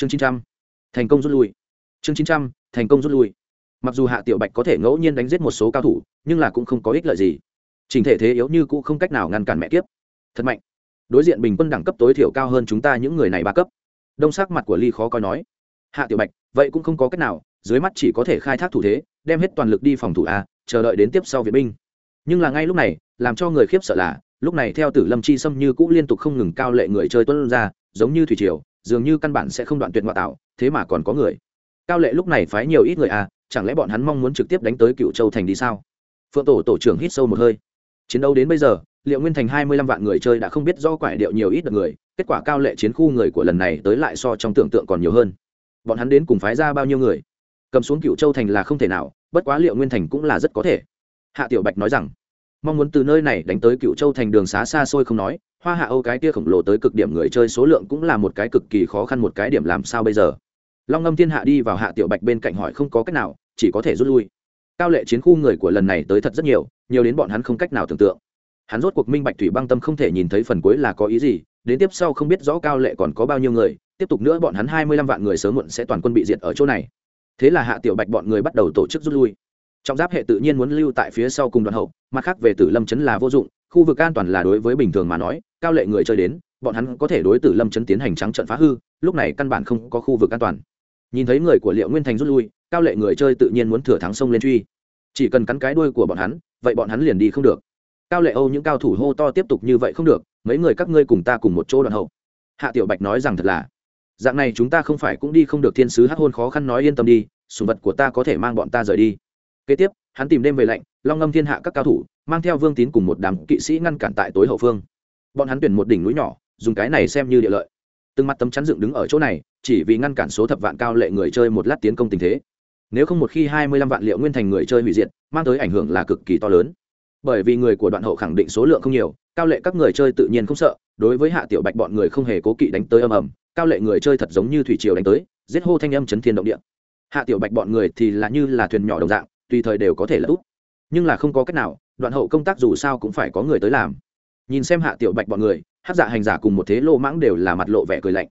chương chín trăm, thành công rút lui. Chương chín trăm, thành công rút lui. Mặc dù hạ tiểu bạch có thể ngẫu nhiên đánh giết một số cao thủ, nhưng là cũng không có ích lợi gì. Trình thể thế yếu như cũ không cách nào ngăn cản mẹ kiếp. Thật mạnh. Đối diện bình quân đẳng cấp tối thiểu cao hơn chúng ta những người này ba cấp. Đông sắc mặt của ly khó coi nói. Hạ tiểu bạch, vậy cũng không có cách nào, dưới mắt chỉ có thể khai thác thủ thế, đem hết toàn lực đi phòng thủ a, chờ đợi đến tiếp sau viện binh. Nhưng là ngay lúc này, làm cho người khiếp sợ là, lúc này theo tử lâm chi xâm như cũ liên tục không ngừng cao lệ người chơi tuân ra, giống như thủy triều dường như căn bản sẽ không đoạn tuyệt ngoại tạo, thế mà còn có người. Cao lệ lúc này phái nhiều ít người à chẳng lẽ bọn hắn mong muốn trực tiếp đánh tới cựu châu thành đi sao? Phượng tổ tổ trưởng hít sâu một hơi. Chiến đấu đến bây giờ, liệu nguyên thành hai mươi lăm vạn người chơi đã không biết do quải điệu nhiều ít được người, kết quả cao lệ chiến khu người của lần này tới lại so trong tưởng tượng còn nhiều hơn. Bọn hắn đến cùng phái ra bao nhiêu người? Cầm xuống cựu châu thành là không thể nào, bất quá liệu nguyên thành cũng là rất có thể. Hạ tiểu bạch nói rằng mong muốn từ nơi này đánh tới cựu châu thành đường xá xa xôi không nói, hoa hạ âu cái kia khổng lồ tới cực điểm người chơi số lượng cũng là một cái cực kỳ khó khăn một cái điểm làm sao bây giờ. Long ngâm thiên hạ đi vào hạ tiểu bạch bên cạnh hỏi không có cách nào, chỉ có thể rút lui. Cao lệ chiến khu người của lần này tới thật rất nhiều nhiều đến bọn hắn không cách nào tưởng tượng. Hắn rốt cuộc minh bạch thủy băng tâm không thể nhìn thấy phần cuối là có ý gì, đến tiếp sau không biết rõ cao lệ còn có bao nhiêu người, tiếp tục nữa bọn hắn hai mươi lăm vạn người sớm muộn sẽ toàn quân bị diệt ở chỗ này. Thế là hạ tiểu bạch bọn người bắt đầu tổ chức rút lui trong giáp hệ tự nhiên muốn lưu tại phía sau cùng đoàn hậu, mặt khác về tử lâm chấn là vô dụng, khu vực an toàn là đối với bình thường mà nói, cao lệ người chơi đến, bọn hắn có thể đối tử lâm chấn tiến hành trắng trận phá hư, lúc này căn bản không có khu vực an toàn. Nhìn thấy người của liệu nguyên thành rút lui, cao lệ người chơi tự nhiên muốn thừa thắng sông lên truy. Chỉ cần cắn cái đuôi của bọn hắn, vậy bọn hắn liền đi không được. Cao lệ âu những cao thủ hô to tiếp tục như vậy không được, mấy người các ngươi cùng ta cùng một chỗ đoạn hậu. Hạ tiểu bạch nói rằng thật là, dạng này chúng ta không phải cũng đi không được thiên sứ hát hôn khó khăn nói yên tâm đi sùng vật của ta có thể mang bọn ta rời đi kế tiếp, hắn tìm đêm về lạnh, long ngâm thiên hạ các cao thủ, mang theo vương tín cùng một đám kỵ sĩ ngăn cản tại tối hậu phương. Bọn hắn tuyển một đỉnh núi nhỏ, dùng cái này xem như địa lợi. Từng mặt tấm chắn dựng đứng ở chỗ này, chỉ vì ngăn cản số thập vạn cao lệ người chơi một lát tiến công tình thế. Nếu không một khi hai mươi lăm vạn liệu nguyên thành người chơi hủy diệt, mang tới ảnh hưởng là cực kỳ to lớn. Bởi vì người của đoạn hậu khẳng định số lượng không nhiều, cao lệ các người chơi tự nhiên không sợ, đối với hạ tiểu bạch bọn người không hề cố kỵ đánh tới âm ầm, cao lệ người chơi thật giống như thủy triều đánh tới, giết hô thanh âm chấn thiên động địa. Hạ tiểu bạch bọn người thì là như là thuyền nhỏ đồng dạng tùy thời đều có thể là úp nhưng là không có cách nào, đoạn hậu công tác dù sao cũng phải có người tới làm. Nhìn xem hạ tiểu bạch bọn người hát dạ hành giả cùng một thế lô mãng đều là mặt lộ vẻ cười lạnh.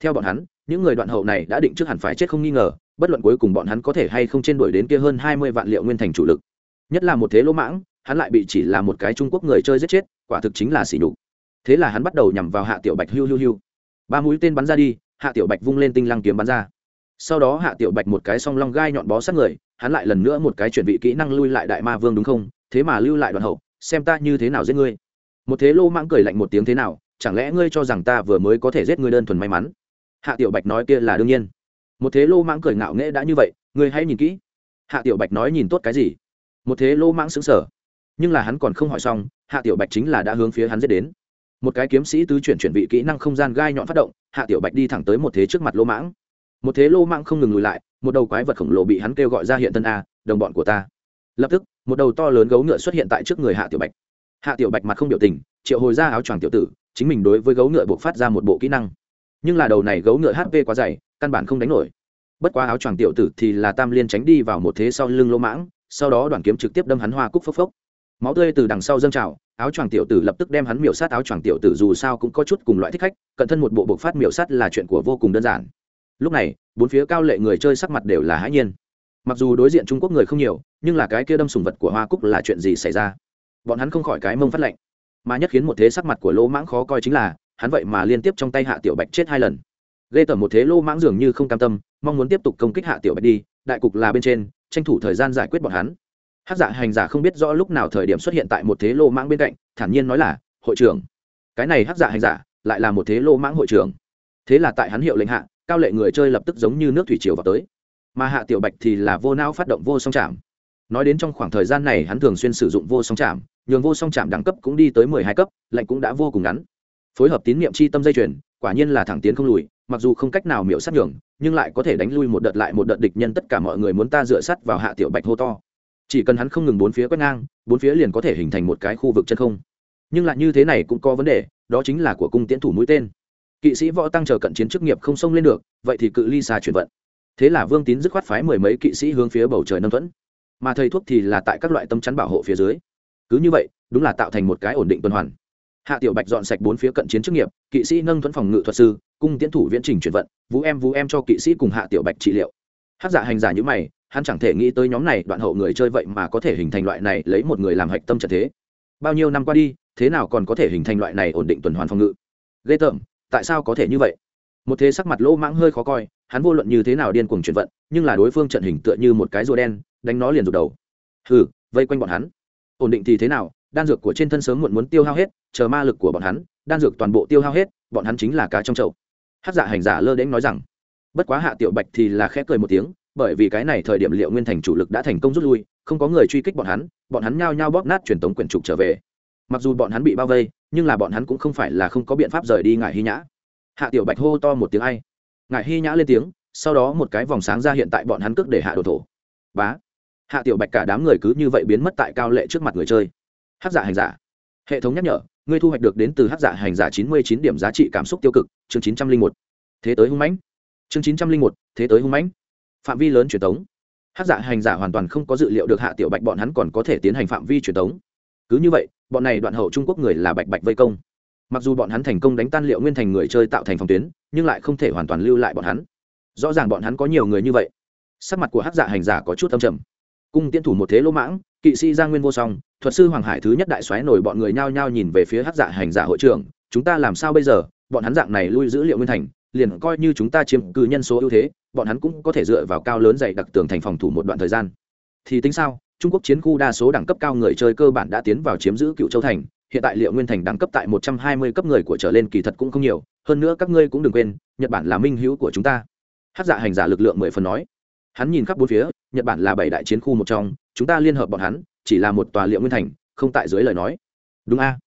Theo bọn hắn, những người đoạn hậu này đã định trước hẳn phải chết không nghi ngờ, bất luận cuối cùng bọn hắn có thể hay không trên đuổi đến kia hơn hai mươi vạn liệu nguyên thành chủ lực. Nhất là một thế lỗ mãng, hắn lại bị chỉ là một cái trung quốc người chơi giết chết, quả thực chính là xỉ nhục. Thế là hắn bắt đầu nhằm vào hạ tiểu bạch hiu hiu hiu. Ba mũi tên bắn ra đi, hạ tiểu bạch vung lên tinh lăng kiếm bắn ra. Sau đó hạ tiểu bạch một cái song long gai nhọn bó sát người hắn lại lần nữa một cái chuyển vị kỹ năng lui lại đại ma vương đúng không? Thế mà lưu lại đoạn hậu, xem ta như thế nào giết ngươi. Một thế lô mãng cười lạnh một tiếng thế nào, chẳng lẽ ngươi cho rằng ta vừa mới có thể giết ngươi đơn thuần may mắn? Hạ tiểu bạch nói kia là đương nhiên. Một thế lô mãng cười ngạo nghễ đã như vậy, ngươi hãy nhìn kỹ. Hạ tiểu bạch nói nhìn tốt cái gì? Một thế lô mãng xứng sở nhưng là hắn còn không hỏi xong, hạ tiểu bạch chính là đã hướng phía hắn giết đến. Một cái kiếm sĩ tứ chuyển chuyển vị kỹ năng không gian gai nhọn phát động, hạ tiểu bạch đi thẳng tới một thế trước mặt lô mãng. Một thế lô mãng không ngừng lùi lại một đầu quái vật khổng lồ bị hắn kêu gọi ra hiện thân a, đồng bọn của ta. Lập tức, một đầu to lớn gấu ngựa xuất hiện tại trước người hạ tiểu bạch. Hạ tiểu bạch mặt không biểu tình, triệu hồi ra áo choàng tiểu tử, chính mình đối với gấu ngựa buộc phát ra một bộ kỹ năng. Nhưng là đầu này gấu ngựa hp quá dày, căn bản không đánh nổi. Bất quá áo choàng tiểu tử thì là tam liên tránh đi vào một thế sau lưng lô mãng, sau đó đoàn kiếm trực tiếp đâm hắn hoa cúc phốc phốc. Máu tươi từ đằng sau dâng trào, áo choàng tiểu tử lập tức đem hắn miểu sát áo choàng tiểu tử dù sao cũng có chút cùng loại thích khách cận thân một bộ bộc phát miểu sát là chuyện của vô cùng đơn giản lúc này, bốn phía cao lệ người chơi sắc mặt đều là hãi nhiên. Mặc dù đối diện trung quốc người không nhiều, nhưng là cái kia đâm sùng vật của hoa cúc là chuyện gì xảy ra? Bọn hắn không khỏi cái mông phát lệnh mà nhất khiến một thế sắc mặt của lỗ mãng khó coi chính là, hắn vậy mà liên tiếp trong tay hạ tiểu bạch chết hai lần. Gây tởm một thế lô mãng dường như không cam tâm, mong muốn tiếp tục công kích hạ tiểu bạch đi, đại cục là bên trên, tranh thủ thời gian giải quyết bọn hắn. Hát dạ hành giả không biết rõ lúc nào thời điểm xuất hiện tại một thế lô mãng bên cạnh, thản nhiên nói là, hội trưởng. Cái này hát dạ hành giả lại là một thế lô mãng hội trưởng. Thế là tại hắn hiệu lệnh hạ cao lệ người chơi lập tức giống như nước thủy triều vào tới. Mà hạ tiểu bạch thì là vô não phát động vô song chạm. Nói đến trong khoảng thời gian này hắn thường xuyên sử dụng vô song chạm, nhường vô song chạm đẳng cấp cũng đi tới mười hai cấp lệnh cũng đã vô cùng ngắn. Phối hợp tín nhiệm chi tâm dây chuyền, quả nhiên là thẳng tiến không lùi, mặc dù không cách nào miễu sát nhường, nhưng lại có thể đánh lui một đợt lại một đợt địch nhân tất cả mọi người muốn ta dựa sắt vào hạ tiểu bạch hô to. Chỉ cần hắn không ngừng bốn phía quét ngang, bốn phía liền có thể hình thành một cái khu vực chân không. Nhưng lại như thế này cũng có vấn đề, đó chính là của cung tiễn thủ mũi tên kỵ sĩ võ tăng chờ cận chiến chức nghiệp không xông lên được, vậy thì cự ly xa chuyển vận. Thế là vương tín dứt khoát phái mười mấy kỵ sĩ hướng phía bầu trời nâng thuẫn. Mà thầy thuốc thì là tại các loại tâm chắn bảo hộ phía dưới. Cứ như vậy, đúng là tạo thành một cái ổn định tuần hoàn. Hạ tiểu bạch dọn sạch bốn phía cận chiến chức nghiệp, kỵ sĩ nâng thuẫn phòng ngự thuật sư, cung tiến thủ viễn trình chuyển vận, vũ em vũ em cho kỵ sĩ cùng hạ tiểu bạch trị liệu. Hát giả dạ hành giả như mày, hắn chẳng thể nghĩ tới nhóm này đoạn hậu người chơi vậy mà có thể hình thành loại này lấy một người làm hạch tâm trận thế. Bao nhiêu năm qua đi, thế nào còn có thể hình thành loại này ổn định tuần hoàn phòng ngự? Ghê tởm tại sao có thể như vậy? Một thế sắc mặt lỗ mãng hơi khó coi, hắn vô luận như thế nào điên cuồng chuyển vận, nhưng là đối phương trận hình tựa như một cái rùa đen, đánh nó liền rụt đầu. Hừ, vây quanh bọn hắn. Ổn định thì thế nào? Đan dược của trên thân sớm muộn muốn tiêu hao hết, chờ ma lực của bọn hắn, đan dược toàn bộ tiêu hao hết, bọn hắn chính là cá trong chậu. Hát dạ hành giả lơ đễnh nói rằng, bất quá hạ tiểu bạch thì là khẽ cười một tiếng, bởi vì cái này thời điểm liệu nguyên thành chủ lực đã thành công rút lui, không có người truy kích bọn hắn bọn hắn nhao nhao bóp nát truyền tống quyển trục trở về. Mặc dù bọn hắn bị bao vây nhưng là bọn hắn cũng không phải là không có biện pháp rời đi ngại hy nhã. Hạ tiểu bạch hô to một tiếng ai. Ngại hy nhã lên tiếng, sau đó một cái vòng sáng ra hiện tại bọn hắn cước để hạ đồ thổ. Bá. Hạ tiểu bạch cả đám người cứ như vậy biến mất tại cao lệ trước mặt người chơi. Hát giả hành giả. Hệ thống nhắc nhở, ngươi thu hoạch được đến từ hát giả hành giả chín mươi chín điểm giá trị cảm xúc tiêu cực, chương chín trăm linh một. Thế tới hung mãnh. Chương chín trăm linh một, thế tới hung mãnh. Phạm vi lớn truyền thống hát giả hành giả hoàn toàn không có dự liệu được hạ tiểu bạch bọn hắn còn có thể tiến hành phạm vi truyền thống cứ như vậy bọn này đoạn hậu trung quốc người là bạch bạch vây công. Mặc dù bọn hắn thành công đánh tan liệu nguyên thành người chơi tạo thành phòng tuyến, nhưng lại không thể hoàn toàn lưu lại bọn hắn. Rõ ràng bọn hắn có nhiều người như vậy. Sắc mặt của hát dạ hành giả có chút âm trầm. Cung tiến thủ một thế lỗ mãng, kỵ sĩ gia nguyên vô song, thuật sư hoàng hải thứ nhất đại xoáy nổi bọn người nhao nhao nhìn về phía hát dạ hành giả hội trưởng, chúng ta làm sao bây giờ? Bọn hắn dạng này lui giữ liệu nguyên thành, liền coi như chúng ta chiếm cư nhân số ưu thế, bọn hắn cũng có thể dựa vào cao lớn dày đặc tường thành phòng thủ một đoạn thời gian. Thì tính sao? Trung quốc chiến khu đa số đẳng cấp cao người chơi cơ bản đã tiến vào chiếm giữ cựu châu thành, hiện tại liệu nguyên thành đẳng cấp tại một trăm hai mươi cấp người của trở lên kỳ thật cũng không nhiều, hơn nữa các ngươi cũng đừng quên, nhật bản là minh hữu của chúng ta. Hát dạ hành giả lực lượng mười phần nói. Hắn nhìn khắp bốn phía, nhật bản là bảy đại chiến khu một trong, chúng ta liên hợp bọn hắn, chỉ là một tòa liệu nguyên thành, không tại dưới lời nói. Đúng a?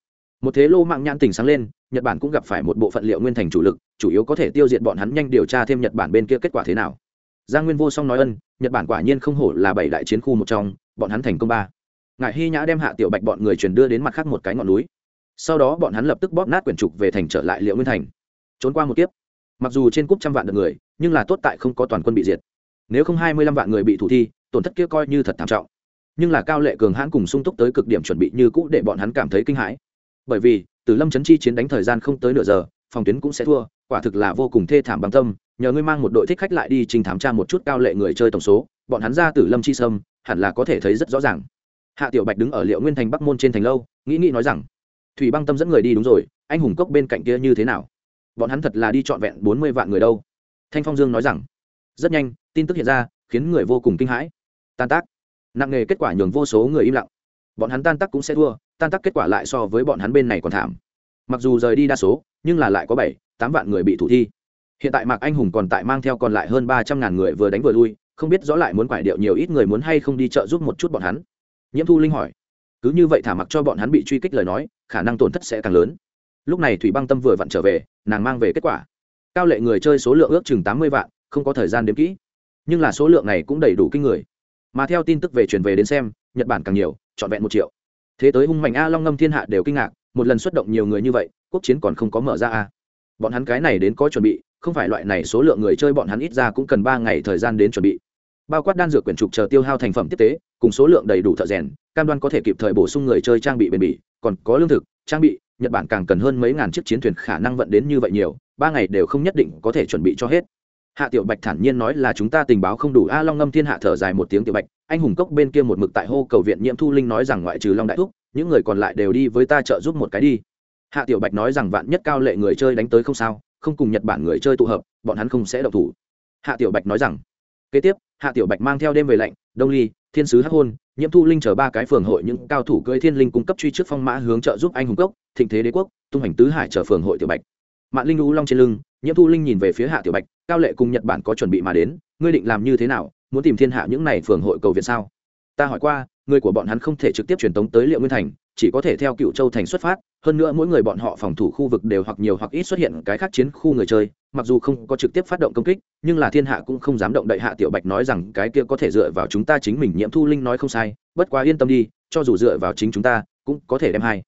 Một thế lô mạng nhãn tình sáng lên, nhật bản cũng gặp phải một bộ phận liệu nguyên thành chủ lực, chủ yếu có thể tiêu diệt bọn hắn nhanh điều tra thêm nhật bản bên kia kết quả thế nào. Giang nguyên vô song nói ân, nhật bản quả nhiên không hổ là bảy đại chiến khu một trong bọn hắn thành công ba. Ngài hy nhã đem hạ tiểu bạch bọn người truyền đưa đến mặt khác một cái ngọn núi. Sau đó bọn hắn lập tức bóp nát quyển trục về thành trở lại liệu nguyên thành. Trốn qua một kiếp. Mặc dù trên cúp trăm vạn được người, nhưng là tốt tại không có toàn quân bị diệt. Nếu không hai mươi lăm vạn người bị thủ thi, tổn thất kia coi như thật thảm trọng. Nhưng là cao lệ cường hãn cùng sung túc tới cực điểm chuẩn bị như cũ để bọn hắn cảm thấy kinh hãi. Bởi vì, từ lâm chấn chi chiến đánh thời gian không tới nửa giờ, phòng tuyến cũng sẽ thua, quả thực là vô cùng thê thảm bằng tâm. Nhờ ngươi mang một đội thích khách lại đi trình thám tra một chút cao lệ người chơi tổng số, bọn hắn ra từ lâm chi sâm hẳn là có thể thấy rất rõ ràng. Hạ tiểu bạch đứng ở liệu nguyên thành bắc môn trên thành lâu, nghĩ nghĩ nói rằng, thủy băng tâm dẫn người đi đúng rồi, anh hùng cốc bên cạnh kia như thế nào? Bọn hắn thật là đi trọn vẹn bốn mươi vạn người đâu. Thanh phong dương nói rằng, rất nhanh, tin tức hiện ra, khiến người vô cùng kinh hãi. Tan tác. Nặng nề kết quả nhường vô số người im lặng. Bọn hắn tan tác cũng sẽ thua, tan tác kết quả lại so với bọn hắn bên này còn thảm. Mặc dù rời đi đa số, nhưng là lại có bảy, tám vạn người bị thủ thi. Hiện tại mạc anh hùng còn tại mang theo còn lại hơn ba trăm ngàn người vừa đánh vừa lui không biết rõ lại muốn quải điệu nhiều ít người muốn hay không đi chợ giúp một chút bọn hắn. Nhiễm thu linh hỏi. Cứ như vậy thả mặc cho bọn hắn bị truy kích lời nói, khả năng tổn thất sẽ càng lớn. Lúc này thủy băng tâm vừa vặn trở về, nàng mang về kết quả. Cao lệ người chơi số lượng ước chừng tám mươi vạn, không có thời gian đếm kỹ. Nhưng là số lượng này cũng đầy đủ kinh người. Mà theo tin tức về truyền về đến xem, nhật bản càng nhiều, trọn vẹn một triệu. Thế tới hung mạnh a long ngâm thiên hạ đều kinh ngạc, một lần xuất động nhiều người như vậy, quốc chiến còn không có mở ra a bọn hắn cái này đến có chuẩn bị, không phải loại này số lượng người chơi bọn hắn ít ra cũng cần ba ngày thời gian đến chuẩn bị bao quát đan dược quyển trục chờ tiêu hao thành phẩm tiếp tế, cùng số lượng đầy đủ thợ rèn, cam đoan có thể kịp thời bổ sung người chơi trang bị bền bỉ, còn có lương thực, trang bị, nhật bản càng cần hơn mấy ngàn chiếc chiến thuyền khả năng vận đến như vậy nhiều, ba ngày đều không nhất định có thể chuẩn bị cho hết. Hạ tiểu bạch thản nhiên nói là chúng ta tình báo không đủ, a long ngâm thiên hạ thở dài một tiếng tiểu bạch, anh hùng cốc bên kia một mực tại hô cầu viện nhiễm thu linh nói rằng ngoại trừ long đại thúc, những người còn lại đều đi với ta trợ giúp một cái đi. Hạ tiểu bạch nói rằng vạn nhất cao lệ người chơi đánh tới không sao, không cùng nhật bản người chơi tụ hợp, bọn hắn không sẽ độc thủ. Hạ tiểu bạch nói rằng kế tiếp, hạ tiểu bạch mang theo đêm về lạnh, đông ly, thiên sứ hắc hôn, nhiễm thu linh chở ba cái phường hội những cao thủ cưỡi thiên linh cung cấp truy trước phong mã hướng trợ giúp anh hùng cốc, thịnh thế đế quốc, tung hành tứ hải chở phường hội tiểu bạch. Mạng linh u long trên lưng, nhiễm thu linh nhìn về phía hạ tiểu bạch, cao lệ cùng nhật bản có chuẩn bị mà đến, ngươi định làm như thế nào, muốn tìm thiên hạ những này phường hội cầu viện sao? Ta hỏi qua, người của bọn hắn không thể trực tiếp truyền tống tới liệu nguyên thành chỉ có thể theo cựu châu thành xuất phát, hơn nữa mỗi người bọn họ phòng thủ khu vực đều hoặc nhiều hoặc ít xuất hiện cái khác chiến khu người chơi, mặc dù không có trực tiếp phát động công kích, nhưng là thiên hạ cũng không dám động đậy hạ tiểu bạch nói rằng cái kia có thể dựa vào chúng ta chính mình nhiễm thu linh nói không sai, bất quá yên tâm đi, cho dù dựa vào chính chúng ta, cũng có thể đem hai.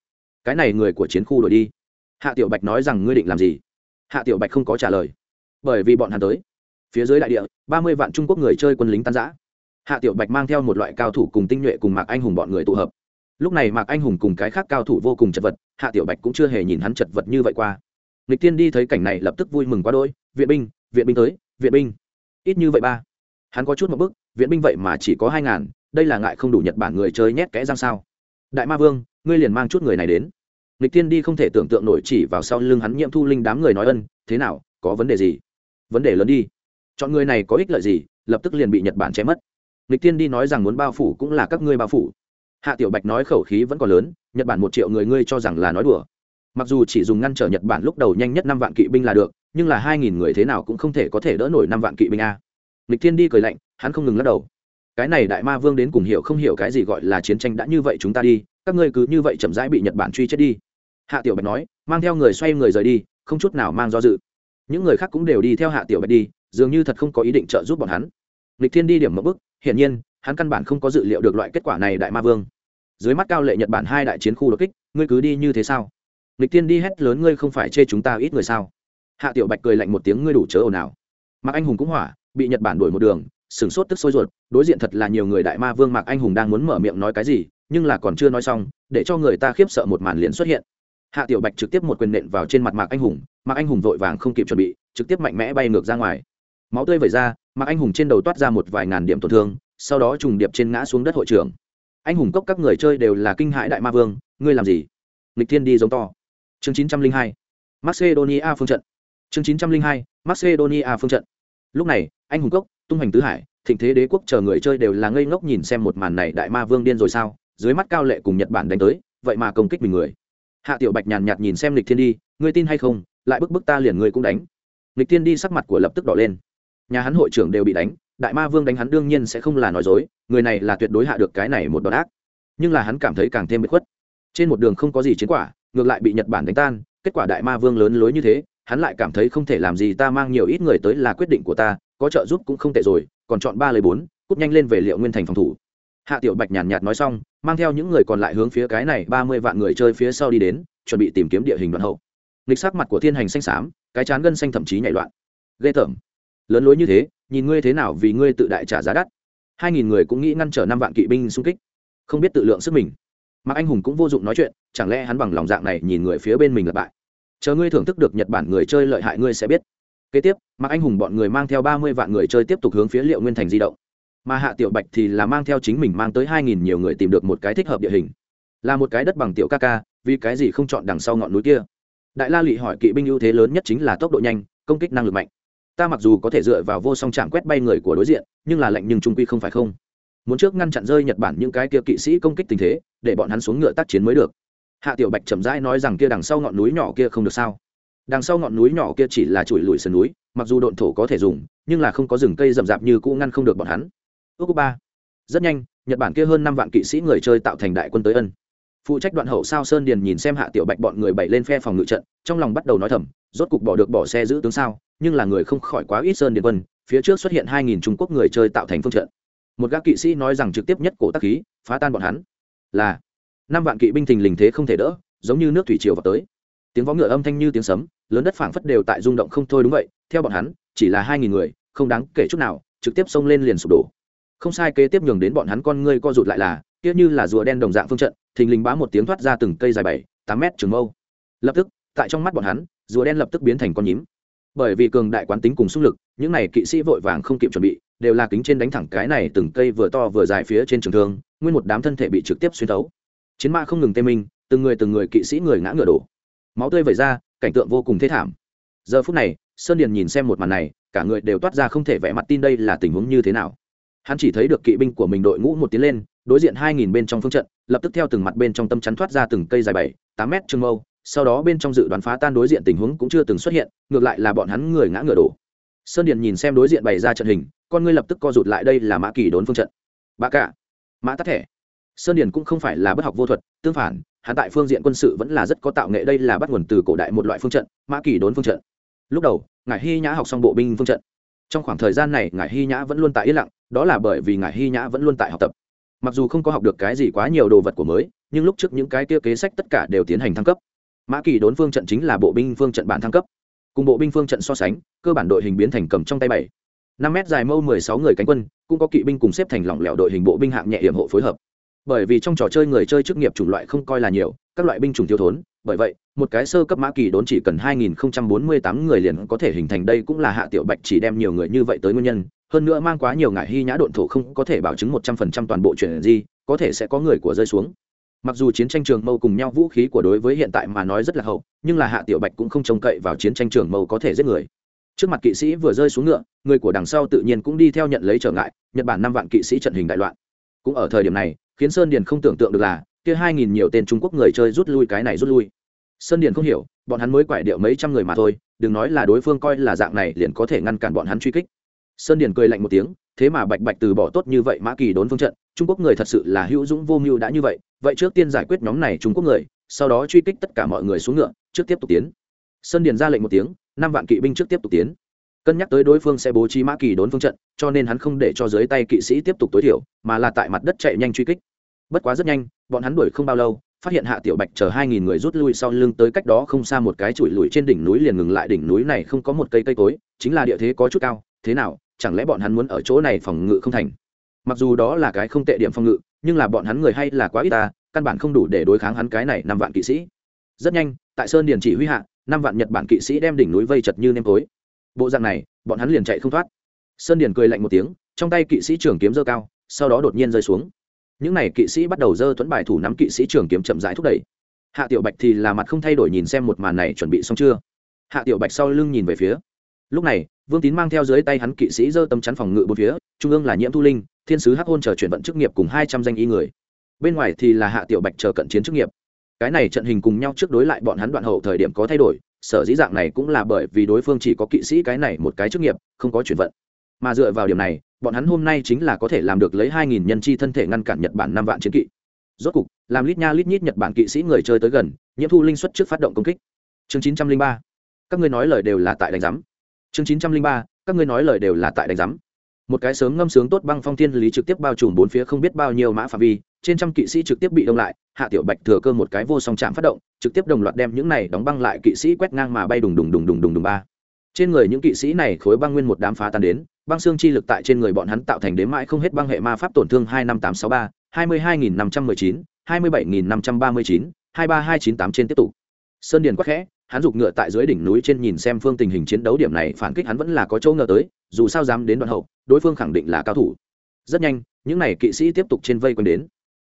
Cái này người của chiến khu đổi đi. Hạ tiểu bạch nói rằng ngươi định làm gì? Hạ tiểu bạch không có trả lời. Bởi vì bọn hắn tới. Phía dưới đại địa, ba mươi vạn trung quốc người chơi quân lính tan giã hạ tiểu bạch mang theo một loại cao thủ cùng tinh nhuệ cùng mạc anh hùng bọn người tụ hợp lúc này mạc anh hùng cùng cái khác cao thủ vô cùng chật vật, hạ tiểu bạch cũng chưa hề nhìn hắn chật vật như vậy qua. Lịch tiên đi thấy cảnh này lập tức vui mừng quá đôi viện binh viện binh tới, viện binh. Ít như vậy ba. Hắn có chút một bức viện binh vậy mà chỉ có hai ngàn, đây là ngại không đủ nhật bản người chơi nhét kẽ răng sao? Đại ma vương, ngươi liền mang chút người này đến. Lịch tiên đi không thể tưởng tượng nổi chỉ vào sau lưng hắn nhiễm thu linh đám người nói ân, thế nào, có vấn đề gì? Vấn đề lớn đi. Chọn người này có ích lợi gì, lập tức liền bị nhật bản chém mất. Lịch tiên đi nói rằng muốn bao phủ cũng là các ngươi bao phủ hạ tiểu bạch nói khẩu khí vẫn còn lớn, nhật bản một triệu người ngươi cho rằng là nói đùa. Mặc dù chỉ dùng ngăn trở nhật bản lúc đầu nhanh nhất năm vạn kỵ binh là được, nhưng là hai nghìn người thế nào cũng không thể có thể đỡ nổi năm vạn kỵ binh a. Lịch thiên đi cười lạnh, hắn không ngừng lắc đầu. Cái này đại ma vương đến cùng hiểu không hiểu cái gì gọi là chiến tranh đã như vậy chúng ta đi, các ngươi cứ như vậy chậm rãi bị nhật bản truy chết đi. Hạ tiểu bạch nói, mang theo người xoay người rời đi, không chút nào mang do dự. Những người khác cũng đều đi theo hạ tiểu bạch đi, dường như thật không có ý định trợ giúp bọn hắn. Lịch thiên đi điểm một bức hiển nhiên hắn căn bản không có dự liệu được loại kết quả này đại ma vương. Dưới mắt cao lệ nhật bản hai đại chiến khu đột kích, ngươi cứ đi như thế sao? Lịch tiên đi hét lớn, ngươi không phải chê chúng ta ít người sao? Hạ tiểu bạch cười lạnh một tiếng, ngươi đủ chớ ồn ào. Mạc anh hùng cũng hỏa, bị nhật bản đuổi một đường, sửng sốt tức sôi ruột, đối diện thật là nhiều người đại ma vương mạc anh hùng đang muốn mở miệng nói cái gì, nhưng là còn chưa nói xong, để cho người ta khiếp sợ một màn liền xuất hiện. Hạ tiểu bạch trực tiếp một quyền nện vào trên mặt mạc anh hùng, mạc anh hùng vội vàng không kịp chuẩn bị, trực tiếp mạnh mẽ bay ngược ra ngoài. Máu tươi vẩy ra, mạc anh hùng trên đầu toát ra một vài ngàn điểm tổn thương sau đó trùng điệp trên ngã xuống đất hội trưởng anh hùng cốc các người chơi đều là kinh hãi đại ma vương, ngươi làm gì? Nghịch thiên đi giống to. Chương chín trăm linh hai, macedonia phương trận. Chương chín trăm linh hai, macedonia phương trận. Lúc này, anh hùng cốc, tung hành tứ hải, thịnh thế đế quốc chờ người chơi đều là ngây ngốc nhìn xem một màn này đại ma vương điên rồi sao, dưới mắt cao lệ cùng nhật bản đánh tới, vậy mà công kích mình người. Hạ tiểu bạch nhàn nhạt nhìn xem lịch thiên đi, ngươi tin hay không, lại bức bức ta liền ngươi cũng đánh. Lịch thiên đi sắc mặt của lập tức đỏ lên. Nhà hắn hội trưởng đều bị đánh đại ma vương đánh hắn đương nhiên sẽ không là nói dối, người này là tuyệt đối hạ được cái này một đòn ác. Nhưng là hắn cảm thấy càng thêm bất khuất. Trên một đường không có gì chiến quả, ngược lại bị nhật bản đánh tan, kết quả đại ma vương lớn lối như thế, hắn lại cảm thấy không thể làm gì, ta mang nhiều ít người tới là quyết định của ta, có trợ giúp cũng không tệ rồi, còn chọn ba lời bốn cúp nhanh lên về liệu nguyên thành phòng thủ. Hạ tiểu bạch nhàn nhạt nói xong, mang theo những người còn lại hướng phía cái này ba mươi vạn người chơi phía sau đi đến, chuẩn bị tìm kiếm địa hình đoạn hậu. Lịch sắc mặt của thiên hành xanh xám, cái chán gân xanh thậm chí nhảy loạn. Ghê tởm lớn lối như thế, nhìn ngươi thế nào vì ngươi tự đại trả giá đắt. Hai nghìn người cũng nghĩ ngăn trở năm vạn kỵ binh xung kích, không biết tự lượng sức mình. Mạc anh hùng cũng vô dụng nói chuyện, chẳng lẽ hắn bằng lòng dạng này nhìn người phía bên mình lặp bại? Chờ ngươi thưởng thức được nhật bản người chơi lợi hại ngươi sẽ biết. Kế tiếp, mạc anh hùng bọn người mang theo ba mươi vạn người chơi tiếp tục hướng phía liệu nguyên thành di động. Mà hạ tiểu bạch thì là mang theo chính mình mang tới hai nghìn nhiều người tìm được một cái thích hợp địa hình. Là một cái đất bằng tiểu ca ca, vì cái gì không chọn đằng sau ngọn núi kia? Đại la lụy hỏi kỵ binh ưu thế lớn nhất chính là tốc độ nhanh, công kích năng lực mạnh ta mặc dù có thể dựa vào vô song chạm quét bay người của đối diện, nhưng là lệnh nhưng trung quy không phải không. Muốn trước ngăn chặn rơi nhật bản những cái kia kỵ sĩ công kích tình thế, để bọn hắn xuống ngựa tác chiến mới được. Hạ tiểu bạch chậm rãi nói rằng kia đằng sau ngọn núi nhỏ kia không được sao? Đằng sau ngọn núi nhỏ kia chỉ là chùi lùi sườn núi, mặc dù độn thổ có thể dùng, nhưng là không có rừng cây rậm rạp như cũ ngăn không được bọn hắn. Ước ba. Rất nhanh, nhật bản kia hơn năm vạn kỵ sĩ người chơi tạo thành đại quân tới ân phụ trách đoạn hậu sao sơn điền nhìn xem hạ tiểu bạch bọn người bảy lên phe phòng ngự trận, trong lòng bắt đầu nói thầm, rốt cục bỏ được bỏ xe giữ tướng sao, nhưng là người không khỏi quá ít sơn điền quân, phía trước xuất hiện hai nghìn trung quốc người chơi tạo thành phương trận. Một gác kỵ sĩ nói rằng trực tiếp nhất cổ tác khí, phá tan bọn hắn. Là, năm vạn kỵ binh thình lình thế không thể đỡ, giống như nước thủy triều vào tới. Tiếng vó ngựa âm thanh như tiếng sấm, lớn đất phảng phất đều tại rung động không thôi đúng vậy, theo bọn hắn, chỉ là hai nghìn người, không đáng kể chút nào, trực tiếp xông lên liền sụp đổ. Không sai kế tiếp nhường đến bọn hắn con ngươi co rụt lại là kia như là rùa đen đồng dạng phương trận, thình lình bá một tiếng thoát ra từng cây dài bảy, tám mét trường mâu. Lập tức, tại trong mắt bọn hắn, rùa đen lập tức biến thành con nhím. Bởi vì cường đại quán tính cùng xung lực, những này kỵ sĩ vội vàng không kịp chuẩn bị, đều là kính trên đánh thẳng cái này từng cây vừa to vừa dài phía trên trường thương, nguyên một đám thân thể bị trực tiếp xuyên thấu. Chiến mã không ngừng tê minh, từng người từng người kỵ sĩ người ngã ngựa đổ. Máu tươi vẩy ra, cảnh tượng vô cùng thê thảm. Giờ phút này, sơn điền nhìn xem một màn này, cả người đều toát ra không thể vẽ mặt tin đây là tình huống như thế nào hắn chỉ thấy được kỵ binh của mình đội ngũ một tiến lên, đối diện hai nghìn bên trong phương trận, lập tức theo từng mặt bên trong tâm chắn thoát ra từng cây dài bảy, tám mét trương mâu, sau đó bên trong dự đoán phá tan đối diện tình huống cũng chưa từng xuất hiện, ngược lại là bọn hắn người ngã ngựa đổ. Sơn điền nhìn xem đối diện bày ra trận hình, con ngươi lập tức co rụt lại đây là mã kỳ đốn phương trận. Ba cả mã tắt thẻ. Sơn điền cũng không phải là bất học vô thuật, tương phản, hắn tại phương diện quân sự vẫn là rất có tạo nghệ đây là bắt nguồn từ cổ đại một loại phương trận, mã kỳ đốn phương trận. Lúc đầu ngài hy nhã học xong bộ binh phương trận. Trong khoảng thời gian này ngài hy nhã vẫn luôn tại yên lặng đó là bởi vì ngài hy nhã vẫn luôn tại học tập. Mặc dù không có học được cái gì quá nhiều đồ vật của mới, nhưng lúc trước những cái kia kế sách tất cả đều tiến hành thăng cấp. Mã kỳ đốn phương trận chính là bộ binh phương trận bản thăng cấp. Cùng bộ binh phương trận so sánh, cơ bản đội hình biến thành cầm trong tay bảy. Năm mét dài mâu mười sáu người cánh quân, cũng có kỵ binh cùng xếp thành lỏng lẻo đội hình bộ binh hạng nhẹ hiểm hộ phối hợp. Bởi vì trong trò chơi người chơi chức nghiệp chủng loại không coi là nhiều các loại binh chủng thiếu thốn, bởi vậy, một cái sơ cấp mã kỳ đốn chỉ cần 2048 người liền có thể hình thành đây cũng là hạ tiểu bạch chỉ đem nhiều người như vậy tới nguyên nhân, hơn nữa mang quá nhiều ngải hy nhã độn thổ không có thể bảo chứng 100% toàn bộ chuyện gì, có thể sẽ có người của rơi xuống. Mặc dù chiến tranh trường mâu cùng nhau vũ khí của đối với hiện tại mà nói rất là hậu, nhưng là hạ tiểu bạch cũng không trông cậy vào chiến tranh trường mâu có thể giết người. Trước mặt kỵ sĩ vừa rơi xuống ngựa, người của đằng sau tự nhiên cũng đi theo nhận lấy trở ngại, nhật bản năm vạn kỵ sĩ trận hình đại loạn. Cũng ở thời điểm này, khiến sơn điền không tưởng tượng được là kia hai nghìn nhiều tên trung quốc người chơi rút lui cái này rút lui. Sơn điền không hiểu, bọn hắn mới quải điệu mấy trăm người mà thôi, đừng nói là đối phương coi là dạng này liền có thể ngăn cản bọn hắn truy kích. Sơn điền cười lạnh một tiếng, thế mà bạch bạch từ bỏ tốt như vậy mã kỳ đốn phương trận, trung quốc người thật sự là hữu dũng vô mưu đã như vậy vậy trước tiên giải quyết nhóm này trung quốc người, sau đó truy kích tất cả mọi người xuống ngựa, trước tiếp tục tiến. Sơn điền ra lệnh một tiếng, năm vạn kỵ binh trước tiếp tục tiến. Cân nhắc tới đối phương sẽ bố trí mã kỳ đốn phương trận, cho nên hắn không để cho dưới tay kỵ sĩ tiếp tục tối thiểu, mà là tại mặt đất chạy nhanh truy kích bất quá rất nhanh, bọn hắn đuổi không bao lâu, phát hiện hạ tiểu bạch chờ hai nghìn người rút lui sau lưng tới cách đó không xa một cái chùi lùi trên đỉnh núi liền ngừng lại. Đỉnh núi này không có một cây cây cối, chính là địa thế có chút cao. Thế nào, chẳng lẽ bọn hắn muốn ở chỗ này phòng ngự không thành? Mặc dù đó là cái không tệ điểm phòng ngự, nhưng là bọn hắn người hay là quá ít ta, căn bản không đủ để đối kháng hắn cái này năm vạn kỵ sĩ. Rất nhanh, tại sơn điền chỉ huy hạ, năm vạn nhật bản kỵ sĩ đem đỉnh núi vây chật như nêm tối bộ dạng này, bọn hắn liền chạy không thoát. Sơn điền cười lạnh một tiếng, trong tay kỵ sĩ trưởng kiếm dơ cao, sau đó đột nhiên rơi xuống những n à y kỵ sĩ bắt đầu dơ thuẫn bài thủ nắm kỵ sĩ trường kiếm chậm rãi thúc đẩy. Hạ tiểu bạch thì là mặt không thay đổi nhìn xem một màn này chuẩn bị xong chưa? Hạ tiểu bạch sau lưng nhìn về phía. Lúc này, vương tín mang theo dưới tay hắn kỵ sĩ dơ tấm chắn phòng ngự bốn phía, trung ương là nhiễm thu linh, thiên sứ hắc hôn chờ chuyển vận chức nghiệp cùng hai trăm danh y người. Bên ngoài thì là hạ tiểu bạch chờ cận chiến chức nghiệp. Cái này trận hình cùng nhau trước đối lại bọn hắn đoạn hậu thời điểm có thay đổi, sở dĩ dạng này cũng là bởi vì đối phương chỉ có kỵ sĩ cái này một cái chức nghiệp, không có chuyển vận. Mà dựa vào điểm này bọn hắn hôm nay chính là có thể làm được lấy hai nghìn nhân chi thân thể ngăn cản nhật bản năm vạn chiến kỵ. Rốt cục, làm lít nha lít nhít nhật bản kỵ sĩ người chơi tới gần, nhiễm thu linh xuất trước phát động công kích. Chương chín trăm linh ba, các ngươi nói lời đều là tại đánh giám. Chương chín trăm linh ba, các ngươi nói lời đều là tại đánh giám. Một cái sớm ngâm sướng tốt băng phong thiên lý trực tiếp bao trùm bốn phía không biết bao nhiêu mã phạm vi, trên trăm kỵ sĩ trực tiếp bị đông lại, hạ tiểu bạch thừa cơ một cái vô song chạm phát động, trực tiếp đồng loạt đem những này đóng băng lại kỵ sĩ quét ngang mà bay đùng đùng đùng đùng đùng đùng ba. Trên người những kỵ sĩ này khối băng nguyên một đám phá tan đến băng xương chi lực tại trên người bọn hắn tạo thành đến mãi không hết băng hệ ma pháp tổn thương hai năm tám sáu ba, hai mươi hai nghìn năm trăm mười chín, hai mươi bảy nghìn năm trăm ba mươi chín, hai ba hai chín tám trên tiếp tục. Sơn điền quắc khẽ, hắn giục ngựa tại dưới đỉnh núi trên nhìn xem phương tình hình chiến đấu điểm này, phản kích hắn vẫn là có chỗ ngờ tới, dù sao dám đến đoạn hậu, đối phương khẳng định là cao thủ. Rất nhanh, những n à y kỵ sĩ tiếp tục trên vây quanh đến.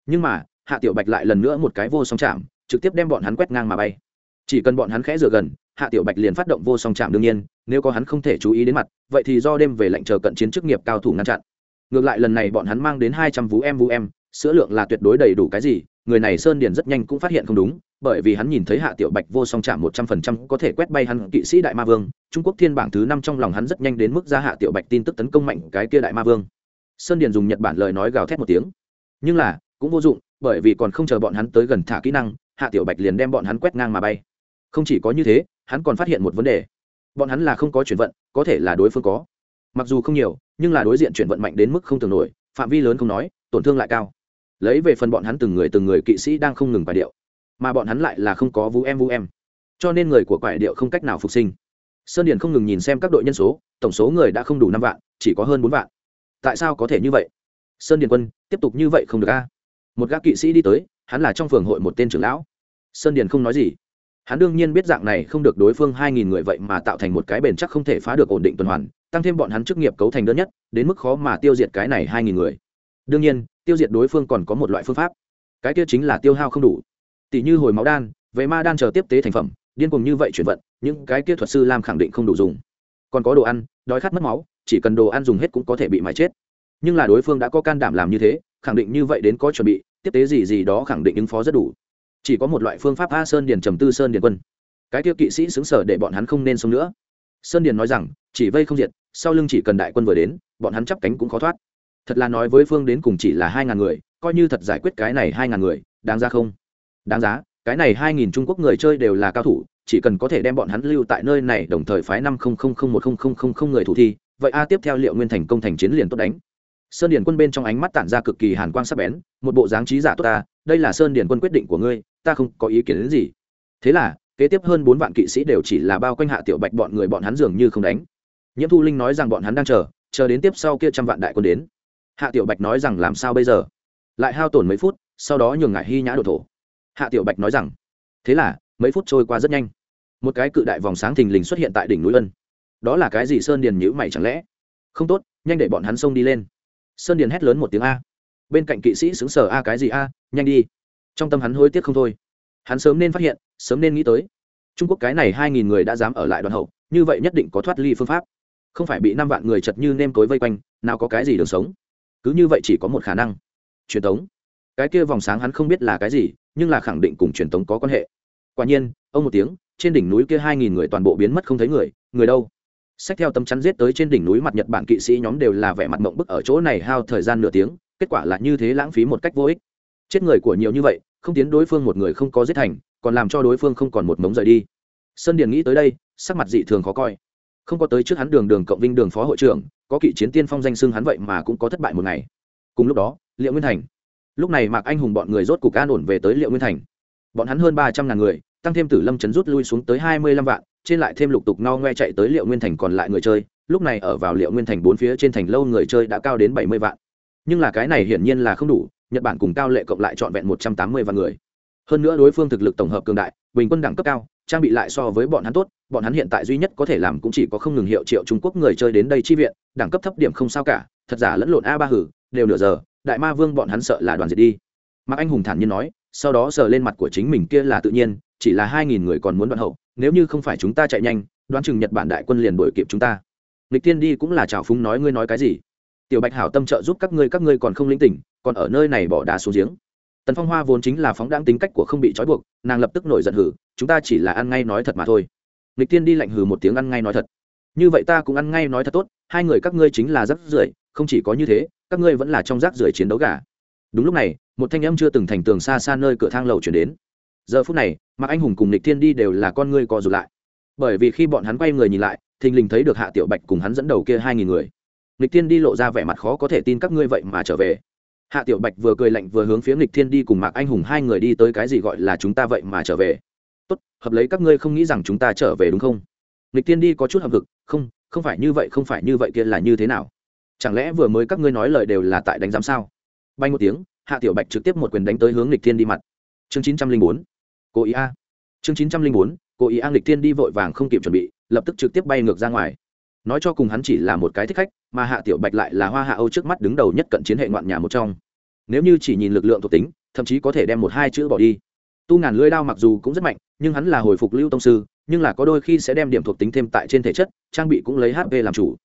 Nhưng mà, hạ tiểu bạch lại lần nữa một cái vô song chạm, trực tiếp đem bọn hắn quét ngang mà bay chỉ cần bọn hắn khẽ dựa gần, hạ tiểu bạch liền phát động vô song chạm đương nhiên, nếu có hắn không thể chú ý đến mặt, vậy thì do đêm về lệnh chờ cận chiến chức nghiệp cao thủ ngăn chặn. Ngược lại lần này bọn hắn mang đến hai trăm vú em vú em, sữa lượng là tuyệt đối đầy đủ cái gì, người này sơn điền rất nhanh cũng phát hiện không đúng, bởi vì hắn nhìn thấy hạ tiểu bạch vô song chạm một trăm phần trăm có thể quét bay hắn kỵ sĩ đại ma vương, trung quốc thiên bảng thứ năm trong lòng hắn rất nhanh đến mức ra hạ tiểu bạch tin tức tấn công mạnh cái kia đại ma vương. Sơn điền dùng nhật bản lời nói gào thét một tiếng. Nhưng là, cũng vô dụng, bởi vì còn không chờ bọn hắn tới gần thả kỹ năng, hạ tiểu bạch liền đem bọn hắn quét ngang mà bay không chỉ có như thế, hắn còn phát hiện một vấn đề. Bọn hắn là không có chuyển vận, có thể là đối phương có. Mặc dù không nhiều, nhưng là đối diện chuyển vận mạnh đến mức không tưởng nổi, phạm vi lớn không nói, tổn thương lại cao. Lấy về phần bọn hắn từng người từng người kỵ sĩ đang không ngừng bài điệu, mà bọn hắn lại là không có vũ em vũ em. Cho nên người của quải điệu không cách nào phục sinh. Sơn điền không ngừng nhìn xem các đội nhân số, tổng số người đã không đủ năm vạn, chỉ có hơn bốn vạn. Tại sao có thể như vậy? Sơn điền quân, tiếp tục như vậy không được a. Một gác kỵ sĩ đi tới, hắn là trong phường hội một tên trưởng lão. Sơn điền không nói gì hắn đương nhiên biết dạng này không được đối phương hai nghìn người vậy mà tạo thành một cái bền chắc không thể phá được ổn định tuần hoàn, tăng thêm bọn hắn chức nghiệp cấu thành đơn nhất, đến mức khó mà tiêu diệt cái này hai nghìn người. Đương nhiên, tiêu diệt đối phương còn có một loại phương pháp. Cái kia chính là tiêu hao không đủ. Tỷ như hồi máu đan, về ma đan chờ tiếp tế thành phẩm, điên cùng như vậy chuyển vận, những cái kia thuật sư làm khẳng định không đủ dùng. Còn có đồ ăn, đói khát mất máu, chỉ cần đồ ăn dùng hết cũng có thể bị mái chết. Nhưng là đối phương đã có can đảm làm như thế, khẳng định như vậy đến có chuẩn bị, tiếp tế gì gì đó khẳng định ứng phó rất đủ chỉ có một loại phương pháp a sơn điền trầm tư sơn điền quân. Cái tiêu kỵ sĩ xứng sở để bọn hắn không nên sống nữa. Sơn điền nói rằng, chỉ vây không diệt, sau lưng chỉ cần đại quân vừa đến, bọn hắn chắp cánh cũng khó thoát. Thật là nói với phương đến cùng chỉ là hai ngàn người, coi như thật giải quyết cái này hai ngàn người, đáng ra không? Đáng giá, cái này hai nghìn trung quốc người chơi đều là cao thủ, chỉ cần có thể đem bọn hắn lưu tại nơi này đồng thời phái năm không không không một không không không không người thủ thi, vậy a tiếp theo liệu nguyên thành công thành chiến liền tốt đánh. Sơn điển quân bên trong ánh mắt tản ra cực kỳ hàn quang sắc bén, một bộ dáng trí giả tốt ta, đây là sơn điển quân quyết định của ngươi ta không có ý kiến đến gì. Thế là, kế tiếp hơn bốn vạn kỵ sĩ đều chỉ là bao quanh hạ tiểu bạch bọn người bọn hắn dường như không đánh. Nhiễm thu linh nói rằng bọn hắn đang chờ chờ đến tiếp sau kia trăm vạn đại quân đến. Hạ tiểu bạch nói rằng làm sao bây giờ? Lại hao tổn mấy phút, sau đó nhường ngại hy nhã đổ thổ. Hạ tiểu bạch nói rằng, thế là, mấy phút trôi qua rất nhanh. Một cái cự đại vòng sáng thình lình xuất hiện tại đỉnh núi ân. Đó là cái gì sơn điền nhữ mày chẳng lẽ? Không tốt, nhanh để bọn hắn xông đi lên. Sơn điền hét lớn một tiếng a. Bên cạnh kỵ sĩ xứng sở a cái gì a, nhanh đi trong tâm hắn hối tiếc không thôi. Hắn sớm nên phát hiện, sớm nên nghĩ tới. Trung quốc cái này hai nghìn người đã dám ở lại đoàn hậu, như vậy nhất định có thoát ly phương pháp. Không phải bị năm vạn người chật như nêm cối vây quanh, nào có cái gì đường sống. Cứ như vậy chỉ có một khả năng. Truyền thống cái kia vòng sáng hắn không biết là cái gì, nhưng là khẳng định cùng truyền thống có quan hệ. Quả nhiên, ông một tiếng, trên đỉnh núi kia hai nghìn người toàn bộ biến mất không thấy người người đâu? Xét theo tấm chắn giết tới trên đỉnh núi mặt nhật bản kỵ sĩ nhóm đều là vẻ mặt mộng bức ở chỗ này hao thời gian nửa tiếng, kết quả là như thế lãng phí một cách vô ích chết người của nhiều như vậy, không tiến đối phương một người không có giết thành, còn làm cho đối phương không còn một mống rời đi. Sơn điền nghĩ tới đây, sắc mặt dị thường khó coi. Không có tới trước hắn đường đường cộng vinh đường phó hội trưởng, có kỵ chiến tiên phong danh xưng hắn vậy mà cũng có thất bại một ngày. Cùng lúc đó, liệu nguyên thành. Lúc này mạc anh hùng bọn người rốt cục an ổn về tới liệu nguyên thành. Bọn hắn hơn ba trăm ngàn người, tăng thêm tử lâm chấn rút lui xuống tới hai mươi lăm vạn, trên lại thêm lục tục no ngoe chạy tới liệu nguyên thành còn lại người chơi, lúc này ở vào liệu nguyên thành bốn phía trên thành lâu người chơi đã cao đến bảy mươi vạn. Nhưng là cái này hiển nhiên là không đủ nhật bản cùng cao lệ cộng lại trọn vẹn một trăm tám mươi vạn người. Hơn nữa đối phương thực lực tổng hợp cường đại, bình quân đẳng cấp cao, trang bị lại so với bọn hắn tốt, bọn hắn hiện tại duy nhất có thể làm cũng chỉ có không ngừng hiệu triệu trung quốc người chơi đến đây chi viện, đẳng cấp thấp điểm không sao cả, thật giả lẫn lộn a ba hử, đều nửa giờ, đại ma vương bọn hắn sợ là đoàn diệt đi. Mạc anh hùng thản nhiên nói, sau đó sờ lên mặt của chính mình kia là tự nhiên, chỉ là hai nghìn người còn muốn đoạn hậu, nếu như không phải chúng ta chạy nhanh, đoán chừng nhật bản đại quân liền đuổi kịp chúng ta. Lịch tiên đi cũng là trào phúng nói ngươi nói cái gì? Tiểu bạch hảo tâm trợ giúp các ngươi các ngươi còn không linh tỉnh, còn ở nơi này bỏ đá xuống giếng. Tần phong hoa vốn chính là phóng đáng tính cách của không bị trói buộc, nàng lập tức nổi giận hử, chúng ta chỉ là ăn ngay nói thật mà thôi. Lịch tiên đi lạnh hừ một tiếng ăn ngay nói thật. Như vậy ta cũng ăn ngay nói thật tốt, hai người các ngươi chính là rác rưởi, không chỉ có như thế, các ngươi vẫn là trong rác rưởi chiến đấu gà. Đúng lúc này, một thanh âm chưa từng thành tường xa xa nơi cửa thang lầu chuyển đến. Giờ phút này, mạc anh hùng cùng lịch thiên đi đều là con ngươi co rụt lại. Bởi vì khi bọn hắn quay người nhìn lại, thình lình thấy được hạ tiểu bạch cùng hắn dẫn đầu kia hai nghìn người lịch thiên đi lộ ra vẻ mặt khó có thể tin các ngươi vậy mà trở về. Hạ tiểu bạch vừa cười lạnh vừa hướng phía lịch thiên đi cùng mạc anh hùng hai người đi tới cái gì gọi là chúng ta vậy mà trở về. Tốt, hợp lấy các ngươi không nghĩ rằng chúng ta trở về đúng không? Lịch thiên đi có chút hợp vực không không phải như vậy, không phải như vậy kia là như thế nào? Chẳng lẽ vừa mới các ngươi nói lời đều là tại đánh giám sao? Bay một tiếng, hạ tiểu bạch trực tiếp một quyền đánh tới hướng lịch thiên đi mặt. Chương chín trăm linh bốn cố ý a. Chương chín trăm linh bốn cố ý a lịch thiên đi vội vàng không kịp chuẩn bị, lập tức trực tiếp bay ngược ra ngoài nói cho cùng hắn chỉ là một cái thích khách, mà hạ tiểu bạch lại là hoa hạ âu trước mắt đứng đầu nhất cận chiến hệ ngoạn nhà một trong. Nếu như chỉ nhìn lực lượng thuộc tính, thậm chí có thể đem một hai chữ bỏ đi. Tu ngàn lưỡi đao mặc dù cũng rất mạnh, nhưng hắn là hồi phục lưu tông sư, nhưng là có đôi khi sẽ đem điểm thuộc tính thêm tại trên thể chất, trang bị cũng lấy hp làm chủ.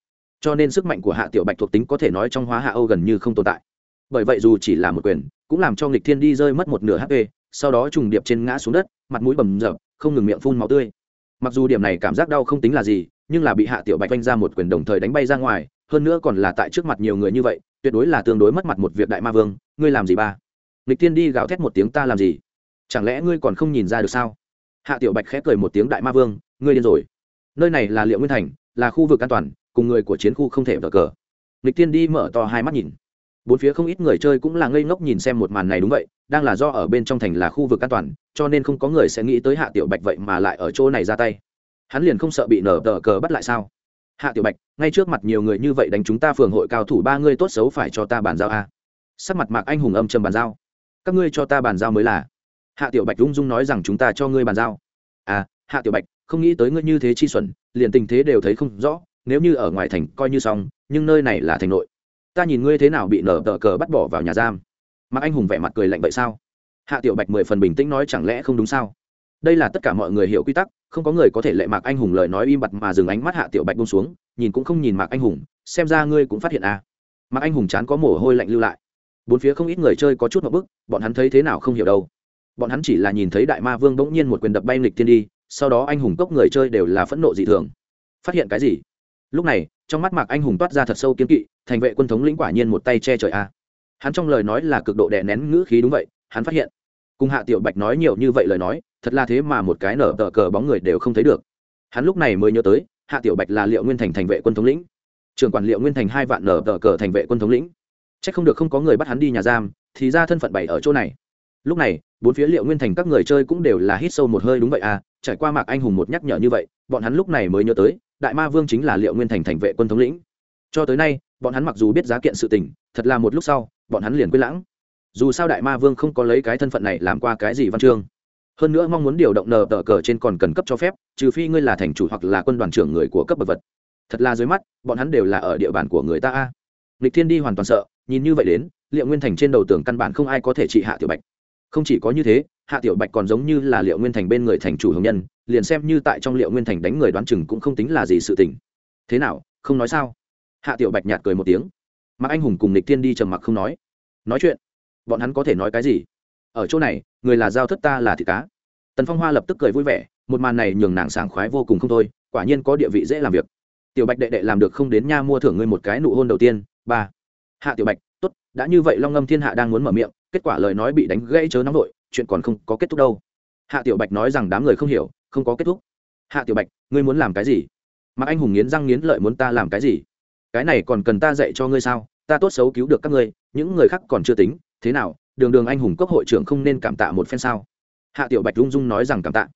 Cho nên sức mạnh của hạ tiểu bạch thuộc tính có thể nói trong hóa hạ âu gần như không tồn tại. Bởi vậy dù chỉ là một quyền, cũng làm cho nghịch thiên đi rơi mất một nửa hp sau đó trùng điệp trên ngã xuống đất, mặt mũi bầm rập không ngừng miệng phun máu tươi. Mặc dù điểm này cảm giác đau không tính là gì nhưng là bị hạ tiểu bạch vanh ra một quyền đồng thời đánh bay ra ngoài, hơn nữa còn là tại trước mặt nhiều người như vậy, tuyệt đối là tương đối mất mặt một việc đại ma vương, ngươi làm gì ba? Lịch thiên đi gào thét một tiếng, ta làm gì? Chẳng lẽ ngươi còn không nhìn ra được sao? Hạ tiểu bạch khẽ cười một tiếng, đại ma vương, ngươi điên rồi. Nơi này là liệu nguyên thành, là khu vực an toàn, cùng người của chiến khu không thể vỡ cờ. Lịch thiên đi mở to hai mắt nhìn. Bốn phía không ít người chơi cũng là ngây ngốc nhìn xem một màn này đúng vậy, đang là do ở bên trong thành là khu vực an toàn, cho nên không có người sẽ nghĩ tới hạ tiểu bạch vậy mà lại ở chỗ này ra tay hắn liền không sợ bị nở tờ cờ bắt lại sao? Hạ tiểu bạch, ngay trước mặt nhiều người như vậy đánh chúng ta phường hội cao thủ ba ngươi tốt xấu phải cho ta bàn giao a. Sắc mặt mạc anh hùng âm trầm bàn giao. Các ngươi cho ta bàn giao mới là. Hạ tiểu bạch ung dung nói rằng chúng ta cho ngươi bàn giao. À hạ tiểu bạch, không nghĩ tới ngươi như thế chi xuẩn, liền tình thế đều thấy không rõ, nếu như ở ngoài thành coi như xong, nhưng nơi này là thành nội. Ta nhìn ngươi thế nào bị nở tờ cờ bắt bỏ vào nhà giam. Mạc anh hùng vẻ mặt cười lạnh vậy sao? Hạ tiểu bạch mười phần bình tĩnh nói chẳng lẽ không đúng sao? Đây là tất cả mọi người hiểu quy tắc, không có người có thể lệ mạc anh hùng lời nói im bặt mà dừng ánh mắt hạ tiểu bạch bông xuống, nhìn cũng không nhìn mạc anh hùng, xem ra ngươi cũng phát hiện à. mạc anh hùng chán có mồ hôi lạnh lưu lại. Bốn phía không ít người chơi có chút một bức, bọn hắn thấy thế nào không hiểu đâu. Bọn hắn chỉ là nhìn thấy đại ma vương bỗng nhiên một quyền đập bay nghịch tiên đi, sau đó anh hùng cốc người chơi đều là phẫn nộ dị thường. Phát hiện cái gì? Lúc này, trong mắt mạc anh hùng toát ra thật sâu kiến kỵ, thành vệ quân thống lĩnh quả nhiên một tay che trời a. Hắn trong lời nói là cực độ đè nén ngữ khí đúng vậy, hắn phát hiện. Cùng hạ tiểu bạch nói nhiều như vậy lời nói thật là thế mà một cái nở tờ cờ bóng người đều không thấy được. Hắn lúc này mới nhớ tới, hạ tiểu bạch là liệu nguyên thành thành vệ quân thống lĩnh. Trưởng quản liệu nguyên thành hai vạn nở tờ cờ thành vệ quân thống lĩnh. C h ắ c không được không có người bắt hắn đi nhà giam, thì ra thân phận bảy ở chỗ này. Lúc này, bốn phía liệu nguyên thành các người chơi cũng đều là hít sâu một hơi đúng vậy à trải qua mạc anh hùng một nhắc nhở như vậy, bọn hắn lúc này mới nhớ tới, đại ma vương chính là liệu nguyên thành thành vệ quân thống lĩnh. Cho tới nay, bọn hắn mặc dù biết giá kiện sự tình, thật là một lúc sau, bọn hắn liền quyết lãng. Dù sao đại ma vương không có lấy cái thân phận này làm qua cái gì văn chương hơn nữa mong muốn điều động nờ tờ cờ trên còn cần cấp cho phép, trừ phi ngươi là thành chủ hoặc là quân đoàn trưởng người của cấp bậc vật. Thật là dưới mắt, bọn hắn đều là ở địa bàn của người ta a. Lịch thiên đi hoàn toàn sợ, nhìn như vậy đến, liệu nguyên thành trên đầu tường căn bản không ai có thể trị hạ tiểu bạch. Không chỉ có như thế, hạ tiểu bạch còn giống như là liệu nguyên thành bên người thành chủ hồng nhân, liền xem như tại trong liệu nguyên thành đánh người đoán chừng cũng không tính là gì sự tình. Thế nào, không nói sao? Hạ tiểu bạch nhạt cười một tiếng. Mà anh hùng cùng lịch thiên đi trầm mặc không nói. Nói chuyện, bọn hắn có thể nói cái gì? Ở chỗ này người là giao thất ta là thịt cá. Tần phong hoa lập tức cười vui vẻ, một màn này nhường nàng sảng khoái vô cùng không thôi, quả nhiên có địa vị dễ làm việc. Tiểu bạch đệ đệ làm được không đến nha mua thưởng ngươi một cái nụ hôn đầu tiên, ba. Hạ tiểu bạch, tốt, đã như vậy long ngâm thiên hạ đang muốn mở miệng, kết quả lời nói bị đánh gãy chớ nóng vội, chuyện còn không có kết thúc đâu. Hạ tiểu bạch nói rằng đám người không hiểu, không có kết thúc. Hạ tiểu bạch, ngươi muốn làm cái gì? Mà anh hùng nghiến răng nghiến lợi muốn ta làm cái gì? Cái này còn cần ta dạy cho ngươi sao? Ta tốt xấu cứu được các ngươi, những người khác còn chưa tính, thế nào? Đường đường anh hùng cốc hội trưởng không nên cảm tạ một phen sao? Hạ tiểu bạch rung rung nói rằng cảm tạ.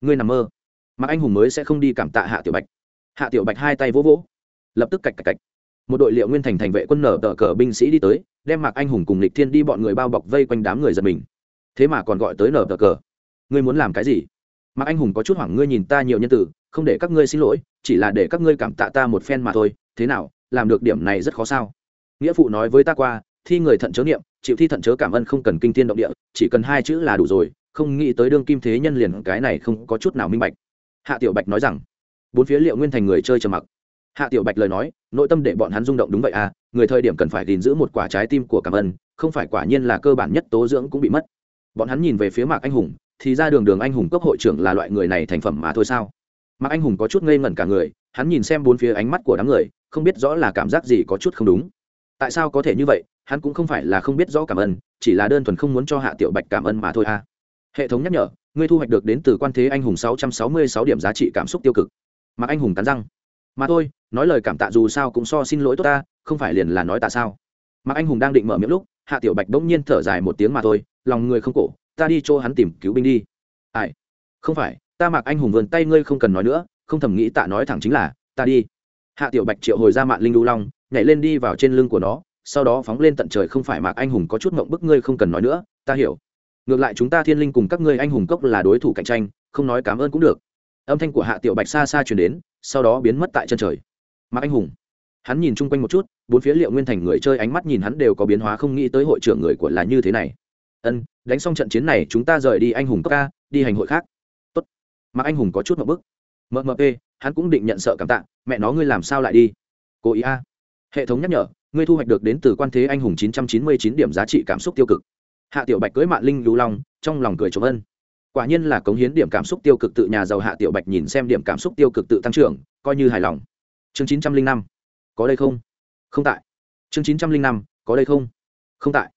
Ngươi nằm mơ. Mà anh hùng mới sẽ không đi cảm tạ hạ tiểu bạch. Hạ tiểu bạch hai tay vỗ vỗ. Lập tức cạch cạch cạch. Một đội liệu nguyên thành thành vệ quân nở tờ cờ binh sĩ đi tới, đem mạc anh hùng cùng lịch thiên đi bọn người bao bọc vây quanh đám người giật mình. Thế mà còn gọi tới nở tờ cờ. Ngươi muốn làm cái gì? Mạc anh hùng có chút hoảng, ngươi nhìn ta nhiều nhân tử, không để các ngươi xin lỗi, chỉ là để các ngươi cảm tạ ta một phen mà thôi. Thế nào, làm được điểm này rất khó sao? Nghĩa phụ nói với ta qua, thi người thận chớ niệm chịu thi thận chớ cảm ơn không cần kinh tiên động địa, chỉ cần hai chữ là đủ rồi, không nghĩ tới đương kim thế nhân liền cái này không có chút nào minh bạch. Hạ tiểu bạch nói rằng. Bốn phía liệu nguyên thành người chơi trầm mặc. Hạ tiểu bạch lời nói, nội tâm để bọn hắn rung động đúng vậy à người thời điểm cần phải gìn giữ một quả trái tim của cảm ơn, không phải quả nhiên là cơ bản nhất tố dưỡng cũng bị mất. Bọn hắn nhìn về phía mạc anh hùng, thì ra đường đường anh hùng cấp hội trưởng là loại người này thành phẩm mà thôi sao? Mạc anh hùng có chút ngây ngẩn cả người, hắn nhìn xem bốn phía ánh mắt của đám người, không biết rõ là cảm giác gì có chút không đúng. Tại sao có thể như vậy hắn cũng không phải là không biết rõ cảm ơn, chỉ là đơn thuần không muốn cho hạ tiểu bạch cảm ơn mà thôi à. Hệ thống nhắc nhở, ngươi thu hoạch được đến từ quan thế anh hùng sáu trăm sáu mươi sáu điểm giá trị cảm xúc tiêu cực. Mà anh hùng cắn răng. Mà thôi, nói lời cảm tạ dù sao cũng so xin lỗi tốt ta, không phải liền là nói tạ sao. Mà anh hùng đang định mở miệng lúc, hạ tiểu bạch bỗng nhiên thở dài một tiếng mà thôi, lòng người không cổ, ta đi cho hắn tìm cứu binh đi. Ai? Không phải, ta mặc anh hùng vườn tay ngươi không cần nói nữa, không thầm nghĩ tạ nói thẳng chính là, ta đi. Hạ tiểu bạch triệu hồi ra mạng linh đu long, nhảy lên đi vào trên lưng của nó sau đó phóng lên tận trời không phải mạc anh hùng có chút mộng bức ngươi không cần nói nữa, ta hiểu. Ngược lại chúng ta thiên linh cùng các ngươi anh hùng cốc là đối thủ cạnh tranh, không nói cảm ơn cũng được. Âm thanh của hạ tiểu bạch xa xa chuyển đến, sau đó biến mất tại chân trời. Mạc anh hùng. Hắn nhìn chung quanh một chút, bốn phía liệu nguyên thành người chơi ánh mắt nhìn hắn đều có biến hóa không nghĩ tới hội trưởng người của là như thế này. Ân, đánh xong trận chiến này chúng ta rời đi anh hùng cấp ca đi hành hội khác. Tốt. Mạc anh hùng có chút một bức. Mmp hắn cũng định nhận sợ cảm tạ, mẹ nó ngươi làm sao lại đi? Cố ý a. Hệ thống nhắc nhở ngươi thu hoạch được đến từ quan thế anh hùng chín trăm chín mươi chín điểm giá trị cảm xúc tiêu cực. Hạ tiểu bạch cưới mạng linh lưu long, trong lòng cười trống ân. Quả nhiên là cống hiến điểm cảm xúc tiêu cực tự nhà giàu hạ tiểu bạch nhìn xem điểm cảm xúc tiêu cực tự tăng trưởng, coi như hài lòng. Chương chín trăm linh năm, có đây không? Không tại. Chương chín trăm linh năm, có đây không? Không tại.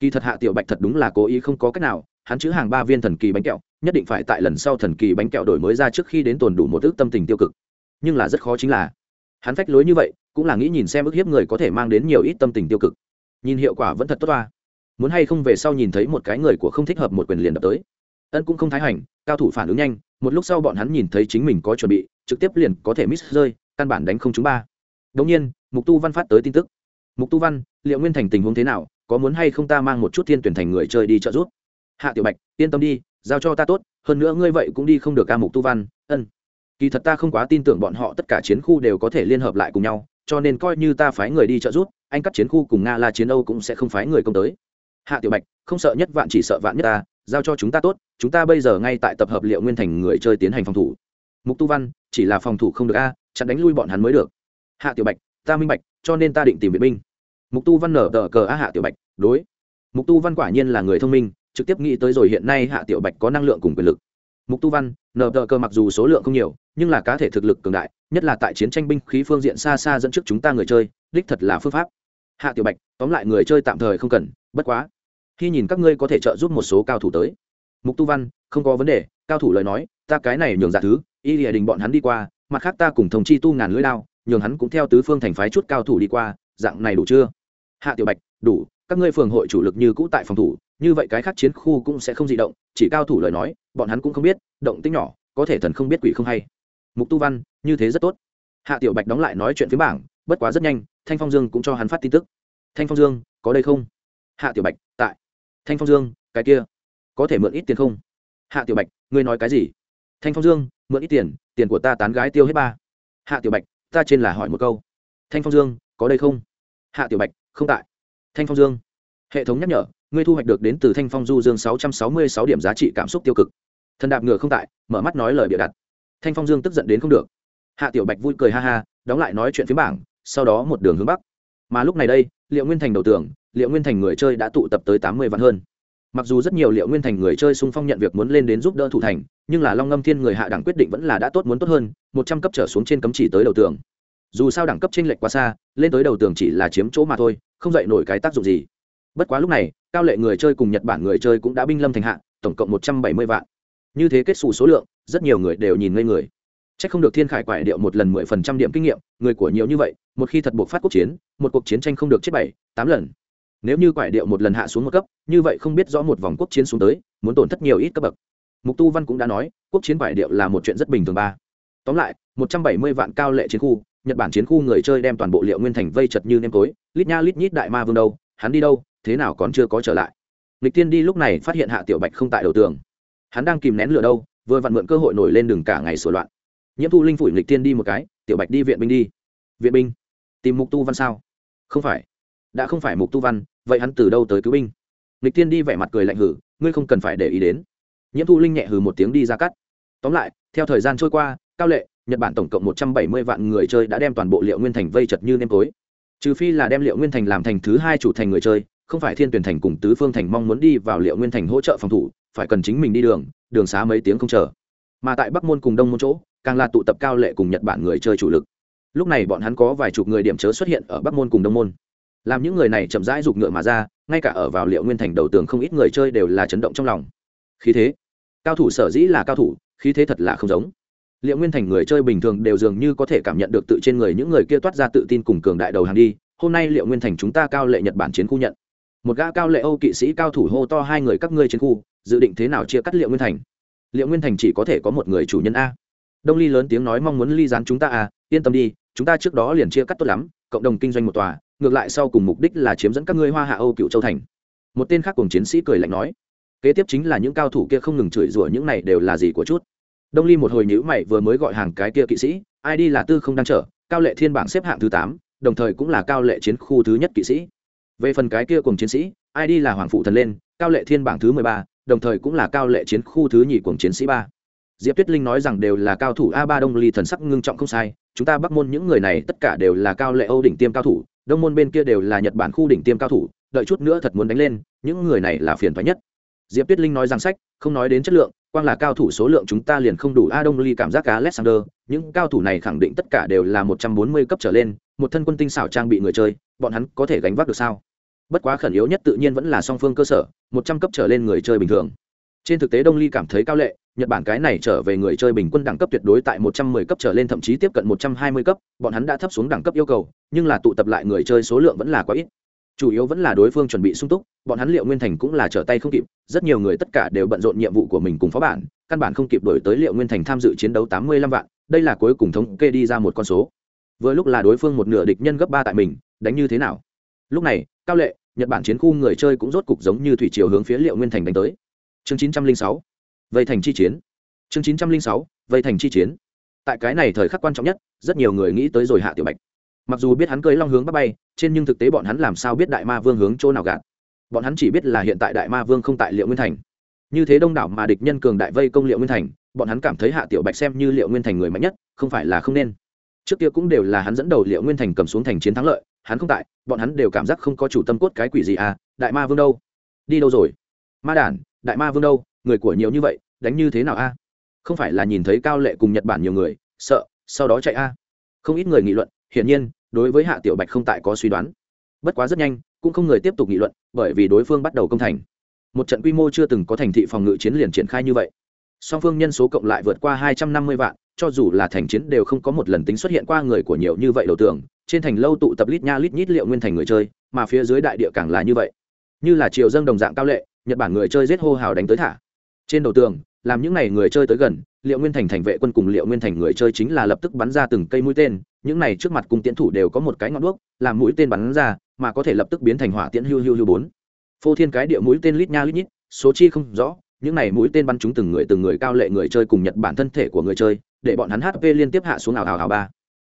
Kỳ thật hạ tiểu bạch thật đúng là cố ý không có cách nào, hắn chữ hàng ba viên thần kỳ bánh kẹo, nhất định phải tại lần sau thần kỳ bánh kẹo đổi mới ra trước khi đến tồn đủ một ước tâm tình tiêu cực. Nhưng là rất khó chính là, hắn phách lối như vậy cũng là nghĩ nhìn xem ức hiếp người có thể mang đến nhiều ít tâm tình tiêu cực. Nhìn hiệu quả vẫn thật tốt toa. Muốn hay không về sau nhìn thấy một cái người của không thích hợp một quyền liền đập tới. Ân cũng không thái hành, cao thủ phản ứng nhanh, một lúc sau bọn hắn nhìn thấy chính mình có chuẩn bị, trực tiếp liền có thể miss rơi, căn bản đánh không chúng ba. Đống nhiên, mục tu văn phát tới tin tức. Mục tu văn, liệu nguyên thành tình huống thế nào? Có muốn hay không ta mang một chút thiên tuyển thành người chơi đi trợ giúp? Hạ tiểu bạch, yên tâm đi, giao cho ta tốt, hơn nữa ngươi vậy cũng đi không được ca mục tu văn, ân. Kỳ thật ta không quá tin tưởng bọn họ tất cả chiến khu đều có thể liên hợp lại cùng nhau cho nên coi như ta phái người đi trợ giúp anh cắt chiến khu cùng nga la chiến âu cũng sẽ không phái người công tới. Hạ tiểu bạch, không sợ nhất vạn chỉ sợ vạn nhất ta, giao cho chúng ta tốt, chúng ta bây giờ ngay tại tập hợp liệu nguyên thành người chơi tiến hành phòng thủ. Mục tu văn, chỉ là phòng thủ không được a, chặn đánh lui bọn hắn mới được. Hạ tiểu bạch, ta minh bạch, cho nên ta định tìm viện binh. Mục tu văn nở tờ cờ a hạ tiểu bạch, đối. Mục tu văn quả nhiên là người thông minh, trực tiếp nghĩ tới rồi hiện nay hạ tiểu bạch có năng lượng cùng quyền lực mục tu văn, nờ tờ cờ mặc dù số lượng không nhiều, nhưng là cá thể thực lực cường đại, nhất là tại chiến tranh binh khí phương diện xa xa dẫn trước chúng ta người chơi, đích thật là phương pháp. Hạ tiểu bạch, tóm lại người chơi tạm thời không cần, bất quá. Khi nhìn các ngươi có thể trợ giúp một số cao thủ tới. Mục tu văn, không có vấn đề, cao thủ lời nói, ta cái này nhường giả thứ, y lìa đình bọn hắn đi qua, mặt khác ta cùng thông chi tu ngàn lưỡi lao nhường hắn cũng theo tứ phương thành phái chút cao thủ đi qua, dạng này đủ chưa? Hạ tiểu bạch, đủ, các ngươi phường hội chủ lực như cũ tại phòng thủ như vậy cái khác chiến khu cũng sẽ không di động, chỉ cao thủ lời nói, bọn hắn cũng không biết, động tích nhỏ, có thể thần không biết quỷ không hay. Mục tu văn, như thế rất tốt. Hạ tiểu bạch đóng lại nói chuyện phía bảng, bất quá rất nhanh, thanh phong dương cũng cho hắn phát tin tức. Thanh phong dương, có đây không? Hạ tiểu bạch, tại. Thanh phong dương, cái kia, có thể mượn ít tiền không? Hạ tiểu bạch, ngươi nói cái gì? Thanh phong dương, mượn ít tiền tiền của ta tán gái tiêu hết ba. Hạ tiểu bạch, ta trên là hỏi một câu. Thanh phong dương, có đây không? Hạ tiểu bạch, không tại. Thanh phong dương, hệ thống nhắc nhở ngươi thu hoạch được đến từ thanh phong du dương sáu trăm sáu mươi sáu điểm giá trị cảm xúc tiêu cực. Thần đạp ngựa không tại, mở mắt nói lời bịa đặt. Thanh phong dương tức giận đến không được. Hạ tiểu bạch vui cười ha ha, đóng lại nói chuyện phía bảng, sau đó một đường hướng bắc. Mà lúc này đây, liệu nguyên thành đầu tường, liệu nguyên thành người chơi đã tụ tập tới tám mươi vạn hơn. Mặc dù rất nhiều liệu nguyên thành người chơi xung phong nhận việc muốn lên đến giúp đỡ thủ thành, nhưng là long ngâm thiên người hạ đẳng quyết định vẫn là đã tốt muốn tốt hơn, một trăm cấp trở xuống trên cấm chỉ tới đầu tường. Dù sao đẳng cấp trên lệch quá xa, lên tới đầu tường chỉ là chiếm chỗ mà thôi, không dậy nổi cái tác dụng gì. Bất quá lúc này cao lệ người chơi cùng nhật bản người chơi cũng đã binh lâm thành hạ, tổng cộng một trăm bảy mươi vạn. Như thế kết xù số lượng, rất nhiều người đều nhìn ngây người. C h ắ c không được thiên khải quải điệu một lần mười phần trăm điểm kinh nghiệm, người của nhiều như vậy, một khi thật buộc phát quốc chiến, một cuộc chiến tranh không được chết bảy, tám lần. Nếu như quải điệu một lần hạ xuống một cấp, như vậy không biết rõ một vòng quốc chiến xuống tới, muốn tổn thất nhiều ít cấp bậc. Mục tu văn cũng đã nói, quốc chiến quải điệu là một chuyện rất bình thường ba. Tóm lại, một trăm bảy mươi vạn cao lệ chiến khu, nhật bản chiến khu người chơi đem toàn bộ liệu nguyên thành vây chật như nêm tối, lít nha lít nhít đại ma vương đâu, hắn đi đâu thế nào còn chưa có trở lại. Lịch tiên đi lúc này phát hiện hạ tiểu bạch không tại đầu tường. Hắn đang kìm nén lửa đâu, vừa vặn mượn cơ hội nổi lên đường cả ngày sửa loạn. Nhiễm thu linh phủi lịch tiên đi một cái, tiểu bạch đi viện binh đi. Viện binh? Tìm mục tu văn sao? Không phải. Đã không phải mục tu văn, vậy hắn từ đâu tới cứu binh? Lịch tiên đi vẻ mặt cười lạnh hử, ngươi không cần phải để ý đến. Nhiễm thu linh nhẹ hừ một tiếng đi ra cắt. Tóm lại, theo thời gian trôi qua, cao lệ, nhật bản tổng cộng một trăm bảy mươi vạn người chơi đã đem toàn bộ liệu nguyên thành vây chật như nêm tối. Trừ phi là đem liệu nguyên thành làm thành thứ hai chủ thành người chơi không phải thiên tuyển thành cùng tứ phương thành mong muốn đi vào liệu nguyên thành hỗ trợ phòng thủ, phải cần chính mình đi đường đường xá mấy tiếng không chờ. Mà tại bắc môn cùng đông môn chỗ, càng là tụ tập cao lệ cùng nhật bản người chơi chủ lực. Lúc này bọn hắn có vài chục người điểm chớ xuất hiện ở bắc môn cùng đông môn. Làm những người này chậm rãi rục ngựa mà ra, ngay cả ở vào liệu nguyên thành đầu tường không ít người chơi đều là chấn động trong lòng. Khí thế. Cao thủ sở dĩ là cao thủ, khí thế thật là không giống. Liệu nguyên thành người chơi bình thường đều dường như có thể cảm nhận được tự trên người những người kia toát ra tự tin cùng cường đại đầu hàng đi, hôm nay liệu nguyên thành chúng ta cao lệ nhật bản chiến khu nhận một gã cao lệ âu kỵ sĩ cao thủ hô to hai người các ngươi trên khu, dự định thế nào chia cắt liệu nguyên thành? Liệu nguyên thành chỉ có thể có một người chủ nhân a. Đông ly lớn tiếng nói mong muốn ly dán chúng ta à? yên tâm đi, chúng ta trước đó liền chia cắt tốt lắm, cộng đồng kinh doanh một tòa, ngược lại sau cùng mục đích là chiếm dẫn các ngươi hoa hạ âu cựu châu thành. Một tên khác cùng chiến sĩ cười lạnh nói, kế tiếp chính là những cao thủ kia không ngừng chửi rủa những này đều là gì của chút. Đông ly một hồi nhữ mày vừa mới gọi hàng cái kia kỵ sĩ id là tư không đang trở cao lệ thiên bảng xếp hạng thứ tám, đồng thời cũng là cao lệ chiến khu thứ nhất kỵ sĩ về phần cái kia cùng chiến sĩ id là hoàng phụ thần lên, cao lệ thiên bảng thứ mười ba, đồng thời cũng là cao lệ chiến khu thứ nhì cùng chiến sĩ ba. Diệp tuyết linh nói rằng đều là cao thủ a ba đông ly thần sắc ngưng trọng không sai, chúng ta bắc môn những người này tất cả đều là cao lệ âu đỉnh tiêm cao thủ, đông môn bên kia đều là nhật bản khu đỉnh tiêm cao thủ, đợi chút nữa thật muốn đánh lên, những người này là phiền thoái nhất. Diệp tuyết linh nói rằng sách, không nói đến chất lượng, quang là cao thủ số lượng chúng ta liền không đủ a đông ly cảm giác cá alexander, những cao thủ này khẳng định tất cả đều là một trăm bốn mươi cấp trở lên, một thân quân tinh xảo trang bị người chơi, bọn hắn có thể gánh vác được sao? Bất quá khẩn yếu nhất tự nhiên vẫn là song phương cơ sở, một trăm cấp trở lên người chơi bình thường. Trên thực tế đông ly cảm thấy cao lệ, nhật bản cái này trở về người chơi bình quân đẳng cấp tuyệt đối tại một trăm mười cấp trở lên, thậm chí tiếp cận một trăm hai mươi cấp, bọn hắn đã thấp xuống đẳng cấp yêu cầu, nhưng là tụ tập lại người chơi số lượng vẫn là quá ít. Chủ yếu vẫn là đối phương chuẩn bị sung túc, bọn hắn liệu nguyên thành cũng là trở tay không kịp, rất nhiều người tất cả đều bận rộn nhiệm vụ của mình cùng phó bản, căn bản không kịp đổi tới liệu nguyên thành tham dự chiến đấu tám mươi lăm vạn, đây là cuối cùng thống kê đi ra một con số. Vừa lúc là đối phương một nửa địch nhân gấp ba tại mình, đánh như thế nào? Lúc này, cao lệ, nhật bản chiến khu người chơi cũng rốt cục giống như thủy chiều hướng phía liệu nguyên thành đánh tới. Chương chín trăm linh sáu, vây thành chi chiến. Chương chín trăm linh sáu, vây thành chi chiến. Tại cái này thời khắc quan trọng nhất, rất nhiều người nghĩ tới rồi hạ tiểu bạch. Mặc dù biết hắn cưới long hướng bắt bay, trên nhưng thực tế bọn hắn làm sao biết đại ma vương hướng chỗ nào gạt. Bọn hắn chỉ biết là hiện tại đại ma vương không tại liệu nguyên thành. Như thế đông đảo mà địch nhân cường đại vây công liệu nguyên thành, bọn hắn cảm thấy hạ tiểu bạch xem như liệu nguyên thành người mạnh nhất, không phải là không nên. Trước kia cũng đều là hắn dẫn đầu liệu nguyên thành cầm xuống thành chiến thắng lợi hắn không tại, bọn hắn đều cảm giác không có chủ tâm cốt cái quỷ gì à đại ma vương đâu? Đi đâu rồi? Ma đản, đại ma vương đâu? Người của nhiều như vậy, đánh như thế nào a? Không phải là nhìn thấy cao lệ cùng nhật bản nhiều người, sợ, sau đó chạy a? Không ít người nghị luận, hiển nhiên, đối với hạ tiểu bạch không tại có suy đoán. Bất quá rất nhanh, cũng không người tiếp tục nghị luận, bởi vì đối phương bắt đầu công thành. Một trận quy mô chưa từng có thành thị phòng ngự chiến liền triển khai như vậy. Song phương nhân số cộng lại vượt qua hai trăm năm mươi vạn, cho dù là thành chiến đều không có một lần tính xuất hiện qua người của nhiều như vậy đầu tưởng trên thành lâu tụ tập lít nha lít nhít liệu nguyên thành người chơi, mà phía dưới đại địa càng là như vậy. Như là triều dân đồng dạng cao lệ, nhật bản người chơi giết hô hào đánh tới thả. Trên đầu tường, làm những n à y người chơi tới gần, liệu nguyên thành thành vệ quân cùng liệu nguyên thành người chơi chính là lập tức bắn ra từng cây mũi tên, những này trước mặt cung tiễn thủ đều có một cái ngọn đuốc, làm mũi tên bắn ra, mà có thể lập tức biến thành hỏa tiễn hưu hưu hưu bốn. Phô thiên cái địa mũi tên lít nha lít nhít, số chi không rõ, những này mũi tên bắn trúng từng người từng người cao lệ người chơi cùng nhật bản thân thể của người chơi, để bọn hắn hp liên tiếp hạ xuống ảo ảo ảo ba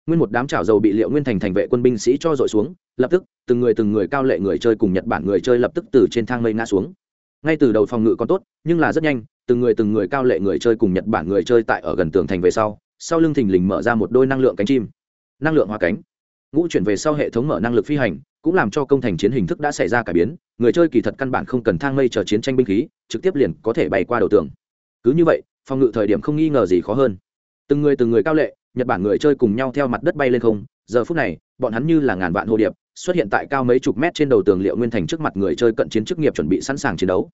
nguyên một đám chảo dầu bị liệu nguyên thành thành vệ quân binh sĩ cho dội xuống, lập tức, từng người từng người cao lệ người chơi cùng nhật bản người chơi lập tức từ trên thang mây ngã xuống. Ngay từ đầu phòng ngự còn tốt, nhưng là rất nhanh, từng người từng người cao lệ người chơi cùng nhật bản người chơi tại ở gần tường thành về sau sau lưng thình lình mở ra một đôi năng lượng cánh chim. Năng lượng hóa cánh. Ngũ chuyển về sau hệ thống mở năng lực phi hành, cũng làm cho công thành chiến hình thức đã xảy ra cải biến, người chơi kỳ thật căn bản không cần thang mây chờ chiến tranh binh khí, trực tiếp liền có thể bay qua đầu tường. Cứ như vậy, phòng ngự thời điểm không nghi ngờ gì khó hơn. Từng người từng người cao lệ nhật bản người chơi cùng nhau theo mặt đất bay lên không, giờ phút này, bọn hắn như là ngàn vạn hồ điệp, xuất hiện tại cao mấy chục mét trên đầu tường liệu nguyên thành trước mặt người chơi cận chiến chức nghiệp chuẩn bị sẵn sàng chiến đấu.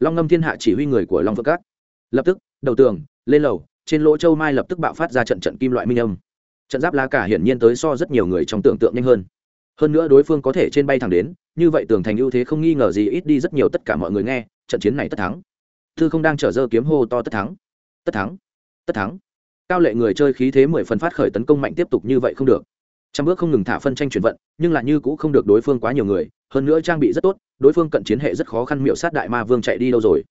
Long ngâm thiên hạ chỉ huy người của long phượng cát. Lập tức, đầu tường, lên lầu, trên lỗ châu mai lập tức bạo phát ra trận trận kim loại minh âm. Trận giáp lá cả hiển nhiên tới so rất nhiều người trong tưởng tượng nhanh hơn. Hơn nữa đối phương có thể trên bay thẳng đến, như vậy tường thành ưu thế không nghi ngờ gì ít đi rất nhiều tất cả mọi người nghe, trận chiến này tất thắng. Thư không đang trở dơ kiếm hô to tất thắng. Tất thắng. Tất thắng cao lệ người chơi khí thế mười phần phát khởi tấn công mạnh tiếp tục như vậy không được. Trăm bước không ngừng thả phân tranh chuyển vận, nhưng là như cũng không được đối phương quá nhiều người, hơn nữa trang bị rất tốt, đối phương cận chiến hệ rất khó khăn miệu sát đại ma vương chạy đi đâu rồi.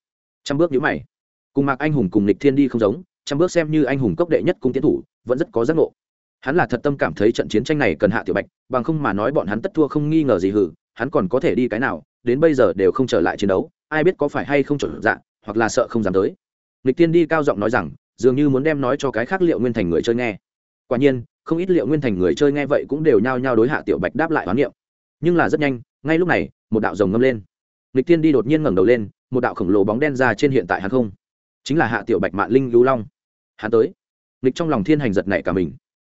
Trăm bước nhữ mày. Cùng mạc anh hùng cùng nịch thiên đi không giống, trăm bước xem như anh hùng cốc đệ nhất cung tiến thủ, vẫn rất có giác ngộ. Hắn là thật tâm cảm thấy trận chiến tranh này cần hạ tiểu bạch, bằng không mà nói bọn hắn tất thua không nghi ngờ gì hử, hắn còn có thể đi cái nào, đến bây giờ đều không trở lại chiến đấu, ai biết có phải hay không chuẩn dạ hoặc là sợ không dám tới. Nịch thiên đi cao giọng nói rằng dường như muốn đem nói cho cái khác liệu nguyên thành người chơi nghe. Quả nhiên, không ít liệu nguyên thành người chơi nghe vậy cũng đều nhao nhao đối hạ tiểu bạch đáp lại hoán niệm. Nhưng là rất nhanh, ngay lúc này, một đạo rồng ngâm lên. Lịch tiên đi đột nhiên ngẩng đầu lên, một đạo khổng lồ bóng đen ra trên hiện tại hắn không. Chính là hạ tiểu bạch mạn linh lưu long. Hắn tới. Lịch trong lòng thiên hành giật nảy cả mình.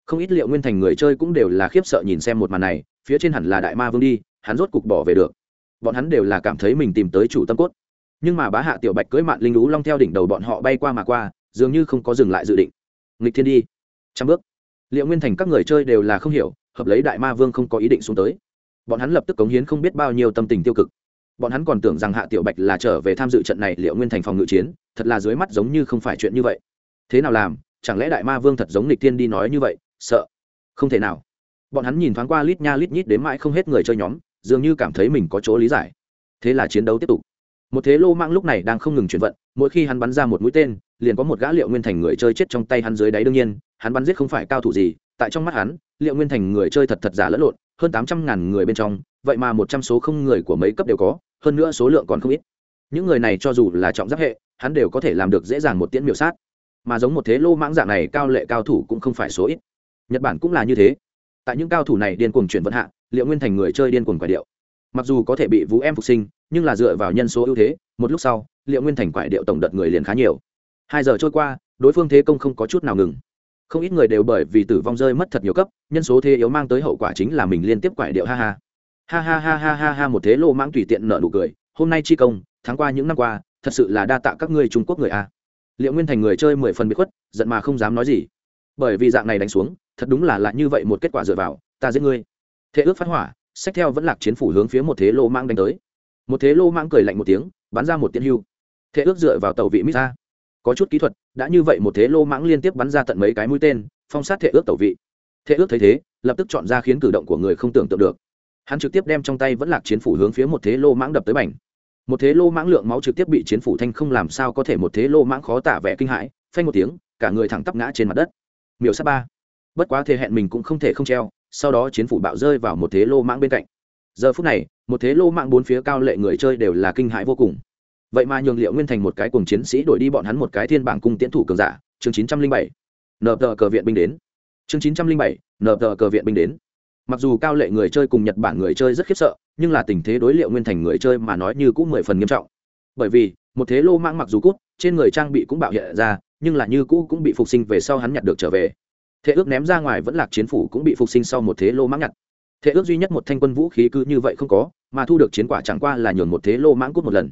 Không ít liệu nguyên thành người chơi cũng đều là khiếp sợ nhìn xem một màn này, phía trên hẳn là đại ma vương đi, hắn rốt cục bỏ về được. Bọn hắn đều là cảm thấy mình tìm tới chủ tâm cốt. Nhưng mà bá hạ tiểu bạch cưỡi mạn linh lũ long theo đỉnh đầu bọn họ bay qua mà qua dường như không có dừng lại dự định. Nghịch thiên đi. Trăm bước. Liệu nguyên thành các người chơi đều là không hiểu, hợp lấy đại ma vương không có ý định xuống tới. Bọn hắn lập tức cống hiến không biết bao nhiêu tâm tình tiêu cực. Bọn hắn còn tưởng rằng hạ tiểu bạch là trở về tham dự trận này liệu nguyên thành phòng ngự chiến, thật là dưới mắt giống như không phải chuyện như vậy. Thế nào làm, chẳng lẽ đại ma vương thật giống nịch thiên đi nói như vậy, sợ. Không thể nào. Bọn hắn nhìn thoáng qua lít nha lít nhít đến mãi không hết người chơi nhóm, dường như cảm thấy mình có chỗ lý giải. Thế là chiến đấu tiếp tục. Một thế lô mang lúc này đang không ngừng chuyển vận mỗi khi hắn bắn ra một mũi tên, liền có một gã liệu nguyên thành người chơi chết trong tay hắn dưới đáy đương nhiên, hắn bắn giết không phải cao thủ gì, tại trong mắt hắn, liệu nguyên thành người chơi thật thật giả lẫn lộn, hơn tám trăm ngàn người bên trong, vậy mà một trăm số không người của mấy cấp đều có, hơn nữa số lượng còn không ít. Những người này cho dù là trọng giáp hệ, hắn đều có thể làm được dễ dàng một tiễn miểu sát. Mà giống một thế lô mãng dạng này, cao lệ cao thủ cũng không phải số ít. Nhật bản cũng là như thế. Tại những cao thủ này điên cuồng chuyển vận hạ, liệu nguyên thành người chơi điên cuồng quả điệu. Mặc dù có thể bị vũ em phục sinh, nhưng là dựa vào nhân số ưu thế, một lúc sau liệu nguyên thành quải điệu tổng đợt người liền khá nhiều. Hai giờ trôi qua, đối phương thế công không có chút nào ngừng. Không ít người đều bởi vì tử vong rơi mất thật nhiều cấp, nhân số thế yếu mang tới hậu quả chính là mình liên tiếp quải điệu, ha ha. Ha ha ha ha ha ha, một thế lô mãng tùy tiện nợ nụ cười, hôm nay chi công, tháng qua những năm qua, thật sự là đa tạ các ngươi trung quốc người a. Liệu nguyên thành người chơi mười phần bị khuất, giận mà không dám nói gì. Bởi vì dạng này đánh xuống, thật đúng là lại như vậy một kết quả dựa vào, ta giết ngươi. Thế ước phát hỏa, sách theo vẫn lạc chiến phủ hướng phía một thế lô mãng đánh tới. Một thế lô mãng cười lạnh một tiếng, bắn ra một tiễn hưu thế ước dựa vào tàu vị mít ra có chút kỹ thuật, đã như vậy một thế lô mãng liên tiếp bắn ra tận mấy cái mũi tên, phong sát thế ước tàu vị. Thế ước thấy thế, lập tức chọn ra khiến cử động của người không tưởng tượng được. Hắn trực tiếp đem trong tay vẫn lạc chiến phủ hướng phía một thế lô mãng đập tới bành. Một thế lô mãng lượng máu trực tiếp bị chiến phủ thanh không làm sao có thể một thế lô mãng khó tả vẻ kinh hãi, phanh một tiếng, cả người thẳng tắp ngã trên mặt đất. Miểu sát ba. Bất quá thế hẹn mình cũng không thể không treo, sau đó chiến phủ bạo rơi vào một thế lô mãng bên cạnh. Giờ phút này, một thế lô mãng bốn phía cao lệ người chơi đều là kinh hãi vô cùng vậy mà nhường liệu nguyên thành một cái cùng chiến sĩ đổi đi bọn hắn một cái thiên bảng cung tiễn thủ cường giả, chương chín trăm linh bảy. Nờ tờ cờ viện binh đến. Chương chín trăm linh bảy nờ tờ cờ viện binh đến. Mặc dù cao lệ người chơi cùng nhật bản người chơi rất khiếp sợ, nhưng là tình thế đối liệu nguyên thành người chơi mà nói như cũng mười phần nghiêm trọng. Bởi vì, một thế lô mãng mặc dù cút, trên người trang bị cũng bạo hiện ra, nhưng là như cũ cũng bị phục sinh về sau hắn nhặt được trở về. Thế ước ném ra ngoài vẫn lạc chiến phủ cũng bị phục sinh sau một thế lô mãng nhặt. Thế ước duy nhất một thanh quân vũ khí cứ như vậy không có, mà thu được chiến quả chẳng qua là nhường một thế lô mãng cút một lần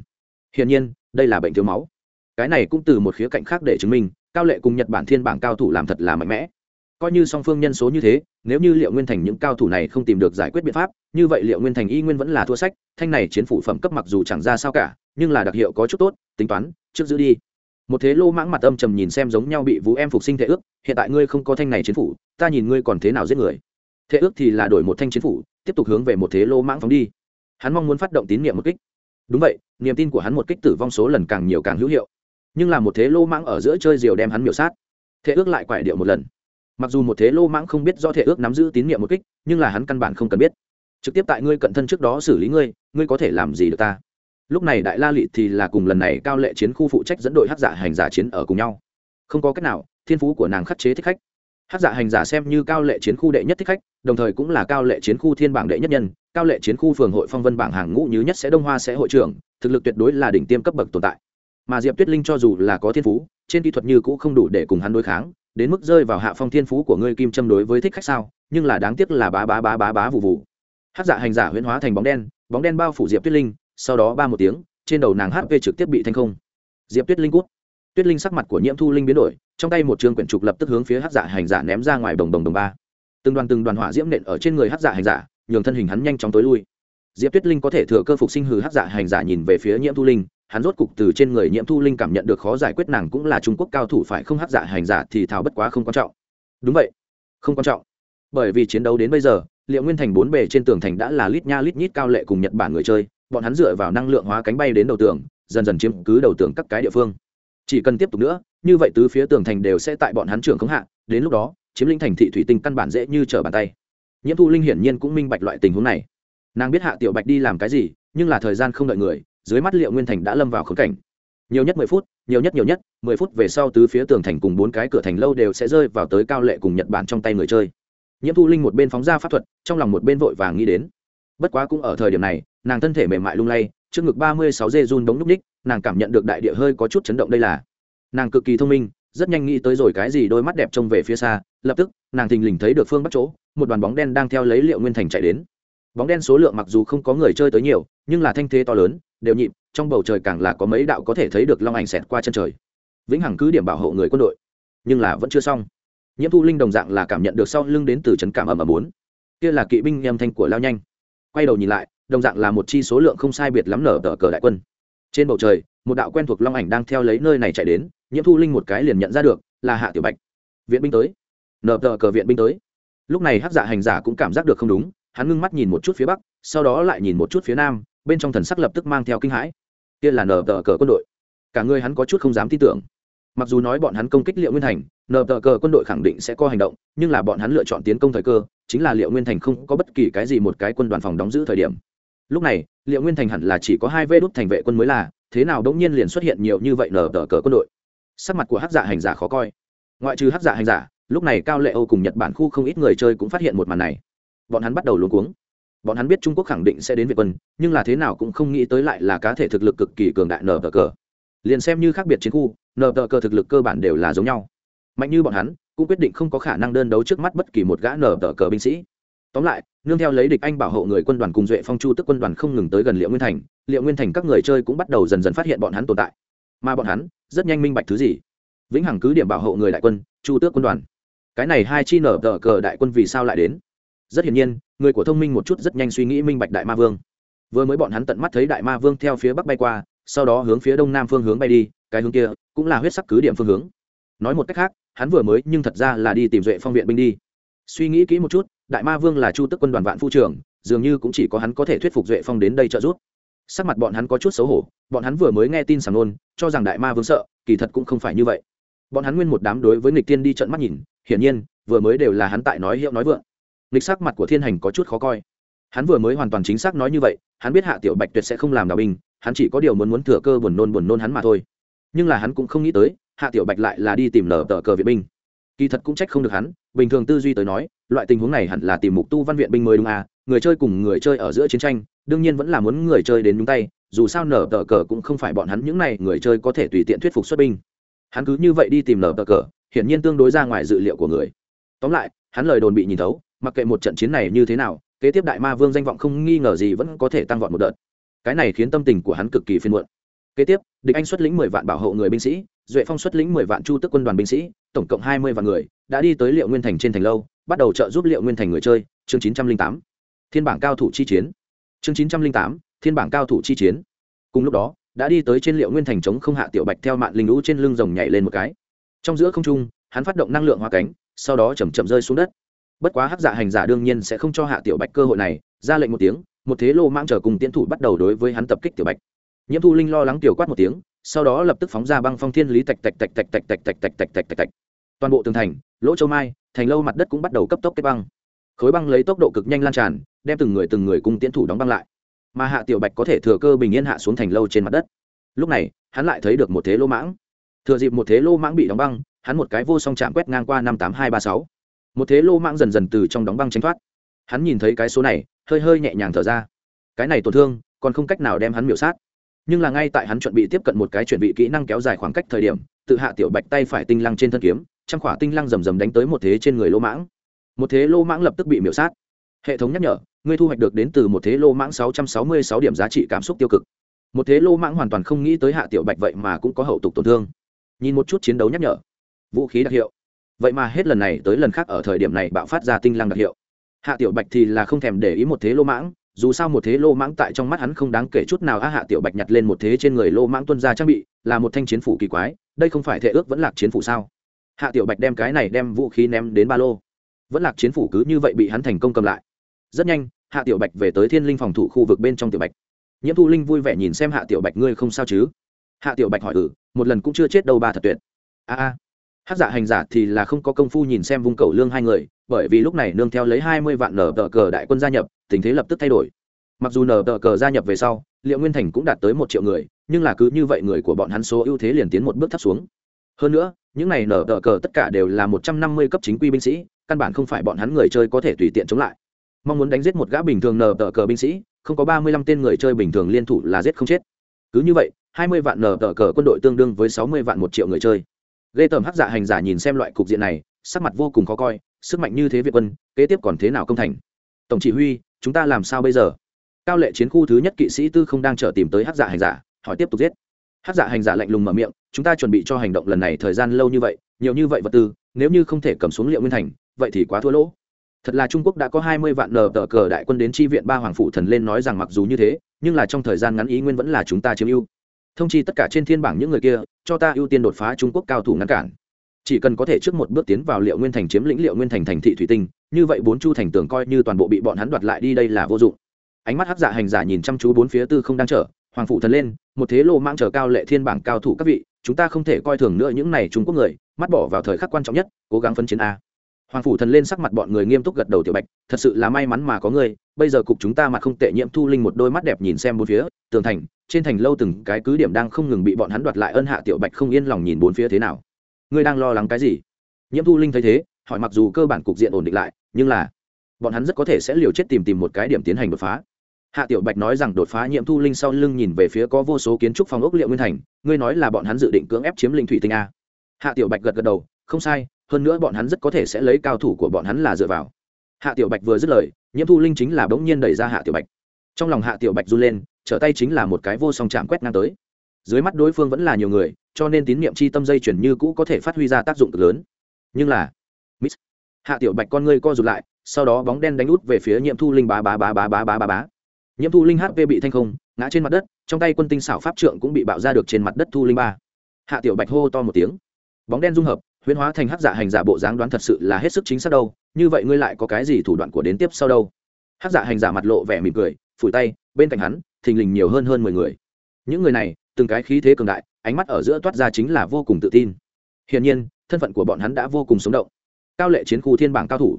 hiển nhiên, đây là bệnh thiếu máu. Cái này cũng từ một khía cạnh khác để chứng minh, cao lệ cùng nhật bản thiên bảng cao thủ làm thật là mạnh mẽ. Coi như song phương nhân số như thế, nếu như liệu nguyên thành những cao thủ này không tìm được giải quyết biện pháp, như vậy liệu nguyên thành y nguyên vẫn là thua sách, thanh này chiến phủ phẩm cấp mặc dù chẳng ra sao cả, nhưng là đặc hiệu có chút tốt, tính toán, trước giữ đi. Một thế lô mãng mặt âm trầm nhìn xem giống nhau bị vũ em phục sinh thể ước, hiện tại ngươi không có thanh này chiến phủ, ta nhìn ngươi còn thế nào giết người. Thế ước thì là đổi một thanh chiến phủ, tiếp tục hướng về một thế lô mãng phóng đi. Hắn mong muốn phát động tín nhiệm một kích đúng vậy, niềm tin của hắn một kích tử vong số lần càng nhiều càng hữu hiệu. Nhưng là một thế lô mãng ở giữa chơi diều đem hắn miểu sát. Thế ước lại quải điệu một lần. Mặc dù một thế lô mãng không biết do thể ước nắm giữ tín nhiệm một kích, nhưng là hắn căn bản không cần biết. Trực tiếp tại ngươi cận thân trước đó xử lý ngươi ngươi có thể làm gì được ta? Lúc này đại la lị thì là cùng lần này cao lệ chiến khu phụ trách dẫn đội hát giả hành giả chiến ở cùng nhau. Không có cách nào, thiên phú của nàng khắc chế thích khách. Hát giả hành giả xem như cao lệ chiến khu đệ nhất thích khách, đồng thời cũng là cao lệ chiến khu thiên bảng đệ nhất nhân cao lệ chiến khu phường hội phong vân bảng hàng ngũ như nhất sẽ đông hoa sẽ hội trưởng, thực lực tuyệt đối là đỉnh tiêm cấp bậc tồn tại. Mà diệp tuyết linh cho dù là có thiên phú, trên kỹ thuật như cũ không đủ để cùng hắn đối kháng, đến mức rơi vào hạ phong thiên phú của ngươi kim châm đối với thích khách sao, nhưng là đáng tiếc là bá bá bá bá bá vụ vụ. Hát dạ hành giả huyễn hóa thành bóng đen bóng đen bao phủ diệp tuyết linh, sau đó ba một tiếng, trên đầu nàng hp trực tiếp bị thanh không. Diệp tuyết linh cút. Tuyết linh sắc mặt của nhiễm thu linh biến đổi, trong tay một trường quyển trục lập tức hướng phía hát dạ hành giả ném ra ngoài đồng đồng đồng ba. Từng đoàn từng đoàn hỏa diễm nện ở trên người hát dạ hành giả nhường thân hình hắn nhanh chóng tối lui. Diệp tuyết linh có thể thừa cơ phục sinh hừ hát dạ hành giả nhìn về phía nhiễm thu linh, hắn rốt cục từ trên người nhiễm thu linh cảm nhận được khó giải quyết nàng cũng là trung quốc cao thủ phải không hát dạ hành giả thì thảo bất quá không quan trọng. Đúng vậy, không quan trọng. Bởi vì chiến đấu đến bây giờ, liệu nguyên thành bốn bề trên tường thành đã là lít nha lít nhít cao lệ cùng nhật bản người chơi, bọn hắn dựa vào năng lượng hóa cánh bay đến đầu tường, dần dần chiếm cứ đầu tường các cái địa phương. Chỉ cần tiếp tục nữa, như vậy tứ phía tường thành đều sẽ tại bọn hắn trưởng khống hạ, đến lúc đó, chiếm lĩnh thành thị thủy tinh căn bản dễ như trở bàn tay nhiễm thu linh hiển nhiên cũng minh bạch loại tình huống này. Nàng biết hạ tiểu bạch đi làm cái gì, nhưng là thời gian không đợi người, dưới mắt liệu nguyên thành đã lâm vào khống cảnh. Nhiều nhất mười phút, nhiều nhất nhiều nhất, mười phút về sau tứ phía tường thành cùng bốn cái cửa thành lâu đều sẽ rơi vào tới cao lệ cùng nhật bản trong tay người chơi. Nhiễm thu linh một bên phóng ra pháp thuật, trong lòng một bên vội vàng nghĩ đến. Bất quá cũng ở thời điểm này, nàng thân thể mềm mại lung lay, trước ngực ba mươi sáu dê run đống núp ních, nàng cảm nhận được đại địa hơi có chút chấn động đây là. Nàng cực kỳ thông minh rất nhanh nghĩ tới rồi cái gì đôi mắt đẹp trông về phía xa, lập tức, nàng thình lình thấy được phương bắt chỗ, một đoàn bóng đen đang theo lấy liệu nguyên thành chạy đến. Bóng đen số lượng mặc dù không có người chơi tới nhiều, nhưng là thanh thế to lớn, đều nhịp, trong bầu trời càng là có mấy đạo có thể thấy được long ảnh xẹt qua chân trời. Vĩnh hằng cứ điểm bảo hộ người quân đội, nhưng là vẫn chưa xong. Nhiễm thu linh đồng dạng là cảm nhận được sau lưng đến từ trấn cảm ẩm ở bốn. Kia là kỵ binh âm thanh của lao nhanh. Quay đầu nhìn lại, đồng dạng là một chi số lượng không sai biệt lắm nở tờ cờ đại quân. Trên bầu trời, một đạo quen thuộc long ảnh đang theo lấy nơi này chạy đến nhiễm thu linh một cái liền nhận ra được, là hạ tiểu bạch. Viện binh tới. Nợ tờ cờ viện binh tới. Lúc này hắc dạ hành giả cũng cảm giác được không đúng, hắn ngưng mắt nhìn một chút phía bắc, sau đó lại nhìn một chút phía nam, bên trong thần sắc lập tức mang theo kinh hãi. Kia là nờ tờ cờ quân đội. Cả người hắn có chút không dám tin tưởng. Mặc dù nói bọn hắn công kích liệu nguyên thành, nờ tờ cờ quân đội khẳng định sẽ có hành động, nhưng là bọn hắn lựa chọn tiến công thời cơ, chính là liệu nguyên thành không có bất kỳ cái gì một cái quân đoàn phòng đóng giữ thời điểm. Lúc này, liệu nguyên thành hẳn là chỉ có hai vê đốt thành vệ quân mới là, thế nào đống nhiên liền xuất hiện nhiều như vậy nờ tờ cờ quân đội? Sắc mặt của hát dạ hành giả khó coi. Ngoại trừ hát dạ hành giả, lúc này cao lệ âu cùng nhật bản khu không ít người chơi cũng phát hiện một màn này. Bọn hắn bắt đầu luống cuống. Bọn hắn biết trung quốc khẳng định sẽ đến việt quân, nhưng là thế nào cũng không nghĩ tới lại là cá thể thực lực cực kỳ cường đại nờ tờ cờ. Liền xem như khác biệt chiến khu nờ tờ cờ thực lực cơ bản đều là giống nhau. Mạnh như bọn hắn, cũng quyết định không có khả năng đơn đấu trước mắt bất kỳ một gã nở tờ cờ binh sĩ. Tóm lại, nương theo lấy địch anh bảo hộ người quân đoàn cùng duệ phong chu tức quân đoàn không ngừng tới gần liệu nguyên thành. Liệu nguyên thành các người chơi cũng bắt đầu dần dần phát hiện bọn hắn tồn tại mà bọn hắn rất nhanh minh bạch thứ gì. Vĩnh hằng cứ điểm bảo hộ người đại quân, chu tước quân đoàn. Cái này hai chi nở tờ cờ đại quân vì sao lại đến? Rất hiển nhiên, người của thông minh một chút rất nhanh suy nghĩ minh bạch đại ma vương. Vừa mới bọn hắn tận mắt thấy đại ma vương theo phía bắc bay qua, sau đó hướng phía đông nam phương hướng bay đi, cái hướng kia cũng là huyết sắc cứ điểm phương hướng. Nói một cách khác, hắn vừa mới nhưng thật ra là đi tìm duệ phong viện binh đi. Suy nghĩ kỹ một chút, đại ma vương là chu tức quân đoàn vạn phu trưởng, dường như cũng chỉ có hắn có thể thuyết phục duệ phong đến đây trợ giúp. Sắc mặt bọn hắn có chút xấu hổ bọn hắn vừa mới nghe tin sảng nôn, cho rằng đại ma vương sợ, kỳ thật cũng không phải như vậy. Bọn hắn nguyên một đám đối với nghịch tiên đi trận mắt nhìn, hiển nhiên, vừa mới đều là hắn tại nói hiệu nói vượng. Nghịch sắc mặt của thiên hành có chút khó coi. Hắn vừa mới hoàn toàn chính xác nói như vậy, hắn biết hạ tiểu bạch tuyệt sẽ không làm đào binh, hắn chỉ có điều muốn muốn thừa cơ buồn nôn buồn nôn hắn mà thôi. Nhưng là hắn cũng không nghĩ tới, hạ tiểu bạch lại là đi tìm nở tờ cờ viện binh. Kỳ thật cũng trách không được hắn, bình thường tư duy tới nói, loại tình huống này hẳn là tìm mục tu văn viện binh mới đúng à người chơi cùng người chơi ở giữa chiến tranh, đương nhiên vẫn là muốn người chơi đến nhúng tay dù sao nở tờ cờ cũng không phải bọn hắn những này người chơi có thể tùy tiện thuyết phục xuất binh. Hắn cứ như vậy đi tìm nở tờ cờ, hiển nhiên tương đối ra ngoài dự liệu của người. Tóm lại, hắn lời đồn bị nhìn thấu, mặc kệ một trận chiến này như thế nào, kế tiếp đại ma vương danh vọng không nghi ngờ gì vẫn có thể tăng vọt một đợt. Cái này khiến tâm tình của hắn cực kỳ phiên muộn. Kế tiếp, địch anh xuất lĩnh mười vạn bảo hộ người binh sĩ, duệ phong xuất lĩnh mười vạn chu tức quân đoàn binh sĩ, tổng cộng hai mươi vạn người, đã đi tới liệu nguyên thành trên thành lâu, bắt đầu trợ giúp liệu nguyên thành người chơi, chương chín trăm linh tám. Thiên bảng cao thủ chi chiến. Chương chín trăm linh tám thiên bảng cao thủ chi chiến cùng lúc đó đã đi tới trên liệu nguyên thành chống không hạ tiểu bạch theo mạng linh lũ trên lưng rồng nhảy lên một cái trong giữa không trung hắn phát động năng lượng hoa cánh sau đó chầm chậm rơi xuống đất bất quá hắc dạ hành giả đương nhiên sẽ không cho hạ tiểu bạch cơ hội này ra lệnh một tiếng một thế lô mang trở cùng tiến thủ bắt đầu đối với hắn tập kích tiểu bạch nhiễm thu linh lo lắng tiểu quát một tiếng sau đó lập tức phóng ra băng phong thiên lý tạch tạch tạch tạch tạch tạch tạch tạch tạch tạch tạch tạch toàn bộ tường thành lỗ châu mai thành lâu mặt đất cũng bắt đầu cấp tốc kết băng khối băng lấy tốc độ cực nhanh lan tràn đem từng người từng người cùng tiến thủ đóng băng lại mà hạ tiểu bạch có thể thừa cơ bình yên hạ xuống thành lâu trên mặt đất. Lúc này, hắn lại thấy được một thế lô mãng. Thừa dịp một thế lô mãng bị đóng băng, hắn một cái vô song chạm quét ngang qua năm tám hai ba sáu. Một thế lô mãng dần dần từ trong đóng băng tránh thoát. Hắn nhìn thấy cái số này, hơi hơi nhẹ nhàng thở ra. Cái này tổn thương, còn không cách nào đem hắn miểu sát. Nhưng là ngay tại hắn chuẩn bị tiếp cận một cái chuẩn bị kỹ năng kéo dài khoảng cách thời điểm, tự hạ tiểu bạch tay phải tinh lăng trên thân kiếm, trăm khỏa tinh lăng rầm rầm đánh tới một thế trên người lô mãng. Một thế lô mãng lập tức bị miểu sát hệ thống nhắc nhở, ngươi thu hoạch được đến từ một thế lô mãng sáu trăm sáu mươi sáu điểm giá trị cảm xúc tiêu cực. Một thế lô mãng hoàn toàn không nghĩ tới hạ tiểu bạch vậy mà cũng có hậu tục tổn thương. Nhìn một chút chiến đấu nhắc nhở. Vũ khí đặc hiệu. Vậy mà hết lần này tới lần khác ở thời điểm này bạo phát ra tinh lăng đặc hiệu. Hạ tiểu bạch thì là không thèm để ý một thế lô mãng, dù sao một thế lô mãng tại trong mắt hắn không đáng kể chút nào. Á hạ tiểu bạch nhặt lên một thế trên người lô mãng tuân ra trang bị, là một thanh chiến phủ kỳ quái, đây không phải thể ước vẫn lạc chiến phủ sao? Hạ tiểu bạch đem cái này đem vũ khí ném đến ba lô. Vẫn lạc chiến phủ cứ như vậy bị hắn thành công cầm lại rất nhanh, hạ tiểu bạch về tới thiên linh phòng thủ khu vực bên trong tiểu bạch. Nhiễm thu linh vui vẻ nhìn xem hạ tiểu bạch, ngươi không sao chứ? Hạ tiểu bạch hỏi ừ một lần cũng chưa chết đâu ba thật tuyệt. A a. Hát dạ hành giả thì là không có công phu nhìn xem vùng cầu lương hai người, bởi vì lúc này nương theo lấy hai mươi vạn nở tờ cờ đại quân gia nhập, tình thế lập tức thay đổi. Mặc dù nở tờ cờ gia nhập về sau, liệu nguyên thành cũng đạt tới một triệu người, nhưng là cứ như vậy người của bọn hắn số ưu thế liền tiến một bước thấp xuống. Hơn nữa, những này nở tờ cờ tất cả đều là một trăm năm mươi cấp chính quy binh sĩ, căn bản không phải bọn hắn người chơi có thể tùy tiện chống lại mong muốn đánh giết một gã bình thường nờ tờ cờ binh sĩ, không có ba mươi lăm tên người chơi bình thường liên thủ là giết không chết. Cứ như vậy, hai mươi vạn nờ tờ cờ quân đội tương đương với sáu mươi vạn một triệu người chơi. Ghê tởm hắc dạ hành giả nhìn xem loại cục diện này, sắc mặt vô cùng khó coi, sức mạnh như thế việt quân, kế tiếp còn thế nào công thành? Tổng chỉ huy, chúng ta làm sao bây giờ? Cao lệ chiến khu thứ nhất kỵ sĩ tư không đang chờ tìm tới hắc dạ hành giả, hỏi tiếp tục giết. Hắc dạ hành giả lạnh lùng mở miệng, chúng ta chuẩn bị cho hành động lần này thời gian lâu như vậy, nhiều như vậy vật tư, nếu như không thể cầm xuống liệu nguyên thành, vậy thì quá thua lỗ thật là trung quốc đã có hai mươi vạn nờ tờ cờ đại quân đến tri viện ba hoàng phụ thần lên nói rằng mặc dù như thế, nhưng là trong thời gian ngắn ý nguyên vẫn là chúng ta chiếm ưu. Thông chi tất cả trên thiên bảng những người kia, cho ta ưu tiên đột phá trung quốc cao thủ ngăn cản. Chỉ cần có thể trước một bước tiến vào liệu nguyên thành chiếm lĩnh liệu nguyên thành thành thị thủy tinh, như vậy bốn chu thành tường coi như toàn bộ bị bọn hắn đoạt lại đi đây là vô dụng. Ánh mắt hắc dạ hành giả nhìn chăm chú bốn phía tư không đang chở hoàng phụ thần lên, một thế lô mang chờ cao lệ thiên bảng cao thủ các vị, chúng ta không thể coi thường nữa những này trung quốc người, mắt bỏ vào thời khắc quan trọng nhất, cố gắng phân chiến a hoàng phủ thần lên sắc mặt bọn người nghiêm túc gật đầu tiểu bạch, thật sự là may mắn mà có ngươi, bây giờ cục chúng ta mặt không tệ nhiễm thu linh một đôi mắt đẹp nhìn xem bốn phía, tường thành, trên thành lâu từng cái cứ điểm đang không ngừng bị bọn hắn đoạt lại ân hạ tiểu bạch không yên lòng nhìn bốn phía thế nào. Ngươi đang lo lắng cái gì? Nhiễm thu linh thấy thế, hỏi mặc dù cơ bản cục diện ổn định lại, nhưng là bọn hắn rất có thể sẽ liều chết tìm tìm một cái điểm tiến hành đột phá. Hạ tiểu bạch nói rằng đột phá nhiễm thu linh sau lưng nhìn về phía có vô số kiến trúc phòng ốc liệu nguyên thành, ngươi nói là bọn hắn dự định cưỡng ép chiếm linh thủy tinh a. Hạ tiểu bạch gật gật đầu, không sai hơn nữa bọn hắn rất có thể sẽ lấy cao thủ của bọn hắn là dựa vào. Hạ tiểu bạch vừa dứt lời, nhiễm thu linh chính là bỗng nhiên đẩy ra hạ tiểu bạch. Trong lòng hạ tiểu bạch run lên, trở tay chính là một cái vô song chạm quét ngang tới. Dưới mắt đối phương vẫn là nhiều người, cho nên tín nhiệm chi tâm dây chuyển như cũ có thể phát huy ra tác dụng cực lớn. Nhưng là, miss, hạ tiểu bạch con ngươi co rụt lại, sau đó bóng đen đánh út về phía nhiễm thu linh bá bá bá bá bá bá bá bá. Nhiễm thu linh hp bị thanh không, ngã trên mặt đất, trong tay quân tinh xảo pháp trượng cũng bị bạo ra được trên mặt đất thu linh ba. Hạ tiểu bạch hô to một tiếng. Bóng đen dung hợp huyễn hóa thành hắc giả hành giả bộ dáng đoán thật sự là hết sức chính xác đâu, như vậy ngươi lại có cái gì thủ đoạn của đến tiếp sau đâu? Hắc giả hành giả mặt lộ vẻ mỉm cười, phủi tay, bên cạnh hắn, thình lình nhiều hơn hơn mười người. Những người này, từng cái khí thế cường đại, ánh mắt ở giữa toát ra chính là vô cùng tự tin. Hiển nhiên, thân phận của bọn hắn đã vô cùng sống động. Cao lệ chiến khu thiên bảng cao thủ.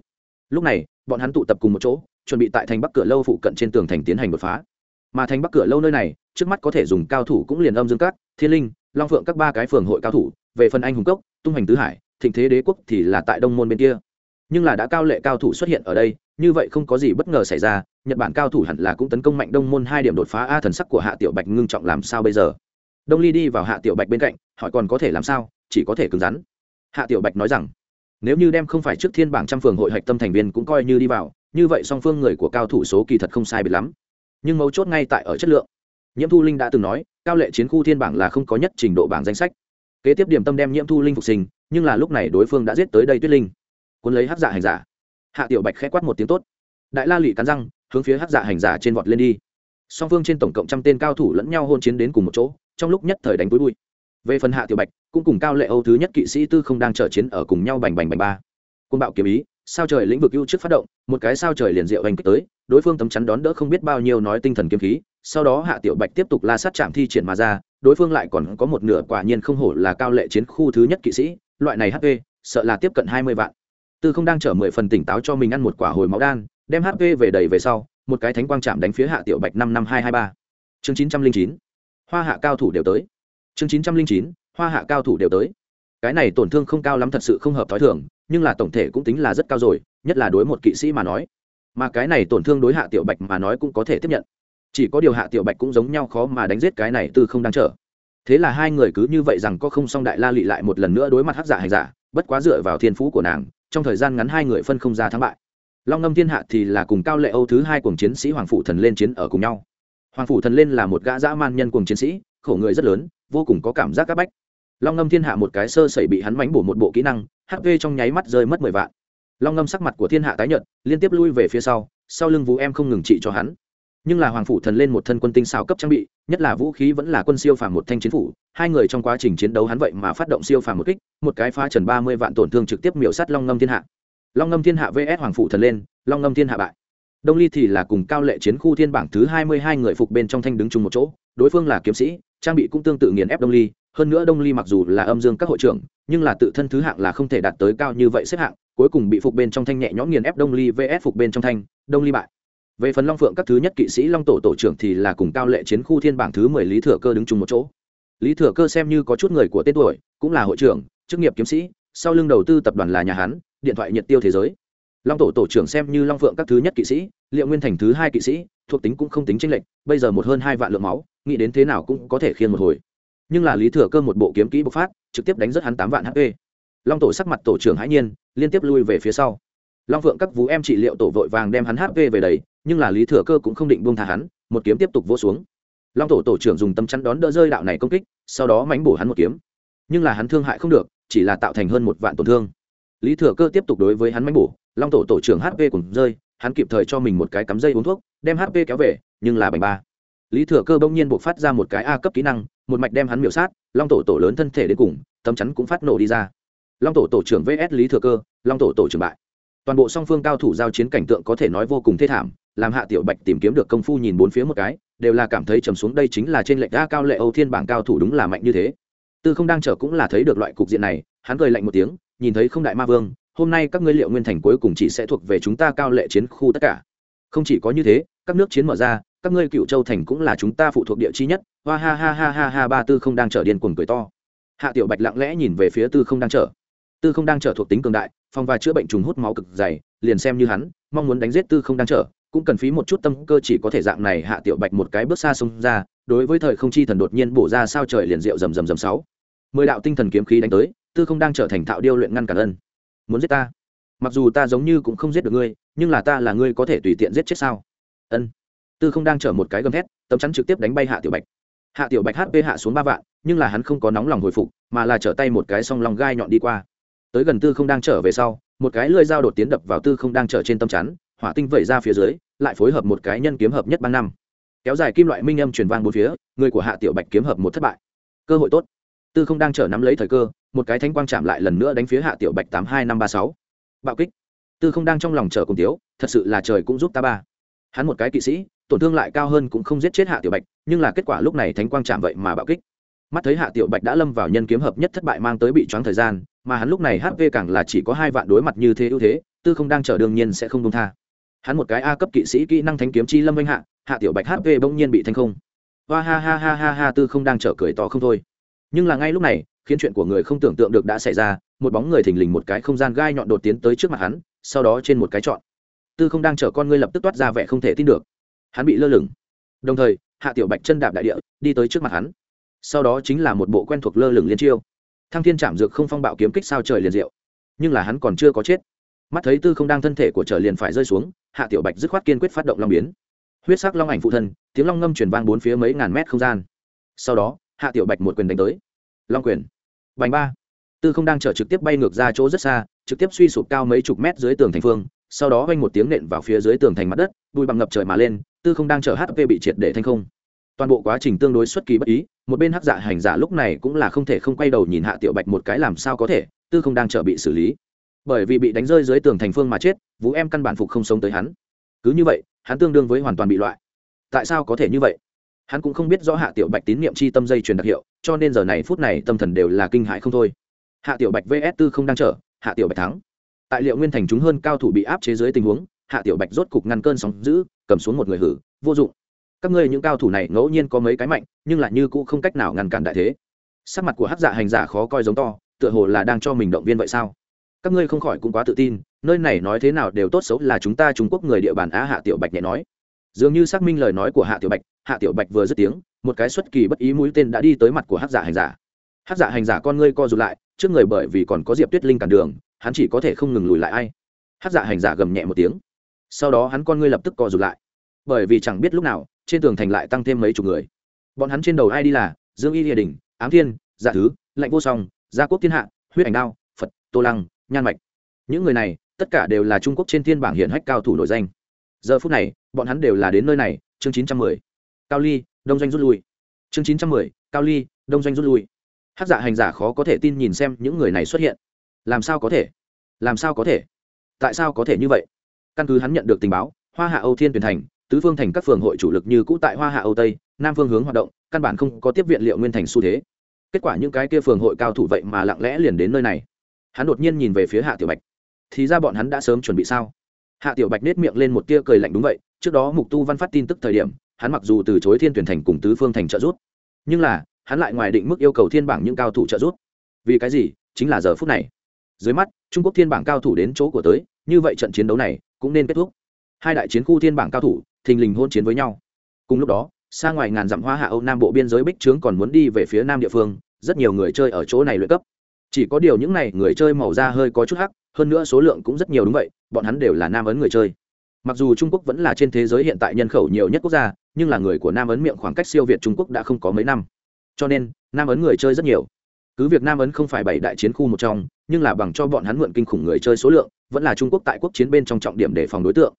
Lúc này, bọn hắn tụ tập cùng một chỗ, chuẩn bị tại thành bắc cửa lâu phụ cận trên tường thành tiến hành đột phá. Mà thành bắc cửa lâu nơi này, trước mắt có thể dùng cao thủ cũng liền âm dương các, thiên linh long phượng các ba cái phường hội cao thủ, về phần anh hùng cốc, tung hành tứ hải, thịnh thế đế quốc thì là tại đông môn bên kia. Nhưng là đã cao lệ cao thủ xuất hiện ở đây, như vậy không có gì bất ngờ xảy ra, nhật bản cao thủ hẳn là cũng tấn công mạnh đông môn hai điểm đột phá a thần sắc của hạ tiểu bạch ngưng trọng làm sao bây giờ? Đông ly đi vào hạ tiểu bạch bên cạnh, hỏi còn có thể làm sao, chỉ có thể cứng rắn. Hạ tiểu bạch nói rằng, nếu như đem không phải trước thiên bảng trăm phường hội hạch tâm thành viên cũng coi như đi vào, như vậy song phương người của cao thủ số kỳ thật không sai biệt lắm. Nhưng mấu chốt ngay tại ở chất lượng. Nhiễm thu linh đã từng nói cao lệ chiến khu thiên bảng là không có nhất trình độ bảng danh sách. Kế tiếp điểm tâm đem nhiễm thu linh phục sinh, nhưng là lúc này đối phương đã giết tới đây tuyết linh. Cuốn lấy hát dạ hành giả. Hạ tiểu bạch k h ẽ quát một tiếng tốt. Đại la lụy cắn răng, hướng phía hát dạ hành giả trên vọt lên đi. Song phương trên tổng cộng trăm tên cao thủ lẫn nhau hôn chiến đến cùng một chỗ, trong lúc nhất thời đánh túi bụi. Về phần hạ tiểu bạch, cũng cùng cao lệ âu thứ nhất kỵ sĩ tư không đang trở chiến ở cùng nhau bành bành bành ba. Côn bạo kiếm ý sao trời lĩnh vực ưu trước phát động, một cái sao trời liền diệu hành kích tới, đối phương tấm chắn đón đỡ không biết bao nhiêu nói tinh thần kiếm khí, sau đó hạ tiểu bạch tiếp tục la sát chạm thi triển mà ra, đối phương lại còn có một nửa quả nhiên không hổ là cao lệ chiến khu thứ nhất kỵ sĩ, loại này hp sợ là tiếp cận hai mươi vạn. Tư không đang chở mười phần tỉnh táo cho mình ăn một quả hồi máu đan, đem hp về đầy về sau, một cái thánh quang chạm đánh phía hạ tiểu bạch năm năm hai hai ba. Chương chín trăm linh chín, hoa hạ cao thủ đều tới. Chương chín trăm linh chín, hoa hạ cao thủ đều tới. Cái này tổn thương không cao lắm thật sự không hợp t h ó i thường nhưng là tổng thể cũng tính là rất cao rồi, nhất là đối một kỵ sĩ mà nói. Mà cái này tổn thương đối hạ tiểu bạch mà nói cũng có thể tiếp nhận. Chỉ có điều hạ tiểu bạch cũng giống nhau khó mà đánh giết cái này từ không đang trở. Thế là hai người cứ như vậy rằng có không xong đại la lị lại một lần nữa đối mặt hắc giả hành giả, bất quá dựa vào thiên phú của nàng, trong thời gian ngắn hai người phân không ra thắng bại. Long ngâm thiên hạ thì là cùng cao lệ âu thứ hai cùng chiến sĩ hoàng Phủ thần lên chiến ở cùng nhau. Hoàng phủ thần lên là một gã dã man nhân cùng chiến sĩ, khổ người rất lớn, vô cùng có cảm giác c áp bách. Long ngâm thiên hạ một cái sơ sẩy bị hắn mánh bổ một bộ kỹ năng hp trong nháy mắt rơi mất mười vạn. Long ngâm sắc mặt của thiên hạ tái nhợt, liên tiếp lui về phía sau sau lưng vũ em không ngừng trị cho hắn. Nhưng là hoàng phủ thần lên một thân quân tinh xào cấp trang bị, nhất là vũ khí vẫn là quân siêu phàm một thanh chiến phủ, hai người trong quá trình chiến đấu hắn vậy mà phát động siêu phàm một kích, một cái phá trần ba mươi vạn tổn thương trực tiếp miểu sát long ngâm thiên hạ. Long ngâm thiên hạ vs hoàng phủ thần lên, long ngâm thiên hạ bại. Đông ly thì là cùng cao lệ chiến khu thiên bảng thứ hai mươi hai người phục bên trong thanh đứng chung một chỗ, đối phương là kiếm sĩ, trang bị cũng tương tự nghiền ép đông ly hơn nữa đông ly mặc dù là âm dương các hội trưởng, nhưng là tự thân thứ hạng là không thể đạt tới cao như vậy xếp hạng, cuối cùng bị phục bên trong thanh nhẹ nhõm nghiền ép đông ly vs phục bên trong thanh, đông ly bại. Về phần long phượng các thứ nhất kỵ sĩ long tổ tổ trưởng thì là cùng cao lệ chiến khu thiên bảng thứ mười lý thừa cơ đứng chung một chỗ. Lý thừa cơ xem như có chút người của tên tuổi, cũng là hội trưởng, chức nghiệp kiếm sĩ, sau lưng đầu tư tập đoàn là nhà hán điện thoại nhiệt tiêu thế giới. Long tổ tổ trưởng xem như long phượng các thứ nhất kỵ sĩ, liệu nguyên thành thứ hai kỵ sĩ, thuộc tính cũng không tính tranh lệch, bây giờ một hơn hai vạn lượng máu, nghĩ đến thế nào cũng có thể khiên một hồi nhưng là lý thừa cơ một bộ kiếm kỹ bộc phát, trực tiếp đánh rất hắn tám vạn hp long tổ sắc mặt tổ trưởng hãi nhiên, liên tiếp lui về phía sau. Long phượng các vú em trị liệu tổ vội vàng đem hắn hp về đầy, nhưng là lý thừa cơ cũng không định buông tha hắn, một kiếm tiếp tục vỗ xuống. Long tổ tổ trưởng dùng tâm chắn đón đỡ rơi đạo này công kích, sau đó mánh bổ hắn một kiếm. Nhưng là hắn thương hại không được, chỉ là tạo thành hơn một vạn tổn thương. Lý thừa cơ tiếp tục đối với hắn mánh bổ, long tổ tổ trưởng hp cùng rơi, hắn kịp thời cho mình một cái cắm dây uống thuốc, đem hp kéo về, nhưng là bành ba lý thừa cơ bỗng nhiên buộc phát ra một cái a cấp kỹ năng, một mạch đem hắn miểu sát, long tổ tổ lớn thân thể đến cùng, tấm chắn cũng phát nổ đi ra. Long tổ tổ trưởng vs lý thừa cơ, long tổ tổ trưởng bại. Toàn bộ song phương cao thủ giao chiến cảnh tượng có thể nói vô cùng thê thảm, làm hạ tiểu bạch tìm kiếm được công phu nhìn bốn phía một cái, đều là cảm thấy trầm xuống đây chính là trên lệnh đa cao lệ âu thiên bảng cao thủ đúng là mạnh như thế. Tư không đang chờ cũng là thấy được loại cục diện này, hắn cười lạnh một tiếng, nhìn thấy không đại ma vương, hôm nay các ngươi liệu nguyên thành cuối cùng chỉ sẽ thuộc về chúng ta cao lệ chiến khu tất cả. Không chỉ có như thế, các nước chiến mở ra các ngươi cựu châu thành cũng là chúng ta phụ thuộc địa chi nhất, hoa ha ha ha ha ha, ba tư không đang trở điên cuồng cười to. Hạ tiểu bạch lặng lẽ nhìn về phía tư không đang trở tư không đang trở thuộc tính cường đại phòng và chữa bệnh trùng hút máu cực dày, liền xem như hắn, mong muốn đánh giết tư không đang trở cũng cần phí một chút tâm cơ chỉ có thể dạng này hạ tiểu bạch một cái bước xa xông ra, đối với thời không chi thần đột nhiên bổ ra sao trời liền rượu rầm rầm rầm sáu. Mười đạo tinh thần kiếm khí đánh tới, tư không đang trở thành thạo điêu luyện ngăn cản ân. Muốn giết ta? Mặc dù ta giống như cũng không giết được ngươi, nhưng là ta là ngươi có thể tùy tiện giết chết sao? Ân tư không đang chở một cái gầm thét, tấm chắn trực tiếp đánh bay hạ tiểu bạch. Hạ tiểu bạch hp hạ xuống ba vạn, nhưng là hắn không có nóng lòng hồi phục, mà là trở tay một cái song lòng gai nhọn đi qua. Tới gần tư không đang trở về sau, một cái lưỡi dao đột tiến đập vào tư không đang trở trên tấm chắn, hỏa tinh vẩy ra phía dưới, lại phối hợp một cái nhân kiếm hợp nhất ban năm. Kéo dài kim loại minh âm truyền vang bốn phía, người của hạ tiểu bạch kiếm hợp một thất bại. Cơ hội tốt. Tư không đang trở nắm lấy thời cơ, một cái thanh quang chạm lại lần nữa đánh phía hạ tiểu bạch tám hai năm ba sáu. Bạo kích. Tư không đang trong lòng chờ cùng tiếu thật sự là trời cũng giúp ta ba. Hắn một cái kỵ sĩ tổn thương lại cao hơn cũng không giết chết hạ tiểu bạch, nhưng là kết quả lúc này thánh quang chạm vậy mà bạo kích. Mắt thấy hạ tiểu bạch đã lâm vào nhân kiếm hợp nhất thất bại mang tới bị choáng thời gian, mà hắn lúc này hp càng là chỉ có hai vạn đối mặt như thế ưu thế, tư không đang chờ đương nhiên sẽ không công tha. Hắn một cái a cấp kỵ sĩ kỹ năng thánh kiếm chi lâm Minh hạ hạ tiểu bạch hp bỗng nhiên bị thanh không. Hoa ha ha ha ha ha, tư không đang chờ cười to không thôi. Nhưng là ngay lúc này, khiến chuyện của người không tưởng tượng được đã xảy ra, một bóng người thình lình một cái không gian gai nhọn đột tiến tới trước mặt hắn, sau đó trên một cái chọn. Tư không đang chở con ngươi lập tức toát ra vẻ không thể tin được hắn bị lơ lửng. Đồng thời, hạ tiểu bạch chân đạp đại địa, đi tới trước mặt hắn. Sau đó chính là một bộ quen thuộc lơ lửng liên chiêu. Thăng thiên chạm dược không phong bạo kiếm kích sao trời liền diệu. Nhưng là hắn còn chưa có chết. Mắt thấy tư không đang thân thể của trở liền phải rơi xuống, hạ tiểu bạch dứt khoát kiên quyết phát động long biến. Huyết sắc long ảnh phụ thân, tiếng long ngâm truyền vang bốn phía mấy ngàn mét không gian. Sau đó, hạ tiểu bạch một quyền đánh tới. Long quyền. Vành ba. Tư không đang chở trực tiếp bay ngược ra chỗ rất xa, trực tiếp suy sụp cao mấy chục mét dưới tường thành phương sau đó vang một tiếng nện vào phía dưới tường thành mặt đất bụi bằng ngập trời mà lên tư không đang chờ hp bị triệt để thanh không. Toàn bộ quá trình tương đối xuất kỳ bất ý một bên hắc dạ hành giả lúc này cũng là không thể không quay đầu nhìn hạ tiểu bạch một cái làm sao có thể tư không đang chờ bị xử lý. Bởi vì bị đánh rơi dưới tường thành phương mà chết vũ em căn bản phục không sống tới hắn. Cứ như vậy hắn tương đương với hoàn toàn bị loại. Tại sao có thể như vậy? Hắn cũng không biết rõ hạ tiểu bạch tín niệm chi tâm dây truyền đặc hiệu cho nên giờ này phút này tâm thần đều là kinh hãi không thôi. Hạ tiểu bạch vs tư không đang chờ, hạ tiểu bạch thắng tại liệu nguyên thành chúng hơn cao thủ bị áp chế dưới tình huống, hạ tiểu bạch rốt cục ngăn cơn sóng giữ cầm xuống một người hử, vô dụng. Các ngươi những cao thủ này ngẫu nhiên có mấy cái mạnh, nhưng lại như cũ không cách nào ngăn cản đại thế. Sắc mặt của hát dạ hành giả khó coi giống to, tựa hồ là đang cho mình động viên vậy sao? Các ngươi không khỏi cũng quá tự tin, nơi này nói thế nào đều tốt xấu là chúng ta trung quốc người địa bàn á hạ tiểu bạch nhẹ nói. Dường như xác minh lời nói của hạ tiểu bạch, hạ tiểu bạch vừa dứt tiếng, một cái xuất kỳ bất ý mũi tên đã đi tới mặt của hát dạ hành giả. Hát dạ hành giả con ngươi co rụt lại trước người bởi vì còn có diệp tuyết linh cản đường, hắn chỉ có thể không ngừng lùi lại ai. Hát dạ hành giả gầm nhẹ một tiếng. Sau đó hắn con ngươi lập tức co rụt lại. Bởi vì chẳng biết lúc nào, trên tường thành lại tăng thêm mấy chục người. Bọn hắn trên đầu ai đi là, dương y địa đình ám thiên dạ thứ, lạnh vô song, gia quốc thiên hạ, huyết ảnh đao, phật, tô lăng, nhan mạch. Những người này, tất cả đều là trung quốc trên thiên bảng hiển hách cao thủ nổi danh. Giờ phút này, bọn hắn đều là đến nơi này, chương chín trăm mười. Cao ly, đông doanh rút lui. Chương chín trăm mười, cao ly, đông doanh rút lui hát dạ hành giả khó có thể tin nhìn xem những người này xuất hiện. Làm sao có thể? Làm sao có thể? Tại sao có thể như vậy? Căn cứ hắn nhận được tình báo, hoa hạ âu thiên tuyển thành, tứ phương thành các phường hội chủ lực như cũ tại hoa hạ âu tây, nam phương hướng hoạt động, căn bản không có tiếp viện liệu nguyên thành xu thế. Kết quả những cái kia phường hội cao thủ vậy mà lặng lẽ liền đến nơi này. Hắn đột nhiên nhìn về phía hạ tiểu bạch. Thì ra bọn hắn đã sớm chuẩn bị sao? Hạ tiểu bạch nết miệng lên một tia cười lạnh đúng vậy, trước đó mục tu văn phát tin tức thời điểm, hắn mặc dù từ chối thiên tuyển thành cùng tứ phương thành trợ giúp, nhưng là hắn lại ngoài định mức yêu cầu thiên bảng những cao thủ trợ giúp. Vì cái gì? Chính là giờ phút này. Dưới mắt, trung quốc thiên bảng cao thủ đến chỗ của tới, như vậy trận chiến đấu này cũng nên kết thúc. Hai đại chiến khu thiên bảng cao thủ, thình lình hôn chiến với nhau. Cùng lúc đó, xa ngoài ngàn dặm hoa hạ âu nam bộ biên giới bích trướng còn muốn đi về phía nam địa phương, rất nhiều người chơi ở chỗ này luyện cấp. Chỉ có điều những này người chơi màu da hơi có chút hắc, hơn nữa số lượng cũng rất nhiều đúng vậy, bọn hắn đều là nam ấn người chơi. Mặc dù trung quốc vẫn là trên thế giới hiện tại nhân khẩu nhiều nhất quốc gia, nhưng là người của nam ấn miệng khoảng cách siêu việt trung quốc đã không có mấy năm cho nên, nam ấn người chơi rất nhiều. Cứ việc nam ấn không phải bảy đại chiến khu một trong, nhưng là bằng cho bọn hắn mượn kinh khủng người chơi số lượng, vẫn là trung quốc tại quốc chiến bên trong trọng điểm để phòng đối tượng.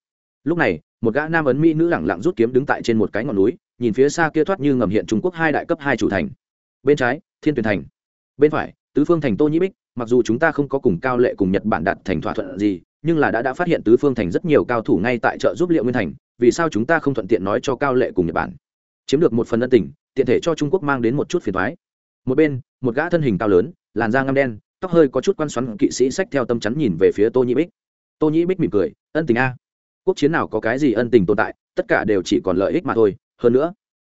Lúc này, một gã nam ấn mỹ nữ lẳng lặng rút kiếm đứng tại trên một cái ngọn núi, nhìn phía xa kia thoát như ngầm hiện trung quốc hai đại cấp hai chủ thành. Bên trái, thiên tuyển thành. Bên phải, tứ phương thành tô nhĩ bích, mặc dù chúng ta không có cùng cao lệ cùng nhật bản đạt thành thỏa thuận gì, nhưng là đã đã phát hiện tứ phương thành rất nhiều cao thủ ngay tại chợ giúp liệu nguyên thành, vì sao chúng ta không thuận tiện nói cho cao lệ cùng nhật bản? Chiếm được một phần ân tình tiện thể cho trung quốc mang đến một chút phiền thoái một bên, một gã thân hình cao lớn, làn da ngăm đen, tóc hơi có chút quan xoắn kỵ sĩ sách theo tâm chắn nhìn về phía tô nhĩ bích. Tô nhĩ bích mỉm cười, ân tình a. Quốc chiến nào có cái gì ân tình tồn tại, tất cả đều chỉ còn lợi ích mà thôi. Hơn nữa,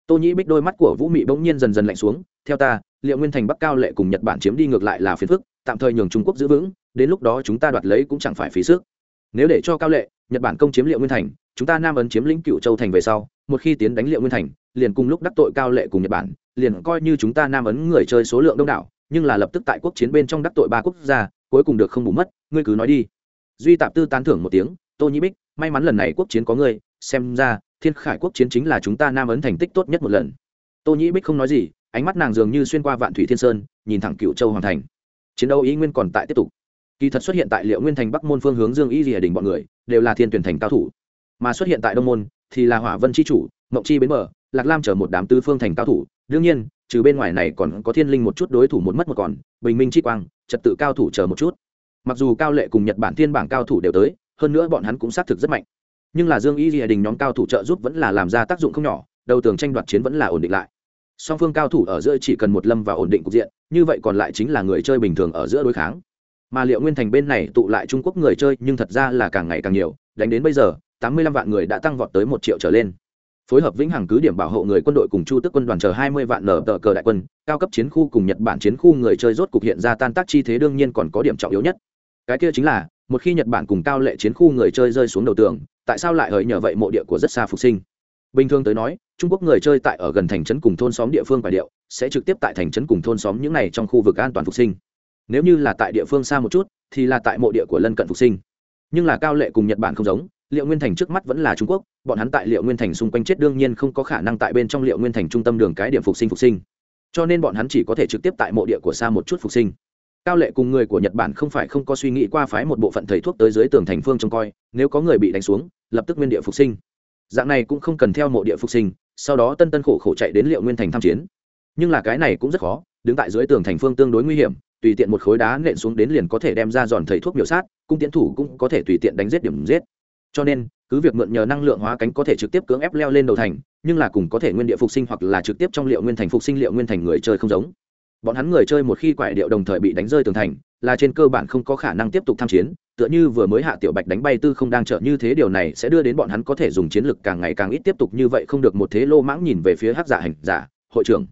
tô nhĩ bích đôi mắt của vũ mị bỗng nhiên dần dần lạnh xuống. Theo ta, liệu nguyên thành bắc cao lệ cùng nhật bản chiếm đi ngược lại là phiền phức, tạm thời nhường trung quốc giữ vững, đến lúc đó chúng ta đoạt lấy cũng chẳng phải phí sức. Nếu để cho cao lệ, nhật bản công chiếm liệu nguyên thành, chúng ta nam ấn chiếm lĩnh cựu châu thành về sau một khi tiến đánh liệu nguyên thành, liền cùng lúc đắc tội cao lệ cùng nhật bản, liền coi như chúng ta nam ấn người chơi số lượng đông đảo, nhưng là lập tức tại quốc chiến bên trong đắc tội ba quốc gia, cuối cùng được không bù mất, ngươi cứ nói đi. Duy tạp tư tán thưởng một tiếng, tô nhĩ bích, may mắn lần này quốc chiến có ngươi, xem ra, thiên khải quốc chiến chính là chúng ta nam ấn thành tích tốt nhất một lần. Tô nhĩ bích không nói gì, ánh mắt nàng dường như xuyên qua vạn thủy thiên sơn, nhìn thẳng cựu châu hoàng thành. Chiến đấu ý nguyên còn tại tiếp tục. Kỳ thật xuất hiện tại liệu nguyên thành bắc môn phương hướng dương y rìa đình bọn người, đều là thiên tuyển thành cao thủ. Mà xuất hiện tại đông môn thì là hỏa vân chi chủ, mộng chi bến bờ, lạc lam chở một đám tư phương thành cao thủ. Đương nhiên, trừ bên ngoài này còn có thiên linh một chút đối thủ một mất một còn, bình minh chi quang, trật tự cao thủ chờ một chút. Mặc dù cao lệ cùng nhật bản thiên bảng cao thủ đều tới, hơn nữa bọn hắn cũng xác thực rất mạnh. Nhưng là dương y rìa đình nhóm cao thủ trợ giúp vẫn là làm ra tác dụng không nhỏ, đầu tường tranh đoạt chiến vẫn là ổn định lại. Song phương cao thủ ở giữa chỉ cần một lâm và ổn định cục diện, như vậy còn lại chính là người chơi bình thường ở giữa đối kháng. Mà liệu nguyên thành bên này tụ lại trung quốc người chơi, nhưng thật ra là càng ngày càng nhiều, đánh đến bây giờ tám mươi lăm vạn người đã tăng vọt tới một triệu trở lên. Phối hợp vĩnh hằng cứ điểm bảo hộ người quân đội cùng chu tức quân đoàn chờ hai mươi vạn nở tờ cờ đại quân, cao cấp chiến khu cùng nhật bản chiến khu người chơi rốt cục hiện ra tan tác chi thế đương nhiên còn có điểm trọng yếu nhất. Cái kia chính là, một khi nhật bản cùng cao lệ chiến khu người chơi rơi xuống đầu tường, tại sao lại hời nhờ vậy mộ địa của rất xa phục sinh? Bình thường tới nói, trung quốc người chơi tại ở gần thành trấn cùng thôn xóm địa phương và điệu, sẽ trực tiếp tại thành trấn cùng thôn xóm những này trong khu vực an toàn phục sinh. Nếu như là tại địa phương xa một chút, thì là tại mộ địa của lân cận phục sinh. Nhưng là cao lệ cùng nhật bản không giống liệu nguyên thành trước mắt vẫn là trung quốc, bọn hắn tại liệu nguyên thành xung quanh chết đương nhiên không có khả năng tại bên trong liệu nguyên thành trung tâm đường cái điểm phục sinh phục sinh. Cho nên bọn hắn chỉ có thể trực tiếp tại mộ địa của xa một chút phục sinh. Cao lệ cùng người của nhật bản không phải không có suy nghĩ qua phái một bộ phận thầy thuốc tới dưới tường thành phương trông coi, nếu có người bị đánh xuống, lập tức nguyên địa phục sinh. Dạng này cũng không cần theo mộ địa phục sinh, sau đó tân tân khổ khổ chạy đến liệu nguyên thành tham chiến. Nhưng là cái này cũng rất khó, đứng tại dưới tường thành phương tương đối nguy hiểm, tùy tiện một khối đá nện xuống đến liền có thể đem ra giòn thầy thuốc biểu sát, cung tiến thủ cũng có thể tùy tiện đánh giết điểm giết cho nên, cứ việc mượn nhờ năng lượng hóa cánh có thể trực tiếp cưỡng ép leo lên đầu thành, nhưng là cùng có thể nguyên địa phục sinh hoặc là trực tiếp trong liệu nguyên thành phục sinh liệu nguyên thành người chơi không giống. Bọn hắn người chơi một khi quại điệu đồng thời bị đánh rơi tường thành, là trên cơ bản không có khả năng tiếp tục tham chiến, tựa như vừa mới hạ tiểu bạch đánh bay tư không đang trợ như thế điều này sẽ đưa đến bọn hắn có thể dùng chiến lực càng ngày càng ít tiếp tục như vậy không được một thế lô mãng nhìn về phía hắc giả hành giả, hội trưởng,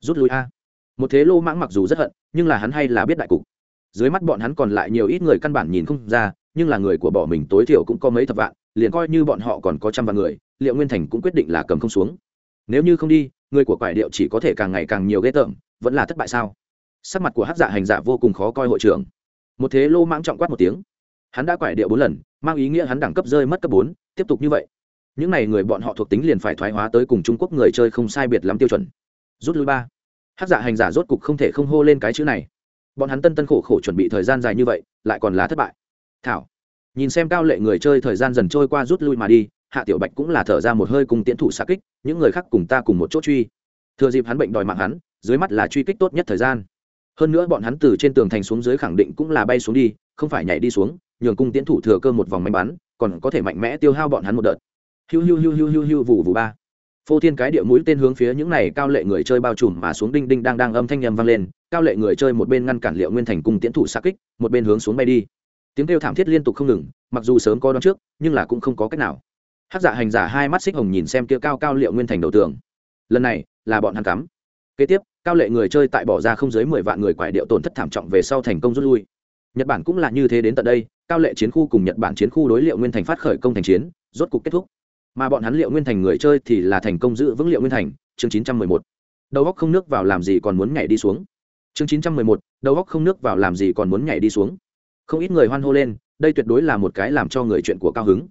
rút lui a. Một thế lô mãng mặc dù rất hận, nhưng là hắn hay là biết đại cục. Dưới mắt bọn hắn còn lại nhiều ít người căn bản nhìn không ra nhưng là người của bỏ mình tối thiểu cũng có mấy thập vạn, liền coi như bọn họ còn có trăm vạn người, liệu nguyên thành cũng quyết định là cầm không xuống. Nếu như không đi, người của quải điệu chỉ có thể càng ngày càng nhiều ghê tởm, vẫn là thất bại sao? Sắc mặt của hát dạ hành giả vô cùng khó coi hội trưởng. Một thế lô mãng trọng quát một tiếng. Hắn đã quải điệu bốn lần, mang ý nghĩa hắn đẳng cấp rơi mất cấp bốn, tiếp tục như vậy. Những n à y người bọn họ thuộc tính liền phải thoái hóa tới cùng trung quốc người chơi không sai biệt lắm tiêu chuẩn. Rút lui ba. Hát dạ hành giả rốt cục không thể không hô lên cái chữ này. Bọn hắn tân tân khổ khổ chuẩn bị thời gian dài như vậy, lại còn là thất bại thảo. Nhìn xem cao lệ người chơi thời gian dần trôi qua rút lui mà đi, hạ tiểu bạch cũng là thở ra một hơi cùng tiễn thủ xa kích, những người khác cùng ta cùng một chỗ truy. Thừa dịp hắn bệnh đòi mạng hắn, dưới mắt là truy kích tốt nhất thời gian. Hơn nữa bọn hắn từ trên tường thành xuống dưới khẳng định cũng là bay xuống đi, không phải nhảy đi xuống, nhường cung tiễn thủ thừa cơ một vòng may bắn còn có thể mạnh mẽ tiêu hao bọn hắn một đợt. Hiu hiu hiu hiu hiu hiu vù vù ba. Phô thiên cái địa mũi tên hướng phía những này cao lệ người chơi bao trùm mà xuống đinh đinh đang đang âm thanh nhầm vang lên, cao lệ người chơi một bên ngăn cản liệu nguyên thành cung tiễn thủ xa kích, một bên hướng xuống bay đi tiếng kêu thảm thiết liên tục không ngừng, mặc dù sớm có đón trước, nhưng là cũng không có cách nào. Hát dạ hành giả hai mắt xích hồng nhìn xem kia cao cao liệu nguyên thành đầu tường. Lần này, là bọn hắn cắm. Kế tiếp, cao lệ người chơi tại bỏ ra không dưới mười vạn người quải điệu tổn thất thảm trọng về sau thành công rút lui. Nhật bản cũng là như thế đến tận đây, cao lệ chiến khu cùng nhật bản chiến khu đối liệu nguyên thành phát khởi công thành chiến, rốt cục kết thúc. Mà bọn hắn liệu nguyên thành người chơi thì là thành công giữ vững liệu nguyên thành, chương chín trăm mười một. Đầu góc không nước vào làm gì còn muốn nhảy đi xuống. Chương chín trăm mười một, đầu góc không nước vào làm gì còn muốn nhảy đi xuống không ít người hoan hô lên, đây tuyệt đối là một cái làm cho người chuyện của cao hứng.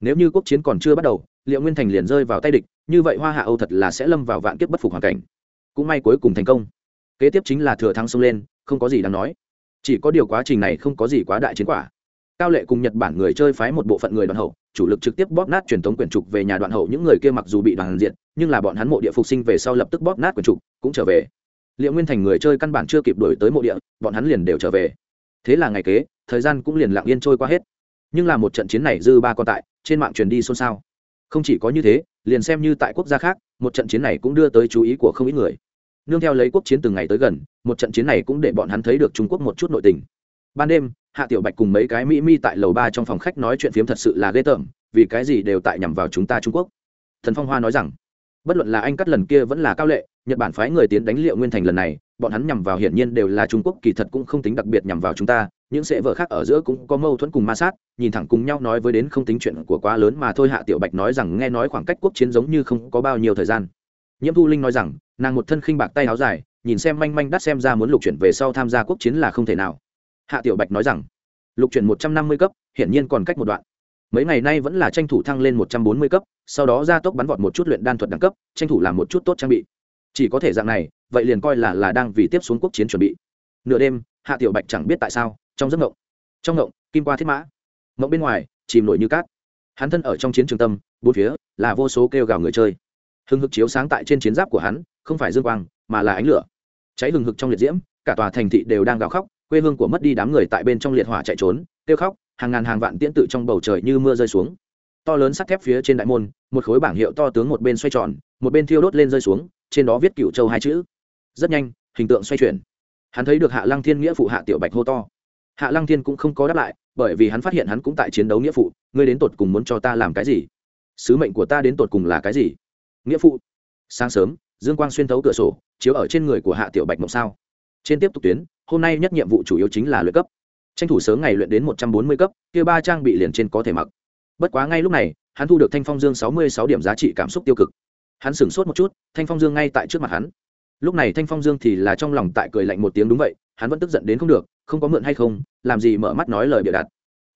Nếu như quốc chiến còn chưa bắt đầu, liệu nguyên thành liền rơi vào tay địch, như vậy hoa hạ âu thật là sẽ lâm vào vạn kiếp bất phục hoàn cảnh. Cũng may cuối cùng thành công. Kế tiếp chính là thừa thắng xông lên, không có gì đáng nói. Chỉ có điều quá trình này không có gì quá đại chiến quả. Cao lệ cùng nhật bản người chơi phái một bộ phận người đoàn hậu, chủ lực trực tiếp bóp nát truyền thống quyển trục về nhà đoạn hậu những người kia mặc dù bị đoàn diện nhưng là bọn hắn mộ địa phục sinh về sau lập tức bóp nát quyển trục, cũng trở về. Liệu nguyên thành người chơi căn bản chưa kịp đổi tới mộ địa, bọn hắn liền đều trở về. Thế là ngày kế thời gian cũng liền lặng yên trôi qua hết. Nhưng là một trận chiến này dư ba còn tại, trên mạng truyền đi xôn xao. Không chỉ có như thế, liền xem như tại quốc gia khác, một trận chiến này cũng đưa tới chú ý của không ít người. Nương theo lấy quốc chiến từng ngày tới gần, một trận chiến này cũng để bọn hắn thấy được trung quốc một chút nội tình. Ban đêm, hạ tiểu bạch cùng mấy cái mỹ mi tại lầu ba trong phòng khách nói chuyện phiếm thật sự là ghê tởm, vì cái gì đều tại nhằm vào chúng ta trung quốc. Thần phong hoa nói rằng, bất luận là anh cắt lần kia vẫn là cao lệ, nhật bản phái người tiến đánh liệu nguyên thành lần này, bọn hắn nhằm vào hiển nhiên đều là trung quốc, kỳ thật cũng không tính đặc biệt nhằm vào chúng ta những sệ vợ khác ở giữa cũng có mâu thuẫn cùng ma sát, nhìn thẳng cùng nhau nói với đến không tính chuyện của quá lớn mà thôi hạ tiểu bạch nói rằng nghe nói khoảng cách quốc chiến giống như không có bao nhiêu thời gian. Nhiễm thu linh nói rằng, nàng một thân khinh bạc tay áo dài, nhìn xem manh manh đắt xem ra muốn lục chuyển về sau tham gia quốc chiến là không thể nào. Hạ tiểu bạch nói rằng, lục chuyển một trăm năm mươi cấp, hiển nhiên còn cách một đoạn. Mấy ngày nay vẫn là tranh thủ thăng lên một trăm bốn mươi cấp, sau đó ra tốc bắn vọt một chút luyện đan thuật đẳng cấp, tranh thủ làm một chút tốt trang bị. Chỉ có thể dạng này, vậy liền coi là là đang vì tiếp xuống quốc chiến chuẩn bị. Nửa đêm, hạ tiểu bạch chẳng biết tại sao trong giấc ngộng trong ngộng kim qua thiết mã. Ngộng bên ngoài, chìm nổi như cát. Hắn thân ở trong chiến trường tâm, bốn phía là vô số kêu gào người chơi. Hừng hực chiếu sáng tại trên chiến giáp của hắn, không phải dương quang, mà là ánh lửa. Cháy hừng hực trong liệt diễm, cả tòa thành thị đều đang gào khóc, quê hương của mất đi đám người tại bên trong liệt hỏa chạy trốn, kêu khóc, hàng ngàn hàng vạn tiễn tự trong bầu trời như mưa rơi xuống. To lớn sắt thép phía trên đại môn, một khối bảng hiệu to tướng một bên xoay tròn, một bên thiêu đốt lên rơi xuống, trên đó viết cựu châu hai chữ. Rất nhanh, hình tượng xoay chuyển. Hắn thấy được hạ lăng thiên nghĩa phụ hạ tiểu bạch hô to hạ lăng thiên cũng không có đáp lại, bởi vì hắn phát hiện hắn cũng tại chiến đấu nghĩa phụ, ngươi đến tột cùng muốn cho ta làm cái gì? Sứ mệnh của ta đến tột cùng là cái gì? Nghĩa phụ. Sáng sớm, dương quang xuyên thấu cửa sổ, chiếu ở trên người của hạ tiểu bạch mộng sao. Trên tiếp tục tuyến, hôm nay nhất nhiệm vụ chủ yếu chính là luyện cấp. Tranh thủ sớm ngày luyện đến một trăm bốn mươi cấp, kia ba trang bị liền trên có thể mặc. Bất quá ngay lúc này, hắn thu được thanh phong dương sáu mươi sáu điểm giá trị cảm xúc tiêu cực. Hắn sửng sốt một chút, thanh phong dương ngay tại trước mặt hắn. Lúc này thanh phong dương thì là trong lòng tại cười lạnh một tiếng, đúng vậy hắn vẫn tức giận đến không được, không có mượn hay không, làm gì mở mắt nói lời bịa đặt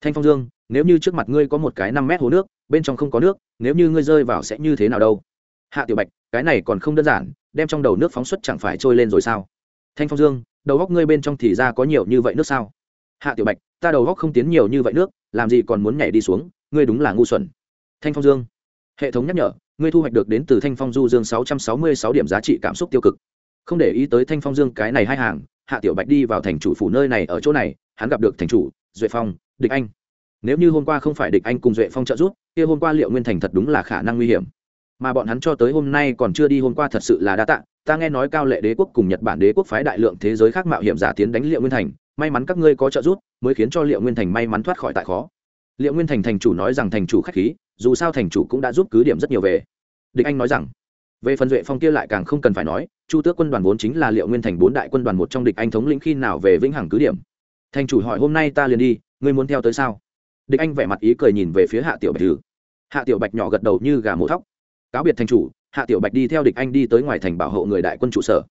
thanh phong dương, nếu như trước mặt ngươi có một cái năm mét hồ nước, bên trong không có nước, nếu như ngươi rơi vào sẽ như thế nào đâu? Hạ tiểu bạch, cái này còn không đơn giản, đem trong đầu nước phóng xuất chẳng phải trôi lên rồi sao? Thanh phong dương, đầu góc ngươi bên trong thì ra có nhiều như vậy nước sao? Hạ tiểu bạch, ta đầu góc không tiến nhiều như vậy nước, làm gì còn muốn nhảy đi xuống, ngươi đúng là ngu xuẩn. Thanh phong dương, hệ thống nhắc nhở, ngươi thu hoạch được đến từ thanh phong du dương sáu trăm sáu mươi sáu điểm giá trị cảm xúc tiêu cực. Không để ý tới thanh phong dương cái này hai hàng hạ tiểu bạch đi vào thành chủ phủ nơi này ở chỗ này, hắn gặp được thành chủ, duệ phong, địch anh. Nếu như hôm qua không phải địch anh cùng duệ phong trợ giúp, kia hôm qua liệu nguyên thành thật đúng là khả năng nguy hiểm. Mà bọn hắn cho tới hôm nay còn chưa đi hôm qua thật sự là đa tạ, ta nghe nói cao lệ đế quốc cùng nhật bản đế quốc phái đại lượng thế giới khác mạo hiểm giả tiến đánh liệu nguyên thành, may mắn các ngươi có trợ giúp, mới khiến cho liệu nguyên thành may mắn thoát khỏi tại khó. Liệu nguyên thành thành chủ nói rằng thành chủ k h á c h khí, dù sao thành chủ cũng đã giúp cứ điểm rất nhiều về. Địch anh nói rằng về phần duệ phong kia lại càng không cần phải nói, chu tước quân đoàn vốn chính là liệu nguyên thành bốn đại quân đoàn một trong địch anh thống lĩnh khi nào về vĩnh hằng cứ điểm. Thành chủ hỏi, hôm nay ta liền đi, ngươi muốn theo tới sao? Địch anh vẻ mặt ý cười nhìn về phía hạ tiểu bạch thử hạ tiểu bạch nhỏ gật đầu như gà mổ thóc. Cáo biệt thành chủ. Hạ tiểu bạch đi theo địch anh đi tới ngoài thành bảo hộ người đại quân trụ sở.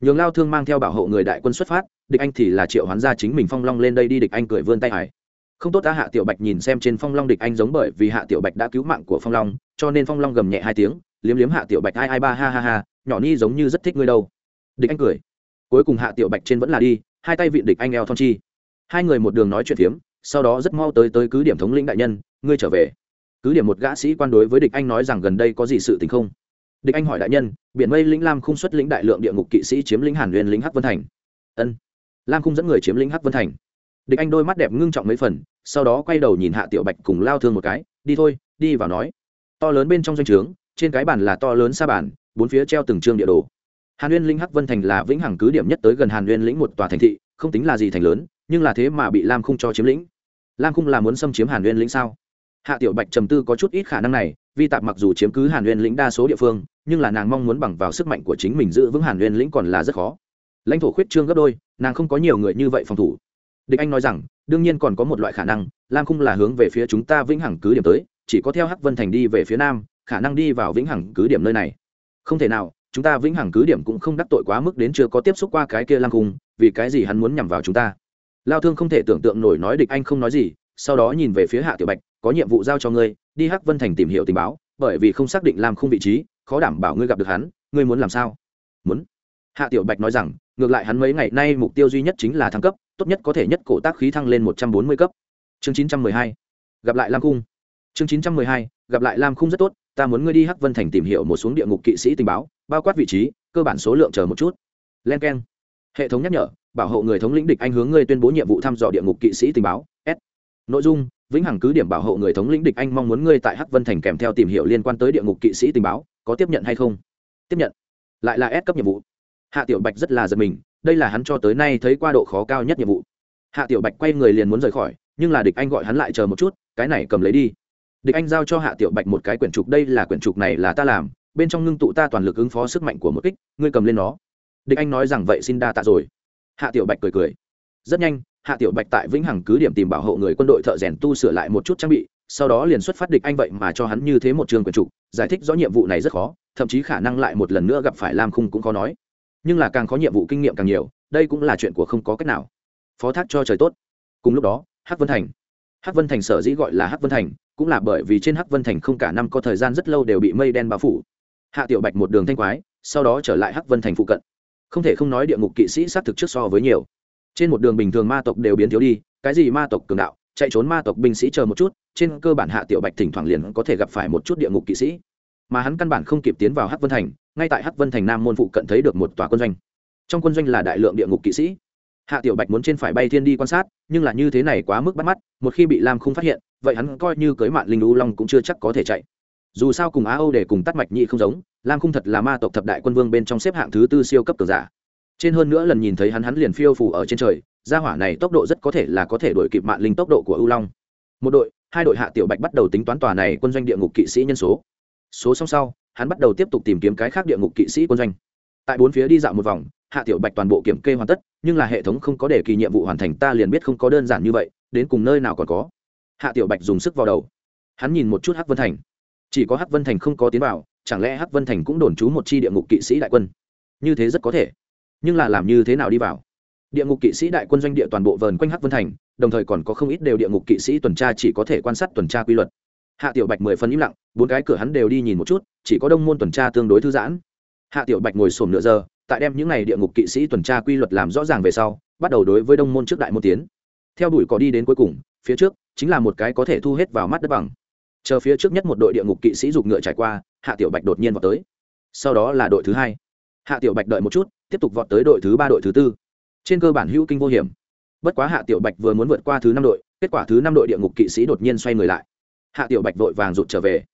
Nhường lao thương mang theo bảo hộ người đại quân xuất phát, địch anh thì là triệu hoán ra chính mình phong long lên đây đi, địch anh cười vươn tay hải không tốt ta hạ tiểu bạch nhìn xem trên phong long địch anh giống bởi vì hạ tiểu bạch đã cứu mạng của phong long, cho nên phong long gầm nhẹ hai tiếng liếm liếm hạ tiểu bạch hai hai ba, ha ha ha, nhỏ ni giống như rất thích ngươi đâu. Địch anh cười. Cuối cùng hạ tiểu bạch trên vẫn là đi, hai tay vịn địch anh eo thon chi. Hai người một đường nói chuyện phiếm, sau đó rất mau tới tới cứ điểm thống lĩnh đại nhân, ngươi trở về. Cứ điểm một gã sĩ quan đối với địch anh nói rằng gần đây có gì sự tình không? Địch anh hỏi đại nhân, biển mây lĩnh lam không xuất lĩnh đại lượng địa ngục kỵ sĩ chiếm lĩnh hàn huyền lĩnh hắc vân thành. Ân. Lam không dẫn người chiếm lĩnh hắc vân thành. Địch anh đôi mắt đẹp ngưng trọng mấy phần, sau đó quay đầu nhìn hạ tiểu bạch cùng lao thương một cái, đi thôi, đi vào nói. To lớn bên trong doanh trướng trên cái bàn là to lớn sa bàn, bốn phía treo từng chương địa đồ. Hàn uyên lĩnh hắc vân thành là vĩnh hằng cứ điểm nhất tới gần hàn uyên lĩnh một tòa thành thị, không tính là gì thành lớn, nhưng là thế mà bị lam Khung cho chiếm lĩnh. Lam Khung là muốn xâm chiếm hàn uyên lĩnh sao? Hạ tiểu bạch trầm tư có chút ít khả năng này vi tạp mặc dù chiếm cứ hàn uyên lĩnh đa số địa phương, nhưng là nàng mong muốn bằng vào sức mạnh của chính mình giữ vững hàn uyên lĩnh còn là rất khó. Lãnh thổ khuyết trương gấp đôi, nàng không có nhiều người như vậy phòng thủ. Địch anh nói rằng, đương nhiên còn có một loại khả năng, lam Khung là hướng về phía chúng ta vĩnh hằng cứ điểm tới, chỉ có theo hắc vân thành đi về phía nam khả năng đi vào vĩnh hằng cứ điểm nơi này. Không thể nào, chúng ta vĩnh hằng cứ điểm cũng không đắc tội quá mức đến chưa có tiếp xúc qua cái kia lăng cung, vì cái gì hắn muốn nhằm vào chúng ta? Lao thương không thể tưởng tượng nổi nói địch anh không nói gì, sau đó nhìn về phía hạ tiểu bạch, có nhiệm vụ giao cho ngươi, đi hắc vân thành tìm hiểu tình báo, bởi vì không xác định làm không vị trí, khó đảm bảo ngươi gặp được hắn, ngươi muốn làm sao? Muốn. Hạ tiểu bạch nói rằng, ngược lại hắn mấy ngày nay mục tiêu duy nhất chính là thăng cấp, tốt nhất có thể nhất cổ tác khí thăng lên một trăm bốn mươi cấp. Chương chín trăm mười hai, gặp lại lam cung chương chín trăm mười hai, gặp lại lam cung rất tốt ta muốn ngươi đi hắc vân thành tìm hiểu một xuống địa ngục kỵ sĩ tình báo, bao quát vị trí, cơ bản số lượng chờ một chút. Len k e n hệ thống nhắc nhở, bảo hộ người thống lĩnh địch anh hướng ngươi tuyên bố nhiệm vụ thăm dò địa ngục kỵ sĩ tình báo, s. Nội dung, vĩnh hằng cứ điểm bảo hộ người thống lĩnh địch anh mong muốn ngươi tại hắc vân thành kèm theo tìm hiểu liên quan tới địa ngục kỵ sĩ tình báo, có tiếp nhận hay không? Tiếp nhận. Lại là S cấp nhiệm vụ. Hạ tiểu bạch rất là giật mình, đây là hắn cho tới nay thấy qua độ khó cao nhất nhiệm vụ. Hạ tiểu bạch quay người liền muốn rời khỏi, nhưng là địch anh gọi hắn lại chờ một chút, cái này cầm lấy đi địch anh giao cho hạ tiểu bạch một cái quyển trục, đây là quyển trục này là ta làm, bên trong ngưng tụ ta toàn lực ứng phó sức mạnh của một kích, ngươi cầm lên nó. Địch anh nói rằng vậy xin đa tạ rồi. Hạ tiểu bạch cười cười. Rất nhanh, hạ tiểu bạch tại vĩnh hằng cứ điểm tìm bảo hộ người quân đội thợ rèn tu sửa lại một chút trang bị, sau đó liền xuất phát địch anh vậy mà cho hắn như thế một trường quyền trục, giải thích rõ nhiệm vụ này rất khó, thậm chí khả năng lại một lần nữa gặp phải lam khung cũng khó nói. Nhưng là càng có nhiệm vụ kinh nghiệm càng nhiều, đây cũng là chuyện của không có cách nào. Phó thác cho trời tốt. Cùng lúc đó, hắc vân thành. Hắc vân thành sở dĩ gọi là hắc vân thành cũng là bởi vì trên hắc vân thành không cả năm có thời gian rất lâu đều bị mây đen bao phủ. Hạ tiểu bạch một đường thanh quái, sau đó trở lại hắc vân thành phụ cận. Không thể không nói địa ngục kỵ sĩ xác thực trước so với nhiều. Trên một đường bình thường ma tộc đều biến thiếu đi, cái gì ma tộc cường đạo, chạy trốn ma tộc binh sĩ chờ một chút, trên cơ bản hạ tiểu bạch thỉnh thoảng liền có thể gặp phải một chút địa ngục kỵ sĩ. Mà hắn căn bản không kịp tiến vào hắc vân thành, ngay tại hắc vân thành nam môn phụ cận thấy được một tòa quân doanh. Trong quân doanh là đại lượng địa ngục kỵ sĩ hạ tiểu bạch muốn trên phải bay thiên đi quan sát, nhưng là như thế này quá mức bắt mắt, một khi bị lam không phát hiện, vậy hắn coi như cưới mạng linh u long cũng chưa chắc có thể chạy. Dù sao cùng á âu để cùng tắt mạch nhị không giống, lam không thật là ma tộc thập đại quân vương bên trong xếp hạng thứ tư siêu cấp cường giả. Trên hơn nữa lần nhìn thấy hắn hắn liền phiêu phủ ở trên trời, gia hỏa này tốc độ rất có thể là có thể đổi kịp mạng linh tốc độ của ưu long. Một đội, hai đội hạ tiểu bạch bắt đầu tính toán tòa này quân doanh địa ngục kỵ sĩ nhân số. Số song sau, hắn bắt đầu tiếp tục tìm kiếm cái khác địa ngục kỵ sĩ quân doanh. Tại bốn phía đi dạo một vòng, hạ tiểu bạch toàn bộ kiểm kê hoàn tất nhưng là hệ thống không có để kỳ nhiệm vụ hoàn thành, ta liền biết không có đơn giản như vậy, đến cùng nơi nào còn có. Hạ tiểu bạch dùng sức vào đầu. Hắn nhìn một chút hắc vân thành. Chỉ có hắc vân thành không có tiến vào, chẳng lẽ hắc vân thành cũng đồn trú một chi địa ngục kỵ sĩ đại quân? Như thế rất có thể. Nhưng là làm như thế nào đi vào? Địa ngục kỵ sĩ đại quân doanh địa toàn bộ vờn quanh hắc vân thành, đồng thời còn có không ít đều địa ngục kỵ sĩ tuần tra chỉ có thể quan sát tuần tra quy luật. Hạ tiểu bạch mười phần im lặng, bốn cái cửa hắn đều đi nhìn một chút, chỉ có đông môn tuần tra tương đối thư giãn. Hạ tiểu bạch ngồi sổm nửa giờ tại đem những ngày địa ngục kỵ sĩ tuần tra quy luật làm rõ ràng về sau, bắt đầu đối với đông môn trước đại môn tiến. Theo đuổi cỏ đi đến cuối cùng, phía trước, chính là một cái có thể thu hết vào mắt đất bằng. Chờ phía trước nhất một đội địa ngục kỵ sĩ giục ngựa trải qua, hạ tiểu bạch đột nhiên vào tới. Sau đó là đội thứ hai. Hạ tiểu bạch đợi một chút, tiếp tục vọt tới đội thứ ba, đội thứ tư. Trên cơ bản hữu kinh vô hiểm. Bất quá hạ tiểu bạch vừa muốn vượt qua thứ năm đội, kết quả thứ năm đội địa ngục kỵ sĩ đột nhiên xoay người lại. Hạ tiểu bạch vội vàng rụt trở về.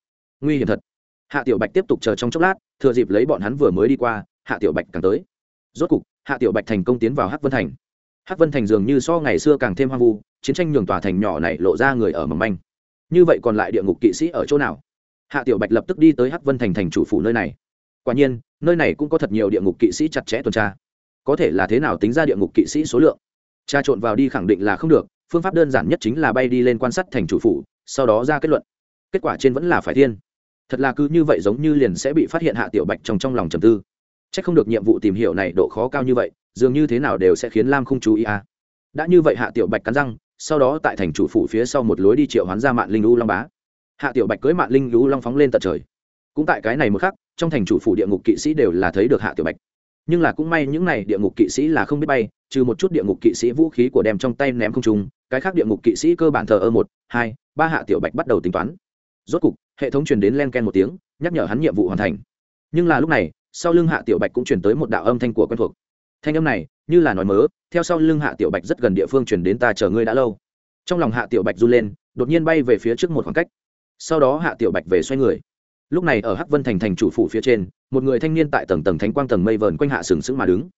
Nguy hiểm thật. Hạ tiểu bạch tiếp tục chờ trong chốc lát, thừa dịp lấy bọn hắn vừa mới đi qua hạ tiểu bạch càng tới. Rốt cục, hạ tiểu bạch thành công tiến vào hắc vân thành. Hắc vân thành dường như so ngày xưa càng thêm hoang vu, chiến tranh nhường tòa thành nhỏ này lộ ra người ở mầm manh. Như vậy còn lại địa ngục kỵ sĩ ở chỗ nào? Hạ tiểu bạch lập tức đi tới hắc vân thành thành chủ phủ nơi này. Quả nhiên, nơi này cũng có thật nhiều địa ngục kỵ sĩ chặt chẽ tuần tra. Có thể là thế nào tính ra địa ngục kỵ sĩ số lượng? Tra trộn vào đi khẳng định là không được, phương pháp đơn giản nhất chính là bay đi lên quan sát thành chủ phủ, sau đó ra kết luận. Kết quả trên vẫn là phải thiên. Thật là cứ như vậy giống như liền sẽ bị phát hiện hạ tiểu bạch trong trong lòng trầm tư chắc không được nhiệm vụ tìm hiểu này độ khó cao như vậy, dường như thế nào đều sẽ khiến lam không chú ý à. đã như vậy hạ tiểu bạch cắn răng, sau đó tại thành chủ phủ phía sau một lối đi triệu hoán ra mạn linh u long bá. Hạ tiểu bạch cưới mạn linh u long phóng lên tận trời. Cũng tại cái này một khắc, trong thành chủ phủ địa ngục kỵ sĩ đều là thấy được hạ tiểu bạch. Nhưng là cũng may những này địa ngục kỵ sĩ là không biết bay, trừ một chút địa ngục kỵ sĩ vũ khí của đem trong tay ném không trung, cái khác địa ngục kỵ sĩ cơ bản thờ ơ một, hai, ba hạ tiểu bạch bắt đầu tính toán. Rốt cục, hệ thống truyền đến len ken một tiếng, nhắc nhở hắn nhiệm vụ hoàn thành. Nhưng là lúc này sau lưng hạ tiểu bạch cũng chuyển tới một đạo âm thanh của quen thuộc. Thanh âm này, như là nói mớ, theo sau lưng hạ tiểu bạch rất gần địa phương chuyển đến ta chờ ngươi đã lâu. Trong lòng hạ tiểu bạch run lên, đột nhiên bay về phía trước một khoảng cách. Sau đó hạ tiểu bạch về xoay người. Lúc này ở hắc vân thành thành chủ phủ phía trên, một người thanh niên tại tầng tầng thánh quang tầng mây vờn quanh hạ sừng sững mà đứng.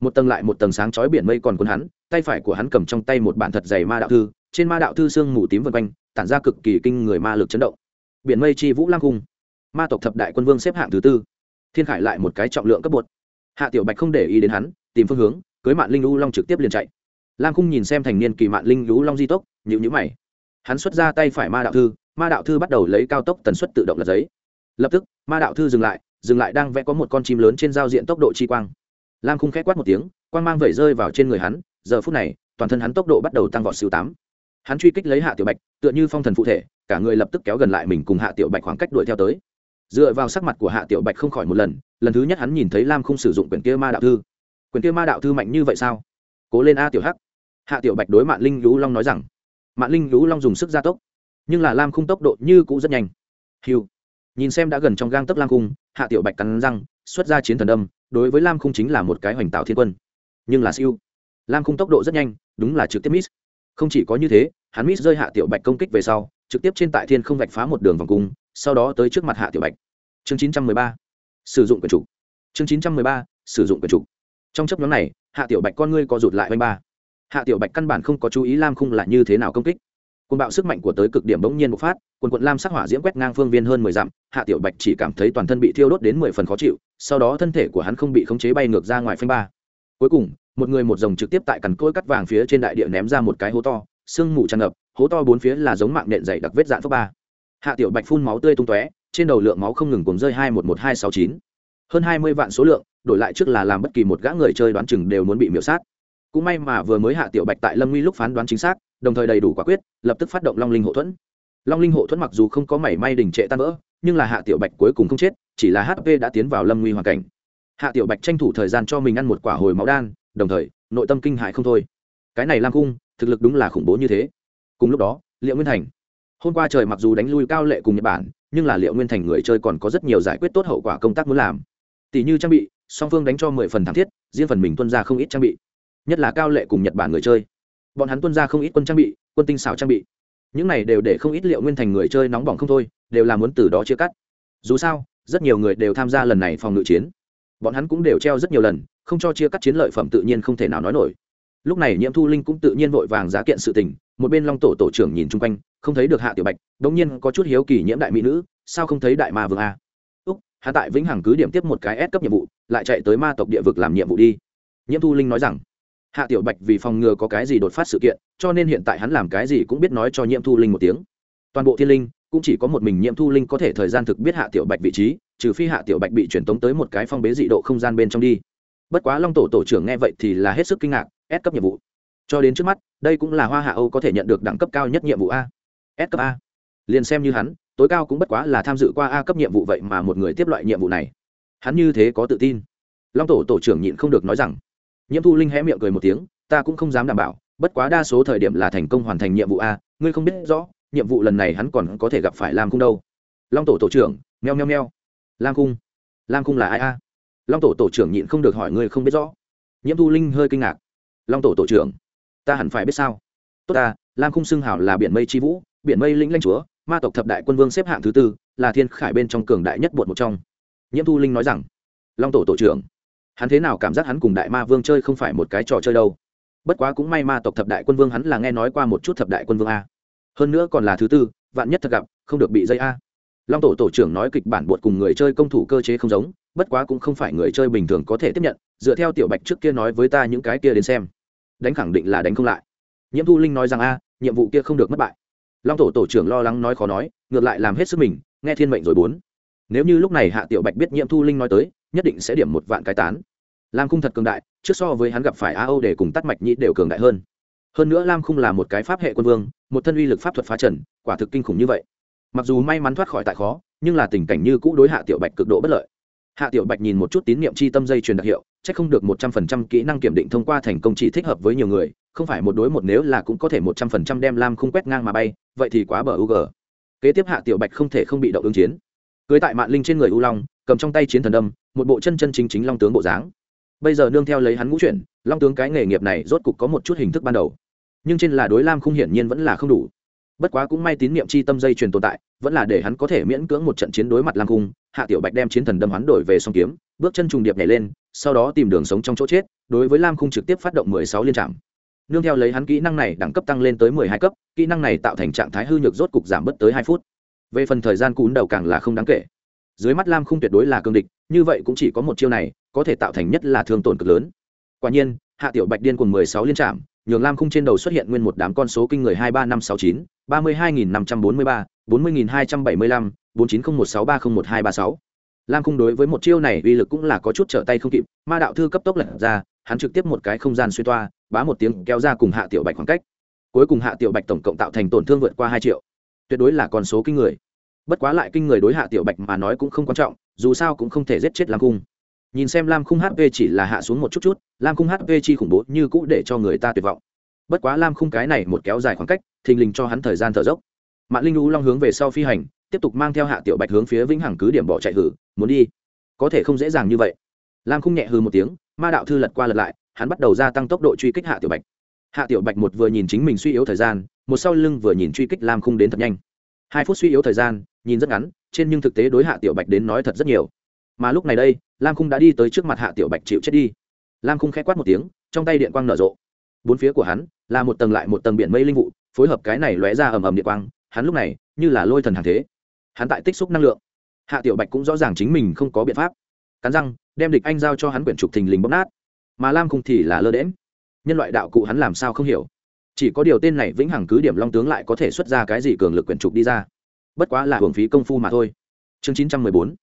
Một tầng lại một tầng sáng chói biển mây còn cuốn hắn, tay phải của hắn cầm trong tay một bản thật dày ma đạo thư, trên ma đạo thư sương mù tím vân quanh, tản ra cực kỳ kinh người ma lực chấn động. Biển mây chi vũ lang cung. Ma tộc thập đại quân vương xếp hạng thứ tư thiên khải lại một cái trọng lượng cấp bột. Hạ tiểu bạch không để ý đến hắn, tìm phương hướng, cưới mạng linh lũ long trực tiếp liền chạy. Lam cung nhìn xem thành niên kỳ mạng linh lũ long di tốc nhịu nhữ mày. Hắn xuất ra tay phải ma đạo thư, ma đạo thư bắt đầu lấy cao tốc tần suất tự động lật giấy. Lập tức, ma đạo thư dừng lại dừng lại đang vẽ có một con chim lớn trên giao diện tốc độ chi quang. Lam khung khét quát một tiếng, quang mang vẩy rơi vào trên người hắn, giờ phút này, toàn thân hắn tốc độ bắt đầu tăng vọt siêu tám. Hắn truy kích lấy hạ tiểu bạch, tựa như phong thần phụ thể, cả người lập tức kéo gần lại mình cùng hạ tiểu bạch khoảng cách đuổi theo tới dựa vào sắc mặt của hạ tiểu bạch không khỏi một lần lần thứ nhất hắn nhìn thấy lam không sử dụng quyển kia ma đạo thư. Quyển kia ma đạo thư mạnh như vậy sao? Cố lên a tiểu hắc. Hạ tiểu bạch đối mạng linh lũ long nói rằng mạng linh lũ long dùng sức gia tốc, nhưng là lam khung tốc độ như cũ rất nhanh. Hiu nhìn xem đã gần trong gang tấc lam khung, hạ tiểu bạch cắn răng, xuất ra chiến thần đâm, đối với lam khung chính là một cái hoành tạo thiên quân. Nhưng là siêu. Lam khung tốc độ rất nhanh, đúng là trực tiếp miss. Không chỉ có như thế, hắn miss rơi hạ tiểu bạch công kích về sau, trực tiếp trên tại thiên không vạch phá một đường vòng cung sau đó tới trước mặt hạ tiểu bạch. Chương chín trăm mười ba, sử dụng quyền trục chương chín trăm mười ba, sử dụng quyền trục trong chấp nhóm này, hạ tiểu bạch con ngươi có rụt lại oanh ba. Hạ tiểu bạch căn bản không có chú ý lam khung là như thế nào công kích. Côn bạo sức mạnh của tới cực điểm bỗng nhiên bộc phát, quần quận lam sắc hỏa diễm quét ngang phương viên hơn mười dặm, hạ tiểu bạch chỉ cảm thấy toàn thân bị thiêu đốt đến mười phần khó chịu, sau đó thân thể của hắn không bị khống chế bay ngược ra ngoài phanh ba. Cuối cùng, một người một rồng trực tiếp tại cằn cỗi cắt vàng phía trên đại địa ném ra một cái hố to, sương mù tràn ngập, hố to bốn phía là giống mạng nện dày đặc vết dạn phước ba hạ tiểu bạch phun máu tươi tung tóe, trên đầu lượng máu không ngừng cùng rơi hai một một hai sáu chín. Hơn hai mươi vạn số lượng, đổi lại trước là làm bất kỳ một gã người chơi đoán chừng đều muốn bị miễu sát. Cũng may mà vừa mới hạ tiểu bạch tại lâm nguy lúc phán đoán chính xác, đồng thời đầy đủ quả quyết, lập tức phát động long linh hộ thuẫn. Long linh hộ thuẫn mặc dù không có mảy may đình trệ tan vỡ, nhưng là hạ tiểu bạch cuối cùng không chết, chỉ là hp đã tiến vào lâm nguy hoàn cảnh. Hạ tiểu bạch tranh thủ thời gian cho mình ăn một quả hồi máu đan, đồng thời, nội tâm kinh hại không thôi. Cái này lam cung, thực lực đúng là khủng bố như thế. Cùng lúc đó liệu nguyên thành hôm qua trời mặc dù đánh lui cao lệ cùng nhật bản, nhưng là liệu nguyên thành người chơi còn có rất nhiều giải quyết tốt hậu quả công tác muốn làm. Tỷ như trang bị, song phương đánh cho mười phần thảm thiết, riêng phần mình tuân ra không ít trang bị. Nhất là cao lệ cùng nhật bản người chơi. Bọn hắn tuân ra không ít quân trang bị, quân tinh xảo trang bị. Những này đều để không ít liệu nguyên thành người chơi nóng bỏng không thôi, đều là muốn từ đó chia cắt. Dù sao, rất nhiều người đều tham gia lần này phòng ngự chiến. Bọn hắn cũng đều treo rất nhiều lần, không cho chia cắt chiến lợi phẩm tự nhiên không thể nào nói nổi. Lúc này nhiễm thu linh cũng tự nhiên vội vàng giá kiện sự tình một bên long tổ tổ trưởng nhìn chung quanh, không thấy được hạ tiểu bạch, đống nhiên có chút hiếu kỳ nhiễm đại mỹ nữ, sao không thấy đại ma vương a? Úc, hạ tại vĩnh hằng cứ điểm tiếp một cái S cấp nhiệm vụ, lại chạy tới ma tộc địa vực làm nhiệm vụ đi. Nhiễm thu linh nói rằng, hạ tiểu bạch vì phòng ngừa có cái gì đột phát sự kiện, cho nên hiện tại hắn làm cái gì cũng biết nói cho nhiễm thu linh một tiếng. Toàn bộ thiên linh, cũng chỉ có một mình nhiễm thu linh có thể thời gian thực biết hạ tiểu bạch vị trí, trừ phi hạ tiểu bạch bị truyền tống tới một cái phong bế dị độ không gian bên trong đi. Bất quá long tổ tổ trưởng nghe vậy thì là hết sức kinh ngạc, S cấp nhiệm vụ cho đến trước mắt, đây cũng là hoa hạ âu có thể nhận được đẳng cấp cao nhất nhiệm vụ a. S cấp a. Liền xem như hắn, tối cao cũng bất quá là tham dự qua a cấp nhiệm vụ vậy mà một người tiếp loại nhiệm vụ này. Hắn như thế có tự tin. Long tổ tổ trưởng nhịn không được nói rằng, nhiễm thu linh hé miệng cười một tiếng, ta cũng không dám đảm bảo, bất quá đa số thời điểm là thành công hoàn thành nhiệm vụ a, ngươi không biết rõ, nhiệm vụ lần này hắn còn có thể gặp phải lam cung đâu. Long tổ tổ trưởng, meo meo meo. Lam cung? Lam cung là ai a? Long tổ tổ trưởng nhịn không được hỏi, ngươi không biết rõ? Nhiễm thu linh hơi kinh ngạc. Long tổ tổ trưởng ta hẳn phải biết sao? Tốt ta, lam cung xưng hảo là biển mây c h i vũ, biển mây lĩnh lanh chúa, ma tộc thập đại quân vương xếp hạng thứ tư, là thiên khải bên trong cường đại nhất bột một trong. Nhiễm thu linh nói rằng, long tổ tổ trưởng, hắn thế nào cảm giác hắn cùng đại ma vương chơi không phải một cái trò chơi đâu? Bất quá cũng may ma tộc thập đại quân vương hắn là nghe nói qua một chút thập đại quân vương a. Hơn nữa còn là thứ tư, vạn nhất thật gặp, không được bị dây a. Long tổ tổ trưởng nói kịch bản bột cùng người chơi công thủ cơ chế không giống, bất quá cũng không phải người chơi bình thường có thể tiếp nhận, dựa theo tiểu bạch trước kia nói với ta những cái kia đến xem đánh khẳng định là đánh không lại. Nhiễm thu linh nói rằng, a, nhiệm vụ kia không được mất bại. Long tổ tổ trưởng lo lắng nói khó nói, ngược lại làm hết sức mình, nghe thiên mệnh rồi bốn. Nếu như lúc này hạ tiểu bạch biết nhiễm thu linh nói tới, nhất định sẽ điểm một vạn cái tán. Lam khung thật cường đại, trước so với hắn gặp phải a âu để cùng tắt mạch nhĩ đều cường đại hơn. Hơn nữa lam khung là một cái pháp hệ quân vương, một thân uy lực pháp thuật phá trần, quả thực kinh khủng như vậy. Mặc dù may mắn thoát khỏi tại khó, nhưng là tình cảnh như cũ đối hạ tiểu bạch cực độ bất lợi. Hạ tiểu bạch nhìn một chút tín nhiệm chi tâm dây truyền đặc hiệu chắc không được một trăm phần trăm kỹ năng kiểm định thông qua thành công chỉ thích hợp với nhiều người, không phải một đối một nếu là cũng có thể một trăm phần trăm đem lam khung quét ngang mà bay, vậy thì quá bờ u g kế tiếp hạ tiểu bạch không thể không bị động ứng chiến. Cưới tại mạng linh trên người u long, cầm trong tay chiến thần đâm một bộ chân chân chính chính long tướng bộ dáng. Bây giờ nương theo lấy hắn ngũ chuyển, long tướng cái nghề nghiệp này rốt cục có một chút hình thức ban đầu. Nhưng trên là đối lam không hiển nhiên vẫn là không đủ. Bất quá cũng may tín niệm chi tâm dây truyền tồn tại, vẫn là để hắn có thể miễn cưỡng một trận chiến đối mặt lam cung hạ tiểu bạch đem chiến thần đâm hắn đổi về song kiếm, bước chân trùng điệp nhảy lên sau đó tìm đường sống trong chỗ chết, đối với lam Khung trực tiếp phát động mười sáu liên trạm. Nương theo lấy hắn kỹ năng này đẳng cấp tăng lên tới mười hai cấp, kỹ năng này tạo thành trạng thái hư nhược rốt cục giảm bớt tới hai phút. Về phần thời gian cún đầu càng là không đáng kể. Dưới mắt lam Khung tuyệt đối là cương địch, như vậy cũng chỉ có một chiêu này, có thể tạo thành nhất là thương tổn cực lớn. Quả nhiên, hạ tiểu bạch điên cùng mười sáu liên trạm, nhường lam khung trên đầu xuất hiện nguyên một đám con số kinh người hai ba năm sáu chín, ba mươi hai nghìn năm trăm bốn mươi ba, bốn mươi nghìn hai trăm bảy mươi lăm, bốn chín không một sáu ba không một hai ba sáu lam khung đối với một chiêu này uy lực cũng là có chút trở tay không kịp, ma đạo thư cấp tốc lật ra, hắn trực tiếp một cái không gian xuyên toa, bá một tiếng kéo ra cùng hạ tiểu bạch khoảng cách. Cuối cùng hạ tiểu bạch tổng cộng tạo thành tổn thương vượt qua hai triệu. Tuyệt đối là con số kinh người. Bất quá lại kinh người đối hạ tiểu bạch mà nói cũng không quan trọng, dù sao cũng không thể giết chết lam khung. Nhìn xem lam khung hp chỉ là hạ xuống một chút chút, lam khung hp chi khủng bố như cũ để cho người ta tuyệt vọng. Bất quá lam khung cái này một kéo dài khoảng cách, thình lình cho hắn thời gian thở dốc. Mạng linh lũ long hướng về sau phi hành tiếp tục mang theo hạ tiểu bạch hướng phía vĩnh hằng cứ điểm bỏ chạy hử, muốn đi. Có thể không dễ dàng như vậy. Lam khung nhẹ hư một tiếng, ma đạo thư lật qua lật lại, hắn bắt đầu gia tăng tốc độ truy kích hạ tiểu bạch. Hạ tiểu bạch một vừa nhìn chính mình suy yếu thời gian, một sau lưng vừa nhìn truy kích lam khung đến thật nhanh. Hai phút suy yếu thời gian, nhìn rất ngắn, trên nhưng thực tế đối hạ tiểu bạch đến nói thật rất nhiều. Mà lúc này đây, lam khung đã đi tới trước mặt hạ tiểu bạch chịu chết đi. Lam khung k h ẽ quát một tiếng, trong tay điện quang nở rộ. Bốn phía của hắn, là một tầng lại một tầng biển mây linh vụ, phối hợp cái này lóe ra ầm ầm điện quang, hắn lúc này, như là lôi thần hàng thế hắn tại tích xúc năng lượng. Hạ tiểu bạch cũng rõ ràng chính mình không có biện pháp. Cắn răng, đem địch anh giao cho hắn quyển trục thình lình bóp nát. Mà lam khung thì là lơ đễm nhân loại đạo cụ hắn làm sao không hiểu. Chỉ có điều tên này vĩnh hằng cứ điểm long tướng lại có thể xuất ra cái gì cường lực quyển trục đi ra. Bất quá là hưởng phí công phu mà thôi. Chương chín trăm mười bốn.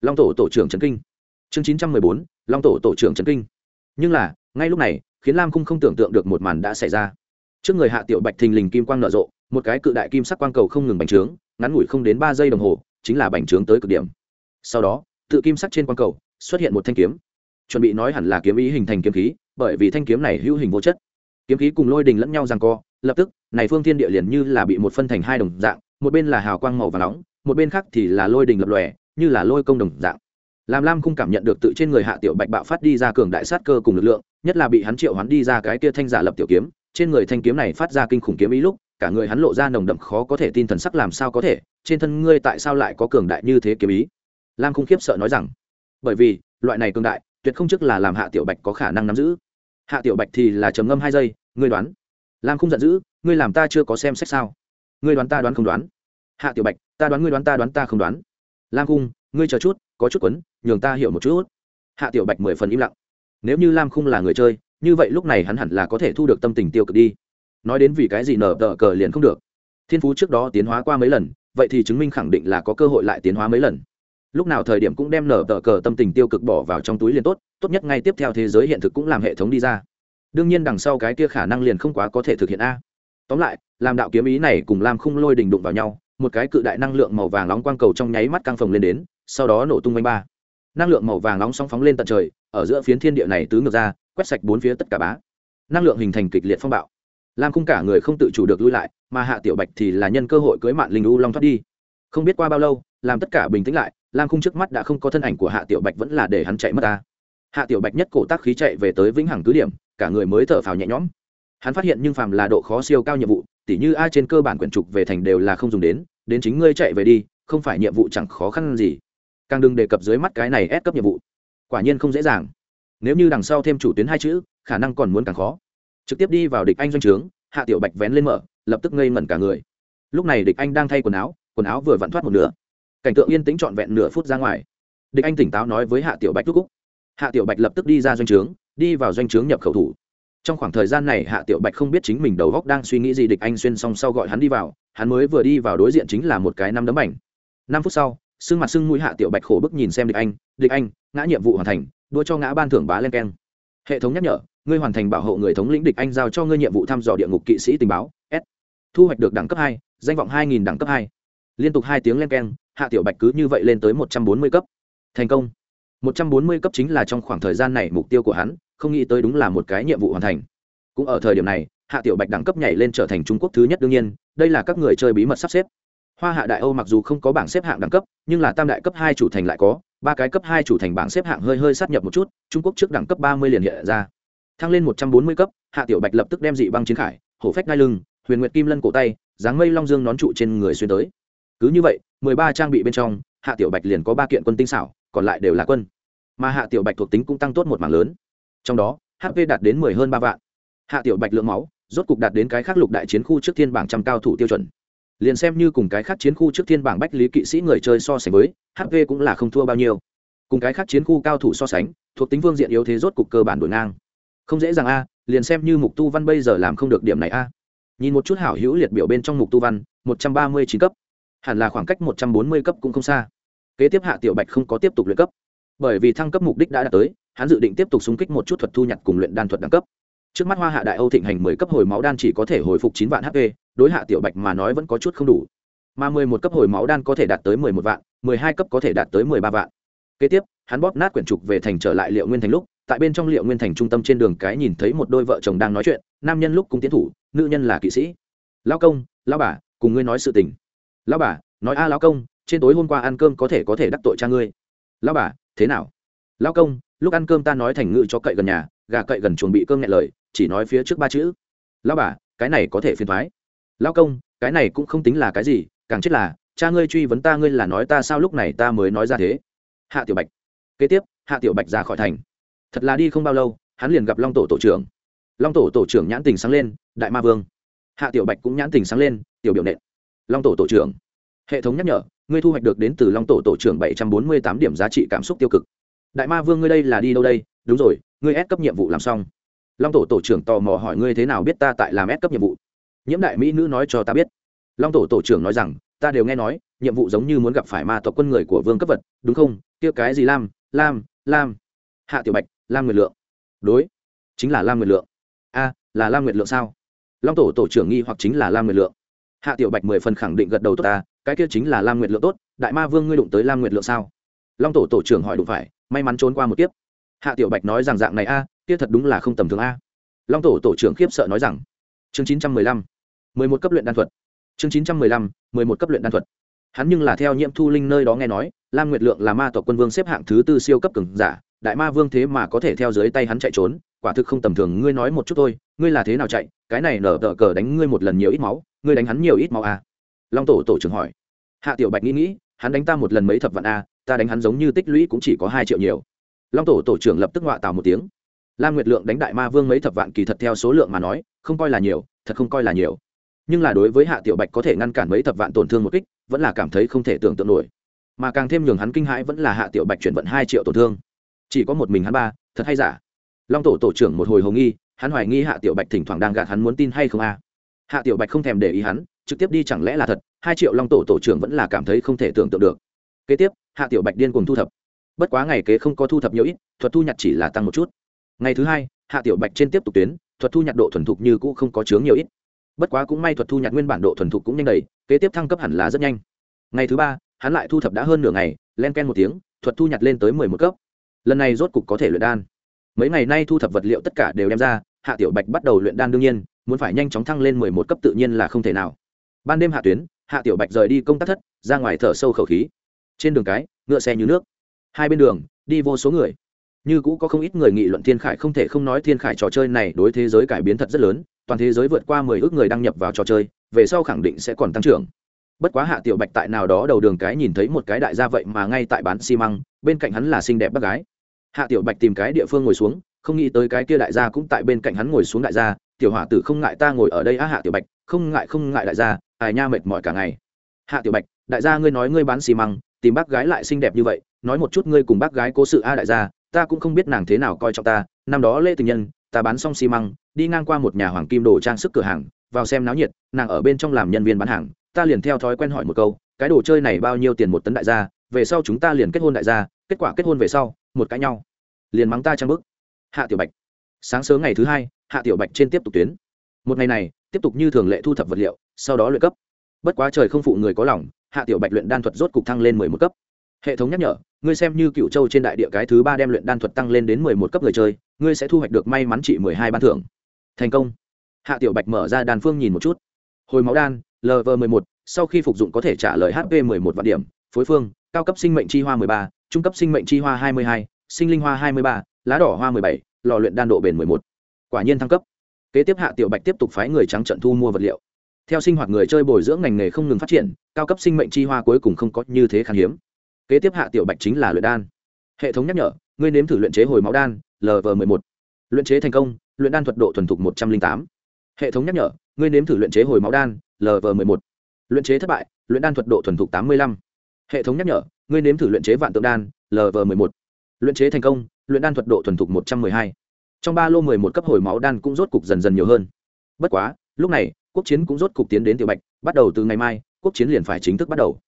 Long tổ tổ trưởng trấn kinh. Chương chín trăm mười bốn. Long tổ tổ trưởng trấn kinh. Nhưng là, ngay lúc này, khiến lam khung không tưởng tượng được một màn đã xảy ra trước người hạ tiểu bạch thình lình kim quang nở rộ, một cái cự đại kim sắc quang cầu không ngừng bành trướng, ngắn ngủi không đến ba giây đồng hồ, chính là bành trướng tới cực điểm. Sau đó, tự kim sắc trên quang cầu xuất hiện một thanh kiếm. Chuẩn bị nói hẳn là kiếm ý hình thành kiếm khí, bởi vì thanh kiếm này hữu hình vô chất. Kiếm khí cùng lôi đình lẫn nhau rằng co, lập tức, này phương thiên địa liền như là bị một phân thành hai đồng dạng, một bên là hào quang màu và nóng, một bên khác thì là lôi đình lập lòe, như là lôi công đồng dạng. Làm lam không cảm nhận được tự trên người hạ tiểu bạch bạo phát đi ra cường đại sát cơ cùng lực lượng, nhất là bị hắn triệu hắn đi ra cái kia thanh giả lập tiểu kiếm trên người thanh kiếm này phát ra kinh khủng kiếm ý lúc, cả người hắn lộ ra nồng đậm khó có thể tin thần sắc làm sao có thể, trên thân ngươi tại sao lại có cường đại như thế kiếm ý? Lam không khiếp sợ nói rằng, bởi vì, loại này cường đại, tuyệt không chức là làm hạ tiểu bạch có khả năng nắm giữ. Hạ tiểu bạch thì là trầm ngâm hai giây, ngươi đoán. Lam không giận dữ, ngươi làm ta chưa có xem xét sao? Ngươi đoán ta đoán không đoán? Hạ tiểu bạch, ta đoán ngươi đoán ta đoán ta không đoán. Lam khung, ngươi chờ chút, có chút quấn, nhường ta hiểu một chút. Hạ tiểu bạch mười phần im lặng. Nếu như lam khung là người chơi như vậy lúc này hắn hẳn là có thể thu được tâm tình tiêu cực đi. Nói đến vì cái gì nở tờ cờ liền không được. Thiên phú trước đó tiến hóa qua mấy lần, vậy thì chứng minh khẳng định là có cơ hội lại tiến hóa mấy lần. Lúc nào thời điểm cũng đem nở tờ cờ tâm tình tiêu cực bỏ vào trong túi liền tốt tốt nhất ngay tiếp theo thế giới hiện thực cũng làm hệ thống đi ra. Đương nhiên đằng sau cái kia khả năng liền không quá có thể thực hiện a. Tóm lại, làm đạo kiếm ý này cùng lam khung lôi đình đụng vào nhau, một cái cự đại năng lượng màu vàng nóng quang cầu trong nháy mắt căng phồng lên đến, sau đó nổ tung bánh ba. Năng lượng màu vàng nóng sóng phóng lên tận trời, ở giữa phiến thiên địa này tứ ngược ra quét sạch bốn phía tất cả bá. Năng lượng hình thành kịch liệt phong bạo. Lam khung cả người không tự chủ được lui lại, mà hạ tiểu bạch thì là nhân cơ hội cưới mạng linh u long thoát đi. Không biết qua bao lâu, làm tất cả bình tĩnh lại, lam khung trước mắt đã không có thân ảnh của hạ tiểu bạch vẫn là để hắn chạy mất ta. Hạ tiểu bạch nhất cổ tác khí chạy về tới vĩnh hằng cứ điểm, cả người mới thở phào nhẹ nhõm. Hắn phát hiện nhưng phàm là độ khó siêu cao nhiệm vụ, tỉ như ai trên cơ bản quyển trục về thành đều là không dùng đến đến chính ngươi chạy về đi, không phải nhiệm vụ chẳng khó khăn gì. Càng đừng đề cập dưới mắt cái này ép cấp nhiệm vụ. Quả nhiên không dễ dàng nếu như đằng sau thêm chủ tuyến hai chữ, khả năng còn muốn càng khó. Trực tiếp đi vào địch anh doanh trướng, hạ tiểu bạch vén lên mở, lập tức ngây ngẩn cả người. Lúc này địch anh đang thay quần áo quần áo vừa vặn thoát một nửa. Cảnh tượng yên tĩnh trọn vẹn nửa phút ra ngoài. Địch anh tỉnh táo nói với hạ tiểu bạch thúc cúc hạ tiểu bạch lập tức đi ra doanh trướng, đi vào doanh trướng nhập khẩu thủ. Trong khoảng thời gian này hạ tiểu bạch không biết chính mình đầu góc đang suy nghĩ gì địch anh xuyên xong sau gọi hắn đi vào, hắn mới vừa đi vào đối diện chính là một cái năm đấm ảnh năm phút sau sưng mặt sưng mũi hạ tiểu bạch khổ bức nhìn xem địch anh địch anh, ngã nhiệm vụ hoàn thành đua cho ngã ban thưởng bá lên keng. Hệ thống nhắc nhở, ngươi hoàn thành bảo hộ người thống lĩnh địch anh giao cho ngươi nhiệm vụ thăm dò địa ngục kỵ sĩ tình báo, s. Thu hoạch được đẳng cấp hai, danh vọng hai nghìn đẳng cấp hai. Liên tục hai tiếng len keng, hạ tiểu bạch cứ như vậy lên tới một trăm bốn mươi cấp. Thành công. Một trăm bốn mươi cấp chính là trong khoảng thời gian này mục tiêu của hắn, không nghĩ tới đúng là một cái nhiệm vụ hoàn thành. Cũng ở thời điểm này, hạ tiểu bạch đẳng cấp nhảy lên trở thành trung quốc thứ nhất đương nhiên, đây là các người chơi bí mật sắp xếp. Hoa hạ đại âu mặc dù không có bảng xếp hạng đẳng cấp, nhưng là tam đại cấp hai chủ thành lại có ba cái cấp hai chủ thành bảng xếp hạng hơi hơi sát nhập một chút, trung quốc trước đẳng cấp ba mươi liền hiện ra. Thăng lên một trăm bốn mươi cấp, hạ tiểu bạch lập tức đem dị băng chiến khải, hổ phách ngai lưng, huyền nguyệt kim lân cổ tay, dáng mây long dương nón trụ trên người xuyên tới. Cứ như vậy, mười ba trang bị bên trong, hạ tiểu bạch liền có ba kiện quân tinh xảo, còn lại đều là quân. Mà hạ tiểu bạch thuộc tính cũng tăng tốt một mảng lớn. Trong đó hp đạt đến mười hơn ba vạn. Hạ tiểu bạch lượng máu, rốt cục đạt đến cái khác lục đại chiến khu trước thiên bảng trăm cao thủ tiêu chuẩn liền xem như cùng cái khác chiến khu trước thiên bảng bách lý kỵ sĩ người chơi so sánh với hp cũng là không thua bao nhiêu. Cùng cái khác chiến khu cao thủ so sánh, thuộc tính vương diện yếu thế rốt cục cơ bản đổi ngang. Không dễ dàng a, liền xem như mục tu văn bây giờ làm không được điểm này a. Nhìn một chút hảo hữu liệt biểu bên trong mục tu văn, một trăm ba mươi chín cấp. Hẳn là khoảng cách một trăm bốn mươi cấp cũng không xa. Kế tiếp hạ tiểu bạch không có tiếp tục luyện cấp. Bởi vì thăng cấp mục đích đã đạt tới, hắn dự định tiếp tục xung kích một chút thuật thu nhặt cùng luyện đan thuật đẳng cấp trước mắt hoa hạ đại âu thịnh hành mười cấp hồi máu đan chỉ có thể hồi phục chín vạn hp đối hạ tiểu bạch mà nói vẫn có chút không đủ. Mà mười một cấp hồi máu đan có thể đạt tới mười một vạn, mười hai cấp có thể đạt tới mười ba vạn. Kế tiếp, hắn bóp nát quyển trục về thành trở lại liệu nguyên thành lúc, tại bên trong liệu nguyên thành trung tâm trên đường cái nhìn thấy một đôi vợ chồng đang nói chuyện, nam nhân lúc cung tiến thủ, nữ nhân là kỵ sĩ. Lao công lao bà, cùng ngươi nói sự tình. Lao bà, nói a à, lao công, trên tối hôm qua ăn cơm có thể có thể đắc tội cha ngươi. Lao bà, thế nào? Lao công, lúc ăn cơm ta nói thành ngự cho cậy gần nhà, gà cậy gần chuồng bị cơm nghẹn lời chỉ nói phía trước ba chữ. Lao bà, cái này có thể phiền thoái. Lao công, cái này cũng không tính là cái gì, càng chết là, cha ngươi truy vấn ta ngươi là nói ta sao lúc này ta mới nói ra thế. Hạ tiểu bạch. Kế tiếp, hạ tiểu bạch ra khỏi thành. Thật là đi không bao lâu, hắn liền gặp long tổ tổ trưởng. Long tổ tổ trưởng nhãn tình sáng lên, đại ma vương. Hạ tiểu bạch cũng nhãn tình sáng lên, tiểu biểu nện. Long tổ tổ trưởng. Hệ thống nhắc nhở, ngươi thu hoạch được đến từ long tổ tổ trưởng bảy trăm bốn mươi tám điểm giá trị cảm xúc tiêu cực. Đại ma vương ngươi đây là đi đâu đây? Đúng rồi, ngươi ép cấp nhiệm vụ làm xong long tổ tổ trưởng tò mò hỏi ngươi thế nào biết ta tại làm ép cấp nhiệm vụ? Nhiễm đại mỹ nữ nói cho ta biết. Long tổ tổ trưởng nói rằng, ta đều nghe nói, nhiệm vụ giống như muốn gặp phải ma tộc quân người của vương cấp vật, đúng không? Tiêu cái gì lam lam lam? Hạ tiểu bạch, lam nguyệt lượng. Đối, chính là lam nguyệt lượng. A, là lam nguyệt lượng sao? Long tổ tổ trưởng nghi hoặc chính là lam nguyệt lượng. Hạ tiểu bạch mười phần khẳng định gật đầu tốt ta, cái kia chính là lam nguyệt lượng tốt, đại ma vương ngươi đụng tới lam nguyệt lượng sao? Long tổ tổ trưởng hỏi đụng phải, may mắn trốn qua một kiếp. Hạ tiểu bạch nói rằng dạng này a kia thật đúng là không tầm thường a. Long tổ tổ trưởng khiếp sợ nói rằng chương chín trăm mười lăm mười một cấp luyện đan thuật. Chương chín trăm mười lăm mười một cấp luyện đan thuật. Hắn nhưng là theo nhiễm thu linh nơi đó nghe nói lam nguyệt lượng là ma tộc quân vương xếp hạng thứ tư siêu cấp cường giả đại ma vương thế mà có thể theo dưới tay hắn chạy trốn quả thực không tầm thường ngươi nói một chút thôi ngươi là thế nào chạy cái này nở tờ cờ đánh ngươi một lần nhiều ít máu ngươi đánh hắn nhiều ít máu à? Long tổ tổ trưởng hỏi. Hạ tiểu bạch nghĩ nghĩ hắn đánh ta một lần mấy thập vạn a à, ta đánh hắn giống như tích lũy cũng chỉ có hai triệu nhiều. Long tổ tổ trưởng lập tức ngoạ tào một tiếng lam nguyệt lượng đánh đại ma vương mấy thập vạn kỳ thật theo số lượng mà nói, không coi là nhiều, thật không coi là nhiều. Nhưng là đối với hạ tiểu bạch có thể ngăn cản mấy thập vạn tổn thương một kích, vẫn là cảm thấy không thể tưởng tượng nổi. Mà càng thêm nhường hắn kinh hãi vẫn là hạ tiểu bạch chuyển vận hai triệu tổn thương. Chỉ có một mình hắn ba, thật hay giả? Long tổ tổ trưởng một hồi hồ nghi, hắn hoài nghi hạ tiểu bạch thỉnh thoảng đang gạt hắn muốn tin hay không a? Hạ tiểu bạch không thèm để ý hắn, trực tiếp đi chẳng lẽ là thật, hai triệu long tổ tổ trưởng vẫn là cảm thấy không thể tưởng tượng được. Kế tiếp, hạ tiểu bạch điên cùng thu thập. Bất quá ngày kế không có thu thập nhiều ít, thuật thu nhặt chỉ là tăng một chút ngày thứ hai, hạ tiểu bạch trên tiếp tục tuyến, thuật thu nhặt độ thuần thục như cũ không có chướng nhiều ít. Bất quá cũng may thuật thu nhặt nguyên bản độ thuần thục cũng nhanh đầy, kế tiếp thăng cấp hẳn là rất nhanh. Ngày thứ ba, hắn lại thu thập đã hơn nửa ngày, len ken một tiếng, thuật thu nhặt lên tới mười một cấp. Lần này rốt cục có thể luyện đan. Mấy ngày nay thu thập vật liệu tất cả đều đem ra, hạ tiểu bạch bắt đầu luyện đan đương nhiên, muốn phải nhanh chóng thăng lên mười một cấp tự nhiên là không thể nào. Ban đêm hạ tuyến, hạ tiểu bạch rời đi công tác thất, ra ngoài thở sâu khẩu khí. Trên đường cái, ngựa xe như nước. Hai bên đường, đi vô số người như cũ có không ít người nghị luận thiên khải không thể không nói thiên khải trò chơi này đối thế giới cải biến thật rất lớn, toàn thế giới vượt qua mười ước người đăng nhập vào trò chơi, về sau khẳng định sẽ còn tăng trưởng. Bất quá hạ tiểu bạch tại nào đó đầu đường cái nhìn thấy một cái đại gia vậy mà ngay tại bán xi măng, bên cạnh hắn là xinh đẹp bác gái. Hạ tiểu bạch tìm cái địa phương ngồi xuống, không nghĩ tới cái kia đại gia cũng tại bên cạnh hắn ngồi xuống đại gia, tiểu hỏa tử không ngại ta ngồi ở đây á hạ tiểu bạch, không ngại không ngại đại gia, ai nha mệt mỏi cả ngày. Hạ tiểu bạch, đại gia ngươi nói ngươi bán xi măng, tìm bác gái lại xinh đẹp như vậy, nói một chút ngươi cùng bác gái cố sự a đại gia ta cũng không biết nàng thế nào coi trọng ta, năm đó lễ tình nhân, ta bán xong xi măng, đi ngang qua một nhà hoàng kim đồ trang sức cửa hàng, vào xem náo nhiệt, nàng ở bên trong làm nhân viên bán hàng, ta liền theo thói quen hỏi một câu, cái đồ chơi này bao nhiêu tiền một tấn đại gia, về sau chúng ta liền kết hôn đại gia, kết quả kết hôn về sau, một cãi nhau. Liền mắng ta trang bức. Hạ tiểu bạch. Sáng sớm ngày thứ hai, hạ tiểu bạch trên tiếp tục tuyến. Một ngày này, tiếp tục như thường lệ thu thập vật liệu, sau đó luyện cấp. Bất quá trời không phụ người có lòng, hạ tiểu bạch luyện đan thuật rốt cục thăng lên mười một cấp. Hệ thống nhắc nhở ngươi xem như cựu châu trên đại địa cái thứ ba đem luyện đan thuật tăng lên đến mười một cấp người chơi, ngươi sẽ thu hoạch được may mắn trị mười hai ban thưởng. Thành công. Hạ tiểu bạch mở ra đan phương nhìn một chút. Hồi máu đan lv mười một, sau khi phục dụng có thể trả lời hp mười một vạn điểm. Phối phương, cao cấp sinh mệnh chi hoa mười ba, trung cấp sinh mệnh chi hoa hai mươi hai, sinh linh hoa hai mươi ba, lá đỏ hoa mười bảy, lò luyện đan độ bền mười một. Quả nhiên thăng cấp. Kế tiếp hạ tiểu bạch tiếp tục phái người trắng trận thu mua vật liệu. Theo sinh hoạt người chơi bồi dưỡng ngành nghề không ngừng phát triển, cao cấp sinh mệnh chi hoa cuối cùng không có như thế khan hiếm kế tiếp hạ tiểu bạch chính là luyện đan. Hệ thống nhắc nhở, ngươi nếm thử luyện chế hồi máu đan lv m một. Luyện chế thành công, luyện đan thuật độ thuần thục một trăm linh tám. Hệ thống nhắc nhở, ngươi nếm thử luyện chế hồi máu đan lv m một. Luyện chế thất bại, luyện đan thuật độ thuần thục tám mươi lăm. Hệ thống nhắc nhở, ngươi nếm thử luyện chế vạn tượng đan lv m một. Luyện chế thành công, luyện đan thuật độ thuần thục một trăm m ư ơ i hai. Trong ba lô mười một cấp hồi máu đan cũng rốt cục dần dần nhiều hơn. Bất quá, lúc này, quốc chiến cũng rốt cục tiến đến tiểu bạch, bắt đầu từ ngày mai, quốc chiến liền phải chính thức bắt đầu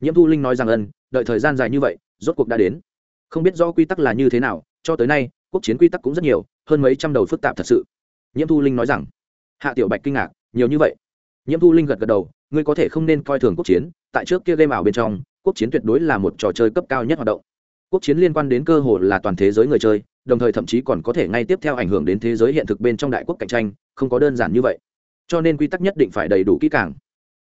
nhiễm thu linh nói rằng ân, đợi thời gian dài như vậy, rốt cuộc đã đến. Không biết do quy tắc là như thế nào, cho tới nay, quốc chiến quy tắc cũng rất nhiều, hơn mấy trăm đầu phức tạp thật sự. Nhiễm thu linh nói rằng, hạ tiểu bạch kinh ngạc, nhiều như vậy. Nhiễm thu linh gật gật đầu, ngươi có thể không nên coi thường quốc chiến, tại trước kia game ảo bên trong, quốc chiến tuyệt đối là một trò chơi cấp cao nhất hoạt động. Quốc chiến liên quan đến cơ hội là toàn thế giới người chơi, đồng thời thậm chí còn có thể ngay tiếp theo ảnh hưởng đến thế giới hiện thực bên trong đại quốc cạnh tranh, không có đơn giản như vậy. Cho nên quy tắc nhất định phải đầy đủ kỹ càng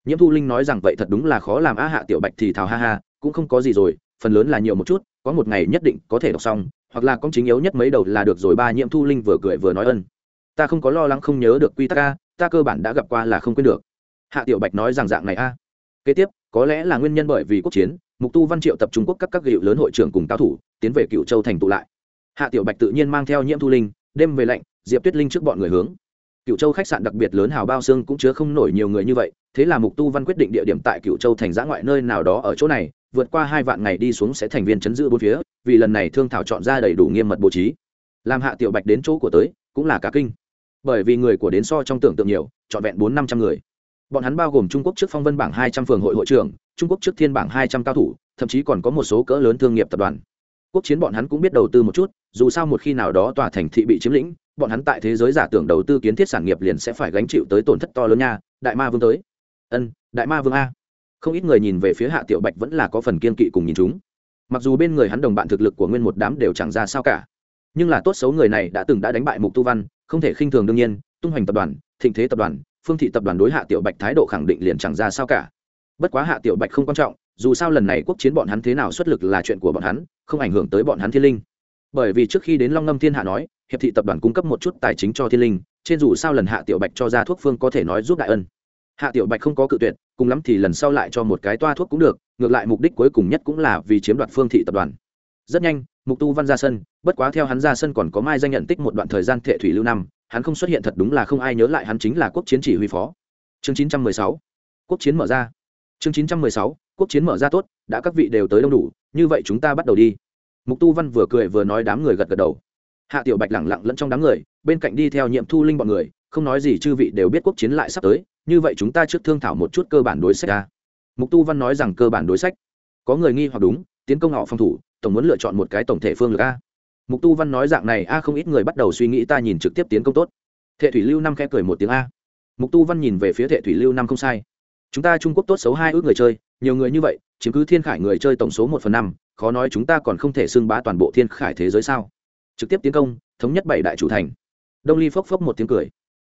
nhiễm thu linh nói rằng vậy thật đúng là khó làm a hạ tiểu bạch thì thào ha ha, cũng không có gì rồi, phần lớn là nhiều một chút, có một ngày nhất định có thể đọc xong, hoặc là công chính yếu nhất mấy đầu là được rồi ba nhiễm thu linh vừa cười vừa nói ân. Ta không có lo lắng không nhớ được quy tắc a, ta cơ bản đã gặp qua là không quên được. Hạ tiểu bạch nói rằng dạng này a. Kế tiếp, có lẽ là nguyên nhân bởi vì quốc chiến, mục tu văn triệu tập trung quốc các các hiệu lớn hội trưởng cùng cao thủ, tiến về cựu châu thành tụ lại. Hạ tiểu bạch tự nhiên mang theo nhiễm thu linh, đêm về lạnh, diệp tuyết linh trước bọn người hướng cựu châu khách sạn đặc biệt lớn hào bao xương cũng chứa không nổi nhiều người như vậy, thế là mục tu văn quyết định địa điểm tại cựu châu thành giã ngoại nơi nào đó ở chỗ này, vượt qua hai vạn ngày đi xuống sẽ thành viên chấn giữ bốn phía, vì lần này thương thảo chọn ra đầy đủ nghiêm mật bố trí. Làm hạ tiểu bạch đến chỗ của tới, cũng là cả kinh. Bởi vì người của đến so trong tưởng tượng nhiều, trọn vẹn bốn năm trăm người. Bọn hắn bao gồm trung quốc trước phong vân bảng hai trăm phường hội hội trưởng, trung quốc trước thiên bảng hai trăm cao thủ, thậm chí còn có một số cỡ lớn thương nghiệp tập đoàn. Quốc chiến bọn hắn cũng biết đầu tư một chút, dù sao một khi nào đó tòa thành thị bị chiếm lĩnh bọn hắn tại thế giới giả tưởng đầu tư kiến thiết sản nghiệp liền sẽ phải gánh chịu tới tổn thất to lớn nha, đại ma vương tới. Ân, đại ma vương a. Không ít người nhìn về phía hạ tiểu bạch vẫn là có phần kiên kỵ cùng nhìn chúng. Mặc dù bên người hắn đồng bạn thực lực của nguyên một đám đều chẳng ra sao cả, nhưng là tốt xấu người này đã từng đã đánh bại mục tu văn, không thể khinh thường đương nhiên, tung hoành tập đoàn, thịnh thế tập đoàn, phương thị tập đoàn đối hạ tiểu bạch thái độ khẳng định liền chẳng ra sao cả. Bất quá hạ tiểu bạch không quan trọng, dù sao lần này quốc chiến bọn hắn thế nào xuất lực là chuyện của bọn hắn, không ảnh hưởng tới bọn hắn thiên linh. Bởi vì trước khi đến long ngâm thiên hạ nói hiệp thị tập đoàn cung cấp một chút tài chính cho thiên linh, trên dù sao lần hạ tiểu bạch cho ra thuốc phương có thể nói giúp đại ân. Hạ tiểu bạch không có cự tuyệt, cùng lắm thì lần sau lại cho một cái toa thuốc cũng được, ngược lại mục đích cuối cùng nhất cũng là vì chiếm đoạt phương thị tập đoàn. Rất nhanh, mục tu văn ra sân, bất quá theo hắn ra sân còn có mai danh nhận tích một đoạn thời gian thệ thủy lưu năm, hắn không xuất hiện thật đúng là không ai nhớ lại hắn chính là quốc chiến chỉ huy phó. Chương 916 quốc chiến mở ra. Chương 916 quốc chiến mở ra tốt, đã các vị đều tới đông đủ, như vậy chúng ta bắt đầu đi. Mục tu văn vừa cười vừa nói đám người gật gật đầu hạ tiểu bạch lẳng lặng lẫn trong đám người, bên cạnh đi theo nhiệm thu linh bọn người, không nói gì chư vị đều biết quốc chiến lại sắp tới, như vậy chúng ta trước thương thảo một chút cơ bản đối sách ra mục tu văn nói rằng cơ bản đối sách. Có người nghi hoặc đúng, tiến công họ phòng thủ, tổng muốn lựa chọn một cái tổng thể phương lực a. Mục tu văn nói dạng này a, không ít người bắt đầu suy nghĩ ta nhìn trực tiếp tiến công tốt. Thệ thủy lưu năm khẽ cười một tiếng a. Mục tu văn nhìn về phía thệ thủy lưu năm không sai. Chúng ta trung quốc tốt xấu hai ước người chơi, nhiều người như vậy, chiếm cứ thiên khải người chơi tổng số một phần năm, khó nói chúng ta còn không thể xưng bá toàn bộ thiên khải thế giới sao? Trực tiếp tiến công, thống nhất bảy đại chủ thành. Đông ly phốc phốc một tiếng cười.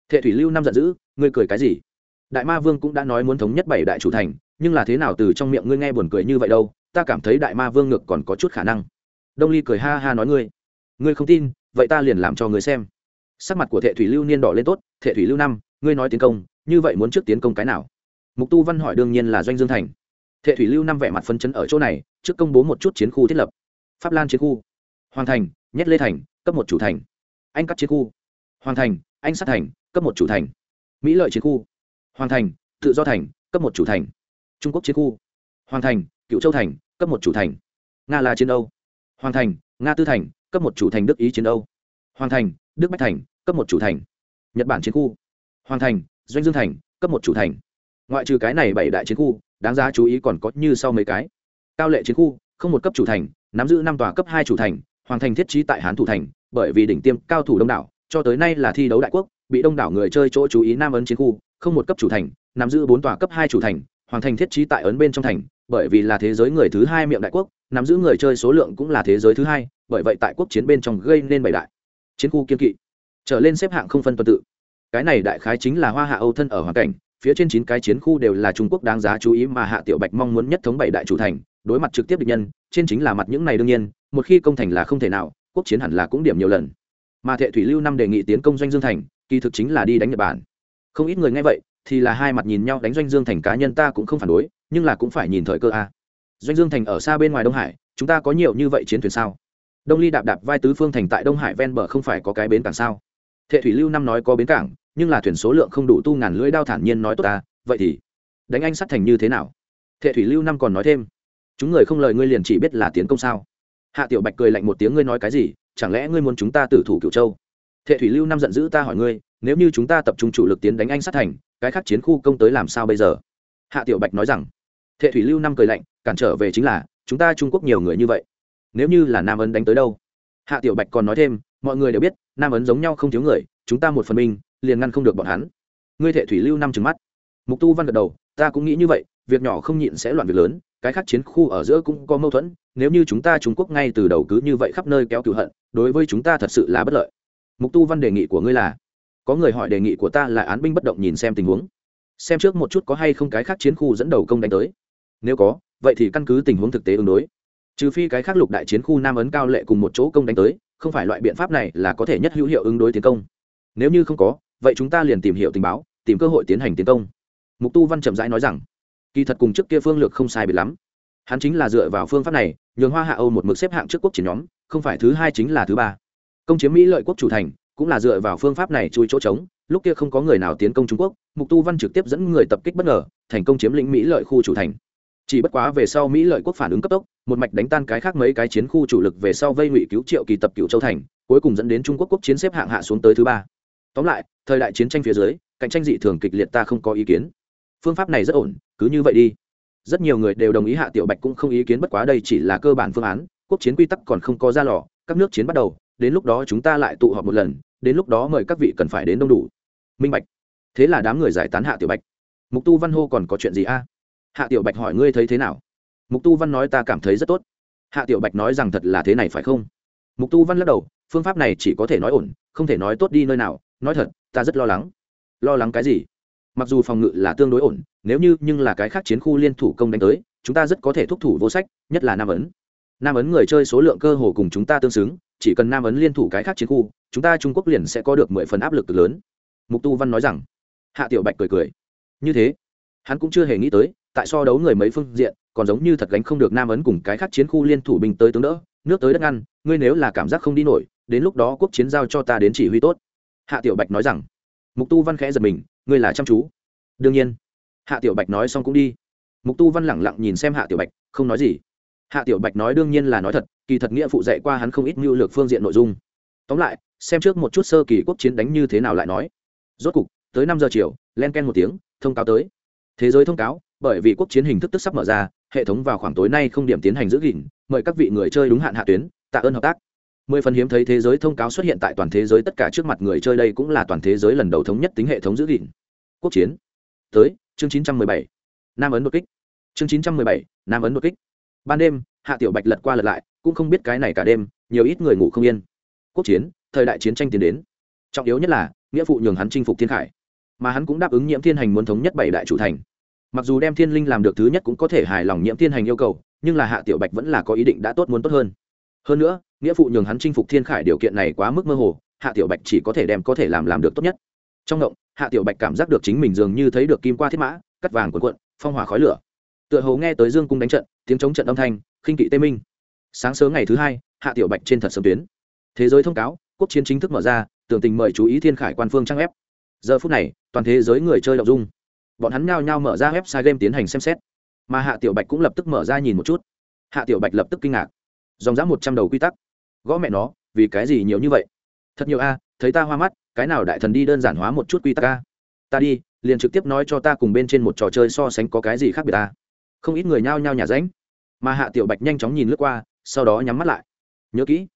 Thệ thủy lưu năm giận dữ, ngươi cười cái gì? Đại ma vương cũng đã nói muốn thống nhất bảy đại chủ thành, nhưng là thế nào từ trong miệng ngươi nghe buồn cười như vậy đâu, ta cảm thấy đại ma vương ngược còn có chút khả năng. Đông ly cười ha ha nói ngươi. Ngươi không tin, vậy ta liền làm cho ngươi xem. Sắc mặt của thệ thủy lưu niên đỏ lên tốt, thệ thủy lưu năm, ngươi nói tiến công, như vậy muốn trước tiến công cái nào? Mục tu văn hỏi đương nhiên là doanh dương thành. Thệ thủy lưu năm vẻ mặt phân chấn ở chỗ này, trước công bố một chút chiến khu thiết lập. Pháp lan chiến khu. Hoàng thành nhét lê thành, cấp một chủ thành. Anh cắt chiến khu. Hoàng thành, anh sát thành, cấp một chủ thành. Mỹ lợi chiến khu. Hoàng thành, tự do thành, cấp một chủ thành. Trung quốc chiến khu. Hoàng thành, cựu châu thành, cấp một chủ thành. Nga là chiến âu. Hoàng thành, nga tư thành, cấp một chủ thành đức ý chiến âu. Hoàng thành, đức bách thành, cấp một chủ thành. Nhật bản chiến khu. Hoàng thành, doanh dương thành, cấp một chủ thành. Ngoại trừ cái này bảy đại chiến khu, đáng giá chú ý còn có như sau mấy cái. Cao lệ chiến khu, không một cấp chủ thành, nắm giữ năm tòa cấp hai chủ thành hoàng thành thiết trí tại hán thủ thành, bởi vì đỉnh tiêm cao thủ đông đảo, cho tới nay là thi đấu đại quốc, bị đông đảo người chơi chỗ chú ý nam ấn chiến khu, không một cấp chủ thành, nắm giữ bốn tòa cấp hai chủ thành, hoàng thành thiết trí tại ấn bên trong thành, bởi vì là thế giới người thứ hai miệng đại quốc, nắm giữ người chơi số lượng cũng là thế giới thứ hai, bởi vậy tại quốc chiến bên trong gây nên bảy đại. Chiến khu kiên kỵ. Trở lên xếp hạng không phân tuần tự. Cái này đại khái chính là hoa hạ âu thân ở hoàn cảnh, phía trên chín cái chiến khu đều là trung quốc đáng giá chú ý mà hạ tiểu bạch mong muốn nhất thống bảy đại chủ thành đối mặt trực tiếp địch nhân, trên chính là mặt những này đương nhiên, một khi công thành là không thể nào, quốc chiến hẳn là cũng điểm nhiều lần. Mà thệ thủy lưu năm đề nghị tiến công doanh dương thành, kỳ thực chính là đi đánh nhật bản. Không ít người nghe vậy, thì là hai mặt nhìn nhau đánh doanh dương thành cá nhân ta cũng không phản đối, nhưng là cũng phải nhìn thời cơ a. Doanh dương thành ở xa bên ngoài đông hải, chúng ta có nhiều như vậy chiến thuyền sao? Đông ly đạp đạp vai tứ phương thành tại đông hải ven bờ không phải có cái bến cảng sao? Thệ thủy lưu năm nói có bến cảng, nhưng là thuyền số lượng không đủ tu ngàn lưỡi đao thản nhiên nói tốt ta, vậy thì đánh anh sắt thành như thế nào? Thệ thủy lưu năm còn nói thêm chúng người không lời ngươi liền chỉ biết là tiến công sao? Hạ tiểu bạch cười lạnh một tiếng, ngươi nói cái gì? Chẳng lẽ ngươi muốn chúng ta tử thủ cựu châu? Thệ thủy lưu năm giận dữ ta hỏi ngươi, nếu như chúng ta tập trung chủ lực tiến đánh anh sát thành, cái khác chiến khu công tới làm sao bây giờ? Hạ tiểu bạch nói rằng. Thệ thủy lưu năm cười lạnh, cản trở về chính là, chúng ta trung quốc nhiều người như vậy, nếu như là nam ấn đánh tới đâu? Hạ tiểu bạch còn nói thêm, mọi người đều biết, nam ấn giống nhau không thiếu người, chúng ta một phần minh liền ngăn không được bọn hắn. Ngươi thệ thủy lưu năm trừng mắt. Mục tu văn gật đầu, ta cũng nghĩ như vậy việc nhỏ không nhịn sẽ loạn việc lớn, cái khác chiến khu ở giữa cũng có mâu thuẫn, nếu như chúng ta trung quốc ngay từ đầu cứ như vậy khắp nơi kéo cựu hận, đối với chúng ta thật sự là bất lợi. Mục tu văn đề nghị của ngươi là, có người hỏi đề nghị của ta là án binh bất động nhìn xem tình huống, xem trước một chút có hay không cái khác chiến khu dẫn đầu công đánh tới. Nếu có, vậy thì căn cứ tình huống thực tế ứng đối. Trừ phi cái khác lục đại chiến khu nam ấn cao lệ cùng một chỗ công đánh tới, không phải loại biện pháp này là có thể nhất hữu hiệu ứng đối tiến công. Nếu như không có, vậy chúng ta liền tìm hiểu tình báo, tìm cơ hội tiến hành tiến công. Mục tu văn chậm rãi nói rằng kỳ thật cùng trước kia phương lược không sai biệt lắm. Hắn chính là dựa vào phương pháp này, nhường hoa hạ âu một mực xếp hạng trước quốc chiến nhóm, không phải thứ hai chính là thứ ba. Công chiếm mỹ lợi quốc chủ thành, cũng là dựa vào phương pháp này chui chỗ trống, lúc kia không có người nào tiến công trung quốc, mục tu văn trực tiếp dẫn người tập kích bất ngờ, thành công chiếm lĩnh mỹ lợi khu chủ thành. Chỉ bất quá về sau mỹ lợi quốc phản ứng cấp tốc, một mạch đánh tan cái khác mấy cái chiến khu chủ lực về sau vây ngụy cứu triệu kỳ tập cựu châu thành, cuối cùng dẫn đến trung quốc quốc chiến xếp hạng hạ xuống tới thứ ba. Tóm lại, thời đại chiến tranh phía dưới, cạnh tranh dị thường kịch liệt ta không có ý kiến. Phương pháp này rất ổn cứ như vậy đi. Rất nhiều người đều đồng ý hạ tiểu bạch cũng không ý kiến bất quá đây chỉ là cơ bản phương án, quốc chiến quy tắc còn không có ra lò, các nước chiến bắt đầu, đến lúc đó chúng ta lại tụ họp một lần, đến lúc đó mời các vị cần phải đến đông đủ. Minh bạch. Thế là đám người giải tán hạ tiểu bạch. Mục tu văn hô còn có chuyện gì a? Hạ tiểu bạch hỏi ngươi thấy thế nào? Mục tu văn nói ta cảm thấy rất tốt. Hạ tiểu bạch nói rằng thật là thế này phải không? Mục tu văn lắc đầu, phương pháp này chỉ có thể nói ổn, không thể nói tốt đi nơi nào, nói thật, ta rất lo lắng. Lo lắng cái gì? Mặc dù phòng ngự là tương đối ổn nếu như nhưng là cái khác chiến khu liên thủ công đánh tới, chúng ta rất có thể thúc thủ vô sách, nhất là nam ấn. Nam ấn người chơi số lượng cơ hồ cùng chúng ta tương xứng, chỉ cần nam ấn liên thủ cái khác chiến khu, chúng ta trung quốc liền sẽ có được mười phần áp lực lớn. Mục tu văn nói rằng. Hạ tiểu bạch cười cười. Như thế, hắn cũng chưa hề nghĩ tới, tại so đấu người mấy phương diện, còn giống như thật gánh không được nam ấn cùng cái khác chiến khu liên thủ binh tới tướng đỡ, nước tới đất ngăn, ngươi nếu là cảm giác không đi nổi, đến lúc đó quốc chiến giao cho ta đến chỉ huy tốt. Hạ tiểu bạch nói rằng. Mục tu văn khẽ giật mình, ngươi là chăm chú. Đương nhiên hạ tiểu bạch nói xong cũng đi. Mục tu văn lẳng lặng nhìn xem hạ tiểu bạch, không nói gì. Hạ tiểu bạch nói đương nhiên là nói thật, kỳ thật nghĩa phụ dạy qua hắn không ít mưu lược phương diện nội dung. Tóm lại, xem trước một chút sơ kỳ quốc chiến đánh như thế nào lại nói. Rốt cục, tới năm giờ chiều, len ken một tiếng, thông cáo tới. Thế giới thông cáo, bởi vì quốc chiến hình thức tức sắp mở ra, hệ thống vào khoảng tối nay không điểm tiến hành giữ gìn, mời các vị người chơi đúng hạn hạ tuyến, tạ ơn hợp tác. Mười phần hiếm thấy thế giới thông cáo xuất hiện tại toàn thế giới tất cả trước mặt người chơi đây cũng là toàn thế giới lần đầu thống nhất tính hệ thống giữ gìn. Quốc chiến. Tới chương chín trăm mười bảy, nam ấn đột kích. Chương chín trăm mười bảy, nam ấn đột kích. Ban đêm, hạ tiểu bạch lật qua lật lại, cũng không biết cái này cả đêm, nhiều ít người ngủ không yên. Quốc chiến, thời đại chiến tranh tiến đến. Trọng yếu nhất là, nghĩa phụ nhường hắn chinh phục thiên khải. Mà hắn cũng đáp ứng nhiễm thiên hành muốn thống nhất bảy đại chủ thành. Mặc dù đem thiên linh làm được thứ nhất cũng có thể hài lòng nhiễm thiên hành yêu cầu, nhưng là hạ tiểu bạch vẫn là có ý định đã tốt muốn tốt hơn. Hơn nữa, nghĩa phụ nhường hắn chinh phục thiên khải điều kiện này quá mức mơ hồ, hạ tiểu bạch chỉ có thể đem có thể làm làm được tốt nhất trong động hạ tiểu bạch cảm giác được chính mình dường như thấy được kim qua thiết mã, cắt vàng cuộn cuộn, phong hỏa khói lửa. Tựa hồ nghe tới dương cung đánh trận, tiếng chống trận âm thanh, khinh kỵ tê minh. Sáng sớm ngày thứ hai, hạ tiểu bạch trên thật sớm tuyến. Thế giới thông cáo, quốc chiến chính thức mở ra, tưởng tình mời chú ý thiên khải quan phương trang ép giờ phút này, toàn thế giới người chơi đọc dung. Bọn hắn nhao nhao mở ra website game tiến hành xem xét. Mà hạ tiểu bạch cũng lập tức mở ra nhìn một chút. Hạ tiểu bạch lập tức kinh ngạc. Dòng dã một trăm đầu quy tắc. Gõ mẹ nó, vì cái gì nhiều như vậy? Thật nhiều a thấy ta hoa mắt, cái nào đại thần đi đơn giản hóa một chút quy tắc a? Ta đi, liền trực tiếp nói cho ta cùng bên trên một trò chơi so sánh có cái gì khác biệt ta. Không ít người nhao nhao nhà ránh. Mà hạ tiểu bạch nhanh chóng nhìn lướt qua, sau đó nhắm mắt lại. Nhớ kỹ,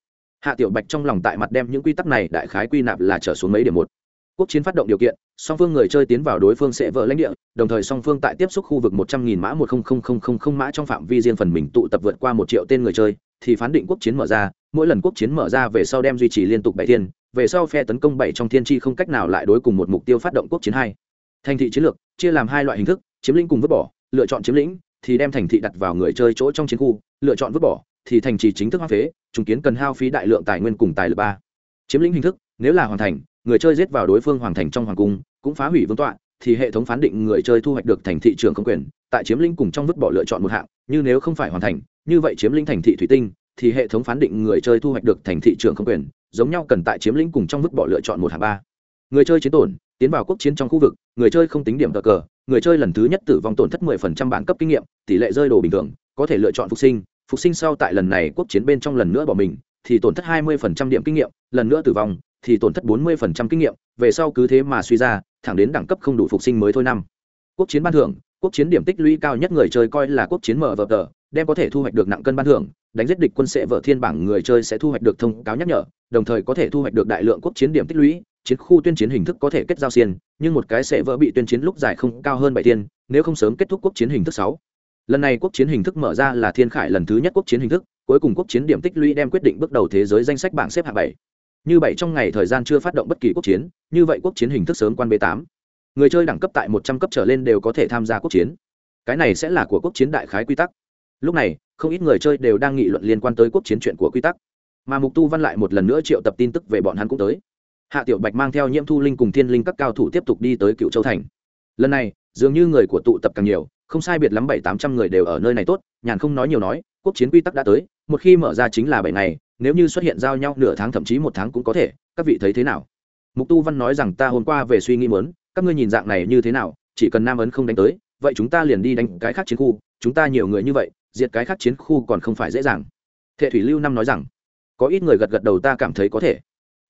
hạ tiểu bạch trong lòng tại mặt đem những quy tắc này đại khái quy nạp là trở xuống mấy điểm một. Quốc chiến phát động điều kiện, song phương người chơi tiến vào đối phương sẽ vỡ lãnh địa, đồng thời song phương tại tiếp xúc khu vực một trăm nghìn mã một mã trong phạm vi riêng phần mình tụ tập vượt qua một triệu tên người chơi thì phán định quốc chiến mở ra, mỗi lần quốc chiến mở ra về sau đem duy trì liên tục bảy thiên, về sau phe tấn công bảy trong thiên tri không cách nào lại đối cùng một mục tiêu phát động quốc chiến hai. Thành thị chiến lược, chia làm hai loại hình thức, chiếm lĩnh cùng vứt bỏ, lựa chọn chiếm lĩnh, thì đem thành thị đặt vào người chơi chỗ trong chiến khu, lựa chọn vứt bỏ, thì thành trì chính thức hoa phế chứng kiến cần hao phí đại lượng tài nguyên cùng tài lực ba. Chiếm lĩnh hình thức, nếu là hoàn thành, người chơi giết vào đối phương hoàng thành trong hoàng cung, cũng phá hủy vương tọa, thì hệ thống phán định người chơi thu hoạch được thành thị trường không quyền, tại chiếm lĩnh cùng trong vứt bỏ lựa chọn một hạng, như nếu không phải hoàn thành như vậy chiếm lĩnh thành thị thủy tinh, thì hệ thống phán định người chơi thu hoạch được thành thị trường không quyền, giống nhau cần tại chiếm lĩnh cùng trong vứt bỏ lựa chọn một hạng ba. Người chơi chiến tổn, tiến vào quốc chiến trong khu vực, người chơi không tính điểm cờ cờ, người chơi lần thứ nhất tử vong tổn thất 10% bản cấp kinh nghiệm, tỷ lệ rơi đồ bình thường, có thể lựa chọn phục sinh phục sinh sau tại lần này quốc chiến bên trong lần nữa bỏ mình, thì tổn thất 20% điểm kinh nghiệm, lần nữa tử vong, thì tổn thất 40% kinh nghiệm, về sau cứ thế mà suy ra, thẳng đến đẳng cấp không đủ phục sinh mới thôi năm. Quốc chiến ban thưởng, quốc chiến điểm tích lũy cao nhất người chơi coi là quốc chiến mở vở tờ đem có thể thu hoạch được nặng cân ban thưởng, đánh giết địch quân sẽ vở thiên bảng, người chơi sẽ thu hoạch được thông cáo nhắc nhở, đồng thời có thể thu hoạch được đại lượng quốc chiến điểm tích lũy, chiến khu tuyên chiến hình thức có thể kết giao xiên, nhưng một cái sẽ vỡ bị tuyên chiến lúc dài không cao hơn bảy thiên, nếu không sớm kết thúc quốc chiến hình thức sáu. Lần này quốc chiến hình thức mở ra là thiên khải lần thứ nhất quốc chiến hình thức, cuối cùng quốc chiến điểm tích lũy đem quyết định bước đầu thế giới danh sách bảng xếp hạng bảy. Như bảy trong ngày thời gian chưa phát động bất kỳ quốc chiến, như vậy quốc chiến hình thức sớm quan b tám. Người chơi đẳng cấp tại một trăm cấp trở lên đều có thể tham gia quốc chiến. Cái này sẽ là của quốc chiến đại khái quy tắc lúc này, không ít người chơi đều đang nghị luận liên quan tới quốc chiến chuyện của quy tắc. Mà mục tu văn lại một lần nữa triệu tập tin tức về bọn hắn cũng tới. Hạ tiểu bạch mang theo nhiễm thu linh cùng thiên linh các cao thủ tiếp tục đi tới cựu châu thành. Lần này, dường như người của tụ tập càng nhiều, không sai biệt lắm bảy tám trăm người đều ở nơi này tốt, nhàn không nói nhiều nói quốc chiến quy tắc đã tới, một khi mở ra chính là bảy ngày, nếu như xuất hiện giao nhau nửa tháng thậm chí một tháng cũng có thể, các vị thấy thế nào? Mục tu văn nói rằng ta hôm qua về suy nghĩ muốn, các ngươi nhìn dạng này như thế nào, chỉ cần nam ấn không đánh tới, vậy chúng ta liền đi đánh cái khác chiến khu, chúng ta nhiều người như vậy diệt cái khác chiến khu còn không phải dễ dàng. Thệ thủy lưu năm nói rằng, có ít người gật gật đầu ta cảm thấy có thể.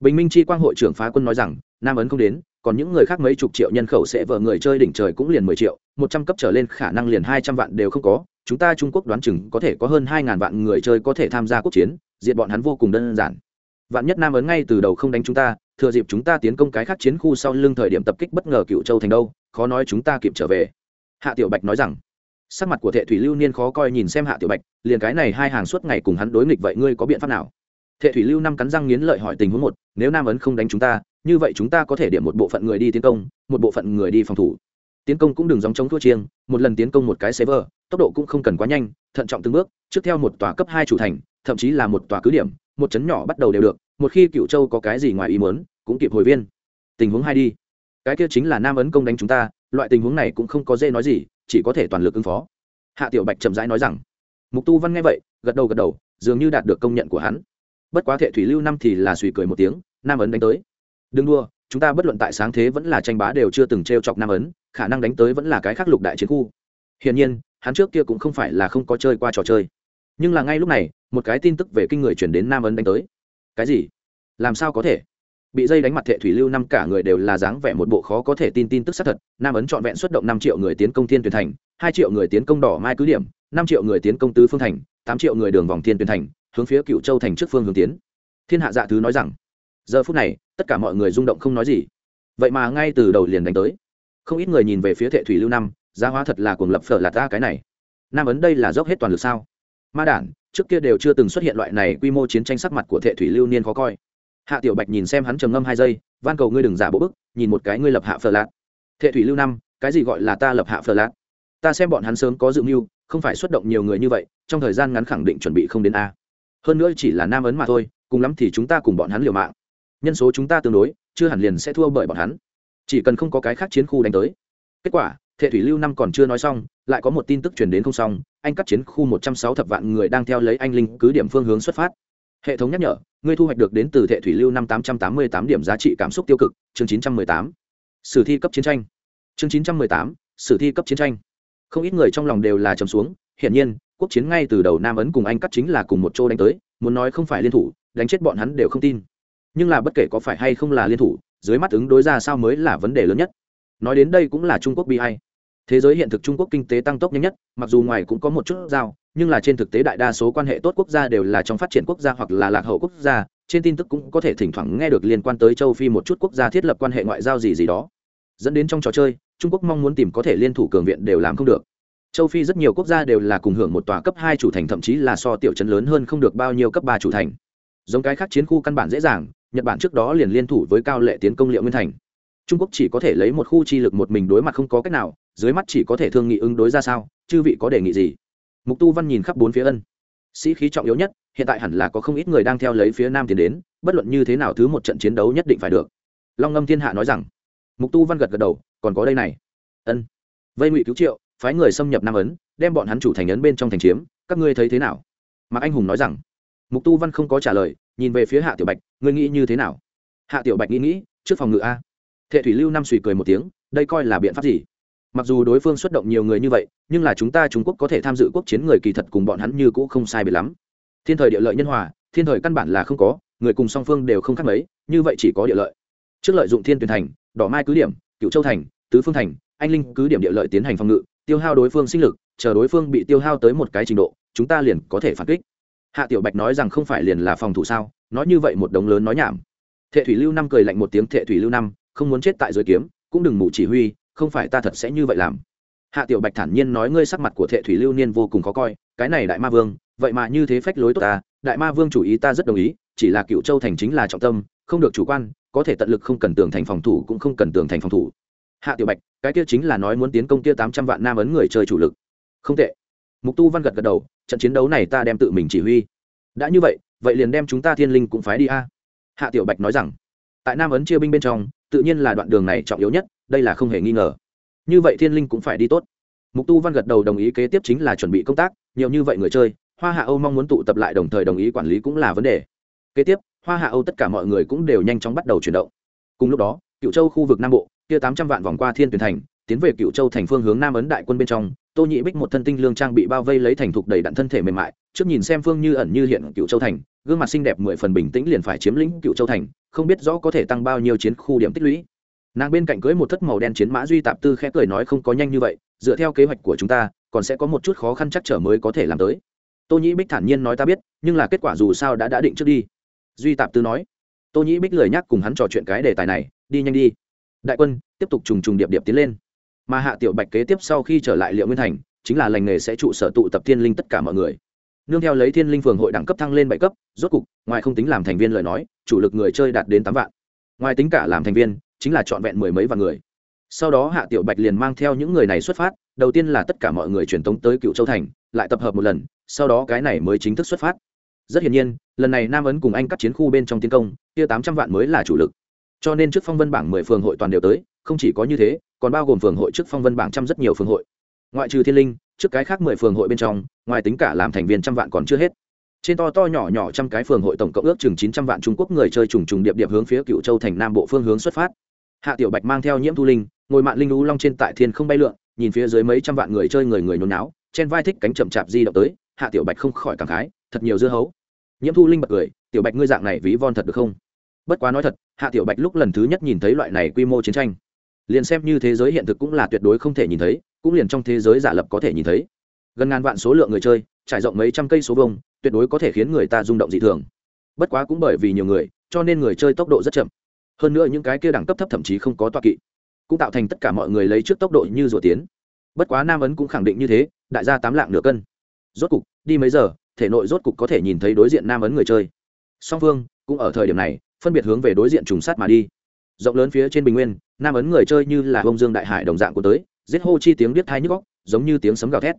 Bình minh chi quang hội trưởng phá quân nói rằng, nam ấn không đến, còn những người khác mấy chục triệu nhân khẩu sẽ vợ người chơi đỉnh trời cũng liền mười triệu, một trăm cấp trở lên khả năng liền hai trăm vạn đều không có, chúng ta trung quốc đoán chừng có thể có hơn hai ngàn vạn người chơi có thể tham gia quốc chiến, diệt bọn hắn vô cùng đơn giản. Vạn nhất nam ấn ngay từ đầu không đánh chúng ta, thừa dịp chúng ta tiến công cái khác chiến khu sau lưng thời điểm tập kích bất ngờ cựu châu thành đâu, khó nói chúng ta kịp trở về. Hạ tiểu bạch nói rằng sắc mặt của thệ thủy lưu niên khó coi nhìn xem hạ tiểu bạch, liền cái này hai hàng suốt ngày cùng hắn đối nghịch vậy ngươi có biện pháp nào? Thệ thủy lưu năm cắn răng nghiến lợi hỏi tình huống một, nếu nam ấn không đánh chúng ta, như vậy chúng ta có thể điểm một bộ phận người đi tiến công, một bộ phận người đi phòng thủ. Tiến công cũng đừng dòng chống thua chiêng, một lần tiến công một cái server, tốc độ cũng không cần quá nhanh, thận trọng từng bước, trước theo một tòa cấp hai chủ thành, thậm chí là một tòa cứ điểm, một chấn nhỏ bắt đầu đều được, một khi cựu châu có cái gì ngoài ý muốn, cũng kịp hồi viên. Tình huống hai đi. Cái kia chính là nam ấn công đánh chúng ta, loại tình huống này cũng không có dễ nói gì chỉ có thể toàn lực ứng phó. Hạ tiểu bạch chậm rãi nói rằng, mục tu văn nghe vậy, gật đầu gật đầu, dường như đạt được công nhận của hắn. Bất quá thệ thủy lưu năm thì là suy cười một tiếng, nam ấn đánh tới. Đừng đua chúng ta bất luận tại sáng thế vẫn là tranh bá đều chưa từng t r e o chọc nam ấn, khả năng đánh tới vẫn là cái khác lục đại chiến khu. Hiển nhiên, hắn trước kia cũng không phải là không có chơi qua trò chơi. Nhưng là ngay lúc này, một cái tin tức về kinh người chuyển đến nam ấn đánh tới. Cái gì? Làm sao có thể? Bị dây đánh mặt thệ thủy lưu năm cả người đều là dáng vẻ một bộ khó có thể tin tin tức xác thật, nam ấn trọn vẹn xuất động năm triệu người tiến công thiên tuyển thành, hai triệu người tiến công đỏ mai cứ điểm, năm triệu người tiến công tứ phương thành, tám triệu người đường vòng thiên tuyển thành, hướng phía cựu châu thành trước phương hướng tiến. Thiên hạ dạ thứ nói rằng, giờ phút này, tất cả mọi người rung động không nói gì. Vậy mà ngay từ đầu liền đánh tới. Không ít người nhìn về phía thệ thủy lưu năm, giá hóa thật là cuồng lập phở là ta cái này. Nam ấn đây là dốc hết toàn lực sao? Ma đản, trước kia đều chưa từng xuất hiện loại này quy mô chiến tranh sắc mặt của thệ thủy lưu niên khó coi hạ tiểu bạch nhìn xem hắn trầm ngâm hai giây, van cầu ngươi đừng giả bộ bức, nhìn một cái ngươi lập hạ phờ lạc thệ thủy lưu năm, cái gì gọi là ta lập hạ phờ lạc ta xem bọn hắn sớm có dự mưu, không phải xuất động nhiều người như vậy, trong thời gian ngắn khẳng định chuẩn bị không đến a. Hơn nữa chỉ là nam ấn mà thôi, cùng lắm thì chúng ta cùng bọn hắn liều mạng. Nhân số chúng ta tương đối, chưa hẳn liền sẽ thua bởi bọn hắn. Chỉ cần không có cái khác chiến khu đánh tới. Kết quả, thệ thủy lưu năm còn chưa nói xong, lại có một tin tức truyền đến không xong, anh cắt chiến khu một trăm sáu thập vạn người đang theo lấy anh linh cứ điểm phương hướng xuất phát hệ thống nhắc nhở, ngươi thu hoạch được đến từ thệ thủy lưu năm tám trăm tám mươi tám điểm giá trị cảm xúc tiêu cực, chương chín trăm mười tám. Sử thi cấp chiến tranh. Chương chín trăm mười tám, sử thi cấp chiến tranh. Không ít người trong lòng đều là trầm xuống, hiển nhiên, quốc chiến ngay từ đầu nam ấn cùng anh cắt chính là cùng một chỗ đánh tới, muốn nói không phải liên thủ, đánh chết bọn hắn đều không tin. Nhưng là bất kể có phải hay không là liên thủ, dưới mắt ứng đối ra sao mới là vấn đề lớn nhất. Nói đến đây cũng là trung quốc bi hay thế giới hiện thực trung quốc kinh tế tăng tốc nhanh nhất, mặc dù ngoài cũng có một chút giao, nhưng là trên thực tế đại đa số quan hệ tốt quốc gia đều là trong phát triển quốc gia hoặc là lạc hậu quốc gia, trên tin tức cũng có thể thỉnh thoảng nghe được liên quan tới châu phi một chút quốc gia thiết lập quan hệ ngoại giao gì gì đó. Dẫn đến trong trò chơi, trung quốc mong muốn tìm có thể liên thủ cường viện đều làm không được. Châu phi rất nhiều quốc gia đều là cùng hưởng một tòa cấp hai chủ thành, thậm chí là so tiểu chấn lớn hơn không được bao nhiêu cấp ba chủ thành. Giống cái khác chiến khu căn bản dễ dàng, nhật bản trước đó liền liên thủ với cao lệ tiến công liệu nguyên thành. Trung quốc chỉ có thể lấy một khu chi lực một mình đối mặt không có cách nào dưới mắt chỉ có thể thương nghị ứng đối ra sao, chư vị có đề nghị gì? Mục tu văn nhìn khắp bốn phía ân. Sĩ khí trọng yếu nhất, hiện tại hẳn là có không ít người đang theo lấy phía nam tiến đến, bất luận như thế nào thứ một trận chiến đấu nhất định phải được. Long ngâm thiên hạ nói rằng, mục tu văn gật gật đầu, còn có đây này. Ân. Vây ngụy cứu triệu, phái người xâm nhập nam ấn, đem bọn hắn chủ thành ấn bên trong thành chiếm, các ngươi thấy thế nào? Mạc anh hùng nói rằng, mục tu văn không có trả lời, nhìn về phía hạ tiểu bạch, ngươi nghĩ như thế nào? Hạ tiểu bạch nghĩ nghĩ, trước phòng ngự a. Thệ thủy lưu năm suy cười một tiếng, đây coi là biện pháp gì? Mặc dù đối phương xuất động nhiều người như vậy, nhưng là chúng ta trung quốc có thể tham dự quốc chiến người kỳ thật cùng bọn hắn như cũ không sai biệt lắm. Thiên thời địa lợi nhân hòa, thiên thời căn bản là không có, người cùng song phương đều không khác mấy, như vậy chỉ có địa lợi. Trước lợi dụng thiên tuyển thành, đỏ mai cứ điểm cựu châu thành, tứ phương thành, anh linh cứ điểm địa lợi tiến hành phòng ngự, tiêu hao đối phương sinh lực, chờ đối phương bị tiêu hao tới một cái trình độ, chúng ta liền có thể phản kích. Hạ tiểu bạch nói rằng không phải liền là phòng thủ sao, nói như vậy một đống lớn nói nhảm. Thệ thủy lưu năm cười lạnh một tiếng, thệ thủy lưu năm, không muốn chết tại dưới kiếm, cũng đừng mù chỉ huy không phải ta thật sẽ như vậy làm. Hạ tiểu bạch thản nhiên nói ngươi sắc mặt của thệ thủy lưu niên vô cùng khó coi, cái này đại ma vương, vậy mà như thế phách lối tốt ta, đại ma vương chủ ý ta rất đồng ý, chỉ là cựu châu thành chính là trọng tâm, không được chủ quan, có thể tận lực không cần tường thành phòng thủ cũng không cần tường thành phòng thủ. Hạ tiểu bạch, cái kia chính là nói muốn tiến công kia tám trăm vạn nam ấn người chơi chủ lực. Không tệ. Mục tu văn gật gật đầu, trận chiến đấu này ta đem tự mình chỉ huy. Đã như vậy vậy liền đem chúng ta thiên linh cũng phái đi a. Hạ tiểu bạch nói rằng, tại nam ấn chia binh bên trong, tự nhiên là đoạn đường này trọng yếu nhất đây là không hề nghi ngờ. Như vậy thiên linh cũng phải đi tốt. Mục tu văn gật đầu đồng ý kế tiếp chính là chuẩn bị công tác, nhiều như vậy người chơi, hoa hạ âu mong muốn tụ tập lại đồng thời đồng ý quản lý cũng là vấn đề. Kế tiếp, hoa hạ âu tất cả mọi người cũng đều nhanh chóng bắt đầu chuyển động. Cùng lúc đó, cựu châu khu vực nam bộ, kia tám trăm vạn vòng qua thiên tuyển thành, tiến về cựu châu thành phương hướng nam ấn đại quân bên trong, tô nhị bích một thân tinh lương trang bị bao vây lấy thành thục đầy đặn thân thể mềm mại, trước nhìn xem phương như ẩn như hiện cựu châu thành, gương mặt xinh đẹp mười phần bình tĩnh liền phải chiếm lĩnh cựu châu thành, không biết rõ có thể tăng bao nhiêu chiến khu điểm tích lũy nàng bên cạnh cưới một thất màu đen chiến mã duy tạp tư khẽ cười nói không có nhanh như vậy, dựa theo kế hoạch của chúng ta, còn sẽ có một chút khó khăn chắc trở mới có thể làm tới. Tô nhĩ bích thản nhiên nói ta biết, nhưng là kết quả dù sao đã đã định trước đi. Duy tạp tư nói. Tô nhĩ bích lời nhắc cùng hắn trò chuyện cái đề tài này, đi nhanh đi. Đại quân, tiếp tục trùng trùng điệp điệp tiến lên. Mà hạ tiểu bạch kế tiếp sau khi trở lại liệu nguyên thành, chính là lành nghề sẽ trụ sở tụ tập thiên linh tất cả mọi người. Nương theo lấy thiên linh phường hội đẳng cấp thăng lên bảy cấp, rốt cục, ngoài không tính làm thành viên lời nói, chủ lực người chơi đạt đến tám vạn. Ngoài tính cả làm thành viên chính là trọn vẹn mười mấy vạn người. Sau đó hạ tiểu bạch liền mang theo những người này xuất phát, đầu tiên là tất cả mọi người truyền tống tới cựu châu thành, lại tập hợp một lần, sau đó cái này mới chính thức xuất phát. Rất hiển nhiên, lần này nam ấn cùng anh cắt chiến khu bên trong tiến công, kia tám trăm vạn mới là chủ lực. Cho nên trước phong vân bảng mười phường hội toàn đều tới, không chỉ có như thế, còn bao gồm phường hội trước phong vân bảng trăm rất nhiều phường hội. Ngoại trừ thiên linh, trước cái khác mười phường hội bên trong, ngoài tính cả làm thành viên trăm vạn còn chưa hết. Trên to to nhỏ nhỏ trăm cái phường hội tổng cộng ước chừng chín trăm vạn trung quốc người chơi trùng trùng điệp điệp hướng phía cựu châu thành nam bộ phương hướng xuất phát hạ tiểu bạch mang theo nhiễm thu linh, ngồi mạn linh lũ long trên tại thiên không bay lượn, nhìn phía dưới mấy trăm vạn người chơi người người nôn náo trên vai thích cánh chậm chạp di động tới, hạ tiểu bạch không khỏi cảm khái, thật nhiều dưa hấu. Nhiễm thu linh bật cười, tiểu bạch ngươi dạng này ví von thật được không? Bất quá nói thật, hạ tiểu bạch lúc lần thứ nhất nhìn thấy loại này quy mô chiến tranh, liền xem như thế giới hiện thực cũng là tuyệt đối không thể nhìn thấy, cũng liền trong thế giới giả lập có thể nhìn thấy. Gần ngàn vạn số lượng người chơi, trải rộng mấy trăm cây số vông tuyệt đối có thể khiến người ta rung động dị thường. Bất quá cũng bởi vì nhiều người, cho nên người chơi tốc độ rất chậm hơn nữa những cái kia đẳng cấp thấp thậm chí không có toa kỵ, cũng tạo thành tất cả mọi người lấy trước tốc độ như rùa tiến. Bất quá nam ấn cũng khẳng định như thế, đại gia tám lạng nửa cân. Rốt cục, đi mấy giờ, thể nội rốt cục có thể nhìn thấy đối diện nam ấn người chơi. Song phương cũng ở thời điểm này, phân biệt hướng về đối diện trùng sát mà đi. Rộng lớn phía trên bình nguyên, nam ấn người chơi như là bông dương đại hải đồng dạng của tới, giết hô chi tiếng biết thai nhức góc giống như tiếng sấm gào thét.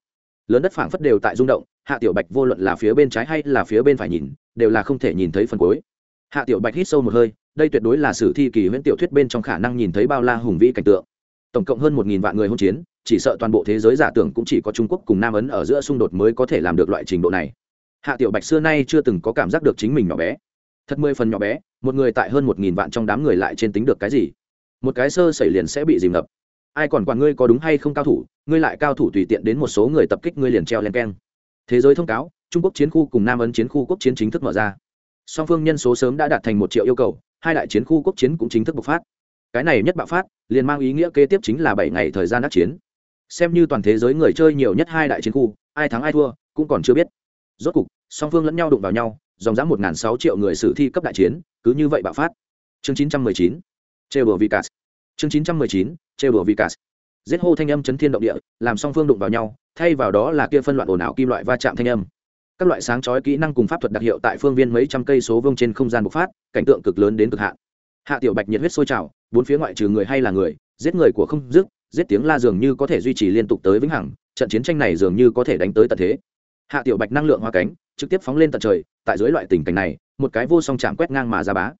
Lớn đất phảng phất đều tại rung động, hạ tiểu bạch vô luận là phía bên trái hay là phía bên phải nhìn, đều là không thể nhìn thấy phần cuối. Hạ tiểu bạch hít sâu một hơi đây tuyệt đối là sử thi kỳ huyễn tiểu thuyết bên trong khả năng nhìn thấy bao la hùng vĩ cảnh tượng. Tổng cộng hơn một nghìn vạn người hôn chiến, chỉ sợ toàn bộ thế giới giả tưởng cũng chỉ có trung quốc cùng nam ấn ở giữa xung đột mới có thể làm được loại trình độ này. Hạ tiểu bạch xưa nay chưa từng có cảm giác được chính mình nhỏ bé. Thật mười phần nhỏ bé, một người tại hơn một nghìn vạn trong đám người lại trên tính được cái gì? Một cái sơ xảy liền sẽ bị dìm ngập. Ai còn quản ngươi có đúng hay không cao thủ, ngươi lại cao thủ tùy tiện đến một số người tập kích ngươi liền treo len keng. Thế giới thông cáo, trung quốc chiến khu cùng nam ấn chiến khu quốc chiến chính thức mở ra. Song phương nhân số sớm đã đạt thành một triệu yêu cầu hai đại chiến khu quốc chiến cũng chính thức bộc phát. Cái này nhất bạo phát, liền mang ý nghĩa kế tiếp chính là bảy ngày thời gian đắc chiến. Xem như toàn thế giới người chơi nhiều nhất hai đại chiến khu, ai thắng ai thua, cũng còn chưa biết. Rốt cục, song phương lẫn nhau đụng vào nhau, dòng dã một sáu triệu người sử thi cấp đại chiến, cứ như vậy bạo phát. Chương chín trăm mười chín, trêu bờ vicas chương chín trăm mười chín, trêu bờ vicas giết hô thanh âm chấn thiên động địa, làm song phương đụng vào nhau, thay vào đó là kia phân loạn ồn ào kim loại va chạm thanh âm các loại sáng chói kỹ năng cùng pháp thuật đặc hiệu tại phương viên mấy trăm cây số vông trên không gian bộc phát, cảnh tượng cực lớn đến cực hạn. Hạ tiểu bạch nhiệt huyết sôi trào, bốn phía ngoại trừ người hay là người, giết người của không dứt, giết tiếng la dường như có thể duy trì liên tục tới vĩnh hằng, trận chiến tranh này dường như có thể đánh tới tận thế. Hạ tiểu bạch năng lượng hoa cánh, trực tiếp phóng lên tận trời, tại dưới loại tình cảnh này, một cái vô song chạm quét ngang mà ra bá.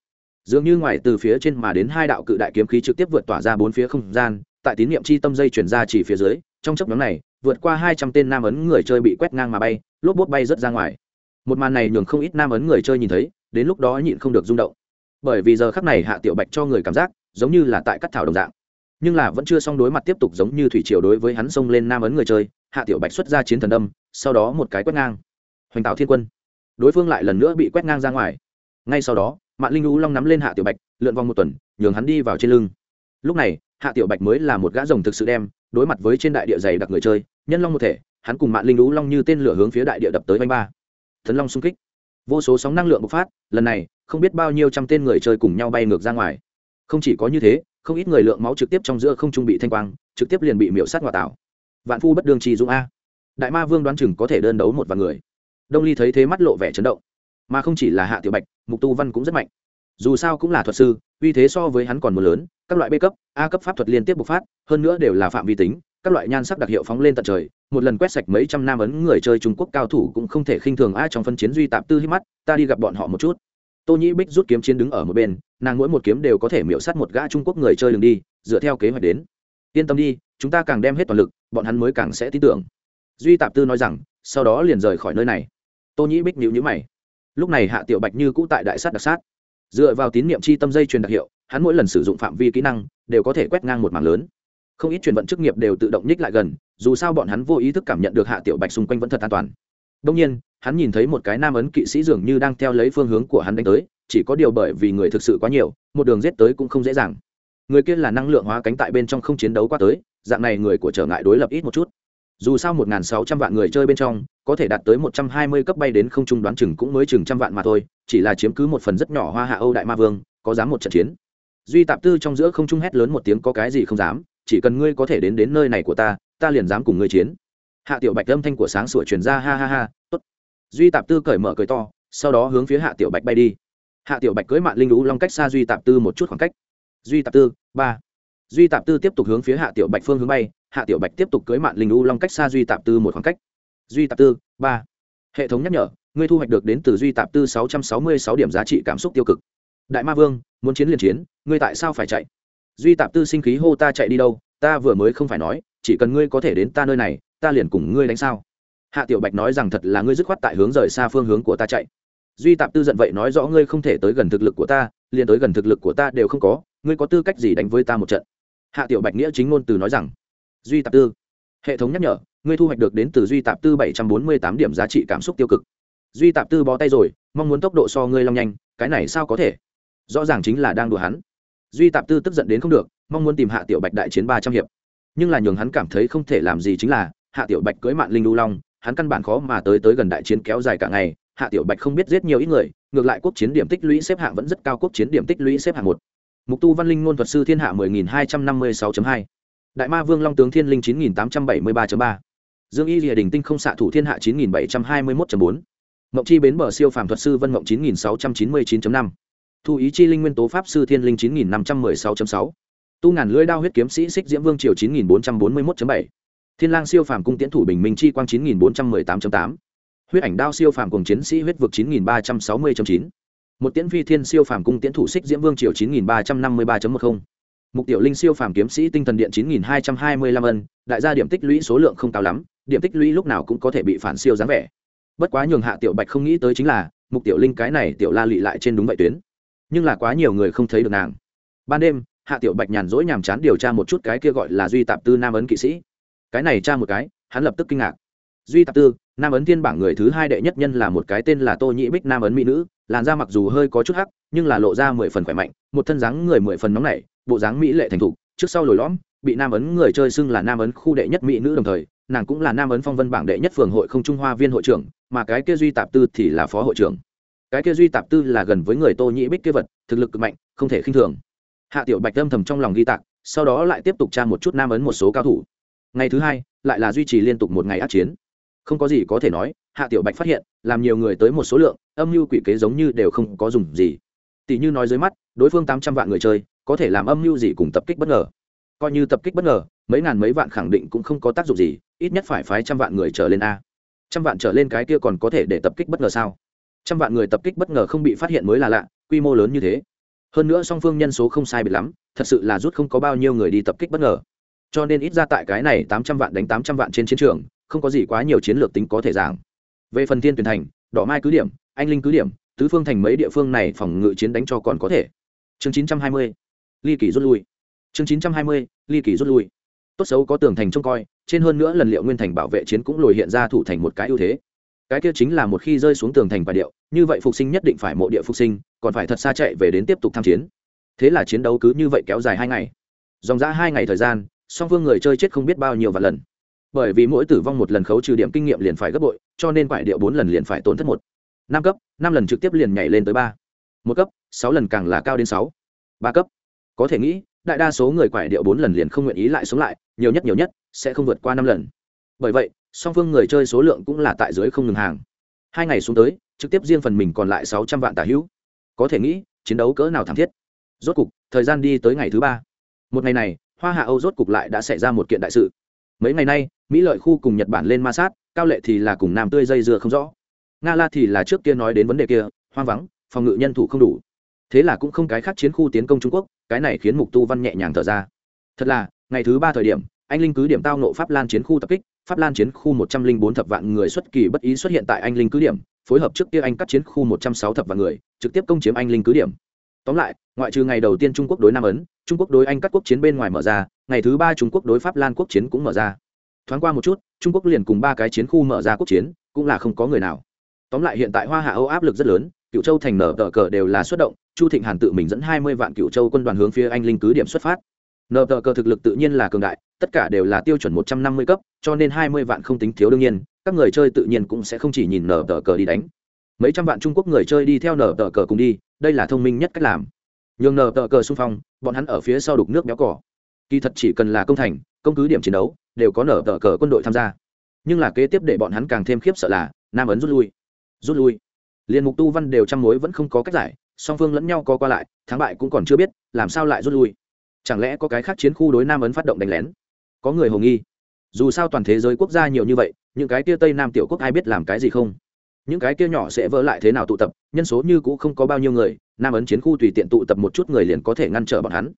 Dường như ngoài từ phía trên mà đến hai đạo cự đại kiếm khí trực tiếp vượt tỏa ra bốn phía không gian, tại tín niệm chi tâm dây chuyển ra chỉ phía dưới, trong chấp nhóm này vượt qua hai trăm tên nam ấn người chơi bị quét ngang mà bay, lốp bốt bay rất ra ngoài. Một màn này nhường không ít nam ấn người chơi nhìn thấy, đến lúc đó nhịn không được rung động. Bởi vì giờ khắc này hạ tiểu bạch cho người cảm giác, giống như là tại cắt thảo đồng dạng. Nhưng là vẫn chưa xong đối mặt tiếp tục giống như thủy triều đối với hắn xông lên nam ấn người chơi, hạ tiểu bạch xuất ra chiến thần đâm sau đó một cái quét ngang. Hoành tạo thiên quân. Đối phương lại lần nữa bị quét ngang ra ngoài. Ngay sau đó mạng linh lũ long nắm lên hạ tiểu bạch, lượn vòng một tuần, nhường hắn đi vào trên lưng. Lúc này, hạ tiểu bạch mới là một gã rồng thực sự đem, đối mặt với trên đại địa dày đặc người chơi nhân long một thể, hắn cùng mạng linh lũ long như tên lửa hướng phía đại địa đập tới bánh ba. Thần long xung kích. Vô số sóng năng lượng bộc phát, lần này, không biết bao nhiêu trăm tên người chơi cùng nhau bay ngược ra ngoài. Không chỉ có như thế, không ít người lượng máu trực tiếp trong giữa không trung bị thanh quang, trực tiếp liền bị miễu sát ngoại tảo vạn phu bất đương trì dũng a. Đại ma vương đoán chừng có thể đơn đấu một vài người. Đông ly thấy thế mắt lộ vẻ chấn động. Mà không chỉ là hạ tiểu bạch, mục tu văn cũng rất mạnh. Dù sao cũng là thuật sư, uy thế so với hắn còn một lớn, các loại b cấp, a cấp pháp thuật liên tiếp bộc phát, hơn nữa đều là phạm vi tính các loại nhan sắc đặc hiệu phóng lên tận trời, một lần quét sạch mấy trăm nam ấn người chơi trung quốc cao thủ cũng không thể khinh thường ai trong phân chiến duy tạp tư hít mắt, ta đi gặp bọn họ một chút. Tô nhĩ bích rút kiếm chiến đứng ở một bên, nàng mỗi một kiếm đều có thể miễu sát một gã trung quốc người chơi đường đi, dựa theo kế hoạch đến. Yên tâm đi, chúng ta càng đem hết toàn lực, bọn hắn mới càng sẽ tin tưởng. Duy tạp tư nói rằng, sau đó liền rời khỏi nơi này. Tô nhĩ bích nhịu nhữ mày. Lúc này hạ tiểu bạch như cũ tại đại sát đặc sát. Dựa vào tín niệm chi tâm dây truyền đặc hiệu, hắn mỗi lần sử dụng phạm vi kỹ năng, đều có thể quét ngang một mảng lớn không ít truyền vận chức nghiệp đều tự động nhích lại gần, dù sao bọn hắn vô ý thức cảm nhận được hạ tiểu bạch xung quanh vẫn thật an toàn. Đông nhiên, hắn nhìn thấy một cái nam ấn kỵ sĩ dường như đang theo lấy phương hướng của hắn đánh tới, chỉ có điều bởi vì người thực sự quá nhiều, một đường giết tới cũng không dễ dàng. Người kia là năng lượng hóa cánh tại bên trong không chiến đấu qua tới, dạng này người của trở ngại đối lập ít một chút. Dù sao một sáu trăm vạn người chơi bên trong, có thể đạt tới một trăm hai mươi cấp bay đến không trung đoán chừng cũng mới chừng trăm vạn mà thôi, chỉ là chiếm cứ một phần rất nhỏ hoa hạ âu đại ma vương, có dám một trận chiến. Duy tạp tư trong giữa không trung hét lớn một tiếng có cái gì không dám chỉ cần ngươi có thể đến đến nơi này của ta ta liền dám cùng ngươi chiến. Hạ tiểu bạch âm thanh của sáng sủa truyền ra, ha ha ha, tốt. Duy tạp tư cởi mở cười to, sau đó hướng phía hạ tiểu bạch bay đi. Hạ tiểu bạch cưới mạng linh lũ long cách xa duy tạp tư một chút khoảng cách. Duy tạp tư, ba. Duy tạp tư tiếp tục hướng phía hạ tiểu bạch phương hướng bay, hạ tiểu bạch tiếp tục cưới mạng linh lũ long cách xa duy tạp tư một khoảng cách. Duy tạp tư, ba. Hệ thống nhắc nhở, ngươi thu hoạch được đến từ duy tạp tư sáu trăm sáu mươi sáu điểm giá trị cảm xúc tiêu cực. Đại ma vương, muốn chiến liền chiến, ngươi tại sao phải chạy? Duy tạp tư sinh khí hô ta chạy đi đâu, ta vừa mới không phải nói, chỉ cần ngươi có thể đến ta nơi này, ta liền cùng ngươi đánh sao. Hạ tiểu bạch nói rằng thật là ngươi dứt khoát tại hướng rời xa phương hướng của ta chạy. Duy tạp tư giận vậy nói rõ ngươi không thể tới gần thực lực của ta, liền tới gần thực lực của ta đều không có, ngươi có tư cách gì đánh với ta một trận? Hạ tiểu bạch nghĩa chính ngôn từ nói rằng, duy tạp tư, hệ thống nhắc nhở, ngươi thu hoạch được đến từ duy tạp tư bảy trăm bốn mươi tám điểm giá trị cảm xúc tiêu cực. Duy tạp tư bó tay rồi, mong muốn tốc độ so ngươi long nhanh, cái này sao có thể? Rõ ràng chính là đang đùa hắn duy tạp tư tức giận đến không được, mong muốn tìm hạ tiểu bạch đại chiến ba trăm hiệp nhưng là nhường hắn cảm thấy không thể làm gì chính là, hạ tiểu bạch cưới mạng linh đu long, hắn căn bản khó mà tới tới gần đại chiến kéo dài cả ngày, hạ tiểu bạch không biết giết nhiều ít người, ngược lại quốc chiến điểm tích lũy xếp hạng vẫn rất cao, quốc chiến điểm tích lũy xếp hạng một mục tu văn linh ngôn thuật sư thiên hạ 10256.2. đại ma vương long tướng thiên linh 9873.3. dương y lìa đình tinh không xạ thủ thiên hạ chín nghìn bảy trăm hai mươi 9721.4. mộng chi bến bờ siêu phàm thuật sư vân mộng 9699.5 thu ý chi linh nguyên tố pháp sư thiên linh chín nghìn năm trăm mười sáu sáu. Tu ngàn lưỡi đao huyết kiếm sĩ xích diễm vương triều chín nghìn bốn trăm bốn mươi một bảy. Thiên lang siêu phàm cung tiễn thủ bình minh chi quang chín nghìn bốn trăm mười tám tám. Huyết ảnh đao siêu phàm cùng chiến sĩ huyết vực chín nghìn ba trăm sáu mươi chín. Một tiễn phi thiên siêu phàm cung tiễn thủ xích diễm vương triều chín nghìn ba trăm năm mươi ba một mục tiểu linh siêu phàm kiếm sĩ tinh thần điện chín nghìn hai trăm hai mươi lăm ân. Đại gia điểm tích lũy số lượng không cao lắm, điểm tích lũy lúc nào cũng có thể bị phản siêu dáng vẻ. Bất quá nhường hạ tiểu bạch không nghĩ tới chính là, mục tiểu linh cái này tiểu la lị lại trên đúng vậy tuyến nhưng là quá nhiều người không thấy được nàng. Ban đêm, hạ tiểu bạch nhàn rỗi nhàm chán điều tra một chút cái kia gọi là duy tạp tư nam ấn kỵ sĩ. Cái này tra một cái, hắn lập tức kinh ngạc. Duy tạp tư, nam ấn thiên bảng người thứ hai đệ nhất nhân là một cái tên là tô nhĩ bích nam ấn mỹ nữ, làn da mặc dù hơi có chút hắc, nhưng là lộ ra mười phần khỏe mạnh, một thân dáng người mười phần nóng nảy, bộ dáng mỹ lệ thành thục, trước sau lồi lõm, bị nam ấn người chơi xưng là nam ấn khu đệ nhất mỹ nữ đồng thời, nàng cũng là nam ấn phong vân bảng đệ nhất phường hội không trung hoa viên hội trưởng, mà cái kia duy tạp tư thì là phó hội trưởng cái kia duy tạp tư là gần với người tô nhĩ bích kia vật, thực lực cực mạnh, không thể khinh thường. Hạ tiểu bạch âm thầm trong lòng ghi tạc, sau đó lại tiếp tục tra một chút nam ấn một số cao thủ. Ngày thứ hai, lại là duy trì liên tục một ngày át chiến. Không có gì có thể nói, hạ tiểu bạch phát hiện, làm nhiều người tới một số lượng, âm mưu quỷ kế giống như đều không có dùng gì. Tỷ như nói dưới mắt, đối phương tám trăm vạn người chơi, có thể làm âm mưu gì cùng tập kích bất ngờ. Coi như tập kích bất ngờ, mấy ngàn mấy vạn khẳng định cũng không có tác dụng gì, ít nhất phải phái trăm vạn người trở lên a. Trăm vạn trở lên cái kia còn có thể để tập kích bất ngờ sao? Trăm vạn người tập kích bất ngờ không bị phát hiện mới là lạ, quy mô lớn như thế. Hơn nữa song phương nhân số không sai biệt lắm, thật sự là rút không có bao nhiêu người đi tập kích bất ngờ. Cho nên ít ra tại cái này tám trăm vạn đánh tám trăm vạn trên chiến trường, không có gì quá nhiều chiến lược tính có thể giảng. Về phần thiên tuyển thành, đỏ mai cứ điểm, anh linh cứ điểm, tứ phương thành mấy địa phương này phòng ngự chiến đánh cho còn có thể. Chương chín trăm hai mươi, ly kỳ rút lui. Chương chín trăm hai mươi, ly kỳ rút lui. Tốt xấu có tường thành trông coi, trên hơn nữa lần liệu nguyên thành bảo vệ chiến cũng lồi hiện ra thủ thành một cái ưu thế cái kia chính là một khi rơi xuống tường thành và điệu, như vậy phục sinh nhất định phải mộ địa phục sinh, còn phải thật xa chạy về đến tiếp tục tham chiến. Thế là chiến đấu cứ như vậy kéo dài hai ngày. Dòng ra hai ngày thời gian, song phương người chơi chết không biết bao nhiêu và lần. Bởi vì mỗi tử vong một lần khấu trừ điểm kinh nghiệm liền phải gấp bội, cho nên quại điệu bốn lần liền phải tổn thất một. Năm cấp, năm lần trực tiếp liền nhảy lên tới ba. Một cấp, sáu lần càng là cao đến sáu. Ba cấp. Có thể nghĩ, đại đa số người quại điệu bốn lần liền không nguyện ý lại sống lại, nhiều nhất nhiều nhất sẽ không vượt qua năm lần. Bởi vậy song phương người chơi số lượng cũng là tại dưới không ngừng hàng. Hai ngày xuống tới, trực tiếp riêng phần mình còn lại sáu trăm vạn tả hữu. Có thể nghĩ, chiến đấu cỡ nào thảm thiết. Rốt cục, thời gian đi tới ngày thứ ba. Một ngày này, hoa hạ âu rốt cục lại đã xảy ra một kiện đại sự. Mấy ngày nay, mỹ lợi khu cùng nhật bản lên ma sát, cao lệ thì là cùng nam tươi dây dưa không rõ. Nga la thì là trước kia nói đến vấn đề kia, hoang vắng, phòng ngự nhân thủ không đủ. Thế là cũng không cái khác chiến khu tiến công trung quốc, cái này khiến mục tu văn nhẹ nhàng thở ra. Thật là, ngày thứ ba thời điểm anh linh cứ điểm tao nộ pháp lan chiến khu tập kích, pháp lan chiến khu một trăm linh bốn thập vạn người xuất kỳ bất ý xuất hiện tại anh linh cứ điểm, phối hợp trước kia anh cắt chiến khu một trăm sáu thập vạn người, trực tiếp công chiếm anh linh cứ điểm. Tóm lại, ngoại trừ ngày đầu tiên trung quốc đối nam ấn, trung quốc đối anh cắt quốc chiến bên ngoài mở ra, ngày thứ ba trung quốc đối pháp lan quốc chiến cũng mở ra. Thoáng qua một chút, trung quốc liền cùng ba cái chiến khu mở ra quốc chiến, cũng là không có người nào. Tóm lại hiện tại hoa hạ âu áp lực rất lớn, cựu châu thành nở tờ cờ đều là xuất động, chu thịnh hàn tự mình dẫn hai mươi vạn cựu châu quân đoàn hướng phía anh linh cứ điểm xuất phát nở tờ cờ thực lực tự nhiên là cường đại, tất cả đều là tiêu chuẩn một trăm năm mươi cấp, cho nên hai mươi vạn không tính thiếu đương nhiên, các người chơi tự nhiên cũng sẽ không chỉ nhìn nở tờ cờ đi đánh. Mấy trăm vạn trung quốc người chơi đi theo nở tờ cờ cùng đi, đây là thông minh nhất cách làm. Nhường nở tờ cờ xung phong, bọn hắn ở phía sau đục nước béo cỏ. Kỳ thật chỉ cần là công thành, công cứ điểm chiến đấu, đều có nở tờ cờ quân đội tham gia. Nhưng là kế tiếp để bọn hắn càng thêm khiếp sợ là, nam ấn rút lui. Rút lui. Liền mục tu văn đều chăm mối vẫn không có cách giải, song phương lẫn nhau có qua lại, thắng bại cũng còn chưa biết, làm sao lại rút lui chẳng lẽ có cái khác chiến khu đối nam ấn phát động đánh lén? Có người hồ nghi. Dù sao toàn thế giới quốc gia nhiều như vậy, những cái kia tây nam tiểu quốc ai biết làm cái gì không? Những cái kia nhỏ sẽ vỡ lại thế nào tụ tập, nhân số như cũng không có bao nhiêu người, nam ấn chiến khu tùy tiện tụ tập một chút người liền có thể ngăn trở bọn hắn.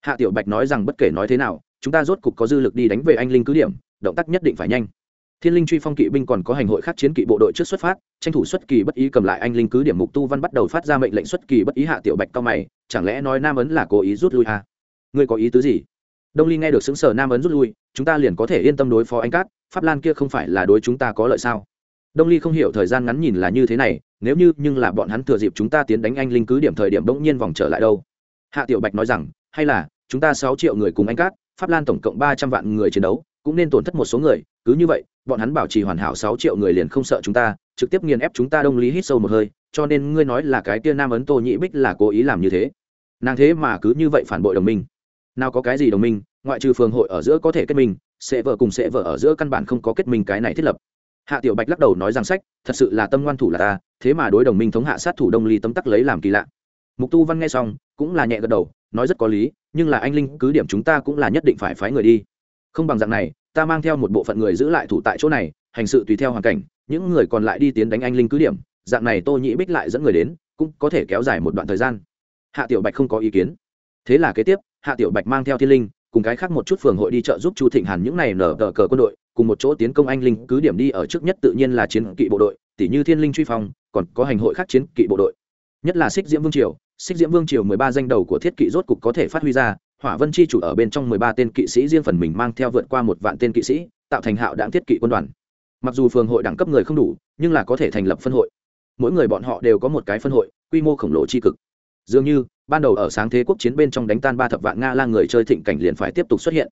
Hạ tiểu bạch nói rằng bất kể nói thế nào, chúng ta rốt cục có dư lực đi đánh về anh linh cứ điểm, động tác nhất định phải nhanh. Thiên linh truy phong kỵ binh còn có hành hội khác chiến kỵ bộ đội trước xuất phát, tranh thủ xuất kỳ bất ý cầm lại anh linh cứ điểm mục tu văn bắt đầu phát ra mệnh lệnh xuất kỳ bất ý hạ tiểu bạch cao mày, chẳng lẽ nói nam ấn là cố ý rút lui à? Ngươi có ý tứ gì? Đông ly nghe được xứng sở nam ấn rút lui, chúng ta liền có thể yên tâm đối phó anh cát, pháp lan kia không phải là đối chúng ta có lợi sao? Đông ly không hiểu thời gian ngắn nhìn là như thế này, nếu như, nhưng là bọn hắn thừa dịp chúng ta tiến đánh anh linh cứ điểm thời điểm bỗng nhiên vòng trở lại đâu. Hạ tiểu bạch nói rằng, hay là, chúng ta sáu triệu người cùng anh cát, pháp lan tổng cộng ba trăm vạn người chiến đấu, cũng nên tổn thất một số người, cứ như vậy, bọn hắn bảo trì hoàn hảo sáu triệu người liền không sợ chúng ta, trực tiếp nghiền ép chúng ta đông lý hít sâu một hơi, cho nên ngươi nói là cái tia nam ấn tô nhĩ bích là cố ý làm như thế. Nàng thế mà cứ như vậy phản bội đồng minh nào có cái gì đồng minh, ngoại trừ phường hội ở giữa có thể kết minh, sẽ vợ cùng sẽ vợ ở giữa căn bản không có kết minh cái này thiết lập. Hạ tiểu bạch lắc đầu nói rằng sách, thật sự là tâm ngoan thủ là ta, thế mà đối đồng minh thống hạ sát thủ đông ly tấm tắc lấy làm kỳ lạ. Mục tu văn nghe xong, cũng là nhẹ gật đầu, nói rất có lý, nhưng là anh linh cứ điểm chúng ta cũng là nhất định phải phái người đi. Không bằng dạng này, ta mang theo một bộ phận người giữ lại thủ tại chỗ này, hành sự tùy theo hoàn cảnh, những người còn lại đi tiến đánh anh linh cứ điểm, dạng này tô nhĩ bích lại dẫn người đến, cũng có thể kéo dài một đoạn thời gian. Hạ tiểu bạch không có ý kiến. Thế là kế tiếp hạ tiểu bạch mang theo thiên linh, cùng cái khác một chút phường hội đi chợ giúp chu thịnh hàn những này nở tờ cờ quân đội, cùng một chỗ tiến công anh linh, cứ điểm đi ở trước nhất tự nhiên là chiến kỵ bộ đội tỷ như thiên linh truy phong, còn có hành hội khác chiến kỵ bộ đội. Nhất là xích diễm vương triều xích diễm vương triều mười ba danh đầu của thiết kỵ rốt cục có thể phát huy ra, hỏa vân chi chủ ở bên trong mười ba tên kỵ sĩ riêng phần mình mang theo vượt qua một vạn tên kỵ sĩ, tạo thành hạo đảng thiết kỵ quân đoàn. Mặc dù phường hội đẳng cấp người không đủ, nhưng là có thể thành lập phân hội. Mỗi người bọn họ đều có một cái phân hội, quy mô khổng lồ tri cực dường như, ban đầu ở sáng thế quốc chiến bên trong đánh tan ba thập vạn nga la người chơi thịnh cảnh liền phải tiếp tục xuất hiện.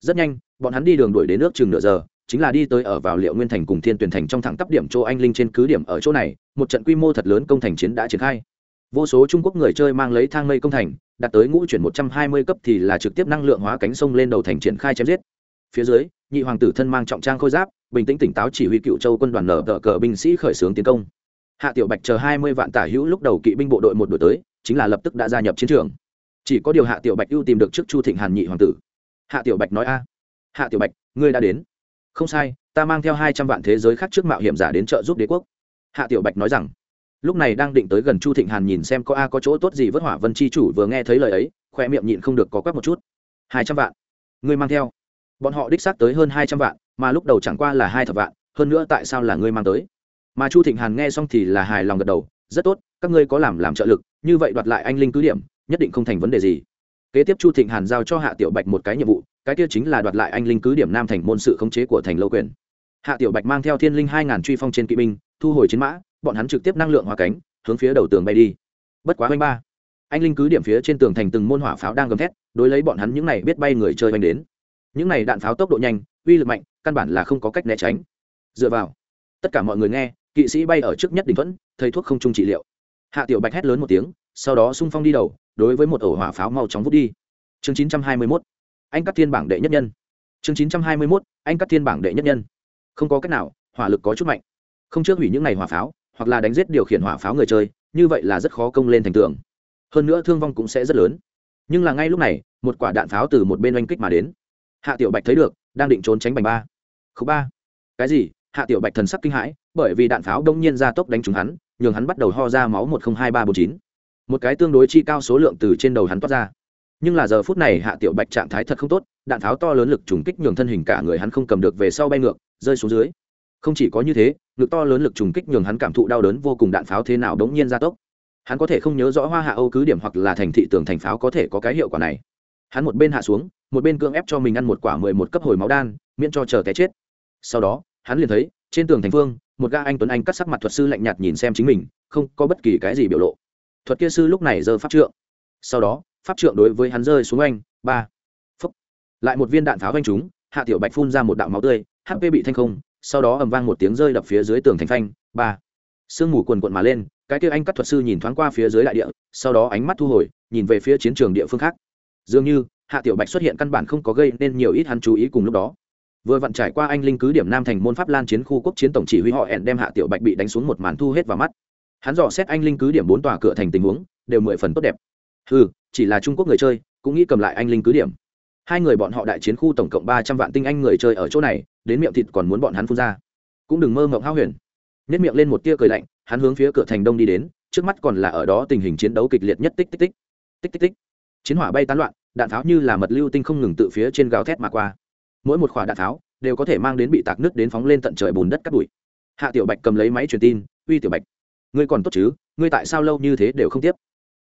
Rất nhanh, bọn hắn đi đường đuổi đến nước chừng nửa giờ, chính là đi tới ở vào liệu nguyên thành cùng thiên tuyển thành trong thẳng tắp điểm chỗ anh linh trên cứ điểm ở chỗ này, một trận quy mô thật lớn công thành chiến đã triển khai. Vô số trung quốc người chơi mang lấy thang mây công thành đạt tới ngũ chuyển một trăm hai mươi cấp thì là trực tiếp năng lượng hóa cánh sông lên đầu thành triển khai chém giết. Phía dưới, nhị hoàng tử thân mang trọng trang khôi giáp, bình tĩnh tỉnh táo chỉ huy cựu châu quân đoàn nở tờ cờ binh sĩ khởi xướng tiến công. Hạ tiểu bạch chờ hai mươi vạn tả hữu lúc đầu kỵ binh bộ đội một đội tới chính là lập tức đã gia nhập chiến trường. Chỉ có điều hạ tiểu bạch ưu tìm được trước chu thịnh hàn nhị hoàng tử. Hạ tiểu bạch nói a, hạ tiểu bạch, ngươi đã đến. Không sai, ta mang theo hai trăm vạn thế giới khác trước mạo hiểm giả đến trợ giúp đế quốc. Hạ tiểu bạch nói rằng. Lúc này đang định tới gần chu thịnh hàn nhìn xem có a có chỗ tốt gì vất hỏa vân chi chủ vừa nghe thấy lời ấy, khoe miệng nhịn không được có quắc một chút. Hai trăm vạn? Ngươi mang theo? Bọn họ đích xác tới hơn hai trăm vạn, mà lúc đầu chẳng qua là hai thập vạn, hơn nữa tại sao là ngươi mang tới? Mà chu thịnh hàn nghe xong thì là hài lòng gật đầu. Rất tốt, các ngươi có làm làm trợ lực như vậy đoạt lại anh linh cứ điểm, nhất định không thành vấn đề gì. Kế tiếp chu thịnh hàn giao cho hạ tiểu bạch một cái nhiệm vụ, cái kia chính là đoạt lại anh linh cứ điểm nam thành môn sự khống chế của thành lâu quyền. Hạ tiểu bạch mang theo thiên linh hai ngàn truy phong trên kỵ binh, thu hồi chiến mã, bọn hắn trực tiếp năng lượng hóa cánh, hướng phía đầu tường bay đi. Bất quá oanh ba, anh linh cứ điểm phía trên tường thành từng môn hỏa pháo đang gầm thét, đối lấy bọn hắn những này biết bay người chơi oanh đến. Những này đạn pháo tốc độ nhanh, uy lực mạnh, căn bản là không có cách né tránh. Dựa vào, tất cả mọi người nghe, kỵ sĩ bay ở trước nhất đỉnh thuẫn, thầy thuốc không trung trị liệu hạ tiểu bạch hét lớn một tiếng, sau đó xung phong đi đầu, đối với một ổ hỏa pháo mau chóng vút đi. Chương 921 anh cắt thiên bảng đệ nhất nhân. Chương 921 anh cắt thiên bảng đệ nhất nhân. Không có cách nào, hỏa lực có chút mạnh. Không trước hủy những ngày hỏa pháo, hoặc là đánh giết điều khiển hỏa pháo người chơi, như vậy là rất khó công lên thành tường. Hơn nữa thương vong cũng sẽ rất lớn. Nhưng là ngay lúc này, một quả đạn pháo từ một bên oanh kích mà đến. Hạ tiểu bạch thấy được, đang định trốn tránh bành ba. Khúc ba. Cái gì? Hạ tiểu bạch thần sắc kinh hãi, bởi vì đạn pháo đông nhiên ra tốc đánh trúng hắn, nhường hắn bắt đầu ho ra máu một không hai ba bốn chín. Một cái tương đối chi cao số lượng từ trên đầu hắn toát ra. Nhưng là giờ phút này hạ tiểu bạch trạng thái thật không tốt, đạn pháo to lớn lực trùng kích nhường thân hình cả người hắn không cầm được về sau bay ngược, rơi xuống dưới. Không chỉ có như thế, ngực to lớn lực trùng kích nhường hắn cảm thụ đau đớn vô cùng đạn pháo thế nào đống nhiên ra tốc. Hắn có thể không nhớ rõ hoa hạ âu cứ điểm hoặc là thành thị tường thành pháo có thể có cái hiệu quả này. Hắn một bên hạ xuống, một bên cưỡng ép cho mình ăn một quả mười một cấp hồi máu đan, miễn cho chờ té chết. Sau đó hắn liền thấy, trên tường thành phương, một ga anh tuấn anh cắt sắc mặt thuật sư lạnh nhạt nhìn xem chính mình, không có bất kỳ cái gì biểu lộ. Thuật kia sư lúc này giơ pháp trượng. Sau đó, pháp trượng đối với hắn rơi xuống anh ba, phúc. Lại một viên đạn pháo anh chúng hạ tiểu bạch phun ra một đạo máu tươi hp bị thanh không, sau đó ầm vang một tiếng rơi đập phía dưới tường thành phanh, ba. Sương mù quần quận mà lên, cái kia anh cắt thuật sư nhìn thoáng qua phía dưới đại địa, sau đó ánh mắt thu hồi, nhìn về phía chiến trường địa phương khác. Dường như, hạ tiểu bạch xuất hiện căn bản không có gây nên nhiều ít hắn chú ý cùng lúc đó vừa vặn trải qua anh linh cứ điểm nam thành môn pháp lan chiến khu quốc chiến tổng chỉ huy họ ẹn đem hạ tiểu bạch bị đánh xuống một màn thu hết vào mắt. Hắn dò xét anh linh cứ điểm bốn tòa cửa thành tình huống, đều mười phần tốt đẹp. Ừ chỉ là trung quốc người chơi, cũng nghĩ cầm lại anh linh cứ điểm. Hai người bọn họ đại chiến khu tổng cộng ba trăm vạn tinh anh người chơi ở chỗ này, đến miệng thịt còn muốn bọn hắn phun ra. Cũng đừng mơ mộng hao huyền. Nếp miệng lên một tia cười lạnh, hắn hướng phía cửa thành đông đi đến, trước mắt còn là ở đó tình hình chiến đấu kịch liệt nhất tích tích tích. Tích tích tích. Chiến hỏa bay tán loạn, đạn tháo như là mật lưu tinh không ngừng tự phía trên gào thét mà qua mỗi một quả đạn tháo đều có thể mang đến bị tạc nứt đến phóng lên tận trời bùn đất cắt bụi. Hạ tiểu bạch cầm lấy máy truyền tin, uy tiểu bạch, ngươi còn tốt chứ? Ngươi tại sao lâu như thế đều không tiếp?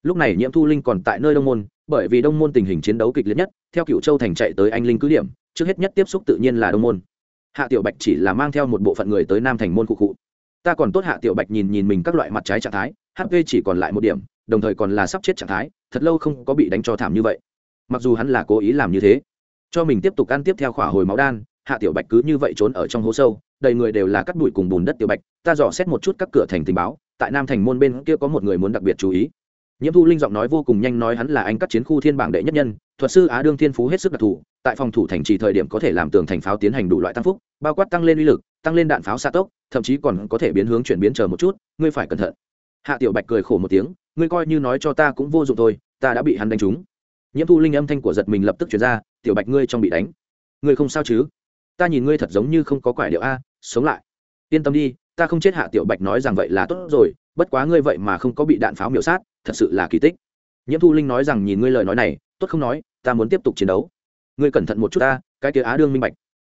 Lúc này nhiễm thu linh còn tại nơi đông môn, bởi vì đông môn tình hình chiến đấu kịch liệt nhất, theo cựu châu thành chạy tới anh linh cứ điểm, trước hết nhất tiếp xúc tự nhiên là đông môn. Hạ tiểu bạch chỉ là mang theo một bộ phận người tới nam thành môn cụ cụ. Ta còn tốt hạ tiểu bạch nhìn nhìn mình các loại mặt trái trạng thái hp chỉ còn lại một điểm, đồng thời còn là sắp chết trạng thái, thật lâu không có bị đánh cho thảm như vậy. Mặc dù hắn là cố ý làm như thế cho mình tiếp tục ăn tiếp theo khỏa hồi máu đan, hạ tiểu bạch cứ như vậy trốn ở trong hố sâu, đầy người đều là cắt bụi cùng bùn đất tiểu bạch, ta dò xét một chút các cửa thành tình báo, tại nam thành môn bên kia có một người muốn đặc biệt chú ý. Nhiễm thu linh giọng nói vô cùng nhanh nói hắn là anh cắt chiến khu thiên bảng đệ nhất nhân, thuật sư á đương thiên phú hết sức đặc thù, tại phòng thủ thành trì thời điểm có thể làm tường thành pháo tiến hành đủ loại tăng phúc, bao quát tăng lên uy lực, tăng lên đạn pháo xa tốc, thậm chí còn có thể biến hướng chuyển biến chờ một chút, ngươi phải cẩn thận. Hạ tiểu bạch cười khổ một tiếng, ngươi coi như nói cho ta cũng vô dụng thôi, ta đã bị hắn đánh trúng. Nhiễm thu linh âm thanh của giật mình lập tức chuyển ra tiểu bạch ngươi trong bị đánh. Ngươi không sao chứ? Ta nhìn ngươi thật giống như không có quải điệu a, sống lại. Yên tâm đi, ta không chết hạ tiểu bạch nói rằng vậy là tốt rồi, bất quá ngươi vậy mà không có bị đạn pháo miểu sát, thật sự là kỳ tích. Nhiễm thu linh nói rằng nhìn ngươi lời nói này, tốt không nói, ta muốn tiếp tục chiến đấu. Ngươi cẩn thận một chút ta, cái kia á đương minh bạch.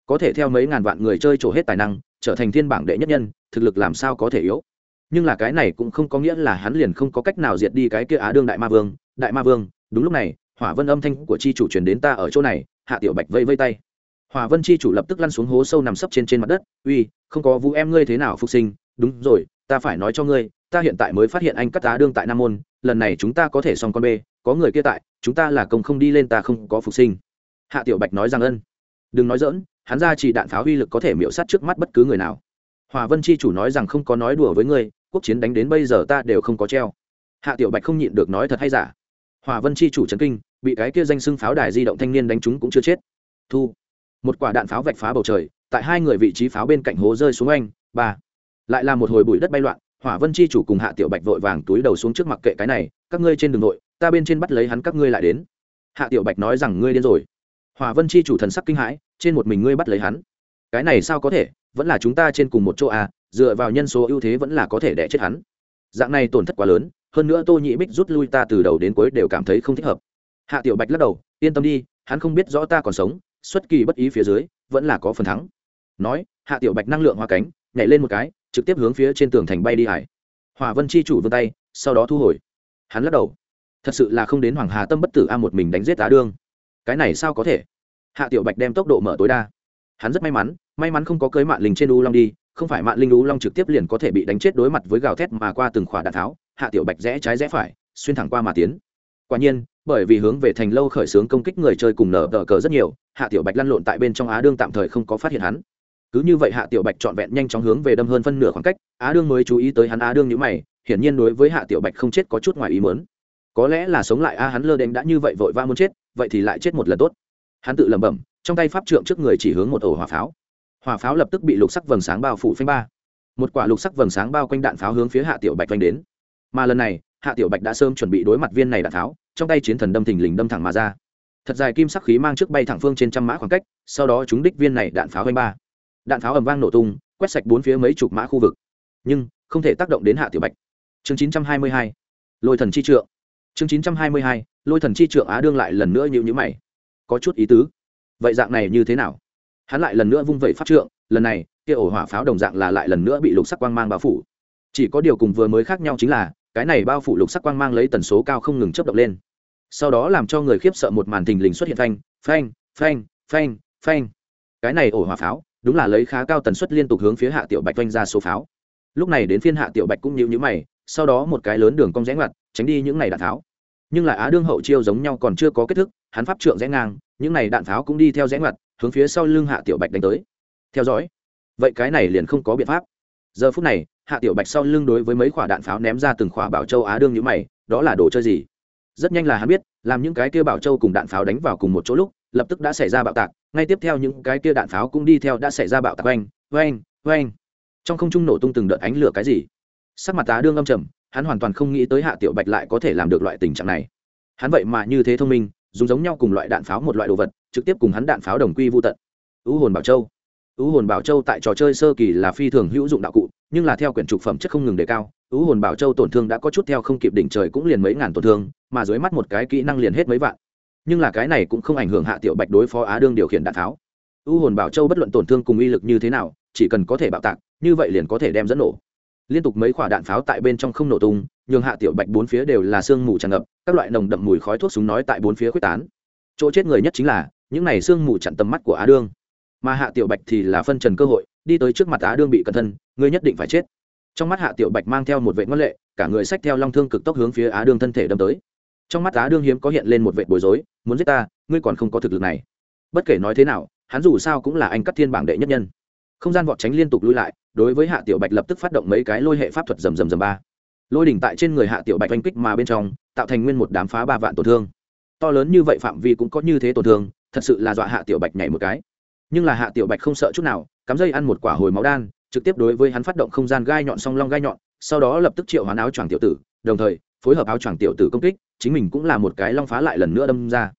Có thể theo mấy ngàn vạn người chơi trổ hết tài năng, trở thành thiên bảng đệ nhất nhân, thực lực làm sao có thể yếu. Nhưng là cái này cũng không có nghĩa là hắn liền không có cách nào diệt đi cái kia á đương đại ma vương, đại ma vương, đúng lúc này hỏa vân âm thanh của chi chủ truyền đến ta ở chỗ này, hạ tiểu bạch vây vây tay. Hỏa vân chi chủ lập tức lăn xuống hố sâu nằm sấp trên trên mặt đất, uy, không có vũ em ngươi thế nào phục sinh? Đúng rồi, ta phải nói cho ngươi, ta hiện tại mới phát hiện anh cắt tá đương tại nam môn, lần này chúng ta có thể xong con bê, có người kia tại, chúng ta là công không đi lên ta không có phục sinh. Hạ tiểu bạch nói rằng ân. Đừng nói dỡn hắn ra chỉ đạn pháo uy lực có thể miễu sát trước mắt bất cứ người nào. Hòa vân chi chủ nói rằng không có nói đùa với ngươi, quốc chiến đánh đến bây giờ ta đều không có treo. Hạ tiểu bạch không nhịn được nói thật hay giả. Hòa vân chi chủ trấn kinh bị cái kia danh xưng pháo đài di động thanh niên đánh trúng cũng chưa chết. Thu. Một quả đạn pháo vạch phá bầu trời, tại hai người vị trí pháo bên cạnh hố rơi xuống anh ba. Lại là một hồi bụi đất bay loạn, hỏa vân chi chủ cùng hạ tiểu bạch vội vàng túi đầu xuống trước mặt kệ cái này, các ngươi trên đường nội, ta bên trên bắt lấy hắn, các ngươi lại đến. Hạ tiểu bạch nói rằng, ngươi điên rồi. Hỏa vân chi chủ thần sắc kinh hãi, trên một mình ngươi bắt lấy hắn? Cái này sao có thể? Vẫn là chúng ta trên cùng một chỗ à dựa vào nhân số ưu thế vẫn là có thể đẻ chết hắn. Dạng này tổn thất quá lớn, hơn nữa tô nhị bích rút lui ta từ đầu đến cuối đều cảm thấy không thích hợp hạ tiểu bạch lắc đầu, yên tâm đi, hắn không biết rõ ta còn sống, xuất kỳ bất ý phía dưới, vẫn là có phần thắng. Nói, hạ tiểu bạch năng lượng hoa cánh, nhảy lên một cái, trực tiếp hướng phía trên tường thành bay đi hải. Hòa vân chi chủ vươn tay, sau đó thu hồi. Hắn lắc đầu. Thật sự là không đến hoàng hà tâm bất tử a một mình đánh giết tá đương. Cái này sao có thể? Hạ tiểu bạch đem tốc độ mở tối đa. Hắn rất may mắn may mắn không có cưới mạng linh trên u long đi, không phải mạng linh u long trực tiếp liền có thể bị đánh chết đối mặt với gào thét mà qua từng khỏa đạn tháo, hạ tiểu bạch rẽ trái rẽ phải, xuyên thẳng qua mà tiến. Quả nhiên bởi vì hướng về thành lâu khởi xướng công kích người chơi cùng nở tờ cờ rất nhiều, hạ tiểu bạch lăn lộn tại bên trong á đương tạm thời không có phát hiện hắn. Cứ như vậy hạ tiểu bạch trọn vẹn nhanh chóng hướng về đâm hơn phân nửa khoảng cách, á đương mới chú ý tới hắn á đương nhữ mày, hiển nhiên đối với hạ tiểu bạch không chết có chút ngoài ý mớn có lẽ là sống lại a hắn lơ đễnh đã như vậy vội va muốn chết, vậy thì lại chết một lần tốt. Hắn tự lẩm bẩm, trong tay pháp trượng trước người chỉ hướng một ổ hỏa pháo. Hỏa pháo lập tức bị lục sắc vầng sáng bao phủ phanh ba. Một quả lục sắc vầng sáng bao quanh đạn pháo hướng phía hạ tiểu bạch vanh đến. Mà lần này, hạ tiểu bạch đã sớm chuẩn bị đối mặt viên này đạn pháo trong tay chiến thần đâm thình lình đâm thẳng mà ra. Thật dài kim sắc khí mang trước bay thẳng phương trên trăm mã khoảng cách, sau đó chúng đích viên này đạn pháo vanh ba. Đạn pháo ầm vang nổ tung, quét sạch bốn phía mấy chục mã khu vực. Nhưng, không thể tác động đến hạ tiểu bạch. Chương chín trăm hai mươi hai, lôi thần chi trượng. Chương chín trăm hai mươi hai, lôi thần chi trượng á đương lại lần nữa nhịu nhữ mày. Có chút ý tứ. Vậy dạng này như thế nào? Hắn lại lần nữa vung vẩy pháp trượng, lần này, kia ổ hỏa pháo đồng dạng là lại lần nữa bị lục sắc quang mang bao phủ. Chỉ có điều cùng vừa mới khác nhau chính là cái này bao phủ lục sắc quang mang lấy tần số cao không ngừng chấp động lên. Sau đó làm cho người khiếp sợ một màn thình lình xuất hiện phanh phanh phanh phanh phanh. Cái này ổ hỏa pháo, đúng là lấy khá cao tần suất liên tục hướng phía hạ tiểu bạch vanh ra số pháo. Lúc này đến phiên hạ tiểu bạch cũng nhíu nhíu mày, sau đó một cái lớn đường cong rẽ ngoặt, tránh đi những này đạn tháo nhưng lại á đương hậu chiêu giống nhau còn chưa có kết thúc hắn pháp trượng rẽ ngang, những này đạn pháo cũng đi theo rẽ ngoặt, hướng phía sau lưng hạ tiểu bạch đánh tới. Theo dõi. Vậy cái này liền không có biện pháp. Giờ phút này hạ tiểu bạch sau lưng đối với mấy quả đạn pháo ném ra từng quả bảo châu á đương như mày, đó là đồ chơi gì? Rất nhanh là hắn biết, làm những cái kia bảo châu cùng đạn pháo đánh vào cùng một chỗ lúc, lập tức đã xảy ra bạo tạc, ngay tiếp theo những cái kia đạn pháo cũng đi theo đã xảy ra bạo tạc. Oanh oanh oanh. Trong không trung nổ tung từng đợt ánh lửa cái gì? Sắc mặt tá đương âm trầm, hắn hoàn toàn không nghĩ tới hạ tiểu bạch lại có thể làm được loại tình trạng này. Hắn vậy mà như thế thông minh, dùng giống nhau cùng loại đạn pháo một loại đồ vật, trực tiếp cùng hắn đạn pháo đồng quy vô tận. Ưu hồn bảo châu. Ưu hồn bảo châu tại trò chơi sơ kỳ là phi thường hữu dụng đạo cụ nhưng là theo quyển trục phẩm chất không ngừng đề cao ứ hồn bảo châu tổn thương đã có chút theo không kịp đỉnh trời cũng liền mấy ngàn tổn thương, mà dưới mắt một cái kỹ năng liền hết mấy vạn. Nhưng là cái này cũng không ảnh hưởng hạ tiểu bạch đối phó á đương điều khiển đạn tháo. Ứ hồn bảo châu bất luận tổn thương cùng uy lực như thế nào, chỉ cần có thể bạo tạc, như vậy liền có thể đem dẫn nổ. Liên tục mấy quả đạn pháo tại bên trong không nổ tung, nhường hạ tiểu bạch bốn phía đều là sương mù tràn ngập, các loại nồng đậm mùi khói thuốc súng nói tại bốn phía quyết tán. Chỗ chết người nhất chính là, những này sương mù chặn tầm mắt của á đương. Mà hạ tiểu bạch thì là phân trần cơ hội đi tới trước mặt á đương bị cẩn thân, ngươi nhất định phải chết. Trong mắt hạ tiểu bạch mang theo một vệ ngân lệ, cả người xách theo long thương cực tốc hướng phía á đương thân thể đâm tới. Trong mắt á đương hiếm có hiện lên một vệ bối rối, muốn giết ta, ngươi còn không có thực lực này. Bất kể nói thế nào, hắn dù sao cũng là anh cắt thiên bảng đệ nhất nhân. Không gian vọt tránh liên tục lui lại, đối với hạ tiểu bạch lập tức phát động mấy cái lôi hệ pháp thuật rầm rầm rầm ba. Lôi đỉnh tại trên người hạ tiểu bạch oanh kích mà bên trong, tạo thành nguyên một đám phá ba vạn tổn thương. To lớn như vậy phạm vi cũng có như thế tổn thương, thật sự là dọa hạ tiểu bạch nhảy một cái nhưng là hạ tiểu bạch không sợ chút nào, cắm dây ăn một quả hồi máu đan, trực tiếp đối với hắn phát động không gian gai nhọn song long gai nhọn, sau đó lập tức triệu hoán áo choàng tiểu tử, đồng thời, phối hợp áo choàng tiểu tử công kích, chính mình cũng là một cái long phá lại lần nữa đâm ra.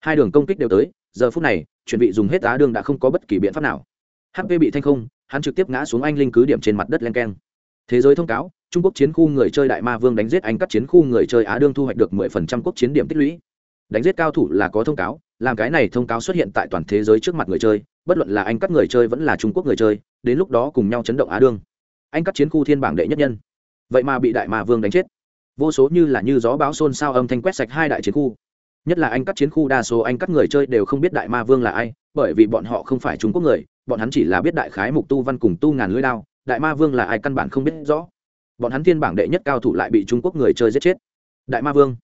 Hai đường công kích đều tới, giờ phút này, chuẩn bị dùng hết á đường đã không có bất kỳ biện pháp nào. Hp bị thanh không, hắn trực tiếp ngã xuống anh linh cứ điểm trên mặt đất len keng. Thế giới thông cáo, trung quốc chiến khu người chơi đại ma vương đánh giết anh các chiến khu người chơi á đương thu hoạch được mười phần trăm quốc chiến điểm tích lũy. Đánh giết cao thủ là có thông cáo làm cái này thông cáo xuất hiện tại toàn thế giới trước mặt người chơi, bất luận là anh các người chơi vẫn là trung quốc người chơi, đến lúc đó cùng nhau chấn động á đương. Anh cắt chiến khu thiên bảng đệ nhất nhân. Vậy mà bị đại ma vương đánh chết. Vô số như là như gió báo xôn xao âm thanh quét sạch hai đại chiến khu. Nhất là anh cắt chiến khu đa số anh cắt người chơi đều không biết đại ma vương là ai, bởi vì bọn họ không phải trung quốc người, bọn hắn chỉ là biết đại khái mục tu văn cùng tu ngàn lưỡi đao, đại ma vương là ai căn bản không biết rõ. Bọn hắn thiên bảng đệ nhất cao thủ lại bị trung quốc người chơi giết chết. Đại ma vương,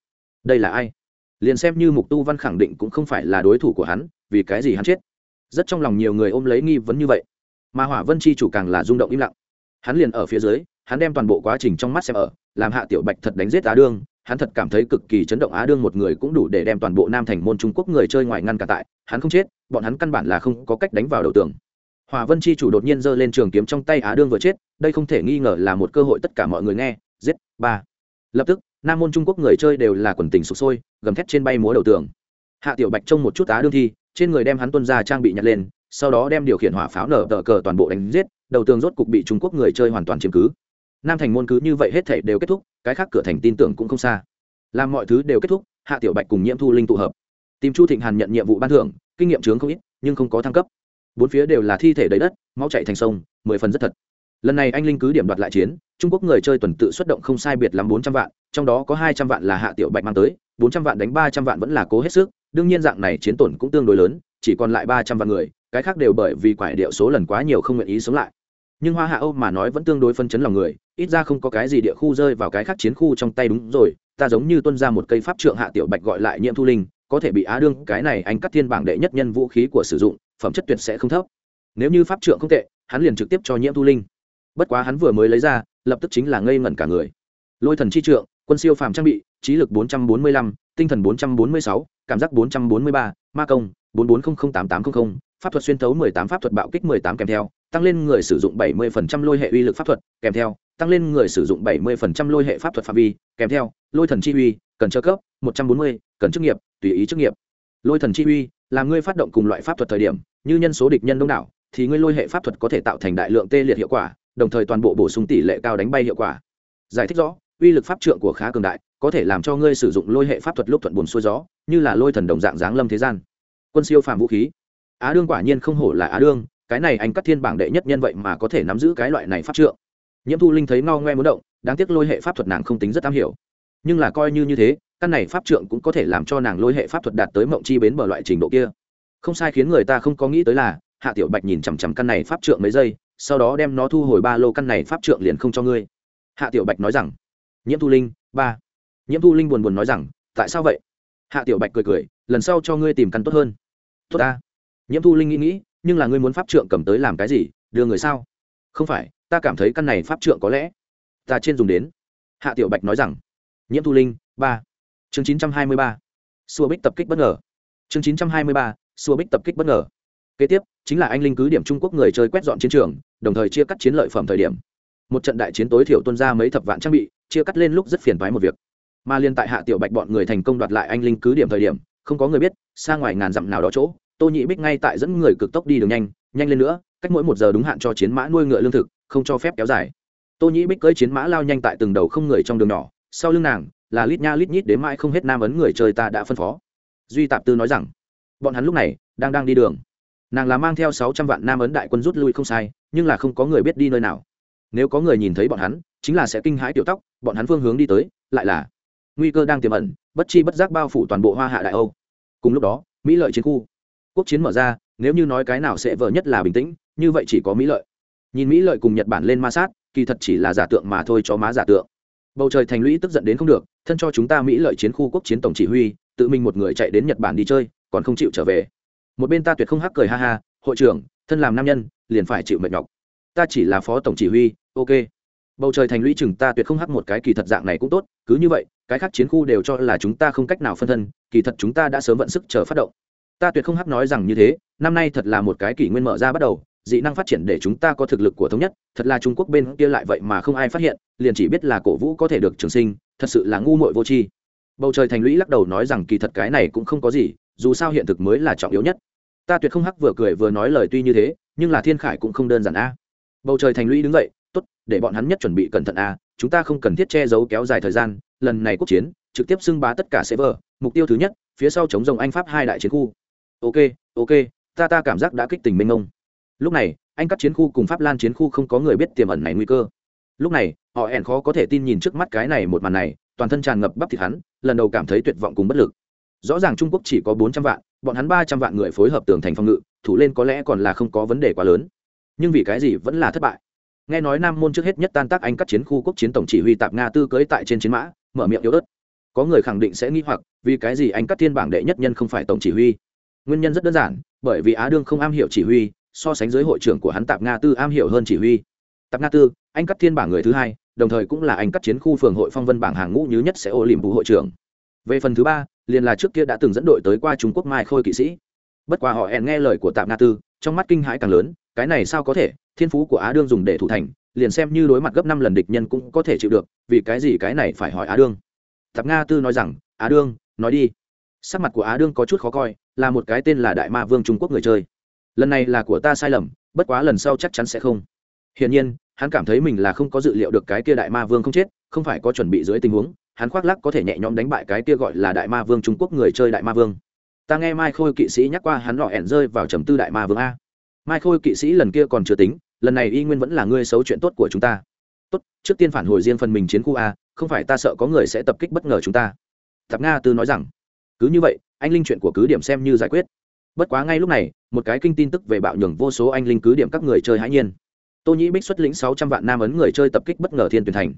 đây là ai? Liền xem như mục tu văn khẳng định cũng không phải là đối thủ của hắn, vì cái gì hắn chết? Rất trong lòng nhiều người ôm lấy nghi vấn như vậy. Mà hỏa vân chi chủ càng là rung động im lặng. Hắn liền ở phía dưới, hắn đem toàn bộ quá trình trong mắt xem ở, làm hạ tiểu bạch thật đánh giết á đương, hắn thật cảm thấy cực kỳ chấn động á đương một người cũng đủ để đem toàn bộ nam thành môn trung quốc người chơi ngoài ngăn cả tại, hắn không chết, bọn hắn căn bản là không có cách đánh vào đầu tường. Hòa vân chi chủ đột nhiên giơ lên trường kiếm trong tay á đương vừa chết, đây không thể nghi ngờ là một cơ hội tất cả mọi người nghe, giết, ba. Lập tức nam môn trung quốc người chơi đều là quần tình sụp sôi, gầm thét trên bay múa đầu tường. Hạ tiểu bạch trông một chút á đương thi, trên người đem hắn tuân ra trang bị nhặt lên, sau đó đem điều khiển hỏa pháo nở tờ cờ toàn bộ đánh giết, đầu tường rốt cục bị trung quốc người chơi hoàn toàn chiếm cứ. Nam thành môn cứ như vậy hết thể đều kết thúc, cái khác cửa thành tin tưởng cũng không xa. Làm mọi thứ đều kết thúc, hạ tiểu bạch cùng nhiễm thu linh tụ hợp. Tìm chu thịnh hàn nhận nhiệm vụ ban thưởng, kinh nghiệm chướng không ít, nhưng không có thăng cấp. Bốn phía đều là thi thể đầy đất, máu chạy thành sông, mười phần rất thật lần này anh linh cứ điểm đoạt lại chiến, trung quốc người chơi tuần tự xuất động không sai biệt lắm bốn trăm vạn, trong đó có hai trăm vạn là hạ tiểu bạch mang tới, bốn trăm vạn đánh ba trăm vạn vẫn là cố hết sức, đương nhiên dạng này chiến tổn cũng tương đối lớn, chỉ còn lại ba trăm vạn người, cái khác đều bởi vì quải điệu số lần quá nhiều không nguyện ý sống lại. Nhưng hoa hạ âu mà nói vẫn tương đối phân chấn lòng người, ít ra không có cái gì địa khu rơi vào cái khác chiến khu trong tay đúng rồi, ta giống như tuân ra một cây pháp trượng hạ tiểu bạch gọi lại nhiễm thu linh, có thể bị á đương, cái này anh cắt thiên bảng đệ nhất nhân vũ khí của sử dụng, phẩm chất tuyệt sẽ không thấp. Nếu như pháp trượng không tệ, hắn liền trực tiếp cho nhiễm thu linh bất quá hắn vừa mới lấy ra lập tức chính là ngây ngẩn cả người. Lôi thần chi trượng quân siêu phàm trang bị trí lực 445, tinh thần 446, cảm giác 443, ma công 44008800, pháp thuật xuyên thấu 18 pháp thuật bạo kích 18 kèm theo tăng lên người sử dụng 70% lôi hệ uy lực pháp thuật kèm theo tăng lên người sử dụng 70% lôi hệ pháp thuật phạm vi kèm theo lôi thần chi uy cần trợ cấp 140, cần chức nghiệp tùy ý chức nghiệp. Lôi thần chi uy là ngươi phát động cùng loại pháp thuật thời điểm như nhân số địch nhân đông đảo thì ngươi lôi hệ pháp thuật có thể tạo thành đại lượng tê liệt hiệu quả đồng thời toàn bộ bổ sung tỷ lệ cao đánh bay hiệu quả. Giải thích rõ, uy lực pháp trượng của khá cường đại, có thể làm cho ngươi sử dụng lôi hệ pháp thuật lúc thuận buồn xuôi gió, như là lôi thần đồng dạng giáng lâm thế gian. Quân siêu phàm vũ khí. Á đương quả nhiên không hổ là á đương, cái này anh cắt thiên bảng đệ nhất nhân vậy mà có thể nắm giữ cái loại này pháp trượng. Nhiễm thu linh thấy ngao ngoe muốn động, đáng tiếc lôi hệ pháp thuật nàng không tính rất am hiểu. Nhưng là coi như như thế, căn này pháp trượng cũng có thể làm cho nàng lôi hệ pháp thuật đạt tới mộng chi bến bờ loại trình độ kia. Không sai khiến người ta không có nghĩ tới là, hạ tiểu bạch nhìn chằm chằm căn này pháp trượng mấy giây sau đó đem nó thu hồi ba lô căn này pháp trượng liền không cho ngươi. Hạ tiểu bạch nói rằng, nhiễm thu linh, ba. Nhiễm thu linh buồn buồn nói rằng, tại sao vậy? Hạ tiểu bạch cười cười, lần sau cho ngươi tìm căn tốt hơn. Tốt ta. Nhiễm thu linh nghĩ nghĩ, nhưng là ngươi muốn pháp trượng cầm tới làm cái gì, đưa người sao? Không phải, ta cảm thấy căn này pháp trượng có lẽ ta trên dùng đến. Hạ tiểu bạch nói rằng, nhiễm thu linh, ba. Chương chín trăm hai mươi ba. Xua bích tập kích bất ngờ. Chương chín trăm hai mươi ba. Xua bích tập kích bất ngờ kế tiếp, chính là anh linh cứ điểm trung quốc người chơi quét dọn chiến trường, đồng thời chia cắt chiến lợi phẩm thời điểm. Một trận đại chiến tối thiểu tuân ra mấy thập vạn trang bị, chia cắt lên lúc rất phiền thoái một việc. Mà liên tại hạ tiểu bạch bọn người thành công đoạt lại anh linh cứ điểm thời điểm, không có người biết, xa ngoài ngàn dặm nào đó chỗ, tô nhị bích ngay tại dẫn người cực tốc đi đường nhanh nhanh lên nữa, cách mỗi một giờ đúng hạn cho chiến mã nuôi ngựa lương thực, không cho phép kéo dài. Tô nhị bích cưỡi chiến mã lao nhanh tại từng đầu không người trong đường nhỏ, sau lưng nàng, là lít nha lít nhít đến mãi không hết nam ấn người chơi ta đã phân phó. Duy tạp tư nói rằng, bọn hắn lúc này đang đang đi đường nàng là mang theo sáu trăm vạn nam ấn đại quân rút lui không sai, nhưng là không có người biết đi nơi nào. Nếu có người nhìn thấy bọn hắn, chính là sẽ kinh hãi tiểu tóc, bọn hắn phương hướng đi tới, lại là nguy cơ đang tiềm ẩn, bất chi bất giác bao phủ toàn bộ hoa hạ đại âu. Cùng lúc đó, mỹ lợi chiến khu. Quốc chiến mở ra, nếu như nói cái nào sẽ vờ nhất là bình tĩnh, như vậy chỉ có mỹ lợi. Nhìn mỹ lợi cùng nhật bản lên ma sát, kỳ thật chỉ là giả tượng mà thôi cho má giả tượng. Bầu trời thành lũy tức giận đến không được, thân cho chúng ta mỹ lợi chiến khu quốc chiến tổng chỉ huy, tự mình một người chạy đến nhật bản đi chơi, còn không chịu trở về một bên ta tuyệt không hắc cười ha ha, hội trưởng, thân làm nam nhân, liền phải chịu mệt nhọc. Ta chỉ là phó tổng chỉ huy, ok. Bầu trời thành lũy chừng ta tuyệt không hắc một cái kỳ thật dạng này cũng tốt, cứ như vậy, cái khác chiến khu đều cho là chúng ta không cách nào phân thân, kỳ thật chúng ta đã sớm vận sức chờ phát động. Ta tuyệt không hắc nói rằng như thế, năm nay thật là một cái kỷ nguyên mở ra bắt đầu, dị năng phát triển để chúng ta có thực lực của thống nhất, thật là trung quốc bên kia lại vậy mà không ai phát hiện, liền chỉ biết là cổ vũ có thể được trường sinh, thật sự là ngu muội vô tri. Bầu trời thành lũy lắc đầu nói rằng kỳ thật cái này cũng không có gì, dù sao hiện thực mới là trọng yếu nhất ta tuyệt không hắc vừa cười vừa nói lời tuy như thế, nhưng là thiên khải cũng không đơn giản a. Bầu trời thành lũy đứng dậy, tốt, để bọn hắn nhất chuẩn bị cẩn thận a, chúng ta không cần thiết che giấu kéo dài thời gian, lần này quốc chiến, trực tiếp xưng bá tất cả server mục tiêu thứ nhất, phía sau chống rồng anh pháp hai đại chiến khu. Ok ok, ta ta cảm giác đã kích tình mênh mông. Lúc này, anh cắt chiến khu cùng pháp lan chiến khu không có người biết tiềm ẩn này nguy cơ. Lúc này, họ ẻn khó có thể tin nhìn trước mắt cái này một màn này, toàn thân tràn ngập bắp thịt hắn, lần đầu cảm thấy tuyệt vọng cùng bất lực. Rõ ràng trung quốc chỉ có bốn trăm vạn bọn hắn ba trăm vạn người phối hợp tường thành phòng ngự, thủ lên có lẽ còn là không có vấn đề quá lớn. Nhưng vì cái gì vẫn là thất bại? Nghe nói nam môn trước hết nhất tan tác anh cắt chiến khu quốc chiến tổng chỉ huy tạp nga tư cưới tại trên chiến mã, mở miệng yếu ớt. Có người khẳng định sẽ nghi hoặc, vì cái gì anh cắt thiên bảng đệ nhất nhân không phải tổng chỉ huy? Nguyên nhân rất đơn giản, bởi vì á đương không am hiểu chỉ huy, so sánh dưới hội trưởng của hắn tạp nga tư am hiểu hơn chỉ huy. Tạp nga tư, anh cắt thiên bảng người thứ hai, đồng thời cũng là anh cắt chiến khu phường hội phong vân bảng hàng ngũ nhứ nhất sẽ ô liềm vụ hội trưởng. Về phần thứ ba liền là trước kia đã từng dẫn đội tới qua trung quốc mai khôi kỵ sĩ. Bất quá họ hẹn nghe lời của tạm nga tư, trong mắt kinh hãi càng lớn, cái này sao có thể, thiên phú của á đương dùng để thủ thành, liền xem như đối mặt gấp năm lần địch nhân cũng có thể chịu được, vì cái gì cái này phải hỏi á đương. Tạp nga tư nói rằng, á đương, nói đi. Sắc mặt của á đương có chút khó coi, là một cái tên là đại ma vương trung quốc người chơi. Lần này là của ta sai lầm, bất quá lần sau chắc chắn sẽ không. Hiển nhiên, hắn cảm thấy mình là không có dự liệu được cái kia đại ma vương không chết, không phải có chuẩn bị dưới tình huống hắn khoác lắc có thể nhẹ nhõm đánh bại cái kia gọi là đại ma vương trung quốc người chơi đại ma vương. Ta nghe mai khôi kỵ sĩ nhắc qua hắn lọ ẻn rơi vào trầm tư đại ma vương a. Mai khôi kỵ sĩ lần kia còn chưa tính, lần này y nguyên vẫn là ngươi xấu chuyện tốt của chúng ta. Tốt, trước tiên phản hồi riêng phần mình chiến khu a, không phải ta sợ có người sẽ tập kích bất ngờ chúng ta. Tạp nga tư nói rằng, cứ như vậy, anh linh chuyện của cứ điểm xem như giải quyết. Bất quá ngay lúc này, một cái kinh tin tức về bạo nhường vô số anh linh cứ điểm các người chơi hãi nhiên. Tô nhĩ bích xuất lĩnh sáu trăm vạn nam ấn người chơi tập kích bất ngờ thiên tuyển thành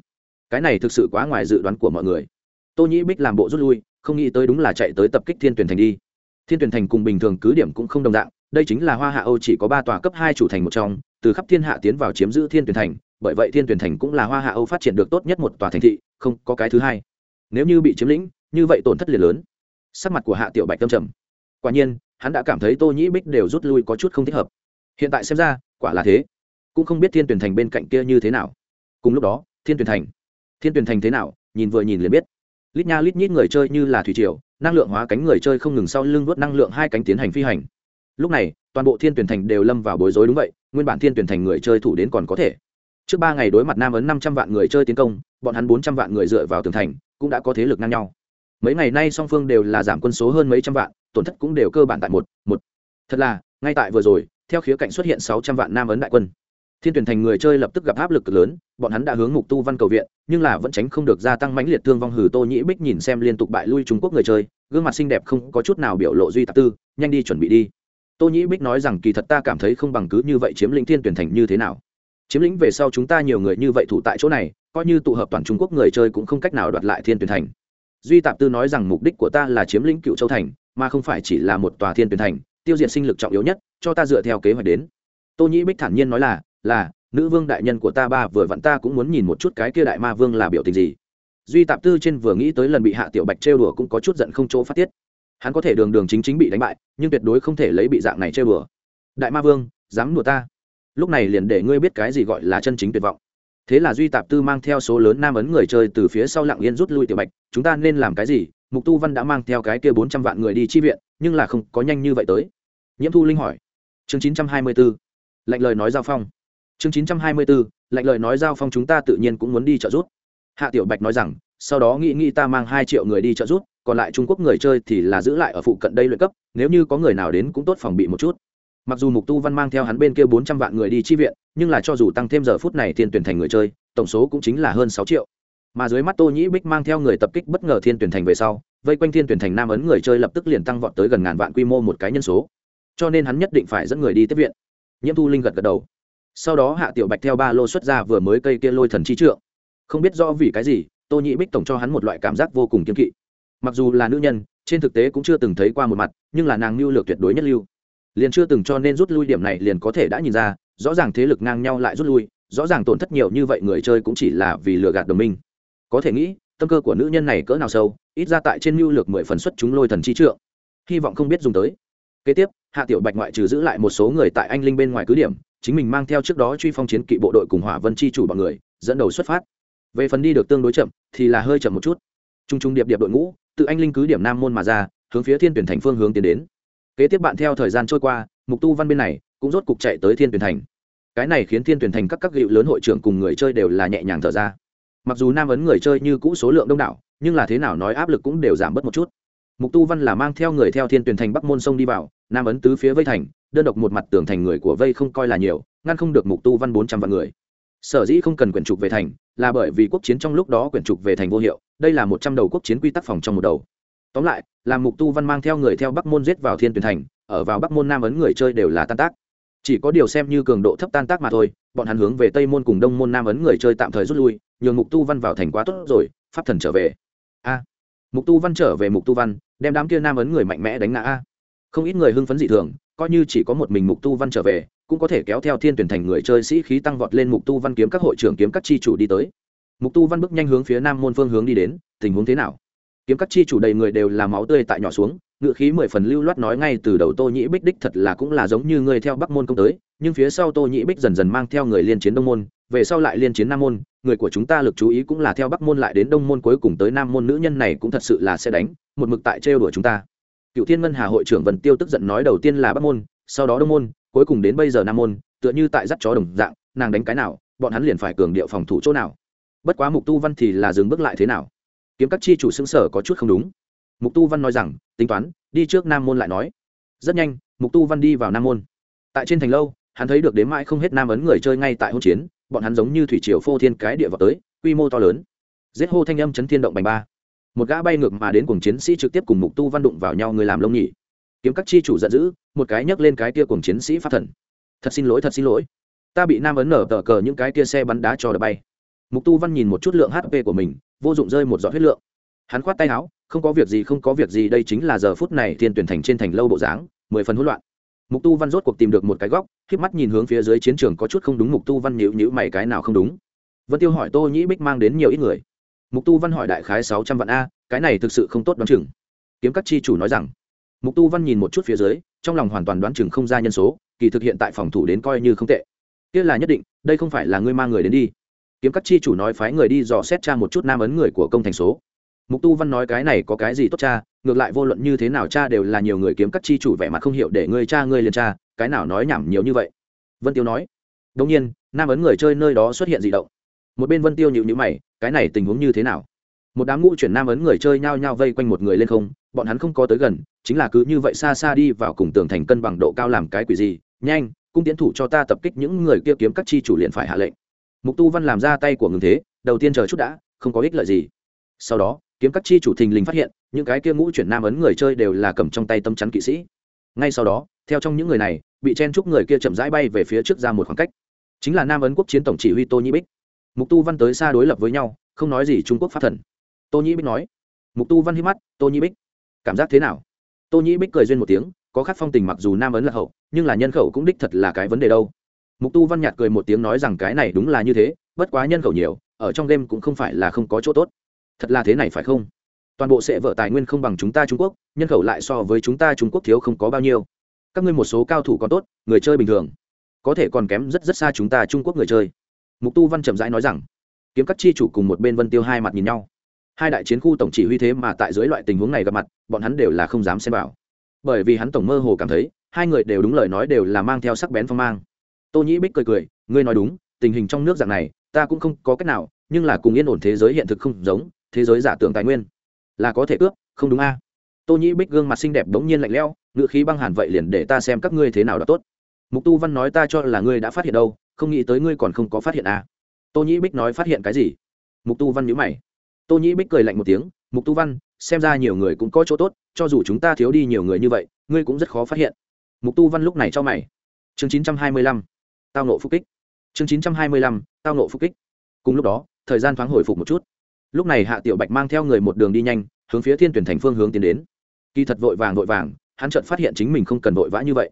cái này thực sự quá ngoài dự đoán của mọi người. Tô nhĩ bích làm bộ rút lui, không nghĩ tới đúng là chạy tới tập kích thiên tuyển thành đi. Thiên tuyển thành cùng bình thường cứ điểm cũng không đồng dạng, đây chính là hoa hạ âu chỉ có ba tòa cấp hai chủ thành một trong, từ khắp thiên hạ tiến vào chiếm giữ thiên tuyển thành, bởi vậy thiên tuyển thành cũng là hoa hạ âu phát triển được tốt nhất một tòa thành thị, không có cái thứ hai. Nếu như bị chiếm lĩnh, như vậy tổn thất liền lớn. Sắc mặt của hạ tiểu bạch tâm trầm. Quả nhiên, hắn đã cảm thấy tô nhĩ bích đều rút lui có chút không thích hợp. Hiện tại xem ra, quả là thế. Cũng không biết thiên tuyển thành bên cạnh kia như thế nào. Cùng lúc đó, thiên tuyển thành thiên tuyển thành thế nào, nhìn vừa nhìn liền biết. Lít nha lít nhít người chơi như là thủy triều, năng lượng hóa cánh người chơi không ngừng sau lưng vớt năng lượng hai cánh tiến hành phi hành. Lúc này, toàn bộ thiên tuyển thành đều lâm vào bối rối đúng vậy, nguyên bản thiên tuyển thành người chơi thủ đến còn có thể. Trước ba ngày đối mặt nam ấn năm trăm vạn người chơi tiến công, bọn hắn bốn trăm vạn người dựa vào tường thành, cũng đã có thế lực ngang nhau. Mấy ngày nay song phương đều là giảm quân số hơn mấy trăm vạn, tổn thất cũng đều cơ bản tại một một. Thật là, ngay tại vừa rồi, theo khía cạnh xuất hiện sáu trăm vạn nam ấn đại quân thiên tuyển thành người chơi lập tức gặp áp lực cực lớn, bọn hắn đã hướng mục tu văn cầu viện, nhưng là vẫn tránh không được gia tăng mãnh liệt thương vong hử tô nhĩ bích nhìn xem liên tục bại lui trung quốc người chơi, gương mặt xinh đẹp không có chút nào biểu lộ duy tạp tư, nhanh đi chuẩn bị đi. Tô nhĩ bích nói rằng kỳ thật ta cảm thấy không bằng cứ như vậy chiếm lĩnh thiên tuyển thành như thế nào. Chiếm lĩnh về sau chúng ta nhiều người như vậy thủ tại chỗ này, coi như tụ hợp toàn trung quốc người chơi cũng không cách nào đoạt lại thiên tuyển thành. Duy tạp tư nói rằng mục đích của ta là chiếm lĩnh cựu châu thành, mà không phải chỉ là một tòa thiên tuyển thành, tiêu diệt sinh lực trọng yếu nhất, cho ta dựa theo kế hoạch đến. Tô nhĩ bích thản nhiên nói là là, nữ vương đại nhân của ta ba vừa vặn ta cũng muốn nhìn một chút cái kia đại ma vương là biểu tình gì. Duy tạp tư trên vừa nghĩ tới lần bị hạ tiểu bạch trêu đùa cũng có chút giận không chỗ phát tiết. Hắn có thể đường đường chính chính bị đánh bại, nhưng tuyệt đối không thể lấy bị dạng này trêu đùa. Đại ma vương, dám đùa ta. Lúc này liền để ngươi biết cái gì gọi là chân chính tuyệt vọng. Thế là duy tạp tư mang theo số lớn nam ấn người chơi từ phía sau lặng yên rút lui tiểu bạch, chúng ta nên làm cái gì? Mục tu văn đã mang theo cái kia bốn trăm vạn người đi chi viện, nhưng là không có nhanh như vậy tới. Nhiễm thu linh hỏi. Chương chín trăm hai mươi b ố lệnh lời nói giao phong chương chín trăm hai mươi lệnh lời nói giao phong chúng ta tự nhiên cũng muốn đi trợ giúp hạ tiểu bạch nói rằng, sau đó nghĩ nghĩ ta mang hai triệu người đi trợ giúp còn lại trung quốc người chơi thì là giữ lại ở phụ cận đây luyện cấp, nếu như có người nào đến cũng tốt phòng bị một chút. Mặc dù mục tu văn mang theo hắn bên kia bốn trăm vạn người đi chi viện, nhưng là cho dù tăng thêm giờ phút này thiên tuyển thành người chơi, tổng số cũng chính là hơn sáu triệu. Mà dưới mắt tô nhĩ bích mang theo người tập kích bất ngờ thiên tuyển thành về sau, vây quanh thiên tuyển thành nam ấn người chơi lập tức liền tăng vọt tới gần ngàn vạn quy mô một cái nhân số. Cho nên hắn nhất định phải dẫn người đi tiếp viện. Nhiễm thu linh gật gật đầu sau đó hạ tiểu bạch theo ba lô xuất ra vừa mới cây kia lôi thần chi trượng. Không biết rõ vì cái gì, tô nhĩ bích tổng cho hắn một loại cảm giác vô cùng kiên kỵ. Mặc dù là nữ nhân, trên thực tế cũng chưa từng thấy qua một mặt, nhưng là nàng lưu lược tuyệt đối nhất lưu. Liền chưa từng cho nên rút lui điểm này liền có thể đã nhìn ra, rõ ràng thế lực ngang nhau lại rút lui, rõ ràng tổn thất nhiều như vậy người chơi cũng chỉ là vì lừa gạt đồng minh. Có thể nghĩ, tâm cơ của nữ nhân này cỡ nào sâu, ít ra tại trên mưu lược mười phần xuất chúng lôi thần chi trượng. Hy vọng không biết dùng tới. Kế tiếp, hạ tiểu bạch ngoại trừ giữ lại một số người tại anh linh bên ngoài cứ điểm chính mình mang theo trước đó truy phong chiến kỵ bộ đội cùng hỏa vân chi chủ bọn người, dẫn đầu xuất phát. Về phần đi được tương đối chậm, thì là hơi chậm một chút. T r u n g t r u n g điệp điệp đội ngũ, tự anh linh cứ điểm nam môn mà ra, hướng phía thiên tuyển thành phương hướng tiến đến. Kế tiếp bạn theo thời gian trôi qua, mục tu văn bên này cũng rốt cục chạy tới thiên tuyển thành. Cái này khiến thiên tuyển thành các các hiệu lớn hội trưởng cùng người chơi đều là nhẹ nhàng thở ra. Mặc dù nam ấn người chơi như cũ số lượng đông đảo, nhưng là thế nào nói áp lực cũng đều giảm bớt một chút mục tu văn là mang theo người theo thiên tuyển thành bắc môn sông đi vào, nam ấn tứ phía vây thành, đơn độc một mặt tường thành người của vây không coi là nhiều, ngăn không được mục tu văn bốn trăm vạn người. Sở dĩ không cần quyển trục về thành, là bởi vì quốc chiến trong lúc đó quyển trục về thành vô hiệu, đây là một trăm đầu quốc chiến quy tắc phòng trong một đầu. Tóm lại, là mục tu văn mang theo người theo bắc môn giết vào thiên tuyển thành, ở vào bắc môn nam ấn người chơi đều là tan tác. Chỉ có điều xem như cường độ thấp tan tác mà thôi, bọn hắn hướng về tây môn cùng đông môn nam ấn người chơi tạm thời rút lui, nhường mục tu văn vào thành quá tốt rồi, pháp thần trở về. A mục tu văn trở về mục tu văn, đem đám kia nam ấn người mạnh mẽ đánh ngã không ít người hưng phấn dị thường, coi như chỉ có một mình mục tu văn trở về, cũng có thể kéo theo thiên tuyển thành người chơi sĩ khí tăng vọt lên mục tu văn kiếm các hội trưởng kiếm các chi chủ đi tới. Mục tu văn bước nhanh hướng phía nam môn phương hướng đi đến, tình huống thế nào? Kiếm các chi chủ đầy người đều là máu tươi tại nhỏ xuống, ngựa khí mười phần lưu loát nói ngay từ đầu tô nhĩ bích đích thật là cũng là giống như người theo bắc môn công tới nhưng phía sau tô nhĩ bích dần dần mang theo người liên chiến đông môn, về sau lại liên chiến nam môn, người của chúng ta lực chú ý cũng là theo bắc môn lại đến đông môn cuối cùng tới nam môn, nữ nhân này cũng thật sự là sẽ đánh, một mực tại trêu đuổi chúng ta. Cựu thiên ngân hà hội trưởng vần tiêu tức giận nói đầu tiên là bắc môn, sau đó đông môn, cuối cùng đến bây giờ nam môn, tựa như tại dắt chó đồng dạng, nàng đánh cái nào, bọn hắn liền phải cường điệu phòng thủ chỗ nào. Bất quá mục tu văn thì là dừng bước lại thế nào? Kiếm các chi chủ xưng sở có chút không đúng. Mục tu văn nói rằng, tính toán, đi trước nam môn lại nói. Rất nhanh, mục tu văn đi vào nam môn. Tại trên thành lâu hắn thấy được đến mãi không hết nam ấn người chơi ngay tại hôn chiến, bọn hắn giống như thủy triều phô thiên cái địa vào tới, quy mô to lớn. Giết hô thanh âm chấn thiên động bành ba. Một gã bay ngược mà đến cùng chiến sĩ trực tiếp cùng mục tu văn đụng vào nhau người làm lông nhỉ. Kiếm các chi chủ giận dữ, một cái nhấc lên cái kia cùng chiến sĩ phát thần. Thật xin lỗi, thật xin lỗi. Ta bị nam ấn nở tờ cờ những cái kia xe bắn đá cho đập bay. Mục tu văn nhìn một chút lượng hp của mình, vô dụng rơi một giọt huyết lượng. Hắn khoát tay áo, không có việc gì, không có việc gì, đây chính là giờ phút này thiên tuyển thành trên thành lâu bộ dáng, mười phần hỗn loạn mục tu văn rốt cuộc tìm được một cái góc k mắt nhìn hướng phía dưới chiến trường có chút không đúng mục tu văn nhịu nhữ mày cái nào không đúng. Vân tiêu hỏi tô nhĩ bích mang đến nhiều ít người. Mục tu văn hỏi đại khái sáu trăm vạn a, cái này thực sự không tốt đoán chừng. Kiếm các chi chủ nói rằng. Mục tu văn nhìn một chút phía dưới, trong lòng hoàn toàn đoán chừng không ra nhân số, kỳ thực hiện tại phòng thủ đến coi như không tệ. Kia là nhất định, đây không phải là ngươi mang người đến đi. Kiếm các chi chủ nói phái người đi dò xét cha một chút nam ấn người của công thành số mục tu văn nói cái này có cái gì tốt cha, ngược lại vô luận như thế nào cha đều là nhiều người kiếm các chi chủ vẻ mặt không hiểu để ngươi cha ngươi liền cha, cái nào nói nhảm nhiều như vậy. Vân tiêu nói đông nhiên, nam ấn người chơi nơi đó xuất hiện dị động. Một bên vân tiêu nhịu nhữ mày, cái này tình huống như thế nào? Một đám ngũ chuyển nam ấn người chơi nhao nhao vây quanh một người lên không, bọn hắn không có tới gần, chính là cứ như vậy xa xa đi vào cùng tường thành cân bằng độ cao làm cái quỷ gì, nhanh, cung tiến thủ cho ta tập kích những người kia kiếm các chi chủ liền phải hạ lệnh. Mục tu văn làm ra tay của ngừng thế, đầu tiên chờ chút đã, không có ích lợi gì. Sau đó kiếm các chi chủ thình lình phát hiện, những cái kia ngũ chuyển nam ấn người chơi đều là cầm trong tay tâm chắn kỵ sĩ. Ngay sau đó, theo trong những người này, bị chen chúc người kia chậm rãi bay về phía trước ra một khoảng cách. Chính là nam ấn quốc chiến tổng chỉ huy tô nhĩ bích. Mục tu văn tới xa đối lập với nhau, không nói gì trung quốc phát thần. Tô nhĩ bích nói, mục tu văn hít mắt, tô nhĩ bích, cảm giác thế nào? Tô nhĩ bích cười duyên một tiếng, có khát phong tình mặc dù nam ấn là hậu, nhưng là nhân khẩu cũng đích thật là cái vấn đề đâu. Mục tu văn nhạt cười một tiếng nói rằng cái này đúng là như thế, bất quá nhân khẩu nhiều, ở trong game cũng không phải là không có chỗ tốt thật là thế này phải không? Toàn bộ sẽ vợ tài nguyên không bằng chúng ta trung quốc, nhân khẩu lại so với chúng ta trung quốc thiếu không có bao nhiêu. Các ngươi một số cao thủ còn tốt, người chơi bình thường. Có thể còn kém rất rất xa chúng ta trung quốc người chơi. Mục tu văn chậm rãi nói rằng, kiếm các chi chủ cùng một bên vân tiêu hai mặt nhìn nhau. Hai đại chiến khu tổng chỉ huy thế mà tại dưới loại tình huống này gặp mặt, bọn hắn đều là không dám xem vào. Bởi vì hắn tổng mơ hồ cảm thấy, hai người đều đúng lời nói đều là mang theo sắc bén phong mang. Tô nhĩ bích cười cười, ngươi nói đúng, tình hình trong nước dạng này, ta cũng không có cách nào, nhưng là cùng yên ổn thế giới hiện thực không giống thế giới giả tưởng tài nguyên. Là có thể cướp, không đúng a? Tô nhĩ bích gương mặt xinh đẹp bỗng nhiên lạnh lẽo, ngựa khí băng hàn vậy liền để ta xem các ngươi thế nào đó tốt. Mục tu văn nói ta cho là ngươi đã phát hiện đâu, không nghĩ tới ngươi còn không có phát hiện a. Tô nhĩ bích nói phát hiện cái gì? Mục tu văn nhữ mày. Tô nhĩ bích cười lạnh một tiếng, mục tu văn, xem ra nhiều người cũng có chỗ tốt, cho dù chúng ta thiếu đi nhiều người như vậy, ngươi cũng rất khó phát hiện. Mục tu văn lúc này cho mày. Chương chín trăm hai mươi lăm, tao nộ phúc kích. Chương chín trăm hai mươi lăm, tao nộ phúc kích. Cùng lúc đó, thời gian thoáng hồi phục một chút lúc này hạ tiểu bạch mang theo người một đường đi nhanh, hướng phía thiên tuyển thành phương hướng tiến đến. Kỳ thật vội vàng vội vàng, hắn chợt phát hiện chính mình không cần vội vã như vậy.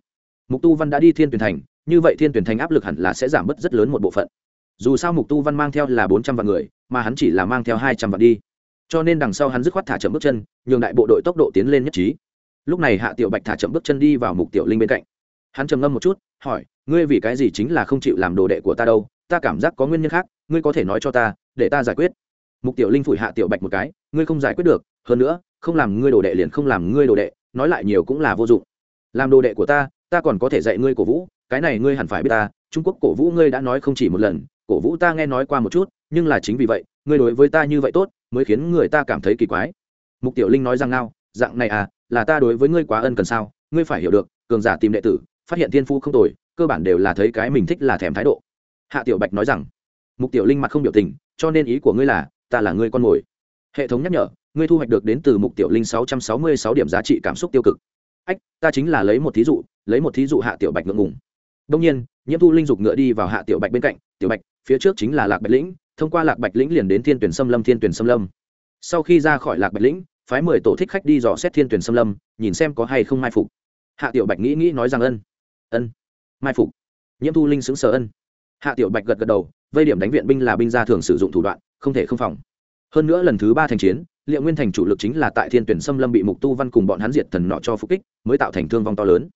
Mục tu văn đã đi thiên tuyển thành, như vậy thiên tuyển thành áp lực hẳn là sẽ giảm bớt rất lớn một bộ phận. Dù sao mục tu văn mang theo là bốn trăm vạn người, mà hắn chỉ là mang theo hai trăm vạn đi. Cho nên đằng sau hắn dứt khoát thả chậm bước chân, nhường đại bộ đội tốc độ tiến lên nhất trí. Lúc này hạ tiểu bạch thả chậm bước chân đi vào mục tiểu linh bên cạnh. Hắn trầm ngâm một chút, hỏi, ngươi vì cái gì chính là không chịu làm đồ đệ của ta đâu? Ta cảm giác có nguyên nhân khác, ngươi có thể nói cho ta, để ta giải quyết mục tiểu linh phủi hạ tiểu bạch một cái, ngươi không giải quyết được, hơn nữa, không làm ngươi đồ đệ liền không làm ngươi đồ đệ, nói lại nhiều cũng là vô dụng. Làm đồ đệ của ta ta còn có thể dạy ngươi cổ vũ, cái này ngươi hẳn phải biết ta, trung quốc cổ vũ ngươi đã nói không chỉ một lần, cổ vũ ta nghe nói qua một chút, nhưng là chính vì vậy, ngươi đối với ta như vậy tốt, mới khiến người ta cảm thấy kỳ quái. Mục tiểu linh nói rằng nào dạng này à là ta đối với ngươi quá ân cần sao, ngươi phải hiểu được, cường giả tìm đệ tử, phát hiện thiên phu không tồi, cơ bản đều là thấy cái mình thích là thèm thái độ. Hạ tiểu bạch nói rằng, mục tiểu linh mặt không biểu tình, cho nên ý của ngươi là ta là ngươi con mồi. Hệ thống nhắc nhở, ngươi thu hoạch được đến từ mục tiểu linh sáu trăm sáu mươi sáu điểm giá trị cảm xúc tiêu cực. Ách, ta chính là lấy một thí dụ, lấy một thí dụ hạ tiểu bạch ngượng ngùng. Đông nhiên, nhiễm thu linh dục ngựa đi vào hạ tiểu bạch bên cạnh, tiểu bạch, phía trước chính là lạc bạch lĩnh, thông qua lạc bạch lĩnh liền đến thiên tuyển xâm lâm, thiên tuyển xâm lâm. Sau khi ra khỏi lạc bạch lĩnh, phái mười tổ thích khách đi dò xét thiên tuyển xâm lâm, nhìn xem có hay không mai phục. Hạ tiểu bạch nghĩ nghĩ nói rằng ân. Ân. Mai phục. Nhiễm thu linh xứng sở ân. Hạ tiểu bạch gật gật đầu, vây điểm đánh viện binh là binh gia thường sử dụng thủ đoạn không thể không phòng. Hơn nữa lần thứ ba thành chiến, liệu nguyên thành chủ lực chính là tại thiên tuyển xâm lâm bị mục tu văn cùng bọn hắn diệt thần nọ cho phục kích, mới tạo thành thương vong to lớn.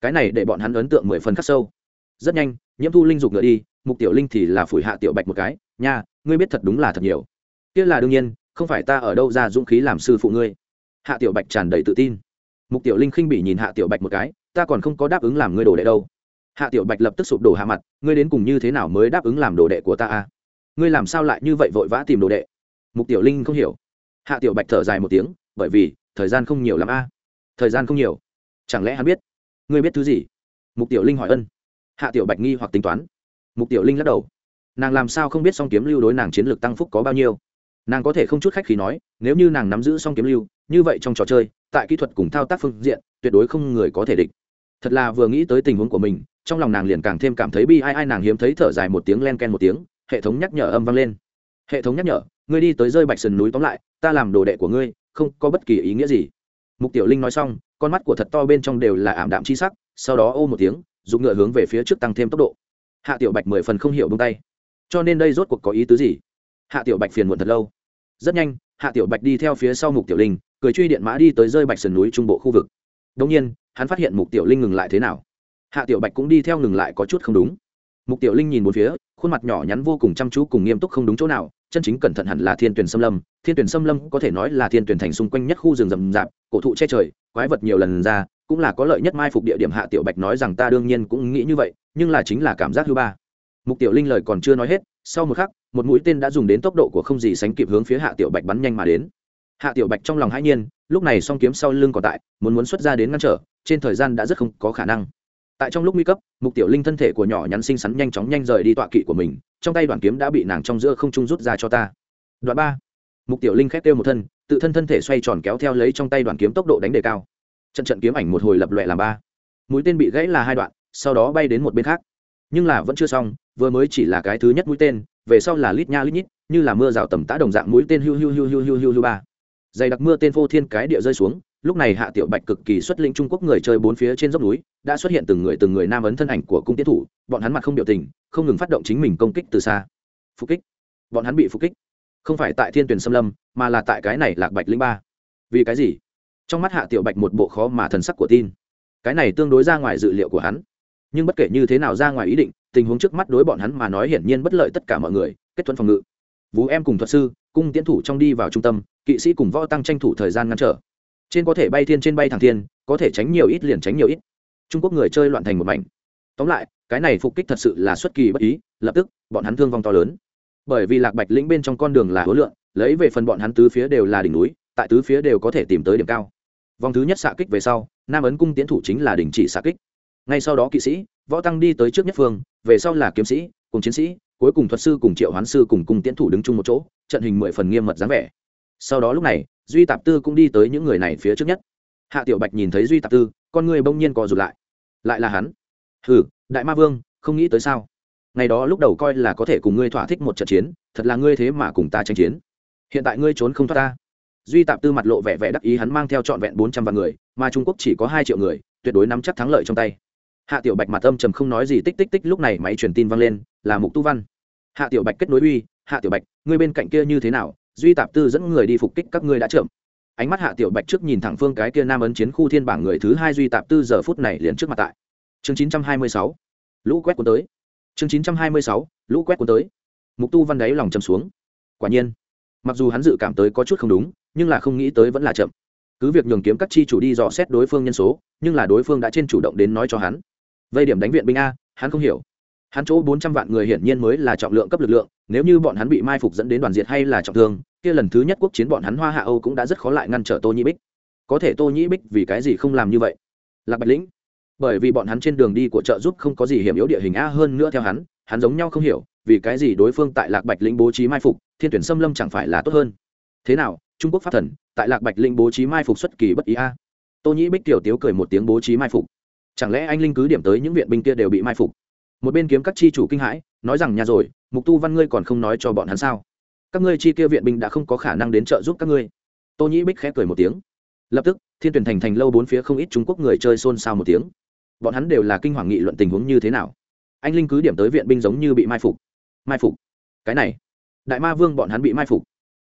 Cái này để bọn hắn ấn tượng mười phần khắc sâu. Rất nhanh, nhiễm thu linh dục ngựa đi, mục tiểu linh thì là phủi hạ tiểu bạch một cái, nha, ngươi biết thật đúng là thật nhiều. Kia là đương nhiên, không phải ta ở đâu ra dũng khí làm sư phụ ngươi. Hạ tiểu bạch tràn đầy tự tin. Mục tiểu linh khinh bị nhìn hạ tiểu bạch một cái, ta còn không có đáp ứng làm ngươi đồ đệ đâu. Hạ tiểu bạch lập tức sụp đổ hạ mặt, ngươi đến cùng như thế nào mới đáp ứng làm đồ đệ của ta a ngươi làm sao lại như vậy vội vã tìm đồ đệ? Mục tiểu linh không hiểu. Hạ tiểu bạch thở dài một tiếng, bởi vì, thời gian không nhiều l ắ m a. Thời gian không nhiều. Chẳng lẽ hắn biết? Ngươi biết thứ gì? Mục tiểu linh hỏi ân. Hạ tiểu bạch nghi hoặc tính toán. Mục tiểu linh lắc đầu. Nàng làm sao không biết song kiếm lưu đối nàng chiến lược tăng phúc có bao nhiêu? Nàng có thể không chút khách khi nói, nếu như nàng nắm giữ song kiếm lưu, như vậy trong trò chơi, tại kỹ thuật cùng thao tác phương diện, tuyệt đối không người có thể địch. Thật là vừa nghĩ tới tình huống của mình, trong lòng nàng liền càng thêm cảm thấy bi ai ai nàng hiếm thấy thở dài một tiếng len ken một tiếng hệ thống nhắc nhở âm vang lên. Hệ thống nhắc nhở, ngươi đi tới rơi bạch sườn núi tóm lại, ta làm đồ đệ của ngươi, không có bất kỳ ý nghĩa gì. Mục tiểu linh nói xong, con mắt của thật to bên trong đều là ảm đạm chi sắc, sau đó ô một tiếng dùng ngựa hướng về phía trước tăng thêm tốc độ. Hạ tiểu bạch mười phần không hiểu bông tay. Cho nên đây rốt cuộc có ý tứ gì? Hạ tiểu bạch phiền muộn thật lâu. Rất nhanh, hạ tiểu bạch đi theo phía sau mục tiểu linh, cười truy điện mã đi tới rơi bạch sườn núi trung bộ khu vực. Đông nhiên, hắn phát hiện mục tiểu linh ngừng lại thế nào. Hạ tiểu bạch cũng đi theo ngừng lại có chút không đúng mục tiểu linh nhìn một phía, khuôn mặt nhỏ nhắn vô cùng chăm chú cùng nghiêm túc không đúng chỗ nào, chân chính cẩn thận hẳn là thiên tuyển xâm lâm, thiên tuyển xâm lâm có thể nói là thiên tuyển thành xung quanh nhất khu rừng rậm rạp, cổ thụ che trời, quái vật nhiều lần ra, cũng là có lợi nhất mai phục địa điểm hạ tiểu bạch nói rằng ta đương nhiên cũng nghĩ như vậy, nhưng là chính là cảm giác thứ ba. Mục tiểu linh lời còn chưa nói hết, sau một khắc, một mũi tên đã dùng đến tốc độ của không gì sánh kịp hướng phía hạ tiểu bạch bắn nhanh mà đến. Hạ tiểu bạch trong lòng hãi nhiên, lúc này song kiếm sau lưng còn tại, muốn muốn xuất ra đến ngăn trở, trên thời gian đã rất không có khả năng tại trong lúc nguy cấp, mục tiểu linh thân thể của nhỏ nhắn xinh xắn nhanh chóng nhanh rời đi tọa kỵ của mình, trong tay đoàn kiếm đã bị nàng trong giữa không trung rút ra cho ta. Đoạn ba. Mục tiểu linh khét kêu một thân, tự thân thân thể xoay tròn kéo theo lấy trong tay đoàn kiếm tốc độ đánh đề cao. Trận trận kiếm ảnh một hồi lập loẹ làm ba. Mũi tên bị gãy là hai đoạn, sau đó bay đến một bên khác. Nhưng là vẫn chưa xong, vừa mới chỉ là cái thứ nhất mũi tên, về sau là lít nha lít nhít, như là mưa rào tầm tã đồng dạng mũi tên hiu hiu hiu hiu hiu hiu hiu ba. Dày đặc mưa tên phô thiên cái địa rơi xuống lúc này hạ tiểu bạch cực kỳ xuất lĩnh trung quốc người chơi bốn phía trên dốc núi, đã xuất hiện từng người từng người nam ấn thân ảnh của cung tiến thủ, bọn hắn mặt không biểu tình, không ngừng phát động chính mình công kích từ xa. Phục kích. Bọn hắn bị phục kích. Không phải tại thiên tuyển xâm lâm, mà là tại cái này lạc bạch linh ba. Vì cái gì? Trong mắt hạ tiểu bạch một bộ khó mà thần sắc của tin. Cái này tương đối ra ngoài dự liệu của hắn. Nhưng bất kể như thế nào ra ngoài ý định, tình huống trước mắt đối bọn hắn mà nói hiển nhiên bất lợi tất cả mọi người, kết thuận phòng ngự. Vũ em cùng thuật sư, cung tiến thủ trong đi vào trung tâm, kỵ sĩ cùng võ tăng tranh thủ thời gian ngăn trở trên có thể bay thiên trên bay thẳng thiên, có thể tránh nhiều ít liền tránh nhiều ít. Trung quốc người chơi loạn thành một mảnh. Tóm lại, cái này phục kích thật sự là xuất kỳ bất ý, lập tức, bọn hắn thương vong to lớn. Bởi vì lạc bạch lĩnh bên trong con đường là hối lượng lấy về phần bọn hắn tứ phía đều là đỉnh núi, tại tứ phía đều có thể tìm tới điểm cao. Vòng thứ nhất xạ kích về sau, nam ấn cung tiến thủ chính là đình chỉ xạ kích. Ngay sau đó kỵ sĩ, võ tăng đi tới trước nhất phương, về sau là kiếm sĩ, cùng chiến sĩ, cuối cùng thuật sư cùng triệu hoán sư cùng cung tiến thủ đứng chung một chỗ, trận hình mười phần nghiêm mật dáng vẻ. Sau đó lúc này duy tạp tư cũng đi tới những người này phía trước nhất. Hạ tiểu bạch nhìn thấy duy tạp tư, con người bỗng nhiên co rụt lại. Lại là hắn. Hừ, đại ma vương, không nghĩ tới sao? Ngày đó lúc đầu coi là có thể cùng ngươi thỏa thích một trận chiến, thật là ngươi thế mà cùng ta tranh chiến. Hiện tại ngươi trốn không thoát ta. Duy tạp tư mặt lộ vẻ vẻ đắc ý, hắn mang theo trọn vẹn bốn trăm vạn người, mà trung quốc chỉ có hai triệu người, tuyệt đối nắm chắc thắng lợi trong tay. Hạ tiểu bạch mặt âm trầm không nói gì, tích tích tích, lúc này máy truyền tin vang lên, là mục tu văn. Hạ tiểu bạch kết nối uy, hạ tiểu bạch, ngươi bên cạnh kia như thế nào? Duy tạp tư dẫn người đi phục kích các ngươi đã chậm. Ánh mắt hạ tiểu bạch trước nhìn thẳng phương cái kia nam ấn chiến khu thiên bảng người thứ hai duy tạp tư giờ phút này liền trước mặt tại. Chương chín trăm hai mươi sáu. Lũ quét cuốn tới. Chương chín trăm hai mươi sáu. Lũ quét cuốn tới. Mục tu văn đáy lòng chầm xuống. Quả nhiên, mặc dù hắn dự cảm tới có chút không đúng, nhưng là không nghĩ tới vẫn là chậm. Cứ việc nhường kiếm các chi chủ đi dò xét đối phương nhân số, nhưng là đối phương đã trên chủ động đến nói cho hắn. Vây điểm đánh viện binh a, hắn không hiểu hắn chỗ bốn trăm vạn người hiển nhiên mới là trọng lượng cấp lực lượng, nếu như bọn hắn bị mai phục dẫn đến đoàn diệt hay là trọng thương, kia lần thứ nhất quốc chiến bọn hắn hoa hạ âu cũng đã rất khó lại ngăn trở tô Nhĩ bích. Có thể tô nhĩ bích vì cái gì không làm như vậy? Lạc bạch lĩnh. Bởi vì bọn hắn trên đường đi của trợ giúp không có gì hiểm yếu địa hình a hơn nữa theo hắn hắn giống nhau không hiểu, vì cái gì đối phương tại lạc bạch lĩnh bố trí mai phục, thiên tuyển xâm lâm chẳng phải là tốt hơn? Thế nào, trung quốc pháp thần, tại lạc bạch lĩnh bố trí mai phục xuất kỳ bất ý a? Tô nhĩ bích tiểu tiếu cười một tiếng bố trí mai phục. Chẳng lẽ anh linh cứ điểm tới những viện binh kia đều bị mai phục? Một bên kiếm các chi chủ kinh hãi, nói rằng, nhà rồi, mục tu văn ngươi còn không nói cho bọn hắn sao? Các ngươi chi kia viện binh đã không có khả năng đến trợ giúp các ngươi. Tô nhĩ bích khẽ cười một tiếng. Lập tức, thiên tuyển thành thành lâu bốn phía không ít trung quốc người chơi xôn xao một tiếng. Bọn hắn đều là kinh hoàng nghị luận tình huống như thế nào? Anh linh cứ điểm tới viện binh giống như bị mai phục. Mai phục? Cái này, đại ma vương bọn hắn bị mai phục.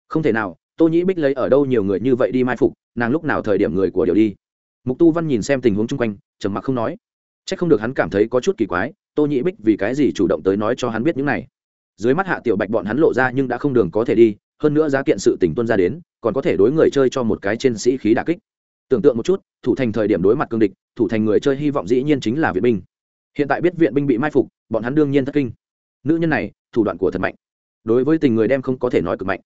Không thể nào, tô nhĩ bích lấy ở đâu nhiều người như vậy đi mai phục, nàng lúc nào thời điểm người của điều đi? Mục tu văn nhìn xem tình huống chung quanh, trầm mặc không nói. C h ắ c không được hắn cảm thấy có chút kỳ quái tô nhĩ bích vì cái gì chủ động tới nói cho hắn biết những này? Dưới mắt hạ tiểu bạch bọn hắn lộ ra nhưng đã không đường có thể đi, hơn nữa giá kiện sự tỉnh tuân ra đến, còn có thể đối người chơi cho một cái trên sĩ khí đà kích. Tưởng tượng một chút, thủ thành thời điểm đối mặt cương địch, thủ thành người chơi hy vọng dĩ nhiên chính là viện binh. Hiện tại biết viện binh bị mai phục, bọn hắn đương nhiên thất kinh. Nữ nhân này, thủ đoạn của thật mạnh. Đối với tình người đem không có thể nói cực mạnh.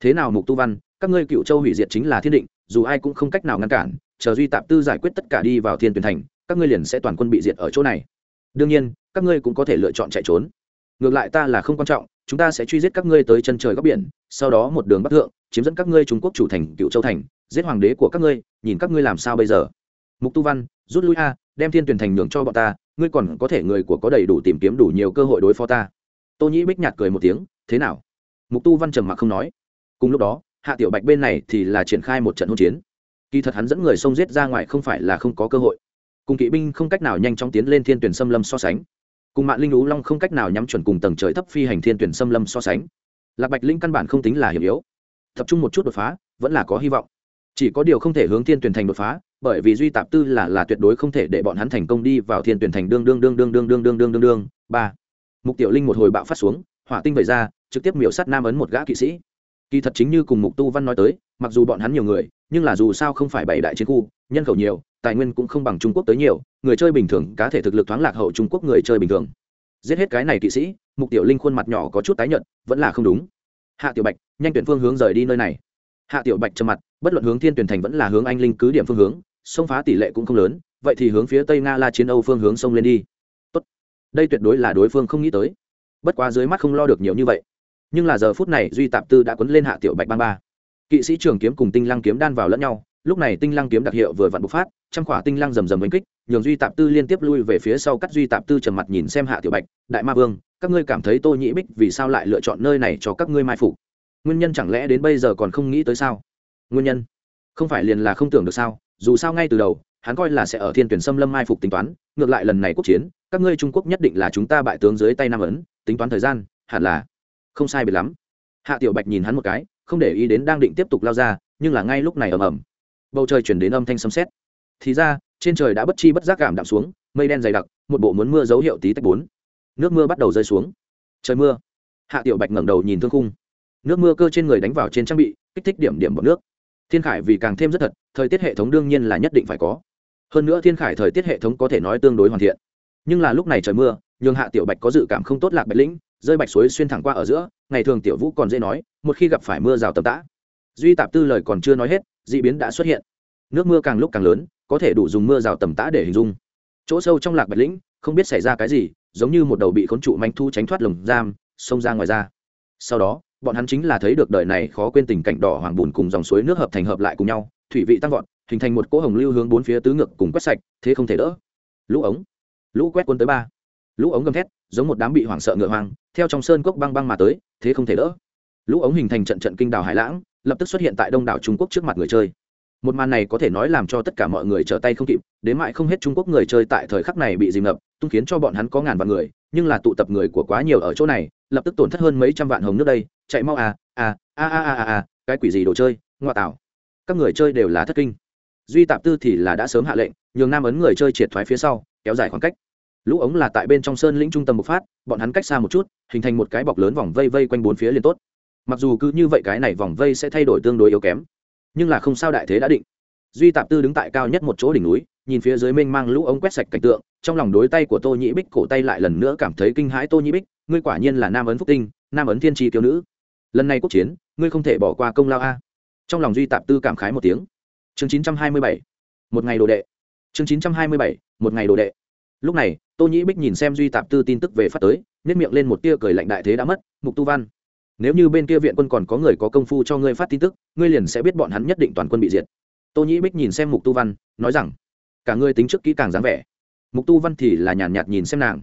Thế nào mục tu văn, các ngươi cựu châu hủy diệt chính là thiên định, dù ai cũng không cách nào ngăn cản, chờ duy tạp tư giải quyết tất cả đi vào thiên tuyển thành, các ngươi liền sẽ toàn quân bị diệt ở chỗ này. Đương nhiên các ngươi cũng có thể lựa chọn chạy trốn. Ngược lại ta là không quan trọng, chúng ta sẽ truy giết các ngươi tới chân trời góc biển, sau đó một đường bắc thượng, chiếm dẫn các ngươi trung quốc chủ thành, cựu châu thành, giết hoàng đế của các ngươi, nhìn các ngươi làm sao bây giờ. Mục tu văn, rút lui a, đem thiên tuyển thành nhường cho bọn ta, ngươi còn có thể người của có đầy đủ tìm kiếm đủ nhiều cơ hội đối phó ta. Tô nhĩ bích nhạt cười một tiếng, thế nào? Mục tu văn trầm mặc không nói. Cùng lúc đó, hạ tiểu bạch bên này thì là triển khai một trận hỗn chiến. Kỳ thật hắn dẫn người xông giết ra ngoài không phải là không có cơ hội. Cùng kỵ binh không cách nào nhanh chóng tiến lên thiên tuyển xâm lâm so sánh cùng mạng linh lũ long không cách nào nhắm chuẩn cùng tầng trời thấp phi hành thiên tuyển xâm lâm so sánh. Lạc bạch linh căn bản không tính là hiểm yếu. Tập trung một chút đột phá, vẫn là có hy vọng. Chỉ có điều không thể hướng thiên tuyển thành đột phá, bởi vì duy tạp tư là là tuyệt đối không thể để bọn hắn thành công đi vào thiên tuyển thành đương đương đương đương đương đương đương đương đương đương. Ba. Mục tiểu linh một hồi bạo phát xuống, hỏa tinh vẩy ra, trực tiếp miểu sát nam ấn một gã kỵ sĩ. Kỳ thật chính như cùng mục tu văn nói tới mặc dù bọn hắn nhiều người, nhưng là dù sao không phải bảy đại chiến khu, nhân khẩu nhiều, tài nguyên cũng không bằng trung quốc tới nhiều, người chơi bình thường, cá thể thực lực thoáng lạc hậu trung quốc người chơi bình thường. Giết hết cái này kỵ sĩ, mục tiểu linh khuôn mặt nhỏ có chút tái nhợt, vẫn là không đúng. Hạ tiểu bạch, nhanh tuyển phương hướng rời đi nơi này. Hạ tiểu bạch trầm mặt, bất luận hướng thiên tuyển thành vẫn là hướng anh linh cứ điểm phương hướng, xông phá tỷ lệ cũng không lớn, vậy thì hướng phía tây nga la chiến âu phương hướng sông lên đi. Tốt. Đây tuyệt đối là đối phương không nghĩ tới. Bất quá dưới mắt không lo được nhiều như vậy. Nhưng là giờ phút này, duy tạp tư đã quấn lên hạ tiểu bạch bang ba kỵ sĩ trường kiếm cùng tinh lăng kiếm đan vào lẫn nhau, lúc này tinh lăng kiếm đặc hiệu vừa vặn bộc phát, trăm khỏa tinh lăng rầm rầm đánh kích, nhường duy tạp tư liên tiếp lui về phía sau cắt duy tạp tư trầm mặt nhìn xem hạ tiểu bạch, đại ma vương, các ngươi cảm thấy tô nhĩ bích vì sao lại lựa chọn nơi này cho các ngươi mai phục? Nguyên nhân chẳng lẽ đến bây giờ còn không nghĩ tới sao? Nguyên nhân? Không phải liền là không tưởng được sao? Dù sao ngay từ đầu, hắn coi là sẽ ở thiên tuyển xâm lâm mai phục tính toán, ngược lại lần này quốc chiến, các ngươi trung quốc nhất định là chúng ta bại tướng dưới tay nam ấn, tính toán thời gian, hẳn là không sai biệt lắm. Hạ tiểu bạch nhìn hắn một cái không để ý đến đang định tiếp tục lao ra, nhưng là ngay lúc này ầm ầm, bầu trời chuyển đến âm thanh sấm sét. Thì ra, trên trời đã bất chi bất giác cảm đạm xuống, mây đen dày đặc, một bộ muốn mưa dấu hiệu tí tách bốn. Nước mưa bắt đầu rơi xuống. Trời mưa. Hạ tiểu bạch ngẩng đầu nhìn thương khung. Nước mưa cơ trên người đánh vào trên trang bị, kích thích điểm điểm bọt nước. Thiên khải vì càng thêm rất thật, thời tiết hệ thống đương nhiên là nhất định phải có. Hơn nữa thiên khải thời tiết hệ thống có thể nói tương đối hoàn thiện. Nhưng là lúc này trời mưa, nhường hạ tiểu bạch có dự cảm không tốt lạc bạch lĩnh, rơi bạch suối xuyên thẳng qua ở giữa ngày thường tiểu vũ còn dễ nói, một khi gặp phải mưa rào tầm tã, duy tạp tư lời còn chưa nói hết, d ị biến đã xuất hiện. Nước mưa càng lúc càng lớn, có thể đủ dùng mưa rào tầm tã để hình dung. Chỗ sâu trong lạc bạch lĩnh, không biết xảy ra cái gì, giống như một đầu bị khốn trụ manh thu tránh thoát lồng giam, xông ra ngoài ra. Sau đó, bọn hắn chính là thấy được đời này khó quên tình cảnh đỏ hoàng bùn cùng dòng suối nước hợp thành hợp lại cùng nhau, thủy vị tăng vọt, hình thành một cỗ hồng lưu hướng bốn phía tứ ngược cùng quét sạch, thế không thể đỡ. Lũ ống. Lũ quét quân tới ba. Lũ ống gầm thét, giống một đám bị hoảng sợ ngựa hoang theo trong sơn cốc băng băng mà tới, thế không thể đỡ. Lũ ống hình thành trận trận kinh đảo hải lãng, lập tức xuất hiện tại đông đảo trung quốc trước mặt người chơi. Một màn này có thể nói làm cho tất cả mọi người trở tay không kịp, đến mại không hết trung quốc người chơi tại thời khắc này bị dìm ngập, tung khiến cho bọn hắn có ngàn vạn người, nhưng là tụ tập người của quá nhiều ở chỗ này, lập tức tổn thất hơn mấy trăm vạn hồng nước đây, chạy mau à à à à à à cái quỷ gì đồ chơi, ngoa tạo. Các người chơi đều là thất kinh. Duy tạp tư thì là đã sớm hạ lệnh, nhường nam ấn người chơi triệt thoái phía sau, kéo dài khoảng cách lũ ống là tại bên trong sơn lĩnh trung tâm bộc phát, bọn hắn cách xa một chút, hình thành một cái bọc lớn vòng vây vây quanh bốn phía liền tốt. Mặc dù cứ như vậy cái này vòng vây sẽ thay đổi tương đối yếu kém, nhưng là không sao đại thế đã định. Duy tạp tư đứng tại cao nhất một chỗ đỉnh núi, nhìn phía dưới mênh mang lũ ống quét sạch cảnh tượng, trong lòng đối tay của tô nhĩ bích cổ tay lại lần nữa cảm thấy kinh hãi. Tô nhĩ bích, ngươi quả nhiên là nam ấn phúc tinh, nam ấn thiên tri kiêu nữ. Lần này quốc chiến, ngươi không thể bỏ qua công lao a. Trong lòng duy tạp tư cảm khái một tiếng. Chương chín trăm hai mươi bảy, một ngày đồ đệ. Chương chín trăm hai mươi bảy, một ngày đồ đệ. Lúc này tô nhĩ bích nhìn xem duy tạp tư tin tức về phát tới nếp miệng lên một tia cười lạnh đại thế đã mất mục tu văn. Nếu như bên kia viện quân còn có người có công phu cho ngươi phát tin tức ngươi liền sẽ biết bọn hắn nhất định toàn quân bị diệt. Tô nhĩ bích nhìn xem mục tu văn nói rằng cả ngươi tính trước kỹ càng dáng vẻ. Mục tu văn thì là nhàn nhạt, nhạt nhìn xem nàng.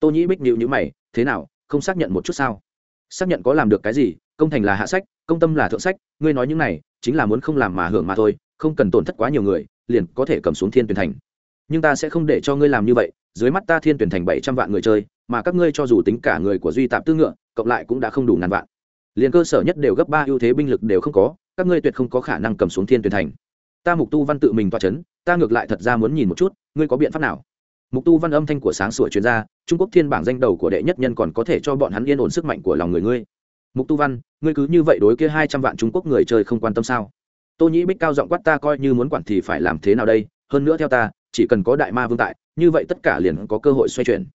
Tô nhĩ bích nhịu nhữ mày thế nào không xác nhận một chút sao? Xác nhận có làm được cái gì công thành là hạ sách công tâm là thượng sách ngươi nói những này chính là muốn không làm mà hưởng mà thôi không cần tổn thất quá nhiều người liền có thể cầm xuống thiên tuyển thành. Nhưng ta sẽ không để cho ngươi làm như vậy dưới mắt ta thiên tuyển thành bảy trăm vạn người chơi, mà các ngươi cho dù tính cả người của duy tạp tư ngựa, cộng lại cũng đã không đủ ngàn vạn. Liền cơ sở nhất đều gấp ba, ưu thế binh lực đều không có, các ngươi tuyệt không có khả năng cầm xuống thiên tuyển thành. Ta mục tu văn tự mình toa c h ấ n ta ngược lại thật ra muốn nhìn một chút, ngươi có biện pháp nào? Mục tu văn âm thanh của sáng sủa chuyên gia trung quốc thiên bảng danh đầu của đệ nhất nhân còn có thể cho bọn hắn yên ổn sức mạnh của lòng người ngươi. Mục tu văn, ngươi cứ như vậy đối kia hai trăm vạn trung quốc người chơi không quan tâm sao? Tô nhĩ bích cao giọng quát ta coi như muốn quản thì phải làm thế nào đây? Hơn nữa theo ta, chỉ cần có đại ma vương tại như vậy tất cả liền có cơ hội xoay chuyển.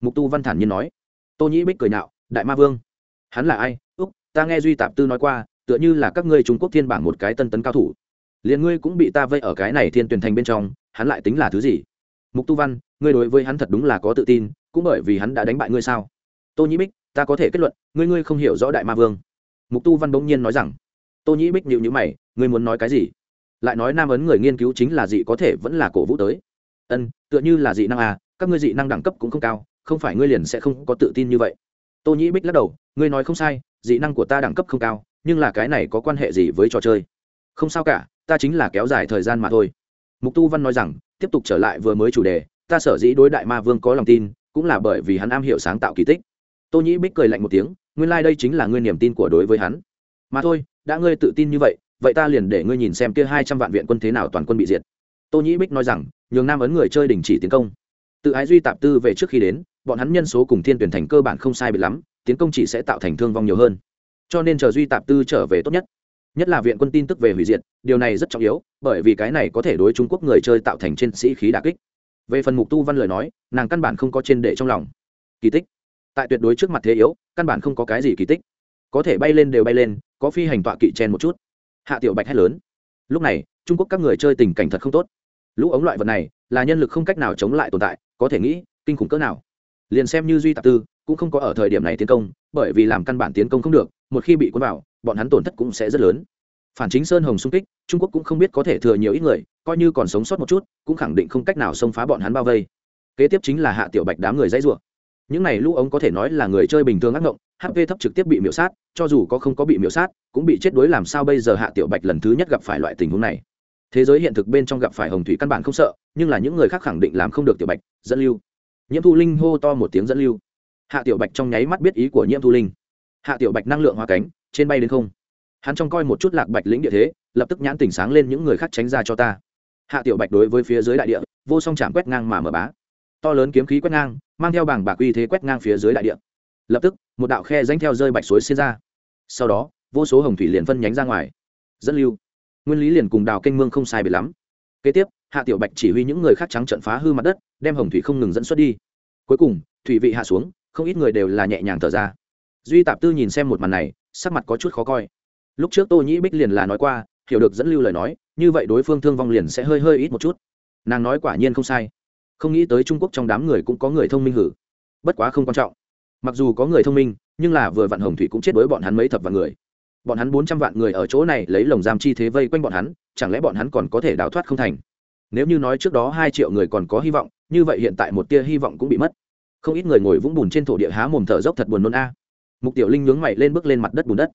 Mục tu văn thản nhiên nói. Tô nhĩ bích cười nạo đại ma vương, hắn là ai? Úc, ta nghe duy tạp tư nói qua, tựa như là các ngươi trung quốc thiên bảng một cái tân tấn cao thủ. Liền ngươi cũng bị ta vây ở cái này thiên tuyển thành bên trong, hắn lại tính là thứ gì? Mục tu văn, ngươi đối với hắn thật đúng là có tự tin, cũng bởi vì hắn đã đánh bại ngươi sao? Tô nhĩ bích, ta có thể kết luận, ngươi ngươi không hiểu rõ đại ma vương. Mục tu văn bỗng nhiên nói rằng. Tô nhĩ bích nhịu nhữ mày, ngươi muốn nói cái gì? Lại nói nam ấn người nghiên cứu chính là gì có thể vẫn là cổ vũ tới ân, tựa như là dị năng à các ngươi dị năng đẳng cấp cũng không cao, không phải ngươi liền sẽ không có tự tin như vậy. Tô nhĩ bích lắc đầu, ngươi nói không sai, dị năng của ta đẳng cấp không cao, nhưng là cái này có quan hệ gì với trò chơi? Không sao cả, ta chính là kéo dài thời gian mà thôi. Mục tu văn nói rằng, tiếp tục trở lại vừa mới chủ đề, ta sở dĩ đối đại ma vương có lòng tin, cũng là bởi vì hắn am hiểu sáng tạo kỳ tích. Tô nhĩ bích cười lạnh một tiếng, nguyên lai、like、đây chính là ngươi niềm tin của đối với hắn. Mà thôi, đã ngươi tự tin như vậy vậy ta liền để ngươi nhìn xem kia hai trăm vạn viện quân thế nào toàn quân bị diệt. Tô nhĩ bích nói rằng nhường nam ấn người chơi đình chỉ tiến công. Tự ái duy tạp tư về trước khi đến, bọn hắn nhân số cùng thiên tuyển thành cơ bản không sai biệt lắm, tiến công chỉ sẽ tạo thành thương vong nhiều hơn. Cho nên chờ duy tạp tư trở về tốt nhất. Nhất là viện quân tin tức về hủy diệt, điều này rất trọng yếu, bởi vì cái này có thể đối trung quốc người chơi tạo thành trên sĩ khí đà kích. Về phần mục tu văn lời nói, nàng căn bản không có trên để trong lòng. Kỳ tích. Tại tuyệt đối trước mặt thế yếu, căn bản không có cái gì kỳ tích. Có thể bay lên đều bay lên, có phi hành tọa kỵ chen một chút. Hạ tiểu bạch hét lớn. Lúc này, trung quốc các người chơi tình cảnh thật không tốt lũ ống loại vật này là nhân lực không cách nào chống lại tồn tại, có thể nghĩ, kinh khủng cỡ nào. Liền xem như duy tạp tư cũng không có ở thời điểm này tiến công, bởi vì làm căn bản tiến công không được, một khi bị cuốn vào, bọn hắn tổn thất cũng sẽ rất lớn. Phản chính sơn hồng xung kích, trung quốc cũng không biết có thể thừa nhiều ít người, coi như còn sống sót một chút, cũng khẳng định không cách nào xông phá bọn hắn bao vây. Kế tiếp chính là hạ tiểu bạch đám người dãy rủa. Những này lũ ống có thể nói là người chơi bình thường ác ngộng hp thấp trực tiếp bị miễu sát, cho dù có không có bị miễu sát, cũng bị chết đối làm sao bây giờ hạ tiểu bạch lần thứ nhất gặp phải loại tình huống này thế giới hiện thực bên trong gặp phải hồng thủy căn bản không sợ, nhưng là những người khác khẳng định làm không được tiểu bạch, dẫn lưu. Nhiễm thu linh hô to một tiếng dẫn lưu. Hạ tiểu bạch trong nháy mắt biết ý của nhiễm thu linh. Hạ tiểu bạch năng lượng hoa cánh, trên bay đến không. Hắn trong coi một chút lạc bạch lĩnh địa thế, lập tức nhãn tỉnh sáng lên những người khác tránh ra cho ta. Hạ tiểu bạch đối với phía dưới đại địa, vô song chạm quét ngang mà mở bá. To lớn kiếm khí quét ngang, mang theo bảng bạc uy thế quét ngang phía dưới đại địa. Lập tức, một đạo khe danh theo rơi bạch suối xuyên ra. Sau đó, vô số hồng thủy liền phân nhánh ra ngoài. Dẫn lưu nguyên lý liền cùng đào kênh mương không sai biệt lắm. Kế tiếp, hạ tiểu bạch chỉ huy những người khác trắng trận phá hư mặt đất, đem hồng thủy không ngừng dẫn xuất đi. Cuối cùng, thủy vị hạ xuống, không ít người đều là nhẹ nhàng thở ra. Duy tạp tư nhìn xem một màn này, sắc mặt có chút khó coi. Lúc trước tô nhĩ bích liền là nói qua, hiểu được dẫn lưu lời nói, như vậy đối phương thương vong liền sẽ hơi hơi ít một chút. Nàng nói quả nhiên không sai. Không nghĩ tới trung quốc trong đám người cũng có người thông minh hử. Bất quá không quan trọng. Mặc dù có người thông minh, nhưng là vừa vạn hồng thủy cũng chết đối bọn hắn mấy thập vạn người bọn hắn bốn trăm vạn người ở chỗ này lấy lồng giam chi thế vây quanh bọn hắn, chẳng lẽ bọn hắn còn có thể đào thoát không thành? Nếu như nói trước đó hai triệu người còn có hy vọng, như vậy hiện tại một tia hy vọng cũng bị mất. Không ít người ngồi vũng bùn trên thổ địa há mồm thở dốc thật buồn nôn a. Mục tiểu linh nhướng mày lên bước lên mặt đất bùn đất.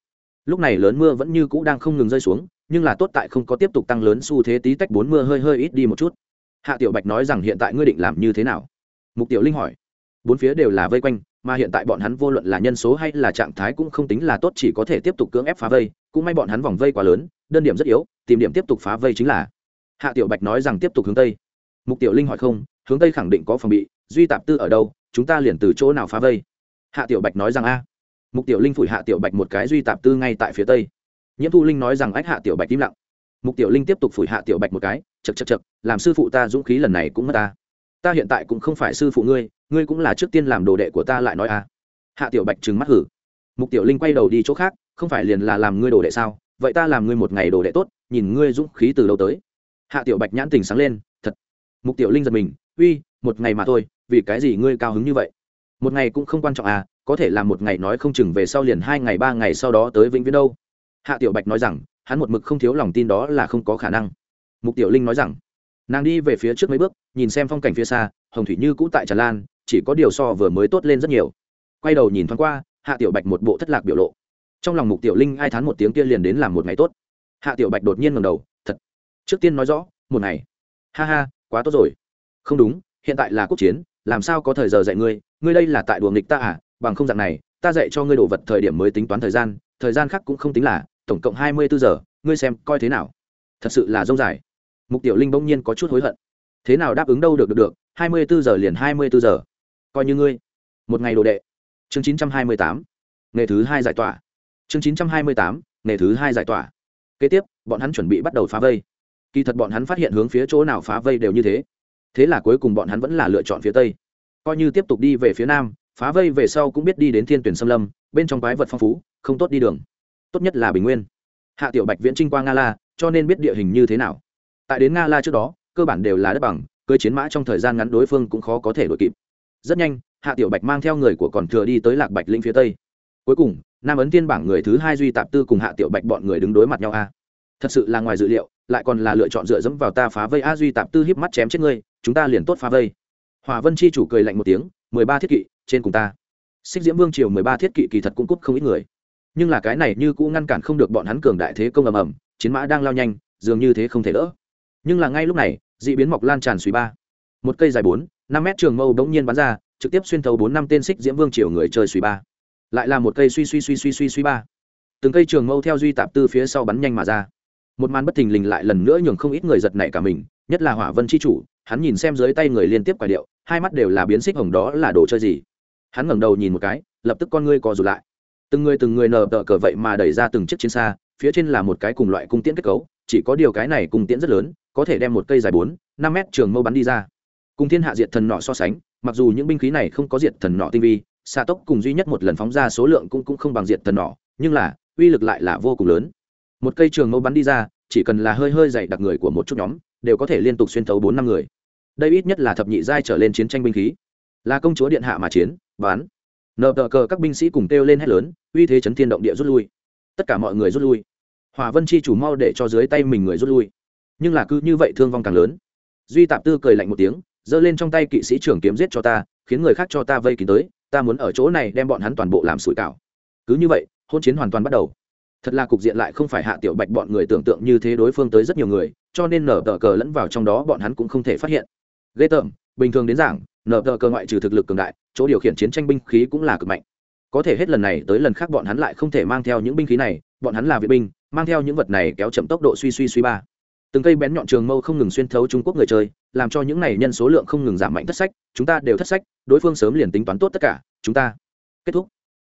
Lúc này lớn mưa vẫn như cũ đang không ngừng rơi xuống, nhưng là tốt tại không có tiếp tục tăng lớn xu thế tí tách bốn mưa hơi hơi ít đi một chút. Hạ tiểu bạch nói rằng hiện tại ngươi định làm như thế nào? Mục tiểu linh hỏi. Bốn phía đều là vây quanh mà hiện tại bọn hắn vô luận là nhân số hay là trạng thái cũng không tính là tốt, chỉ có thể tiếp tục cưỡng ép phá vây. Cũng may bọn hắn vòng vây quá lớn, đơn điểm rất yếu, tìm điểm tiếp tục phá vây chính là. Hạ tiểu bạch nói rằng tiếp tục hướng tây. Mục tiểu linh hỏi không, hướng tây khẳng định có phòng bị, duy tạp tư ở đâu, chúng ta liền từ chỗ nào phá vây? Hạ tiểu bạch nói rằng a. Mục tiểu linh phủi hạ tiểu bạch một cái, duy tạp tư ngay tại phía tây. Nhiễm thu linh nói rằng ách hạ tiểu bạch im lặng. Mục tiểu linh tiếp tục phủi hạ tiểu bạch một cái chật chật chật làm sư phụ ta dũng khí lần này cũng mất ta. Ta hiện tại cũng không phải sư phụ ngươi ngươi cũng là trước tiên làm đồ đệ của ta lại nói à. Hạ tiểu bạch trừng mắt hử. Mục tiểu linh quay đầu đi chỗ khác, không phải liền là làm ngươi đồ đệ sao? Vậy ta làm ngươi một ngày đồ đệ tốt, nhìn ngươi dũng khí từ đâu tới. Hạ tiểu bạch nhãn tình sáng lên, thật. Mục tiểu linh giật mình, uy, một ngày mà thôi, vì cái gì ngươi cao hứng như vậy? Một ngày cũng không quan trọng à có thể là một ngày nói không chừng về sau liền hai ngày, ba ngày sau đó tới vĩnh viễn đâu. Hạ tiểu bạch nói rằng, hắn một mực không thiếu lòng tin đó là không có khả năng. Mục tiểu linh nói rằng, nàng đi về phía trước mấy bước, nhìn xem phong cảnh phía xa, hồng thủy như cũ tại tràn lan chỉ có điều so vừa mới tốt lên rất nhiều. Quay đầu nhìn thoáng qua, hạ tiểu bạch một bộ thất lạc biểu lộ. Trong lòng mục tiểu linh ai thán một tiếng kia liền đến làm một ngày tốt. Hạ tiểu bạch đột nhiên ngầm đầu, thật. Trước tiên nói rõ, một ngày. Ha ha, quá tốt rồi. Không đúng, hiện tại là quốc chiến, làm sao có thời giờ dạy ngươi? Ngươi đây là tại đùa nghịch ta à? Bằng không dạng này, ta dạy cho ngươi đồ vật thời điểm mới tính toán thời gian thời gian khác cũng không tính là, tổng cộng hai mươi bốn giờ, ngươi xem coi thế nào. Thật sự là dông dài. Mục tiểu linh bỗng nhiên có chút hối hận. Thế nào đáp ứng đâu được được được. hai mươi bốn giờ liền hai mươi bốn giờ coi như ngươi. Một ngày đồ đệ. Chương chín trăm hai mươi tám. Nghề thứ hai giải tỏa. Chương chín trăm hai mươi tám. Nghề thứ hai giải tỏa. Kế tiếp, bọn hắn chuẩn bị bắt đầu phá vây. Kỳ thật bọn hắn phát hiện hướng phía chỗ nào phá vây đều như thế. Thế là cuối cùng bọn hắn vẫn là lựa chọn phía tây. Coi như tiếp tục đi về phía nam, phá vây về sau cũng biết đi đến thiên tuyển xâm lâm, bên trong quái vật phong phú, không tốt đi đường. Tốt nhất là bình nguyên. Hạ tiểu bạch viễn trinh qua nga la, cho nên biết địa hình như thế nào. Tại đến nga la trước đó, cơ bản đều là đất bằng, cưới chiến mã trong thời gian ngắn đối phương cũng khó có thể đ ổ i kịp rất nhanh, hạ tiểu bạch mang theo người của còn thừa đi tới lạc bạch linh phía tây. Cuối cùng, nam ấn tiên bảng người thứ hai duy tạp tư cùng hạ tiểu bạch bọn người đứng đối mặt nhau a. Thật sự là ngoài dự liệu, lại còn là lựa chọn dựa dẫm vào ta phá vây a, duy tạp tư hiếp mắt chém chết ngươi, chúng ta liền tốt phá vây. Hòa vân chi chủ cười lạnh một tiếng, mười ba thiết kỵ, trên cùng ta. Xích diễm vương triều mười ba thiết kỵ kỳ thật cũng cút không ít người. Nhưng là cái này như cũng ngăn cản không được bọn hắn cường đại thế công ầm ầm, chiến mã đang lao nhanh, dường như thế không thể đỡ. Nhưng là ngay lúc này d ị biến mọc lan tràn suy ba. Một cây dài bốn năm mét trường mâu đống nhiên bắn ra, trực tiếp xuyên thấu bốn năm tên xích diễm vương triều người chơi suy ba. Lại là một cây suy suy suy suy suy suy ba. Từng cây trường mâu theo duy tạp tư phía sau bắn nhanh mà ra. Một màn bất thình lình lại lần nữa nhường không ít người giật nảy cả mình, nhất là hỏa vân c h i chủ, hắn nhìn xem dưới tay người liên tiếp quả điệu, hai mắt đều là biến xích hồng đó là đồ chơi gì? Hắn ngẩng đầu nhìn một cái, lập tức con ngươi co rụt lại. Từng người từng người nờ tờ cờ vậy mà đẩy ra từng chiếc chiến xa, phía trên là một cái cùng loại cung tiễn kết cấu, chỉ có điều cái này cung tiễn rất lớn, có thể đem một cây dài bốn, năm mét trường mâu bắn đi ra cùng thiên hạ diệt thần nọ so sánh mặc dù những binh khí này không có diệt thần nọ tinh vi xạ tốc cùng duy nhất một lần phóng ra số lượng cũng, cũng không bằng diệt thần nọ nhưng là uy lực lại là vô cùng lớn. Một cây trường mâu bắn đi ra chỉ cần là hơi hơi dày đặc người của một chút nhóm đều có thể liên tục xuyên thấu bốn năm người. Đây ít nhất là thập nhị giai trở lên chiến tranh binh khí. Là công chúa điện hạ mà chiến bán. Nợ tờ cờ các binh sĩ cùng kêu lên hét lớn uy thế chấn thiên động địa rút lui. Tất cả mọi người rút lui. Hòa vân chi chủ mau để cho dưới tay mình người rút lui. Nhưng là cứ như vậy thương vong càng lớn. Duy tạp tư cười lạnh một tiếng giơ lên trong tay kỵ sĩ trưởng kiếm giết cho ta, khiến người khác cho ta vây kín tới, ta muốn ở chỗ này đem bọn hắn toàn bộ làm sủi cảo. Cứ như vậy, hôn chiến hoàn toàn bắt đầu. Thật là cục diện lại không phải hạ tiểu bạch bọn người tưởng tượng như thế đối phương tới rất nhiều người, cho nên nở tờ cờ lẫn vào trong đó bọn hắn cũng không thể phát hiện. Ghê tởm, bình thường đến giảng, nở tờ cờ ngoại trừ thực lực cường đại, chỗ điều khiển chiến tranh binh khí cũng là cực mạnh. Có thể hết lần này tới lần khác bọn hắn lại không thể mang theo những binh khí này, bọn hắn là viện binh, mang theo những vật này kéo chậm tốc độ suy suy suy ba từng cây bén nhọn trường mâu không ngừng xuyên thấu trung quốc người chơi, làm cho những này nhân số lượng không ngừng giảm mạnh thất sách, chúng ta đều thất sách, đối phương sớm liền tính toán tốt tất cả, chúng ta kết thúc.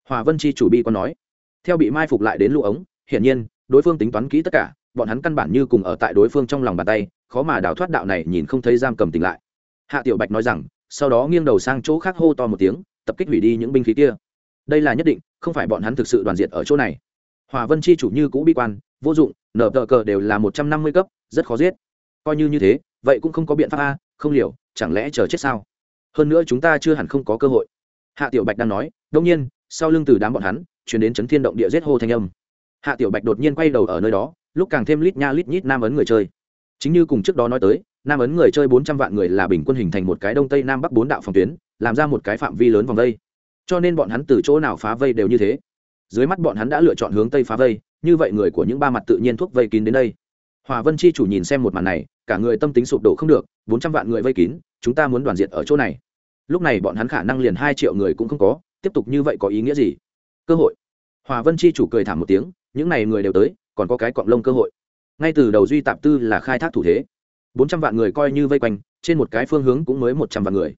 Hòa vân chi chủ bi còn nói. Theo bị mai phục lại đến lũ ống, hiển nhiên, đối phương tính toán kỹ tất cả, bọn hắn căn bản như cùng ở tại đối phương trong lòng bàn tay, khó mà đào thoát đạo này nhìn không thấy giam cầm tỉnh lại. Hạ tiểu bạch nói rằng, sau đó nghiêng đầu sang chỗ khác hô to một tiếng, tập kích hủy đi những binh khí kia. Đây là nhất định, không phải bọn hắn thực sự đoàn diệt ở chỗ này hòa vân chi chủ như cũ bi quan, vô dụng, nở tờ cờ đều là một trăm năm mươi cấp, rất khó giết. Coi như như thế, vậy cũng không có biện pháp a, không liều, chẳng lẽ chờ chết sao? Hơn nữa chúng ta chưa hẳn không có cơ hội. Hạ tiểu bạch đang nói đông nhiên, sau lưng từ đám bọn hắn chuyển đến chấn thiên động địa giết hô thanh âm. Hạ tiểu bạch đột nhiên quay đầu ở nơi đó, lúc càng thêm lít nha lít nhít nam ấn người chơi. Chính như cùng trước đó nói tới, nam ấn người chơi bốn trăm vạn người là bình quân hình thành một cái đông tây nam bắc bốn đạo phòng tuyến, làm ra một cái phạm vi lớn vòng vây. Cho nên bọn hắn từ chỗ nào phá vây đều như thế dưới mắt bọn hắn đã lựa chọn hướng tây phá vây, như vậy người của những ba mặt tự nhiên thuốc vây kín đến đây. Hòa vân chi chủ nhìn xem một màn này, cả người tâm tính sụp đổ không được, bốn trăm vạn người vây kín, chúng ta muốn đoàn diện ở chỗ này. Lúc này bọn hắn khả năng liền hai triệu người cũng không có, tiếp tục như vậy có ý nghĩa gì? Cơ hội. Hòa vân chi chủ cười thảm một tiếng, những n à y người đều tới, còn có cái cọng lông cơ hội. Ngay từ đầu duy tạp tư là khai thác thủ thế. Bốn trăm vạn người coi như vây quanh, trên một cái phương hướng cũng mới một trăm vạn người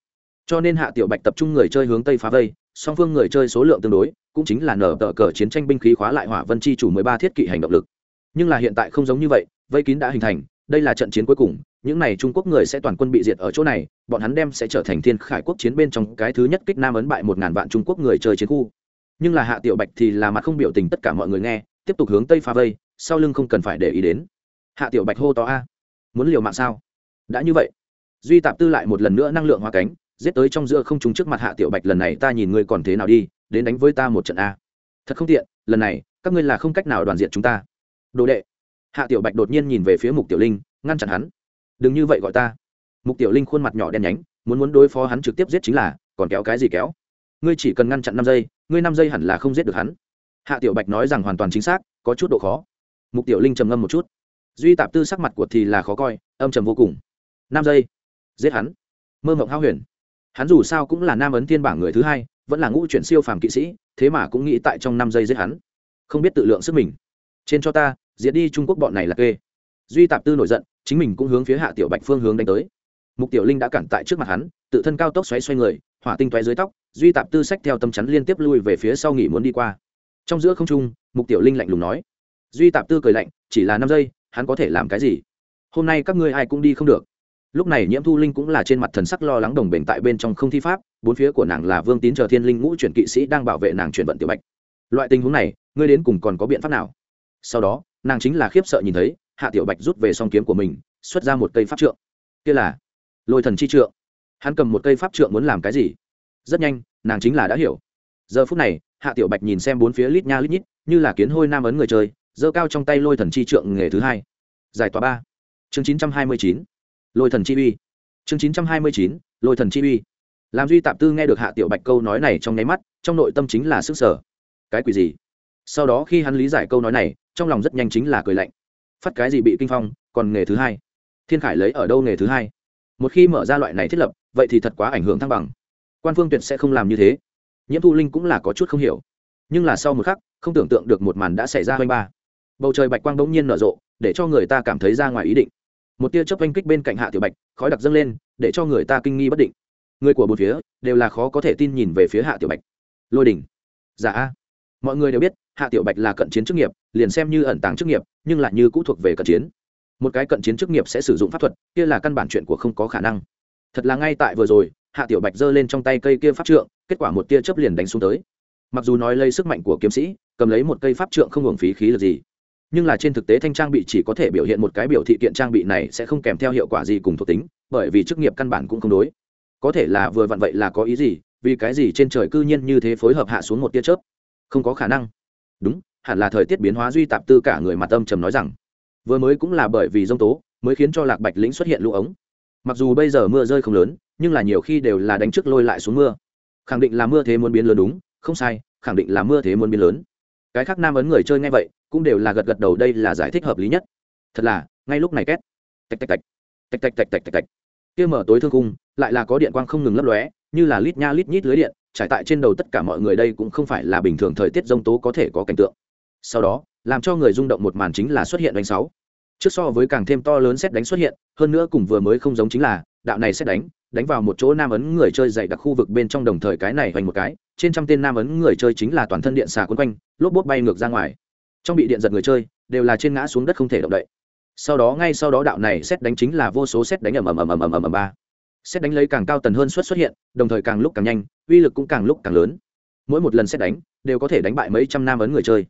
cho nên hạ tiểu bạch tập trung người chơi hướng tây phá vây, song phương người chơi số lượng tương đối, cũng chính là nở tờ cờ chiến tranh binh khí khóa lại hỏa vân chi chủ mười ba thiết kỵ hành động lực. Nhưng là hiện tại không giống như vậy, vây kín đã hình thành, đây là trận chiến cuối cùng, những n à y trung quốc người sẽ toàn quân bị diệt ở chỗ này, bọn hắn đem sẽ trở thành thiên khải quốc chiến bên trong cái thứ nhất kích nam ấn bại một ngàn vạn trung quốc người chơi chiến khu. Nhưng là hạ tiểu bạch thì là mặt không biểu tình tất cả mọi người nghe, tiếp tục hướng tây phá vây, sau lưng không cần phải để ý đến. Hạ tiểu bạch hô to a, muốn liều mạng sao? Đã như vậy. Duy tạp tư lại một lần nữa năng lượng hóa cánh giết tới trong giữa không trúng trước mặt hạ tiểu bạch lần này ta nhìn ngươi còn thế nào đi, đến đánh với ta một trận a. Thật không tiện, lần này, các ngươi là không cách nào đoàn diện chúng ta. Đồ đệ. Hạ tiểu bạch đột nhiên nhìn về phía mục tiểu linh, ngăn chặn hắn. Đừng như vậy gọi ta. Mục tiểu linh khuôn mặt nhỏ đen nhánh, muốn muốn đối phó hắn trực tiếp giết chính là, còn kéo cái gì kéo? Ngươi chỉ cần ngăn chặn năm giây, ngươi năm giây hẳn là không giết được hắn. Hạ tiểu bạch nói rằng hoàn toàn chính xác, có chút độ khó. Mục tiểu linh trầm ngâm một chút. Duy tạp tư sắc mặt của thì là khó coi, âm trầm vô cùng. Năm giây. Giết hắn. Mơ mộng hao huyền hắn dù sao cũng là nam ấn thiên bảng người thứ hai, vẫn là ngũ chuyển siêu phàm kỵ sĩ, thế mà cũng nghĩ tại trong năm giây giết hắn. Không biết tự lượng sức mình. Trên cho ta, diệt đi trung quốc bọn này là kê. Duy tạp tư nổi giận, chính mình cũng hướng phía hạ tiểu bạch phương hướng đánh tới. Mục tiểu linh đã cản tại trước mặt hắn, tự thân cao tốc xoáy xoay người, hỏa tinh toé dưới tóc, duy tạp tư sách theo tâm chắn liên tiếp lui về phía sau nghỉ muốn đi qua. Trong giữa không trung, mục tiểu linh lạnh lùng nói. Duy tạp tư cười lạnh, chỉ là năm giây, hắn có thể làm cái gì? Hôm nay các ngươi ai cũng đi không được lúc này nhiễm thu linh cũng là trên mặt thần sắc lo lắng đồng bền tại bên trong không thi pháp, bốn phía của nàng là vương tín chờ thiên linh ngũ chuyển kỵ sĩ đang bảo vệ nàng chuyển vận tiểu bạch. Loại tình huống này, ngươi đến cùng còn có biện pháp nào? Sau đó, nàng chính là khiếp sợ nhìn thấy, hạ tiểu bạch rút về song kiếm của mình, xuất ra một cây pháp trượng. Kia là lôi thần chi trượng. Hắn cầm một cây pháp trượng muốn làm cái gì? Rất nhanh, nàng chính là đã hiểu. Giờ phút này, hạ tiểu bạch nhìn xem bốn phía lít nha lít nhít, như là kiến hôi nam ấn người chơi, giơ cao trong tay lôi thần chi trượng nghề thứ hai. Giải tỏa ba. Chương chín trăm hai mươi chín lôi thần chi uy. Chương chín trăm hai mươi chín, lôi thần chi uy. Làm duy tạp tư nghe được hạ tiểu bạch câu nói này trong nháy mắt, trong nội tâm chính là sức sở. Cái quỷ gì? Sau đó khi hắn lý giải câu nói này, trong lòng rất nhanh chính là cười lạnh. Phát cái gì bị kinh phong, còn nghề thứ hai. Thiên khải lấy ở đâu nghề thứ hai? Một khi mở ra loại này thiết lập, vậy thì thật quá ảnh hưởng thăng bằng. Quan phương tuyệt sẽ không làm như thế. Nhiễm thu linh cũng là có chút không hiểu. Nhưng là sau một khắc, không tưởng tượng được một màn đã xảy ra quanh ba. Bầu trời bạch quang bỗng nhiên nở rộ, để cho người ta cảm thấy ra ngoài ý định một tia chớp oanh kích bên cạnh hạ tiểu bạch, khói đặc dâng lên, để cho người ta kinh nghi bất định. Người của bốn phía đều là khó có thể tin nhìn về phía hạ tiểu bạch. Lôi đỉnh. Giả dạ. mọi người đều biết, hạ tiểu bạch là cận chiến chức nghiệp, liền xem như ẩn tàng chức nghiệp, nhưng lại như cũ thuộc về cận chiến. Một cái cận chiến chức nghiệp sẽ sử dụng pháp thuật, kia là căn bản chuyện của không có khả năng. Thật là ngay tại vừa rồi, hạ tiểu bạch giơ lên trong tay cây kia pháp trượng, kết quả một tia chớp liền đánh xuống tới. Mặc dù nói lấy sức mạnh của kiếm sĩ, cầm lấy một cây pháp trượng không hưởng phí khí lực gì nhưng là trên thực tế thanh trang bị chỉ có thể biểu hiện một cái biểu thị kiện trang bị này sẽ không kèm theo hiệu quả gì cùng thuộc tính, bởi vì chức nghiệp căn bản cũng không đối. Có thể là vừa vặn vậy là có ý gì, vì cái gì trên trời cư nhiên như thế phối hợp hạ xuống một tia chớp? Không có khả năng. Đúng, hẳn là thời tiết biến hóa duy tạp tư cả người mặt âm trầm nói rằng, vừa mới cũng là bởi vì dông tố mới khiến cho lạc bạch lĩnh xuất hiện lũ ống. Mặc dù bây giờ mưa rơi không lớn, nhưng là nhiều khi đều là đánh trước lôi lại xuống mưa. Khẳng định là mưa thế muốn biến lớn đúng, không sai, khẳng định là mưa thế muốn biến lớn cái khác nam ấn người chơi ngay vậy, cũng đều là gật gật đầu, đây là giải thích hợp lý nhất. Thật là, ngay lúc này két. Tạch tạch tạch. Tạch tạch tạch tạch tạch tạch. Kia mở tối thương cung lại là có điện quang không ngừng lấp lóe, như là lít nha lít nhít lưới điện, trải tại trên đầu tất cả mọi người đây cũng không phải là bình thường thời tiết rông tố có thể có cảnh tượng. Sau đó, làm cho người rung động một màn chính là xuất hiện đánh sáu. Trước so với càng thêm to lớn xét đánh xuất hiện, hơn nữa cùng vừa mới không giống chính là, đạo này xét đánh đánh vào một chỗ nam ấn người chơi dày đặc khu vực bên trong đồng thời cái này hoành một cái trên trăm tên nam ấn người chơi chính là toàn thân điện xà quấn quanh, lốp bốt bay ngược ra ngoài. Trong bị điện giật người chơi, đều là trên ngã xuống đất không thể động đậy. Sau đó, ngay sau đó đạo này xét đánh chính là vô số xét đánh ầm ầm ầm ầm ầm ầm ầm ba. Xét đánh lấy càng cao tần hơn suất xuất hiện, đồng thời càng lúc càng nhanh, uy lực cũng càng lúc càng lớn. Mỗi một lần xét đánh, đều có thể đánh bại mấy trăm nam ấn người chơi.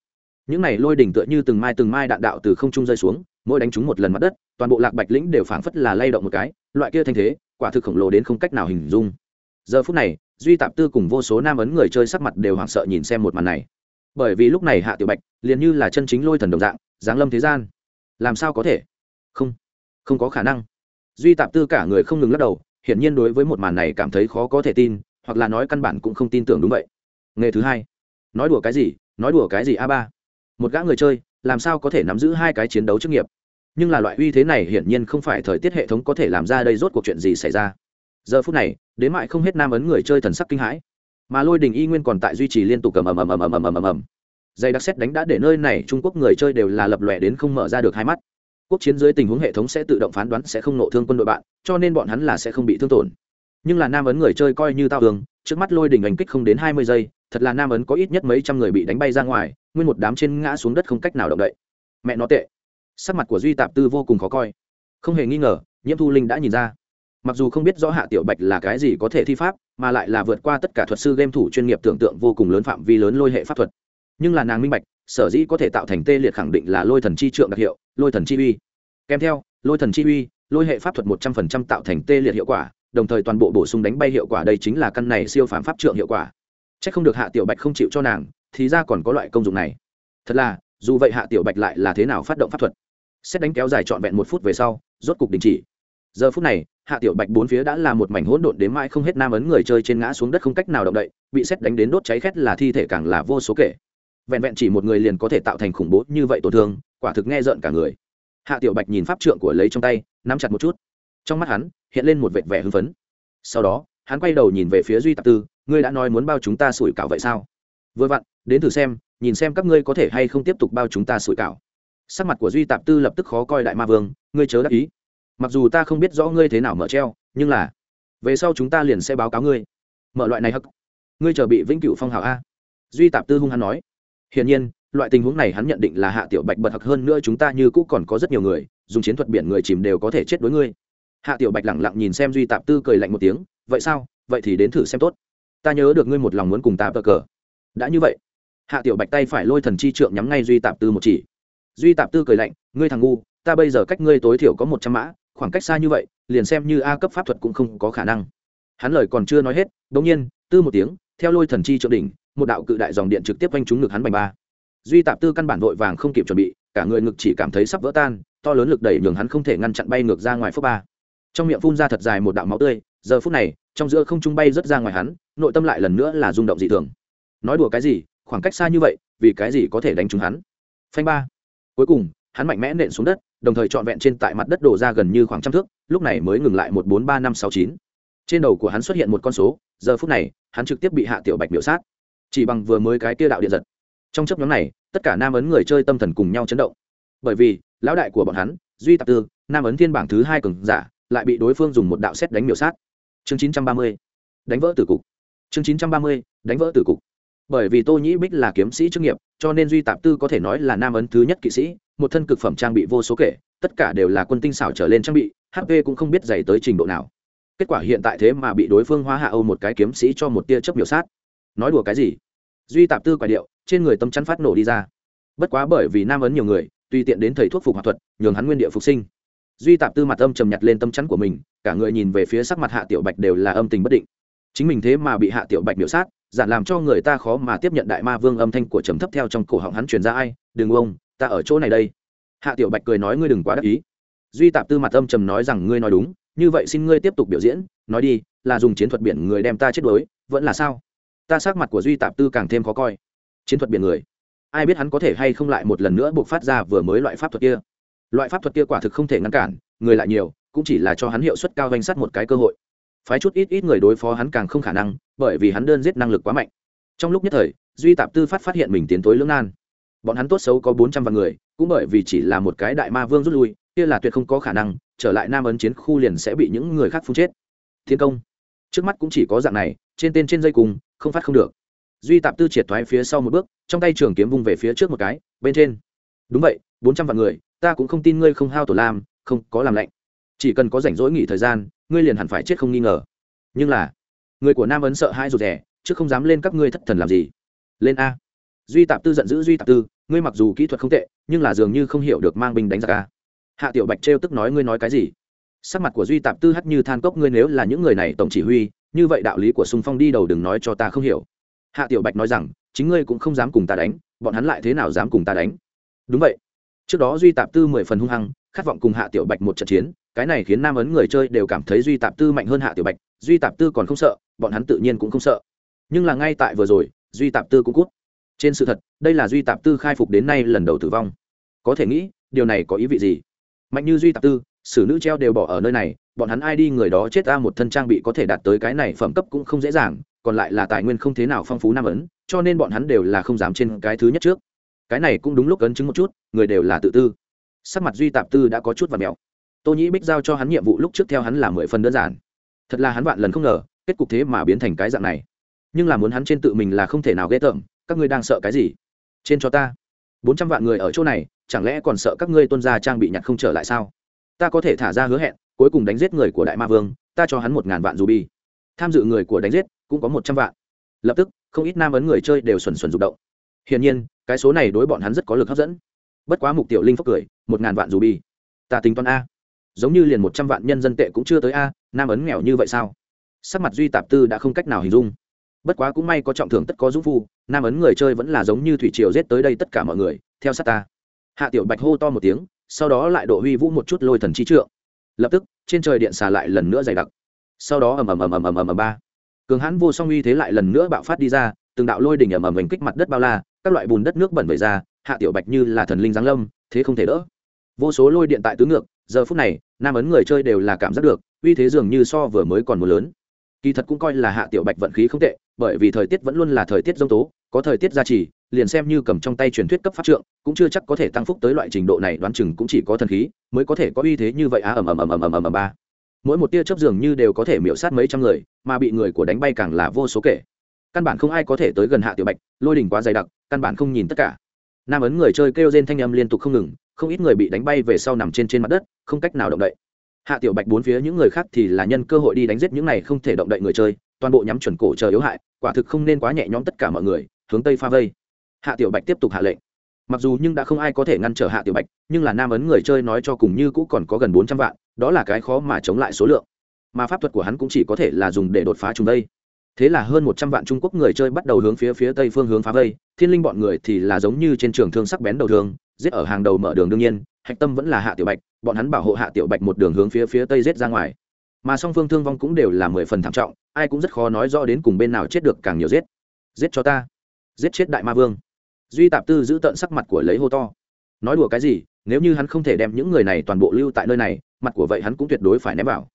Những này lôi đỉnh tựa như từng mai từng mai đạn đạo từ không trung rơi xuống, mỗi đánh trúng một lần mặt đất, toàn bộ lạc bạch lĩnh đều phảng phất là lay động một cái, loại kia thanh thế, quả thực khổng lồ đến không cách nào hình dung. Giờ phút này duy tạp tư cùng vô số nam ấn người chơi sắc mặt đều hoảng sợ nhìn xem một màn này. Bởi vì lúc này hạ tiểu bạch liền như là chân chính lôi thần đồng dạng, giáng lâm thế gian. Làm sao có thể? Không không có khả năng. Duy tạp tư cả người không ngừng lắc đầu, hiển nhiên đối với một màn này cảm thấy khó có thể tin, hoặc là nói căn bản cũng không tin tưởng đúng vậy. Nghề thứ hai. Nói đùa cái gì, nói đùa cái gì a ba. Một gã người chơi, làm sao có thể nắm giữ hai cái chiến đấu chức nghiệp? Nhưng là loại uy thế này hiển nhiên không phải thời tiết hệ thống có thể làm ra đây rốt cuộc chuyện gì xảy ra giờ phút này, đến mại không hết nam ấn người chơi thần sắc kinh hãi. Mà lôi đình y nguyên còn tại duy trì liên tục cầm ầm ầm ầm ầm ầm ầm ầm ầm. Dày đặc xét đánh đã để nơi này trung quốc người chơi đều là lập lòe đến không mở ra được hai mắt. Quốc chiến dưới tình huống hệ thống sẽ tự động phán đoán sẽ không nộ thương quân đội bạn, cho nên bọn hắn là sẽ không bị thương tổn. Nhưng là nam ấn người chơi coi như tao tường trước mắt lôi đình đánh kích không đến hai mươi giây, thật là nam ấn có ít nhất mấy trăm người bị đánh bay ra ngoài, nguyên một đám trên ngã xuống đất không cách nào động đậy. Mẹ nó tệ. Sắc mặt của duy tạp tư vô cùng khó coi. Không hề nghi ngờ, nhiễm thu linh đã nhìn ra mặc dù không biết rõ hạ tiểu bạch là cái gì có thể thi pháp, mà lại là vượt qua tất cả thuật sư game thủ chuyên nghiệp tưởng tượng vô cùng lớn phạm vi lớn lôi hệ pháp thuật. Nhưng là nàng minh bạch, sở dĩ có thể tạo thành tê liệt khẳng định là lôi thần chi trượng đặc hiệu, lôi thần chi uy. Kèm theo, lôi thần chi uy, lôi hệ pháp thuật một trăm phần trăm tạo thành tê liệt hiệu quả, đồng thời toàn bộ bổ sung đánh bay hiệu quả đây chính là căn này siêu phàm pháp trượng hiệu quả. C h ắ c không được hạ tiểu bạch không chịu cho nàng, thì ra còn có loại công dụng này. Thật là, dù vậy hạ tiểu bạch lại là thế nào phát động pháp thuật? Xét đánh kéo dài trọn vẹn một phút về sau, rốt cục đình chỉ giờ phút này, hạ tiểu bạch bốn phía đã là một mảnh hỗn độn đến mãi không hết nam ấn người chơi trên ngã xuống đất không cách nào động đậy, bị xét đánh đến đốt cháy khét là thi thể càng là vô số kể. Vẹn vẹn chỉ một người liền có thể tạo thành khủng bố như vậy tổn thương, quả thực nghe rợn cả người. Hạ tiểu bạch nhìn pháp trượng của lấy trong tay, nắm chặt một chút. Trong mắt hắn, hiện lên một vệt vẻ hưng phấn. Sau đó, hắn quay đầu nhìn về phía duy tạp tư, ngươi đã nói muốn bao chúng ta sủi cảo vậy sao? Vừa vặn, đến thử xem, nhìn xem các ngươi có thể hay không tiếp tục bao chúng ta sủi cảo. Sắc mặt của duy tạp tư lập tức khó coi đại ma vương, ngươi chớ đắc ý mặc dù ta không biết rõ ngươi thế nào mở treo, nhưng là, về sau chúng ta liền sẽ báo cáo ngươi. Mở loại này hắc. Ngươi chờ bị vĩnh cửu phong hào a. Duy tạp tư hung hắn nói. Hiển nhiên, loại tình huống này hắn nhận định là hạ tiểu bạch bật hặc hơn nữa chúng ta như cũ còn có rất nhiều người, dùng chiến thuật biển người chìm đều có thể chết đối ngươi. Hạ tiểu bạch lẳng lặng nhìn xem duy tạp tư cười lạnh một tiếng, vậy sao? Vậy thì đến thử xem tốt. Ta nhớ được ngươi một lòng muốn cùng ta bờ cờ. Đã như vậy. Hạ tiểu bạch tay phải lôi thần chi trượng nhắm ngay duy tạp tư một chỉ. Duy tạp tư cười lạnh, ngươi thằng ngu, ta bây giờ cách ngươi tối thiểu có một trăm mã khoảng cách xa như vậy, liền xem như a cấp pháp thuật cũng không có khả năng. Hắn lời còn chưa nói hết đ ỗ n g nhiên, tư một tiếng, theo lôi thần chi trượng đỉnh, một đạo cự đại dòng điện trực tiếp quanh trúng ngực hắn bành ba. Duy tạp tư căn bản vội vàng không kịp chuẩn bị, cả người ngực chỉ cảm thấy sắp vỡ tan, to lớn lực đẩy nhường hắn không thể ngăn chặn bay ngược ra ngoài phước ba. Trong miệng phun ra thật dài một đạo máu tươi, giờ phút này, trong giữa không trung bay rất ra ngoài hắn, nội tâm lại lần nữa là rung động dị thường. Nói đùa cái gì, khoảng cách xa như vậy, vì cái gì có thể đánh trúng hắn? Phanh ba. Cuối cùng, hắn mạnh mẽ nện xuống đất đồng thời trọn vẹn trên tại mặt đất đổ ra gần như khoảng trăm thước, lúc này mới ngừng lại một bốn ba năm sáu chín. Trên đầu của hắn xuất hiện một con số, giờ phút này, hắn trực tiếp bị hạ tiểu bạch biểu sát. Chỉ bằng vừa mới cái tia đạo điện giật. Trong chấp nhóm này, tất cả nam ấn người chơi tâm thần cùng nhau chấn động. Bởi vì, lão đại của bọn hắn, duy tạp tư, nam ấn thiên bảng thứ hai cường giả, lại bị đối phương dùng một đạo xét đánh miểu sát. Chương chín trăm ba mươi, đánh vỡ tử cục. Chương chín trăm ba mươi, đánh vỡ tử cục. Bởi vì tô nhĩ bích là kiếm sĩ chức nghiệp, cho nên duy tạp tư có thể nói là nam ấn thứ nhất kỵ sĩ một thân cực phẩm trang bị vô số kể, tất cả đều là quân tinh xảo trở lên trang bị hp cũng không biết dày tới trình độ nào. Kết quả hiện tại thế mà bị đối phương hóa hạ âu một cái kiếm sĩ cho một tia chớp miểu sát. Nói đùa cái gì? Duy tạp tư quả điệu, trên người tâm chắn phát nổ đi ra. Bất quá bởi vì nam ấn nhiều người, tùy tiện đến thầy thuốc phục hòa thuật, nhường hắn nguyên địa phục sinh. Duy tạp tư mặt âm trầm nhặt lên tâm chắn của mình, cả người nhìn về phía sắc mặt hạ tiểu bạch đều là âm tình bất định. Chính mình thế mà bị hạ tiểu bạch miểu sát giản làm cho người ta khó mà tiếp nhận đại ma vương âm thanh của trầm thấp theo trong cổ họng hắn truyền ra ai, đừng ông ta ở chỗ này đây. Hạ tiểu bạch cười nói ngươi đừng quá đắc ý. Duy tạp tư mặt âm trầm nói rằng ngươi nói đúng, như vậy xin ngươi tiếp tục biểu diễn, nói đi, là dùng chiến thuật biển người đem ta chết đuối, vẫn là sao? Ta sắc mặt của duy tạp tư càng thêm khó coi. Chiến thuật biển người. Ai biết hắn có thể hay không lại một lần nữa buộc phát ra vừa mới loại pháp thuật kia? Loại pháp thuật kia quả thực không thể ngăn cản, người lại nhiều, cũng chỉ là cho hắn hiệu suất cao danh sắt một cái cơ hội. Phái chút ít ít người đối phó hắn càng không khả năng, bởi vì hắn đơn giết năng lực quá mạnh. Trong lúc nhất thời, duy tạp tư phát phát hiện mình tiến tối lưỡng nan bọn hắn tốt xấu có bốn trăm vạn người, cũng bởi vì chỉ là một cái đại ma vương rút lui, kia là tuyệt không có khả năng, trở lại nam ấn chiến khu liền sẽ bị những người khác phun chết. Thiên công. Trước mắt cũng chỉ có dạng này, trên tên trên dây cùng, không phát không được. Duy tạp tư triệt thoái phía sau một bước, trong tay trường kiếm vung về phía trước một cái, bên trên. Đúng vậy, bốn trăm vạn người, ta cũng không tin ngươi không hao tổ lam, không có làm lạnh. Chỉ cần có rảnh rỗi nghỉ thời gian, ngươi liền hẳn phải chết không nghi ngờ. Nhưng là, người của nam ấn sợ hai rụt rẻ chứ không dám lên các ngươi thất thần làm gì. Lên a duy tạp tư giận dữ duy tạp tư, ngươi mặc dù kỹ thuật không tệ, nhưng là dường như không hiểu được mang binh đánh giặc ca hạ tiểu bạch trêu tức nói ngươi nói cái gì? Sắc mặt của duy tạp tư hắt như than cốc, ngươi nếu là những người này tổng chỉ huy, như vậy đạo lý của sung phong đi đầu đừng nói cho ta không hiểu. Hạ tiểu bạch nói rằng, chính ngươi cũng không dám cùng ta đánh, bọn hắn lại thế nào dám cùng ta đánh? Đúng vậy. Trước đó duy tạp tư mười phần hung hăng, khát vọng cùng hạ tiểu bạch một trận chiến, cái này khiến nam ấn người chơi đều cảm thấy duy tạp tư mạnh hơn hạ tiểu bạch, duy tạp tư còn không sợ, bọn hắn tự nhiên cũng không sợ. Nhưng là ngay tại vừa rồi, duy tạp tư cũng cút trên sự thật, đây là duy tạp tư khai phục đến nay lần đầu tử vong. Có thể nghĩ, điều này có ý vị gì? Mạnh như duy tạp tư, xử nữ treo đều bỏ ở nơi này, bọn hắn ai đi người đó chết ra một thân trang bị có thể đạt tới cái này phẩm cấp cũng không dễ dàng, còn lại là tài nguyên không thế nào phong phú nam ấn, cho nên bọn hắn đều là không dám trên cái thứ nhất trước. Cái này cũng đúng lúc ấn chứng một chút, người đều là tự tư. Sắc mặt duy tạp tư đã có chút và mèo. Tô nhĩ bích giao cho hắn nhiệm vụ lúc trước theo hắn là mười phần đơn giản. Thật là hắn vạn lần không ngờ, kết cục thế mà biến thành cái dạng này. Nhưng là muốn hắn trên tự mình là không thể nào ghê tởm các ngươi đang sợ cái gì? Trên cho ta. Bốn trăm vạn người ở chỗ này, chẳng lẽ còn sợ các ngươi tuân gia trang bị nhặt không trở lại sao? Ta có thể thả ra hứa hẹn, cuối cùng đánh giết người của đại ma vương, ta cho hắn một ngàn vạn dù bi tham dự người của đánh giết, cũng có một trăm vạn. Lập tức, không ít nam ấn người chơi đều xuẩn xuẩn rụng động. Hiển nhiên, cái số này đối bọn hắn rất có lực hấp dẫn. Bất quá mục tiểu linh phúc cười, một ngàn vạn dù bi ta tính toán a. Giống như liền một trăm vạn nhân dân tệ cũng chưa tới a, nam ấn nghèo như vậy sao? Sắc mặt duy tạp tư đã không cách nào hình dung bất quá cũng may có trọng thưởng tất có dũng phu, nam ấn người chơi vẫn là giống như thủy triều giết tới đây tất cả mọi người, theo sát ta. Hạ tiểu bạch hô to một tiếng, sau đó lại độ huy vũ một chút lôi thần chi trượng. Lập tức, trên trời điện xà lại lần nữa dày đặc. Sau đó ầm ầm ầm ầm ầm ầm ầm ba. Cường hãn vô song uy thế lại lần nữa bạo phát đi ra, từng đạo lôi đỉnh ầm ầm đánh kích mặt đất bao la, các loại bùn đất nước bẩn vẩy ra, hạ tiểu bạch như là thần linh giáng lâm, thế không thể đỡ. Vô số lôi điện tại tứ ngược, giờ phút này, nam ấn người chơi đều là cảm giác được, uy thế dường như so vừa mới còn mưa lớn. Kỳ thật cũng coi là hạ tiểu bạch vận khí không tệ bởi vì thời tiết vẫn luôn là thời tiết giông tố, có thời tiết gia trì, liền xem như cầm trong tay truyền thuyết cấp pháp trượng, cũng chưa chắc có thể tăng phúc tới loại trình độ này, đoán chừng cũng chỉ có thần khí mới có thể có uy thế như vậy á, ầm ầm ầm ầm ầm ầm ầm, ba. Mỗi một tia chớp dường như đều có thể miễu sát mấy trăm người, mà bị người của đánh bay càng là vô số kể. Căn bản không ai có thể tới gần hạ tiểu bạch, lôi đỉnh quá dày đặc, căn bản không nhìn tất cả. Nam ấn người chơi kêu rên thanh âm liên tục không ngừng, không ít người bị đánh bay về sau nằm trên trên mặt đất, không cách nào động đậy. Hạ tiểu bạch bốn phía những người khác thì là nhân cơ hội đi đánh giết những này không thể động đậy người chơi, toàn bộ nhắm chuẩn cổ chờ yếu hại quả thực không nên quá nhẹ nhõm tất cả mọi người, hướng tây pha vây. Hạ tiểu bạch tiếp tục hạ lệnh. Mặc dù nhưng đã không ai có thể ngăn trở hạ tiểu bạch, nhưng là nam ấn người chơi nói cho cùng như cũ còn có gần bốn trăm vạn, đó là cái khó mà chống lại số lượng. Mà pháp thuật của hắn cũng chỉ có thể là dùng để đột phá chúng đây thế là hơn một trăm vạn trung quốc người chơi bắt đầu hướng phía phía tây phương hướng phá vây, thiên linh bọn người thì là giống như trên trường thương sắc bén đầu thương, giết ở hàng đầu mở đường đương nhiên, hạch tâm vẫn là hạ tiểu bạch, bọn hắn bảo hộ hạ tiểu bạch một đường hướng phía phía tây giết ra ngoài mà song phương thương vong cũng đều là mười phần thảm trọng, ai cũng rất khó nói rõ đến cùng bên nào chết được càng nhiều giết. Giết cho ta. Giết chết đại ma vương. Duy tạp tư giữ tận sắc mặt của lấy hô to. Nói đùa cái gì, nếu như hắn không thể đem những người này toàn bộ lưu tại nơi này, mặt của vậy hắn cũng tuyệt đối phải ném vào.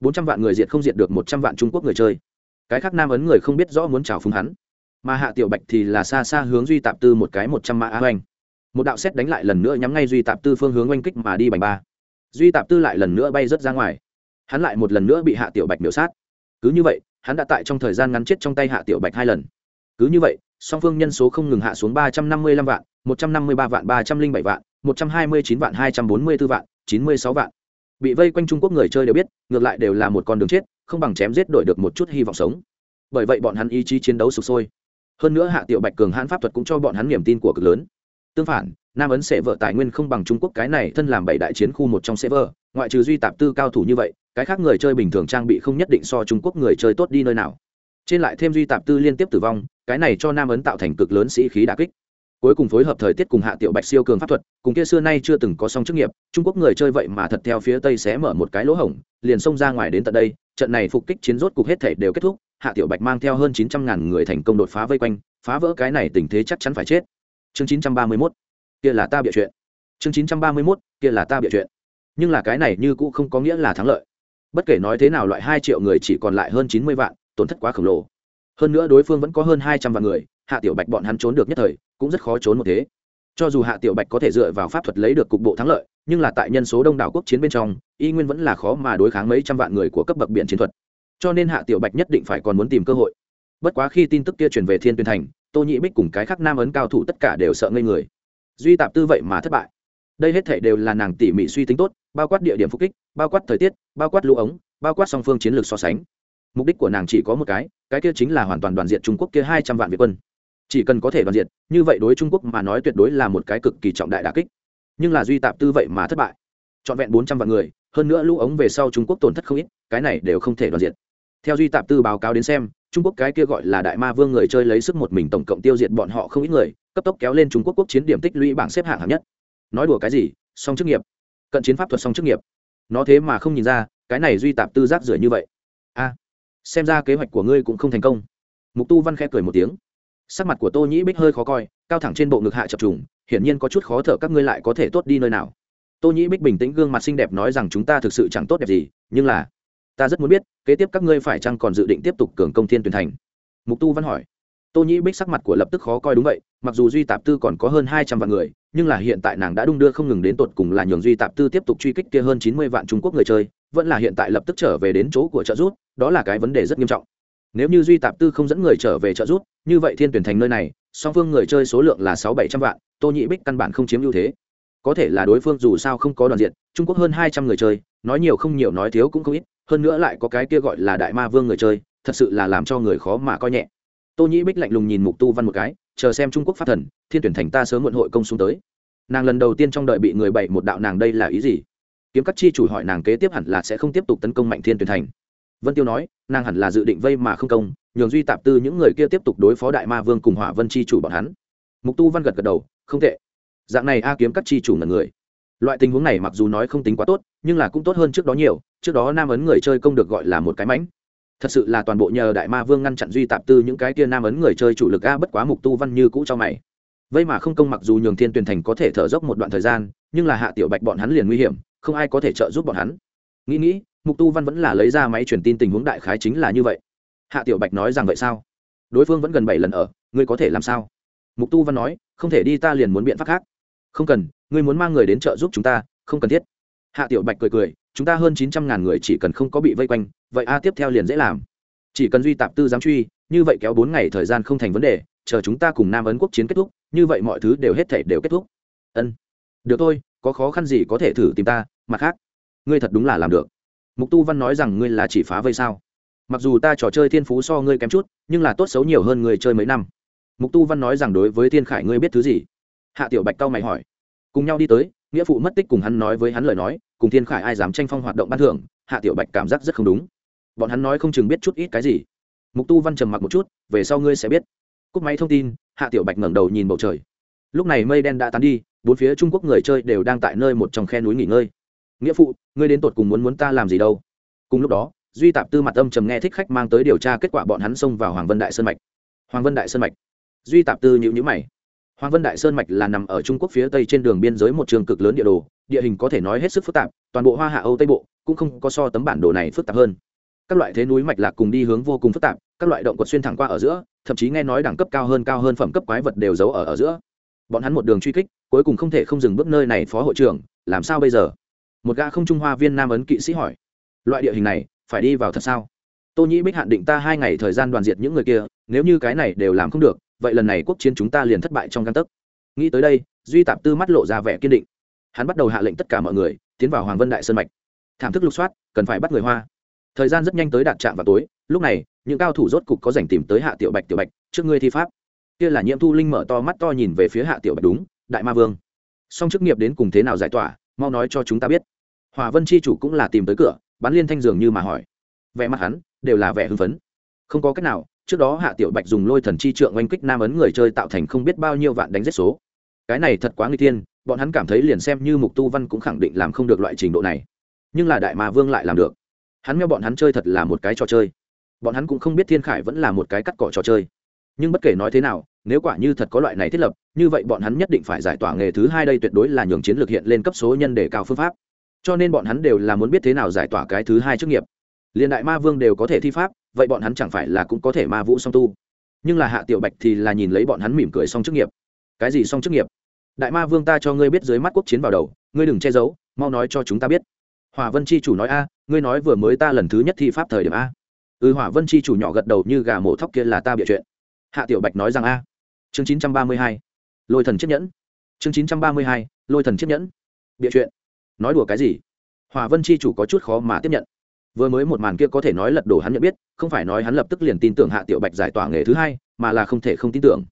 Bốn trăm vạn người diệt không diệt được một trăm vạn trung quốc người chơi. Cái khác nam ấn người không biết rõ muốn trào phúng hắn. Mà hạ tiểu bạch thì là xa xa hướng duy tạp tư một cái một trăm mã á oanh một đạo xét đánh lại lần nữa nhắm ngay duy tạp tư phương hướng oanh kích mà đi bành ba. Duy tạp tư lại lần nữa bay rớt ra ngoài hắn lại một lần nữa bị hạ tiểu bạch miểu sát. Cứ như vậy, hắn đã tại trong thời gian ngắn chết trong tay hạ tiểu bạch hai lần. Cứ như vậy, song phương nhân số không ngừng hạ xuống ba trăm năm mươi lăm vạn, một trăm năm mươi ba vạn ba trăm linh bảy vạn, một trăm hai mươi chín vạn hai trăm bốn mươi b ố vạn, chín mươi sáu vạn. Bị vây quanh trung quốc người chơi đều biết, ngược lại đều là một con đường chết, không bằng chém giết đổi được một chút hy vọng sống. Bởi vậy bọn hắn ý chí chiến đấu sụp sôi. Hơn nữa hạ tiểu bạch cường hãn pháp thuật cũng cho bọn hắn niềm tin của cực lớn. Tương phản, nam ấn sẽ vợ tài nguyên không bằng trung quốc cái này thân làm bảy đại chiến khu một trong sẽ vợ, ngoại trừ duy tạp tư cao thủ như vậy cái khác người chơi bình thường trang bị không nhất định so trung quốc người chơi tốt đi nơi nào. Trên lại thêm duy tạp tư liên tiếp tử vong, cái này cho nam ấn tạo thành cực lớn sĩ khí đà kích. Cuối cùng phối hợp thời tiết cùng hạ tiểu bạch siêu cường pháp thuật, cùng kia xưa nay chưa từng có song chức nghiệp, trung quốc người chơi vậy mà thật theo phía tây sẽ mở một cái lỗ hổng, liền xông ra ngoài đến tận đây, trận này phục kích chiến rốt cục hết thể đều kết thúc, hạ tiểu bạch mang theo hơn chín trăm ngàn người thành công đột phá vây quanh, phá vỡ cái này tình thế chắc chắn phải chết. Chương chín trăm ba mươi mốt, kia là ta bịa chuyện. Chương chín trăm ba mươi mốt, kia là ta bịa chuyện. Nhưng là cái này như cũ không có nghĩa là thắng lợi bất kể nói thế nào loại hai triệu người chỉ còn lại hơn chín mươi vạn, tổn thất quá khổng lồ. Hơn nữa đối phương vẫn có hơn hai trăm vạn người, hạ tiểu bạch bọn hắn trốn được nhất thời, cũng rất khó trốn một thế. Cho dù hạ tiểu bạch có thể dựa vào pháp thuật lấy được cục bộ thắng lợi, nhưng là tại nhân số đông đảo quốc chiến bên trong, y nguyên vẫn là khó mà đối kháng mấy trăm vạn người của cấp bậc biển chiến thuật. Cho nên hạ tiểu bạch nhất định phải còn muốn tìm cơ hội. Bất quá khi tin tức kia truyền về thiên tuyên thành, tô nhị bích cùng cái khác nam ấn cao thủ tất cả đều sợ ngây người. Duy tạp tư vậy mà thất bại. Đây hết thể đều là nàng tỉ mỉ suy tính tốt bao quát địa điểm phục kích, bao quát thời tiết, bao quát lũ ống, bao quát song phương chiến lược so sánh. Mục đích của nàng chỉ có một cái cái kia chính là hoàn toàn đoàn diện trung quốc kia hai trăm vạn việt quân. Chỉ cần có thể đoàn diện, như vậy đối trung quốc mà nói tuyệt đối là một cái cực kỳ trọng đại đà kích. Nhưng là duy tạp tư vậy mà thất bại. Trọn vẹn bốn trăm vạn người, hơn nữa lũ ống về sau trung quốc tổn thất không ít, cái này đều không thể đoàn diện. Theo duy tạp tư báo cáo đến xem, trung quốc cái kia gọi là đại ma vương người chơi lấy sức một mình tổng cộng tiêu diệt bọn họ không ít người, cấp tốc kéo lên trung quốc quốc chiến điểm tích lũy bảng xếp hạng hạng nhất. Nói đùa cái gì, song chức nghiệp cận chiến pháp thuật song chức nghiệp. Nó thế mà không nhìn ra, cái này duy tạp tư giác rưởi như vậy. A, xem ra kế hoạch của ngươi cũng không thành công. Mục tu văn khẽ cười một tiếng. Sắc mặt của tô nhĩ bích hơi khó coi, cao thẳng trên bộ ngực hạ chập trùng, hiển nhiên có chút khó thở các ngươi lại có thể tốt đi nơi nào. Tô nhĩ bích bình tĩnh gương mặt xinh đẹp nói rằng chúng ta thực sự chẳng tốt đẹp gì, nhưng là, ta rất muốn biết, kế tiếp các ngươi phải chăng còn dự định tiếp tục cường công thiên tuyển thành? Mục tu văn hỏi tô nhĩ bích sắc mặt của lập tức khó coi đúng vậy, mặc dù duy tạp tư còn có hơn hai trăm vạn người, nhưng là hiện tại nàng đã đung đưa không ngừng đến tột cùng là nhường duy tạp tư tiếp tục truy kích kia hơn chín mươi vạn trung quốc người chơi, vẫn là hiện tại lập tức trở về đến chỗ của trợ rút đó là cái vấn đề rất nghiêm trọng. Nếu như duy tạp tư không dẫn người trở về trợ rút như vậy thiên tuyển thành nơi này, song phương người chơi số lượng là sáu bảy trăm vạn, tô nhĩ bích căn bản không chiếm ưu thế. Có thể là đối phương dù sao không có đoàn diện, trung quốc hơn hai trăm người chơi, nói nhiều không nhiều nói thiếu cũng không ít, hơn nữa lại có cái kia gọi là đại ma vương người chơi, thật sự là làm cho người khó mà coi nhẹ tô nhĩ bích lạnh lùng nhìn mục tu văn một cái, chờ xem trung quốc phát thần, thiên tuyển thành ta sớm muộn hội công xuống tới. Nàng lần đầu tiên trong đợi bị người bậy một đạo nàng đây là ý gì? Kiếm các chi chủ hỏi nàng kế tiếp hẳn là sẽ không tiếp tục tấn công mạnh thiên tuyển thành. Vân tiêu nói, nàng hẳn là dự định vây mà không công, nhường duy tạp tư những người kia tiếp tục đối phó đại ma vương cùng hỏa vân chi chủ bọn hắn. Mục tu văn gật gật đầu, không tệ. Dạng này a kiếm các chi chủ là người. Loại tình huống này mặc dù nói không tính quá tốt, nhưng là cũng tốt hơn trước đó nhiều, trước đó nam ấn người chơi công được gọi là một cái mãnh thật sự là toàn bộ nhờ đại ma vương ngăn chặn duy tạp tư những cái kia nam ấn người chơi chủ lực a bất quá mục tu văn như cũ cho mày. Vây mà không công mặc dù nhường thiên tuyển thành có thể thở dốc một đoạn thời gian, nhưng là hạ tiểu bạch bọn hắn liền nguy hiểm, không ai có thể trợ giúp bọn hắn. Nghĩ nghĩ, mục tu văn vẫn là lấy ra máy truyền tin tình huống đại khái chính là như vậy. Hạ tiểu bạch nói rằng vậy sao? Đối phương vẫn gần bảy lần ở, ngươi có thể làm sao? Mục tu văn nói, không thể đi ta liền muốn biện pháp khác. Không cần, ngươi muốn mang người đến trợ giúp chúng ta, không cần thiết. Hạ tiểu bạch cười cười chúng ta hơn chín trăm ngàn người chỉ cần không có bị vây quanh, vậy a tiếp theo liền dễ làm. Chỉ cần duy tạp tư giám truy, như vậy kéo bốn ngày thời gian không thành vấn đề, chờ chúng ta cùng nam ấn quốc chiến kết thúc, như vậy mọi thứ đều hết thể đều kết thúc. Ân. Được thôi, có khó khăn gì có thể thử tìm ta, mặt khác, ngươi thật đúng là làm được. Mục tu văn nói rằng ngươi là chỉ phá vây sao? Mặc dù ta trò chơi thiên phú so ngươi kém chút, nhưng là tốt xấu nhiều hơn người chơi mấy năm. Mục tu văn nói rằng đối với thiên khải ngươi biết thứ gì? Hạ tiểu bạch cao mày hỏi. Cùng nhau đi tới, nghĩa phụ mất tích cùng hắn nói với hắn lời nói cùng thiên khải ai dám tranh phong hoạt động ban thưởng, hạ tiểu bạch cảm giác rất không đúng. Bọn hắn nói không chừng biết chút ít cái gì. Mục tu văn trầm mặc một chút, về sau ngươi sẽ biết. Cúp máy thông tin, hạ tiểu bạch ngẩng đầu nhìn bầu trời. Lúc này mây đen đã tán đi, bốn phía trung quốc người chơi đều đang tại nơi một trong khe núi nghỉ ngơi. Nghĩa phụ, ngươi đến tột cùng muốn muốn ta làm gì đâu? Cùng lúc đó, duy tạp tư mặt âm trầm nghe thích khách mang tới điều tra kết quả bọn hắn xông vào hoàng vân đại sơn mạch. Hoàng vân đại sơn mạch. Duy tạp tư nhịu nhữ mày. Hoàng vân đại sơn mạch là nằm ở trung quốc phía tây trên đường biên giới một trường cực lớn địa đồ địa hình có thể nói hết sức phức tạp, toàn bộ hoa hạ âu tây bộ cũng không có so tấm bản đồ này phức tạp hơn. Các loại thế núi mạch lạc cùng đi hướng vô cùng phức tạp, các loại động quật xuyên thẳng qua ở giữa, thậm chí nghe nói đẳng cấp cao hơn cao hơn phẩm cấp quái vật đều giấu ở ở giữa. Bọn hắn một đường truy kích, cuối cùng không thể không dừng bước nơi này phó hội trưởng, làm sao bây giờ? Một gã không trung hoa viên nam ấn kỵ sĩ hỏi. Loại địa hình này, phải đi vào thật sao? Tô nhĩ bích hạn định ta hai ngày thời gian đoàn diệt những người kia, nếu như cái này đều làm không được, vậy lần này quốc chiến chúng ta liền thất bại trong căn tấc. Nghĩ tới đây, duy tạp tư mắt lộ ra vẻ kiên định hắn bắt đầu hạ lệnh tất cả mọi người, tiến vào hoàng vân đại sơn mạch. Thảm thức lục soát, cần phải bắt người hoa. Thời gian rất nhanh tới đạt trạm vào tối, lúc này, những cao thủ rốt cục có dành tìm tới hạ tiểu bạch tiểu bạch, trước ngươi thi pháp. Kia là nhiễm thu linh mở to mắt to nhìn về phía hạ tiểu bạch, đúng, đại ma vương. Song chức nghiệp đến cùng thế nào giải tỏa, mau nói cho chúng ta biết. Hòa vân chi chủ cũng là tìm tới cửa, bắn liên thanh dường như mà hỏi. Vẻ mặt hắn đều là vẻ hưng phấn. Không có cách nào, trước đó hạ tiểu bạch dùng lôi thần chi trượng oanh kích nam ấn người chơi tạo thành không biết bao nhiêu vạn đánh giết số. Cái này thật quá nguy tiên bọn hắn cảm thấy liền xem như mục tu văn cũng khẳng định làm không được loại trình độ này. Nhưng là đại ma vương lại làm được. Hắn meo bọn hắn chơi thật là một cái trò chơi. Bọn hắn cũng không biết thiên khải vẫn là một cái cắt cỏ trò chơi. Nhưng bất kể nói thế nào, nếu quả như thật có loại này thiết lập, như vậy bọn hắn nhất định phải giải tỏa nghề thứ hai đây tuyệt đối là nhường chiến lược hiện lên cấp số nhân để cao phương pháp. Cho nên bọn hắn đều là muốn biết thế nào giải tỏa cái thứ hai chức nghiệp. Liền đại ma vương đều có thể thi pháp, vậy bọn hắn chẳng phải là cũng có thể ma vũ song tu. Nhưng là hạ tiểu bạch thì là nhìn lấy bọn hắn mỉm cười song chức nghiệp. Cái gì song chức nghiệp? Đại ma vương ta cho ngươi biết dưới mắt quốc chiến vào đầu, ngươi đừng che giấu, mau nói cho chúng ta biết. Hòa vân chi chủ nói a, ngươi nói vừa mới ta lần thứ nhất thi pháp thời điểm a. Ừ hỏa vân chi chủ nhỏ gật đầu như gà mổ thóc kia là ta bịa chuyện. Hạ tiểu bạch nói rằng a. Chương chín trăm ba mươi hai, lôi thần chiếc nhẫn. Chương chín trăm ba mươi hai, lôi thần chiếc nhẫn. Bịa chuyện. Nói đùa cái gì? Hỏa vân chi chủ có chút khó mà tiếp nhận. Vừa mới một màn kia có thể nói lật đổ hắn nhận biết, không phải nói hắn lập tức liền tin tưởng hạ tiểu bạch giải tỏa nghề thứ hai, mà là không thể không tin tưởng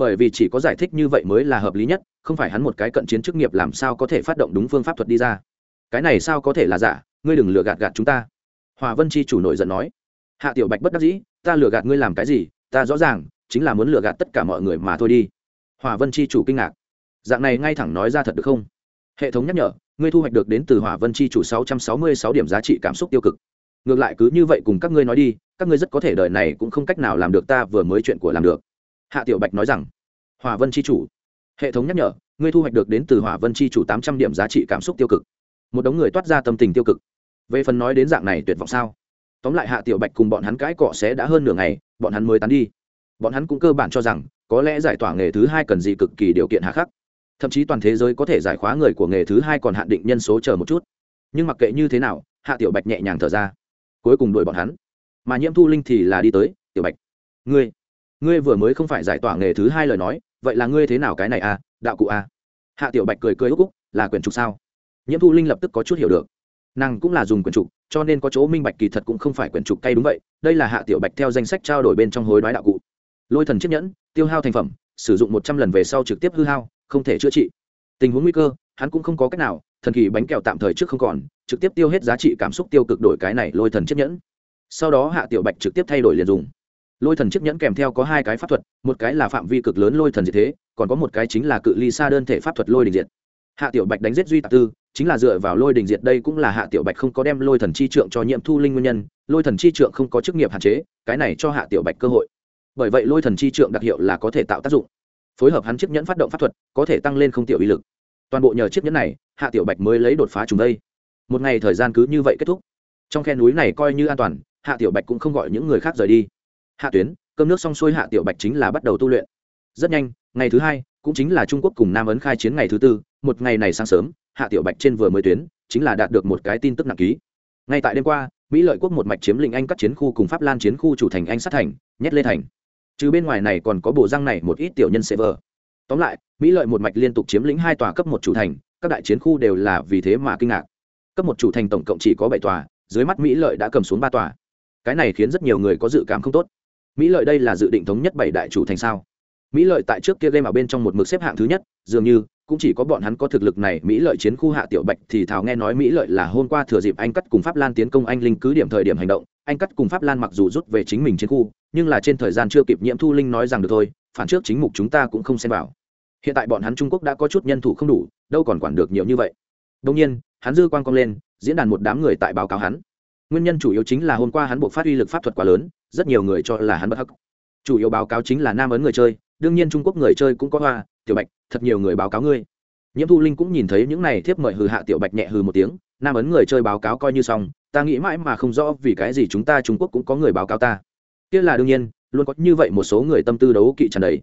bởi vì chỉ có giải thích như vậy mới là hợp lý nhất, không phải hắn một cái cận chiến chức nghiệp làm sao có thể phát động đúng phương pháp thuật đi ra. Cái này sao có thể là giả? Ngươi đừng lừa gạt gạt chúng ta. Hòa vân chi chủ nổi giận nói. Hạ tiểu bạch bất đắc dĩ, ta lừa gạt ngươi làm cái gì? Ta rõ ràng, chính là muốn lừa gạt tất cả mọi người mà thôi đi. Hòa vân chi chủ kinh ngạc. Dạng này ngay thẳng nói ra thật được không? Hệ thống nhắc nhở, ngươi thu hoạch được đến từ hỏa vân chi chủ sáu trăm sáu mươi sáu điểm giá trị cảm xúc tiêu cực. Ngược lại cứ như vậy cùng các ngươi nói đi, các ngươi rất có thể đời này cũng không cách nào làm được ta vừa mới chuyện của làm được hạ tiểu bạch nói rằng Hòa vân chi chủ, hệ thống nhắc nhở, ngươi thu hoạch được đến từ hỏa vân chi chủ tám trăm điểm giá trị cảm xúc tiêu cực. Một đống người toát ra tâm tình tiêu cực. Về phần nói đến dạng này tuyệt vọng sao? Tóm lại hạ tiểu bạch cùng bọn hắn cãi cọ sẽ đã hơn nửa ngày, bọn hắn mới tán đi. Bọn hắn cũng cơ bản cho rằng, có lẽ giải tỏa nghề thứ hai cần gì cực kỳ điều kiện hạ khắc. Thậm chí toàn thế giới có thể giải khóa người của nghề thứ hai còn hạn định nhân số chờ một chút. Nhưng mặc kệ như thế nào, hạ tiểu bạch nhẹ nhàng thở ra. Cuối cùng đuổi bọn hắn. Mà nhiễm thu linh thì là đi tới, tiểu bạch, ngươi ngươi vừa mới không phải giải tỏa nghề thứ hai lời nói, vậy là ngươi thế nào cái này à đạo cụ à? Hạ tiểu bạch cười cười úc úc, là quyển trục sao? Nhiễm thu linh lập tức có chút hiểu được. Nàng cũng là dùng quyển trục, cho nên có chỗ minh bạch kỳ thật cũng không phải quyển trục cay đúng vậy, đây là hạ tiểu bạch theo danh sách trao đổi bên trong hối đoái đạo cụ. Lôi thần chiếc nhẫn, tiêu hao thành phẩm, sử dụng một trăm lần về sau trực tiếp hư hao, không thể chữa trị. Tình huống nguy cơ, hắn cũng không có cách nào, thần kỳ bánh kẹo tạm thời trước không còn, trực tiếp tiêu hết giá trị cảm xúc tiêu cực đổi cái này lôi thần chiếc nhẫn. Sau đó hạ tiểu bạch trực tiếp thay đổi liền dùng lôi thần chiếc nhẫn kèm theo có hai cái pháp thuật, một cái là phạm vi cực lớn lôi thần diệt thế, còn có một cái chính là cự ly xa đơn thể pháp thuật lôi đình diệt. Hạ tiểu bạch đánh giết duy Tạc tư, chính là dựa vào lôi đình diệt đây cũng là hạ tiểu bạch không có đem lôi thần chi trượng cho nhiệm thu linh nguyên nhân, lôi thần chi trượng không có chức nghiệp hạn chế, cái này cho hạ tiểu bạch cơ hội. Bởi vậy lôi thần chi trượng đặc hiệu là có thể tạo tác dụng. Phối hợp hắn chiếc nhẫn phát động pháp thuật, có thể tăng lên không tiểu uy lực. Toàn bộ nhờ chiếc nhẫn này, hạ tiểu bạch mới lấy đột phá trùng đây. Một ngày thời gian cứ như vậy kết thúc. Trong khe núi này coi như an toàn, hạ tiểu bạch cũng không gọi những người khác rời đi hạ tuyến, cơm nước xong xuôi hạ tiểu bạch chính là bắt đầu tu luyện. Rất nhanh, ngày thứ hai, cũng chính là trung quốc cùng nam ấn khai chiến ngày thứ tư, một ngày này sáng sớm, hạ tiểu bạch trên vừa mới tuyến, chính là đạt được một cái tin tức nặng ký. Ngay tại đêm qua, mỹ lợi quốc một mạch chiếm lĩnh anh các chiến khu cùng pháp lan chiến khu chủ thành anh sát thành nhét lê thành. Trừ bên ngoài này còn có bộ răng này một ít tiểu nhân server tóm lại, mỹ lợi một mạch liên tục chiếm lĩnh hai tòa cấp một chủ thành, các đại chiến khu đều là vì thế mà kinh ngạc. Cấp một chủ thành tổng cộng chỉ có bảy tòa, dưới mắt mỹ lợi đã cầm xuống ba tòa. Cái này khiến rất nhiều người có dự cảm không tốt mỹ lợi đây là dự định thống nhất bảy đại chủ thành sao? Mỹ lợi tại trước kia game ở bên trong một mực xếp hạng thứ nhất, dường như cũng chỉ có bọn hắn có thực lực này. Mỹ lợi chiến khu hạ tiểu bạch thì thảo nghe nói mỹ lợi là hôm qua thừa dịp anh cắt cùng pháp lan tiến công anh linh cứ điểm thời điểm hành động. Anh cắt cùng pháp lan mặc dù rút về chính mình chiến khu, nhưng là trên thời gian chưa kịp nhiễm thu linh nói rằng được thôi, phản trước chính mục chúng ta cũng không xem vào. Hiện tại bọn hắn trung quốc đã có chút nhân thủ không đủ, đâu còn quản được nhiều như vậy. Đông nhiên, hắn dư quan cong lên, diễn đàn một đám người tại báo cáo hắn. Nguyên nhân chủ yếu chính là hôm qua hắn buộc phát uy lực pháp thuật quá lớn rất nhiều người cho là hắn bất hắc. Chủ yếu báo cáo chính là nam ấn người chơi, đương nhiên trung quốc người chơi cũng có hoa, tiểu bạch, thật nhiều người báo cáo ngươi. Nhiễm thu linh cũng nhìn thấy những này thiếp mời hừ hạ tiểu bạch nhẹ hừ một tiếng, nam ấn người chơi báo cáo coi như xong, ta nghĩ mãi mà không rõ vì cái gì chúng ta trung quốc cũng có người báo cáo ta. Kia là đương nhiên, luôn có như vậy một số người tâm tư đấu kỵ trần đấy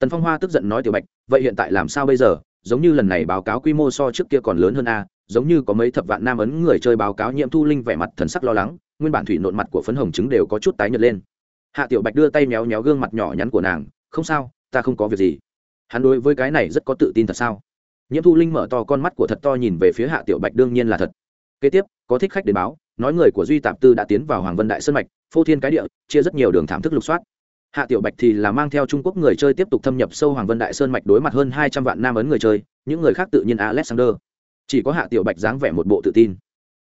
tần phong hoa tức giận nói tiểu bạch, vậy hiện tại làm sao bây giờ? Giống như lần này báo cáo quy mô so trước kia còn lớn hơn a, giống như có mấy thập vạn nam ấn người chơi báo cáo nhiễm thu linh vẻ mặt thần sắc lo lắng nguyên bản thủy nộn mặt của phấn hồng trứng đều có chút tái nhợt lên. Hạ tiểu bạch đưa tay méo méo gương mặt nhỏ nhắn của nàng, không sao, ta không có việc gì. Hắn đối với cái này rất có tự tin thật sao? Nhiễm thu linh mở to con mắt của thật to nhìn về phía hạ tiểu bạch đương nhiên là thật. Kế tiếp, có thích khách đến báo, nói người của duy tạp tư đã tiến vào hoàng vân đại sơn mạch, phô thiên cái địa, chia rất nhiều đường thảm thức lục soát. Hạ tiểu bạch thì là mang theo trung quốc người chơi tiếp tục thâm nhập sâu hoàng vân đại sơn mạch đối mặt hơn hai trăm vạn nam ấn người chơi, những người khác tự nhiên alexander. Chỉ có hạ tiểu bạch dáng vẻ một bộ tự tin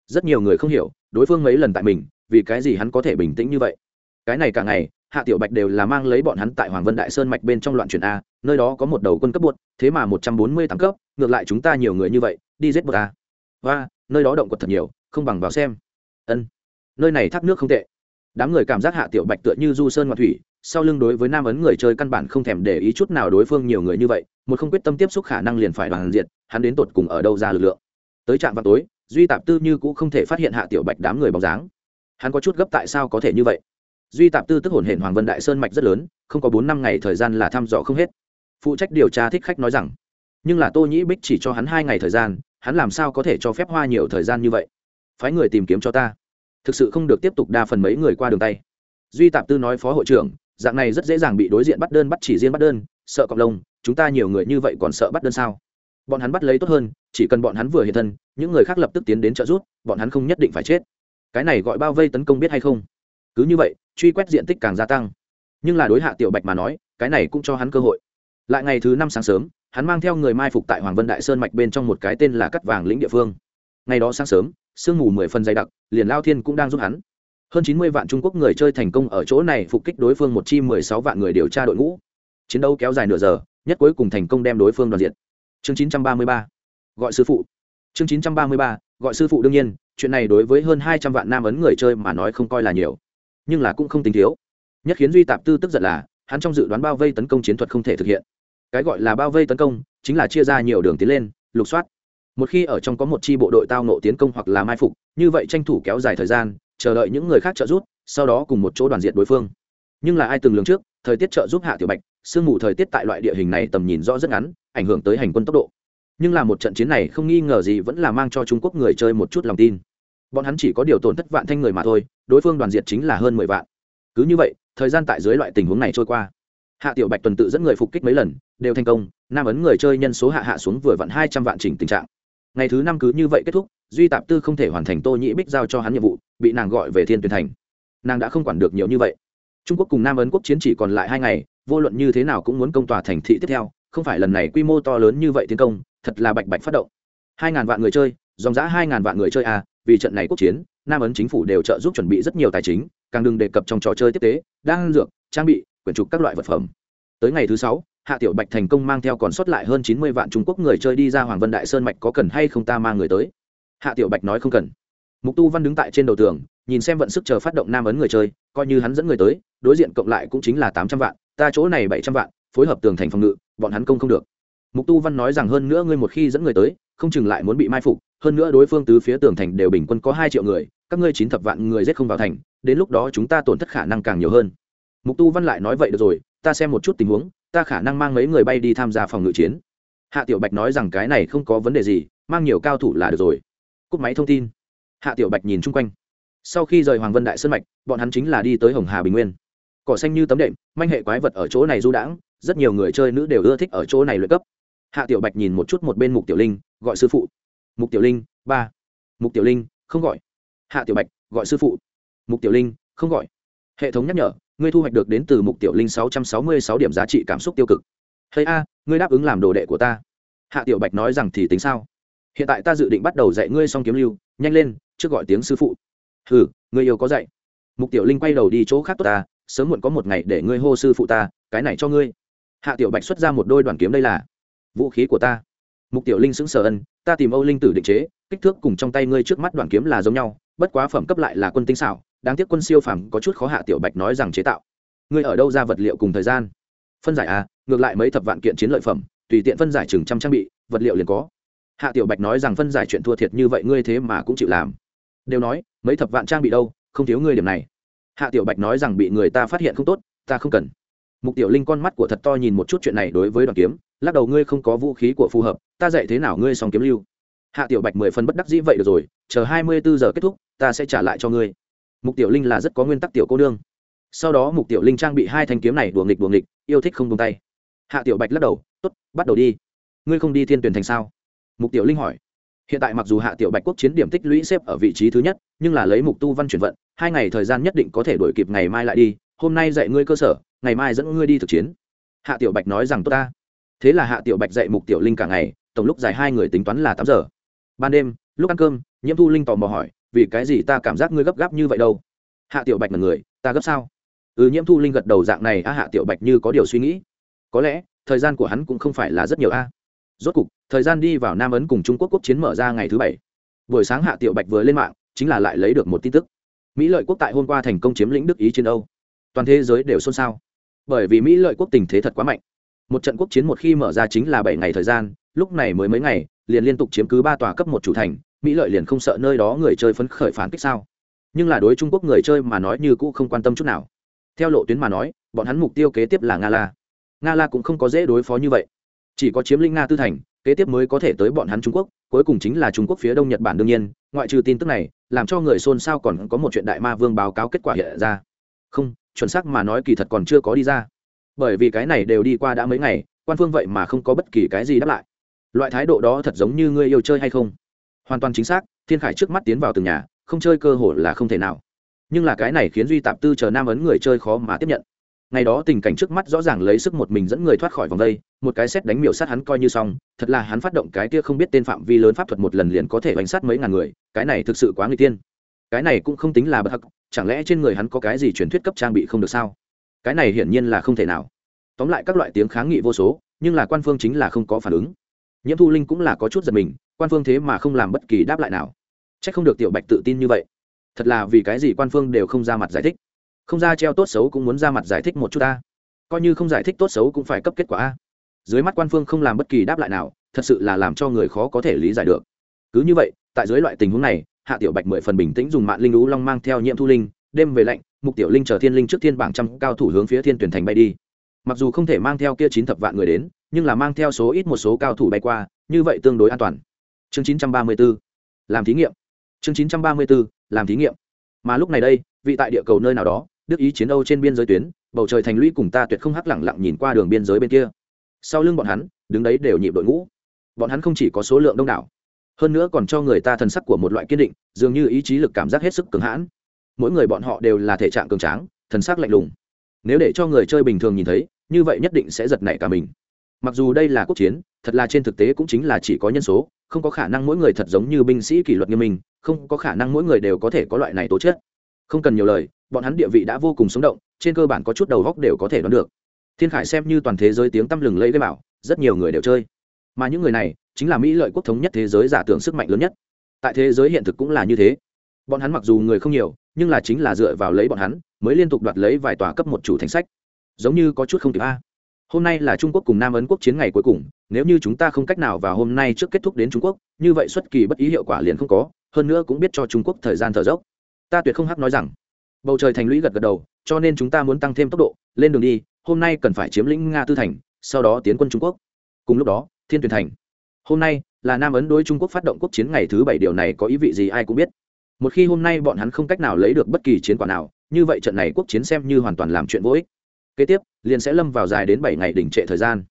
rất nhiều người không hiểu, đối phương mấy lần tại mình, vì cái gì hắn có thể bình tĩnh như vậy? Cái này cả ngày, hạ tiểu bạch đều là mang lấy bọn hắn tại hoàng vân đại sơn mạch bên trong loạn chuyển a, nơi đó có một đầu quân cấp buốt thế mà một trăm bốn mươi tám cấp, ngược lại chúng ta nhiều người như vậy, đi giết bột a. Và, nơi đó động quật thật nhiều, không bằng vào xem. Ân. Nơi này thác nước không tệ. Đám người cảm giác hạ tiểu bạch tựa như du sơn ngoại thủy, sau lưng đối với nam ấn người chơi căn bản không thèm để ý chút nào đối phương nhiều người như vậy, một không quyết tâm tiếp xúc khả năng liền phải đoàn diệt, hắn đến tột cùng ở đâu ra lực lượng? Tới trạm vào tối duy tạp tư như cũng không thể phát hiện hạ tiểu bạch đám người bóng dáng. Hắn có chút gấp tại sao có thể như vậy? Duy tạp tư tức hồn hển hoàng vân đại sơn mạch rất lớn, không có bốn năm ngày thời gian là thăm dò không hết. Phụ trách điều tra thích khách nói rằng, nhưng là tô nhĩ bích chỉ cho hắn hai ngày thời gian, hắn làm sao có thể cho phép hoa nhiều thời gian như vậy? Phái người tìm kiếm cho ta. Thực sự không được tiếp tục đa phần mấy người qua đường tay. Duy tạp tư nói phó hội trưởng, dạng này rất dễ dàng bị đối diện bắt đơn bắt chỉ riêng bắt đơn, sợ cọc lông, chúng ta nhiều người như vậy còn sợ bắt đơn sao? Bọn hắn bắt lấy tốt hơn, chỉ cần bọn hắn vừa hiện thân, những người khác lập tức tiến đến trợ giúp, bọn hắn không nhất định phải chết. Cái này gọi bao vây tấn công biết hay không? Cứ như vậy, truy quét diện tích càng gia tăng. Nhưng là đối hạ tiểu bạch mà nói, cái này cũng cho hắn cơ hội. Lại ngày thứ năm sáng sớm, hắn mang theo người mai phục tại hoàng vân đại sơn mạch bên trong một cái tên là cắt vàng lĩnh địa phương. Ngày đó sáng sớm, sương mù mười phần dày đặc, liền lao thiên cũng đang giúp hắn. Hơn chín mươi vạn trung quốc người chơi thành công ở chỗ này phục kích đối phương một chi mười sáu vạn người điều tra đội ngũ. Chiến đấu kéo dài nửa giờ, nhất cuối cùng thành công đem đối phương đoàn diện chương chín trăm ba mươi ba. Gọi sư phụ. Chương chín trăm ba mươi ba, gọi sư phụ đương nhiên, chuyện này đối với hơn hai trăm vạn nam ấn người chơi mà nói không coi là nhiều. Nhưng là cũng không tính thiếu. Nhất khiến duy tạp tư tức giận là, hắn trong dự đoán bao vây tấn công chiến thuật không thể thực hiện. Cái gọi là bao vây tấn công, chính là chia ra nhiều đường tiến lên, lục soát. Một khi ở trong có một chi bộ đội tao nộ tiến công hoặc là mai phục, như vậy tranh thủ kéo dài thời gian, chờ đợi những người khác trợ giúp, sau đó cùng một chỗ đoàn diện đối phương. Nhưng là ai từng lường trước, thời tiết trợ giúp hạ tiểu bạch, sương mù thời tiết tại loại địa hình này tầm nhìn rõ rất ngắn ảnh hưởng tới hành quân tốc độ. Nhưng là một trận chiến này không nghi ngờ gì vẫn là mang cho trung quốc người chơi một chút lòng tin. Bọn hắn chỉ có điều tổn thất vạn thanh người mà thôi, đối phương đoàn diệt chính là hơn mười vạn. Cứ như vậy, thời gian tại dưới loại tình huống này trôi qua. Hạ tiểu bạch tuần tự dẫn người phục kích mấy lần, đều thành công, nam ấn người chơi nhân số hạ hạ xuống vừa vặn hai trăm vạn chỉnh tình trạng. Ngày thứ năm cứ như vậy kết thúc, duy tạp tư không thể hoàn thành tô nhĩ bích giao cho hắn nhiệm vụ, bị nàng gọi về thiên tuyển thành. Nàng đã không quản được nhiều như vậy. Trung quốc cùng nam ấn quốc chiến chỉ còn lại hai ngày, vô luận như thế nào cũng muốn công tòa thành thị tiếp theo không phải lần này quy mô to lớn như vậy tiến công, thật là bạch bạch phát động. Hai ngàn vạn người chơi, dòng giã hai ngàn vạn người chơi à vì trận này quốc chiến, nam ấn chính phủ đều trợ giúp chuẩn bị rất nhiều tài chính, càng đừng đề cập trong trò chơi tiếp tế đang dược, trang bị, quyển trục các loại vật phẩm. Tới ngày thứ sáu, hạ tiểu bạch thành công mang theo còn sót lại hơn chín mươi vạn trung quốc người chơi đi ra hoàng vân đại sơn mạch có cần hay không ta mang người tới? Hạ tiểu bạch nói không cần. Mục tu văn đứng tại trên đầu tường, nhìn xem vận sức chờ phát động nam ấn người chơi, coi như hắn dẫn người tới, đối diện cộng lại cũng chính là tám trăm vạn, ta chỗ này bảy trăm vạn phối hợp tường thành phòng ngự, bọn hắn công không được. Mục tu văn nói rằng hơn nữa ngươi một khi dẫn người tới, không chừng lại muốn bị mai phục, hơn nữa đối phương tứ phía tường thành đều bình quân có hai triệu người, các ngươi chín thập vạn người giết không vào thành, đến lúc đó chúng ta tổn thất khả năng càng nhiều hơn. Mục tu văn lại nói vậy được rồi, ta xem một chút tình huống, ta khả năng mang mấy người bay đi tham gia phòng ngự chiến. Hạ tiểu bạch nói rằng cái này không có vấn đề gì, mang nhiều cao thủ là được rồi. Cúp máy thông tin. Hạ tiểu bạch nhìn chung quanh. Sau khi rời hoàng vân đại sơn mạch, bọn hắn chính là đi tới hồng hà bình nguyên. Cỏ xanh như tấm đệm, manh hệ quái vật ở chỗ này du đãng rất nhiều người chơi nữ đều ưa thích ở chỗ này luyện cấp. Hạ tiểu bạch nhìn một chút một bên mục tiểu linh, gọi sư phụ. Mục tiểu linh, ba. Mục tiểu linh, không gọi. Hạ tiểu bạch, gọi sư phụ. Mục tiểu linh, không gọi. Hệ thống nhắc nhở, ngươi thu hoạch được đến từ mục tiểu linh sáu trăm sáu mươi sáu điểm giá trị cảm xúc tiêu cực. Hay a, ngươi đáp ứng làm đồ đệ của ta. Hạ tiểu bạch nói rằng thì tính sao? Hiện tại ta dự định bắt đầu dạy ngươi xong kiếm lưu, nhanh lên, trước gọi tiếng sư phụ. Ừ ngươi yêu có dạy. Mục tiểu linh quay đầu đi chỗ khác tốt ta, sớm muộn có một ngày để ngươi hô sư phụ ta, cái này cho ngươi hạ tiểu bạch xuất ra một đôi đoàn kiếm đây là vũ khí của ta. Mục tiểu linh xứng sở ân, ta tìm âu linh tử định chế, kích thước cùng trong tay ngươi trước mắt đoàn kiếm là giống nhau, bất quá phẩm cấp lại là quân tinh xảo, đáng tiếc quân siêu phẩm có chút khó hạ tiểu bạch nói rằng chế tạo. Ngươi ở đâu ra vật liệu cùng thời gian? Phân giải à ngược lại mấy thập vạn kiện chiến lợi phẩm, tùy tiện phân giải chừng trăm trang bị, vật liệu liền có. Hạ tiểu bạch nói rằng phân giải chuyện thua thiệt như vậy ngươi thế mà cũng chịu làm. Đều nói, mấy thập vạn trang bị đâu, không thiếu ngươi điểm này. Hạ tiểu bạch nói rằng bị người ta phát hiện không tốt, ta không cần mục tiểu linh con mắt của thật to nhìn một chút chuyện này đối với đoàn kiếm, lắc đầu, ngươi không có vũ khí của phù hợp, ta dạy thế nào ngươi xong kiếm lưu? Hạ tiểu bạch mười phần bất đắc dĩ, vậy được rồi, chờ hai mươi bốn giờ kết thúc, ta sẽ trả lại cho ngươi. Mục tiểu linh là rất có nguyên tắc tiểu cô nương. Sau đó mục tiểu linh trang bị hai thanh kiếm này đùa nghịch đùa nghịch, yêu thích không tung tay. Hạ tiểu bạch lắc đầu, tốt, bắt đầu đi. Ngươi không đi thiên tuyển thành sao? Mục tiểu linh hỏi. Hiện tại mặc dù hạ tiểu bạch quốc chiến điểm tích lũy xếp ở vị trí thứ nhất, nhưng là lấy mục tu văn chuyển vận, hai ngày thời gian nhất định có thể đổi kịp ngày mai lại đi hôm nay dạy ngươi cơ sở, ngày mai dẫn ngươi đi thực chiến. Hạ tiểu bạch nói rằng tốt ta. Thế là hạ tiểu bạch dạy mục tiểu linh cả ngày, tổng lúc dài hai người tính toán là tám giờ. Ban đêm, lúc ăn cơm, nhiễm thu linh tò mò hỏi, vì cái gì ta cảm giác ngươi gấp gáp như vậy đâu? Hạ tiểu bạch là người, ta gấp sao? Ừ nhiễm thu linh gật đầu dạng này a hạ tiểu bạch như có điều suy nghĩ. Có lẽ, thời gian của hắn cũng không phải là rất nhiều a. Rốt cục, thời gian đi vào nam ấn cùng trung quốc quốc chiến mở ra ngày thứ bảy. Buổi sáng hạ tiểu bạch vừa lên mạng, chính là lại lấy được một tin tức. Mỹ lợi quốc tại hôm qua thành công chiếm lĩnh đức ý trên âu toàn thế giới đều xôn xao. Bởi vì mỹ lợi quốc tình thế thật quá mạnh. Một trận quốc chiến một khi mở ra chính là bảy ngày thời gian, lúc này mới mấy ngày, liền liên tục chiếm cứ ba tòa cấp một chủ thành, mỹ lợi liền không sợ nơi đó người chơi phấn khởi phản kích sao. Nhưng là đối trung quốc người chơi mà nói như cũ không quan tâm chút nào. Theo lộ tuyến mà nói, bọn hắn mục tiêu kế tiếp là nga la. Nga la cũng không có dễ đối phó như vậy. Chỉ có chiếm lĩnh nga tư thành, kế tiếp mới có thể tới bọn hắn trung quốc, cuối cùng chính là trung quốc phía đông nhật bản đương nhiên, ngoại trừ tin tức này, làm cho người xôn xao còn có một chuyện đại ma vương báo cáo kết quả hiện ra. Không chuẩn xác mà nói kỳ thật còn chưa có đi ra. Bởi vì cái này đều đi qua đã mấy ngày, quan phương vậy mà không có bất kỳ cái gì đáp lại. Loại thái độ đó thật giống như ngươi yêu chơi hay không? Hoàn toàn chính xác, thiên khải trước mắt tiến vào từng nhà, không chơi cơ hội là không thể nào. Nhưng là cái này khiến duy tạp tư chờ nam ấn người chơi khó mà tiếp nhận. Ngày đó tình cảnh trước mắt rõ ràng lấy sức một mình dẫn người thoát khỏi vòng đây, một cái xét đánh miểu sát hắn coi như xong, thật là hắn phát động cái kia không biết tên phạm vi lớn pháp thuật một lần liền có thể bánh sát mấy ngàn người, cái này thực sự quá người tiên. Cái này cũng không tính là bất hắc chẳng lẽ trên người hắn có cái gì truyền thuyết cấp trang bị không được sao? Cái này hiển nhiên là không thể nào. Tóm lại các loại tiếng kháng nghị vô số, nhưng là quan phương chính là không có phản ứng. Nhiễm thu linh cũng là có chút giật mình, quan phương thế mà không làm bất kỳ đáp lại nào. C h ắ c không được tiểu bạch tự tin như vậy. Thật là vì cái gì quan phương đều không ra mặt giải thích? Không ra treo tốt xấu cũng muốn ra mặt giải thích một chút ta. Coi như không giải thích tốt xấu cũng phải cấp kết quả a. Dưới mắt quan phương không làm bất kỳ đáp lại nào, thật sự là làm cho người khó có thể lý giải được. Cứ như vậy, tại dưới loại tình huống này hạ tiểu bạch mười phần bình tĩnh dùng mạng linh lũ long mang theo nhiễm thu linh, đêm về lạnh, mục tiểu linh chờ thiên linh trước thiên bảng trăm cao thủ hướng phía thiên tuyển thành bay đi. Mặc dù không thể mang theo kia chín thập vạn người đến, nhưng là mang theo số ít một số cao thủ bay qua, như vậy tương đối an toàn. Chương chín trăm ba mươi 934 làm thí nghiệm. Chương chín trăm ba mươi 934 làm thí nghiệm. Mà lúc này đây, vị tại địa cầu nơi nào đó, đức ý chiến âu trên biên giới tuyến, bầu trời thành lũy cùng ta tuyệt không hắc lẳng lặng nhìn qua đường biên giới bên kia. Sau lưng bọn hắn, đứng đấy đều nhịp đội ngũ. Bọn hắn không chỉ có số lượng đông đảo hơn nữa còn cho người ta thần sắc của một loại kiên định, dường như ý chí lực cảm giác hết sức cường hãn. Mỗi người bọn họ đều là thể trạng cường tráng, thần sắc lạnh lùng. Nếu để cho người chơi bình thường nhìn thấy, như vậy nhất định sẽ giật nảy cả mình. Mặc dù đây là quốc chiến, thật là trên thực tế cũng chính là chỉ có nhân số, không có khả năng mỗi người thật giống như binh sĩ kỷ luật nghiêm minh, không có khả năng mỗi người đều có thể có loại này tố chất. Không cần nhiều lời, bọn hắn địa vị đã vô cùng sống động, trên cơ bản có chút đầu góc đều có thể đoán được. Thiên khải xem như toàn thế giới tiếng tăm lừng lẫy với bảo, rất nhiều người đều chơi. Mà những người này chính là mỹ lợi quốc thống nhất thế giới giả tưởng sức mạnh lớn nhất. Tại thế giới hiện thực cũng là như thế. Bọn hắn mặc dù người không nhiều, nhưng là chính là dựa vào lấy bọn hắn, mới liên tục đoạt lấy vài tòa cấp một chủ thành sách. Giống như có chút không kịp a. Hôm nay là trung quốc cùng nam ấn quốc chiến ngày cuối cùng, nếu như chúng ta không cách nào vào hôm nay trước kết thúc đến trung quốc, như vậy xuất kỳ bất ý hiệu quả liền không có, hơn nữa cũng biết cho trung quốc thời gian thở dốc. Ta tuyệt không hắc nói rằng. Bầu trời thành lũy gật gật đầu, cho nên chúng ta muốn tăng thêm tốc độ, lên đường đi, hôm nay cần phải chiếm lĩnh nga tư thành, sau đó tiến quân trung quốc. Cùng lúc đó, thiên tuyển thành hôm nay, là nam ấn đối trung quốc phát động quốc chiến ngày thứ bảy, điều này có ý vị gì ai cũng biết. Một khi hôm nay bọn hắn không cách nào lấy được bất kỳ chiến quả nào, như vậy trận này quốc chiến xem như hoàn toàn làm chuyện vô ích. Kế tiếp, liền sẽ lâm vào dài đến bảy ngày đỉnh trệ thời gian.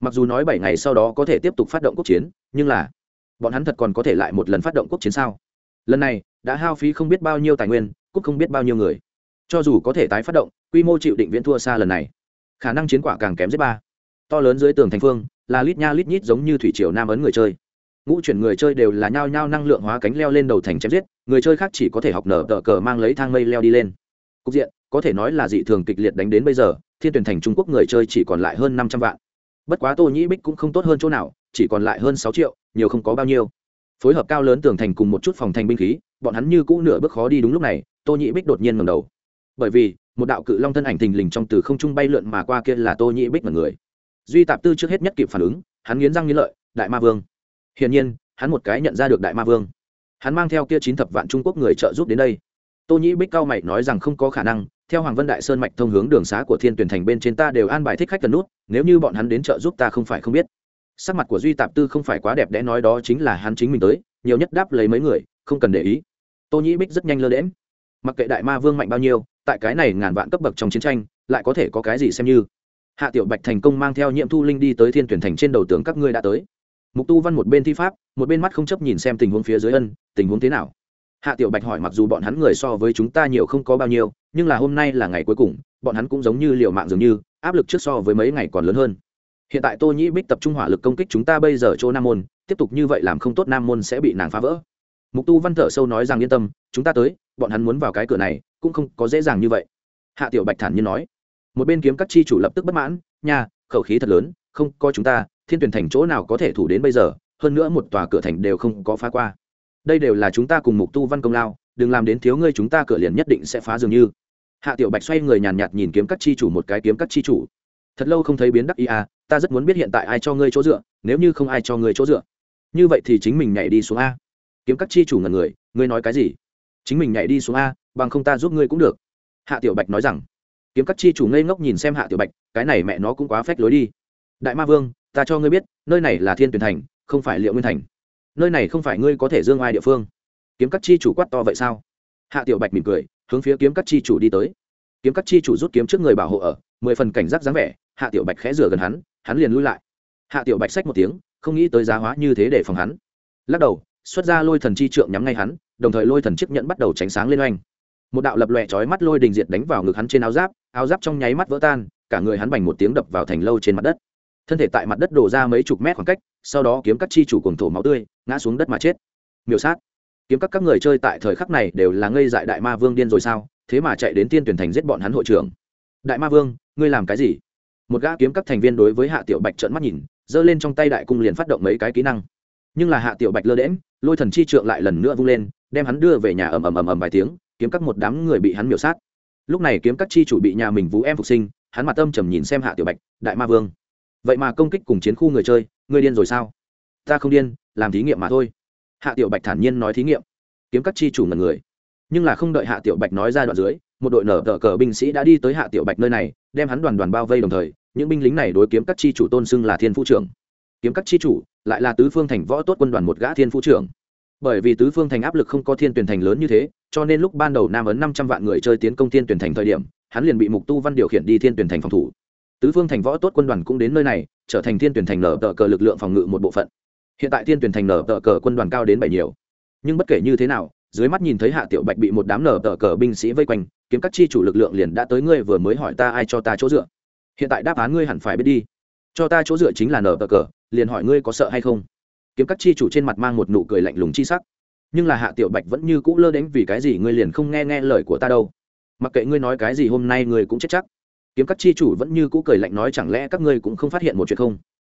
Mặc dù nói bảy ngày sau đó có thể tiếp tục phát động quốc chiến, nhưng là, bọn hắn thật còn có thể lại một lần phát động quốc chiến sao? Lần này, đã hao phí không biết bao nhiêu tài nguyên, cũng không biết bao nhiêu người. Cho dù có thể tái phát động, quy mô chịu định viễn thua xa lần này. Khả năng chiến quả càng kém giết ba. To lớn dưới tường thành phương là lít nha lít nhít giống như thủy triều nam ấn người chơi. Ngũ chuyển người chơi đều là nhao nhao năng lượng hóa cánh leo lên đầu thành chém giết, người chơi khác chỉ có thể học nở tờ cờ mang lấy thang mây leo đi lên. Cục diện, có thể nói là dị thường kịch liệt đánh đến bây giờ, thiên tuyển thành trung quốc người chơi chỉ còn lại hơn năm trăm vạn. Bất quá tô nhĩ bích cũng không tốt hơn chỗ nào, chỉ còn lại hơn sáu triệu, nhiều không có bao nhiêu. Phối hợp cao lớn tường thành cùng một chút phòng thành binh khí, bọn hắn như cũ nửa bước khó đi đúng lúc này, tô nhĩ bích đột nhiên ngầm đầu. Bởi vì, một đạo cự long thân ảnh thình lình trong từ không trung bay lượn mà qua kia là tô nhĩ bích mật người duy tạp tư trước hết nhất kịp phản ứng, hắn nghiến răng nghiến lợi, đại ma vương. Hiển nhiên, hắn một cái nhận ra được đại ma vương. Hắn mang theo kia chín thập vạn trung quốc người trợ giúp đến đây. Tô nhĩ bích cao mày nói rằng không có khả năng, theo hoàng vân đại sơn mạch thông hướng đường xá của thiên tuyển thành bên trên ta đều an bài thích khách cần nút, nếu như bọn hắn đến trợ giúp ta không phải không biết. Sắc mặt của duy tạp tư không phải quá đẹp đẽ nói đó chính là hắn chính mình tới, nhiều nhất đáp lấy mấy người, không cần để ý. Tô nhĩ bích rất nhanh lơ lễm mặc kệ đại ma vương mạnh bao nhiêu, tại cái này ngàn vạn cấp bậc trong chiến tranh, lại có thể có cái gì xem như hạ tiểu bạch thành công mang theo nhiệm thu linh đi tới thiên tuyển thành trên đầu tường các ngươi đã tới. Mục tu văn một bên thi pháp, một bên mắt không chấp nhìn xem tình huống phía dưới ân, tình huống thế nào? Hạ tiểu bạch hỏi mặc dù bọn hắn người so với chúng ta nhiều không có bao nhiêu, nhưng là hôm nay là ngày cuối cùng, bọn hắn cũng giống như liều mạng dường như, áp lực trước so với mấy ngày còn lớn hơn. Hiện tại tô nhĩ bích tập trung hỏa lực công kích chúng ta bây giờ chỗ nam môn, tiếp tục như vậy làm không tốt nam môn sẽ bị nàng phá vỡ. Mục tu văn thở sâu nói rằng yên tâm, chúng ta tới, bọn hắn muốn vào cái cửa này, cũng không có dễ dàng như vậy. Hạ tiểu bạch thản nhiên nói một bên kiếm các chi chủ lập tức bất mãn nhà, khẩu khí thật lớn không có chúng ta thiên tuyển thành chỗ nào có thể thủ đến bây giờ hơn nữa một tòa cửa thành đều không có phá qua. Đây đều là chúng ta cùng mục tu văn công lao đừng làm đến thiếu ngươi chúng ta cửa liền nhất định sẽ phá dường như. Hạ tiểu bạch xoay người nhàn nhạt nhìn kiếm các chi chủ một cái kiếm các chi chủ. Thật lâu không thấy biến đắc ý à ta rất muốn biết hiện tại ai cho ngươi chỗ dựa nếu như không ai cho ngươi chỗ dựa. Như vậy thì chính mình nhảy đi xuống a. Kiếm các chi chủ ngần người ngươi nói cái gì? Chính mình nhảy đi xuống a bằng không ta giúp ngươi cũng được. Hạ tiểu bạch nói rằng kiếm các chi chủ ngây ngốc nhìn xem hạ tiểu bạch, cái này mẹ nó cũng quá phách lối đi. Đại ma vương, ta cho ngươi biết, nơi này là thiên tuyển thành, không phải liệu nguyên thành. Nơi này không phải ngươi có thể dương ai địa phương. Kiếm các chi chủ quát to vậy sao? Hạ tiểu bạch mỉm cười, hướng phía kiếm các chi chủ đi tới. Kiếm các chi chủ rút kiếm trước người bảo hộ ở, mười phần cảnh giác dáng vẻ, hạ tiểu bạch khẽ rửa gần hắn hắn liền lui lại. Hạ tiểu bạch xách một tiếng, không nghĩ tới giá hóa như thế để phòng hắn. Lắc đầu, xuất ra lôi thần chi trượng nhắm ngay hắn, đồng thời lôi thần chiếc nhẫn bắt đầu tránh sáng lên oanh. Một đạo lập lòe chói mắt lôi đình diệt đánh vào ngực hắn trên áo giáp áo giáp trong nháy mắt vỡ tan, cả người hắn bành một tiếng đập vào thành lâu trên mặt đất. Thân thể tại mặt đất đổ ra mấy chục mét khoảng cách, sau đó kiếm các chi chủ cùng thổ máu tươi, ngã xuống đất mà chết. Miêu sát. Kiếm các các người chơi tại thời khắc này đều là ngây dại đại ma vương điên rồi sao? Thế mà chạy đến tiên tuyển thành giết bọn hắn hội trưởng. Đại ma vương, ngươi làm cái gì? Một gã kiếm các thành viên đối với hạ tiểu bạch trợn mắt nhìn, giơ lên trong tay đại cung liền phát động mấy cái kỹ năng. Nhưng là hạ tiểu bạch lơ đễm lôi thần chi trượng lại lần nữa vung lên, đem hắn đưa về nhà ầm ầm ầm ầm vài tiếng, kiếm các một đám người bị hắn miểu sát lúc này kiếm các chi chủ bị nhà mình vũ em phục sinh, hắn mặt tâm trầm nhìn xem hạ tiểu bạch, đại ma vương. Vậy mà công kích cùng chiến khu người chơi ngươi điên rồi sao? Ta không điên, làm thí nghiệm mà thôi. Hạ tiểu bạch thản nhiên nói thí nghiệm. Kiếm các chi chủ ngần người. Nhưng là không đợi hạ tiểu bạch nói ra đoạn dưới, một đội nở tờ cờ binh sĩ đã đi tới hạ tiểu bạch nơi này, đem hắn đoàn đoàn bao vây đồng thời, những binh lính này đối kiếm các chi chủ tôn xưng là thiên phú trưởng. Kiếm các chi chủ, lại là tứ phương thành võ tốt quân đoàn một gã thiên phú trưởng bởi vì tứ phương thành áp lực không có thiên tuyển thành lớn như thế, cho nên lúc ban đầu nam ấn năm trăm vạn người chơi tiến công thiên tuyển thành thời điểm, hắn liền bị mục tu văn điều khiển đi thiên tuyển thành phòng thủ. Tứ phương thành võ tốt quân đoàn cũng đến nơi này, trở thành thiên tuyển thành nở tờ cờ lực lượng phòng ngự một bộ phận. Hiện tại thiên tuyển thành nở tờ cờ quân đoàn cao đến bảy nhiều. Nhưng bất kể như thế nào, dưới mắt nhìn thấy hạ tiểu bạch bị một đám nở tờ cờ binh sĩ vây quanh, kiếm các chi chủ lực lượng liền đã tới ngươi vừa mới hỏi ta ai cho ta chỗ dựa. Hiện tại đáp án ngươi hẳn phải biết đi. Cho ta chỗ dựa chính là nở tờ cờ, liền hỏi ngươi có sợ hay không kiếm các chi chủ trên mặt mang một nụ cười lạnh lùng chi sắc. Nhưng là hạ tiểu bạch vẫn như cũ lơ đến vì cái gì ngươi liền không nghe nghe lời của ta đâu. Mặc kệ ngươi nói cái gì hôm nay ngươi cũng chết chắc. Kiếm các chi chủ vẫn như cũ cười lạnh nói chẳng lẽ các ngươi cũng không phát hiện một chuyện không?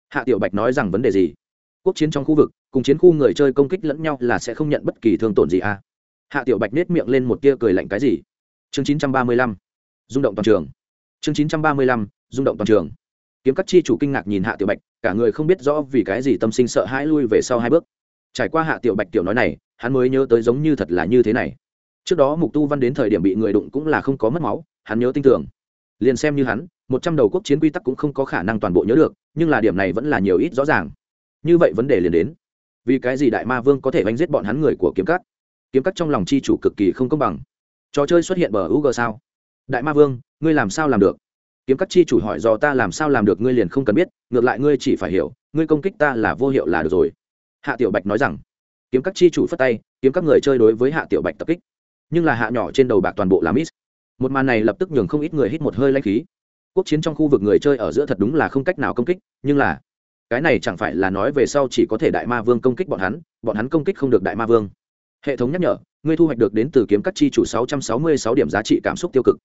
Hạ tiểu bạch nói rằng vấn đề gì? Quốc chiến trong khu vực, cùng chiến khu người chơi công kích lẫn nhau là sẽ không nhận bất kỳ thương tổn gì à? Hạ tiểu bạch nết miệng lên một tia cười lạnh cái gì? Chương chín trăm ba mươi lăm. Rung động toàn trường. Chương chín trăm ba mươi lăm, rung động toàn trường kiếm các chi chủ kinh ngạc nhìn hạ tiểu bạch, cả người không biết rõ vì cái gì tâm sinh sợ hãi lui về sau hai bước. Trải qua hạ tiểu bạch tiểu nói này, hắn mới nhớ tới giống như thật là như thế này. Trước đó mục tu văn đến thời điểm bị người đụng cũng là không có mất máu, hắn nhớ tin tưởng. Liền xem như hắn, một trăm đầu quốc chiến quy tắc cũng không có khả năng toàn bộ nhớ được, nhưng là điểm này vẫn là nhiều ít rõ ràng. Như vậy vấn đề liền đến. Vì cái gì đại ma vương có thể đánh giết bọn hắn người của kiếm cắt kiếm cắt trong lòng chi chủ cực kỳ không công bằng. Trò chơi xuất hiện bờ u g sao? Đại ma vương, ngươi làm sao làm được? Kiếm các chi chủ hỏi do ta làm sao làm được ngươi liền không cần biết, ngược lại ngươi chỉ phải hiểu, ngươi công kích ta là vô hiệu là được rồi. Hạ tiểu bạch nói rằng, kiếm các chi chủ phất tay, kiếm các người chơi đối với hạ tiểu bạch tập kích. Nhưng là hạ nhỏ trên đầu bạc toàn bộ làm ít. một màn này lập tức nhường không ít người hít một hơi lanh khí. Quốc chiến trong khu vực người chơi ở giữa thật đúng là không cách nào công kích, nhưng là cái này chẳng phải là nói về sau chỉ có thể đại ma vương công kích bọn hắn bọn hắn công kích không được đại ma vương. Hệ thống nhắc nhở, ngươi thu hoạch được đến từ kiếm các chi chủ 666 điểm giá trị cảm xúc tiêu cực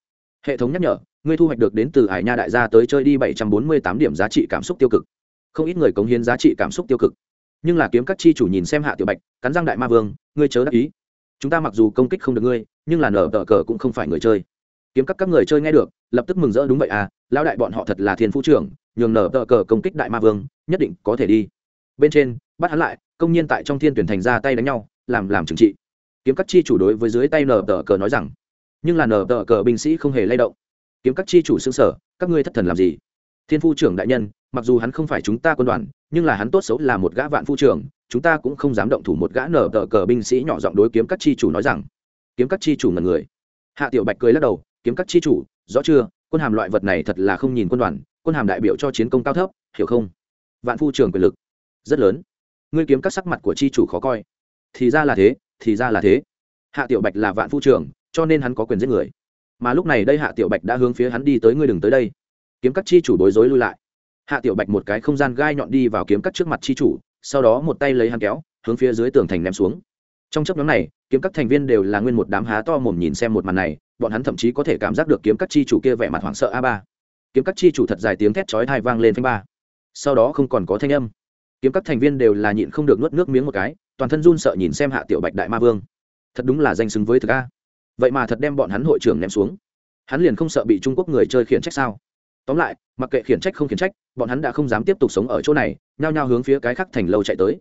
hệ thống nhắc nhở, ngươi thu hoạch được đến từ hải nha đại gia tới chơi đi 748 điểm giá trị cảm xúc tiêu cực. Không ít người cống hiến giá trị cảm xúc tiêu cực. Nhưng là kiếm các chi chủ nhìn xem hạ tiểu bạch, cắn răng đại ma vương, ngươi chớ đắc ý. Chúng ta mặc dù công kích không được ngươi, nhưng là nở tờ cờ cũng không phải người chơi. Kiếm các các người chơi nghe được, lập tức mừng rỡ đúng vậy à lão đại bọn họ thật là thiên phú trưởng, nhường nở tờ cờ công kích đại ma vương, nhất định có thể đi. Bên trên, bắt hắn lại, công nhiên tại trong thiên tuyển thành ra tay đánh nhau, làm làm trừng trị. Kiếm các chi chủ đối với dưới tay nở tờ cờ nói rằng nhưng là nở tờ cờ binh sĩ không hề lay động. Kiếm các chi chủ xương sở, các ngươi thất thần làm gì? Thiên phu trưởng đại nhân, mặc dù hắn không phải chúng ta quân đoàn, nhưng là hắn tốt xấu là một gã vạn phu trưởng, chúng ta cũng không dám động thủ một gã nở tờ cờ binh sĩ nhỏ giọng đối kiếm các chi chủ nói rằng. Kiếm các chi chủ ngần người. Hạ tiểu bạch cười lắc đầu, kiếm các chi chủ, rõ chưa? Quân hàm loại vật này thật là không nhìn quân đoàn, quân hàm đại biểu cho chiến công cao thấp, hiểu không? Vạn phu trưởng quyền lực, rất lớn. Ngươi kiếm các sắc mặt của chi chủ khó coi. Thì ra là thế, thì ra là thế. Hạ tiểu bạch là vạn phu trưởng cho nên hắn có quyền giết người. Mà lúc này đây hạ tiểu bạch đã hướng phía hắn đi tới, ngươi đừng tới đây. Kiếm các chi chủ bối rối lui lại. Hạ tiểu bạch một cái không gian gai nhọn đi vào kiếm các trước mặt chi chủ, sau đó một tay lấy hắn kéo, hướng phía dưới tường thành ném xuống. Trong chấp nhóm này, kiếm các thành viên đều là nguyên một đám há to mồm nhìn xem một màn này, bọn hắn thậm chí có thể cảm giác được kiếm các chi chủ kia vẻ mặt hoảng sợ a ba. Kiếm các chi chủ thật dài tiếng thét chói thai vang lên phanh ba. Sau đó không còn có thanh âm. Kiếm các thành viên đều là nhịn không được nuốt nước miếng một cái, toàn thân run sợ nhìn xem hạ tiểu bạch đại ma vương. Thật đúng là danh xứng với thực a vậy mà thật đem bọn hắn hội trưởng ném xuống. Hắn liền không sợ bị trung quốc người chơi khiển trách sao? Tóm lại, mặc kệ khiển trách không khiển trách, bọn hắn đã không dám tiếp tục sống ở chỗ này, nhao nhao hướng phía cái khắc thành lâu chạy tới.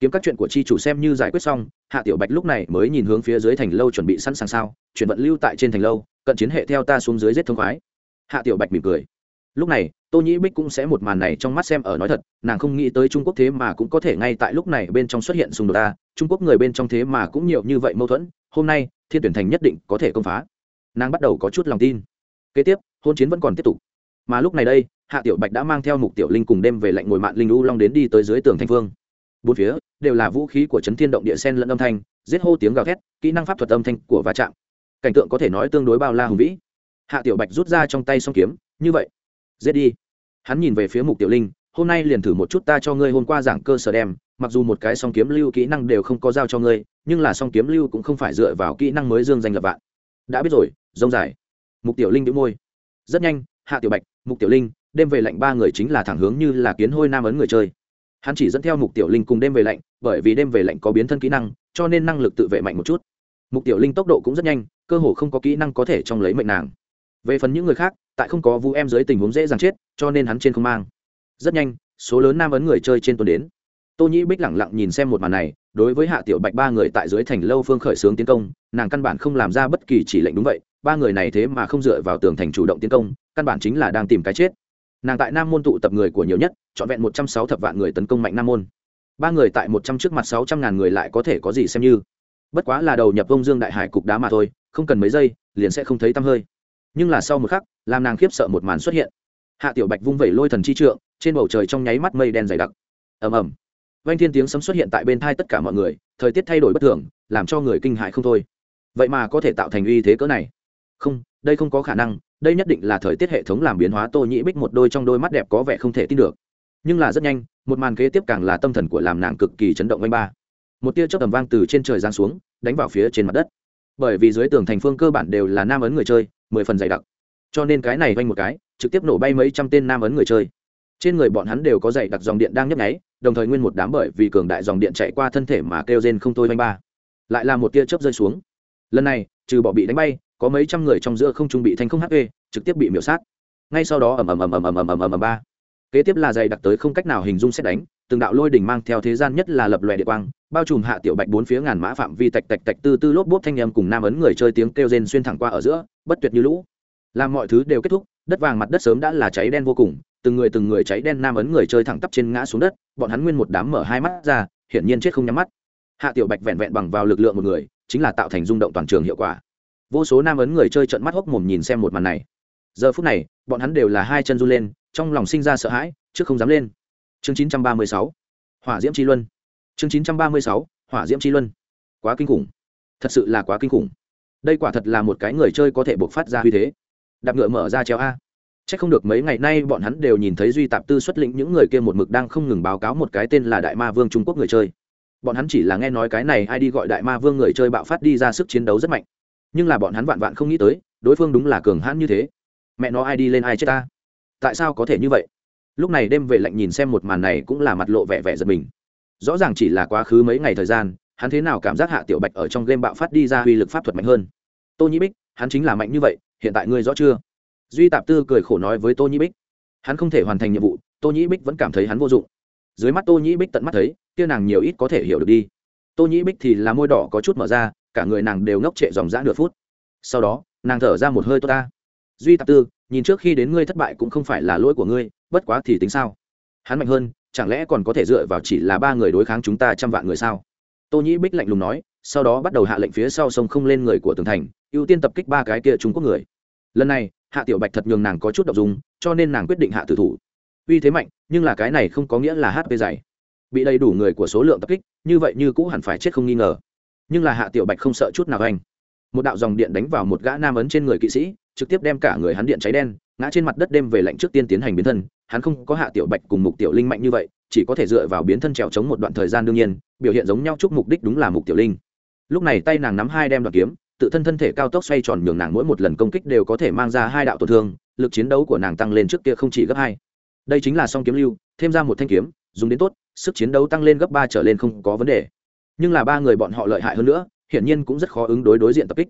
Kiếm các chuyện của chi chủ xem như giải quyết xong, hạ tiểu bạch lúc này mới nhìn hướng phía dưới thành lâu chuẩn bị sẵn sàng sao, chuyển vận lưu tại trên thành lâu, cận chiến hệ theo ta xuống dưới giết thông khoái. Hạ tiểu bạch mỉm cười. Lúc này, tô nhĩ bích cũng sẽ một màn này trong mắt xem ở nói thật, nàng không nghĩ tới trung quốc thế mà cũng có thể ngay tại lúc này bên trong xuất hiện xung đột ta, trung quốc người bên trong thế mà cũng nhiều như vậy mâu thuẫn, hôm nay thiên tuyển thành nhất định có thể công phá. Nàng bắt đầu có chút lòng tin. Kế tiếp, hôn chiến vẫn còn tiếp tục. Mà lúc này đây, hạ tiểu bạch đã mang theo mục tiểu linh cùng đem về lệnh ngồi mạn linh u long đến đi tới dưới tường thanh phương. Bốn phía, đều là vũ khí của trấn thiên động địa sen lẫn âm thanh, giết hô tiếng gào thét, kỹ năng pháp thuật âm thanh của va chạm. Cảnh tượng có thể nói tương đối bao la hùng vĩ. Hạ tiểu bạch rút ra trong tay song kiếm, như vậy, giết đi. Hắn nhìn về phía mục tiểu linh, hôm nay liền thử một chút ta cho ngươi hôm qua giảng cơ sở đem, mặc dù một cái song kiếm lưu kỹ năng đều không có giao cho ngươi nhưng là song kiếm lưu cũng không phải dựa vào kỹ năng mới dương danh lập vạn. Đã biết rồi, rông dài. Mục tiểu linh đĩu môi. Rất nhanh, hạ tiểu bạch, mục tiểu linh, đêm về lạnh ba người chính là thẳng hướng như là kiến hôi nam ấn người chơi. Hắn chỉ dẫn theo mục tiểu linh cùng đêm về lạnh, bởi vì đêm về lạnh có biến thân kỹ năng, cho nên năng lực tự vệ mạnh một chút. Mục tiểu linh tốc độ cũng rất nhanh, cơ hồ không có kỹ năng có thể trong lấy mệnh nàng. Về phần những người khác, tại không có vũ em dưới tình huống dễ dàng chết, cho nên hắn trên không mang. Rất nhanh, số lớn nam ấn người chơi trên tuần đến. Tô nhĩ bích lẳng lặng nhìn xem một màn này đối với hạ tiểu bạch ba người tại dưới thành lâu phương khởi xướng tiến công, nàng căn bản không làm ra bất kỳ chỉ lệnh đúng vậy, ba người này thế mà không dựa vào tường thành chủ động tiến công, căn bản chính là đang tìm cái chết. Nàng tại nam môn tụ tập người của nhiều nhất, trọn vẹn một trăm sáu thập vạn người tấn công mạnh nam môn. Ba người tại một trăm trước mặt sáu trăm ngàn người lại có thể có gì xem như. Bất quá là đầu nhập vông dương đại hải cục đá mà thôi, không cần mấy giây, liền sẽ không thấy tăm hơi. Nhưng là sau một khắc, làm nàng khiếp sợ một màn xuất hiện. Hạ tiểu bạch vung vẩy lôi thần chi trượng, trên bầu trời trong nháy mắt mây đen dày đặc. Ầm ầm vang thiên tiếng sấm xuất hiện tại bên thai tất cả mọi người, thời tiết thay đổi bất thường, làm cho người kinh hại không thôi. Vậy mà có thể tạo thành uy thế cỡ này? Không, đây không có khả năng, đây nhất định là thời tiết hệ thống làm biến hóa tô nhĩ bích một đôi trong đôi mắt đẹp có vẻ không thể tin được. Nhưng là rất nhanh, một màn kế tiếp càng là tâm thần của làm nàng cực kỳ chấn động oanh ba. Một tia chớp tầm vang từ trên trời giáng xuống, đánh vào phía trên mặt đất. Bởi vì dưới tường thành phương cơ bản đều là nam ấn người chơi, mười phần dày đặc. Cho nên cái này vang một cái, trực tiếp nổ bay mấy trăm tên nam ấn người chơi. Trên người bọn hắn đều có dày đặc dòng điện đang nhấp nháy đồng thời nguyên một đám bởi vì cường đại dòng điện chạy qua thân thể mà kêu rên không thôi vanh ba. Lại là một tia chớp rơi xuống. Lần này, trừ bỏ bị đánh bay, có mấy trăm người trong giữa không trung bị thành không hp trực tiếp bị miểu sát. Ngay sau đó ầm ầm ầm ầm ầm ầm ầm ầm ầm ba. Kế tiếp là dày đặc tới không cách nào hình dung xét đánh, từng đạo lôi đỉnh mang theo thế gian nhất là lập lòe địa quang, bao trùm hạ tiểu bạch bốn phía ngàn mã phạm vi tạch tạch tạch tư tư lốp bốp thanh em cùng nam ấn người chơi tiếng kêu rên xuyên thẳng qua ở giữa, bất tuyệt như lũ. Làm mọi thứ đều kết thúc, đất vàng mặt đất sớm đã là cháy đen vô cùng từng người từng người cháy đen nam ấn người chơi thẳng tắp trên ngã xuống đất, bọn hắn nguyên một đám mở hai mắt ra, hiển nhiên chết không nhắm mắt. Hạ tiểu bạch vẹn vẹn bằng vào lực lượng một người, chính là tạo thành rung động toàn trường hiệu quả. Vô số nam ấn người chơi trận mắt hốc mồm nhìn xem một màn này. Giờ phút này, bọn hắn đều là hai chân run lên, trong lòng sinh ra sợ hãi trước không dám lên. Chương 936 hỏa diễm chi luân. Chương 936 hỏa diễm chi luân. Quá kinh khủng. Thật sự là quá kinh khủng. Đây quả thật là một cái người chơi có thể buộc phát ra uy thế. Đạp ngựa mở ra treo a. Chắc không được mấy ngày nay bọn hắn đều nhìn thấy duy tạp tư xuất lĩnh những người kia một mực đang không ngừng báo cáo một cái tên là đại ma vương trung quốc người chơi. Bọn hắn chỉ là nghe nói cái này ai đi gọi đại ma vương người chơi bạo phát đi ra sức chiến đấu rất mạnh. Nhưng là bọn hắn vạn vạn không nghĩ tới, đối phương đúng là cường hãn như thế. Mẹ nó ai đi lên ai chết ta? Tại sao có thể như vậy? Lúc này đêm về lạnh nhìn xem một màn này cũng là mặt lộ vẻ vẻ giật mình. Rõ ràng chỉ là quá khứ mấy ngày thời gian, hắn thế nào cảm giác hạ tiểu bạch ở trong game bạo phát đi ra uy lực pháp thuật mạnh hơn? Tô nhĩ bích, hắn chính là mạnh như vậy, hiện tại ngươi rõ chưa? Duy tạp tư cười khổ nói với tô nhĩ bích. Hắn không thể hoàn thành nhiệm vụ, tô nhĩ bích vẫn cảm thấy hắn vô dụng. Dưới mắt tô nhĩ bích tận mắt thấy, kia nàng nhiều ít có thể hiểu được đi. Tô nhĩ bích thì là môi đỏ có chút mở ra, cả người nàng đều ngốc trệ dòng dã nửa phút. Sau đó, nàng thở ra một hơi tốt ta. Duy tạp tư, nhìn trước khi đến ngươi thất bại cũng không phải là lỗi của ngươi, bất quá thì tính sao? Hắn mạnh hơn, chẳng lẽ còn có thể dựa vào chỉ là ba người đối kháng chúng ta trăm vạn người sao? Tô nhĩ bích lạnh lùng nói, sau đó bắt đầu hạ lệnh phía sau sông không lên người của tường thành, ưu tiên tập kích ba cái kia trung quốc người. Lần này hạ tiểu bạch thật nhường nàng có chút đ ộ n g dùng cho nên nàng quyết định hạ tử thủ. Uy thế mạnh, nhưng là cái này không có nghĩa là hp dày. Bị đầy đủ người của số lượng tập kích, như vậy như cũ hẳn phải chết không nghi ngờ. Nhưng là hạ tiểu bạch không sợ chút nào anh. Một đạo dòng điện đánh vào một gã nam ấn trên người kỵ sĩ, trực tiếp đem cả người hắn điện cháy đen, ngã trên mặt đất đêm về lạnh trước tiên tiến hành biến thân. Hắn không có hạ tiểu bạch cùng mục tiểu linh mạnh như vậy, chỉ có thể dựa vào biến thân trèo chống một đoạn thời gian đương nhiên, biểu hiện giống nhau chúc mục đích đúng là mục tiểu linh. Lúc này tay nàng nắm hai đem đoạn kiếm tự thân thân thể cao tốc xoay tròn nhường nàng mỗi một lần công kích đều có thể mang ra hai đạo tổn thương, lực chiến đấu của nàng tăng lên trước kia không chỉ gấp hai. Đây chính là song kiếm lưu, thêm ra một thanh kiếm, dùng đến tốt, sức chiến đấu tăng lên gấp ba trở lên không có vấn đề. Nhưng là ba người bọn họ lợi hại hơn nữa, hiển nhiên cũng rất khó ứng đối đối diện tập kích.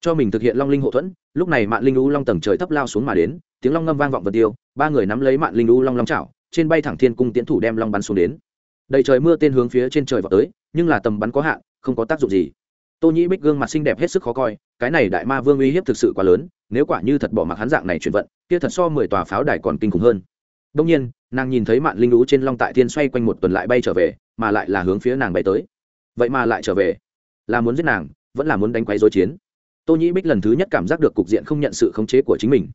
Cho mình thực hiện long linh hộ thuẫn, lúc này mạng linh u long tầng trời thấp lao xuống mà đến, tiếng long ngâm vang vọng vật tiêu, ba người nắm lấy mạng linh u long long chảo, trên bay thẳng thiên cung tiến thủ đem long bắn xuống đến. Đầy trời mưa tên hướng phía trên trời vào tới, nhưng là tầm bắn có hạn, không có tác dụng gì tô nhĩ bích gương mặt xinh đẹp hết sức khó coi, cái này đại ma vương uy hiếp thực sự quá lớn, nếu quả như thật bỏ mặc hắn dạng này chuyển vận, kia thật so mười tòa pháo đài còn kinh khủng hơn. Đông nhiên, nàng nhìn thấy Mạn linh lũ trên long tại thiên xoay quanh một tuần lại bay trở về, mà lại là hướng phía nàng bay tới. Vậy mà lại trở về, là muốn giết nàng, vẫn là muốn đánh quấy dối chiến. Tô nhĩ bích lần thứ nhất cảm giác được cục diện không nhận sự khống chế của chính mình.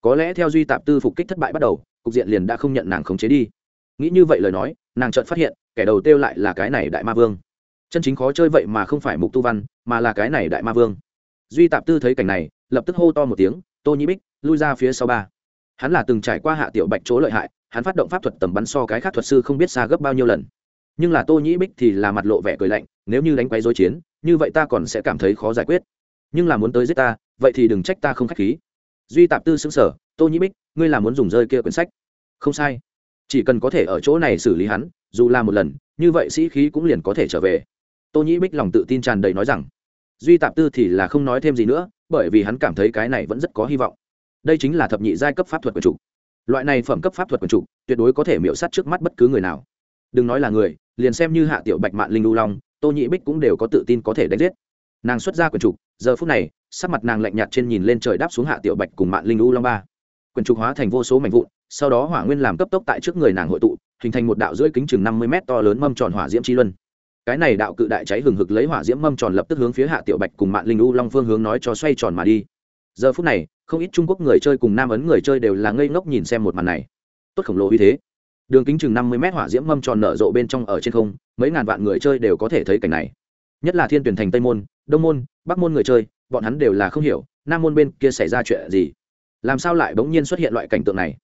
Có lẽ theo duy tạp tư phục kích thất bại bắt đầu, cục diện liền đã không nhận nàng khống chế đi. Nghĩ như vậy lời nói, nàng chợt phát hiện, kẻ đầu tiêu lại là cái này đại ma vương chân chính khó chơi vậy mà không phải mục tu văn, mà là cái này đại ma vương. Duy tạp tư thấy cảnh này, lập tức hô to một tiếng, tô nhĩ bích, lui ra phía sau ba. Hắn là từng trải qua hạ tiểu bạch chỗ lợi hại, hắn phát động pháp thuật tầm bắn so cái khác thuật sư không biết xa gấp bao nhiêu lần. Nhưng là tô nhĩ bích thì là mặt lộ vẻ cười lạnh, nếu như đánh quay dối chiến, như vậy ta còn sẽ cảm thấy khó giải quyết. Nhưng là muốn tới giết ta, vậy thì đừng trách ta không k h á c h khí. Duy tạp tư xứng sở tô nhĩ bích, ngươi là muốn dùng rơi kia quyển sách? Không sai. Chỉ cần có thể ở chỗ này xử lý hắn, dù là một lần, như vậy sĩ khí cũng liền có thể trở về tô nhĩ bích lòng tự tin tràn đầy nói rằng, duy tạp tư thì là không nói thêm gì nữa, bởi vì hắn cảm thấy cái này vẫn rất có hy vọng. Đây chính là thập nhị giai cấp pháp thuật quần chủ. Loại này phẩm cấp pháp thuật quần chủ, tuyệt đối có thể miễu s á t trước mắt bất cứ người nào. Đừng nói là người, liền xem như hạ tiểu bạch mạn linh lưu long, tô nhĩ bích cũng đều có tự tin có thể đánh giết. Nàng xuất ra quần trục giờ phút này, sắc mặt nàng lạnh nhạt trên nhìn lên trời đáp xuống hạ tiểu bạch cùng mạng linh u long ba. Quyển trục hóa thành vô số mảnh vụn, sau đó hỏa nguyên làm cấp tốc tại trước người nàng hội tụ, hình thành một đạo rưỡi kính chừng năm mươi mét to lớn mâm tròn hỏa diễm chi luân cái này đạo cự đại cháy hừng hực lấy hỏa diễm mâm tròn lập tức hướng phía hạ tiểu bạch cùng mạng linh u long phương hướng nói cho xoay tròn mà đi. Giờ phút này, không ít trung quốc người chơi cùng nam ấn người chơi đều là ngây ngốc nhìn xem một màn này. Tốt khổng lồ như thế. Đường kính chừng năm mươi mét hỏa diễm mâm tròn nở rộ bên trong ở trên không, mấy ngàn vạn người chơi đều có thể thấy cảnh này. Nhất là thiên tuyển thành tây môn, đông môn, bắc môn người chơi, bọn hắn đều là không hiểu, nam môn bên kia xảy ra chuyện gì? Làm sao lại bỗng nhiên xuất hiện loại cảnh tượng này?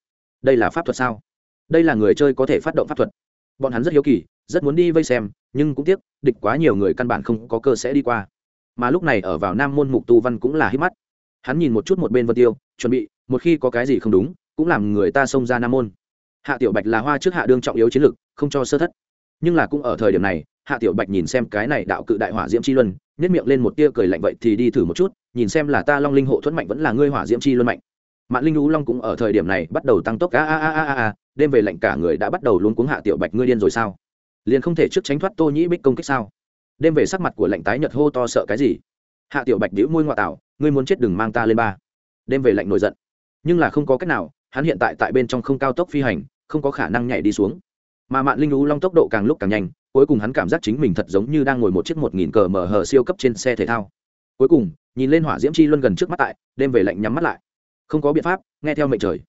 Đây là pháp thuật sao? Đây là người chơi có thể phát động pháp thuật. Bọn hắn rất hiếu kỳ rất muốn đi vây xem nhưng cũng tiếc địch quá nhiều người căn bản không có cơ sẽ đi qua. Mà lúc này ở vào nam môn mục tu văn cũng là hít mắt. Hắn nhìn một chút một bên vân tiêu chuẩn bị một khi có cái gì không đúng cũng làm người ta xông ra nam môn. Hạ tiểu bạch là hoa trước hạ đương trọng yếu chiến lược, không cho sơ thất. Nhưng là cũng ở thời điểm này hạ tiểu bạch nhìn xem cái này đạo cự đại hỏa diễm chi luân nhét miệng lên một tia cười lạnh vậy thì đi thử một chút nhìn xem là ta long linh hộ thuẫn mạnh vẫn là ngươi hỏa diễm chi luân mạnh. Mạng linh lũ long cũng ở thời điểm này bắt đầu tăng tốc a a a a a đêm về lạnh cả người đã bắt đầu luôn cuống hạ tiểu bạch ngươi điên rồi sao? Liền không thể trước tránh thoát tô nhĩ bích công kích sao? Đêm về sắc mặt của lạnh tái nhật hô to sợ cái gì? Hạ tiểu bạch đĩu môi ngoại tảo, ngươi muốn chết đừng mang ta lên ba. Đêm về lạnh nổi giận. Nhưng là không có cách nào hắn hiện tại tại bên trong không cao tốc phi hành không có khả năng nhảy đi xuống. Mà mạn linh lũ long tốc độ càng lúc càng nhanh cuối cùng hắn cảm giác chính mình thật giống như đang ngồi một chiếc một nghìn cờ mở hờ siêu cấp trên xe thể thao. Cuối cùng nhìn lên hỏa diễm chi luân gần trước mắt tại đêm về lạnh nhắm mắt lại. Không có biện pháp nghe theo mệnh trời.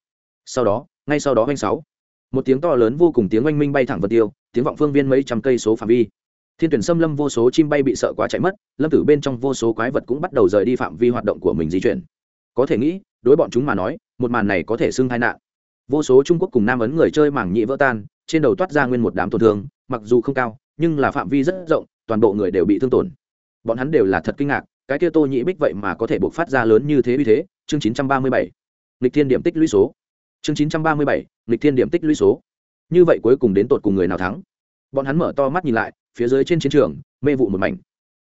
Sau đó ngay sau đó oanh sáu. Một tiếng to lớn vô cùng tiếng oanh minh bay thẳng vân tiêu tiếng vọng phương viên mấy trăm cây số phạm vi. Thiên tuyển xâm lâm vô số chim bay bị sợ quá chạy mất lâm tử bên trong vô số quái vật cũng bắt đầu rời đi phạm vi hoạt động của mình di chuyển. Có thể nghĩ đối bọn chúng mà nói một màn này có thể xưng tai nạn. Vô số trung quốc cùng nam ấn người chơi mảng nhị vỡ tan trên đầu toát ra nguyên một đám tổn thương mặc dù không cao nhưng là phạm vi rất rộng toàn bộ người đều bị thương tổn. Bọn hắn đều là thật kinh ngạc cái kia tô nhĩ bích vậy mà có thể buộc phát ra lớn như thế uy thế chương 937. lịch thiên điểm tích lũy số. Chương 937, lịch thiên điểm tích lũy số như vậy cuối cùng đến tột cùng người nào thắng? Bọn hắn mở to mắt nhìn lại, phía dưới trên chiến trường, mê vụ một mảnh.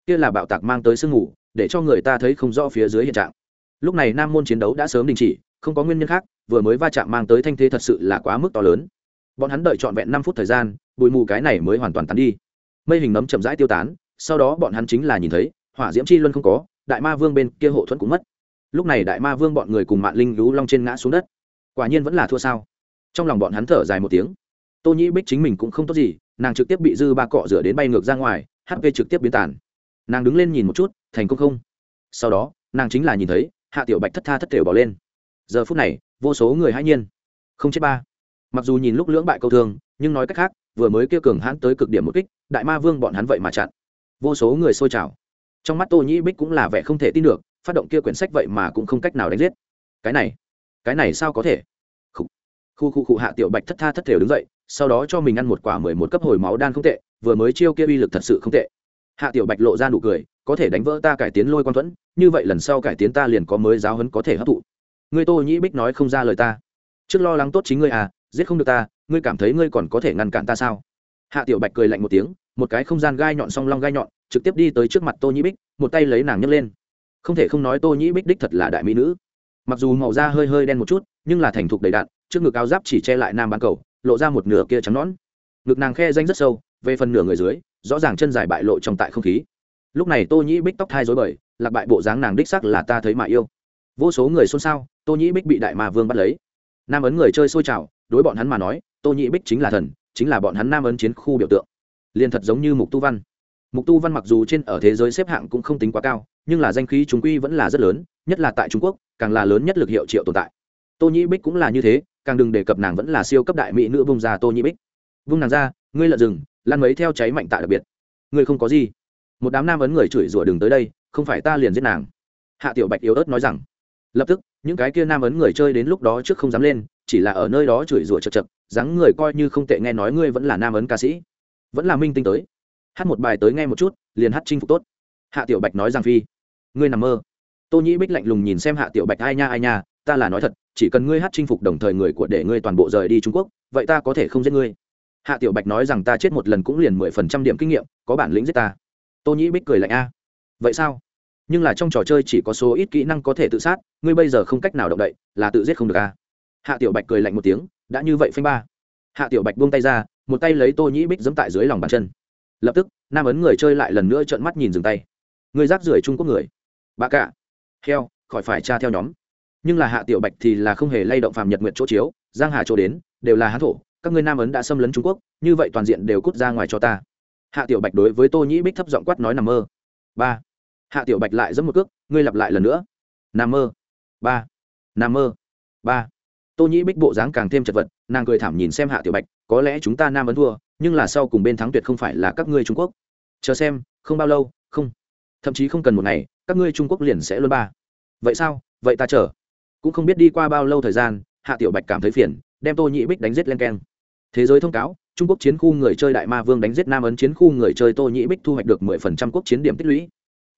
Kia là bạo tạc mang tới sương ngủ để cho người ta thấy không rõ phía dưới hiện trạng. Lúc này nam môn chiến đấu đã sớm đình chỉ, không có nguyên nhân khác, vừa mới va chạm mang tới thanh thế thật sự là quá mức to lớn. Bọn hắn đợi trọn vẹn năm phút thời gian, bụi mù cái này mới hoàn toàn tắn đi. Mây hình nấm chậm rãi tiêu tán, sau đó bọn hắn chính là nhìn thấy, hỏa diễm chi luân không có, đại ma vương bên kia hộ thuẫn cũng mất. Lúc này đại ma vương bọn người cùng mạng linh lú long trên ngã xuống đất. Quả nhiên vẫn là thua sao? Trong lòng bọn hắn thở dài một tiếng tô nhĩ bích chính mình cũng không tốt gì, nàng trực tiếp bị dư ba cọ rửa đến bay ngược ra ngoài hp trực tiếp biến tàn. Nàng đứng lên nhìn một chút, thành công không? Sau đó, nàng chính là nhìn thấy, hạ tiểu bạch thất tha thất thểu bỏ lên. Giờ phút này, vô số người hãy nhiên. Không chết ba. Mặc dù nhìn lúc lưỡng bại câu thương, nhưng nói cách khác, vừa mới kêu cường hãn tới cực điểm một kích, đại ma vương bọn hắn vậy mà chặn. Vô số người xôi trào. Trong mắt tô nhĩ bích cũng là vẻ không thể tin được, phát động kia quyển sách vậy mà cũng không cách nào đánh giết. Cái này cái này sao có thể? Khu khu khu, hạ tiểu bạch thất tha thất thể đứng dậy sau đó cho mình ăn một quả mười một cấp hồi máu đan không tệ vừa mới chiêu kia uy lực thật sự không tệ. Hạ tiểu bạch lộ ra nụ cười có thể đánh vỡ ta cải tiến lôi quan thuẫn như vậy lần sau cải tiến ta liền có mới giáo hấn có thể hấp thụ. Ngươi tô nhĩ bích nói không ra lời ta. Trước lo lắng tốt chính ngươi à giết không được ta ngươi cảm thấy ngươi còn có thể ngăn cản ta sao? Hạ tiểu bạch cười lạnh một tiếng một cái không gian gai nhọn song long gai nhọn trực tiếp đi tới trước mặt tô nhĩ bích một tay lấy nàng nhấc lên. Không thể không nói tô nhĩ bích đích thật là đại mỹ nữ. Mặc dù màu da hơi hơi đen một chút nhưng là thành thục đầy đạn trước ngực áo giáp chỉ che lại nam bán cầu, lộ ra một nửa kia trắng nõn. Ngực nàng khe danh rất sâu, về phần nửa người dưới, rõ ràng chân dài bại lộ trong tại không khí. Lúc này tô nhĩ bích tóc thai dối bời, lạc bại bộ dáng nàng đích sắc là ta thấy mà yêu. Vô số người xôn xao, tô nhĩ bích bị đại ma vương bắt lấy. Nam ấn người chơi xôi trào, đối bọn hắn mà nói, tô nhĩ bích chính là thần, chính là bọn hắn nam ấn chiến khu biểu tượng. Liền thật giống như mục tu văn. Mục tu văn mặc dù trên ở thế giới xếp hạng cũng không tính quá cao, nhưng là danh khí chúng quy vẫn là rất lớn, nhất là tại trung quốc, càng là lớn nhất lực hiệu triệu tồn tại. Tô nhĩ bích cũng là như thế càng đừng đề cập nàng vẫn là siêu cấp đại mỹ nữ vung ra tô nhĩ bích. Vung nàng ra, ngươi lợn rừng, lan mấy theo cháy mạnh tạ đặc biệt. Ngươi không có gì. Một đám nam ấn người chửi rủa đường tới đây, không phải ta liền giết nàng. Hạ tiểu bạch yếu ớt nói rằng. Lập tức, những cái kia nam ấn người chơi đến lúc đó trước không dám lên, chỉ là ở nơi đó chửi rủa chật chật, dáng người coi như không tệ nghe nói ngươi vẫn là nam ấn ca sĩ. Vẫn là minh tinh tới. Hát một bài tới nghe một chút, liền hát chinh phục tốt. Hạ tiểu bạch nói rằng phi. Ngươi nằm mơ. Tô nhĩ bích lạnh lùng nhìn xem hạ tiểu bạch, ai nha ai nha, ta là nói thật chỉ cần ngươi hát chinh phục đồng thời người của để ngươi toàn bộ rời đi trung quốc, vậy ta có thể không giết ngươi. Hạ tiểu bạch nói rằng ta chết một lần cũng liền mười phần trăm điểm kinh nghiệm, có bản lĩnh giết ta. Tô nhĩ bích cười lạnh a. Vậy sao? Nhưng là trong trò chơi chỉ có số ít kỹ năng có thể tự sát, ngươi bây giờ không cách nào động đậy, là tự giết không được a. Hạ tiểu bạch cười lạnh một tiếng, đã như vậy phanh ba. Hạ tiểu bạch buông tay ra, một tay lấy tô nhĩ bích giẫm tại dưới lòng bàn chân. Lập tức, nam ấn người chơi lại lần nữa trợn mắt nhìn dừng tay. Người rác rưởi trung quốc người. Bà cả. Heo, khỏi phải tra theo nhóm nhưng là hạ tiểu bạch thì là không hề lay động phàm nhật nguyện chỗ chiếu, giang hà chỗ đến, đều là hán thổ, các ngươi nam ấn đã xâm lấn trung quốc, như vậy toàn diện đều cút ra ngoài cho ta. Hạ tiểu bạch đối với tô nhĩ bích thấp giọng quát nói nằm mơ. Ba. Hạ tiểu bạch lại giẫm một cước, ngươi lặp lại lần nữa. Nằm mơ. Ba. Nằm mơ. Ba. Tô nhĩ bích bộ dáng càng thêm chật vật, nàng cười thảm nhìn xem hạ tiểu bạch, có lẽ chúng ta nam ấn thua, nhưng là sau cùng bên thắng tuyệt không phải là các ngươi trung quốc. Chờ xem, không bao lâu, không. Thậm chí không cần một ngày, các ngươi trung quốc liền sẽ luôn ba. Vậy sao? Vậy ta chờ cũng không biết đi qua bao lâu thời gian, hạ tiểu bạch cảm thấy phiền, đem tô nhị bích đánh giết len keng. Thế giới thông cáo, trung quốc chiến khu người chơi đại ma vương đánh giết nam ấn chiến khu người chơi tô nhị bích thu hoạch được mười phần trăm quốc chiến điểm tích lũy.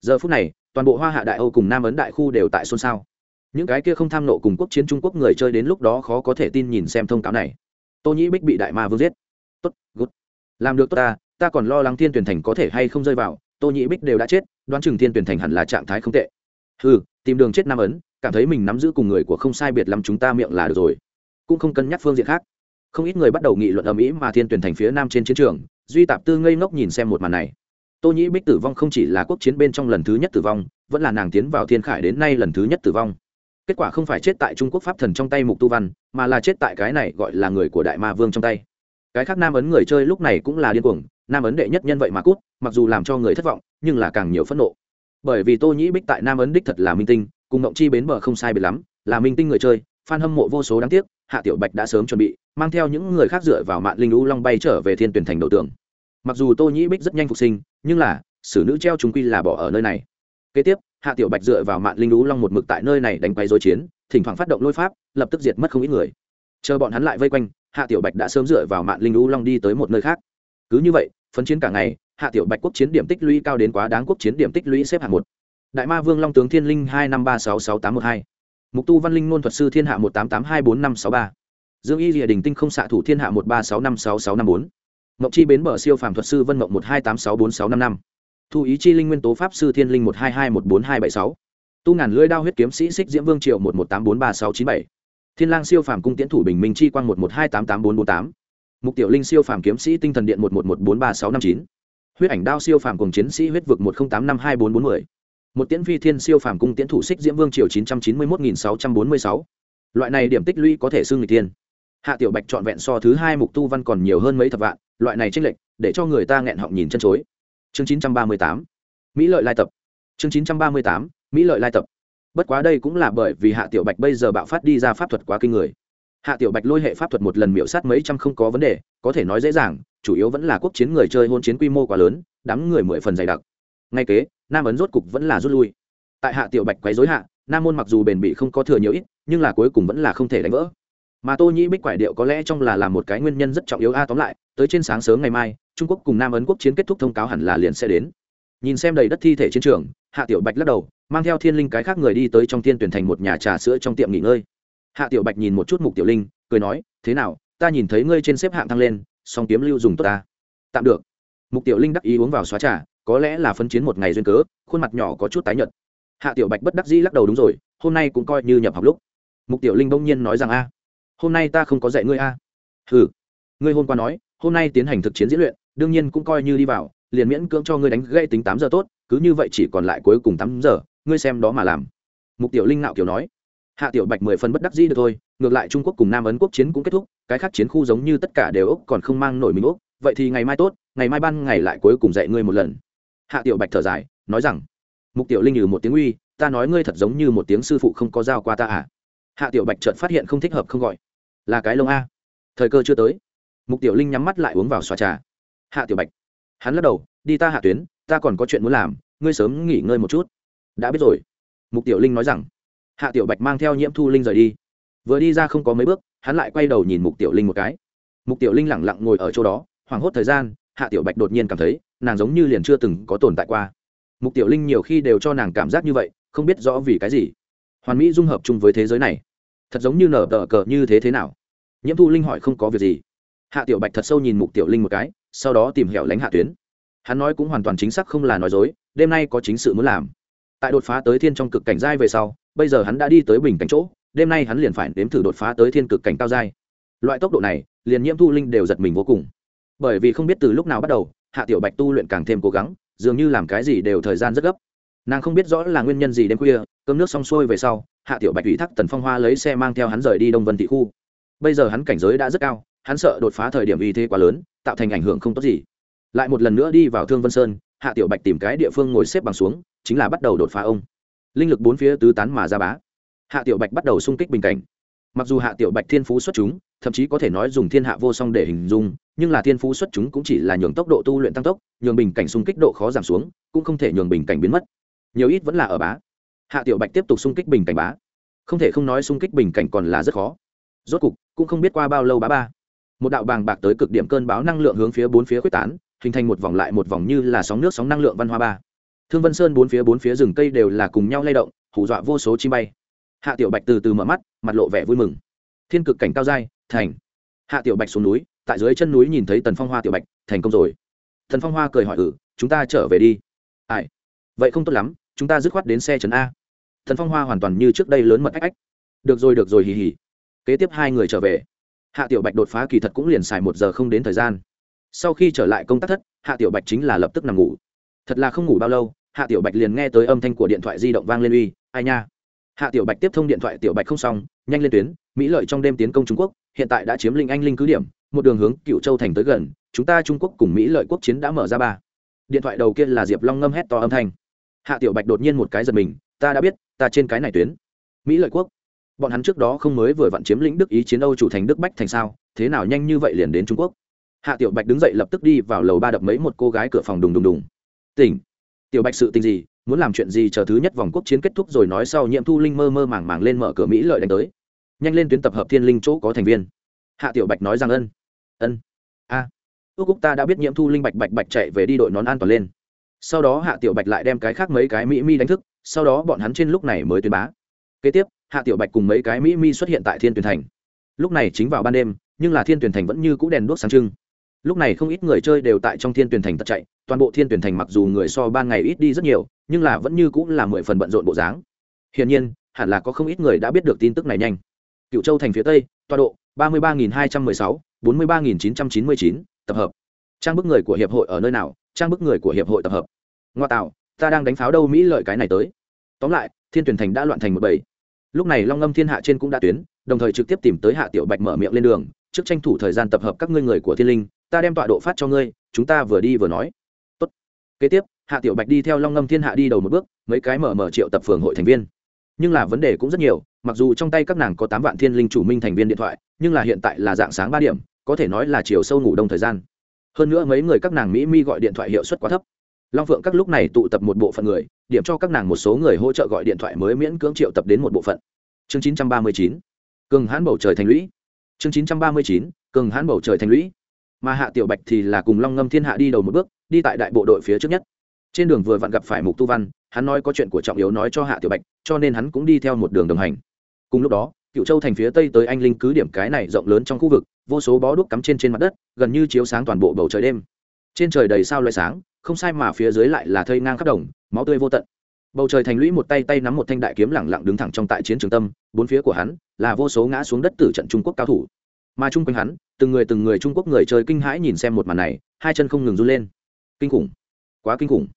Giờ phút này, toàn bộ hoa hạ đại âu cùng nam ấn đại khu đều tại xôn xao. Những cái kia không tham nộ cùng quốc chiến trung quốc người chơi đến lúc đó khó có thể tin nhìn xem thông cáo này. Tô nhị bích bị đại ma vương giết. Tốt gút làm được tốt ta ta còn lo lắng thiên tuyển thành có thể hay không rơi vào. Tô nhị bích đều đã chết, đoán chừng thiên tuyển thành hẳn là trạng thái không tệ. Ừ tìm đường chết nam ấn, cảm thấy mình nắm giữ cùng người của không sai biệt lắm chúng ta miệng là được rồi. Cũng không cân nhắc phương diện khác. Không ít người bắt đầu nghị luận âm ý mà thiên tuyển thành phía nam trên chiến trường, duy tạp tư ngây ngốc nhìn xem một màn này. Tô nhĩ bích tử vong không chỉ là quốc chiến bên trong lần thứ nhất tử vong, vẫn là nàng tiến vào thiên khải đến nay lần thứ nhất tử vong. Kết quả không phải chết tại trung quốc pháp thần trong tay mục tu văn, mà là chết tại cái này gọi là người của đại ma vương trong tay. Cái khác nam ấn người chơi lúc này cũng là điên cuồng, nam ấn đệ nhất nhân vậy mà cút, mặc dù làm cho người thất vọng, nhưng là càng nhiều phẫn nộ bởi vì tô nhĩ bích tại nam ấn đích thật là minh tinh, cùng ngộng chi bến bờ không sai biệt lắm, là minh tinh người chơi f hâm mộ vô số đáng tiếc, hạ tiểu bạch đã sớm chuẩn bị, mang theo những người khác dựa vào mạng linh lũ long bay trở về thiên tuyển thành đầu tường. Mặc dù tô nhĩ bích rất nhanh phục sinh, nhưng là, xử nữ treo chúng quy là bỏ ở nơi này. Kế tiếp, hạ tiểu bạch dựa vào mạng linh lũ long một mực tại nơi này đánh quay dối chiến, thỉnh thoảng phát động lôi pháp, lập tức diệt mất không ít người. Chờ bọn hắn lại vây quanh, hạ tiểu bạch đã sớm dựa vào mạng linh lũ long đi tới một nơi khác. Cứ như vậy, phấn chiến cả ngày hạ tiểu bạch quốc chiến điểm tích lũy cao đến quá đáng quốc chiến điểm tích lũy xếp hạng một. Đại ma vương long tướng thiên linh hai năm ba sáu sáu tám một hai. Mục tu văn linh nôn thuật sư thiên hạ một tám tám hai bốn năm sáu ba. Dương y lìa đình tinh không xạ thủ thiên hạ một ba sáu năm sáu sáu năm bốn. Mộng chi bến bờ siêu phàm thuật sư vân mộng một hai tám sáu bốn sáu năm năm. Thu ý chi linh nguyên tố pháp sư thiên linh một hai hai một bốn hai bảy sáu. Tu ngàn lưỡi đao huyết kiếm sĩ xích diễm vương triệu một một tám bốn ba sáu chín bảy. Thiên lang siêu phàm cung tiễn thủ bình minh chi quang một một hai tám tám bốn bốn tám. Mục tiểu linh siêu phàm kiếm sĩ tinh thần điện một một một bốn ba sáu năm chín huyết ảnh đao siêu phàm cùng chiến sĩ huyết vực một không tám năm hai bốn bốn mươi một tiễn phi thiên siêu phàm cung tiễn thủ xích diễm vương triều chín trăm chín mươi một nghìn sáu trăm bốn mươi sáu. Loại này điểm tích lũy có thể xưng người tiên hạ tiểu bạch trọn vẹn so thứ hai mục tu văn còn nhiều hơn mấy thập vạn, loại này tranh lệch, để cho người ta nghẹn họng nhìn chân chối. Chương chín trăm ba mươi tám. Mỹ lợi lai tập. Chương chín trăm ba mươi tám. Mỹ lợi lai tập. Bất quá đây cũng là bởi vì hạ tiểu bạch bây giờ bạo phát đi ra pháp thuật quá kinh người. Hạ tiểu bạch lôi hệ pháp thuật một lần miễu sát mấy trăm không có vấn đề, có thể nói dễ dàng chủ yếu vẫn là quốc chiến người chơi hôn chiến quy mô quá lớn, đám người mười phần dày đặc. Ngay kế, nam ấn rốt cục vẫn là rút lui. Tại hạ tiểu bạch quấy dối hạ, nam môn mặc dù bền bị không có thừa nhiều ít, nhưng là cuối cùng vẫn là không thể đánh vỡ. Mà tô nhĩ bích quải điệu có lẽ trong là làm một cái nguyên nhân rất trọng yếu a, tóm lại, tới trên sáng sớm ngày mai, trung quốc cùng nam ấn quốc chiến kết thúc thông cáo hẳn là liền sẽ đến. Nhìn xem đầy đất thi thể chiến trường, hạ tiểu bạch lắc đầu, mang theo thiên linh cái khác người đi tới trong thiên tuyển thành một nhà trà sữa trong tiệm nghỉ ngơi. Hạ tiểu bạch nhìn một chút mục tiểu linh, cười nói, thế nào, ta nhìn thấy ngươi trên xếp hạng thăng lên song kiếm lưu dùng tốt ta. Tạm được. Mục tiểu linh đắc ý uống vào xóa trà, có lẽ là phân chiến một ngày duyên cớ, khuôn mặt nhỏ có chút tái nhợt. Hạ tiểu bạch bất đắc dĩ lắc đầu đúng rồi, hôm nay cũng coi như nhập học lúc. Mục tiểu linh bỗng nhiên nói rằng a, hôm nay ta không có dạy ngươi a. À. ừ ngươi hôm qua nói, hôm nay tiến hành thực chiến diễn luyện, đương nhiên cũng coi như đi vào, liền miễn cưỡng cho ngươi đánh gây tính tám giờ tốt, cứ như vậy chỉ còn lại cuối cùng tám giờ, ngươi xem đó mà làm. Mục tiểu linh nạo kiểu nói hạ tiểu bạch mười phần bất đắc dĩ được thôi, ngược lại trung quốc cùng nam ấn quốc chiến cũng kết thúc, cái khác chiến khu giống như tất cả đều úc còn không mang nổi mình úc, vậy thì ngày mai tốt, ngày mai ban ngày lại cuối cùng dạy ngươi một lần. Hạ tiểu bạch thở dài, nói rằng, mục tiểu linh như một tiếng uy, ta nói ngươi thật giống như một tiếng sư phụ không có giao qua ta à? Hạ tiểu bạch chợt phát hiện không thích hợp không gọi, là cái lông a. Thời cơ chưa tới, mục tiểu linh nhắm mắt lại uống vào xoa trà. Hạ tiểu bạch, hắn lắc đầu, đi ta hạ tuyến, ta còn có chuyện muốn làm, ngươi sớm nghỉ ngơi một chút. Đã biết rồi. Mục tiểu linh nói rằng hạ tiểu bạch mang theo nhiễm thu linh rời đi. Vừa đi ra không có mấy bước, hắn lại quay đầu nhìn mục tiểu linh một cái. Mục tiểu linh lẳng lặng ngồi ở chỗ đó, hoảng hốt thời gian, hạ tiểu bạch đột nhiên cảm thấy, nàng giống như liền chưa từng có tồn tại qua. Mục tiểu linh nhiều khi đều cho nàng cảm giác như vậy, không biết rõ vì cái gì. Hoàn mỹ dung hợp chung với thế giới này, thật giống như nở tờ cờ như thế thế nào? Nhiễm thu linh hỏi không có việc gì. Hạ tiểu bạch thật sâu nhìn mục tiểu linh một cái, sau đó tìm hẻo lánh hạ tuyến. Hắn nói cũng hoàn toàn chính xác không là nói dối, đêm nay có chính sự muốn làm. Tại đột phá tới thiên trong cực cảnh giai về sau bây giờ hắn đã đi tới bình cảnh chỗ, đêm nay hắn liền phải nếm thử đột phá tới thiên cực cảnh cao giai. Loại tốc độ này, liền nhiễm thu linh đều giật mình vô cùng. Bởi vì không biết từ lúc nào bắt đầu, hạ tiểu bạch tu luyện càng thêm cố gắng, dường như làm cái gì đều thời gian rất gấp. Nàng không biết rõ là nguyên nhân gì đêm khuya, cơm nước xong xuôi về sau, hạ tiểu bạch ủy thác tần phong hoa lấy xe mang theo hắn rời đi đông vân thị khu. Bây giờ hắn cảnh giới đã rất cao, hắn sợ đột phá thời điểm uy thế quá lớn, tạo thành ảnh hưởng không tốt gì. Lại một lần nữa đi vào thương vân sơn, hạ tiểu bạch tìm cái địa phương ngồi xếp bằng xuống, chính là bắt đầu đột phá ông linh lực bốn phía tứ tán mà ra bá. Hạ tiểu bạch bắt đầu xung kích bình cảnh. Mặc dù hạ tiểu bạch thiên phú xuất chúng, thậm chí có thể nói dùng thiên hạ vô song để hình dung, nhưng là thiên phú xuất chúng cũng chỉ là nhường tốc độ tu luyện tăng tốc, nhường bình cảnh xung kích độ khó giảm xuống, cũng không thể nhường bình cảnh biến mất. Nhiều ít vẫn là ở bá. Hạ tiểu bạch tiếp tục xung kích bình cảnh bá. Không thể không nói xung kích bình cảnh còn là rất khó. Rốt cục, cũng không biết qua bao lâu bá ba. Một đạo bàng bạc tới cực điểm cơn báo năng lượng hướng phía bốn phía quyết tán, hình thành một vòng lại một vòng như là sóng nước sóng năng lượng văn hoa ba thương vân sơn bốn phía bốn phía rừng cây đều là cùng nhau lay động, hù dọa vô số chim bay. Hạ tiểu bạch từ từ mở mắt, mặt lộ vẻ vui mừng. Thiên cực cảnh cao dai thành. Hạ tiểu bạch xuống núi, tại dưới chân núi nhìn thấy tần phong hoa tiểu bạch, thành công rồi. Thần phong hoa cười hỏi ừ chúng ta trở về đi. Ai? Vậy không tốt lắm, chúng ta dứt khoát đến xe trấn a. Thần phong hoa hoàn toàn như trước đây lớn mật ách ách. Được rồi được rồi, hì hì. Kế tiếp hai người trở về. Hạ tiểu bạch đột phá kỳ thật cũng liền xài một giờ không đến thời gian. Sau khi trở lại công tác thất, hạ tiểu bạch chính là lập tức nằm ngủ thật là không ngủ bao lâu, hạ tiểu bạch liền nghe tới âm thanh của điện thoại di động vang lên uy, ai nha? Hạ tiểu bạch tiếp thông điện thoại, tiểu bạch không xong, nhanh lên tuyến, mỹ lợi trong đêm tiến công trung quốc, hiện tại đã chiếm linh anh linh cứ điểm, một đường hướng cựu châu thành tới gần, chúng ta trung quốc cùng mỹ lợi quốc chiến đã mở ra ba. Điện thoại đầu kia là diệp long ngâm hét to âm thanh. Hạ tiểu bạch đột nhiên một cái giật mình, ta đã biết, ta trên cái này tuyến. Mỹ lợi quốc? Bọn hắn trước đó không mới vừa vặn chiếm lĩnh đức ý chiến âu chủ thành đức bách thành sao, thế nào nhanh như vậy liền đến trung quốc? Hạ tiểu bạch đứng dậy lập tức đi vào lầu ba đập mấy một cô gái cửa phòng đùng đùng đùng tỉnh. Tiểu bạch sự tình gì? Muốn làm chuyện gì? Chờ thứ nhất vòng quốc chiến kết thúc rồi nói sau nhiệm thu linh mơ mơ màng màng lên mở cửa mỹ lợi đánh tới. Nhanh lên tuyến tập hợp thiên linh chỗ có thành viên. Hạ tiểu bạch nói rằng ân. Ân. A. À. ước cúc ta đã biết nhiễm thu linh bạch bạch bạch chạy về đi đội nón an toàn lên. Sau đó hạ tiểu bạch lại đem cái khác mấy cái mỹ mi đánh thức, sau đó bọn hắn trên lúc này mới tuyên bá. Kế tiếp, hạ tiểu bạch cùng mấy cái mỹ mi xuất hiện tại thiên tuyển thành. Lúc này chính vào ban đêm, nhưng là thiên tuyển thành vẫn như cũ đèn đuốc sáng trưng lúc này không ít người chơi đều tại trong thiên tuyển thành tật chạy, toàn bộ thiên tuyển thành mặc dù người so ban ngày ít đi rất nhiều, nhưng là vẫn như cũng là mười phần bận rộn bộ dáng. Hiển nhiên, hẳn là có không ít người đã biết được tin tức này nhanh. Cựu châu thành phía tây toa độ ba mươi ba nghìn hai trăm mười sáu, bốn mươi ba nghìn chín trăm chín mươi chín, tập hợp. Trang bức người của hiệp hội ở nơi nào? Trang bức người của hiệp hội tập hợp. Ngoa tạo, ta đang đánh pháo đâu mỹ lợi cái này tới. Tóm lại, thiên tuyển thành đã loạn thành một bầy. Lúc này long ngâm thiên hạ trên cũng đã tuyến, đồng thời trực tiếp tìm tới hạ tiểu bạch mở miệng lên đường, trước tranh thủ thời gian tập hợp các ngươi người của thiên linh ta đem tọa độ phát cho ngươi, chúng ta vừa đi vừa nói. Tốt. kế tiếp, hạ tiểu bạch đi theo long ngâm thiên hạ đi đầu một bước, mấy cái mở mở triệu tập phường hội thành viên. Nhưng là vấn đề cũng rất nhiều, mặc dù trong tay các nàng có tám vạn thiên linh chủ minh thành viên điện thoại, nhưng là hiện tại là dạng sáng ba điểm, có thể nói là chiều sâu ngủ đông thời gian. Hơn nữa mấy người các nàng mỹ mi gọi điện thoại hiệu suất quá thấp. Long phượng các lúc này tụ tập một bộ phận người, điểm cho các nàng một số người hỗ trợ gọi điện thoại mới miễn cưỡng triệu tập đến một bộ phận. Chương chín trăm ba mươi chín, cường hãn bầu trời thành lũy. Chương chín trăm ba mươi chín, cường hãn bầu trời thành lũy mà hạ tiểu bạch thì là cùng long ngâm thiên hạ đi đầu một bước, đi tại đại bộ đội phía trước nhất. Trên đường vừa vặn gặp phải mục tu văn, hắn nói có chuyện của trọng yếu nói cho hạ tiểu bạch, cho nên hắn cũng đi theo một đường đồng hành. Cùng lúc đó, cựu châu thành phía tây tới anh linh cứ điểm cái này rộng lớn trong khu vực, vô số bó đuốc cắm trên trên mặt đất, gần như chiếu sáng toàn bộ bầu trời đêm. Trên trời đầy sao loại sáng, không sai mà phía dưới lại là thây ngang khắp đồng, máu tươi vô tận. Bầu trời thành lũy một tay tay nắm một thanh đại kiếm lẳng lặng đứng thẳng trong tại chiến trường tâm, bốn phía của hắn là vô số ngã xuống đất tử trận trung quốc cao thủ mà chung quanh hắn, từng người từng người trung quốc người chơi kinh hãi nhìn xem một màn này, hai chân không ngừng run lên. Kinh khủng. Quá kinh khủng.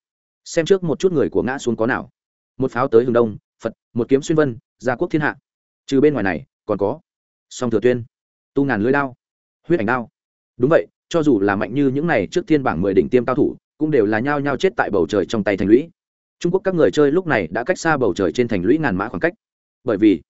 Xem trước một chút người của ngã xuống có nào. Một pháo tới hướng đông, phật, một kiếm xuyên vân gia quốc thiên hạ. Trừ bên ngoài này, còn có. Song thừa tuyên. Tu ngàn lưới đao. Huyết ảnh đao. Đúng vậy, cho dù là mạnh như những này trước thiên bảng mười đỉnh tiêm cao thủ, cũng đều là nhao nhao chết tại bầu trời trong tay thành lũy. Trung quốc các người chơi lúc này đã cách xa bầu trời trên thành lũy ngàn mã khoảng cách. Bởi vì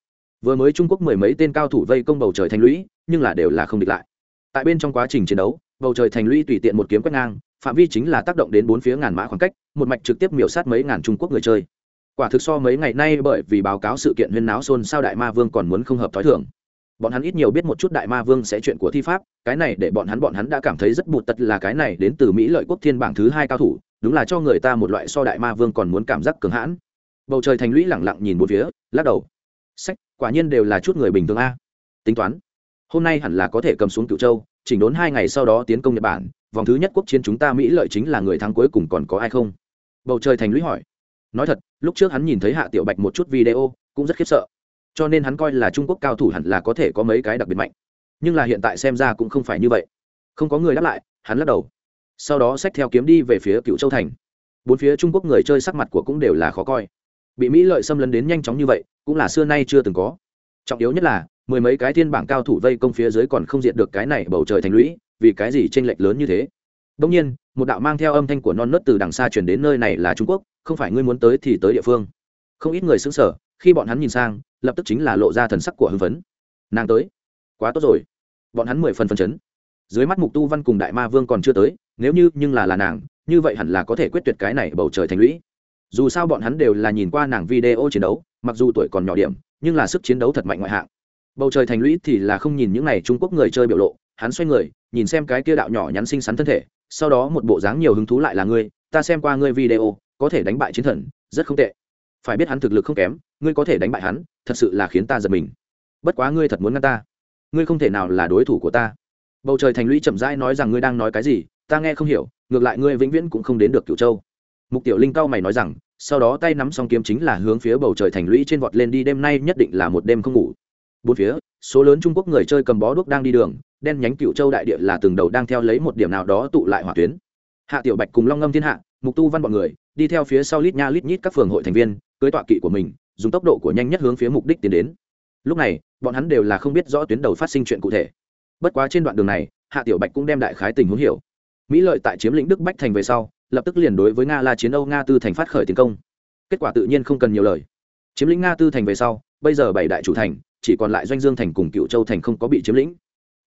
vừa mới trung quốc mười mấy tên cao thủ vây công bầu trời thành lũy, nhưng là đều là không địch lại. Tại bên trong quá trình chiến đấu, bầu trời thành lũy tùy tiện một kiếm quét ngang, phạm vi chính là tác động đến bốn phía ngàn mã khoảng cách, một mạch trực tiếp miểu sát mấy ngàn trung quốc người chơi. Quả thực so mấy ngày nay bởi vì báo cáo sự kiện huyên náo xôn sao đại ma vương còn muốn không hợp t h ó i thưởng bọn hắn ít nhiều biết một chút đại ma vương sẽ chuyện của thi pháp, cái này để bọn hắn bọn hắn đã cảm thấy rất bụt tật là cái này đến từ mỹ lợi quốc thiên bảng thứ hai cao thủ, đúng là cho người ta một loại so đại ma vương còn muốn cảm giác cường hãn. Bầu trời thành lũy lẳng lặng nhìn một phía, lắc đầu. Sách quả nhiên đều là chút người bình thường a. Tính toán, hôm nay hẳn là có thể cầm xuống cựu châu, chỉnh đốn hai ngày sau đó tiến công nhật bản, vòng thứ nhất quốc chiến chúng ta mỹ lợi chính là người thắng cuối cùng còn có ai không? Bầu trời thành lũy hỏi. Nói thật, lúc trước hắn nhìn thấy hạ tiểu bạch một chút video, cũng rất khiếp sợ. Cho nên hắn coi là trung quốc cao thủ hẳn là có thể có mấy cái đặc biệt mạnh. Nhưng là hiện tại xem ra cũng không phải như vậy. Không có người đáp lại, hắn lắc đầu. Sau đó xách theo kiếm đi về phía cựu châu thành. Bốn phía trung quốc người chơi sắc mặt của cũng đều là khó coi. Bị mỹ lợi xâm lấn đến nhanh chóng như vậy cũng là xưa nay chưa từng có. Trọng yếu nhất là, mười mấy cái thiên bảng cao thủ vây công phía dưới còn không diện được cái này bầu trời thành lũy, vì cái gì tranh lệch lớn như thế? Đông nhiên, một đạo mang theo âm thanh của non nớt từ đằng xa chuyển đến nơi này là trung quốc, không phải ngươi muốn tới thì tới địa phương. Không ít người xứng sở khi bọn hắn nhìn sang, lập tức chính là lộ ra thần sắc của hưng phấn. Nàng tới. Quá tốt rồi. Bọn hắn mười phần phần chấn. Dưới mắt mục tu văn cùng đại ma vương còn chưa tới, nếu như nhưng là là nàng, như vậy hẳn là có thể quyết tuyệt cái này bầu trời thành lũy dù sao bọn hắn đều là nhìn qua nàng video chiến đấu, mặc dù tuổi còn nhỏ điểm, nhưng là sức chiến đấu thật mạnh ngoại hạng. Bầu trời thành lũy thì là không nhìn những n à y trung quốc người chơi biểu lộ, hắn xoay người, nhìn xem cái kia đạo nhỏ nhắn xinh xắn thân thể, sau đó một bộ dáng nhiều hứng thú lại là ngươi, ta xem qua ngươi video, có thể đánh bại chiến thần, rất không tệ. Phải biết hắn thực lực không kém, ngươi có thể đánh bại hắn, thật sự là khiến ta giật mình. Bất quá ngươi thật muốn ngăn ta, ngươi không thể nào là đối thủ của ta. Bầu trời thành lũy chậm rãi nói rằng ngươi đang nói cái gì, ta nghe không hiểu, ngược lại ngươi vĩnh viễn cũng không đến được cửu châu mục tiểu linh cao mày nói rằng, sau đó tay nắm xong kiếm chính là hướng phía bầu trời thành lũy trên vọt lên đi, đêm nay nhất định là một đêm không ngủ. Bốn phía, số lớn trung quốc người chơi cầm bó đuốc đang đi đường, đen nhánh cựu châu đại địa là từng đầu đang theo lấy một điểm nào đó tụ lại hỏa tuyến. Hạ tiểu bạch cùng long ngâm thiên hạ, mục tu văn bọn người, đi theo phía sau lít nha lít nhít các phường hội thành viên, cưới tọa kỵ của mình, dùng tốc độ của nhanh nhất hướng phía mục đích tiến đến. Lúc này, bọn hắn đều là không biết rõ tuyến đầu phát sinh chuyện cụ thể. Bất quá trên đoạn đường này, hạ tiểu bạch cũng đem đại khái tình huống hiểu. Mỹ lợi tại chiếm lĩnh đức bách thành về sau lập tức liền đối với nga la chiến âu nga tư thành phát khởi tiến công kết quả tự nhiên không cần nhiều lời chiếm lĩnh nga tư thành về sau bây giờ bảy đại chủ thành chỉ còn lại doanh dương thành cùng cựu châu thành không có bị chiếm lĩnh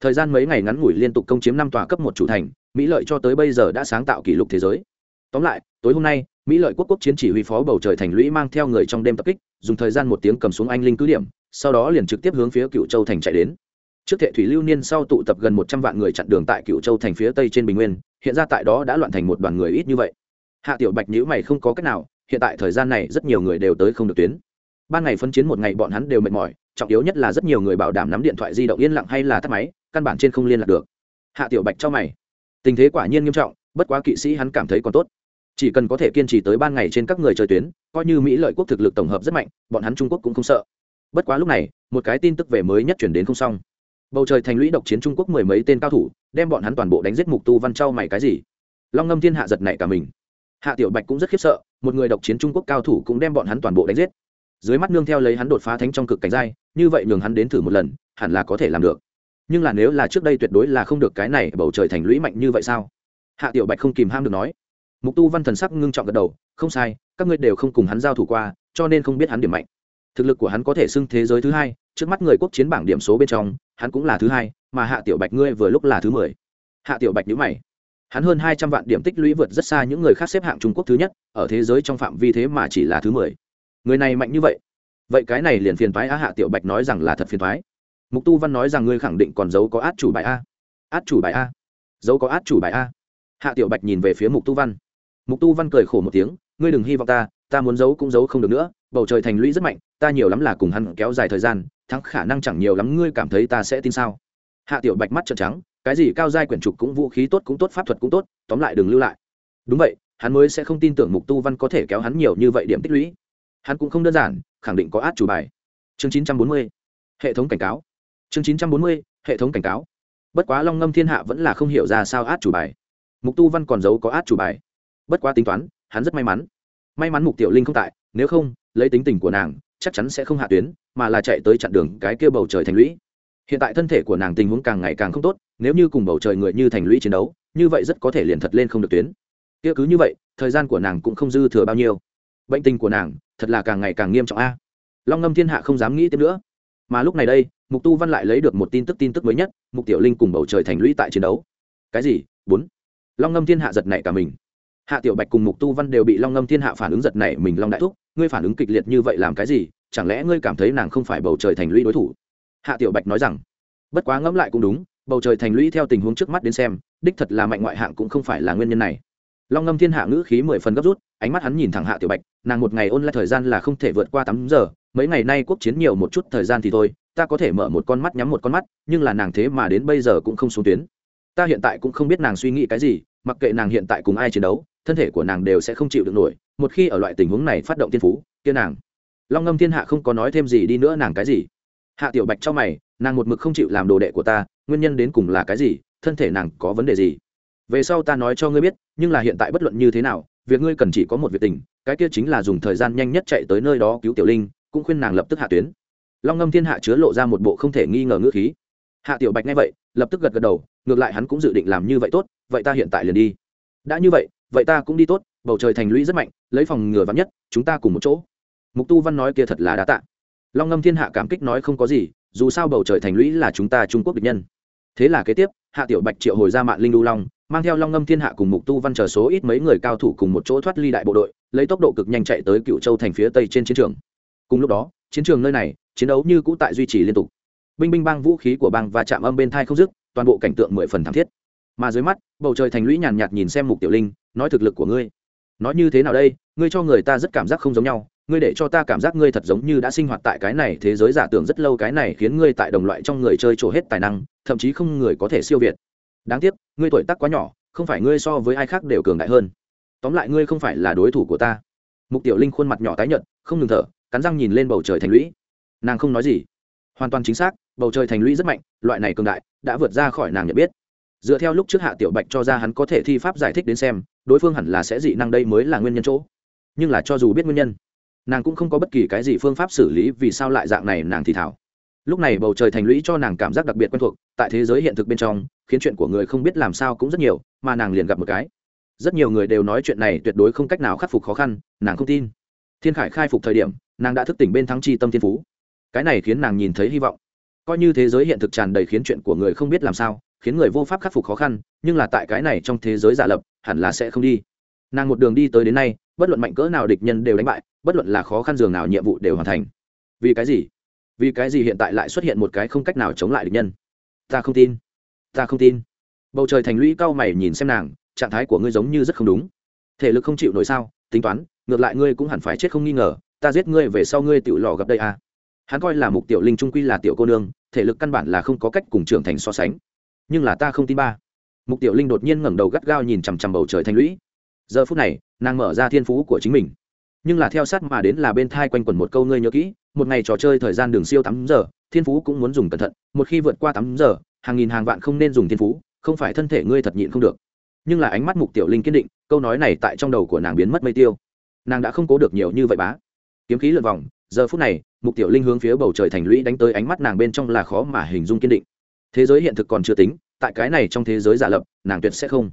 thời gian mấy ngày ngắn ngủi liên tục công chiếm năm tòa cấp một chủ thành mỹ lợi cho tới bây giờ đã sáng tạo kỷ lục thế giới tóm lại tối hôm nay mỹ lợi quốc quốc chiến chỉ huy phó bầu trời thành lũy mang theo người trong đêm tập kích dùng thời gian một tiếng cầm xuống anh linh cứ điểm sau đó liền trực tiếp hướng phía cựu châu thành chạy đến trước thệ thủy lưu niên sau tụ tập gần một trăm vạn người chặn đường tại cựu châu thành phía tây trên bình nguyên, hiện ra tại đó đã loạn thành một đoàn người ít như vậy. Hạ tiểu bạch nhữ mày không có cách nào, hiện tại thời gian này rất nhiều người đều tới không được tuyến. Ban ngày phân chiến một ngày bọn hắn đều mệt mỏi, trọng yếu nhất là rất nhiều người bảo đảm nắm điện thoại di động yên lặng hay là tắt máy, căn bản trên không liên lạc được. Hạ tiểu bạch cho mày. Tình thế quả nhiên nghiêm trọng, bất quá kỵ sĩ hắn cảm thấy còn tốt. Chỉ cần có thể kiên trì tới ban ngày trên các người chơi tuyến, coi như mỹ lợi quốc thực lực tổng hợp rất mạnh, bọn hắn trung quốc cũng không sợ. Bất quá lúc này, một cái tin tức về mới nhất chuyển đến không xong bầu trời thành lũy độc chiến trung quốc mười mấy tên cao thủ, đem bọn hắn toàn bộ đánh giết mục tu văn trao mày cái gì? Long ngâm thiên hạ giật nảy cả mình. Hạ tiểu bạch cũng rất khiếp sợ, một người độc chiến trung quốc cao thủ cũng đem bọn hắn toàn bộ đánh giết. Dưới mắt nương theo lấy hắn đột phá thánh trong cực cảnh giai, như vậy nhường hắn đến thử một lần, hẳn là có thể làm được. Nhưng là nếu là trước đây tuyệt đối là không được cái này bầu trời thành lũy mạnh như vậy sao? Hạ tiểu bạch không kìm ham được nói. Mục tu văn thần sắc ngưng trọng gật đầu, không sai, các ngươi đều không cùng hắn giao thủ qua, cho nên không biết hắn điểm mạnh. Thực lực của hắn có thể xưng thế giới thứ hai, trước mắt người quốc chiến bảng điểm số bên trong hắn cũng là thứ hai, mà hạ tiểu bạch ngươi vừa lúc là thứ mười. Hạ tiểu bạch nhữ mày. Hắn hơn hai trăm vạn điểm tích lũy vượt rất xa những người khác xếp hạng trung quốc thứ nhất, ở thế giới trong phạm vi thế mà chỉ là thứ mười. Người này mạnh như vậy. Vậy cái này liền phiền thoái á, hạ tiểu bạch nói rằng là thật phiền thoái mục tu văn nói rằng ngươi khẳng định còn giấu có át chủ bài a. Át chủ bài a. Giấu có át chủ bài a. Hạ tiểu bạch nhìn về phía mục tu văn. Mục tu văn cười khổ một tiếng, ngươi đừng hy vọng ta ta muốn giấu cũng giấu không được nữa, bầu trời thành lũy rất mạnh, ta nhiều lắm là cùng hắn kéo dài thời gian thắng khả năng chẳng nhiều lắm, ngươi cảm thấy ta sẽ tin sao? Hạ tiểu bạch mắt trợn trắng, cái gì cao giai quyển trục cũng vũ khí tốt cũng tốt, pháp thuật cũng tốt, tóm lại đừng lưu lại. Đúng vậy, hắn mới sẽ không tin tưởng mục tu văn có thể kéo hắn nhiều như vậy điểm tích lũy. Hắn cũng không đơn giản, khẳng định có át chủ bài. Chương 940. hệ thống cảnh cáo. Chương 940. hệ thống cảnh cáo. Bất quá long ngâm thiên hạ vẫn là không hiểu ra sao át chủ bài. Mục tu văn còn giấu có át chủ bài. Bất quá tính toán, hắn rất may mắn. May mắn mục tiểu linh không tại, nếu không, lấy tính tình của nàng chắc chắn sẽ không hạ tuyến, mà là chạy tới chặn đường cái kia bầu trời thành lũy. Hiện tại thân thể của nàng tình huống càng ngày càng không tốt, nếu như cùng bầu trời người như thành lũy chiến đấu, như vậy rất có thể liền thật lên không được tuyến. Kia cứ như vậy, thời gian của nàng cũng không dư thừa bao nhiêu. Bệnh tình của nàng, thật là càng ngày càng nghiêm trọng a. Long ngâm thiên hạ không dám nghĩ tiếp nữa. Mà lúc này đây, mục tu văn lại lấy được một tin tức tin tức mới nhất, mục tiểu linh cùng bầu trời thành lũy tại chiến đấu. Cái gì? Bốn. Long ngâm thiên hạ giật nảy cả mình hạ tiểu bạch cùng mục tu văn đều bị long ngâm thiên hạ phản ứng giật nảy mình long đại thúc, ngươi phản ứng kịch liệt như vậy làm cái gì? Chẳng lẽ ngươi cảm thấy nàng không phải bầu trời thành lũy đối thủ? Hạ tiểu bạch nói rằng, bất quá ngẫm lại cũng đúng, bầu trời thành lũy theo tình huống trước mắt đến xem, đích thật là mạnh ngoại hạng cũng không phải là nguyên nhân này. Long ngâm thiên hạ ngữ khí mười phần gấp rút, ánh mắt hắn nhìn thẳng hạ tiểu bạch, nàng một ngày ôn lại thời gian là không thể vượt qua tám giờ, mấy ngày nay quốc chiến nhiều một chút thời gian thì thôi, ta có thể mở một con mắt nhắm một con mắt, nhưng là nàng thế mà đến bây giờ cũng không xuống tuyến. Ta hiện tại cũng không biết nàng suy nghĩ cái gì, mặc kệ nàng hiện tại cùng ai chiến đấu thân thể của nàng đều sẽ không chịu được nổi, một khi ở loại tình huống này phát động tiên phú, kia nàng, long ngâm thiên hạ không có nói thêm gì đi nữa nàng cái gì? Hạ tiểu bạch cho mày, nàng một mực không chịu làm đồ đệ của ta, nguyên nhân đến cùng là cái gì? Thân thể nàng có vấn đề gì? Về sau ta nói cho ngươi biết, nhưng là hiện tại bất luận như thế nào, việc ngươi cần chỉ có một việc tình, cái kia chính là dùng thời gian nhanh nhất chạy tới nơi đó cứu tiểu linh, cũng khuyên nàng lập tức hạ tuyến. Long ngâm thiên hạ chứa lộ ra một bộ không thể nghi ngờ ngữ khí. Hạ tiểu bạch nghe vậy, lập tức gật gật đầu, ngược lại hắn cũng dự định làm như vậy tốt, vậy ta hiện tại liền đi. Đã như vậy vậy ta cũng đi tốt, bầu trời thành lũy rất mạnh, lấy phòng ngừa vắn nhất, chúng ta cùng một chỗ. Mục tu văn nói kia thật là đá tạ. Long ngâm thiên hạ cảm kích nói không có gì, dù sao bầu trời thành lũy là chúng ta trung quốc địch nhân. Thế là kế tiếp, hạ tiểu bạch triệu hồi ra mạng linh đu long, mang theo long ngâm thiên hạ cùng mục tu văn chờ số ít mấy người cao thủ cùng một chỗ thoát ly đại bộ đội, lấy tốc độ cực nhanh chạy tới cựu châu thành phía tây trên chiến trường. Cùng lúc đó, chiến trường nơi này, chiến đấu như cũ tại duy trì liên tục. Binh binh bang vũ khí của bang và chạm âm bên thai không dứt, toàn bộ cảnh tượng mười phần thảm thiết. Mà dưới mắt, bầu trời thành lũy nhàn nhạt nhìn xem mục tiểu linh nói thực lực của ngươi. Nói như thế nào đây? Ngươi cho người ta rất cảm giác không giống nhau. Ngươi để cho ta cảm giác ngươi thật giống như đã sinh hoạt tại cái này thế giới giả tưởng rất lâu, cái này khiến ngươi tại đồng loại trong người chơi trổ hết tài năng, thậm chí không người có thể siêu việt. Đáng tiếc, ngươi tuổi tác quá nhỏ, không phải ngươi so với ai khác đều cường đại hơn. Tóm lại ngươi không phải là đối thủ của ta. Mục tiểu linh khuôn mặt nhỏ tái nhợt, không ngừng thở, cắn răng nhìn lên bầu trời thành lũy. Nàng không nói gì. Hoàn toàn chính xác, bầu trời thành lũy rất mạnh, loại này cường đại đã vượt ra khỏi nàng nhận biết dựa theo lúc trước hạ tiểu bạch cho ra hắn có thể thi pháp giải thích đến xem, đối phương hẳn là sẽ dị năng đây mới là nguyên nhân chỗ. Nhưng là cho dù biết nguyên nhân, nàng cũng không có bất kỳ cái gì phương pháp xử lý vì sao lại dạng này nàng thì thảo. Lúc này bầu trời thành lũy cho nàng cảm giác đặc biệt quen thuộc, tại thế giới hiện thực bên trong, khiến chuyện của người không biết làm sao cũng rất nhiều, mà nàng liền gặp một cái. Rất nhiều người đều nói chuyện này tuyệt đối không cách nào khắc phục khó khăn, nàng không tin. Thiên khải khai phục thời điểm, nàng đã thức tỉnh bên thắng chi tâm thiên phú. Cái này khiến nàng nhìn thấy hy vọng. Coi như thế giới hiện thực tràn đầy khiến chuyện của người không biết làm sao khiến người vô pháp khắc phục khó khăn, nhưng là tại cái này trong thế giới giả lập, hẳn là sẽ không đi. Nàng một đường đi tới đến nay, bất luận mạnh cỡ nào địch nhân đều đánh bại, bất luận là khó khăn dường nào nhiệm vụ đều hoàn thành. Vì cái gì? Vì cái gì hiện tại lại xuất hiện một cái không cách nào chống lại địch nhân? Ta không tin. Ta không tin. Bầu trời thành lũy cao mày nhìn xem nàng, trạng thái của ngươi giống như rất không đúng. Thể lực không chịu nổi sao? Tính toán, ngược lại ngươi cũng hẳn phải chết không nghi ngờ, ta giết ngươi về sau ngươi tự lò gặp đây à. hắn coi là mục tiểu linh trung quy là tiểu cô nương, thể lực căn bản là không có cách cùng trưởng thành so sánh nhưng là ta không tin ba. Mục tiểu linh đột nhiên ngẩng đầu gắt gao nhìn chằm chằm bầu trời thanh lũy. Giờ phút này, nàng mở ra thiên phú của chính mình. Nhưng là theo sát mà đến là bên thai quanh quẩn một câu ngươi nhớ kỹ, một ngày trò chơi thời gian đường siêu tám giờ, thiên phú cũng muốn dùng cẩn thận, một khi vượt qua tám giờ, hàng nghìn hàng vạn không nên dùng thiên phú, không phải thân thể ngươi thật nhịn không được. Nhưng là ánh mắt mục tiểu linh kiên định, câu nói này tại trong đầu của nàng biến mất mây tiêu. Nàng đã không cố được nhiều như vậy bá. Kiếm khí lượn vòng, giờ phút này, mục tiểu linh hướng phía bầu trời thành lũy đánh tới ánh mắt nàng bên trong là khó mà hình dung kiên định thế giới hiện thực còn chưa tính, tại cái này trong thế giới giả lập, nàng tuyệt sẽ không,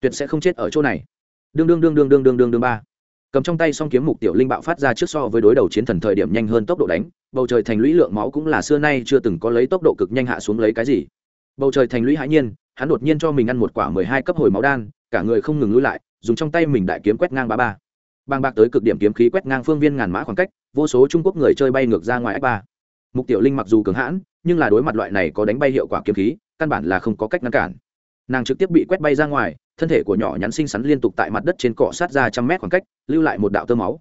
tuyệt sẽ không chết ở chỗ này. Đương đương đương đương đương đương đương đương ba. Cầm trong tay song kiếm mục tiểu linh bạo phát ra trước so với đối đầu chiến thần thời điểm nhanh hơn tốc độ đánh, bầu trời thành lũy lượng máu cũng là xưa nay chưa từng có lấy tốc độ cực nhanh hạ xuống lấy cái gì. Bầu trời thành lũy hãi nhiên, hắn đột nhiên cho mình ăn một quả mười hai cấp hồi máu đan, cả người không ngừng lui lại, dùng trong tay mình đại kiếm quét ngang ba ba. Bang bạc tới cực điểm kiếm khí quét ngang phương viên ngàn mã khoảng cách, vô số trung quốc người chơi bay ngược ra ngoài ách ba. Mục tiểu linh mặc dù cường hãn nhưng là đối mặt loại này có đánh bay hiệu quả kiếm khí căn bản là không có cách ngăn cản nàng trực tiếp bị quét bay ra ngoài thân thể của nhỏ nhắn xinh xắn liên tục tại mặt đất trên cọ sát ra trăm mét khoảng cách lưu lại một đạo tơ máu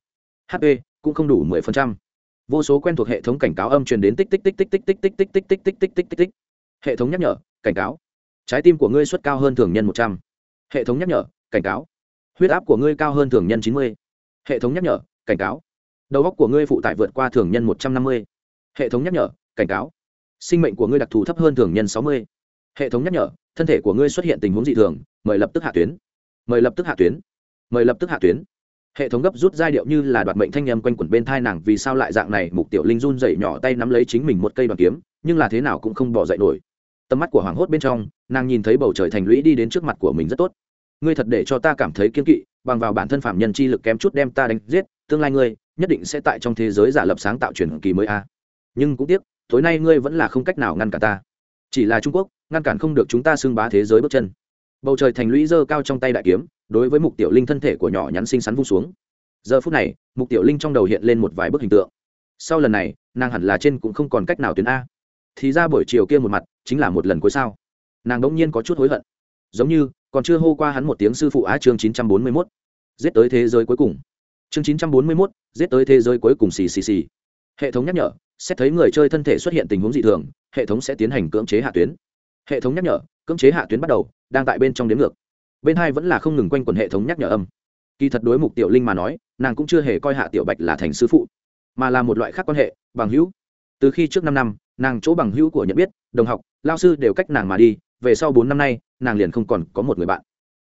hp cũng không đủ mười phần trăm vô số quen thuộc hệ thống cảnh cáo âm truyền đến tích tích tích tích tích tích tích tích tích tích tích tích tích tích tích hệ thống nhắc nhở cảnh cáo trái tim của ngươi suất cao hơn thường nhân một trăm hệ thống nhắc nhở cảnh cáo huyết áp của ngươi cao hơn thường nhân chín mươi hệ thống nhắc nhở cảnh cáo đầu óc của ngươi phụ tải vượt qua thường nhân một trăm năm mươi hệ thống nhắc nhở cảnh cáo sinh mệnh của ngươi đặc thù thấp hơn thường nhân sáu mươi. Hệ thống nhắc nhở, thân thể của ngươi xuất hiện tình huống dị thường, mời lập tức hạ tuyến. Mời lập tức hạ tuyến. Mời lập tức hạ tuyến. Hệ thống gấp rút giai điệu như là đoạt mệnh thanh em quanh quẩn bên thai nàng vì sao lại dạng này, mục tiểu linh run dậy nhỏ tay nắm lấy chính mình một cây đoàn kiếm, nhưng là thế nào cũng không bỏ dậy nổi. Tầm mắt của hoàng hốt bên trong, nàng nhìn thấy bầu trời thành lũy đi đến trước mặt của mình rất tốt. Ngươi thật để cho ta cảm thấy kiên kỵ, bằng vào bản thân phạm nhân chi lực kém chút đem ta đánh giết, tương lai ngươi nhất định sẽ tại trong thế giới giả lập sáng tạo truyền kỳ mới a. Nhưng cũng tiếc tối nay ngươi vẫn là không cách nào ngăn cản ta. Chỉ là trung quốc, ngăn cản không được chúng ta xưng bá thế giới bước chân. Bầu trời thành lũy dơ cao trong tay đại kiếm, đối với mục tiểu linh thân thể của nhỏ nhắn xinh xắn vung xuống. Giờ phút này, mục tiểu linh trong đầu hiện lên một vài bức hình tượng. Sau lần này, nàng hẳn là trên cũng không còn cách nào tuyến a. Thì ra buổi chiều kia một mặt, chính là một lần cuối sao. Nàng đỗng nhiên có chút hối hận. Giống như, còn chưa hô qua hắn một tiếng sư phụ á chương chín trăm bốn mươi mốt. Giết tới thế giới cuối cùng. Chương chín trăm bốn mươi mốt, giết tới thế giới cuối cùng xì xì xì. Hệ thống nhắc nhở xét thấy người chơi thân thể xuất hiện tình huống dị thường, hệ thống sẽ tiến hành cưỡng chế hạ tuyến. Hệ thống nhắc nhở, cưỡng chế hạ tuyến bắt đầu, đang tại bên trong đến ngược. Bên hai vẫn là không ngừng quanh quần hệ thống nhắc nhở âm. Kỳ thật đối mục tiểu linh mà nói, nàng cũng chưa hề coi hạ tiểu bạch là thành sư phụ, mà là một loại khác quan hệ, bằng hữu. Từ khi trước năm năm, nàng chỗ bằng hữu của nhận biết, đồng học, lao sư đều cách nàng mà đi, về sau bốn năm nay, nàng liền không còn có một người bạn.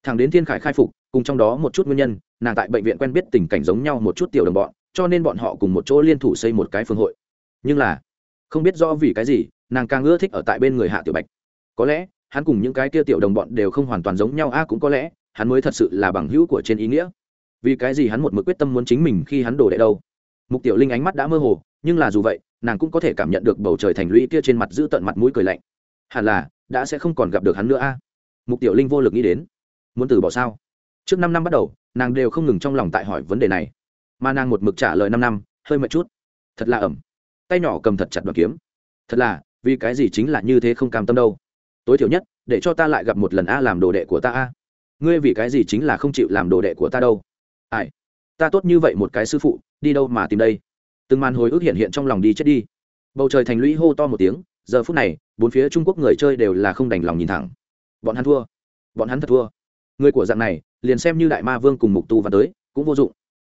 Thằng đến thiên khải khai phục, cùng trong đó một chút nguyên nhân, nàng tại bệnh viện quen biết tình cảnh giống nhau một chút tiểu đồng bọn, cho nên bọn họ cùng một chỗ liên thủ xây một cái phương hội nhưng là, không biết rõ vì cái gì, nàng càng ưa thích ở tại bên người hạ tiểu bạch. Có lẽ, hắn cùng những cái kia tiểu đồng bọn đều không hoàn toàn giống nhau, a, cũng có lẽ, hắn mới thật sự là bằng hữu của trên ý nghĩa. Vì cái gì hắn một mực quyết tâm muốn chính mình khi hắn đổ đệ đâu? Mục tiểu linh ánh mắt đã mơ hồ, nhưng là dù vậy, nàng cũng có thể cảm nhận được bầu trời thành lũy kia trên mặt giữ tận mặt mũi cười lạnh. Hẳn là, đã sẽ không còn gặp được hắn nữa, a. Mục tiểu linh vô lực nghĩ đến. Muốn từ bỏ sao? Trước năm năm bắt đầu, nàng đều không ngừng trong lòng tại hỏi vấn đề này. Mà nàng một mực trả lời năm năm, hơi mệt chút. Thật là ẩm tay nhỏ cầm thật chặt đoàn kiếm. Thật là, vì cái gì chính là như thế không cam tâm đâu. Tối thiểu nhất, để cho ta lại gặp một lần a làm đồ đệ của ta a. Ngươi vì cái gì chính là không chịu làm đồ đệ của ta đâu. Ai? Ta tốt như vậy một cái sư phụ, đi đâu mà tìm đây? Từng màn hồi ức hiện hiện trong lòng đi chết đi. Bầu trời thành lũy hô to một tiếng, giờ phút này, bốn phía trung quốc người chơi đều là không đành lòng nhìn thẳng. Bọn hắn thua. Bọn hắn thật thua. Người của dạng này, liền xem như đại ma vương cùng mục tu và tới, cũng vô dụng.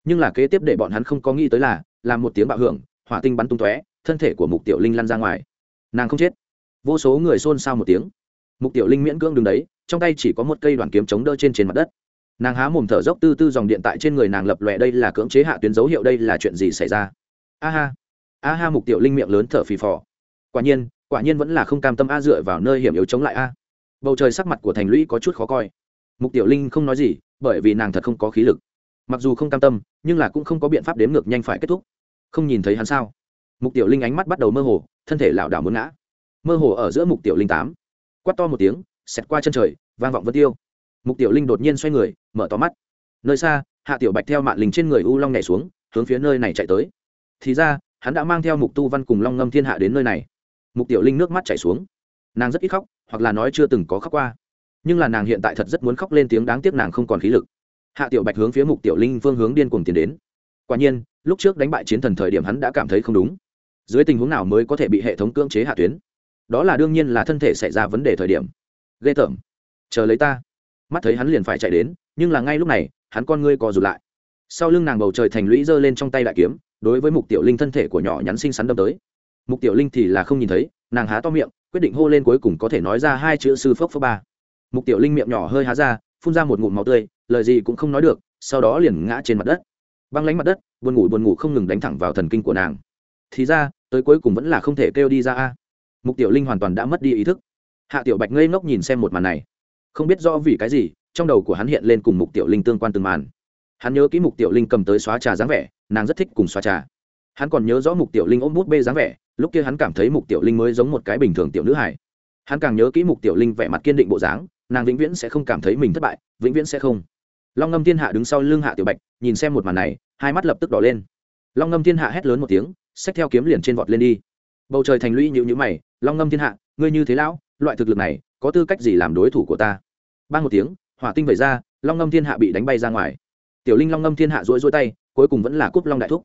Nhưng là kế tiếp để bọn hắn không có nghĩ tới là làm một tiếng bạo hưởng hỏa tinh bắn tung tóe, thân thể của mục tiểu linh lăn ra ngoài. Nàng không chết. Vô số người xôn xao một tiếng. Mục tiểu linh miễn cưỡng đứng đấy, trong tay chỉ có một cây đoàn kiếm chống đỡ trên trên mặt đất. Nàng há mồm thở dốc tư tư dòng điện tại trên người nàng lập lòe đây là cưỡng chế hạ tuyến dấu hiệu đây là chuyện gì xảy ra. A ha. A ha mục tiểu linh miệng lớn thở phì phò. Quả nhiên quả nhiên vẫn là không cam tâm a dựa vào nơi hiểm yếu chống lại a. Bầu trời sắc mặt của thành lũy có chút khó coi. Mục tiểu linh không nói gì, bởi vì nàng thật không có khí lực. Mặc dù không cam tâm, nhưng là cũng không có biện pháp đếm ngược nhanh phải kết thúc không nhìn thấy hắn sao? Mục tiểu linh ánh mắt bắt đầu mơ hồ, thân thể lảo đảo muốn ngã. Mơ hồ ở giữa mục tiểu linh tám. Quắt to một tiếng, xẹt qua chân trời, vang vọng vân tiêu. Mục tiểu linh đột nhiên xoay người, mở to mắt. Nơi xa, hạ tiểu bạch theo Mạn linh trên người u long nhảy xuống, hướng phía nơi này chạy tới. Thì ra, hắn đã mang theo mục tu văn cùng long ngâm thiên hạ đến nơi này. Mục tiểu linh nước mắt chảy xuống. Nàng rất ít khóc, hoặc là nói chưa từng có khóc qua. Nhưng là nàng hiện tại thật rất muốn khóc lên tiếng đáng tiếc nàng không còn khí lực. Hạ tiểu bạch hướng phía mục tiểu linh phương hướng điên cuồng tiến đến. Quả nhiên lúc trước đánh bại chiến thần thời điểm hắn đã cảm thấy không đúng. Dưới tình huống nào mới có thể bị hệ thống cưỡng chế hạ tuyến? Đó là đương nhiên là thân thể xảy ra vấn đề thời điểm. Ghê tởm. Chờ lấy ta. Mắt thấy hắn liền phải chạy đến, nhưng là ngay lúc này, hắn con ngươi co rụt lại. Sau lưng nàng bầu trời thành lũy giơ lên trong tay đại kiếm, đối với mục tiểu linh thân thể của nhỏ nhắn xinh xắn đâm tới. Mục tiểu linh thì là không nhìn thấy, nàng há to miệng, quyết định hô lên cuối cùng có thể nói ra hai chữ sư phốc phốc ba. Mục tiểu linh miệng nhỏ hơi há ra, phun ra một ngụm máu tươi, lời gì cũng không nói được, sau đó liền ngã trên mặt đất băng lánh mặt đất, buồn ngủ buồn ngủ không ngừng đánh thẳng vào thần kinh của nàng. Thì ra, tới cuối cùng vẫn là không thể kêu đi ra a. Mục tiểu linh hoàn toàn đã mất đi ý thức. Hạ tiểu bạch ngây ngốc nhìn xem một màn này. Không biết rõ vì cái gì, trong đầu của hắn hiện lên cùng mục tiểu linh tương quan từng màn. Hắn nhớ kỹ mục tiểu linh cầm tới xóa trà dáng vẻ, nàng rất thích cùng xóa trà. Hắn còn nhớ rõ mục tiểu linh ôm bút bê dáng vẻ, lúc kia hắn cảm thấy mục tiểu linh mới giống một cái bình thường tiểu nữ hải hắn càng nhớ kỹ mục tiểu linh vẻ mặt kiên định bộ dáng, nàng vĩnh viễn sẽ không cảm thấy mình thất bại, vĩnh viễn sẽ không long ngâm thiên hạ đứng sau lưng hạ tiểu bạch, nhìn xem một màn này, hai mắt lập tức đỏ lên. Long ngâm thiên hạ hét lớn một tiếng, xách theo kiếm liền trên vọt lên đi. Bầu trời thành lũy nhịu nhữ mày, long ngâm thiên hạ, ngươi như thế lão, loại thực lực này, có tư cách gì làm đối thủ của ta? Ba một tiếng, hỏa tinh vẩy ra, long ngâm thiên hạ bị đánh bay ra ngoài. Tiểu linh long ngâm thiên hạ rỗi rỗi tay, cuối cùng vẫn là cúp long đại thúc.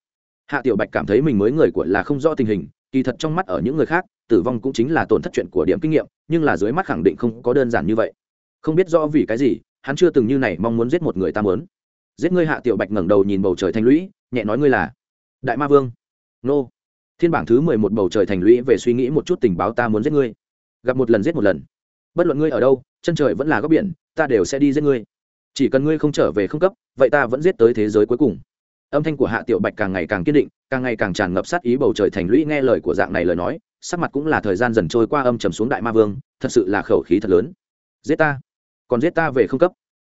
Hạ tiểu bạch cảm thấy mình mới người của là không rõ tình hình, kỳ thật trong mắt ở những người khác, tử vong cũng chính là tổn thất chuyện của điểm kinh nghiệm, nhưng là dưới mắt khẳng định không có đơn giản như vậy. Không biết rõ vì cái gì hắn chưa từng như này mong muốn giết một người ta muốn. Giết ngươi hạ tiểu bạch ngẩng đầu nhìn bầu trời thành lũy, nhẹ nói ngươi là đại ma vương. Nô. Thiên bảng thứ mười một bầu trời thành lũy về suy nghĩ một chút tình báo ta muốn giết ngươi. Gặp một lần giết một lần. Bất luận ngươi ở đâu, chân trời vẫn là góc biển, ta đều sẽ đi giết ngươi. Chỉ cần ngươi không trở về không cấp, vậy ta vẫn giết tới thế giới cuối cùng. Âm thanh của hạ tiểu bạch càng ngày càng kiên định, càng ngày càng tràn ngập sát ý bầu trời thành lũy nghe lời của dạng này lời nói, sắc mặt cũng là thời gian dần trôi qua âm trầm xuống đại ma vương, thật sự là khẩu khí thật lớn. Giết ta còn giết ta về không cấp.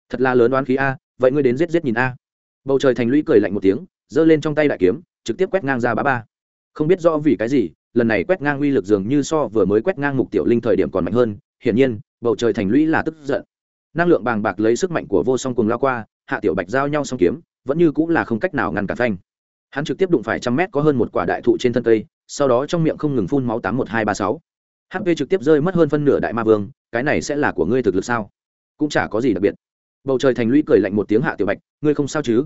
Thật là lớn đoán khí a, vậy ngươi đến giết giết nhìn a. Bầu trời thành lũy cười lạnh một tiếng, giơ lên trong tay đại kiếm, trực tiếp quét ngang ra bá ba. Không biết do vì cái gì, lần này quét ngang uy lực dường như so vừa mới quét ngang mục tiểu linh thời điểm còn mạnh hơn, hiển nhiên, bầu trời thành lũy là tức giận. Năng lượng bàng bạc lấy sức mạnh của vô song cùng lao qua, hạ tiểu bạch giao nhau song kiếm, vẫn như cũng là không cách nào ngăn cản phanh. Hắn trực tiếp đụng phải trăm mét có hơn một quả đại thụ trên thân cây, sau đó trong miệng không ngừng phun máu tám một hai ba sáu. Hp trực tiếp rơi mất hơn phân nửa đại ma vương, cái này sẽ là của ngươi thực lực sao? Cũng chả có gì đặc biệt. Bầu trời thành lũy cười lạnh một tiếng hạ tiểu bạch, ngươi không sao chứ?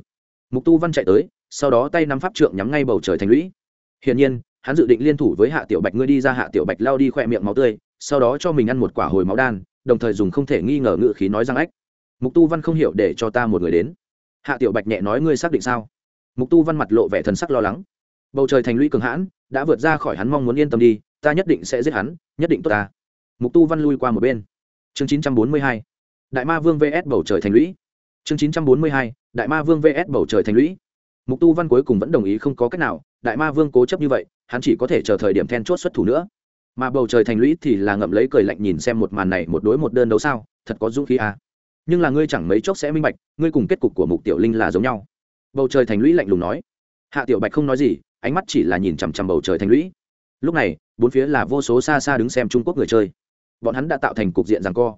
Mục tu văn chạy tới, sau đó tay nắm pháp trượng nhắm ngay bầu trời thành lũy. Hiển nhiên, hắn dự định liên thủ với hạ tiểu bạch, ngươi đi ra hạ tiểu bạch lao đi khỏe miệng máu tươi, sau đó cho mình ăn một quả hồi máu đan, đồng thời dùng không thể nghi ngờ ngự khí nói răng ách. Mục tu văn không hiểu để cho ta một người đến. Hạ tiểu bạch nhẹ nói, ngươi xác định sao? Mục tu văn mặt lộ vẻ thần sắc lo lắng. Bầu trời thành lũy cường hãn, đã vượt ra khỏi hắn mong muốn yên tâm đi, ta nhất định sẽ giết hắn, nhất định tốt ta. Mục tu văn lui qua một bên. Chương 942 đại ma vương vs. Bầu trời thành lũy. Chương 942 đại ma vương vs. Bầu trời thành lũy. Mục tu văn cuối cùng vẫn đồng ý không có cách nào, đại ma vương cố chấp như vậy, hắn chỉ có thể chờ thời điểm then chốt xuất thủ nữa. Mà bầu trời thành lũy thì là ngậm lấy cười lạnh nhìn xem một màn này một đối một đơn đấu sao, thật có dũng khí à. nhưng là ngươi chẳng mấy chốc sẽ minh bạch, ngươi cùng kết cục của mục tiểu linh là giống nhau. Bầu trời thành lũy lạnh lùng nói. Hạ tiểu bạch không nói gì, ánh mắt chỉ là nhìn chằm chằm bầu trời thành lũy. Lúc này, bốn phía là vô số xa xa đứng xem trung quốc người chơi. Bọn hắn đã tạo thành cục diện rằng co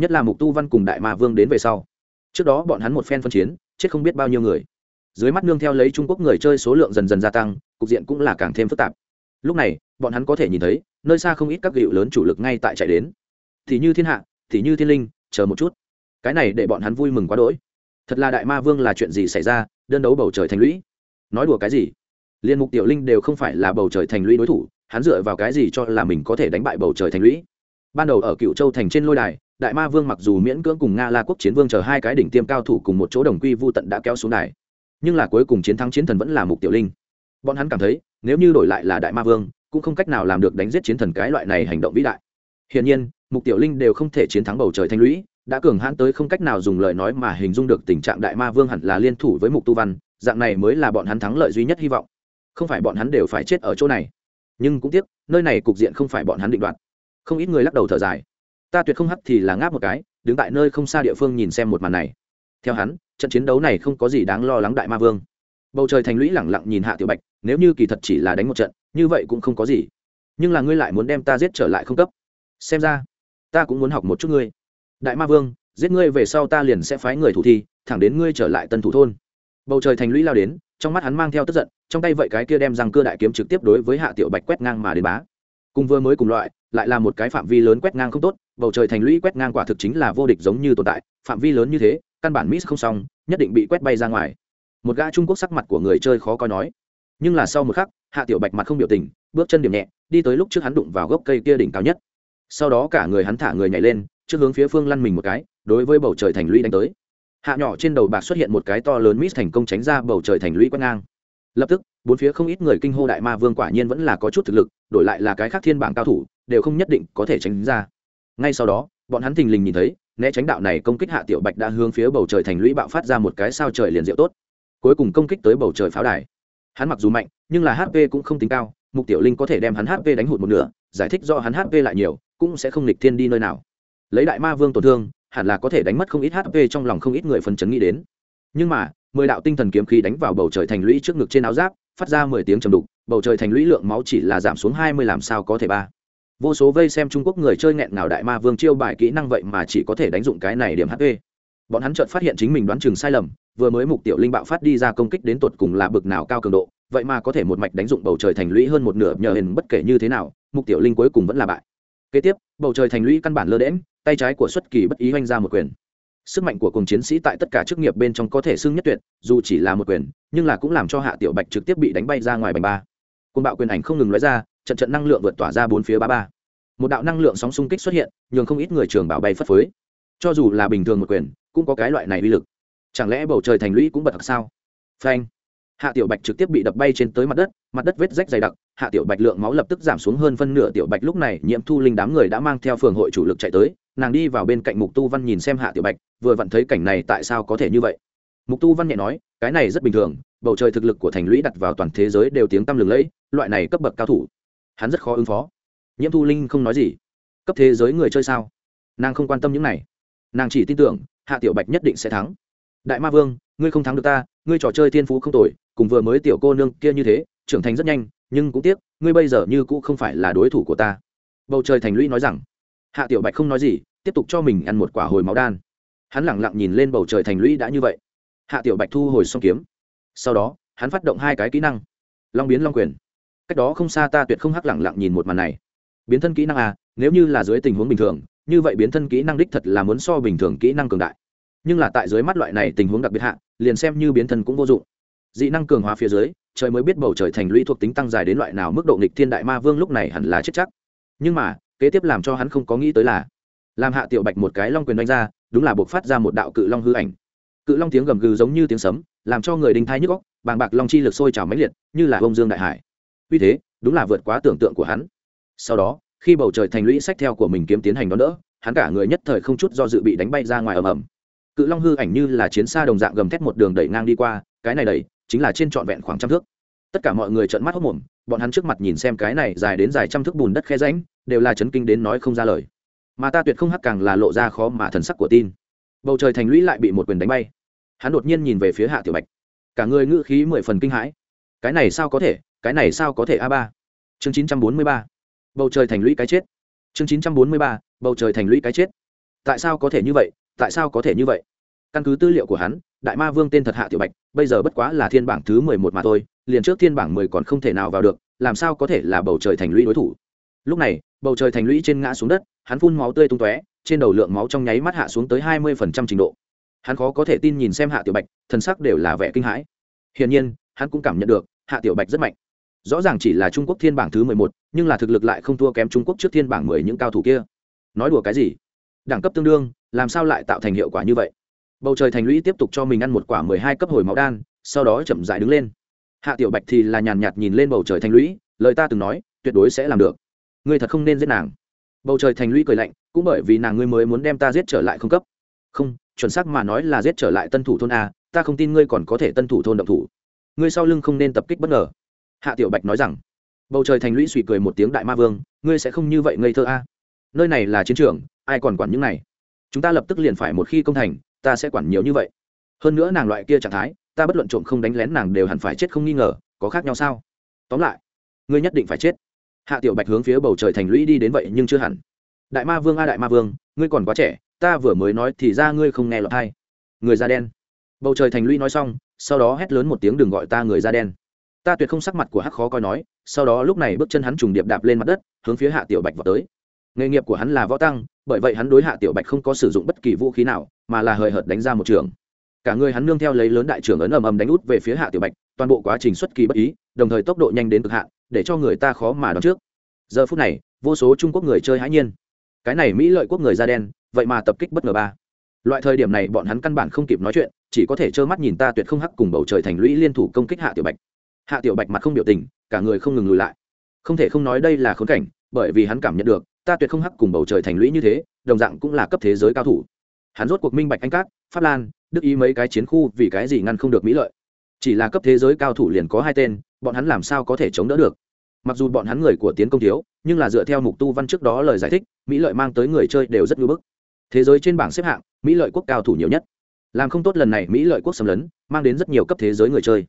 nhất là mục tu văn cùng đại ma vương đến về sau. Trước đó bọn hắn một phen phân chiến, chết không biết bao nhiêu người. Dưới mắt nương theo lấy trung quốc người chơi số lượng dần dần gia tăng, cục diện cũng là càng thêm phức tạp. Lúc này, bọn hắn có thể nhìn thấy, nơi xa không ít các gịu lớn chủ lực ngay tại chạy đến. Thì như thiên hạ, thì như thiên linh, chờ một chút. Cái này để bọn hắn vui mừng quá đỗi. Thật là đại ma vương là chuyện gì xảy ra, đơn đấu bầu trời thành lũy. Nói đùa cái gì? Liên mục tiểu linh đều không phải là bầu trời thành lũy đối thủ, hắn dựa vào cái gì cho là mình có thể đánh bại bầu trời thành lũy? Ban đầu ở cựu châu thành trên lôi đài đại ma vương mặc dù miễn cưỡng cùng nga la quốc chiến vương chờ hai cái đỉnh tiêm cao thủ cùng một chỗ đồng quy vô tận đã kéo xuống đài, nhưng là cuối cùng chiến thắng chiến thần vẫn là mục tiểu linh. Bọn hắn cảm thấy, nếu như đổi lại là đại ma vương, cũng không cách nào làm được đánh giết chiến thần cái loại này hành động vĩ đại. Hiển nhiên, mục tiểu linh đều không thể chiến thắng bầu trời thanh lũy, đã cường hãn tới không cách nào dùng lời nói mà hình dung được tình trạng đại ma vương hẳn là liên thủ với mục tu văn, dạng này mới là bọn hắn thắng lợi duy nhất hy vọng. Không phải bọn hắn đều phải chết ở chỗ này. Nhưng cũng tiếc, nơi này cục diện không phải bọn hắn định đoạt. Không ít người lắc đầu thở dài ta tuyệt không hắt thì là ngáp một cái, đứng tại nơi không xa địa phương nhìn xem một màn này. Theo hắn, trận chiến đấu này không có gì đáng lo lắng đại ma vương. Bầu trời thành lũy lẳng lặng nhìn hạ tiểu bạch, nếu như kỳ thật chỉ là đánh một trận, như vậy cũng không có gì. Nhưng là ngươi lại muốn đem ta giết trở lại không cấp. Xem ra, ta cũng muốn học một chút ngươi. Đại ma vương, giết ngươi về sau ta liền sẽ phái người thủ thi, thẳng đến ngươi trở lại tân thủ thôn. Bầu trời thành lũy lao đến, trong mắt hắn mang theo tức giận, trong tay vậy cái kia đem răng cưa đại kiếm trực tiếp đối với hạ tiểu bạch quét ngang mà đến bá. Cùng vừa mới cùng loại, lại là một cái phạm vi lớn quét ngang không tốt bầu trời thành lũy quét ngang quả thực chính là vô địch giống như tồn tại, phạm vi lớn như thế, căn bản miss không xong, nhất định bị quét bay ra ngoài. Một gã trung quốc sắc mặt của người chơi khó coi nói. Nhưng là sau một khắc, hạ tiểu bạch mặt không biểu tình, bước chân điểm nhẹ, đi tới lúc trước hắn đụng vào gốc cây kia đỉnh cao nhất. Sau đó cả người hắn thả người nhảy lên, trước hướng phía phương lăn mình một cái, đối với bầu trời thành lũy đánh tới. Hạ nhỏ trên đầu bạc xuất hiện một cái to lớn miss thành công tránh ra bầu trời thành lũy quét ngang. Lập tức, bốn phía không ít người kinh hô đại ma vương quả nhiên vẫn là có chút thực lực, đổi lại là cái khác thiên bảng cao thủ, đều không nhất định có thể tránh ra ngay sau đó, bọn hắn thình lình nhìn thấy, né tránh đạo này công kích hạ tiểu bạch đã hướng phía bầu trời thành lũy bạo phát ra một cái sao trời liền diệu tốt. Cuối cùng công kích tới bầu trời pháo đài. Hắn mặc dù mạnh, nhưng là hp cũng không tính cao, mục tiểu linh có thể đem hắn hp đánh hụt một nửa, giải thích do hắn hp lại nhiều, cũng sẽ không lịch thiên đi nơi nào. Lấy đại ma vương tổn thương, hẳn là có thể đánh mất không ít hp trong lòng không ít người phần chấn nghĩ đến. Nhưng mà, mười đạo tinh thần kiếm khí đánh vào bầu trời thành lũy trước ngực trên áo giáp, phát ra mười tiếng trầm đục, bầu trời thành lũy lượng máu chỉ là giảm xuống hai mươi làm sao có thể ba vô số vây xem trung quốc người chơi nghẹn nào đại ma vương chiêu bài kỹ năng vậy mà chỉ có thể đánh dụng cái này điểm hp bọn hắn chợt phát hiện chính mình đoán chừng sai lầm, vừa mới mục tiểu linh bạo phát đi ra công kích đến tột cùng là bực nào cao cường độ, vậy mà có thể một mạch đánh dụng bầu trời thành lũy hơn một nửa nhờ hình bất kể như thế nào, mục tiểu linh cuối cùng vẫn là bại. Kế tiếp, bầu trời thành lũy căn bản lơ đễm tay trái của xuất kỳ bất ý oanh ra một quyền. Sức mạnh của cùng chiến sĩ tại tất cả chức nghiệp bên trong có thể xưng nhất tuyệt, dù chỉ là một quyền, nhưng là cũng làm cho hạ tiểu bạch trực tiếp bị đánh bay ra ngoài bành ba. Côn bạo quyền ảnh không ngừng nói ra trận trận năng lượng vượt tỏa ra bốn phía ba ba. Một đạo năng lượng sóng xung kích xuất hiện, nhường không ít người trường bảo bay phất phới. Cho dù là bình thường một quyền, cũng có cái loại này uy lực. Chẳng lẽ bầu trời thành lũy cũng bật thật sao? Phanh. Hạ tiểu bạch trực tiếp bị đập bay trên tới mặt đất mặt đất vết rách dày đặc, hạ tiểu bạch lượng máu lập tức giảm xuống hơn phân nửa. Tiểu bạch lúc này nhiễm thu linh đám người đã mang theo phường hội chủ lực chạy tới, nàng đi vào bên cạnh mục tu văn nhìn xem hạ tiểu bạch, vừa vặn thấy cảnh này tại sao có thể như vậy. Mục tu văn nhẹ nói, cái này rất bình thường, bầu trời thực lực của thành lũy đặt vào toàn thế giới đều tiếng tăm lừng lẫy, loại này cấp bậc cao thủ hắn rất khó ứng phó. Nhiễm thu linh không nói gì. Cấp thế giới người chơi sao? Nàng không quan tâm những này. Nàng chỉ tin tưởng, hạ tiểu bạch nhất định sẽ thắng. Đại ma vương, ngươi không thắng được ta, ngươi trò chơi thiên phú không tồi, cùng vừa mới tiểu cô nương kia như thế, trưởng thành rất nhanh, nhưng cũng tiếc, ngươi bây giờ như cũ không phải là đối thủ của ta. Bầu trời thành lũy nói rằng. Hạ tiểu bạch không nói gì, tiếp tục cho mình ăn một quả hồi máu đan. Hắn lẳng lặng nhìn lên bầu trời thành lũy đã như vậy. Hạ tiểu bạch thu hồi xong kiếm. Sau đó, hắn phát động hai cái kỹ năng. Long biến long quyền cách đó không xa ta tuyệt không hắc lẳng lặng nhìn một màn này. Biến thân kỹ năng à nếu như là dưới tình huống bình thường, như vậy biến thân kỹ năng đích thật là muốn so bình thường kỹ năng cường đại. Nhưng là tại dưới mắt loại này tình huống đặc biệt hạ, liền xem như biến thân cũng vô dụng. Dị năng cường hóa phía dưới, trời mới biết bầu trời thành lũy thuộc tính tăng dài đến loại nào mức độ nghịch thiên đại ma vương lúc này hẳn là chết chắc. Nhưng mà, kế tiếp làm cho hắn không có nghĩ tới là, làm hạ tiểu bạch một cái long quyền đánh ra, đúng là buộc phát ra một đạo cự long hư ảnh. Cự long tiếng gầm gừ giống như tiếng sấm, làm cho người đinh thai nhức góc bàng bạc long chi lực sôi trào mãnh liệt, như là bông dương đại hải vì thế, đúng là vượt quá tưởng tượng của hắn. Sau đó, khi bầu trời thành lũy sách theo của mình kiếm tiến hành đón đỡ, hắn cả người nhất thời không chút do dự bị đánh bay ra ngoài ầm ầm. Cự long hư ảnh như là chiến xa đồng dạng gầm thét một đường đẩy ngang đi qua, cái này đẩy, chính là trên trọn vẹn khoảng trăm thước. Tất cả mọi người trợn mắt hốc mồm bọn hắn trước mặt nhìn xem cái này dài đến dài trăm thước bùn đất khe ránh đều là chấn kinh đến nói không ra lời. Mà ta tuyệt không hắc càng là lộ ra khó mà thần sắc của tin. Bầu trời thành lũy lại bị một quyền đánh bay. Hắn đột nhiên nhìn về phía hạ tiểu bạch. Cả người ngữ khí mười phần kinh hãi. Cái này sao có thể? Cái này sao có thể a ba? Chương chín trăm bốn mươi ba. Bầu trời thành lũy cái chết. Chương chín trăm bốn mươi ba, bầu trời thành lũy cái chết. Tại sao có thể như vậy? Tại sao có thể như vậy? Căn cứ tư liệu của hắn, đại ma vương tên thật hạ tiểu bạch, bây giờ bất quá là thiên bảng thứ mười một mà thôi, liền trước thiên bảng mười còn không thể nào vào được, làm sao có thể là bầu trời thành lũy đối thủ? Lúc này, bầu trời thành lũy trên ngã xuống đất, hắn phun máu tươi tung tóe, trên đầu lượng máu trong nháy mắt hạ xuống tới hai mươi phần trăm trình độ. Hắn khó có thể tin nhìn xem hạ tiểu bạch thân sắc đều là vẻ kinh hãi. Hiển nhiên, hắn cũng cảm nhận được hạ tiểu bạch rất mạnh rõ ràng chỉ là trung quốc thiên bảng thứ mười một, nhưng là thực lực lại không thua kém trung quốc trước thiên bảng mười những cao thủ kia. Nói đùa cái gì? Đẳng cấp tương đương, làm sao lại tạo thành hiệu quả như vậy? Bầu trời thành lũy tiếp tục cho mình ăn một quả mười hai cấp hồi máu đan, sau đó chậm dại đứng lên. Hạ tiểu bạch thì là nhàn nhạt nhìn lên bầu trời thành lũy, lời ta từng nói, tuyệt đối sẽ làm được. Ngươi thật không nên giết nàng. Bầu trời thành lũy cười lạnh, cũng bởi vì nàng ngươi mới muốn đem ta giết trở lại không cấp. Không, chuẩn xác mà nói là giết trở lại tân thủ thôn a, ta không tin ngươi còn có thể tân thủ thôn động thủ. Ngươi sau lưng không nên tập kích bất ngờ hạ tiểu bạch nói rằng, bầu trời thành lũy suy cười một tiếng đại ma vương, ngươi sẽ không như vậy ngây thơ a. Nơi này là chiến trường, ai còn quản những này? Chúng ta lập tức liền phải một khi công thành, ta sẽ quản nhiều như vậy. Hơn nữa nàng loại kia trạng thái, ta bất luận trộm không đánh lén nàng đều hẳn phải chết không nghi ngờ, có khác nhau sao? Tóm lại, ngươi nhất định phải chết. Hạ tiểu bạch hướng phía bầu trời thành lũy đi đến vậy nhưng chưa hẳn. Đại ma vương a, đại ma vương, ngươi còn quá trẻ, ta vừa mới nói thì ra ngươi không nghe lọt hay người da đen. Bầu trời thành lũy nói xong, sau đó hét lớn một tiếng đừng gọi ta người da đen ta tuyệt không sắc mặt của hắc khó coi nói, sau đó lúc này bước chân hắn trùng điệp đạp lên mặt đất, hướng phía hạ tiểu bạch vào tới. Nghề nghiệp của hắn là võ tăng, bởi vậy hắn đối hạ tiểu bạch không có sử dụng bất kỳ vũ khí nào, mà là hời hợt đánh ra một trường. Cả người hắn nương theo lấy lớn đại trưởng ấn ầm ầm đánh út về phía hạ tiểu bạch, toàn bộ quá trình xuất kỳ bất ý, đồng thời tốc độ nhanh đến cực hạn, để cho người ta khó mà đoán trước. Giờ phút này, vô số trung quốc người chơi hãi nhiên. Cái này mỹ lợi quốc người da đen, vậy mà tập kích bất ngờ ba. Loại thời điểm này bọn hắn căn bản không kịp nói chuyện, chỉ có thể trơ mắt nhìn ta tuyệt không hắc cùng bầu trời thành lũy liên thủ công kích hạ tiểu bạch hạ tiểu bạch mặt không biểu tình, cả người không ngừng lùi lại. Không thể không nói đây là khốn cảnh, bởi vì hắn cảm nhận được, ta tuyệt không hắc cùng bầu trời thành lũy như thế, đồng dạng cũng là cấp thế giới cao thủ. Hắn rốt cuộc minh bạch anh cát, pháp lan, đức ý mấy cái chiến khu vì cái gì ngăn không được mỹ lợi. Chỉ là cấp thế giới cao thủ liền có hai tên, bọn hắn làm sao có thể chống đỡ được? Mặc dù bọn hắn người của tiến công thiếu, nhưng là dựa theo mục tu văn trước đó lời giải thích, mỹ lợi mang tới người chơi đều rất ngưỡng bức. Thế giới trên bảng xếp hạng, mỹ lợi quốc cao thủ nhiều nhất. Làm không tốt lần này, mỹ lợi quốc xâm lấn, mang đến rất nhiều cấp thế giới người chơi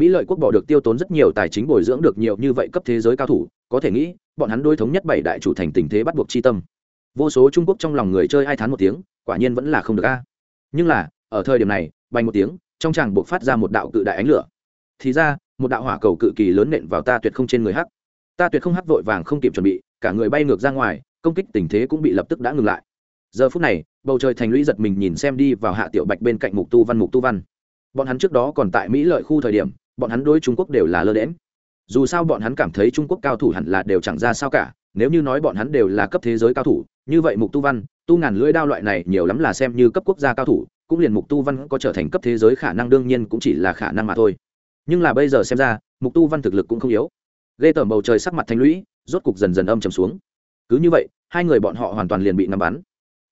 mỹ lợi quốc bỏ được tiêu tốn rất nhiều tài chính bồi dưỡng được nhiều như vậy cấp thế giới cao thủ, có thể nghĩ, bọn hắn đối thống nhất bảy đại chủ thành tình thế bắt buộc chi tâm. Vô số trung quốc trong lòng người chơi hai tháng một tiếng, quả nhiên vẫn là không được a. Nhưng là, ở thời điểm này bay một tiếng, trong chàng buộc phát ra một đạo cự đại ánh lửa. Thì ra, một đạo hỏa cầu cự kỳ lớn nện vào ta tuyệt không trên người hắc. Ta tuyệt không hắc vội vàng không kịp chuẩn bị, cả người bay ngược ra ngoài, công kích tình thế cũng bị lập tức đã ngừng lại. Giờ phút này, bầu trời thành lũy giật mình nhìn xem đi vào hạ tiểu bạch bên cạnh mục tu văn, mục tu văn. Bọn hắn trước đó còn tại mỹ lợi khu thời điểm bọn hắn đối trung quốc đều là lơ đễm dù sao bọn hắn cảm thấy trung quốc cao thủ hẳn là đều chẳng ra sao cả, nếu như nói bọn hắn đều là cấp thế giới cao thủ, như vậy mục tu văn, tu ngàn lưỡi đao loại này nhiều lắm là xem như cấp quốc gia cao thủ, cũng liền mục tu văn có trở thành cấp thế giới khả năng đương nhiên cũng chỉ là khả năng mà thôi. Nhưng là bây giờ xem ra, mục tu văn thực lực cũng không yếu. Ghê tởm bầu trời sắc mặt thanh lũy, rốt cục dần dần âm trầm xuống. Cứ như vậy, hai người bọn họ hoàn toàn liền bị ngắm bắn.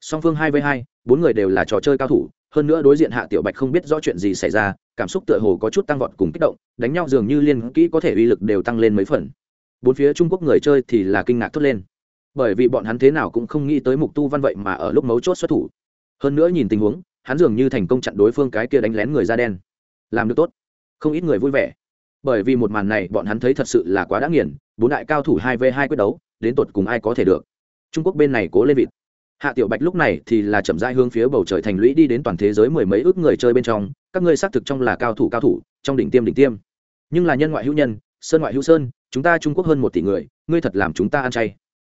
Song phương hai v hai, bốn người đều là trò chơi cao thủ hơn nữa đối diện hạ tiểu bạch không biết rõ chuyện gì xảy ra, cảm xúc tựa hồ có chút tăng vọt cùng kích động, đánh nhau dường như liên kỹ có thể uy lực đều tăng lên mấy phần. Bốn phía trung quốc người chơi thì là kinh ngạc thốt lên. Bởi vì bọn hắn thế nào cũng không nghĩ tới mục tu văn vậy mà ở lúc mấu chốt xuất thủ. Hơn nữa nhìn tình huống, hắn dường như thành công chặn đối phương cái kia đánh lén người da đen. Làm được tốt. Không ít người vui vẻ. Bởi vì một màn này, bọn hắn thấy thật sự là quá đã nghiền, bốn đại cao thủ hai v hai quyết đấu, đến tột cùng ai có thể được. Trung quốc bên này cố lên vịt hạ tiểu bạch lúc này thì là chậm rãi hướng phía bầu trời thành lũy đi đến toàn thế giới mười mấy ước người chơi bên trong, các ngươi xác thực trong là cao thủ cao thủ, trong đỉnh tiêm đỉnh tiêm. Nhưng là nhân ngoại hữu nhân, sơn ngoại hữu sơn, chúng ta trung quốc hơn một tỷ người, ngươi thật làm chúng ta ăn chay.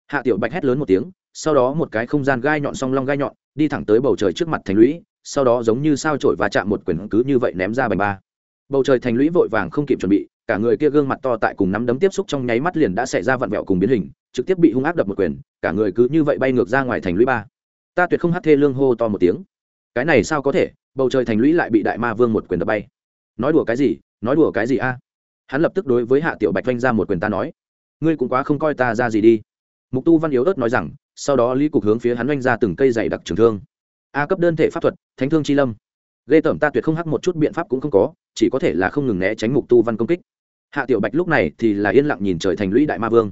Hạ tiểu bạch hét lớn một tiếng, sau đó một cái không gian gai nhọn song long gai nhọn, đi thẳng tới bầu trời trước mặt thành lũy, sau đó giống như sao trổi và chạm một quyển cứ như vậy ném ra bành ba. Bầu trời thành lũy vội vàng không kịp chuẩn bị cả người kia gương mặt to tại cùng nắm đấm tiếp xúc trong nháy mắt liền đã xảy ra vặn vẹo cùng biến hình, trực tiếp bị hung ác đập một quyền, cả người cứ như vậy bay ngược ra ngoài thành lũy ba. Ta tuyệt không hát thê lương hô to một tiếng. Cái này sao có thể? Bầu trời thành lũy lại bị đại ma vương một quyền đập bay. Nói đùa cái gì? Nói đùa cái gì a? Hắn lập tức đối với hạ tiểu bạch vanh ra một quyền ta nói, ngươi cũng quá không coi ta ra gì đi. Mục tu văn yếu ớt nói rằng, sau đó lý cục hướng phía hắn oanh ra từng cây dày đặc trường thương. A cấp đơn thể pháp thuật, thánh thương chi lâm. Ghê tởm ta tuyệt không hắc một chút biện pháp cũng không có, chỉ có thể là không ngừng né tránh mục tu văn công kích hạ tiểu bạch lúc này thì là yên lặng nhìn trời thành lũy đại ma vương.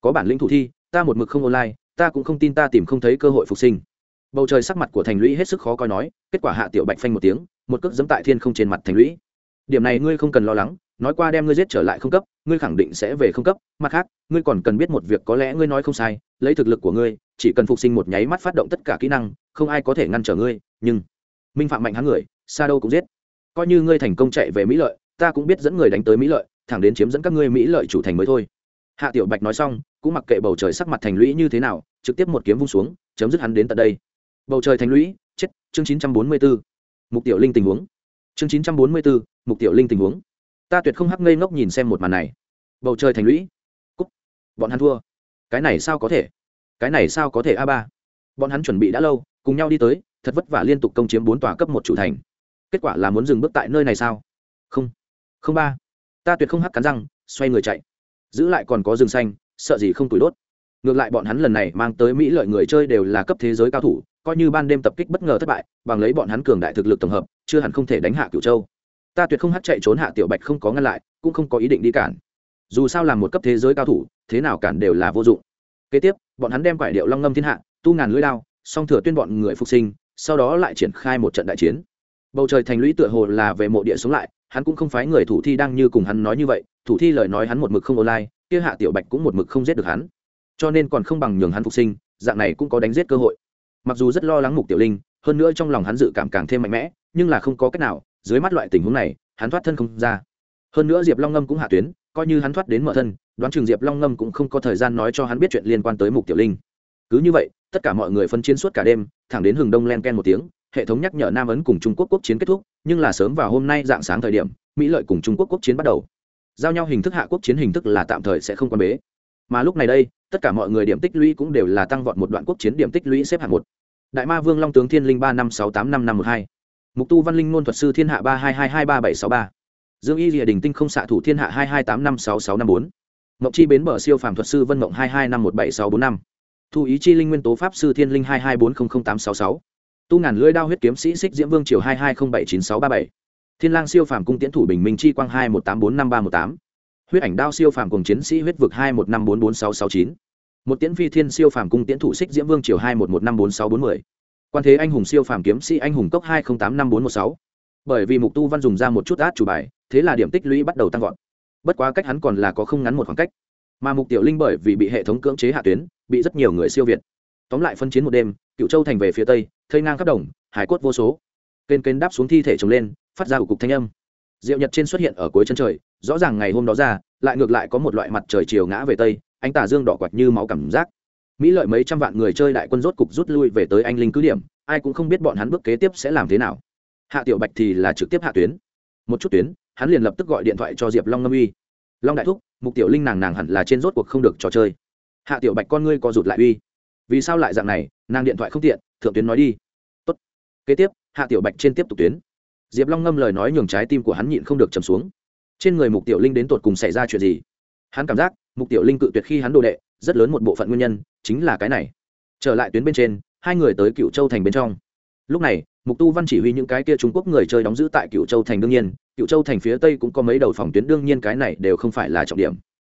Có bản lĩnh thủ thi, ta một mực không online, ta cũng không tin ta tìm không thấy cơ hội phục sinh. Bầu trời sắc mặt của thành lũy hết sức khó coi nói, kết quả hạ tiểu bạch phanh một tiếng, một cước dẫm tại thiên không trên mặt thành lũy. Điểm này ngươi không cần lo lắng, nói qua đem ngươi giết trở lại không cấp, ngươi khẳng định sẽ về không cấp, mặt khác, ngươi còn cần biết một việc có lẽ ngươi nói không sai, lấy thực lực của ngươi, chỉ cần phục sinh một nháy mắt phát động tất cả kỹ năng, không ai có thể ngăn trở ngươi, nhưng minh phạm mạnh hắn người xa đâu cũng giết. Coi như ngươi thành công chạy về mỹ lợi, ta cũng biết dẫn người đánh tới mỹ lợi thẳng đến chiếm dẫn các ngươi mỹ lợi chủ thành mới thôi. Hạ tiểu bạch nói xong cũng mặc kệ bầu trời sắc mặt thành lũy như thế nào trực tiếp một kiếm vung xuống chấm dứt hắn đến tận đây. Bầu trời thành lũy chết chương chín trăm bốn mươi 944. mục tiểu linh tình huống. Chương chín trăm bốn mươi 944, mục tiểu linh tình huống. Ta tuyệt không hắc ngây ngốc nhìn xem một màn này. Bầu trời thành lũy. Cúc bọn hắn thua. Cái này sao có thể? Cái này sao có thể a ba? Bọn hắn chuẩn bị đã lâu cùng nhau đi tới thật vất vả liên tục công chiếm bốn tòa cấp một chủ thành. Kết quả là muốn dừng bước tại nơi này sao? Không. Không ba ta tuyệt không hắc cắn răng, xoay người chạy. Giữ lại còn có rừng xanh, sợ gì không tủi đốt. Ngược lại bọn hắn lần này mang tới mỹ lợi người chơi đều là cấp thế giới cao thủ, coi như ban đêm tập kích bất ngờ thất bại, bằng lấy bọn hắn cường đại thực lực tổng hợp, chưa hẳn không thể đánh hạ cửu châu. Ta tuyệt không hắt chạy trốn hạ tiểu bạch không có ngăn lại, cũng không có ý định đi cản. Dù sao là một cấp thế giới cao thủ, thế nào cản đều là vô dụng. Kế tiếp, bọn hắn đem quải điệu long ngâm thiên hạ, tu ngàn lưỡi đao, song thừa tuyên bọn người phục sinh, sau đó lại triển khai một trận đại chiến. Bầu trời thành lũy tựa hồ là về mộ địa sống lại hắn cũng không phái người thủ thi đang như cùng hắn nói như vậy, thủ thi lời nói hắn một mực không online, kia hạ tiểu bạch cũng một mực không giết được hắn. Cho nên còn không bằng nhường hắn phục sinh, dạng này cũng có đánh giết cơ hội. Mặc dù rất lo lắng mục tiểu linh, hơn nữa trong lòng hắn dự cảm càng thêm mạnh mẽ, nhưng là không có cách nào, dưới mắt loại tình huống này, hắn thoát thân không ra. Hơn nữa diệp long ngâm cũng hạ tuyến, coi như hắn thoát đến mở thân, đoán chừng diệp long ngâm cũng không có thời gian nói cho hắn biết chuyện liên quan tới mục tiểu linh. Cứ như vậy, tất cả mọi người phân chiến suốt cả đêm, thẳng đến hừng đông len ken một tiếng hệ thống nhắc nhở nam ấn cùng trung quốc quốc chiến kết thúc, nhưng là sớm vào hôm nay dạng sáng thời điểm, mỹ lợi cùng trung quốc quốc chiến bắt đầu. Giao nhau hình thức hạ quốc chiến hình thức là tạm thời sẽ không quan bế. Mà lúc này đây, tất cả mọi người điểm tích lũy cũng đều là tăng vọt một đoạn quốc chiến điểm tích lũy xếp hạng một. Đại ma vương long tướng thiên linh ba năm sáu tám năm năm một hai. Mục tu văn linh ngôn thuật sư thiên hạ ba hai hai hai ba bảy sáu ba. Dương y rìa đình tinh không xạ thủ thiên hạ hai hai tám năm sáu sáu năm bốn. Mộng chi bến bờ siêu phàm thuật sư vân mộng hai hai năm một bảy sáu bốn năm. Thu ý chi linh nguyên tố pháp sư thiên linh hai hai bốn không không tám sáu sáu tu ngàn lưỡi đao huyết kiếm sĩ xích diễm vương triều hai hai không bảy chín sáu ba bảy. Thiên lang siêu phàm cung tiễn thủ bình minh chi quang hai một tám bốn năm ba một tám. Huyết ảnh đao siêu phàm cùng chiến sĩ huyết vực hai một năm bốn bốn sáu sáu chín. Một tiễn phi thiên siêu phàm cung tiễn thủ xích diễm vương triều hai một một năm bốn sáu bốn mươi quan thế anh hùng siêu phàm kiếm sĩ anh hùng cốc hai không tám năm bốn một sáu. Bởi vì mục tu văn dùng ra một chút át chủ bài, thế là điểm tích lũy bắt đầu tăng vọt. Bất quá cách hắn còn là có không ngắn một khoảng cách. Mà mục tiểu linh bởi vì bị hệ thống cưỡng chế hạ tuyến, bị rất nhiều người siêu việt. Tóm lại phân chiến một đêm, cựu châu thành về phía tây thây ngang khắp đồng, hải cốt vô số. Kênh kênh đáp xuống thi thể trồng lên, phát ra ủ cục thanh âm. Diệu nhật trên xuất hiện ở cuối chân trời, rõ ràng ngày hôm đó ra, lại ngược lại có một loại mặt trời chiều ngã về tây anh tả dương đỏ quạt như máu cảm giác. Mỹ lợi mấy trăm vạn người chơi đại quân rốt cục rút lui về tới anh linh cứ điểm, ai cũng không biết bọn hắn bước kế tiếp sẽ làm thế nào. Hạ tiểu bạch thì là trực tiếp hạ tuyến. Một chút tuyến, hắn liền lập tức gọi điện thoại cho diệp long ngâm uy. Long đại thúc, mục tiểu linh nàng nàng hẳn là trên rốt cuộc không được trò chơi. Hạ tiểu bạch con ngươi co rụt lại uy vì sao lại dạng này, nàng điện thoại không tiện, thượng tuyến nói đi. Tốt. Kế tiếp, hạ tiểu bạch trên tiếp tục tuyến. Diệp long ngâm lời nói nhường trái tim của hắn nhịn không được trầm xuống. Trên người mục tiểu linh đến tột cùng xảy ra chuyện gì? Hắn cảm giác, mục tiểu linh cự tuyệt khi hắn đồ đệ, rất lớn một bộ phận nguyên nhân, chính là cái này. Trở lại tuyến bên trên, hai người tới cựu châu thành bên trong. Lúc này, mục tu văn chỉ huy những cái kia trung quốc người chơi đóng giữ tại cựu châu thành đương nhiên cựu châu thành phía tây cũng có mấy đầu phòng tuyến, đương nhiên cái này đều không phải là trọng điểm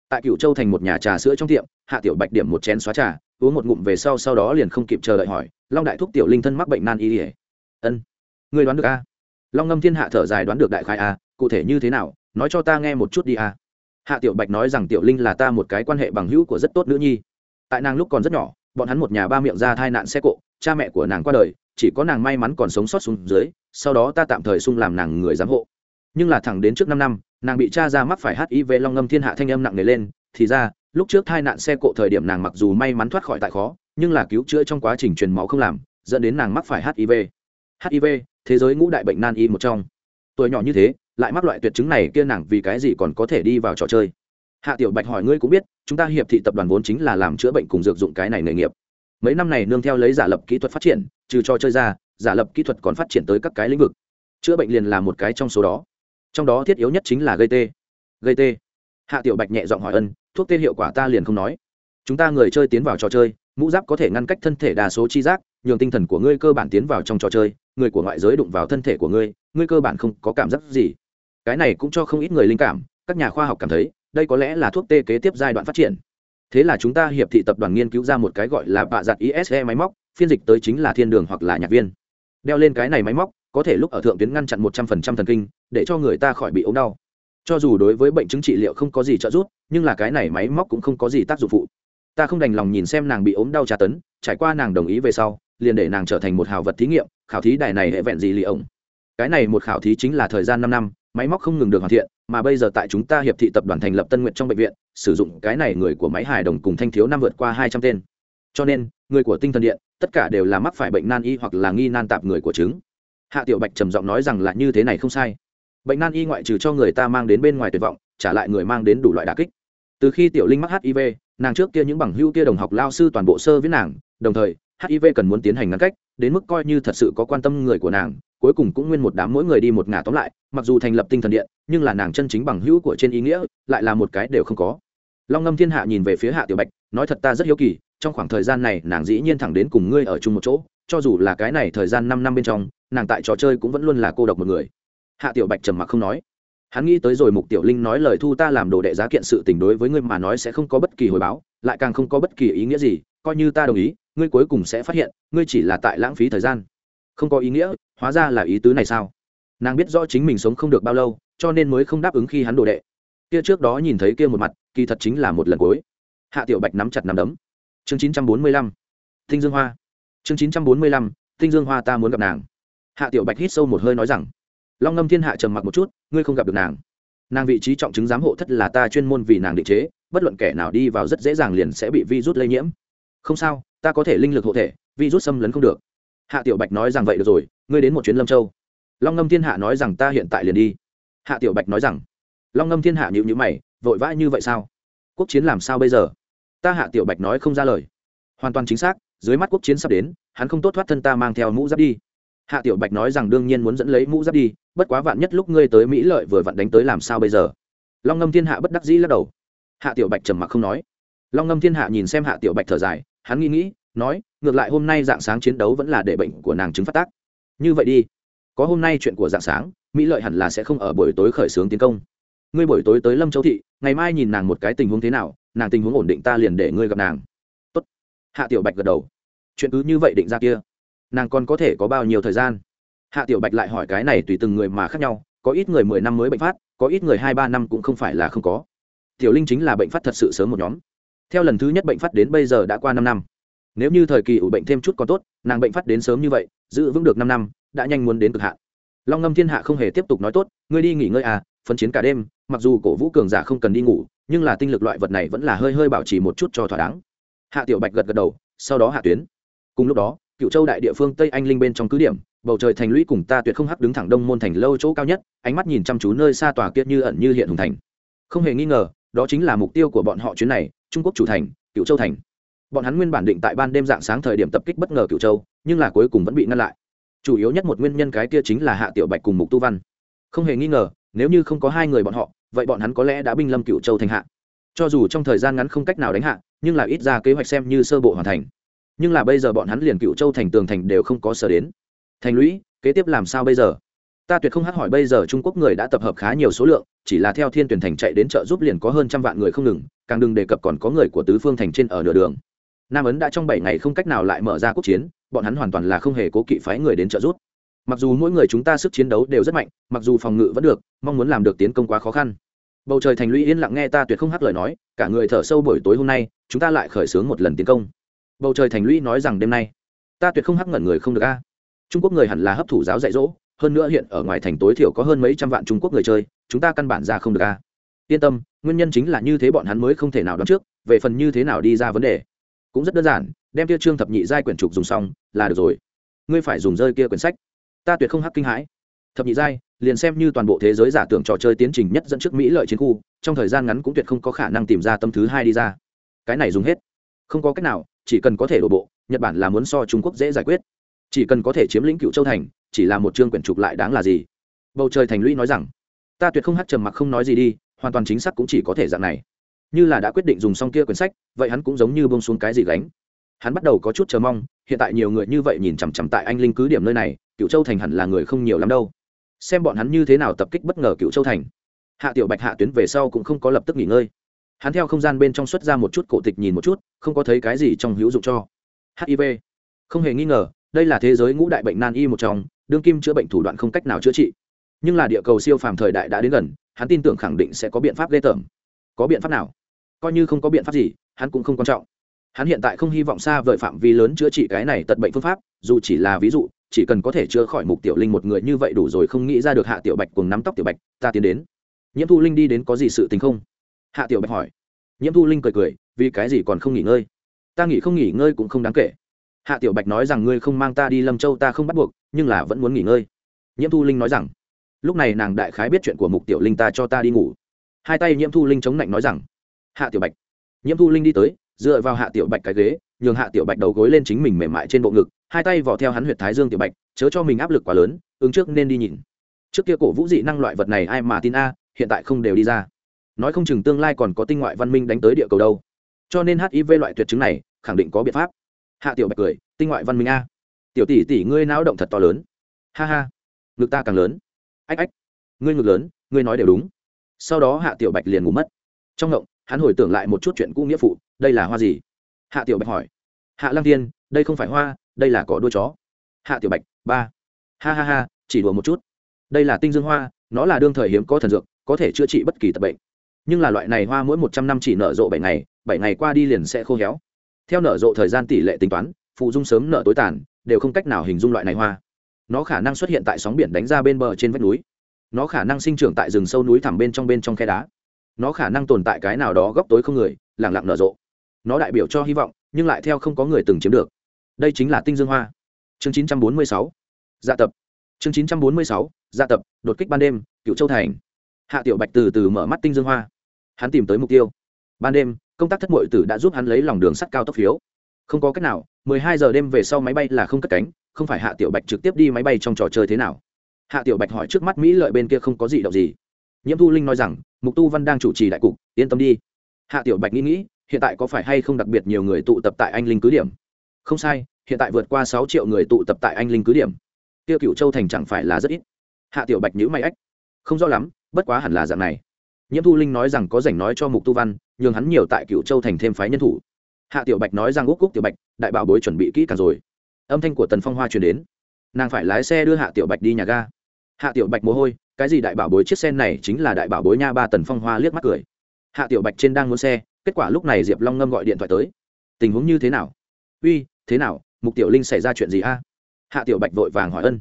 tại cựu châu thành một nhà trà sữa trong tiệm, hạ tiểu bạch điểm một chén xóa trà, uống một ngụm về sau sau đó liền không kịp chờ đợi hỏi, long đại thúc tiểu linh thân mắc bệnh nan y ỉa ân người đoán được a? Long ngâm thiên hạ thở dài đoán được đại khai a, cụ thể như thế nào? Nói cho ta nghe một chút đi a. Hạ tiểu bạch nói rằng tiểu linh là ta một cái quan hệ bằng hữu của rất tốt nữ nhi. Tại nàng lúc còn rất nhỏ, bọn hắn một nhà ba miệng ra thai nạn xe cộ, cha mẹ của nàng qua đời, chỉ có nàng may mắn còn sống sót xuống dưới, sau đó ta tạm thời sung làm nàng người giám hộ. Nhưng là thẳng đến trước năm năm nàng bị cha ra mắc phải hiv long ngâm thiên hạ thanh âm nặng nề lên, thì ra, lúc trước thai nạn xe cộ thời điểm nàng mặc dù may mắn thoát khỏi tại khó, nhưng là cứu chữa trong quá trình truyền máu không làm, dẫn đến nàng mắc phải hiv hiv thế giới ngũ đại bệnh nan y một trong. Tuổi nhỏ như thế, lại mắc loại tuyệt chứng này kia nàng vì cái gì còn có thể đi vào trò chơi? Hạ tiểu bạch hỏi ngươi cũng biết, chúng ta hiệp thị tập đoàn vốn chính là làm chữa bệnh cùng dược dụng cái này nghề nghiệp. Mấy năm này nương theo lấy giả lập kỹ thuật phát triển, trừ cho chơi ra, giả lập kỹ thuật còn phát triển tới các cái lĩnh vực. Chữa bệnh liền là một cái trong số đó trong đó thiết yếu nhất chính là gây tê. Gây tê. Hạ tiểu bạch nhẹ giọng hỏi ân, thuốc tê hiệu quả ta liền không nói. Chúng ta người chơi tiến vào trò chơi, mũ giáp có thể ngăn cách thân thể đa số chi giác, nhường tinh thần của ngươi cơ bản tiến vào trong trò chơi, người của ngoại giới đụng vào thân thể của ngươi ngươi cơ bản không có cảm giác gì. Cái này cũng cho không ít người linh cảm, các nhà khoa học cảm thấy, đây có lẽ là thuốc tê kế tiếp giai đoạn phát triển. Thế là chúng ta hiệp thị tập đoàn nghiên cứu ra một cái gọi là bạ giặt ise máy móc, phiên dịch tới chính là thiên đường hoặc là nhạc viên. Đeo lên cái này máy móc có thể lúc ở thượng tuyến ngăn chặn một trăm phần trăm thần kinh, để cho người ta khỏi bị ốm đau. Cho dù đối với bệnh chứng trị liệu không có gì trợ giúp, nhưng là cái này máy móc cũng không có gì tác dụng phụ. Ta không đành lòng nhìn xem nàng bị ốm đau tra tấn, trải qua nàng đồng ý về sau, liền để nàng trở thành một hào vật thí nghiệm, khảo thí đài này hệ vẹn gì lì ổng. Cái này một khảo thí chính là thời gian năm năm, máy móc không ngừng được hoàn thiện, mà bây giờ tại chúng ta hiệp thị tập đoàn thành lập tân nguyện trong bệnh viện, sử dụng cái này người của máy hài đồng cùng thanh thiếu năm vượt qua hai trăm tên. Cho nên, người của tinh thần điện, tất cả đều là mắc phải bệnh nan y hoặc là nghi nan tạp người của chứng hạ tiểu bạch trầm giọng nói rằng là như thế này không sai. Bệnh nan y ngoại trừ cho người ta mang đến bên ngoài tuyệt vọng, trả lại người mang đến đủ loại đà kích. Từ khi tiểu linh mắc hiv nàng trước kia những bằng hữu kia đồng học lao sư toàn bộ sơ với nàng, đồng thời hiv cần muốn tiến hành ngăn cách, đến mức coi như thật sự có quan tâm người của nàng, cuối cùng cũng nguyên một đám mỗi người đi một ngả tóm lại, mặc dù thành lập tinh thần điện, nhưng là nàng chân chính bằng hữu của trên ý nghĩa, lại là một cái đều không có. Long ngâm thiên hạ nhìn về phía hạ tiểu bạch, nói thật ta rất hiếu kỳ, trong khoảng thời gian này nàng dĩ nhiên thẳng đến cùng ngươi ở chung một chỗ, cho dù là cái này thời gian năm năm bên trong nàng tại trò chơi cũng vẫn luôn là cô độc một người. Hạ tiểu bạch trầm mặc không nói. Hắn nghĩ tới rồi mục tiểu linh nói lời thu ta làm đồ đệ giá kiện sự tình đối với ngươi mà nói sẽ không có bất kỳ hồi báo, lại càng không có bất kỳ ý nghĩa gì, coi như ta đồng ý, ngươi cuối cùng sẽ phát hiện, ngươi chỉ là tại lãng phí thời gian. Không có ý nghĩa, hóa ra là ý tứ này sao? Nàng biết rõ chính mình sống không được bao lâu, cho nên mới không đáp ứng khi hắn đồ đệ. Kia trước đó nhìn thấy kia một mặt, kỳ thật chính là một lần cuối. Hạ tiểu bạch nắm chặt nắm đấm. Chương chín trăm bốn mươi lăm. Dương hoa. Chương chín trăm bốn mươi lăm. Dương hoa ta muốn gặp nàng hạ tiểu bạch hít sâu một hơi nói rằng, long ngâm thiên hạ trầm mặc một chút, ngươi không gặp được nàng. Nàng vị trí trọng chứng giám hộ thất là ta chuyên môn vì nàng định chế, bất luận kẻ nào đi vào rất dễ dàng liền sẽ bị virus lây nhiễm. Không sao, ta có thể linh lực hộ thể, virus xâm lấn không được. Hạ tiểu bạch nói rằng vậy được rồi, ngươi đến một chuyến lâm châu. Long ngâm thiên hạ nói rằng ta hiện tại liền đi. Hạ tiểu bạch nói rằng, long ngâm thiên hạ nhịu nhữ mày, vội vã như vậy sao? Quốc chiến làm sao bây giờ? Ta hạ tiểu bạch nói không ra lời. Hoàn toàn chính xác, dưới mắt quốc chiến sắp đến, hắn không tốt thoát thân ta mang theo mũ giáp đi hạ tiểu bạch nói rằng đương nhiên muốn dẫn lấy mũ giáp đi, bất quá vạn nhất lúc ngươi tới mỹ lợi vừa vặn đánh tới làm sao bây giờ? Long ngâm thiên hạ bất đắc dĩ lắc đầu. Hạ tiểu bạch trầm mặc không nói. Long ngâm thiên hạ nhìn xem hạ tiểu bạch thở dài, hắn nghĩ nghĩ, nói, ngược lại hôm nay dạng sáng chiến đấu vẫn là để bệnh của nàng chứng phát tác. Như vậy đi. Có hôm nay chuyện của dạng sáng, mỹ lợi hẳn là sẽ không ở buổi tối khởi xướng tiến công. Ngươi buổi tối tới lâm châu thị, ngày mai nhìn nàng một cái tình huống thế nào, nàng tình huống ổn định ta liền để ngươi gặp nàng. Tốt. hạ tiểu bạch gật đầu. Chuyện cứ như vậy định ra kia nàng còn có thể có bao nhiêu thời gian? Hạ tiểu bạch lại hỏi cái này tùy từng người mà khác nhau, có ít người mười năm mới bệnh phát, có ít người hai ba năm cũng không phải là không có. Tiểu linh chính là bệnh phát thật sự sớm một nhóm. Theo lần thứ nhất bệnh phát đến bây giờ đã qua năm năm. Nếu như thời kỳ ủ bệnh thêm chút còn tốt, nàng bệnh phát đến sớm như vậy, giữ vững được năm năm, đã nhanh muốn đến cực hạn. Long ngâm thiên hạ không hề tiếp tục nói tốt, ngươi đi nghỉ ngơi à phấn chiến cả đêm, mặc dù cổ vũ cường giả không cần đi ngủ, nhưng là tinh lực loại vật này vẫn là hơi hơi bảo trì một chút cho thỏa đáng. Hạ tiểu bạch gật gật đầu, sau đó hạ tuyến. Cùng lúc đó cựu châu đại địa phương tây anh linh bên trong cứ điểm, bầu trời thành lũy cùng ta tuyệt không hắc đứng thẳng đông môn thành lâu chỗ cao nhất, ánh mắt nhìn chăm chú nơi xa tòa kiệt như ẩn như hiện hùng thành. Không hề nghi ngờ, đó chính là mục tiêu của bọn họ chuyến này, trung quốc chủ thành cựu châu thành. Bọn hắn nguyên bản định tại ban đêm dạng sáng thời điểm tập kích bất ngờ cựu châu, nhưng là cuối cùng vẫn bị ngăn lại. Chủ yếu nhất một nguyên nhân cái kia chính là hạ tiểu bạch cùng mục tu văn. Không hề nghi ngờ, nếu như không có hai người bọn họ, vậy bọn hắn có lẽ đã binh lâm cựu châu thành hạ. Cho dù trong thời gian ngắn không cách nào đánh hạ, nhưng là ít ra kế hoạch xem như sơ bộ hoàn thành nhưng là bây giờ bọn hắn liền cựu châu thành tường thành đều không có sở đến. Thành lũy, kế tiếp làm sao bây giờ? Ta tuyệt không hát hỏi bây giờ trung quốc người đã tập hợp khá nhiều số lượng, chỉ là theo thiên tuyển thành chạy đến chợ giúp liền có hơn trăm vạn người không ngừng, càng đừng đề cập còn có người của tứ phương thành trên ở nửa đường. Nam ấn đã trong bảy ngày không cách nào lại mở ra quốc chiến, bọn hắn hoàn toàn là không hề cố kỵ phái người đến trợ giúp. Mặc dù mỗi người chúng ta sức chiến đấu đều rất mạnh, mặc dù phòng ngự vẫn được, mong muốn làm được tiến công quá khó khăn. Bầu trời thành lũy yên lặng nghe ta tuyệt không hát lời nói, cả người thở sâu buổi tối hôm nay, chúng ta lại khởi xướng một lần tiến công bầu trời thành lũy nói rằng đêm nay, ta tuyệt không hắc ngẩn người không được a. Trung quốc người hẳn là hấp thụ giáo dạy dỗ, hơn nữa hiện ở ngoài thành tối thiểu có hơn mấy trăm vạn trung quốc người chơi, chúng ta căn bản ra không được a. Yên tâm, nguyên nhân chính là như thế bọn hắn mới không thể nào đoán trước, về phần như thế nào đi ra vấn đề. Cũng rất đơn giản, đem kia trương thập nhị giai quyển trục dùng xong, là được rồi. Ngươi phải dùng rơi kia quyển sách. Ta tuyệt không hắc kinh hãi. Thập nhị giai, liền xem như toàn bộ thế giới giả tưởng trò chơi tiến trình nhất dẫn trước mỹ lợi chiến khu, trong thời gian ngắn cũng tuyệt không có khả năng tìm ra tâm thứ hai đi ra. Cái này dùng hết. Không có cách nào chỉ cần có thể đổ bộ, nhật bản là muốn so trung quốc dễ giải quyết. Chỉ cần có thể chiếm lĩnh cựu châu thành, chỉ là một chương quyển trục lại đáng là gì? Bầu trời thành lũy nói rằng, ta tuyệt không hát trầm mặc không nói gì đi, hoàn toàn chính xác cũng chỉ có thể dạng này. Như là đã quyết định dùng xong kia quyển sách, vậy hắn cũng giống như bông xuống cái gì gánh. Hắn bắt đầu có chút chờ mong, hiện tại nhiều người như vậy nhìn chằm chằm tại anh linh cứ điểm nơi này, cựu châu thành hẳn là người không nhiều lắm đâu. Xem bọn hắn như thế nào tập kích bất ngờ cựu châu thành. Hạ tiểu bạch hạ tuyến về sau cũng không có lập tức nghỉ ngơi hắn theo không gian bên trong xuất ra một chút cổ tịch nhìn một chút, không có thấy cái gì trong hữu dụng cho. Hiv không hề nghi ngờ, đây là thế giới ngũ đại bệnh nan y một trong, đương kim chữa bệnh thủ đoạn không cách nào chữa trị. Nhưng là địa cầu siêu phàm thời đại đã đến gần, hắn tin tưởng khẳng định sẽ có biện pháp ghê tởm. Có biện pháp nào? Coi như không có biện pháp gì, hắn cũng không quan trọng. Hắn hiện tại không hy vọng xa vời phạm vi lớn chữa trị cái này tật bệnh phương pháp, dù chỉ là ví dụ, chỉ cần có thể chữa khỏi mục tiểu linh một người như vậy đủ rồi không nghĩ ra được hạ tiểu bạch cùng nắm tóc tiểu bạch, ta tiến đến. Nhiễm thu linh đi đến có gì sự tình không? Hạ tiểu bạch hỏi. Nhiễm thu linh cười cười, vì cái gì còn không nghỉ ngơi? Ta nghỉ không nghỉ ngơi cũng không đáng kể. Hạ tiểu bạch nói rằng ngươi không mang ta đi lâm châu ta không bắt buộc, nhưng là vẫn muốn nghỉ ngơi. Nhiễm thu linh nói rằng, lúc này nàng đại khái biết chuyện của mục tiểu linh ta cho ta đi ngủ. Hai tay nhiễm thu linh chống lạnh nói rằng, hạ tiểu bạch. Nhiễm thu linh đi tới, dựa vào hạ tiểu bạch cái ghế, nhường hạ tiểu bạch đầu gối lên chính mình mềm mại trên bộ ngực, hai tay vỏ theo hắn huyệt thái dương tiểu bạch, chớ cho mình áp lực quá lớn, ứng trước nên đi nhìn. Trước kia cổ vũ dị năng loại vật này ai mà tin a, hiện tại không đều đi ra nói không chừng tương lai còn có tinh ngoại văn minh đánh tới địa cầu đâu. Cho nên hiv loại tuyệt chứng này, khẳng định có biện pháp. Hạ tiểu bạch cười, tinh ngoại văn minh a. Tiểu tỷ tỷ, ngươi não động thật to lớn. Ha ha. Ngực ta càng lớn. Ách ách. Ngươi ngực lớn, ngươi nói đều đúng. Sau đó hạ tiểu bạch liền ngủ mất. Trong ngộng, hắn hồi tưởng lại một chút chuyện cũ nghĩa phụ, đây là hoa gì? Hạ tiểu bạch hỏi. Hạ lăng thiên, đây không phải hoa, đây là cỏ đuôi chó. Hạ tiểu bạch, ba. Ha ha ha, chỉ đùa một chút. Đây là tinh dương hoa, nó là đương thời hiếm có thần dược, có thể chữa trị bất kỳ tật bệnh nhưng là loại này hoa mỗi một trăm năm chỉ nở rộ bảy ngày bảy ngày qua đi liền sẽ khô héo. Theo nở rộ thời gian tỷ lệ tính toán, phụ dung sớm nở tối tàn, đều không cách nào hình dung loại này hoa. Nó khả năng xuất hiện tại sóng biển đánh ra bên bờ trên vách núi. Nó khả năng sinh trưởng tại rừng sâu núi thẳm bên trong bên trong khe đá. Nó khả năng tồn tại cái nào đó góc tối không người lẳng lặng nở rộ. Nó đại biểu cho hy vọng, nhưng lại theo không có người từng chiếm được. Đây chính là tinh dương hoa. Chương 946. dạ tập. Chương 946. dạ tập, đột kích ban đêm cựu châu thành. Hạ tiểu bạch từ từ mở mắt tinh dương hoa hắn tìm tới mục tiêu. Ban đêm, công tác thất mội tử đã giúp hắn lấy lòng đường sắt cao tốc phiếu. Không có cách nào 12 giờ đêm về sau máy bay là không cất cánh, không phải hạ tiểu bạch trực tiếp đi máy bay trong trò chơi thế nào. Hạ tiểu bạch hỏi trước mắt mỹ lợi bên kia không có gì động gì. Nhiễm thu linh nói rằng, mục tu văn đang chủ trì đại cục, yên tâm đi. Hạ tiểu bạch nghĩ nghĩ, hiện tại có phải hay không đặc biệt nhiều người tụ tập tại anh linh cứ điểm? Không sai, hiện tại vượt qua sáu triệu người tụ tập tại anh linh cứ điểm. Tiêu cựu châu thành chẳng phải là rất ít. Hạ tiểu bạch nhữ may ách. Không rõ lắm, bất quá hẳn là dạng này nhiễm thu linh nói rằng có rảnh nói cho mục tu văn, nhường hắn nhiều tại cựu châu thành thêm phái nhân thủ. Hạ tiểu bạch nói rằng úc cúc tiểu bạch, đại bảo bối chuẩn bị kỹ càng rồi. Âm thanh của tần phong hoa truyền đến. Nàng phải lái xe đưa hạ tiểu bạch đi nhà ga. Hạ tiểu bạch mồ hôi, cái gì đại bảo bối chiếc xe này chính là đại bảo bối nha ba tần phong hoa liếc mắt cười. Hạ tiểu bạch trên đang muốn xe, kết quả lúc này diệp long ngâm gọi điện thoại tới. Tình huống như thế nào? Uy, thế nào? Mục tiểu linh xảy ra chuyện gì a? Hạ tiểu bạch vội vàng hỏi ân.